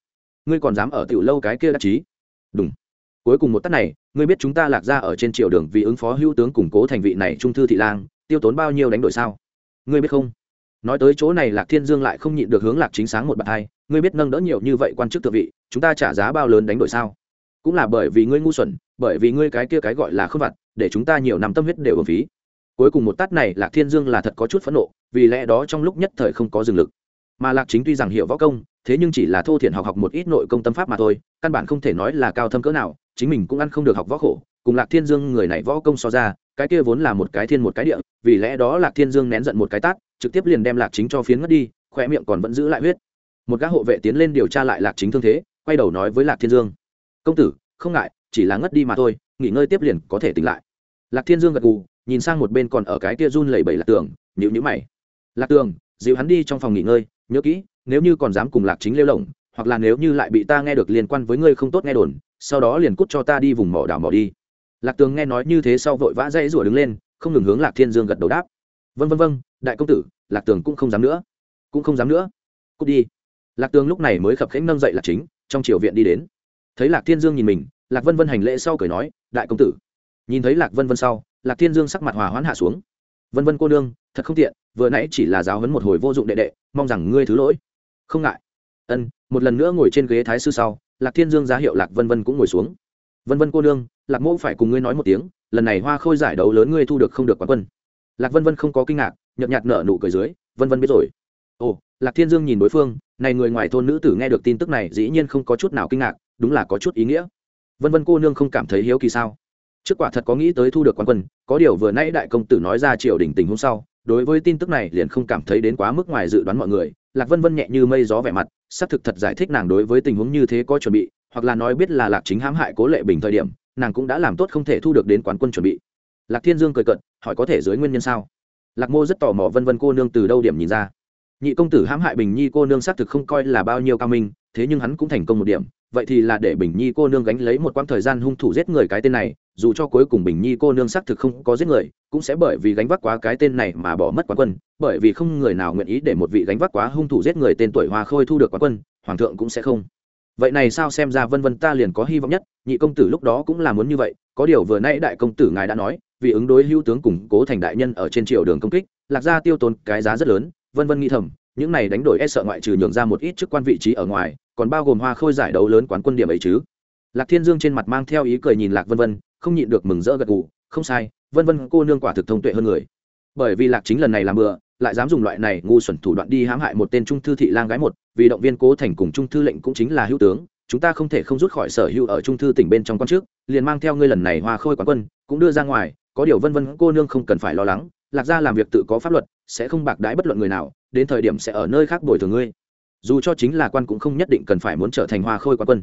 [SPEAKER 1] Ngươi còn dám ở tiểu lâu cái kia đắc chí? Đúng cuối cùng một tắt này, ngươi biết chúng ta lạc ra ở trên triều đường vì ứng phó hữu tướng củng cố thành vị này trung thư thị lang, tiêu tốn bao nhiêu đánh đổi sao? Ngươi biết không? Nói tới chỗ này lạc thiên dương lại không nhịn được hướng lạc chính sáng một bậc hai, ngươi biết nâng đỡ nhiều như vậy quan chức thượng vị, chúng ta trả giá bao lớn đánh đổi sao? Cũng là bởi vì ngươi ngu xuẩn, bởi vì ngươi cái kia cái gọi là không vặt, để chúng ta nhiều năm tâm huyết đều ở phí. Cuối cùng một tát này, lạc thiên dương là thật có chút phẫn nộ, vì lẽ đó trong lúc nhất thời không có dừng lực. Mà lạc chính tuy rằng hiểu võ công, thế nhưng chỉ là thô thiển học học một ít nội công tâm pháp mà thôi, căn bản không thể nói là cao thâm cỡ nào, chính mình cũng ăn không được học võ khổ, cùng lạc thiên dương người này võ công so ra, cái kia vốn là một cái thiên một cái địa, vì lẽ đó lạc thiên dương nén giận một cái tát, trực tiếp liền đem lạc chính cho phiến ngất đi khoe miệng còn vẫn giữ lại huyết. Một gã hộ vệ tiến lên điều tra lại lạc chính thương thế, quay đầu nói với lạc thiên dương công tử, không ngại, chỉ là ngất đi mà thôi, nghỉ ngơi tiếp liền có thể tỉnh lại. Lạc thiên dương gật gù, nhìn sang một bên còn ở cái kia run lẩy bẩy lạc tường nhịu nhữ mày. Lạc tường dịu hắn đi trong phòng nghỉ ngơi, nhớ kỹ, nếu như còn dám cùng lạc chính lêu lỏng, hoặc là nếu như lại bị ta nghe được liên quan với ngươi không tốt nghe đồn, sau đó liền cút cho ta đi vùng mỏ đảo mỏ đi. Lạc tường nghe nói như thế sau vội vã dãy rủa đứng lên, không ngừng hướng lạc thiên dương gật đầu đáp. Vân vân vân đại công tử, lạc tường cũng không dám nữa, cũng không dám nữa. Cút đi. Lạc tường lúc này mới khập khẽnh nâng dậy lạc chính, trong triều viện đi đến thấy lạc thiên dương nhìn mình, lạc vân vân hành lễ sau cười nói, đại công tử. Nhìn thấy lạc vân vân sau, lạc thiên dương sắc mặt hòa hoãn hạ xuống. Vân vân cô nương, thật không tiện, vừa nãy chỉ là giáo hấn một hồi vô dụng đệ đệ, mong rằng ngươi thứ lỗi. Không ngại. Ân, một lần nữa ngồi trên ghế thái sư sau, lạc thiên dương giá hiệu lạc vân vân cũng ngồi xuống. Vân vân cô nương, lạc mẫu phải cùng ngươi nói một tiếng, lần này hoa khôi giải đấu lớn ngươi thu được không được quán quân. Lạc vân vân không có kinh ngạc, nhợt nhạt nở nụ cười dưới, vân vân biết rồi. Ồ. Lạc thiên dương nhìn đối phương, này người ngoài thôn nữ tử nghe được tin tức này dĩ nhiên không có chút nào kinh ngạc đúng là có chút ý nghĩa. Vân vân cô nương không cảm thấy hiếu kỳ sao? Trước quả thật có nghĩ tới thu được quan quân, có điều vừa nãy đại công tử nói ra triều đình tình hôm sau, đối với tin tức này liền không cảm thấy đến quá mức ngoài dự đoán mọi người. Lạc vân vân nhẹ như mây gió vẻ mặt, xác thực thật giải thích nàng đối với tình huống như thế có chuẩn bị, hoặc là nói biết là lạc chính hãm hại cố lệ bình thời điểm, nàng cũng đã làm tốt không thể thu được đến quán quân chuẩn bị. Lạc thiên dương cười cận hỏi có thể dưới nguyên nhân sao? Lạc mô rất tò mò vân vân cô nương từ đâu điểm nhìn ra. Nhị công tử hãm hại bình nhi cô nương xác thực không coi là bao nhiêu cao minh, thế nhưng hắn cũng thành công một điểm vậy thì là để bình nhi cô nương gánh lấy một quãng thời gian hung thủ giết người cái tên này, dù cho cuối cùng bình nhi cô nương xác thực không có giết người, cũng sẽ bởi vì gánh vác quá cái tên này mà bỏ mất quán quân. Bởi vì không người nào nguyện ý để một vị gánh vác quá hung thủ giết người tên tuổi hoa khôi thu được quán quân, hoàng thượng cũng sẽ không. Vậy này sao xem ra vân vân ta liền có hy vọng nhất, nhị công tử lúc đó cũng là muốn như vậy, có điều vừa nãy đại công tử ngài đã nói, vì ứng đối hữu tướng củng cố thành đại nhân ở trên triều đường công kích, lạc gia tiêu tốn cái giá rất lớn, vân vân nghĩ thầm những này đánh đổi e sợ ngoại trừ nhường ra một ít chức quan vị trí ở ngoài, còn bao gồm hoa khôi giải đấu lớn quán quân điểm ấy chứ. Lạc thiên dương trên mặt mang theo ý cười nhìn lạc vân vân, không nhịn được mừng rỡ gật gù, không sai, vân vân cô nương quả thực thông tuệ hơn người. Bởi vì lạc chính lần này làm bừa, lại dám dùng loại này ngu xuẩn thủ đoạn đi hãm hại một tên trung thư thị lang gái một, vì động viên cố thành cùng trung thư lệnh cũng chính là hữu tướng, chúng ta không thể không rút khỏi sở hữu ở trung thư tỉnh bên trong con trước, liền mang theo ngươi lần này hoa khôi quán quân, cũng đưa ra ngoài, có điều vân vân cô nương không cần phải lo lắng, lạc gia làm việc tự có pháp luật, sẽ không bạc đãi bất luận người nào đến thời điểm sẽ ở nơi khác bồi thường ngươi. Dù cho chính là quan cũng không nhất định cần phải muốn trở thành hoa khôi quan quân.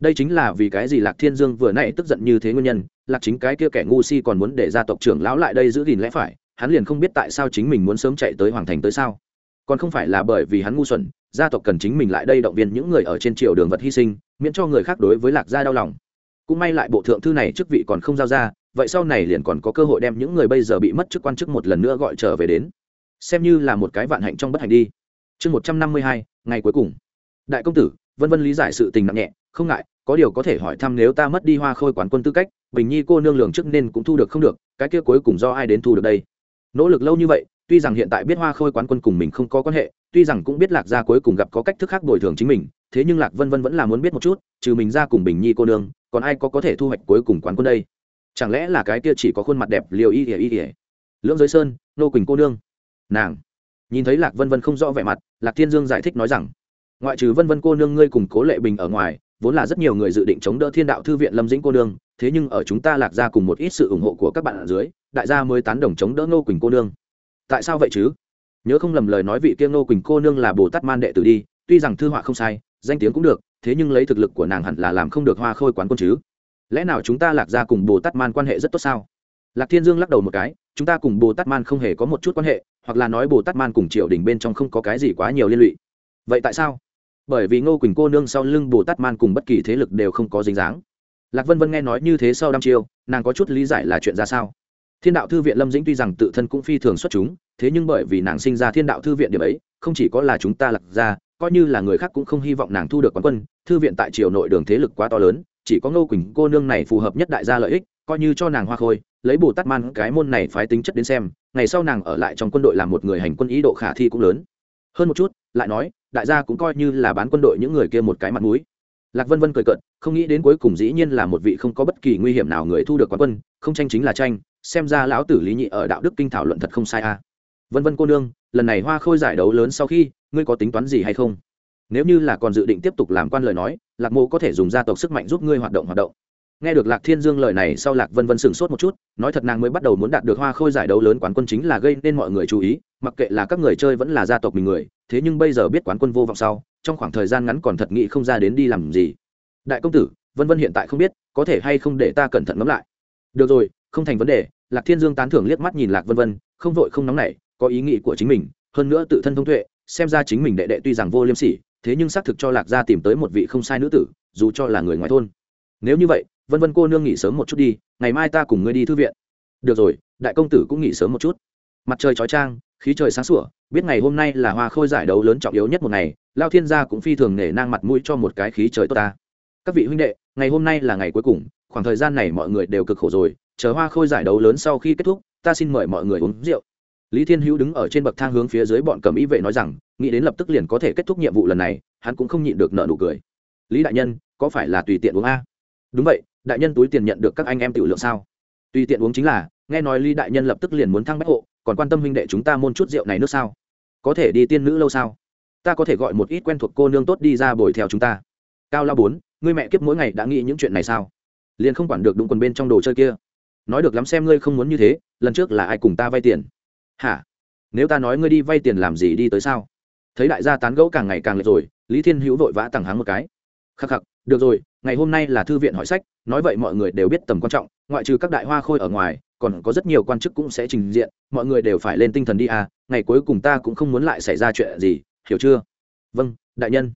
[SPEAKER 1] Đây chính là vì cái gì lạc thiên dương vừa nãy tức giận như thế nguyên nhân, lạc chính cái kia kẻ ngu si còn muốn để gia tộc trưởng lão lại đây giữ gìn lẽ phải, hắn liền không biết tại sao chính mình muốn sớm chạy tới hoàng thành tới sao. Còn không phải là bởi vì hắn ngu xuẩn, gia tộc cần chính mình lại đây động viên những người ở trên triều đường vật hy sinh, miễn cho người khác đối với lạc gia đau lòng. Cũng may lại bộ thượng thư này chức vị còn không giao ra, vậy sau này liền còn có cơ hội đem những người bây giờ bị mất chức quan chức một lần nữa gọi trở về đến xem như là một cái vạn hạnh trong bất hạnh đi. Chương một trăm năm mươi hai, ngày cuối cùng. Đại công tử, vân vân lý giải sự tình nặng nhẹ, không ngại, có điều có thể hỏi thăm nếu ta mất đi hoa khôi quán quân tư cách, bình nhi cô nương lường trước nên cũng thu được không được, cái kia cuối cùng do ai đến thu được đây? Nỗ lực lâu như vậy, tuy rằng hiện tại biết hoa khôi quán quân cùng mình không có quan hệ, tuy rằng cũng biết lạc gia cuối cùng gặp có cách thức khác bồi thường chính mình, thế nhưng lạc vân vân vẫn là muốn biết một chút, trừ mình ra cùng bình nhi cô nương, còn ai có có thể thu hoạch cuối cùng quán quân đây? Chẳng lẽ là cái kia chỉ có khuôn mặt đẹp liều y ỉa y ỉa lưỡng giới sơn, nô quỳnh cô nương nàng. Nhìn thấy lạc vân vân không rõ vẻ mặt, lạc thiên dương giải thích nói rằng, ngoại trừ vân vân cô nương ngươi cùng cố lệ bình ở ngoài, vốn là rất nhiều người dự định chống đỡ thiên đạo thư viện lâm dĩnh cô nương, thế nhưng ở chúng ta lạc ra cùng một ít sự ủng hộ của các bạn ở dưới, đại gia mới tán đồng chống đỡ ngô quỳnh cô nương. Tại sao vậy chứ? Nhớ không lầm lời nói vị kia ngô quỳnh cô nương là bồ tát man đệ tử đi, tuy rằng thư họa không sai, danh tiếng cũng được, thế nhưng lấy thực lực của nàng hẳn là làm không được hoa khôi quán quân chứ. Lẽ nào chúng ta lạc ra cùng bồ tát man quan hệ rất tốt sao? Lạc thiên dương lắc đầu một cái, chúng ta cùng bồ tát man không hề có một chút quan hệ, hoặc là nói bồ tát man cùng triều đình bên trong không có cái gì quá nhiều liên lụy. Vậy tại sao? Bởi vì ngô quỳnh cô nương sau lưng bồ tát man cùng bất kỳ thế lực đều không có dính dáng. Lạc vân vân nghe nói như thế sau đăm chiêu, nàng có chút lý giải là chuyện ra sao. Thiên đạo thư viện lâm dĩnh tuy rằng tự thân cũng phi thường xuất chúng, thế nhưng bởi vì nàng sinh ra thiên đạo thư viện điểm ấy, không chỉ có là chúng ta lạc ra coi như là người khác cũng không hy vọng nàng thu được quán quân, thư viện tại triều nội đường thế lực quá to lớn, chỉ có ngô quỳnh cô nương này phù hợp nhất đại gia lợi ích coi như cho nàng hoa khôi, lấy bồ tát man cái môn này phái tính chất đến xem, ngày sau nàng ở lại trong quân đội làm một người hành quân ý độ khả thi cũng lớn. Hơn một chút, lại nói, đại gia cũng coi như là bán quân đội những người kia một cái mặt mũi. Lạc vân vân cười cận không nghĩ đến cuối cùng dĩ nhiên là một vị không có bất kỳ nguy hiểm nào người thu được quán quân, không tranh chính là tranh, xem ra lão tử lý nhị ở đạo đức kinh thảo luận thật không sai a à. vân vân cô nương, lần này hoa khôi giải đấu lớn sau khi, ngươi có tính toán gì hay không? Nếu như là còn dự định tiếp tục làm quan lời nói, lạc mô có thể dùng gia tộc sức mạnh giúp ngươi hoạt động hoạt động nghe được lạc thiên dương lời này sau lạc vân vân sửng sốt một chút, nói thật nàng mới bắt đầu muốn đạt được hoa khôi giải đấu lớn quán quân chính là gây nên mọi người chú ý, mặc kệ là các người chơi vẫn là gia tộc mình người, thế nhưng bây giờ biết quán quân vô vọng sau, trong khoảng thời gian ngắn còn thật nghĩ không ra đến đi làm gì. Đại công tử, vân vân hiện tại không biết, có thể hay không để ta cẩn thận ngẫm lại. Được rồi, không thành vấn đề, lạc thiên dương tán thưởng liếc mắt nhìn lạc vân vân, không vội không nóng nảy, có ý nghĩ của chính mình, hơn nữa tự thân thông tuệ, xem ra chính mình đệ đệ tuy rằng vô liêm sỉ, thế nhưng xác thực cho lạc gia tìm tới một vị không sai nữ tử, dù cho là người ngoài thôn. Nếu như vậy vân vân cô nương nghỉ sớm một chút đi, ngày mai ta cùng ngươi đi thư viện. Được rồi, đại công tử cũng nghỉ sớm một chút. Mặt trời chói trang khí trời sáng sủa, biết ngày hôm nay là hoa khôi giải đấu lớn trọng yếu nhất một ngày, lao thiên gia cũng phi thường nể nang mặt mũi cho một cái khí trời tốt ta. Các vị huynh đệ, ngày hôm nay là ngày cuối cùng, khoảng thời gian này mọi người đều cực khổ rồi, chờ hoa khôi giải đấu lớn sau khi kết thúc, ta xin mời mọi người uống rượu. Lý thiên hữu đứng ở trên bậc thang hướng phía dưới bọn cầm ý vệ nói rằng, nghĩ đến lập tức liền có thể kết thúc nhiệm vụ lần này, hắn cũng không nhịn được nợ nụ cười. Lý đại nhân, có phải là tùy tiện uống a? Đúng vậy đại nhân túi tiền nhận được các anh em tự lượng sao? Tùy tiện uống chính là, nghe nói lý đại nhân lập tức liền muốn thăng bách hộ, còn quan tâm huynh đệ chúng ta môn chút rượu này nước sao? Có thể đi tiên nữ lâu sao? Ta có thể gọi một ít quen thuộc cô nương tốt đi ra bồi theo chúng ta. Cao la bốn, ngươi mẹ kiếp mỗi ngày đã nghĩ những chuyện này sao? Liền không quản được đúng quần bên trong đồ chơi kia. Nói được lắm xem ngươi không muốn như thế, lần trước là ai cùng ta vay tiền? Hả? Nếu ta nói ngươi đi vay tiền làm gì đi tới sao? Thấy đại gia tán gẫu càng ngày càng lệch rồi, lý thiên hữu vội vã tặng háng một cái. Khắc khắc, được rồi ngày hôm nay là thư viện hỏi sách, nói vậy mọi người đều biết tầm quan trọng, ngoại trừ các đại hoa khôi ở ngoài, còn có rất nhiều quan chức cũng sẽ trình diện, mọi người đều phải lên tinh thần đi à ngày cuối cùng ta cũng không muốn lại xảy ra chuyện gì, hiểu chưa? Vâng đại nhân.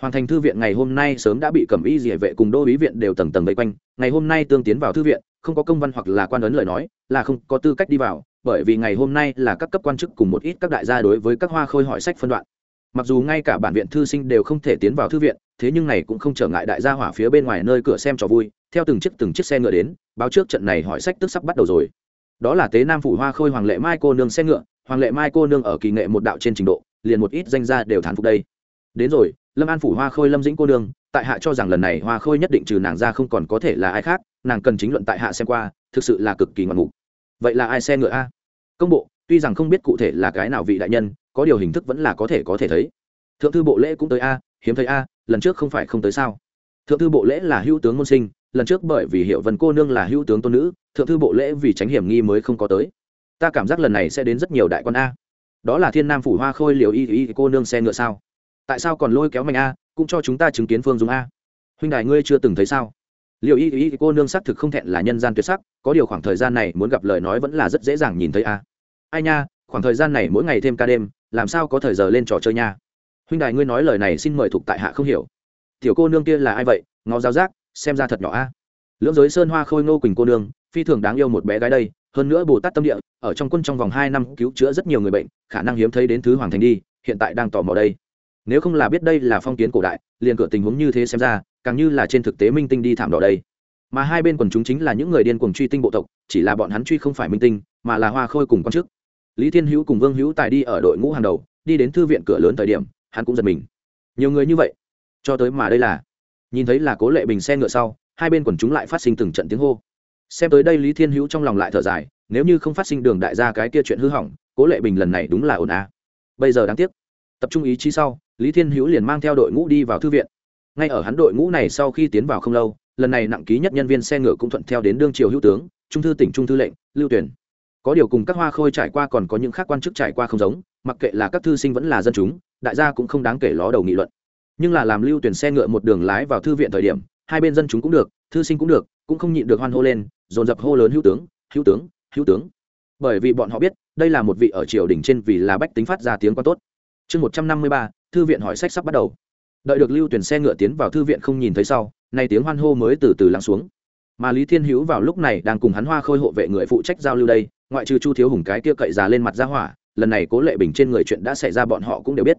[SPEAKER 1] Hoàng thành thư viện ngày hôm nay sớm đã bị cẩm y dỉa vệ cùng đô ý viện đều tầng tầng vây quanh, ngày hôm nay tương tiến vào thư viện, không có công văn hoặc là quan ấn lời nói, là không có tư cách đi vào, bởi vì ngày hôm nay là các cấp quan chức cùng một ít các đại gia đối với các hoa khôi hỏi sách phân đoạn mặc dù ngay cả bản viện thư sinh đều không thể tiến vào thư viện, thế nhưng này cũng không trở ngại đại gia hỏa phía bên ngoài nơi cửa xem trò vui, theo từng chiếc từng chiếc xe ngựa đến, báo trước trận này hỏi sách tức sắp bắt đầu rồi. Đó là tế nam phủ hoa khôi hoàng lệ mai cô nương xe ngựa, hoàng lệ mai cô nương ở kỳ nghệ một đạo trên trình độ, liền một ít danh gia đều thán phục đây. Đến rồi, lâm an phủ hoa khôi lâm dĩnh cô nương, tại hạ cho rằng lần này hoa khôi nhất định trừ nàng ra không còn có thể là ai khác, nàng cần chính luận tại hạ xem qua, thực sự là cực kỳ ngoạn mục. Vậy là ai xe ngựa a? Công bộ, tuy rằng không biết cụ thể là cái nào vị đại nhân có điều hình thức vẫn là có thể có thể thấy. Thượng thư bộ lễ cũng tới a, hiếm thấy a, lần trước không phải không tới sao? Thượng thư bộ lễ là hữu tướng môn sinh, lần trước bởi vì hiệu vần cô nương là hữu tướng tôn nữ, thượng thư bộ lễ vì tránh hiểm nghi mới không có tới. Ta cảm giác lần này sẽ đến rất nhiều đại quan a. Đó là thiên nam phủ hoa khôi liều y y cô nương xe ngựa sao? Tại sao còn lôi kéo mạnh a, cũng cho chúng ta chứng kiến phương dung a? Huynh đài ngươi chưa từng thấy sao? Liệu y y cô nương xác thực không thẹn là nhân gian tuyệt sắc, có điều khoảng thời gian này muốn gặp lời nói vẫn là rất dễ dàng nhìn thấy a. Ai nha, khoảng thời gian này mỗi ngày thêm ca đêm làm sao có thời giờ lên trò chơi nha? Huynh đài ngươi nói lời này xin mời thuộc tại hạ không hiểu. Tiểu cô nương kia là ai vậy? Ngó giáo giác, xem ra thật nhỏ a. Lưỡng giới sơn hoa khôi ngô quỳnh cô nương, phi thường đáng yêu một bé gái đây. Hơn nữa bồ tát tâm địa, ở trong quân trong vòng hai năm cứu chữa rất nhiều người bệnh, khả năng hiếm thấy đến thứ hoàng thành đi, hiện tại đang tò mò đây. Nếu không là biết đây là phong kiến cổ đại, liền cửa tình huống như thế xem ra, càng như là trên thực tế minh tinh đi thảm đỏ đây. Mà hai bên quần chúng chính là những người điên cuồng truy tinh bộ tộc, chỉ là bọn hắn truy không phải minh tinh, mà là hoa khôi cùng quan chức lý thiên hữu cùng vương hữu tài đi ở đội ngũ hàng đầu, đi đến thư viện cửa lớn thời điểm, hắn cũng giật mình. Nhiều người như vậy, cho tới mà đây là, nhìn thấy là cố lệ bình xe ngựa sau, hai bên quần chúng lại phát sinh từng trận tiếng hô. Xem tới đây lý thiên hữu trong lòng lại thở dài, nếu như không phát sinh đường đại gia cái kia chuyện hư hỏng, cố lệ bình lần này đúng là ổn à. bây giờ đáng tiếc, tập trung ý chí sau, lý thiên hữu liền mang theo đội ngũ đi vào thư viện. Ngay ở hắn đội ngũ này sau khi tiến vào không lâu, lần này nặng ký nhất nhân viên xe ngựa cũng thuận theo đến đương triều hữu tướng, trung thư tỉnh trung thư lệnh, lưu tuyển có điều cùng các hoa khôi trải qua còn có những khác quan chức trải qua không giống, mặc kệ là các thư sinh vẫn là dân chúng, đại gia cũng không đáng kể ló đầu nghị luận. Nhưng là làm lưu tuyển xe ngựa một đường lái vào thư viện thời điểm, hai bên dân chúng cũng được, thư sinh cũng được, cũng không nhịn được hoan hô lên, dồn dập hô lớn hữu tướng hữu tướng hữu tướng. Bởi vì bọn họ biết, đây là một vị ở triều đình trên vì là bách tính phát ra tiếng quá tốt. Chương một trăm năm mươi ba, thư viện hỏi sách sắp bắt đầu. Đợi được lưu tuyển xe ngựa tiến vào thư viện không nhìn thấy sau, nay tiếng hoan hô mới từ từ lắng xuống. Mà lý thiên hữu vào lúc này đang cùng hắn hoa khôi hộ vệ người phụ trách giao lưu đây ngoại trừ chu thiếu hùng cái kia cậy già lên mặt ra hỏa, lần này cố lệ bình trên người chuyện đã xảy ra bọn họ cũng đều biết.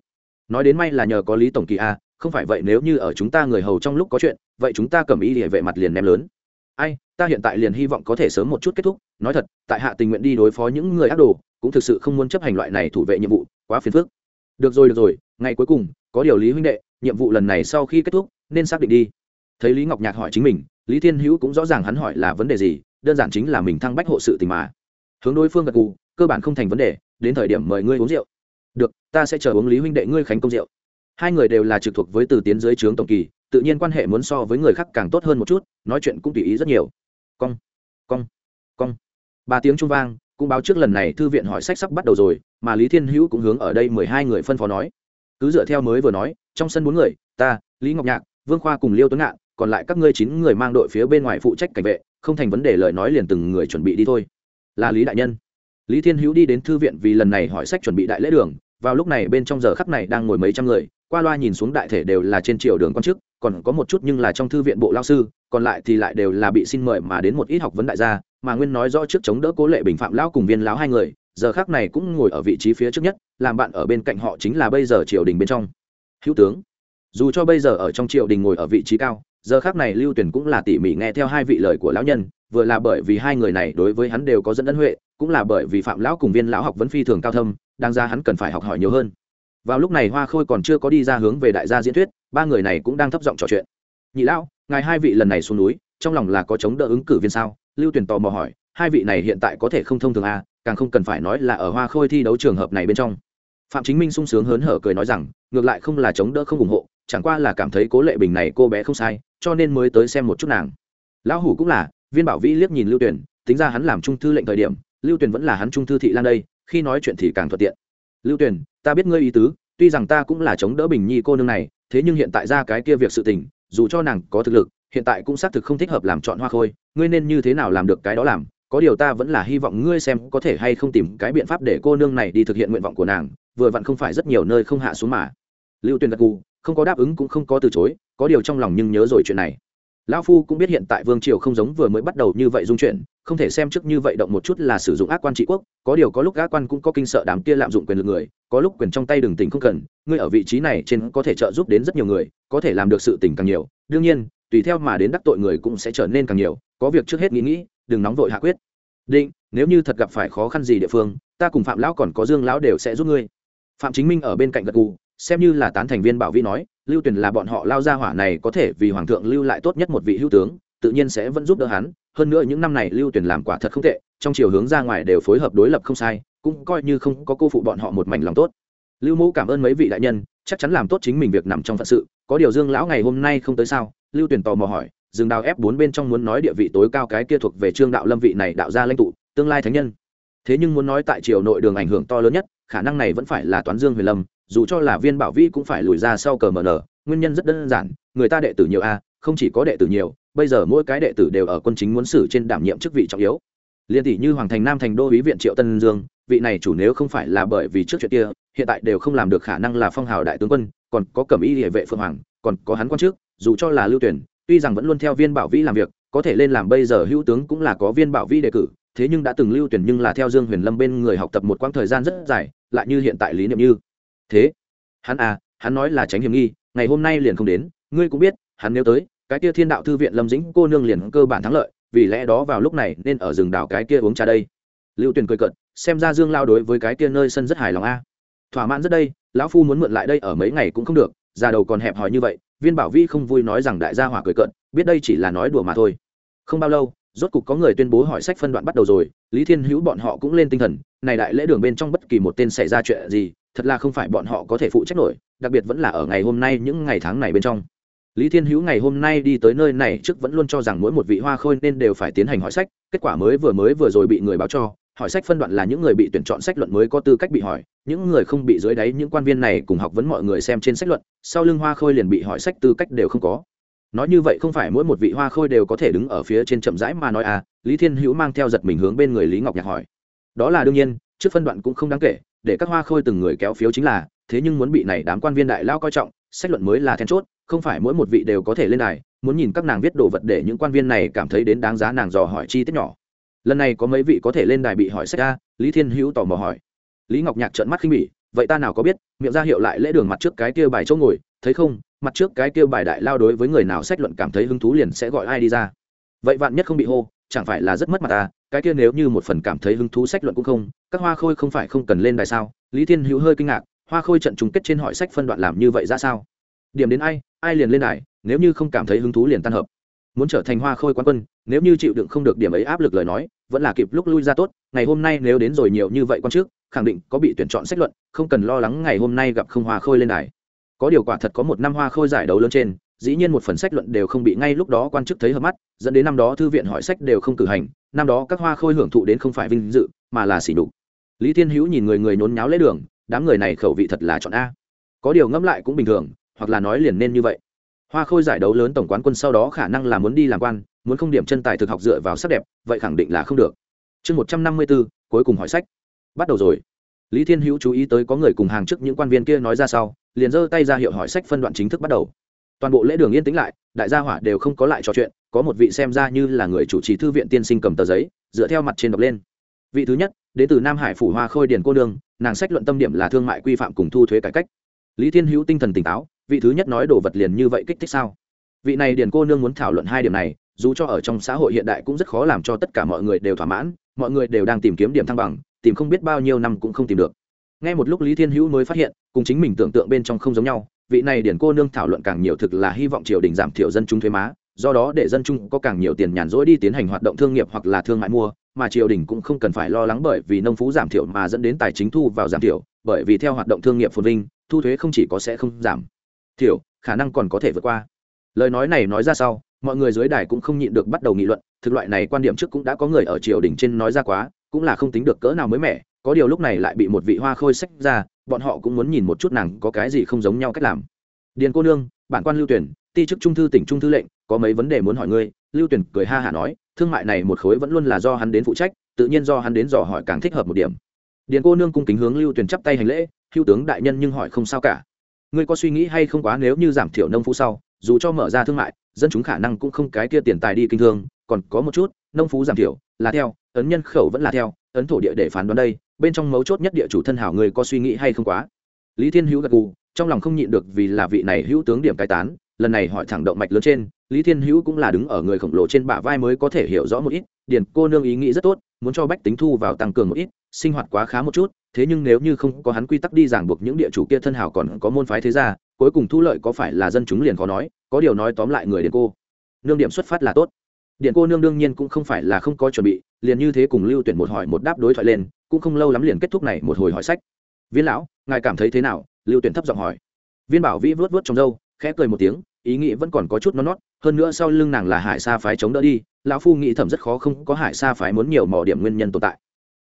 [SPEAKER 1] Nói đến may là nhờ có lý tổng kỳ a, không phải vậy nếu như ở chúng ta người hầu trong lúc có chuyện, vậy chúng ta cầm ý địa vệ mặt liền ném lớn. Ai, ta hiện tại liền hy vọng có thể sớm một chút kết thúc, nói thật, tại hạ tình nguyện đi đối phó những người ác đồ, cũng thực sự không muốn chấp hành loại này thủ vệ nhiệm vụ, quá phiền phức. Được rồi được rồi, ngày cuối cùng, có điều lý huynh đệ, nhiệm vụ lần này sau khi kết thúc, nên xác định đi. Thấy lý ngọc nhạc hỏi chính mình, lý thiên hữu cũng rõ ràng hắn hỏi là vấn đề gì, đơn giản chính là mình thăng bách hộ sự tình mà hướng đối phương gật gù, cơ bản không thành vấn đề, đến thời điểm mời ngươi uống rượu. Được, ta sẽ chờ uống lý huynh đệ ngươi khánh công rượu. Hai người đều là trực thuộc với từ tiến dưới trướng tổng kỳ, tự nhiên quan hệ muốn so với người khác càng tốt hơn một chút, nói chuyện cũng tùy ý rất nhiều. Cong cong cong. Ba tiếng trung vang, cũng báo trước lần này thư viện hỏi sách sắp bắt đầu rồi, mà lý thiên hữu cũng hướng ở đây mười hai người phân phó nói. Cứ dựa theo mới vừa nói, trong sân bốn người, ta, lý ngọc nhạc, vương khoa cùng liêu tuấn ngạn, còn lại các ngươi chín người mang đội phía bên ngoài phụ trách cảnh vệ, không thành vấn đề lời nói liền từng người chuẩn bị đi thôi là lý đại nhân. Lý thiên hữu đi đến thư viện vì lần này hỏi sách chuẩn bị đại lễ đường, vào lúc này bên trong giờ khắc này đang ngồi mấy trăm người, qua loa nhìn xuống đại thể đều là trên triều đường quan chức, còn có một chút nhưng là trong thư viện bộ lao sư, còn lại thì lại đều là bị xin mời mà đến một ít học vấn đại gia, mà nguyên nói rõ trước chống đỡ cố lệ bình phạm lão cùng viên lão hai người, giờ khác này cũng ngồi ở vị trí phía trước nhất, làm bạn ở bên cạnh họ chính là bây giờ triều đình bên trong. Hữu tướng, dù cho bây giờ ở trong triều đình ngồi ở vị trí cao, giờ khác này lưu tuyển cũng là tỉ mỉ nghe theo hai vị lời của lão nhân vừa là bởi vì hai người này đối với hắn đều có dẫn ân huệ, cũng là bởi vì phạm lão cùng viên lão học vấn phi thường cao thâm đang ra hắn cần phải học hỏi nhiều hơn. Vào lúc này hoa khôi còn chưa có đi ra hướng về đại gia diễn thuyết, ba người này cũng đang thấp giọng trò chuyện. Nhị lão, ngài hai vị lần này xuống núi, trong lòng là có chống đỡ ứng cử viên sao? Lưu tuyển tò mò hỏi. Hai vị này hiện tại có thể không thông thường à càng không cần phải nói là ở hoa khôi thi đấu trường hợp này bên trong. Phạm chính minh sung sướng hớn hở cười nói rằng, ngược lại không là chống đỡ không ủng hộ, chẳng qua là cảm thấy cố lệ bình này cô bé không sai, cho nên mới tới xem một chút nàng. Lão hủ cũng là viên bảo vĩ liếc nhìn lưu tuyển tính ra hắn làm trung thư lệnh thời điểm lưu tuyển vẫn là hắn trung thư thị lan đây khi nói chuyện thì càng thuận tiện. Lưu tuyển ta biết ngươi ý tứ tuy rằng ta cũng là chống đỡ bình nhi cô nương này thế nhưng hiện tại ra cái kia việc sự tình dù cho nàng có thực lực hiện tại cũng xác thực không thích hợp làm chọn hoa khôi ngươi nên như thế nào làm được cái đó làm có điều ta vẫn là hy vọng ngươi xem có thể hay không tìm cái biện pháp để cô nương này đi thực hiện nguyện vọng của nàng vừa vặn không phải rất nhiều nơi không hạ xuống mà. Lưu Tuyền gật gù, không có đáp ứng cũng không có từ chối có điều trong lòng nhưng nhớ rồi chuyện này lão phu cũng biết hiện tại vương triều không giống vừa mới bắt đầu như vậy dung chuyện không thể xem trước như vậy động một chút là sử dụng ác quan trị quốc, có điều có lúc ác quan cũng có kinh sợ đám kia lạm dụng quyền lực người, có lúc quyền trong tay đừng tỉnh không cần, ngươi ở vị trí này trên có thể trợ giúp đến rất nhiều người, có thể làm được sự tỉnh càng nhiều. Đương nhiên, tùy theo mà đến đắc tội người cũng sẽ trở nên càng nhiều, có việc trước hết nghĩ nghĩ, đừng nóng vội hạ quyết. Định, nếu như thật gặp phải khó khăn gì địa phương, ta cùng phạm lão còn có dương lão đều sẽ giúp ngươi. Phạm chính minh ở bên cạnh gật gù, xem như là tán thành viên bảo vi nói lưu Tuyền là bọn họ lao ra hỏa này có thể vì hoàng thượng lưu lại tốt nhất một vị hữu tướng, tự nhiên sẽ vẫn giúp đỡ hắn. Hơn nữa những năm này lưu Tuyền làm quả thật không tệ, trong chiều hướng ra ngoài đều phối hợp đối lập không sai, cũng coi như không có cô phụ bọn họ một mảnh lòng tốt. Lưu mẫu cảm ơn mấy vị đại nhân, chắc chắn làm tốt chính mình việc nằm trong phận sự, có điều dương lão ngày hôm nay không tới sao? Lưu tuyển tò mò hỏi, dương đào ép bốn bên trong muốn nói địa vị tối cao cái kia thuộc về trương đạo lâm vị này đạo ra lãnh tụ, tương lai thánh nhân. Thế nhưng muốn nói tại triều nội đường ảnh hưởng to lớn nhất khả năng này vẫn phải là toán dương huyền lâm, dù cho là viên bảo vi cũng phải lùi ra sau cờ mờ nở nguyên nhân rất đơn giản, người ta đệ tử nhiều a, không chỉ có đệ tử nhiều, bây giờ mỗi cái đệ tử đều ở quân chính muốn xử trên đảm nhiệm chức vị trọng yếu. Liên tỷ như hoàng thành, nam thành đô ý viện triệu tân dương, vị này chủ nếu không phải là bởi vì trước chuyện kia, hiện tại đều không làm được khả năng là phong hào đại tướng quân, còn có cẩm y địa vệ phượng hoàng, còn có hắn quan trước dù cho là lưu tuyển, tuy rằng vẫn luôn theo viên bảo vĩ làm việc, có thể lên làm bây giờ hữu tướng cũng là có viên bảo vĩ đề cử, thế nhưng đã từng lưu tuyển nhưng là theo dương huyền lâm bên người học tập một quãng thời gian rất dài lại như hiện tại lý niệm như. Thế, hắn à hắn nói là tránh hiểm nghi, ngày hôm nay liền không đến, ngươi cũng biết, hắn nếu tới, cái kia thiên đạo thư viện lâm dĩnh cô nương liền cơ bản thắng lợi, vì lẽ đó vào lúc này nên ở rừng đảo cái kia uống trà đây. Lưu tuyền cười cận xem ra dương lao đối với cái kia nơi sân rất hài lòng a. Thỏa mãn rất đây, lão phu muốn mượn lại đây ở mấy ngày cũng không được, già đầu còn hẹp hòi như vậy, viên bảo vi không vui nói rằng đại gia hỏa cười cận biết đây chỉ là nói đùa mà thôi. Không bao lâu rốt cục có người tuyên bố hỏi sách phân đoạn bắt đầu rồi, lý thiên hữu bọn họ cũng lên tinh thần, này đại lễ đường bên trong bất kỳ một tên xảy ra chuyện gì, thật là không phải bọn họ có thể phụ trách nổi, đặc biệt vẫn là ở ngày hôm nay những ngày tháng này bên trong. Lý thiên hữu ngày hôm nay đi tới nơi này trước vẫn luôn cho rằng mỗi một vị hoa khôi nên đều phải tiến hành hỏi sách, kết quả mới vừa mới vừa rồi bị người báo cho, hỏi sách phân đoạn là những người bị tuyển chọn sách luận mới có tư cách bị hỏi, những người không bị dưới đáy những quan viên này cùng học vấn mọi người xem trên sách luận, sau lưng hoa khôi liền bị hỏi sách tư cách đều không có nói như vậy không phải mỗi một vị hoa khôi đều có thể đứng ở phía trên chậm rãi mà nói à lý thiên hữu mang theo giật mình hướng bên người lý ngọc nhạc hỏi. Đó là đương nhiên, trước phân đoạn cũng không đáng kể, để các hoa khôi từng người kéo phiếu chính là, thế nhưng muốn bị này đám quan viên đại lao coi trọng, sách luận mới là then chốt, không phải mỗi một vị đều có thể lên đài, muốn nhìn các nàng viết đồ vật để những quan viên này cảm thấy đến đáng giá nàng dò hỏi chi tiết nhỏ. Lần này có mấy vị có thể lên đài bị hỏi sách ra lý thiên hữu tò mò hỏi. Lý ngọc nhạc trợn mắt khinh bỉ, vậy ta nào có biết, miệng ra hiệu lại lễ đường mặt trước cái kia bài chỗ ngồi, thấy không mặt trước cái kêu bài đại lao đối với người nào sách luận cảm thấy hứng thú liền sẽ gọi ai đi ra. Vậy vạn nhất không bị hô, chẳng phải là rất mất mặt ta cái kia nếu như một phần cảm thấy hứng thú sách luận cũng không, các hoa khôi không phải không cần lên đài sao? Lý thiên hữu hơi kinh ngạc, hoa khôi trận chung kết trên hỏi sách phân đoạn làm như vậy ra sao? Điểm đến ai ai liền lên đài, nếu như không cảm thấy hứng thú liền tan hợp. Muốn trở thành hoa khôi quán quân, nếu như chịu đựng không được điểm ấy áp lực lời nói, vẫn là kịp lúc lui ra tốt, ngày hôm nay nếu đến rồi nhiều như vậy quan trước, khẳng định có bị tuyển chọn sách luận, không cần lo lắng ngày hôm nay gặp không hoa khôi lên đài có điều quả thật có một năm hoa khôi giải đấu lớn trên, dĩ nhiên một phần sách luận đều không bị ngay lúc đó quan chức thấy hợp mắt, dẫn đến năm đó thư viện hỏi sách đều không cử hành, năm đó các hoa khôi hưởng thụ đến không phải vinh dự, mà là xỉ đục lý thiên hữu nhìn người người nhốn nháo lấy đường, đám người này khẩu vị thật là chọn a. Có điều ngẫm lại cũng bình thường, hoặc là nói liền nên như vậy. Hoa khôi giải đấu lớn tổng quán quân sau đó khả năng là muốn đi làm quan, muốn không điểm chân tài thực học dựa vào sắc đẹp, vậy khẳng định là không được. Chương một trăm năm mươi bốn cuối cùng hỏi sách. Bắt đầu rồi. Lý thiên hữu chú ý tới có người cùng hàng trước những quan viên kia nói ra sau liền giơ tay ra hiệu hỏi sách phân đoạn chính thức bắt đầu. Toàn bộ lễ đường yên tĩnh lại đại gia hỏa đều không có lại trò chuyện có một vị xem ra như là người chủ trì thư viện tiên sinh cầm tờ giấy dựa theo mặt trên đọc lên. Vị thứ nhất đến từ nam hải phủ hoa khôi điền cô đường, nàng sách luận tâm điểm là thương mại quy phạm cùng thu thuế cải cách. Lý thiên hữu tinh thần tỉnh táo vị thứ nhất nói đồ vật liền như vậy kích thích sao? Vị này điền cô nương muốn thảo luận hai điểm này dù cho ở trong xã hội hiện đại cũng rất khó làm cho tất cả mọi người đều thỏa mãn mọi người đều đang tìm kiếm điểm thăng bằng tìm không biết bao nhiêu năm cũng không tìm được ngay một lúc lý thiên hữu mới phát hiện, cùng chính mình tưởng tượng bên trong không giống nhau, vị này điển cô nương thảo luận càng nhiều thực là hy vọng triều đình giảm thiểu dân chúng thuế má, do đó để dân chúng có càng nhiều tiền nhàn rỗi đi tiến hành hoạt động thương nghiệp hoặc là thương mại mua, mà triều đình cũng không cần phải lo lắng bởi vì nông phú giảm thiểu mà dẫn đến tài chính thu vào giảm thiểu, bởi vì theo hoạt động thương nghiệp phồn vinh, thu thuế không chỉ có sẽ không giảm. Thiểu, khả năng còn có thể vượt qua. Lời nói này nói ra sau, mọi người dưới đài cũng không nhịn được bắt đầu nghị luận, thực loại này quan điểm trước cũng đã có người ở triều đình trên nói ra quá, cũng là không tính được cỡ nào mới mẻ có điều lúc này lại bị một vị hoa khôi sách ra, bọn họ cũng muốn nhìn một chút nàng có cái gì không giống nhau cách làm. Điền cô nương, bản quan lưu tuyển, ti chức trung thư tỉnh trung thư lệnh, có mấy vấn đề muốn hỏi ngươi, lưu tuyển cười ha hả nói, thương mại này một khối vẫn luôn là do hắn đến phụ trách, tự nhiên do hắn đến dò hỏi càng thích hợp một điểm. Điền cô nương cung kính hướng lưu tuyển chắp tay hành lễ hữu tướng đại nhân nhưng hỏi không sao cả. Ngươi có suy nghĩ hay không quá nếu như giảm thiểu nông phú sau, dù cho mở ra thương mại, dân chúng khả năng cũng không cái kia tiền tài đi kinh thương, còn có một chút, nông phú giảm thiểu, là theo ấn nhân khẩu vẫn là theo, ấn thổ địa để phán đoán đây, bên trong mấu chốt nhất địa chủ thân hảo người có suy nghĩ hay không quá. Lý thiên hữu gật gù, trong lòng không nhịn được vì là vị này hữu tướng điểm cai tán, lần này hỏi thẳng động mạch lớn trên, lý thiên hữu cũng là đứng ở người khổng lồ trên bả vai mới có thể hiểu rõ một ít, điền cô nương ý nghĩ rất tốt, muốn cho bách tính thu vào tăng cường một ít, sinh hoạt quá khá một chút, thế nhưng nếu như không có hắn quy tắc đi giảng buộc những địa chủ kia thân hảo còn có môn phái thế gia, cuối cùng thu lợi có phải là dân chúng liền khó nói, có điều nói tóm lại người điền cô, nương điểm xuất phát là tốt điện cô nương đương nhiên cũng không phải là không có chuẩn bị, liền như thế cùng lưu tuyển một hỏi một đáp đối thoại lên, cũng không lâu lắm liền kết thúc này một hồi hỏi sách. Viên lão, ngài cảm thấy thế nào? Lưu tuyển thấp giọng hỏi. Viên bảo vĩ vớt vớt trong râu, khẽ cười một tiếng, ý nghĩ vẫn còn có chút non nót, hơn nữa sau lưng nàng là hải sa phái chống đỡ đi, lão phu nghĩ thẩm rất khó không có hải sa phái muốn nhiều mỏ điểm nguyên nhân tồn tại.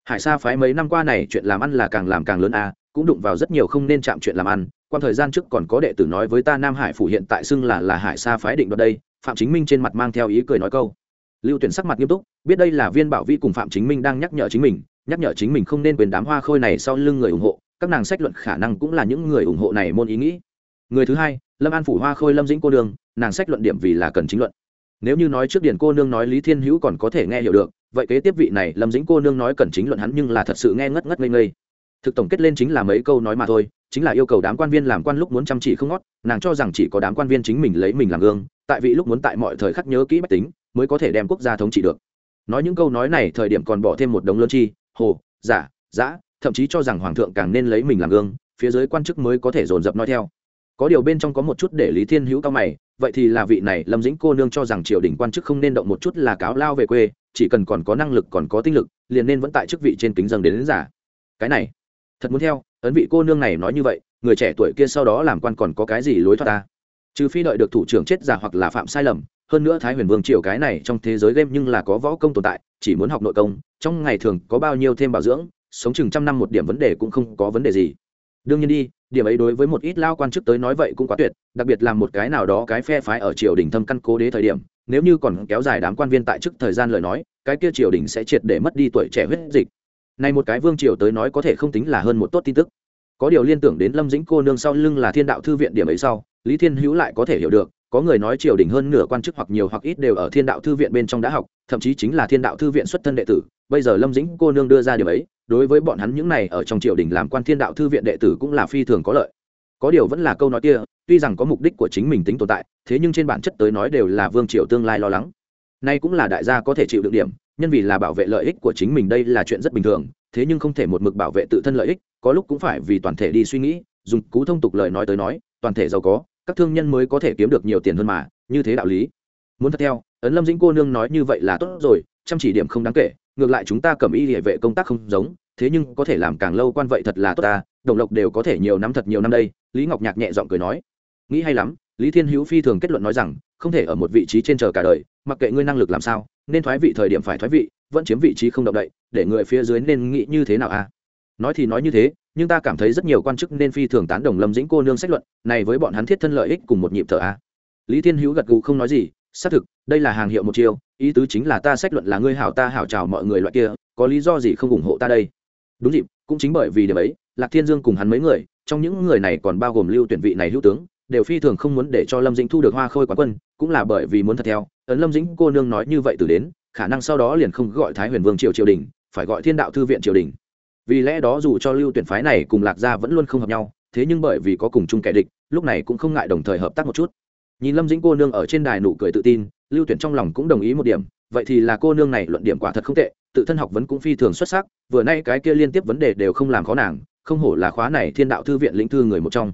[SPEAKER 1] Hải sa phái mấy năm qua này chuyện làm ăn là càng làm càng lớn à cũng đụng vào rất nhiều không nên chạm chuyện làm ăn qua thời gian trước còn có đệ tử nói với ta nam hải phủ hiện tại xưng là là hải sa phái định đoạt đây, phạm chính minh trên mặt mang theo ý cười nói câu lưu tuyển sắc mặt nghiêm túc, biết đây là viên bảo vi cùng phạm chính minh đang nhắc nhở chính mình, nhắc nhở chính mình không nên quyền đám hoa khôi này sau lưng người ủng hộ, các nàng sách luận khả năng cũng là những người ủng hộ này môn ý nghĩ. Người thứ hai, lâm an phủ hoa khôi lâm dĩnh cô nương, nàng sách luận điểm vì là cần chính luận. Nếu như nói trước điển cô nương nói lý thiên hữu còn có thể nghe hiểu được, vậy kế tiếp vị này lâm dĩnh cô nương nói cần chính luận hắn nhưng là thật sự nghe ngất ngất ngây ngây. Thực tổng kết lên chính là mấy câu nói mà thôi, chính là yêu cầu đám quan viên làm quan lúc muốn chăm chỉ không ngót, nàng cho rằng chỉ có đám quan viên chính mình lấy mình làm gương, tại vị lúc muốn tại mọi thời khắc nhớ kỹ bách tính mới có thể đem quốc gia thống trị được. Nói những câu nói này thời điểm còn bỏ thêm một đống lớn chi hồ giả giã thậm chí cho rằng hoàng thượng càng nên lấy mình làm gương phía dưới quan chức mới có thể dồn dập nói theo. Có điều bên trong có một chút để lý thiên hữu cao mày vậy thì là vị này lâm dĩnh cô nương cho rằng triều đình quan chức không nên động một chút là cáo lao về quê chỉ cần còn có năng lực còn có tinh lực liền nên vẫn tại chức vị trên kính dâng đến, đến giả. Cái này thật muốn theo ấn vị cô nương này nói như vậy người trẻ tuổi kia sau đó làm quan còn có cái gì lối thoát ta? Trừ phi đợi được thủ trưởng chết giả hoặc là phạm sai lầm hơn nữa thái huyền vương triều cái này trong thế giới game nhưng là có võ công tồn tại, chỉ muốn học nội công, trong ngày thường có bao nhiêu thêm bảo dưỡng, sống chừng trăm năm một điểm vấn đề cũng không có vấn đề gì. Đương nhiên đi, điểm ấy đối với một ít lao quan chức tới nói vậy cũng quá tuyệt, đặc biệt là một cái nào đó cái phe phái ở triều đình thâm căn cố đế thời điểm, nếu như còn kéo dài đám quan viên tại chức thời gian lời nói, cái kia triều đình sẽ triệt để mất đi tuổi trẻ huyết dịch. Này một cái vương triều tới nói có thể không tính là hơn một tốt tin tức. Có điều liên tưởng đến lâm dĩnh cô nương sau lưng là thiên đạo thư viện điểm ấy sau, lý thiên hữu lại có thể hiểu được có người nói triều đình hơn nửa quan chức hoặc nhiều hoặc ít đều ở thiên đạo thư viện bên trong đã học, thậm chí chính là thiên đạo thư viện xuất thân đệ tử. Bây giờ lâm dĩnh cô nương đưa ra điều ấy, đối với bọn hắn những này ở trong triều đình làm quan thiên đạo thư viện đệ tử cũng là phi thường có lợi. Có điều vẫn là câu nói kia, tuy rằng có mục đích của chính mình tính tồn tại, thế nhưng trên bản chất tới nói đều là vương triều tương lai lo lắng. Nay cũng là đại gia có thể chịu được điểm, nhân vì là bảo vệ lợi ích của chính mình đây là chuyện rất bình thường, thế nhưng không thể một mực bảo vệ tự thân lợi ích, có lúc cũng phải vì toàn thể đi suy nghĩ, dùng cú thông tục lời nói tới nói, toàn thể giàu có các thương nhân mới có thể kiếm được nhiều tiền hơn mà, như thế đạo lý muốn thật theo, ấn lâm dĩnh cô nương nói như vậy là tốt rồi, chăm chỉ điểm không đáng kể, ngược lại chúng ta cầm y địa vệ công tác không giống, thế nhưng có thể làm càng lâu quan vậy thật là tốt ta, đồng lộc đều có thể nhiều năm thật nhiều năm đây, lý ngọc nhạc nhẹ giọng cười nói nghĩ hay lắm, lý thiên hữu phi thường kết luận nói rằng, không thể ở một vị trí trên chờ cả đời, mặc kệ ngươi năng lực làm sao, nên thoái vị thời điểm phải thoái vị, vẫn chiếm vị trí không động đậy, để người phía dưới nên nghĩ như thế nào à? nói thì nói như thế nhưng ta cảm thấy rất nhiều quan chức nên phi thường tán đồng lâm dĩnh cô nương sách luận, này với bọn hắn thiết thân lợi ích cùng một nhịp thở a à? lý thiên hữu gật gù không nói gì, xác thực, đây là hàng hiệu một chiêu, ý tứ chính là ta sách luận là ngươi hảo ta hảo chào mọi người loại kia, có lý do gì không ủng hộ ta đây đúng dịp, cũng chính bởi vì điều ấy, lạc thiên dương cùng hắn mấy người, trong những người này còn bao gồm lưu tuyển vị này hữu tướng, đều phi thường không muốn để cho lâm dĩnh thu được hoa khôi quán quân, cũng là bởi vì muốn thật theo, ấn lâm dĩnh cô nương nói như vậy từ đến, khả năng sau đó liền không gọi thái huyền vương triều triều đình, phải gọi thiên đạo thư viện triều đình vì lẽ đó dù cho lưu tuyển phái này cùng lạc gia vẫn luôn không hợp nhau, thế nhưng bởi vì có cùng chung kẻ địch, lúc này cũng không ngại đồng thời hợp tác một chút. Nhìn lâm dĩnh cô nương ở trên đài nụ cười tự tin, lưu tuyển trong lòng cũng đồng ý một điểm, vậy thì là cô nương này luận điểm quả thật không tệ, tự thân học vấn cũng phi thường xuất sắc, vừa nay cái kia liên tiếp vấn đề đều không làm khó nàng, không hổ là khóa này thiên đạo thư viện lĩnh thư người một trong.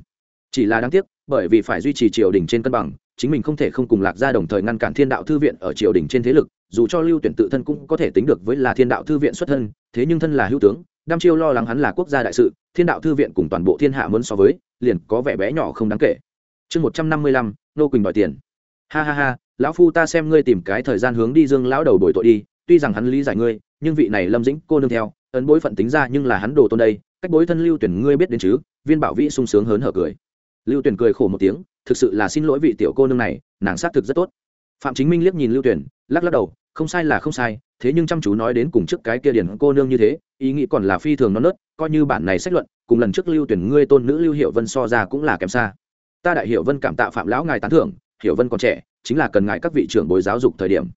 [SPEAKER 1] Chỉ là đáng tiếc, bởi vì phải duy trì triều đình trên cân bằng, chính mình không thể không cùng lạc gia đồng thời ngăn cản thiên đạo thư viện ở triều đình trên thế lực dù cho lưu tuyển tự thân cũng có thể tính được với là thiên đạo thư viện xuất thân, thế nhưng thân là hữu tướng đam chiêu lo lắng hắn là quốc gia đại sự, thiên đạo thư viện cùng toàn bộ thiên hạ muốn so với, liền có vẻ bé nhỏ không đáng kể. Chương một trăm năm mươi lăm, nô quỳnh đòi tiền. Ha ha ha, lão phu ta xem ngươi tìm cái thời gian hướng đi dương lão đầu bồi tội đi, tuy rằng hắn lý giải ngươi, nhưng vị này lâm dĩnh cô nương theo, ấn bối phận tính ra nhưng là hắn đồ tôn đây, cách bối thân lưu tuyển ngươi biết đến chứ, viên bảo vĩ sung sướng hớn hở cười. Lưu tuyển cười khổ một tiếng, thực sự là xin lỗi vị tiểu cô nương này, nàng xác thực rất tốt phạm chính minh liếc nhìn lưu tuyển, lắc lắc đầu, không sai là không sai, thế nhưng chăm chú nói đến cùng trước cái kia điển cô nương như thế, ý nghĩ còn là phi thường non nớt, coi như bản này sách luận, cùng lần trước lưu tuyển ngươi tôn nữ lưu hiệu vân so ra cũng là kém xa. Ta đại hiệu vân cảm tạ phạm lão ngài tán thưởng, hiệu vân còn trẻ, chính là cần ngại các vị trưởng bồi giáo dục thời điểm.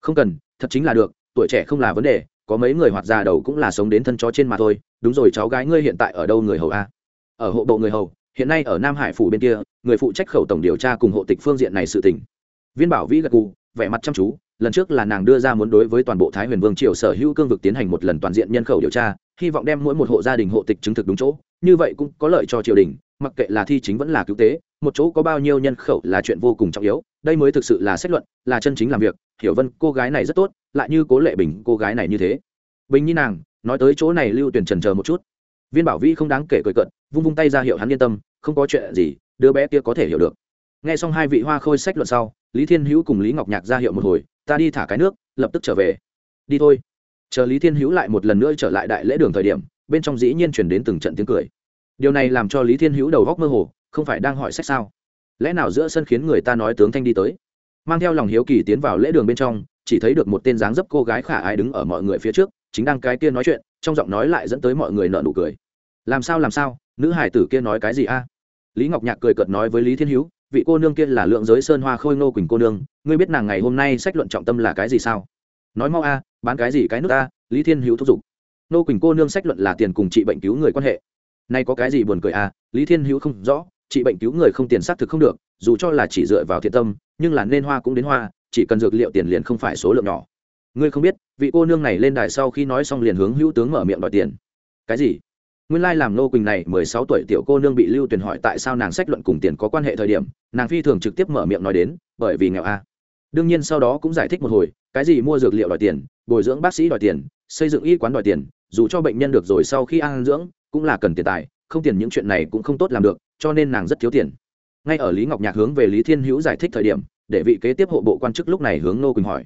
[SPEAKER 1] Không cần, thật chính là được, tuổi trẻ không là vấn đề, có mấy người hoạt già đầu cũng là sống đến thân chó trên mà thôi, đúng rồi cháu gái ngươi hiện tại ở đâu người hầu a? Ở hộ bộ người hầu, hiện nay ở nam hải phủ bên kia, người phụ trách khẩu tổng điều tra cùng hộ tịch phương diện này sự tình viên bảo vĩ gật cù vẻ mặt chăm chú, lần trước là nàng đưa ra muốn đối với toàn bộ thái huyền vương triều sở hữu cương vực tiến hành một lần toàn diện nhân khẩu điều tra, hy vọng đem mỗi một hộ gia đình hộ tịch chứng thực đúng chỗ, như vậy cũng có lợi cho triều đình, mặc kệ là thi chính vẫn là cứu tế, một chỗ có bao nhiêu nhân khẩu là chuyện vô cùng trọng yếu, đây mới thực sự là xét luận, là chân chính làm việc, hiểu vân, cô gái này rất tốt, lại như cố lệ bình, cô gái này như thế. Bình như nàng, nói tới chỗ này lưu tuyển trần chờ một chút. Viên bảo vĩ không đáng kể cười cận vung vung tay ra hiệu hắn yên tâm, không có chuyện gì, đứa bé kia có thể hiểu được nghe xong hai vị hoa khôi sách luận sau, lý thiên hữu cùng lý ngọc nhạc ra hiệu một hồi, ta đi thả cái nước, lập tức trở về. Đi thôi. Chờ lý thiên hữu lại một lần nữa trở lại đại lễ đường thời điểm, bên trong dĩ nhiên chuyển đến từng trận tiếng cười. Điều này làm cho lý thiên hữu đầu góc mơ hồ, không phải đang hỏi sách sao? Lẽ nào giữa sân khiến người ta nói tướng thanh đi tới? Mang theo lòng hiếu kỳ tiến vào lễ đường bên trong, chỉ thấy được một tên dáng dấp cô gái khả ai đứng ở mọi người phía trước, chính đang cái kia nói chuyện, trong giọng nói lại dẫn tới mọi người nợ nụ cười. Làm sao làm sao? Nữ hải tử kia nói cái gì a? Lý ngọc nhạc cười cợt nói với lý thiên hữu vị cô nương kia là lượng giới sơn hoa khôi ngô quỳnh cô nương, ngươi biết nàng ngày hôm nay sách luận trọng tâm là cái gì sao? Nói mau a, bán cái gì cái nước ta, lý thiên hữu thúc giục. Nô quỳnh cô nương sách luận là tiền cùng trị bệnh cứu người quan hệ. Nay có cái gì buồn cười à lý thiên hữu không rõ trị bệnh cứu người không tiền xác thực không được, dù cho là chỉ dựa vào thiện tâm, nhưng là nên hoa cũng đến hoa, chỉ cần dược liệu tiền liền không phải số lượng nhỏ. Ngươi không biết, vị cô nương này lên đài sau khi nói xong liền hướng hữu tướng mở miệng đòi tiền. Cái gì? Nguyên lai làm nô quỳnh này mười sáu tuổi tiểu cô nương bị lưu tuyển hỏi tại sao nàng sách luận cùng tiền có quan hệ thời điểm nàng phi thường trực tiếp mở miệng nói đến, bởi vì nghèo a đương nhiên sau đó cũng giải thích một hồi, cái gì mua dược liệu đòi tiền, bồi dưỡng bác sĩ đòi tiền, xây dựng y quán đòi tiền, dù cho bệnh nhân được rồi sau khi ăn dưỡng, cũng là cần tiền tài, không tiền những chuyện này cũng không tốt làm được, cho nên nàng rất thiếu tiền. Ngay ở lý ngọc nhạc hướng về lý thiên hữu giải thích thời điểm, để vị kế tiếp hộ bộ quan chức lúc này hướng nô quỳnh hỏi.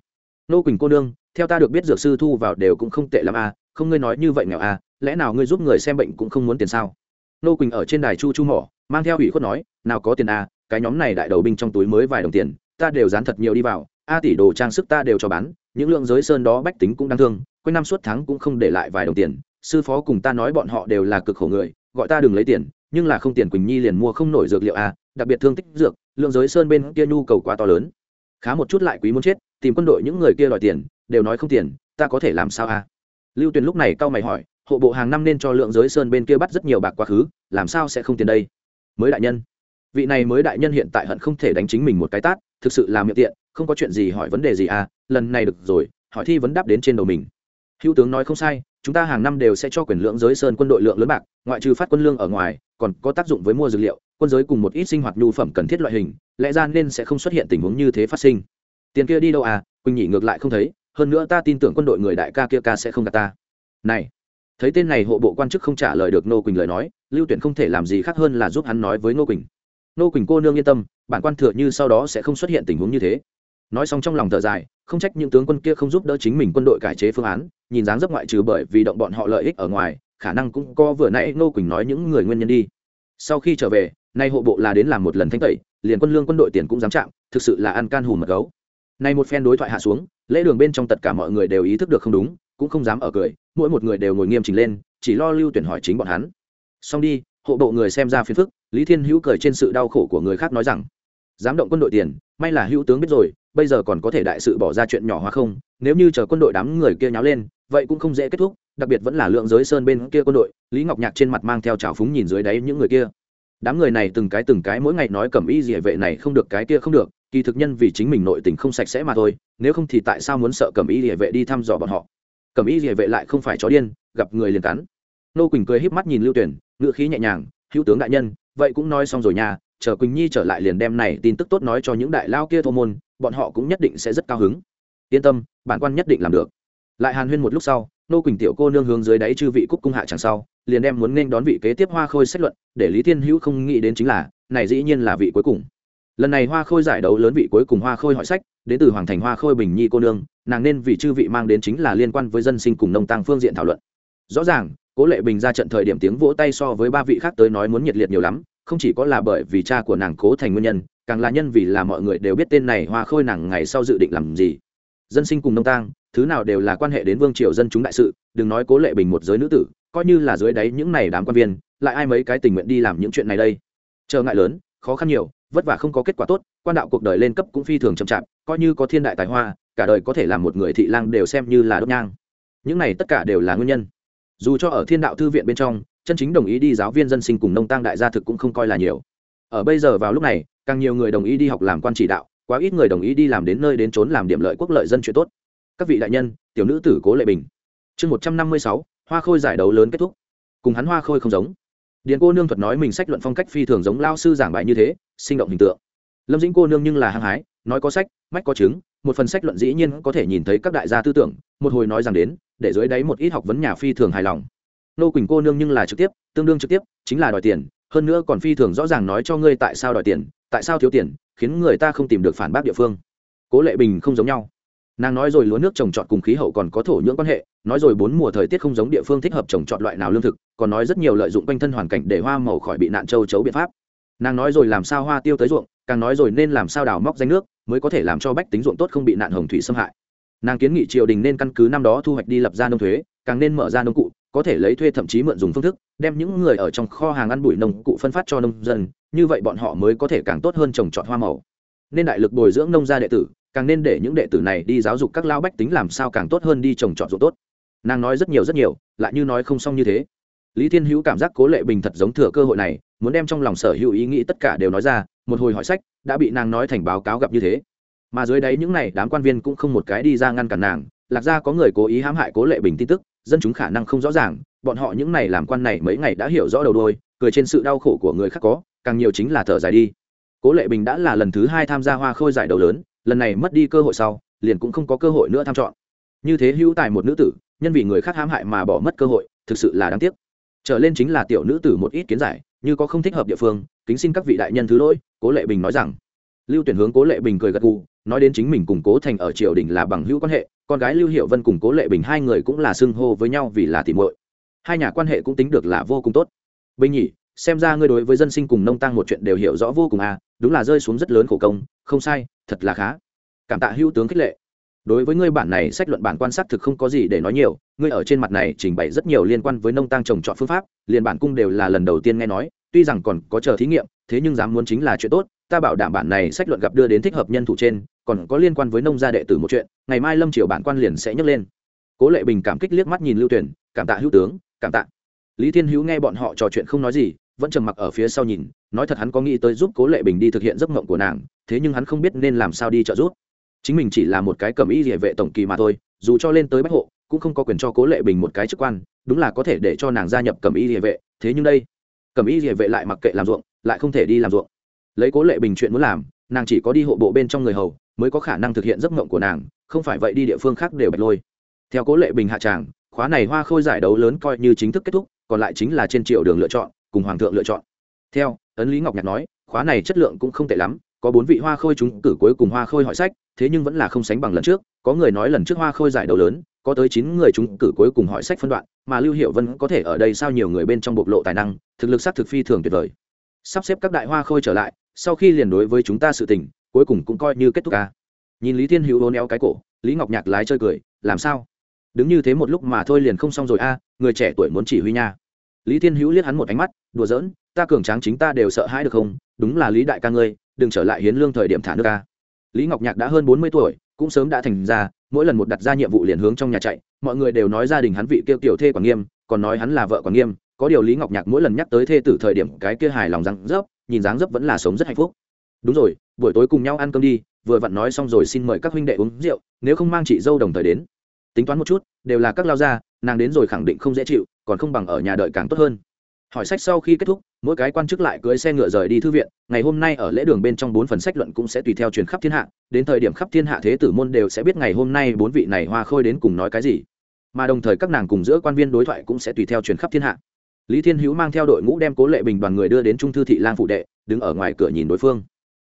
[SPEAKER 1] Nô quỳnh cô nương, theo ta được biết dược sư thu vào đều cũng không tệ l a à, không ngươi nói như vậy nghèo a lẽ nào ngươi giúp người xem bệnh cũng không muốn tiền sao? Nô quỳnh ở trên đài chu chu mỏ, mang theo ủy khuất nói, nào có tiền a cái nhóm này đại đầu binh trong túi mới vài đồng tiền, ta đều dán thật nhiều đi vào, a tỷ đồ trang sức ta đều cho bán, những lượng giới sơn đó bách tính cũng đáng thương, quanh năm suốt tháng cũng không để lại vài đồng tiền, sư phó cùng ta nói bọn họ đều là cực khổ người, gọi ta đừng lấy tiền, nhưng là không tiền quỳnh nhi liền mua không nổi dược liệu a đặc biệt thương tích dược, lượng giới sơn bên kia nhu cầu quá to lớn. Khá một chút lại quý muốn chết, tìm quân đội những người kia đòi tiền, đều nói không tiền, ta có thể làm sao a lưu tuyền lúc này cao mày hỏi, hộ bộ hàng năm nên cho lượng giới sơn bên kia bắt rất nhiều bạc quá khứ, làm sao sẽ không tiền đây? Mới đại nhân vị này mới đại nhân hiện tại hận không thể đánh chính mình một cái tát, thực sự là miệng tiện, không có chuyện gì hỏi vấn đề gì à lần này được rồi, hỏi thi vấn đáp đến trên đầu mình. Hữu tướng nói không sai, chúng ta hàng năm đều sẽ cho quyền lượng giới sơn quân đội lượng lớn bạc, ngoại trừ phát quân lương ở ngoài, còn có tác dụng với mua dược liệu, quân giới cùng một ít sinh hoạt nhu phẩm cần thiết loại hình, lẽ ra nên sẽ không xuất hiện tình huống như thế phát sinh. Tiền kia đi đâu à quỳnh nhỉ ngược lại không thấy, hơn nữa ta tin tưởng quân đội người đại ca kia ca sẽ không gạt ta. Này, thấy tên này hộ bộ quan chức không trả lời được nô quỳnh lời nói, lưu tuyển không thể làm gì khác hơn là giúp hắn nói với nô quỳnh nô quỳnh cô nương yên tâm, bản quan thừa như sau đó sẽ không xuất hiện tình huống như thế. Nói xong trong lòng thở dài, không trách những tướng quân kia không giúp đỡ chính mình quân đội cải chế phương án, nhìn dáng dấp ngoại trừ bởi vì động bọn họ lợi ích ở ngoài, khả năng cũng có vừa nãy nô quỳnh nói những người nguyên nhân đi. Sau khi trở về, nay hộ bộ là đến làm một lần thanh tẩy, liền quân lương quân đội tiền cũng dám chạm, thực sự là ăn can hùm mật gấu. Nay một phen đối thoại hạ xuống, lễ đường bên trong tất cả mọi người đều ý thức được không đúng, cũng không dám ở cười, mỗi một người đều ngồi nghiêm chỉnh lên, chỉ lo lưu tuyển hỏi chính bọn hắn. Xong đi hộ bộ người xem ra phiền phức, lý thiên hữu cười trên sự đau khổ của người khác nói rằng, dám động quân đội tiền, may là hữu tướng biết rồi, bây giờ còn có thể đại sự bỏ ra chuyện nhỏ hóa không, nếu như chờ quân đội đám người kia nháo lên, vậy cũng không dễ kết thúc, đặc biệt vẫn là lượng giới sơn bên kia quân đội. Lý ngọc nhạc trên mặt mang theo trào phúng nhìn dưới đáy những người kia. Đám người này từng cái từng cái mỗi ngày nói cầm y gì vệ này không được, cái kia không được, kỳ thực nhân vì chính mình nội tình không sạch sẽ mà thôi, nếu không thì tại sao muốn sợ cầm y gì vệ đi thăm dò bọn họ? Cầm y gì vệ lại không phải chó điên, gặp người liền cắn. Nô quỳnh cười híp mắt nhìn lưu tuyển ngựa khí nhẹ nhàng, hữu tướng đại nhân, vậy cũng nói xong rồi nha, chờ quỳnh nhi trở lại liền đem này tin tức tốt nói cho những đại lao kia thô môn, bọn họ cũng nhất định sẽ rất cao hứng. Yên tâm, bản quan nhất định làm được. Lại hàn huyên một lúc sau, nô quỳnh tiểu cô nương hướng dưới đáy chư vị cúc cung hạ chẳng sau, liền đem muốn nên đón vị kế tiếp hoa khôi sách luận, để lý thiên hữu không nghĩ đến chính là, này dĩ nhiên là vị cuối cùng. Lần này hoa khôi giải đấu lớn vị cuối cùng hoa khôi hỏi sách, đến từ hoàng thành hoa khôi bình nhi cô nương, nàng nên vì chư vị mang đến chính là liên quan với dân sinh cùng nông tăng phương diện thảo luận. Rõ ràng cố lệ bình ra trận thời điểm tiếng vỗ tay so với ba vị khác tới nói muốn nhiệt liệt nhiều lắm, không chỉ có là bởi vì cha của nàng cố thành nguyên nhân, càng là nhân vì là mọi người đều biết tên này hoa khôi nàng ngày sau dự định làm gì. Dân sinh cùng nông tang, thứ nào đều là quan hệ đến vương triều dân chúng đại sự, đừng nói cố lệ bình một giới nữ tử, coi như là dưới đáy những này đám quan viên, lại ai mấy cái tình nguyện đi làm những chuyện này đây? Trở ngại lớn, khó khăn nhiều, vất vả không có kết quả tốt, quan đạo cuộc đời lên cấp cũng phi thường chậm chạp, coi như có thiên đại tài hoa, cả đời có thể làm một người thị lang đều xem như là đốt nhang. Những này tất cả đều là nguyên nhân dù cho ở thiên đạo thư viện bên trong, chân chính đồng ý đi giáo viên dân sinh cùng nông tăng đại gia thực cũng không coi là nhiều. Ở bây giờ vào lúc này, càng nhiều người đồng ý đi học làm quan chỉ đạo, quá ít người đồng ý đi làm đến nơi đến trốn làm điểm lợi quốc lợi dân chuyện tốt. Các vị đại nhân, tiểu nữ tử cố lệ bình. Chương một trăm năm mươi sáu, hoa khôi giải đấu lớn kết thúc. Cùng hắn hoa khôi không giống. Điền cô nương thuật nói mình sách luận phong cách phi thường giống lao sư giảng bài như thế, sinh động hình tượng. Lâm dĩnh cô nương nhưng là hăng hái, nói có sách, mách có chứng, một phần sách luận dĩ nhiên có thể nhìn thấy các đại gia tư tưởng, một hồi nói rằng đến để dưới đáy một ít học vấn nhà phi thường hài lòng. Nô quỳnh cô nương nhưng là trực tiếp, tương đương trực tiếp, chính là đòi tiền, hơn nữa còn phi thường rõ ràng nói cho ngươi tại sao đòi tiền, tại sao thiếu tiền, khiến người ta không tìm được phản bác địa phương. Cố lệ bình không giống nhau. Nàng nói rồi lúa nước trồng trọt cùng khí hậu còn có thổ nhưỡng quan hệ, nói rồi bốn mùa thời tiết không giống địa phương thích hợp trồng trọt loại nào lương thực, còn nói rất nhiều lợi dụng quanh thân hoàn cảnh để hoa màu khỏi bị nạn châu chấu biện pháp. Nàng nói rồi làm sao hoa tiêu tới ruộng, càng nói rồi nên làm sao đào móc danh nước, mới có thể làm cho bách tính ruộng tốt không bị nạn hồng thủy xâm hại nàng kiến nghị triều đình nên căn cứ năm đó thu hoạch đi lập ra nông thuế, càng nên mở ra nông cụ, có thể lấy thuê thậm chí mượn dùng phương thức, đem những người ở trong kho hàng ăn bụi nông cụ phân phát cho nông dân, như vậy bọn họ mới có thể càng tốt hơn trồng trọt hoa màu. Nên đại lực bồi dưỡng nông gia đệ tử, càng nên để những đệ tử này đi giáo dục các lao bách tính làm sao càng tốt hơn đi trồng trọt ruộng tốt. Nàng nói rất nhiều rất nhiều, lại như nói không xong như thế. Lý thiên hữu cảm giác cố lệ bình thật giống thừa cơ hội này, muốn đem trong lòng sở hữu ý nghĩ tất cả đều nói ra, một hồi hỏi sách, đã bị nàng nói thành báo cáo gặp như thế mà dưới đấy những này đám quan viên cũng không một cái đi ra ngăn cản nàng, lạc ra có người cố ý hãm hại cố lệ bình tin tức, dân chúng khả năng không rõ ràng, bọn họ những này làm quan này mấy ngày đã hiểu rõ đầu đôi cười trên sự đau khổ của người khác có, càng nhiều chính là thở dài đi. Cố lệ bình đã là lần thứ hai tham gia hoa khôi giải đầu lớn, lần này mất đi cơ hội sau, liền cũng không có cơ hội nữa tham chọn. Như thế hữu tài một nữ tử, nhân vì người khác hãm hại mà bỏ mất cơ hội, thực sự là đáng tiếc. Trở lên chính là tiểu nữ tử một ít kiến giải, như có không thích hợp địa phương, kính xin các vị đại nhân thứ lỗi, cố lệ bình nói rằng. Lưu tuyển hướng cố lệ bình cười gật gù nói đến chính mình cùng cố thành ở triều đình là bằng hữu quan hệ, con gái lưu hiệu vân cùng cố lệ bình hai người cũng là xưng hô với nhau vì là tìm muội. Hai nhà quan hệ cũng tính được là vô cùng tốt. Bình nhỉ, xem ra ngươi đối với dân sinh cùng nông tăng một chuyện đều hiểu rõ vô cùng à đúng là rơi xuống rất lớn khổ công, không sai, thật là khá. Cảm tạ hữu tướng khích lệ. Đối với ngươi bản này sách luận bản quan sát thực không có gì để nói nhiều, ngươi ở trên mặt này trình bày rất nhiều liên quan với nông tăng trồng trọt phương pháp, liền bản cung đều là lần đầu tiên nghe nói, tuy rằng còn có chờ thí nghiệm, thế nhưng dám muốn chính là chuyện tốt ta bảo đảm bản này sách luận gặp đưa đến thích hợp nhân thủ trên, còn có liên quan với nông gia đệ tử một chuyện, ngày mai lâm triều bản quan liền sẽ nhấc lên. Cố lệ bình cảm kích liếc mắt nhìn lưu tuyển, cảm tạ hữu tướng, cảm tạ. Lý thiên hữu nghe bọn họ trò chuyện không nói gì, vẫn trầm mặc ở phía sau nhìn, nói thật hắn có nghĩ tới giúp cố lệ bình đi thực hiện giấc mộng của nàng, thế nhưng hắn không biết nên làm sao đi trợ giúp. Chính mình chỉ là một cái cầm y địa vệ tổng kỳ mà thôi, dù cho lên tới bách hộ, cũng không có quyền cho cố lệ bình một cái chức quan, đúng là có thể để cho nàng gia nhập cầm y địa vệ, thế nhưng đây, cầm y địa vệ lại mặc kệ làm ruộng, lại không thể đi làm ruộng lấy cố lệ bình chuyện muốn làm, nàng chỉ có đi hộ bộ bên trong người hầu, mới có khả năng thực hiện giấc mộng của nàng, không phải vậy đi địa phương khác đều bạch lôi. Theo cố lệ bình hạ tràng, khóa này hoa khôi giải đấu lớn coi như chính thức kết thúc, còn lại chính là trên triệu đường lựa chọn, cùng hoàng thượng lựa chọn. Theo, ấn lý ngọc nhạc nói, khóa này chất lượng cũng không tệ lắm, có bốn vị hoa khôi chúng cử cuối cùng hoa khôi hỏi sách, thế nhưng vẫn là không sánh bằng lần trước, có người nói lần trước hoa khôi giải đấu lớn, có tới chín người chúng cử cuối cùng hỏi sách phân đoạn, mà lưu hiệu vân có thể ở đây sao nhiều người bên trong bộc lộ tài năng, thực lực s thực phi thường tuyệt vời. Sắp xếp các đại hoa khôi trở lại sau khi liền đối với chúng ta sự tình, cuối cùng cũng coi như kết thúc ca. Nhìn lý thiên hữu hôn éo cái cổ, lý ngọc nhạc lái chơi cười, làm sao? Đứng như thế một lúc mà thôi liền không xong rồi a, người trẻ tuổi muốn chỉ huy nha. Lý thiên hữu liếc hắn một ánh mắt, đùa giỡn, ta cường tráng chính ta đều sợ hãi được không? Đúng là lý đại ca ngươi, đừng trở lại hiến lương thời điểm thả nước ca lý ngọc nhạc đã hơn bốn mươi tuổi, cũng sớm đã thành ra, mỗi lần một đặt ra nhiệm vụ liền hướng trong nhà chạy, mọi người đều nói gia đình hắn vị kêu tiểu thê quản nghiêm, còn nói hắn là vợ quản nghiêm, có điều lý ngọc nhạc mỗi lần nhắc tới thê tử thời điểm cái kia hài lòng răng rớp nhìn dáng dấp vẫn là sống rất hạnh phúc. Đúng rồi, buổi tối cùng nhau ăn cơm đi, vừa vặn nói xong rồi xin mời các huynh đệ uống rượu, nếu không mang chị dâu đồng thời đến. Tính toán một chút, đều là các lao gia, nàng đến rồi khẳng định không dễ chịu, còn không bằng ở nhà đợi càng tốt hơn. Hỏi sách sau khi kết thúc, mỗi cái quan chức lại cưới xe ngựa rời đi thư viện, ngày hôm nay ở lễ đường bên trong bốn phần sách luận cũng sẽ tùy theo truyền khắp thiên hạ, đến thời điểm khắp thiên hạ thế tử môn đều sẽ biết ngày hôm nay bốn vị này hoa khôi đến cùng nói cái gì. Mà đồng thời các nàng cùng giữa quan viên đối thoại cũng sẽ tùy theo truyền khắp thiên hạ lý thiên hữu mang theo đội ngũ đem cố lệ bình đoàn người đưa đến trung thư thị lang phụ đệ, đứng ở ngoài cửa nhìn đối phương.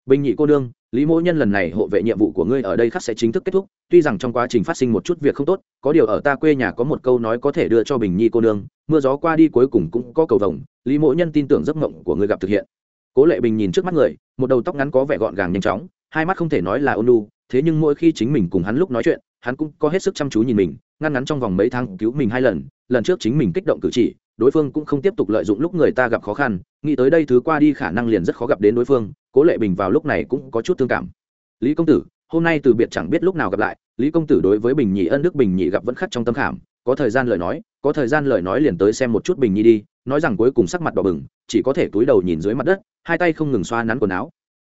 [SPEAKER 1] Bình nhị cô đương lý mỗ nhân lần này hộ vệ nhiệm vụ của ngươi ở đây khắc sẽ chính thức kết thúc, tuy rằng trong quá trình phát sinh một chút việc không tốt, có điều ở ta quê nhà có một câu nói có thể đưa cho bình nhi cô nương, mưa gió qua đi cuối cùng cũng có cầu vồng, lý mỗ nhân tin tưởng giấc mộng của ngươi gặp thực hiện. Cố lệ bình nhìn trước mắt người, một đầu tóc ngắn có vẻ gọn gàng nhanh chóng, hai mắt không thể nói là ôn lu thế nhưng mỗi khi chính mình cùng hắn lúc nói chuyện, hắn cũng có hết sức chăm chú nhìn mình, ngăn ngắn trong vòng mấy tháng cứu mình hai lần lần trước chính mình kích động cử chỉ đối phương cũng không tiếp tục lợi dụng lúc người ta gặp khó khăn, nghĩ tới đây thứ qua đi khả năng liền rất khó gặp đến đối phương, cố lệ bình vào lúc này cũng có chút thương cảm. Lý công tử, hôm nay từ biệt chẳng biết lúc nào gặp lại, lý công tử đối với bình nhị ân đức bình nhị gặp vẫn khắc trong tâm khảm, có thời gian lời nói, có thời gian lời nói liền tới xem một chút bình nhi đi, nói rằng cuối cùng sắc mặt đỏ bừng, chỉ có thể túi đầu nhìn dưới mặt đất, hai tay không ngừng xoa nắn quần áo.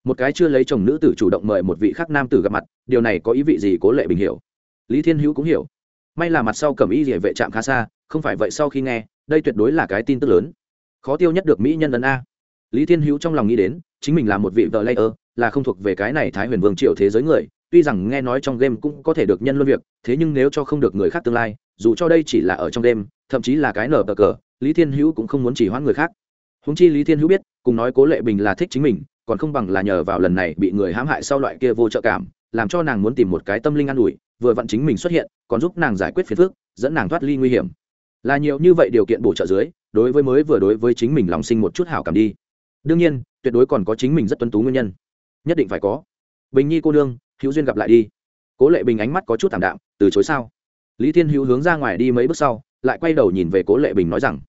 [SPEAKER 1] Một cái chưa lấy chồng nữ tử chủ động mời một vị khác nam tử gặp mặt, điều này có ý vị gì cố lệ bình hiểu. Lý thiên hữu cũng hiểu. May là mặt sau cầm y địa vệ trạm khá xa, không phải vậy sau khi nghe đây tuyệt đối là cái tin tức lớn. Khó tiêu nhất được mỹ nhân ấn a. Lý thiên hữu trong lòng nghĩ đến, chính mình là một vị vợ layer là không thuộc về cái này thái huyền vương triều thế giới người, tuy rằng nghe nói trong game cũng có thể được nhân luân việc, thế nhưng nếu cho không được người khác tương lai, dù cho đây chỉ là ở trong game, thậm chí là cái nở bờ cờ, lý thiên hữu cũng không muốn chỉ hoãn người khác. Húng chi lý thiên hữu biết, cùng nói cố lệ bình là thích chính mình, còn không bằng là nhờ vào lần này bị người hãm hại sau loại kia vô trợ cảm, làm cho nàng muốn tìm một cái tâm linh an ủi, vừa vặn chính mình xuất hiện, còn giúp nàng giải quyết phiền phức, dẫn nàng thoát ly nguy hiểm là nhiều như vậy điều kiện bổ trợ dưới, đối với mới vừa đối với chính mình lòng sinh một chút hảo cảm đi. Đương nhiên, tuyệt đối còn có chính mình rất tuân tú nguyên nhân. Nhất định phải có. Bình nhi cô nương, hữu duyên gặp lại đi. Cố lệ bình ánh mắt có chút thảm đạm, từ chối sao? Lý thiên hữu hướng ra ngoài đi mấy bước sau, lại quay đầu nhìn về cố lệ bình nói rằng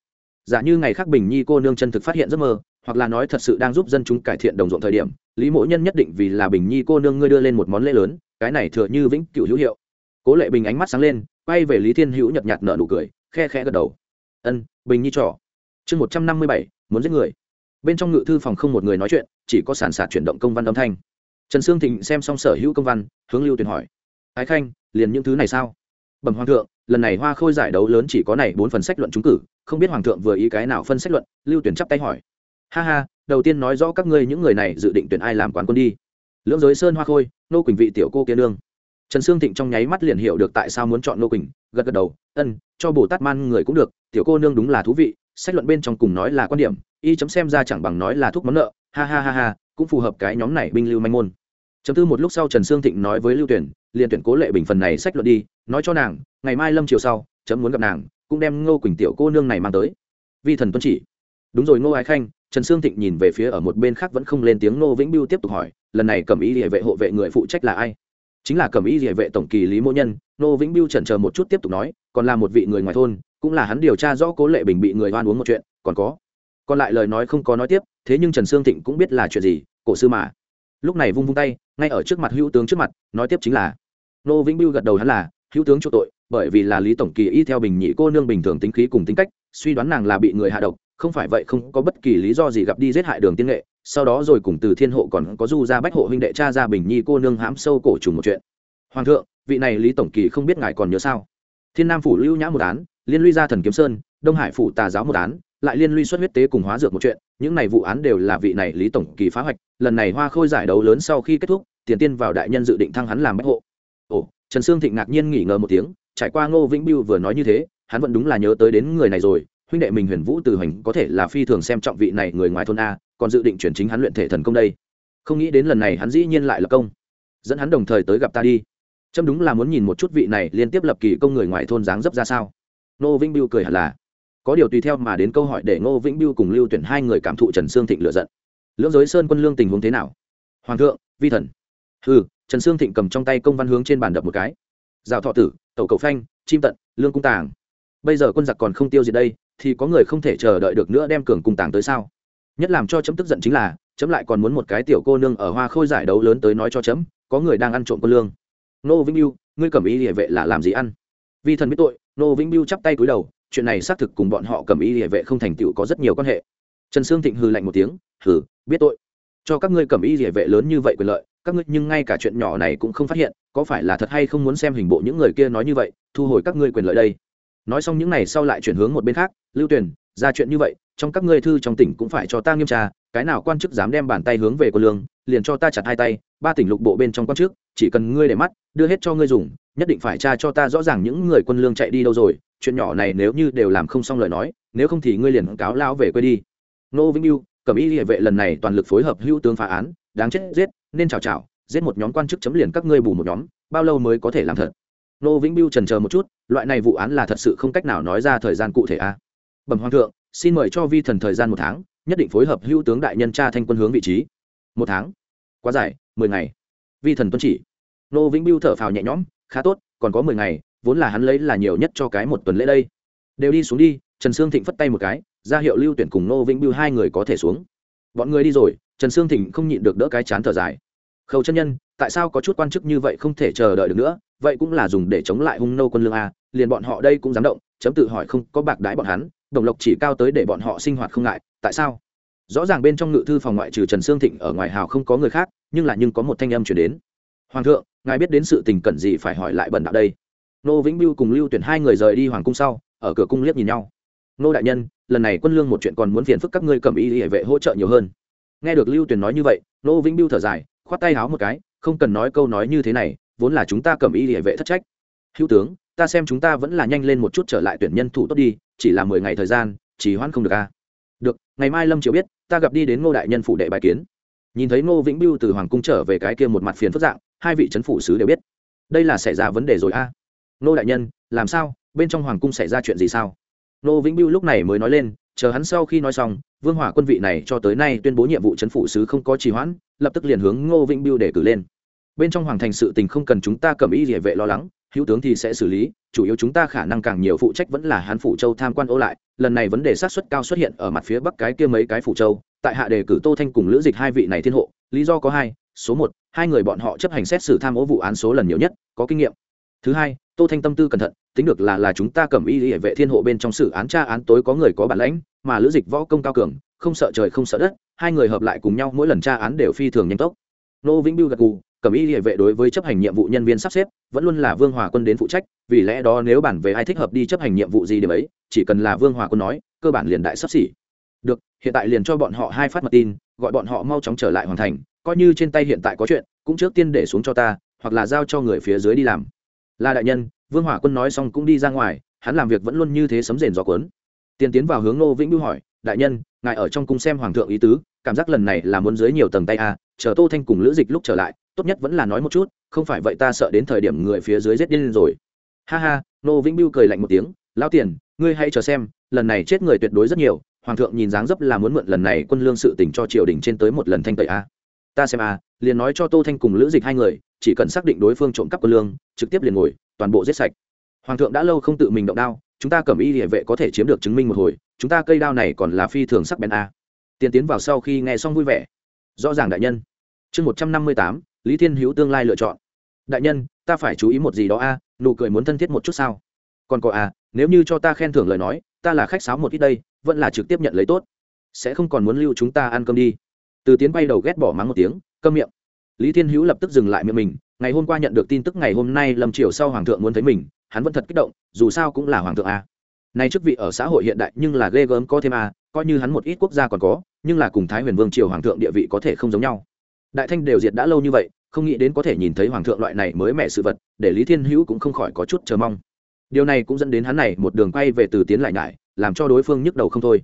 [SPEAKER 1] giả như ngày khác bình nhi cô nương chân thực phát hiện giấc mơ, hoặc là nói thật sự đang giúp dân chúng cải thiện đồng ruộng thời điểm, lý mỗ nhân nhất định vì là bình nhi cô nương ngươi đưa lên một món lễ lớn, cái này thừa như vĩnh cựu hữu hiệu. Cố lệ bình ánh mắt sáng lên, quay về lý thiên hữu nhợt nhạt nở nụ cười khe khẽ gật đầu. Ân, bình nhi trỏ chương một trăm năm mươi bảy, muốn giết người. Bên trong ngự thư phòng không một người nói chuyện, chỉ có sản sạt chuyển động công văn âm thanh. Trần sương thịnh xem xong sở hữu công văn, hướng lưu tuyền hỏi. Ái khanh, liền những thứ này sao? Bẩm hoàng thượng, lần này hoa khôi giải đấu lớn chỉ có này bốn phần sách luận trúng cử, không biết hoàng thượng vừa ý cái nào phân sách luận, lưu tuyển chắp tay hỏi. Ha ha, đầu tiên nói rõ các ngươi những người này dự định tuyển ai làm quán quân đi. Lưỡng giới sơn hoa khôi, nô quỳnh vị tiểu cô kia nương. Trần sương thịnh trong nháy mắt liền hiểu được tại sao muốn chọn nô quỳnh, gật gật đầu. Ân cho bồ tát man người cũng được, tiểu cô nương đúng là thú vị, sách luận bên trong cùng nói là quan điểm, y chấm xem ra chẳng bằng nói là thuốc món nợ, ha ha ha ha, cũng phù hợp cái nhóm này binh lưu manh môn. Chấm tư một lúc sau trần sương thịnh nói với lưu tuyển, liền tuyển cố lệ bình phần này sách luận đi, nói cho nàng, ngày mai lâm chiều sau, chấm muốn gặp nàng, cũng đem ngô quỳnh tiểu cô nương này mang tới. Vi thần tuân chỉ. Đúng rồi ngô ái khanh, trần sương thịnh nhìn về phía ở một bên khác vẫn không lên tiếng ngô vĩnh biêu tiếp tục hỏi, lần này cầm ý địa vệ hộ vệ người phụ trách là ai? Chính là cầm ý địa vệ tổng kỳ lý mỗ nhân, ngô vĩnh biêu chần chờ một chút tiếp tục nói còn là một vị người ngoài thôn, cũng là hắn điều tra rõ cố lệ bình bị người hoan uống một chuyện, còn có. Còn lại lời nói không có nói tiếp, thế nhưng trần sương thịnh cũng biết là chuyện gì, cổ sư mà. Lúc này vung vung tay, ngay ở trước mặt hữu tướng trước mặt, nói tiếp chính là. Nô vĩnh biêu gật đầu hắn là, hữu tướng chỗ tội, bởi vì là lý tổng kỳ y theo bình nhị cô nương bình thường tính khí cùng tính cách, suy đoán nàng là bị người hạ độc, không phải vậy không có bất kỳ lý do gì gặp đi giết hại đường tiên nghệ, sau đó rồi cùng từ thiên hộ còn có du ra bách hộ huynh đệ cha ra bình nhi cô nương hãm sâu cổ trùng một chuyện. Hoàng thượng, vị này lý tổng kỳ không biết ngài còn nhớ sao? Thiên nam phủ lưu nhã một án, liên lụy ra thần kiếm sơn, đông hải phủ tà giáo một án, lại liên lụy xuất huyết tế cùng hóa dược một chuyện, những này vụ án đều là vị này lý tổng kỳ phá hoạch, lần này hoa khôi giải đấu lớn sau khi kết thúc, tiền tiên vào đại nhân dự định thăng hắn làm bách hộ. Ồ, trần sương thịnh ngạc nhiên nghỉ ngờ một tiếng, trải qua ngô vĩnh biêu vừa nói như thế, hắn vẫn đúng là nhớ tới đến người này rồi, huynh đệ mình huyền vũ từ hoành có thể là phi thường xem trọng vị này người ngoài thôn a, còn dự định chuyển chính hắn luyện thể thần công đây. Không nghĩ đến lần này hắn dĩ nhiên lại lập công, dẫn hắn đồng thời tới gặp ta đi trâm đúng là muốn nhìn một chút vị này liên tiếp lập kỳ công người ngoài thôn dáng dấp ra sao. Ngô vĩnh biêu cười hẳn là. Có điều tùy theo mà đến câu hỏi để ngô vĩnh biêu cùng lưu tuyển hai người cảm thụ trần sương thịnh lựa giận. Lưỡng giới sơn quân lương tình huống thế nào? Hoàng thượng, vi thần. Ừ trần sương thịnh cầm trong tay công văn hướng trên bàn đập một cái. Rào thọ tử, tẩu cầu phanh, chim tận, lương cung tàng. Bây giờ quân giặc còn không tiêu diệt đây, thì có người không thể chờ đợi được nữa đem cường cung tàng tới sao? Nhất làm cho chấm tức giận chính là, chấm lại còn muốn một cái tiểu cô nương ở hoa khôi giải đấu lớn tới nói cho chấm, có người đang ăn trộm quân lương nô vĩnh biêu ngươi cầm ý địa vệ là làm gì ăn? Vi thần biết tội, nô vĩnh biêu chắp tay cúi đầu, chuyện này xác thực cùng bọn họ cầm ý địa vệ không thành tựu có rất nhiều quan hệ. Trần sương thịnh hừ lạnh một tiếng, hừ, biết tội. Cho các ngươi cầm ý địa vệ lớn như vậy quyền lợi, các ngươi nhưng ngay cả chuyện nhỏ này cũng không phát hiện, có phải là thật hay không muốn xem hình bộ những người kia nói như vậy, thu hồi các ngươi quyền lợi đây? Nói xong những này sau lại chuyển hướng một bên khác, lưu tuyển ra chuyện như vậy, trong các ngươi thư trong tỉnh cũng phải cho ta nghiêm tra, cái nào quan chức dám đem bàn tay hướng về cô lương, liền cho ta chặt hai tay ba tỉnh lục bộ bên trong quan chức chỉ cần ngươi để mắt, đưa hết cho ngươi dùng, nhất định phải tra cho ta rõ ràng những người quân lương chạy đi đâu rồi, chuyện nhỏ này nếu như đều làm không xong lời nói, nếu không thì ngươi liền cáo lao về quê đi. Nô vĩnh yêu cẩm y địa vệ lần này toàn lực phối hợp hữu tướng phá án, đáng chết, giết, nên chào chào, giết một nhóm quan chức chấm liền các ngươi bù một nhóm, bao lâu mới có thể làm thật? Nô vĩnh biêu trần chờ một chút, loại này vụ án là thật sự không cách nào nói ra thời gian cụ thể a à. bẩm hoàng thượng, xin mời cho vi thần thời gian một tháng, nhất định phối hợp hữu tướng đại nhân tra thanh quân hướng vị trí. Một tháng? Quá dài mười ngày. Vi thần tuân chỉ. Nô vĩnh biêu thở phào nhẹ nhõm, khá tốt, còn có mười ngày, vốn là hắn lấy là nhiều nhất cho cái một tuần lễ đây. Đều đi xuống đi, trần sương thịnh phất tay một cái, ra hiệu lưu tuyển cùng nô vĩnh biêu hai người có thể xuống. Bọn người đi rồi, trần sương thịnh không nhịn được đỡ cái chán thở dài. Khâu chân nhân, tại sao có chút quan chức như vậy không thể chờ đợi được nữa? Vậy cũng là dùng để chống lại hung nô quân lương a, liền bọn họ đây cũng dám động, chấm tự hỏi không có bạc đái bọn hắn, đồng lộc chỉ cao tới để bọn họ sinh hoạt không ngại, tại sao? Rõ ràng bên trong ngự thư phòng ngoại trừ trần sương thịnh ở ngoài hào không có người khác, nhưng là nhưng có một thanh âm chuyển đến. Hoàng thượng, ngài biết đến sự tình cẩn gì phải hỏi lại bần đạo đây. Nô vĩnh biêu cùng lưu tuyển hai người rời đi hoàng cung sau, ở cửa cung liếc nhìn nhau. Nô đại nhân, lần này quân lương một chuyện còn muốn phiền phức các ngươi cầm y hệ vệ hỗ trợ nhiều hơn. Nghe được lưu tuyển nói như vậy, nô vĩnh biêu thở dài, khoát tay háo một cái, không cần nói câu nói như thế này, vốn là chúng ta cầm y hệ vệ thất trách. Hữu tướng, ta xem chúng ta vẫn là nhanh lên một chút trở lại tuyển nhân thủ tốt đi, chỉ là mười ngày thời gian chỉ hoãn không được a à. được, ngày mai lâm triều biết ta gặp đi đến ngô đại nhân phủ đệ bài kiến. Nhìn thấy ngô vĩnh biêu từ hoàng cung trở về cái kia một mặt phiền phức dạng, hai vị c h ấ n phủ sứ đều biết. Đây là xảy ra vấn đề rồi a. À. đại nhân, làm sao? Bên trong hoàng cung xảy ra chuyện gì sao? Ngô vĩnh biêu lúc này mới nói lên, chờ hắn sau khi nói xong, vương hỏa quân vị này cho tới nay tuyên bố nhiệm vụ c h ấ n phủ sứ không có trì hoãn, lập tức liền hướng ngô vĩnh biêu để cử lên. Bên trong hoàng thành sự tình không cần chúng ta cầm ý địa vệ lo lắng hữu tướng thì sẽ xử lý, chủ yếu chúng ta khả năng càng nhiều phụ trách vẫn là hán phủ châu tham quan ô lại. Lần này vấn đề sát xuất cao xuất hiện ở mặt phía bắc cái kia mấy cái phủ châu. Tại hạ đề cử tô thanh cùng lữ dịch hai vị này thiên hộ, lý do có hai, số một, hai người bọn họ chấp hành xét xử tham ô vụ án số lần nhiều nhất, có kinh nghiệm. Thứ hai, tô thanh tâm tư cẩn thận, tính được là là chúng ta cầm y hệ vệ thiên hộ bên trong xử án tra án tối có người có bản lãnh, mà lữ dịch võ công cao cường, không sợ trời không sợ đất, hai người hợp lại cùng nhau mỗi lần tra án đều phi thường nhanh tốc nô vĩnh biêu gật gù, cầm y hệ vệ đối với chấp hành nhiệm vụ nhân viên sắp xếp vẫn luôn là vương hòa quân đến phụ trách vì lẽ đó nếu bản về ai thích hợp đi chấp hành nhiệm vụ gì điểm ấy chỉ cần là vương hòa quân nói cơ bản liền đại sắp xỉ. Được hiện tại liền cho bọn họ hai phát mật tin gọi bọn họ mau chóng trở lại hoàn thành coi như trên tay hiện tại có chuyện cũng trước tiên để xuống cho ta hoặc là giao cho người phía dưới đi làm. Là đại nhân vương hỏa quân nói xong cũng đi ra ngoài hắn làm việc vẫn luôn như thế sấm rền gió cuốn. Tiền tiến vào hướng nô vĩnh bưu hỏi đại nhân ngài ở trong cung xem hoàng thượng ý tứ cảm giác lần này là muốn dưới nhiều tầng tay a à, chờ tô thanh cùng lữ dịch lúc trở lại tốt nhất vẫn là nói một chút không phải vậy ta sợ đến thời điểm người phía dưới rét điên rồi. Ha ha nô vĩnh biêu cười lạnh một tiếng lao tiền ngươi hãy chờ xem lần này chết người tuyệt đối rất nhiều hoàng thượng nhìn dáng dấp là muốn mượn lần này quân lương sự tình cho triều đình trên tới một lần thanh tẩy a. Ta xem a liền nói cho tô thanh cùng lữ dịch hai người chỉ cần xác định đối phương trộm cắp quân lương trực tiếp liền ngồi toàn bộ giết sạch. Hoàng thượng đã lâu không tự mình động đao chúng ta cầm y địa vệ có thể chiếm được chứng minh một hồi chúng ta cây đao này còn là phi thường sắc bén a tiến tiến vào sau khi nghe xong vui vẻ. Rõ ràng đại nhân. Chương một trăm năm mươi tám, lý thiên hữu tương lai lựa chọn. Đại nhân, ta phải chú ý một gì đó a, nụ cười muốn thân thiết một chút sao? Còn có a, nếu như cho ta khen thưởng lời nói, ta là khách sáo một ít đây, vẫn là trực tiếp nhận lấy tốt. Sẽ không còn muốn lưu chúng ta ăn cơm đi. Từ tiến bay đầu ghét bỏ mắng một tiếng, câm miệng. Lý thiên hữu lập tức dừng lại miệng mình, ngày hôm qua nhận được tin tức ngày hôm nay lâm triều sau hoàng thượng muốn thấy mình, hắn vẫn thật kích động, dù sao cũng là hoàng thượng a. Nay chức vị ở xã hội hiện đại nhưng là ghê gớm có thêm a coi như hắn một ít quốc gia còn có, nhưng là cùng thái huyền vương triều hoàng thượng địa vị có thể không giống nhau. Đại thanh đều diệt đã lâu như vậy, không nghĩ đến có thể nhìn thấy hoàng thượng loại này mới mẻ sự vật, để lý thiên hữu cũng không khỏi có chút chờ mong. Điều này cũng dẫn đến hắn này một đường quay về từ tiến lại nhải, làm cho đối phương nhức đầu không thôi.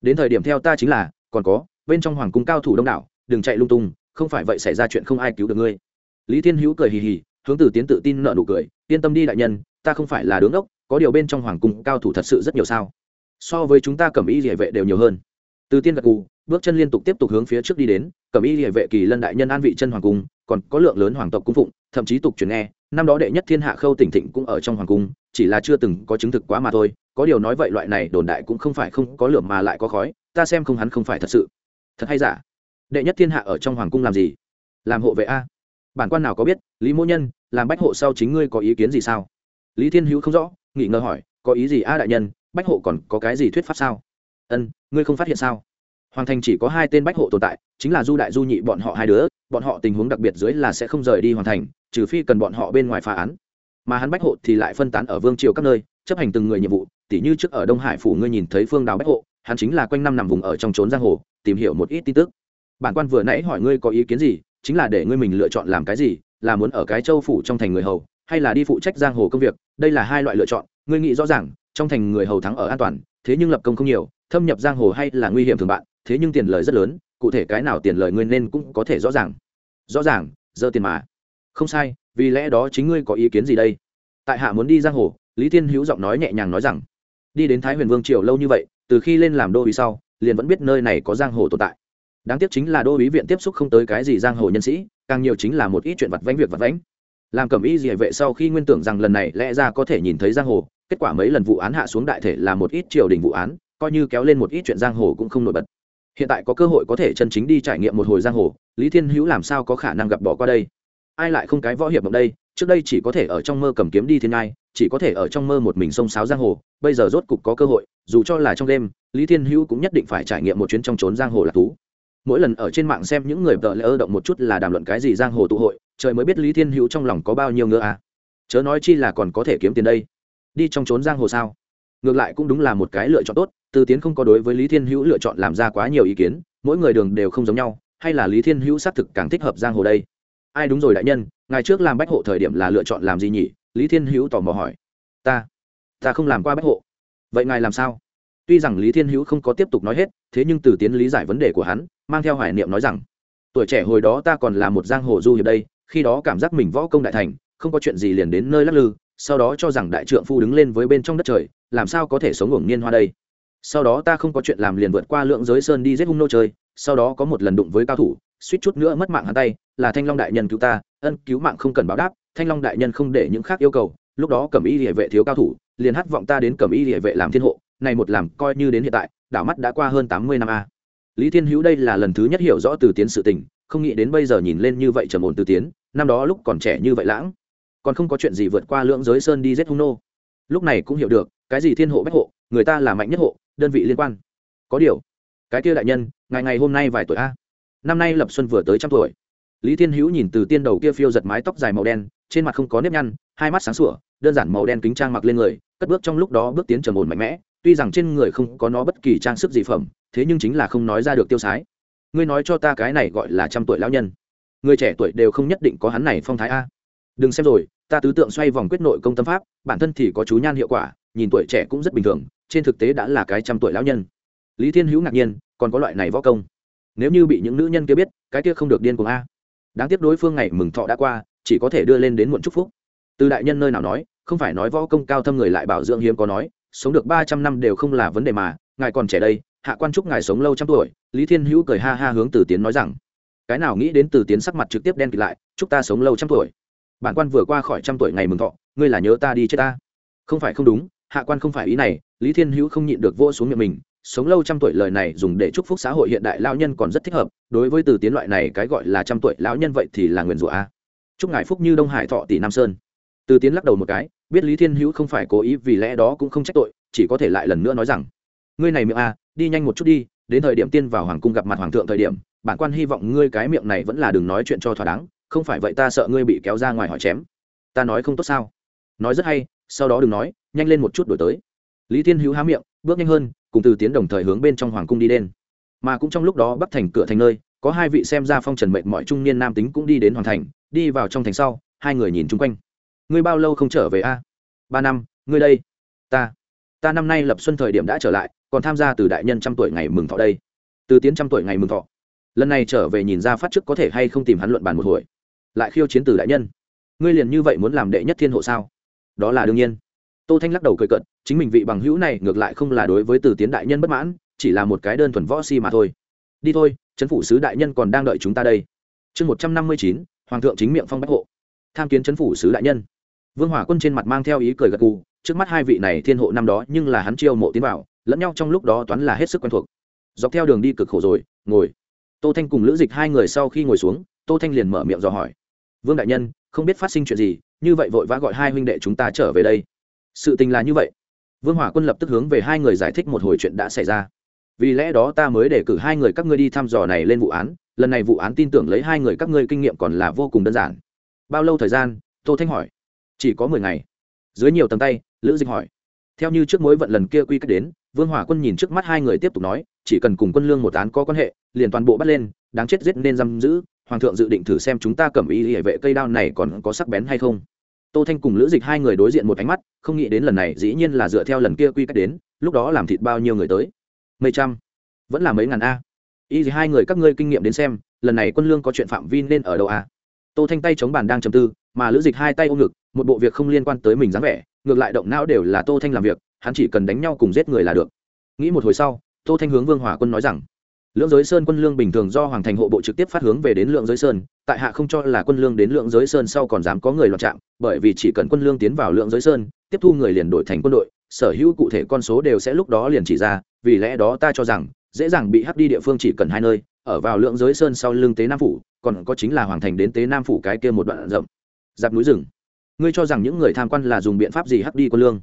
[SPEAKER 1] Đến thời điểm theo ta chính là, còn có, bên trong hoàng cung cao thủ đông đảo, đừng chạy lung tung, không phải vậy xảy ra chuyện không ai cứu được ngươi. Lý thiên hữu cười hì hì, hướng từ tiến tự tin nợ nụ cười, yên tâm đi đại nhân, ta không phải là đứng ốc có điều bên trong hoàng cung cao thủ thật sự rất nhiều sao so với chúng ta cầm y địa vệ đều nhiều hơn. Từ tiên gật cù bước chân liên tục tiếp tục hướng phía trước đi đến, cầm y địa vệ kỳ lân đại nhân an vị chân hoàng cung, còn có lượng lớn hoàng tộc cung phụng, thậm chí tục truyền nghe, năm đó đệ nhất thiên hạ khâu tỉnh thịnh cũng ở trong hoàng cung, chỉ là chưa từng có chứng thực quá mà thôi, có điều nói vậy loại này đồn đại cũng không phải không có lửa mà lại có khói, ta xem không hắn không phải thật sự. Thật hay giả? Đệ nhất thiên hạ ở trong hoàng cung làm gì? Làm hộ vệ a? Bản quan nào có biết, lý mỗ nhân, làm bách hộ sau chính ngươi có ý kiến gì sao? Lý thiên hữu không rõ nghĩ ngờ hỏi, có ý gì a đại nhân bách hộ còn có cái gì thuyết pháp sao? Ân, ngươi không phát hiện sao? Hoàng thành chỉ có hai tên bách hộ tồn tại, chính là du đại du nhị bọn họ hai đứa, bọn họ tình huống đặc biệt dưới là sẽ không rời đi hoàng thành, trừ phi cần bọn họ bên ngoài phá án. Mà hắn bách hộ thì lại phân tán ở vương triều các nơi, chấp hành từng người nhiệm vụ, tỉ như trước ở đông hải phủ ngươi nhìn thấy phương đào bách hộ, hắn chính là quanh năm nằm vùng ở trong trốn giang hồ, tìm hiểu một ít tin tức. Bản quan vừa nãy hỏi ngươi có ý kiến gì, chính là để ngươi mình lựa chọn làm cái gì, là muốn ở cái châu phủ trong thành người hầu, hay là đi phụ trách giang hồ công việc, đây là hai loại lựa chọn, ngươi nghĩ rõ ràng trong thành người hầu thắng ở an toàn, thế nhưng lập công không nhiều, thâm nhập giang hồ hay là nguy hiểm thường bạn, thế nhưng tiền lời rất lớn, cụ thể cái nào tiền lời ngươi nên cũng có thể rõ ràng. Rõ ràng giờ tiền mà. Không sai, vì lẽ đó chính ngươi có ý kiến gì đây? Tại hạ muốn đi giang hồ, lý thiên hữu giọng nói nhẹ nhàng nói rằng, đi đến thái huyền vương triều lâu như vậy, từ khi lên làm đô uý sau, liền vẫn biết nơi này có giang hồ tồn tại. Đáng tiếc chính là đô uý viện tiếp xúc không tới cái gì giang hồ nhân sĩ, càng nhiều chính là một ít chuyện vặt vánh việc vặt vánh làm cẩm y hệ vệ sau khi nguyên tưởng rằng lần này lẽ ra có thể nhìn thấy giang hồ kết quả mấy lần vụ án hạ xuống đại thể là một ít triều đình vụ án, coi như kéo lên một ít chuyện giang hồ cũng không nổi bật. Hiện tại có cơ hội có thể chân chính đi trải nghiệm một hồi giang hồ, lý thiên hữu làm sao có khả năng gặp bỏ qua đây? Ai lại không cái võ hiệp ở đây, trước đây chỉ có thể ở trong mơ cầm kiếm đi thiên ngai, chỉ có thể ở trong mơ một mình xông sáo giang hồ, bây giờ rốt cục có cơ hội, dù cho là trong đêm, lý thiên hữu cũng nhất định phải trải nghiệm một chuyến trong trốn giang hồ lạc thú. Mỗi lần ở trên mạng xem những người vợ lỡ động một chút là đàm luận cái gì giang hồ tụ hội, trời mới biết lý thiên hữu trong lòng có bao nhiêu ngựa à. Chớ nói chi là còn có thể kiếm tiền đây đi trong trốn giang hồ sao? Ngược lại cũng đúng là một cái lựa chọn tốt, từ tiến không có đối với lý thiên hữu lựa chọn làm ra quá nhiều ý kiến, mỗi người đường đều không giống nhau, hay là lý thiên hữu xác thực càng thích hợp giang hồ đây? Ai đúng rồi đại nhân ngày trước làm bách hộ thời điểm là lựa chọn làm gì nhỉ? Lý thiên hữu tò mò hỏi. Ta ta không làm qua bách hộ. Vậy ngài làm sao? Tuy rằng lý thiên hữu không có tiếp tục nói hết, thế nhưng từ tiến lý giải vấn đề của hắn, mang theo hoài niệm nói rằng, tuổi trẻ hồi đó ta còn là một giang hồ du hiệp đây, khi đó cảm giác mình võ công đại thành, không có chuyện gì liền đến nơi lắc lư sau đó cho rằng đại trượng phu đứng lên với bên trong đất trời, làm sao có thể sống ngủng niên hoa đây? Sau đó ta không có chuyện làm liền vượt qua lượng giới sơn đi giết hung nô chơi, sau đó có một lần đụng với cao thủ, suýt chút nữa mất mạng hắn tay, là thanh long đại nhân cứu ta, ân, cứu mạng không cần báo đáp, thanh long đại nhân không để những khác yêu cầu, lúc đó cẩm y địa vệ thiếu cao thủ, liền hát vọng ta đến cẩm y địa vệ làm thiên hộ, này một làm coi như đến hiện tại, đảo mắt đã qua hơn tám mươi năm a. Lý thiên hữu đây là lần thứ nhất hiểu rõ từ tiến sự tình, không nghĩ đến bây giờ nhìn lên như vậy trầm ổn từ tiến, năm đó lúc còn trẻ như vậy lãng còn không có chuyện gì vượt qua lưỡng giới sơn đi giết hung nô. Lúc này cũng hiểu được, cái gì thiên hộ bách hộ, người ta là mạnh nhất hộ, đơn vị liên quan. Có điều, cái kia đại nhân, ngày ngày hôm nay vài tuổi a? Năm nay lập xuân vừa tới trăm tuổi. Lý thiên hữu nhìn từ tiên đầu kia phiêu giật mái tóc dài màu đen, trên mặt không có nếp nhăn, hai mắt sáng sủa, đơn giản màu đen kính trang mặc lên người, cất bước trong lúc đó bước tiến trầm ổn mạnh mẽ, tuy rằng trên người không có nó bất kỳ trang sức gì phẩm, thế nhưng chính là không nói ra được tiêu sái. Ngươi nói cho ta cái này gọi là trăm tuổi lão nhân. Người trẻ tuổi đều không nhất định có hắn này phong thái a. Đừng xem rồi ta tứ tượng xoay vòng quyết nội công tâm pháp, bản thân thì có chú nhan hiệu quả, nhìn tuổi trẻ cũng rất bình thường, trên thực tế đã là cái trăm tuổi lão nhân. Lý thiên hữu ngạc nhiên, còn có loại này võ công. Nếu như bị những nữ nhân kia biết, cái kia không được điên cuồng a. Đáng tiếc đối phương ngày mừng thọ đã qua, chỉ có thể đưa lên đến muộn chúc phúc. Từ đại nhân nơi nào nói, không phải nói võ công cao thâm người lại bảo dưỡng hiếm có nói, sống được ba trăm năm đều không là vấn đề mà, ngài còn trẻ đây, hạ quan chúc ngài sống lâu trăm tuổi, lý thiên hữu cười ha ha hướng từ tiến nói rằng, cái nào nghĩ đến từ tiến sắc mặt trực tiếp đen kịt lại, chúc ta sống lâu trăm tuổi bản quan vừa qua khỏi trăm tuổi ngày mừng thọ, ngươi là nhớ ta đi chết ta. Không phải không đúng, hạ quan không phải ý này, lý thiên hữu không nhịn được vô xuống miệng mình, sống lâu trăm tuổi lời này dùng để chúc phúc xã hội hiện đại lão nhân còn rất thích hợp, đối với từ tiến loại này cái gọi là trăm tuổi lão nhân vậy thì là nguyền rủa a. Chúc ngài phúc như đông hải thọ tỷ nam sơn. Từ tiến lắc đầu một cái, biết lý thiên hữu không phải cố ý vì lẽ đó cũng không trách tội, chỉ có thể lại lần nữa nói rằng, ngươi này miệng a, đi nhanh một chút đi, đến thời điểm tiên vào hoàng cung gặp mặt hoàng thượng thời điểm, bản quan hy vọng ngươi cái miệng này vẫn là đừng nói chuyện cho thỏa đáng không phải vậy ta sợ ngươi bị kéo ra ngoài hỏi chém. Ta nói không tốt sao? Nói rất hay, sau đó đừng nói, nhanh lên một chút đổi tới. Lý thiên hữu há miệng, bước nhanh hơn, cùng từ tiến đồng thời hướng bên trong hoàng cung đi đen mà cũng trong lúc đó bắc thành cửa thành nơi, có hai vị xem ra phong trần mệnh mọi trung niên nam tính cũng đi đến hoàng thành, đi vào trong thành sau, hai người nhìn chung quanh. Ngươi bao lâu không trở về a? Ba năm, ngươi đây. Ta ta năm nay lập xuân thời điểm đã trở lại, còn tham gia từ đại nhân trăm tuổi ngày mừng thọ đây. Từ tiến trăm tuổi ngày mừng thọ. Lần này trở về nhìn ra phát chức có thể hay không tìm hắn luận bàn một hồi lại khiêu chiến từ đại nhân. Ngươi liền như vậy muốn làm đệ nhất thiên hộ sao? Đó là đương nhiên. Tô thanh lắc đầu cười cận chính mình vị bằng hữu này ngược lại không là đối với từ tiến đại nhân bất mãn, chỉ là một cái đơn thuần võ si mà thôi. Đi thôi, chấn phủ sứ đại nhân còn đang đợi chúng ta đây. Chương một trăm năm mươi chín, hoàng thượng chính miệng phong bách hộ. Tham kiến chấn phủ sứ đại nhân. Vương hỏa quân trên mặt mang theo ý cười gật gù, trước mắt hai vị này thiên hộ năm đó nhưng là hắn chiêu mộ tiến vào, lẫn nhau trong lúc đó toán là hết sức quen thuộc. Dọc theo đường đi cực khổ rồi, ngồi. Tô thanh cùng lữ dịch hai người sau khi ngồi xuống, tô thanh liền mở miệng dò hỏi vương đại nhân, không biết phát sinh chuyện gì, như vậy vội vã gọi hai huynh đệ chúng ta trở về đây. Sự tình là như vậy. Vương hỏa quân lập tức hướng về hai người giải thích một hồi chuyện đã xảy ra. Vì lẽ đó ta mới để cử hai người các ngươi đi thăm dò này lên vụ án. Lần này vụ án tin tưởng lấy hai người các ngươi kinh nghiệm còn là vô cùng đơn giản. Bao lâu thời gian? Tô thanh hỏi. Chỉ có mười ngày. Dưới nhiều tầng tay, lữ dịch hỏi. Theo như trước mối vận lần kia quy cách đến, vương hỏa quân nhìn trước mắt hai người tiếp tục nói, chỉ cần cùng quân lương một án có quan hệ, liền toàn bộ bắt lên, đáng chết giết nên giam giữ hoàng thượng dự định thử xem chúng ta cầm y hệ vệ cây đao này còn có sắc bén hay không. Tô thanh cùng lữ dịch hai người đối diện một ánh mắt, không nghĩ đến lần này dĩ nhiên là dựa theo lần kia quy cách đến, lúc đó làm thịt bao nhiêu người tới. Mấy trăm? Vẫn là mấy ngàn a. Y gì hai người các ngươi kinh nghiệm đến xem, lần này quân lương có chuyện phạm vi nên ở đâu a? Tô thanh tay chống bàn đang chầm tư, mà lữ dịch hai tay ôm ngực, một bộ việc không liên quan tới mình dáng vẻ, ngược lại động não đều là tô thanh làm việc, hắn chỉ cần đánh nhau cùng giết người là được. Nghĩ một hồi sau, tô thanh hướng vương hòa quân nói rằng lượng giới sơn quân lương bình thường do hoàng thành hộ bộ trực tiếp phát hướng về đến lượng giới sơn, tại hạ không cho là quân lương đến lượng giới sơn sau còn dám có người loạn trạng, bởi vì chỉ cần quân lương tiến vào lượng giới sơn, tiếp thu người liền đổi thành quân đội, sở hữu cụ thể con số đều sẽ lúc đó liền chỉ ra, vì lẽ đó ta cho rằng, dễ dàng bị hắt đi địa phương chỉ cần hai nơi, ở vào lượng giới sơn sau lưng tế nam phủ, còn có chính là hoàng thành đến tế nam phủ cái kia một đoạn rộng. Giáp núi rừng. Ngươi cho rằng những người tham quan là dùng biện pháp gì hắt đi quân lương?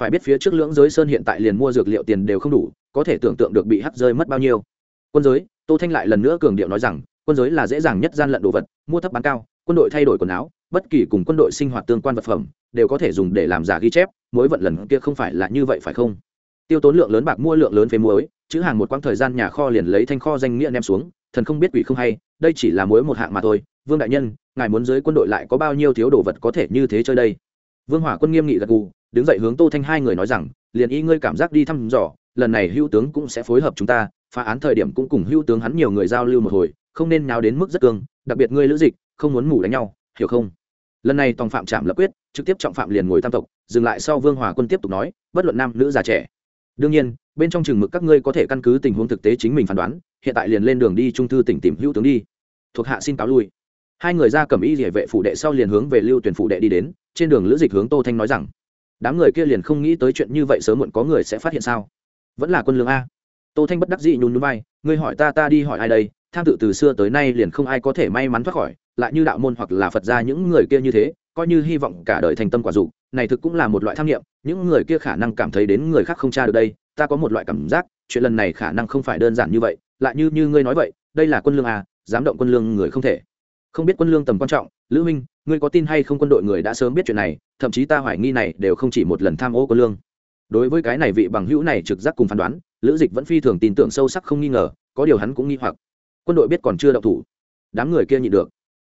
[SPEAKER 1] Phải biết phía trước lưỡng giới sơn hiện tại liền mua dược liệu tiền đều không đủ, có thể tưởng tượng được bị hắt rơi mất bao nhiêu quân giới, tô thanh lại lần nữa cường điệu nói rằng, quân giới là dễ dàng nhất gian lận đồ vật, mua thấp bán cao, quân đội thay đổi quần áo, bất kỳ cùng quân đội sinh hoạt tương quan vật phẩm, đều có thể dùng để làm giả ghi chép mỗi vận lần kia không phải là như vậy phải không? Tiêu tốn lượng lớn bạc mua lượng lớn phế muối, chữ hàng một quãng thời gian nhà kho liền lấy thanh kho danh nghĩa đem xuống, thần không biết quỷ không hay, đây chỉ là muối một hạng mà thôi. Vương đại nhân, ngài muốn giới quân đội lại có bao nhiêu thiếu đồ vật có thể như thế chơi đây? Vương hỏa quân nghiêm nghị gật gù, đứng dậy hướng tô thanh hai người nói rằng, liền y ngươi cảm giác đi thăm dò, lần này hữu tướng cũng sẽ phối hợp chúng ta phá án thời điểm cũng cùng hữu tướng hắn nhiều người giao lưu một hồi, không nên nào đến mức rất cương, đặc biệt ngươi lữ dịch, không muốn ngủ đánh nhau, hiểu không? Lần này tòng phạm trạm lập quyết, trực tiếp trọng phạm liền ngồi tam tộc, dừng lại sau vương hòa quân tiếp tục nói, bất luận nam nữ già trẻ. Đương nhiên, bên trong chừng mực các ngươi có thể căn cứ tình huống thực tế chính mình phán đoán, hiện tại liền lên đường đi trung thư tỉnh tìm hữu tướng đi. Thuộc hạ xin cáo lui. Hai người ra cầm y địa vệ phủ đệ sau liền hướng về lưu tuyển phủ đệ đi đến, trên đường lữ dịch hướng tô thanh nói rằng, đám người kia liền không nghĩ tới chuyện như vậy sớm muộn có người sẽ phát hiện sao? Vẫn là quân lương a tô thanh bất đắc dĩ nhún núi vai, ngươi hỏi ta ta đi hỏi ai đây? Tham tự từ xưa tới nay liền không ai có thể may mắn thoát khỏi, lại như đạo môn hoặc là phật gia những người kia như thế, coi như hy vọng cả đời thành tâm quả dục, này thực cũng là một loại tham nghiệm những người kia khả năng cảm thấy đến người khác không tra được đây, ta có một loại cảm giác, chuyện lần này khả năng không phải đơn giản như vậy, lại như như ngươi nói vậy, đây là quân lương à dám động quân lương người không thể. Không biết quân lương tầm quan trọng, lữ minh ngươi có tin hay không quân đội người đã sớm biết chuyện này, thậm chí ta hoài nghi này đều không chỉ một lần tham ô quân lương. Đối với cái này vị bằng hữu này trực giác cùng phán đoán lữ dịch vẫn phi thường tin tưởng sâu sắc không nghi ngờ, có điều hắn cũng nghi hoặc. Quân đội biết còn chưa động thủ. Đám người kia nhịn được.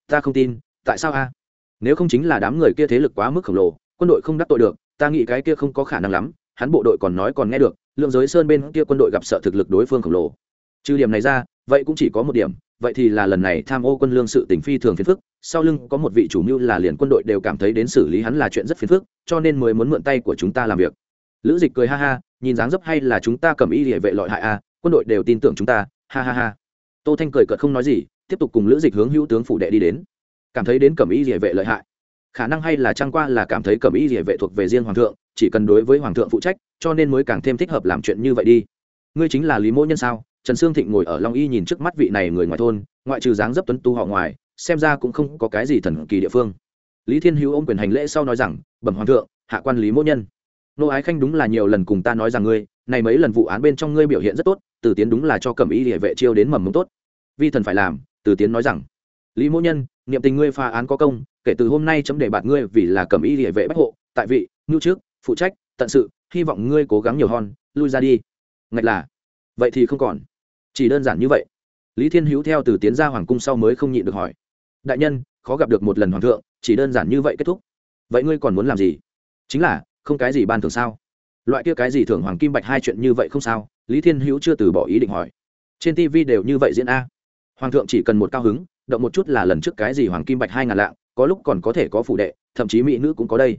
[SPEAKER 1] Ta không tin, tại sao a? Nếu không chính là đám người kia thế lực quá mức khổng lồ, quân đội không đắc tội được, ta nghĩ cái kia không có khả năng lắm, hắn bộ đội còn nói còn nghe được, lượng giới sơn bên kia quân đội gặp sợ thực lực đối phương khổng lồ. Trừ điểm này ra, vậy cũng chỉ có một điểm, vậy thì là lần này tham ô quân lương sự tỉnh phi thường phiền phức, sau lưng có một vị chủ mưu là liền quân đội đều cảm thấy đến xử lý hắn là chuyện rất phiền phức, cho nên mới muốn mượn tay của chúng ta làm việc lữ dịch cười ha ha, nhìn dáng dấp hay là chúng ta cầm y địa vệ lợi hại a, quân đội đều tin tưởng chúng ta, ha ha ha. Tô thanh cười cợt không nói gì, tiếp tục cùng lữ dịch hướng hữu tướng phủ đệ đi đến. Cảm thấy đến cẩm y địa vệ lợi hại. Khả năng hay là trang qua là cảm thấy cẩm y địa vệ thuộc về riêng hoàng thượng, chỉ cần đối với hoàng thượng phụ trách, cho nên mới càng thêm thích hợp làm chuyện như vậy đi. Ngươi chính là lý mỗ nhân sao? Trần sương thịnh ngồi ở long y nhìn trước mắt vị này người ngoài thôn, ngoại trừ dáng dấp tuấn tu họ ngoài, xem ra cũng không có cái gì thần kỳ địa phương. Lý thiên hữu ôm quyền hành lễ sau nói rằng, bẩm hoàng thượng, hạ quan lý mỗ nhân nô ái khanh đúng là nhiều lần cùng ta nói rằng ngươi, này mấy lần vụ án bên trong ngươi biểu hiện rất tốt, từ tiến đúng là cho cẩm y địa vệ chiêu đến mầm mống tốt. Vi thần phải làm, từ tiến nói rằng, lý mỗ nhân, niệm tình ngươi phá án có công, kể từ hôm nay chấm đề bạt ngươi vì là cẩm y địa vệ bách hộ, tại vị ngưu trước, phụ trách, tận sự, hy vọng ngươi cố gắng nhiều hon lui ra đi. Ngạch là, vậy thì không còn. Chỉ đơn giản như vậy. Lý thiên hữu theo từ tiến ra hoàng cung sau mới không nhịn được hỏi. Đại nhân, khó gặp được một lần hoàng thượng, chỉ đơn giản như vậy kết thúc. Vậy ngươi còn muốn làm gì? Chính là không cái gì ban thường sao? Loại kia cái gì thưởng hoàng kim bạch hai chuyện như vậy không sao? Lý thiên hữu chưa từ bỏ ý định hỏi. Trên tv đều như vậy diễn a. Hoàng thượng chỉ cần một cao hứng, động một chút là lần trước cái gì hoàng kim bạch hai ngàn lạng, có lúc còn có thể có phụ đệ, thậm chí mỹ nữ cũng có đây.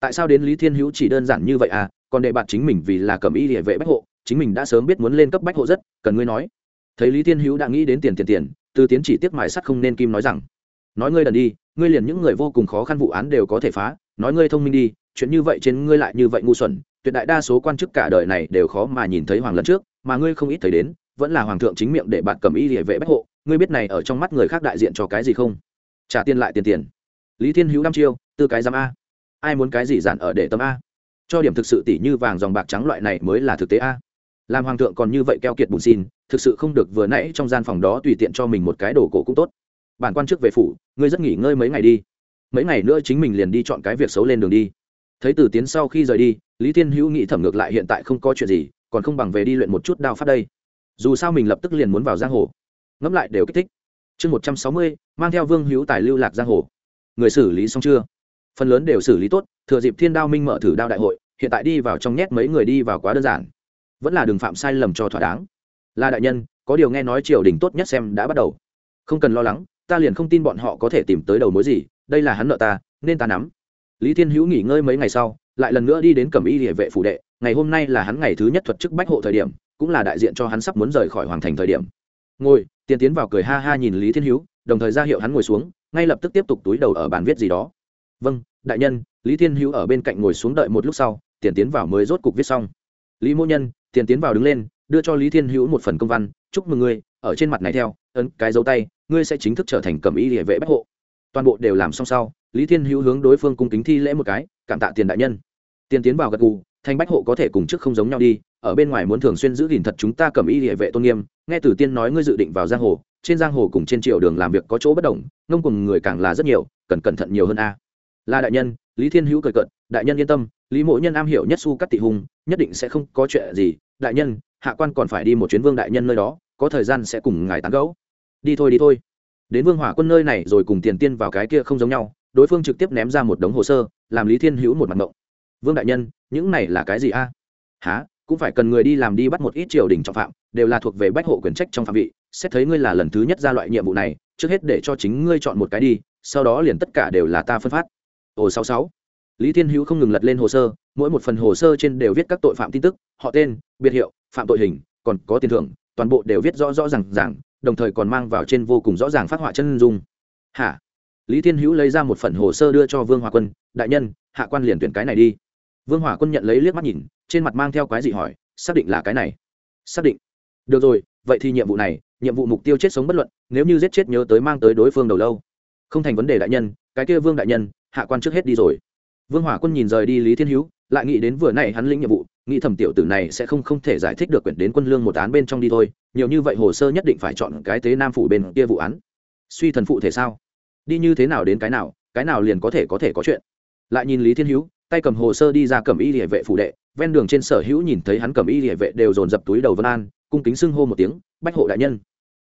[SPEAKER 1] Tại sao đến lý thiên hữu chỉ đơn giản như vậy à còn đệ bạt chính mình vì là cầm y địa vệ bách hộ, chính mình đã sớm biết muốn lên cấp bách hộ rất, cần ngươi nói. Thấy lý thiên hữu đã nghĩ đến tiền tiền tiền từ tiến chỉ tiếc mài sắt không nên kim nói rằng, nói ngươi đần đi, ngươi liền những người vô cùng khó khăn vụ án đều có thể phá, nói ngươi thông minh đi chuyện như vậy trên ngươi lại như vậy ngu xuẩn, tuyệt đại đa số quan chức cả đời này đều khó mà nhìn thấy hoàng lần trước, mà ngươi không ít thấy đến, vẫn là hoàng thượng chính miệng để bạn cầm y địa vệ bách hộ, ngươi biết này ở trong mắt người khác đại diện cho cái gì không? Trả tiền lại tiền tiền. Lý thiên hữu năm chiêu, tư cái giám a. Ai muốn cái gì giản ở để tâm a? Cho điểm thực sự tỷ như vàng dòng bạc trắng loại này mới là thực tế a. Làm hoàng thượng còn như vậy keo kiệt bùn xin thực sự không được vừa nãy trong gian phòng đó tùy tiện cho mình một cái đồ cổ cũng tốt. Bản quan chức về phủ, ngươi rất nghỉ ngơi mấy ngày đi. Mấy ngày nữa chính mình liền đi chọn cái việc xấu lên đường đi thấy từ tiến sau khi rời đi, lý thiên hữu nghĩ thẩm ngược lại hiện tại không có chuyện gì, còn không bằng về đi luyện một chút đao pháp đây. Dù sao mình lập tức liền muốn vào giang hồ. Ngẫm lại đều kích thích. Chương một trăm sáu mươi, mang theo vương hữu tài lưu lạc giang hồ. Người xử lý xong chưa? Phần lớn đều xử lý tốt, thừa dịp thiên đao minh mở thử đao đại hội, hiện tại đi vào trong nhét mấy người đi vào quá đơn giản. Vẫn là đừng phạm sai lầm cho thỏa đáng. Là đại nhân, có điều nghe nói triều đình tốt nhất xem đã bắt đầu. Không cần lo lắng, ta liền không tin bọn họ có thể tìm tới đầu mối gì, đây là hắn nợ ta, nên ta nắm lý thiên hữu nghỉ ngơi mấy ngày sau, lại lần nữa đi đến cẩm y địa vệ phủ đệ. Ngày hôm nay là hắn ngày thứ nhất thuật chức bách hộ thời điểm, cũng là đại diện cho hắn sắp muốn rời khỏi hoàng thành thời điểm. Ngồi, tiền tiến vào cười ha ha nhìn lý thiên hữu, đồng thời ra hiệu hắn ngồi xuống, ngay lập tức tiếp tục túi đầu ở bàn viết gì đó. Vâng đại nhân, lý thiên hữu ở bên cạnh ngồi xuống đợi một lúc sau, tiền tiến vào mới rốt cục viết xong. Lý mô nhân, tiền tiến vào đứng lên, đưa cho lý thiên hữu một phần công văn, chúc mừng ngươi, ở trên mặt này theo, ấn cái dấu tay, ngươi sẽ chính thức trở thành cẩm y địa vệ bách hộ. Toàn bộ đều làm xong sau lý thiên hữu hướng đối phương cung kính thi lễ một cái, cảm tạ tiền đại nhân. Tiền tiến vào gật gù, thanh bách hộ có thể cùng trước không giống nhau đi, ở bên ngoài muốn thường xuyên giữ gìn thật chúng ta cầm y địa vệ tôn nghiêm, nghe tử tiên nói ngươi dự định vào giang hồ, trên giang hồ cùng trên triều đường làm việc có chỗ bất đồng, ngông cùng người càng là rất nhiều, cần cẩn thận nhiều hơn a. Là đại nhân, lý thiên hữu cười cận đại nhân yên tâm, lý mộ nhân am hiểu nhất su cắt tị hùng, nhất định sẽ không có chuyện gì, đại nhân, hạ quan còn phải đi một chuyến vương đại nhân nơi đó, có thời gian sẽ cùng ngài tán gẫu. Đi thôi đi thôi. Đến vương hỏa quân nơi này rồi cùng tiền tiên vào cái kia không giống nhau đối phương trực tiếp ném ra một đống hồ sơ, làm lý thiên hữu một mặt mộng. Vương đại nhân, những này là cái gì a? À? há cũng phải cần người đi làm đi bắt một ít triều đình trọng phạm, đều là thuộc về bách hộ quyền trách trong phạm vị. Xét thấy ngươi là lần thứ nhất ra loại nhiệm vụ này, trước hết để cho chính ngươi chọn một cái đi, sau đó liền tất cả đều là ta phân phát. Ồ, sáu sáu. Lý thiên hữu không ngừng lật lên hồ sơ, mỗi một phần hồ sơ trên đều viết các tội phạm tin tức, họ tên, biệt hiệu, phạm tội hình, còn có tiền thưởng, toàn bộ đều viết rõ rõ r à n g r đồng thời còn mang vào trên vô cùng rõ ràng phát họa chân dung. Hả? Lý thiên hữu lấy ra một phần hồ sơ đưa cho vương hòa quân, đại nhân, hạ quan liền tuyển cái này đi. Vương hòa quân nhận lấy liếc mắt nhìn, trên mặt mang theo quái gì hỏi, xác định là cái này? Xác định. Được rồi, vậy thì nhiệm vụ này, nhiệm vụ mục tiêu chết sống bất luận, nếu như giết chết nhớ tới mang tới đối phương đầu lâu. Không thành vấn đề, đại nhân, cái kia vương đại nhân, hạ quan trước hết đi rồi. Vương hỏa quân nhìn rời đi lý thiên hữu, lại nghĩ đến vừa n hắn lĩnh nhiệm vụ, nghĩ thẩm tiểu tử này sẽ không không thể giải thích được quyển đến quân lương một án bên trong đi thôi, nhiều như vậy hồ sơ nhất định phải chọn cái tế nam phủ bên kia vụ án. Suy thần phụ thể sao? Đi như thế nào đến cái nào cái nào liền có thể có thể có chuyện. Lại nhìn lý thiên hữu, tay cầm hồ sơ đi ra cầm y địa vệ phủ đệ, ven đường trên sở hữu nhìn thấy hắn cầm y địa vệ đều dồn dập túi đầu vân an, cung kính xưng hô một tiếng, bách hộ đại nhân.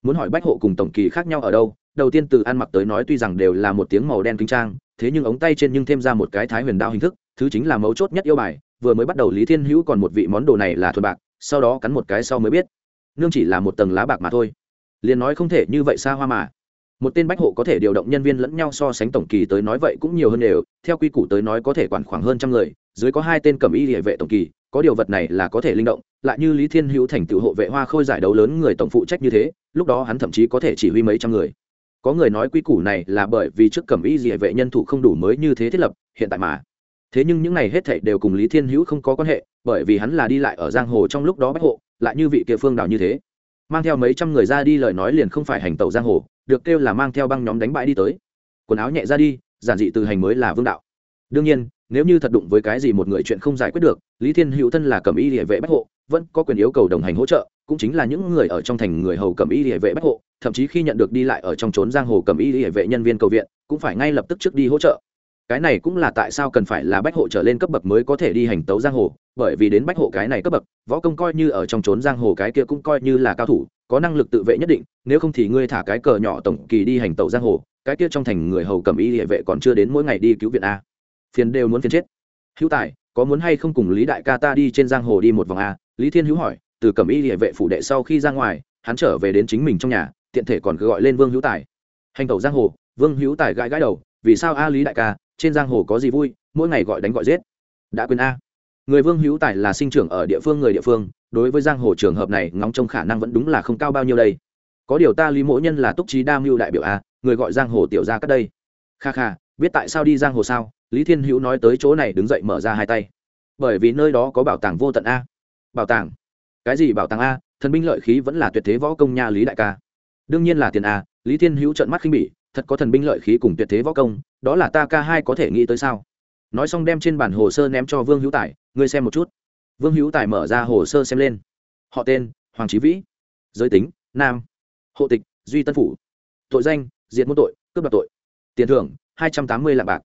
[SPEAKER 1] Muốn hỏi bách hộ cùng tổng kỳ khác nhau ở đâu, đầu tiên từ ăn mặc tới nói tuy rằng đều là một tiếng màu đen kính trang, thế nhưng ống tay trên nhưng thêm ra một cái thái huyền đao hình thức, thứ chính là mấu chốt nhất yêu bài, vừa mới bắt đầu lý thiên hữu còn một vị món đồ này là thuần bạc, sau đó cắn một cái sau mới biết. Nương chỉ là một tầng lá bạc mà thôi. Liền nói không thể như vậy xa hoa mà một tên bách hộ có thể điều động nhân viên lẫn nhau so sánh tổng kỳ tới nói vậy cũng nhiều hơn đều. Theo quy củ tới nói có thể quản khoảng hơn trăm người, dưới có hai tên cầm y địa vệ tổng kỳ, có điều vật này là có thể linh động, lại như lý thiên hữu thành tựu hộ vệ hoa khôi giải đấu lớn người tổng phụ trách như thế, lúc đó hắn thậm chí có thể chỉ huy mấy trăm người. Có người nói quy củ này là bởi vì trước cầm y địa vệ nhân thủ không đủ mới như thế thiết lập, hiện tại mà. Thế nhưng những này hết thảy đều cùng lý thiên hữu không có quan hệ, bởi vì hắn là đi lại ở giang hồ trong lúc đó bách hộ, lại như vị kia phương đào như thế. Mang theo mấy trăm người ra đi lời nói liền không phải hành tẩu giang hồ được kêu là mang theo băng nhóm đánh bại đi tới. Quần áo nhẹ ra đi, giản dị từ hành mới là vương đạo. Đương nhiên, nếu như thật đụng với cái gì một người chuyện không giải quyết được, lý thiên hữu thân là cầm y địa vệ bách hộ, vẫn có quyền yêu cầu đồng hành hỗ trợ, cũng chính là những người ở trong thành người hầu cầm y địa vệ bách hộ, thậm chí khi nhận được đi lại ở trong trốn giang hồ cầm y địa vệ nhân viên cầu viện, cũng phải ngay lập tức trước đi hỗ trợ. Cái này cũng là tại sao cần phải là bách hộ trở lên cấp bậc mới có thể đi hành tấu giang hồ, bởi vì đến bách hộ cái này cấp bậc, võ công coi như ở trong trốn giang hồ cái kia cũng coi như là cao thủ có năng lực tự vệ nhất định, nếu không thì ngươi thả cái cờ nhỏ tổng kỳ đi hành tẩu giang hồ, cái kia trong thành người hầu cầm y hệ vệ còn chưa đến mỗi ngày đi cứu viện a. Phiền đều muốn phiền chết. Hữu tài, có muốn hay không cùng lý đại ca ta đi trên giang hồ đi một vòng a? Lý thiên hữu hỏi, từ cầm y hệ vệ phủ đệ sau khi ra ngoài, hắn trở về đến chính mình trong nhà, tiện thể còn cứ gọi lên vương hữu tài. Hành tẩu giang hồ, vương hữu tài gãi gãi đầu, vì sao a lý đại ca, trên giang hồ có gì vui, mỗi ngày gọi đánh gọi giết. Đã quên a. Người vương hữu tài là sinh trưởng ở địa phương người địa phương đối với giang hồ trường hợp này, ngóng trông khả năng vẫn đúng là không cao bao nhiêu đây. Có điều ta lý mỗi nhân là túc trí đa mưu đại biểu a, người gọi giang hồ tiểu ra cắt đây. Kha kha, biết tại sao đi giang hồ sao? Lý thiên hữu nói tới chỗ này đứng dậy mở ra hai tay. Bởi vì nơi đó có bảo tàng vô tận a. Bảo tàng? Cái gì bảo tàng a? Thần binh lợi khí vẫn là tuyệt thế võ công nha lý đại ca. Đương nhiên là tiền a, lý thiên hữu trận mắt khinh bỉ, thật có thần binh lợi khí cùng tuyệt thế võ công, đó là ta ca hai có thể nghĩ tới sao? Nói xong đem trên bản hồ sơ ném cho vương hữu tài, ngươi xem một chút vương hữu tài mở ra hồ sơ xem lên. Họ tên, hoàng trí vĩ. Giới tính, nam. Hộ tịch, duy tân phủ. Tội danh, diệt môn tội, cướp đoạt tội. Tiền thưởng, hai trăm tám mươi lạng bạc.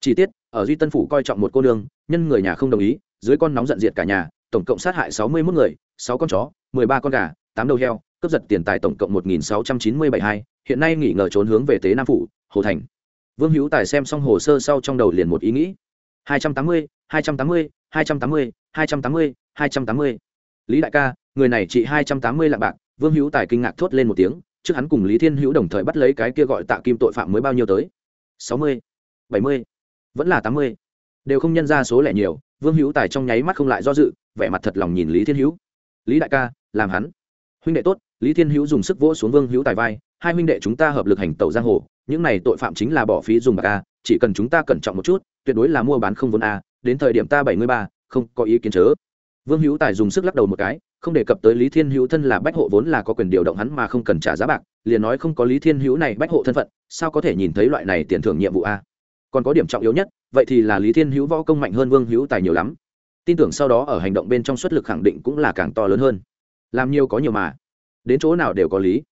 [SPEAKER 1] Chi tiết, ở duy tân phủ coi trọng một cô nương, nhân người nhà không đồng ý, dưới con nóng giận diệt cả nhà, tổng cộng sát hại sáu mươi mốt người, sáu con chó, mười ba con gà, tám đầu heo, cướp giật tiền tài tổng cộng một nghìn sáu trăm chín mươi bảy hai, hiện nay nghỉ ngờ trốn hướng về tế nam phủ, hồ thành. Vương hữu tài xem xong hồ sơ sau trong đầu liền một ý nghĩ. hai trăm tám mươi, hai trăm tám mươi, hai trăm tám mươi hai trăm tám mươi, hai trăm tám mươi. Lý đại ca, người này trị hai trăm tám mươi lạng bạc. Vương hữu tài kinh ngạc thốt lên một tiếng, trước hắn cùng lý thiên hữu đồng thời bắt lấy cái kia gọi tạ kim tội phạm mới bao nhiêu tới? sáu mươi, bảy mươi, vẫn là tám mươi. Đều không nhân ra số lẻ nhiều, vương hữu tài trong nháy mắt không lại do dự, vẻ mặt thật lòng nhìn lý thiên hữu. Lý đại ca, làm hắn. Huynh đệ tốt, lý thiên hữu dùng sức vỗ xuống vương hữu tài vai, hai huynh đệ chúng ta hợp lực hành tẩu giang hồ, những này tội phạm chính là bỏ phí dùng bạc a, chỉ cần chúng ta cẩn trọng một chút, tuyệt đối là mua bán không vốn a, đến thời điểm ta bảy mươi ba không có ý kiến chớ. Vương hữu tài dùng sức lắc đầu một cái, không đề cập tới lý thiên hữu thân là bách hộ vốn là có quyền điều động hắn mà không cần trả giá bạc, liền nói không có lý thiên hữu này bách hộ thân phận, sao có thể nhìn thấy loại này tiền thưởng nhiệm vụ a? Còn có điểm trọng yếu nhất, vậy thì là lý thiên hữu võ công mạnh hơn vương hữu tài nhiều lắm. Tin tưởng sau đó ở hành động bên trong xuất lực khẳng định cũng là càng to lớn hơn. Làm nhiều có nhiều mà. Đến chỗ nào đều có lý.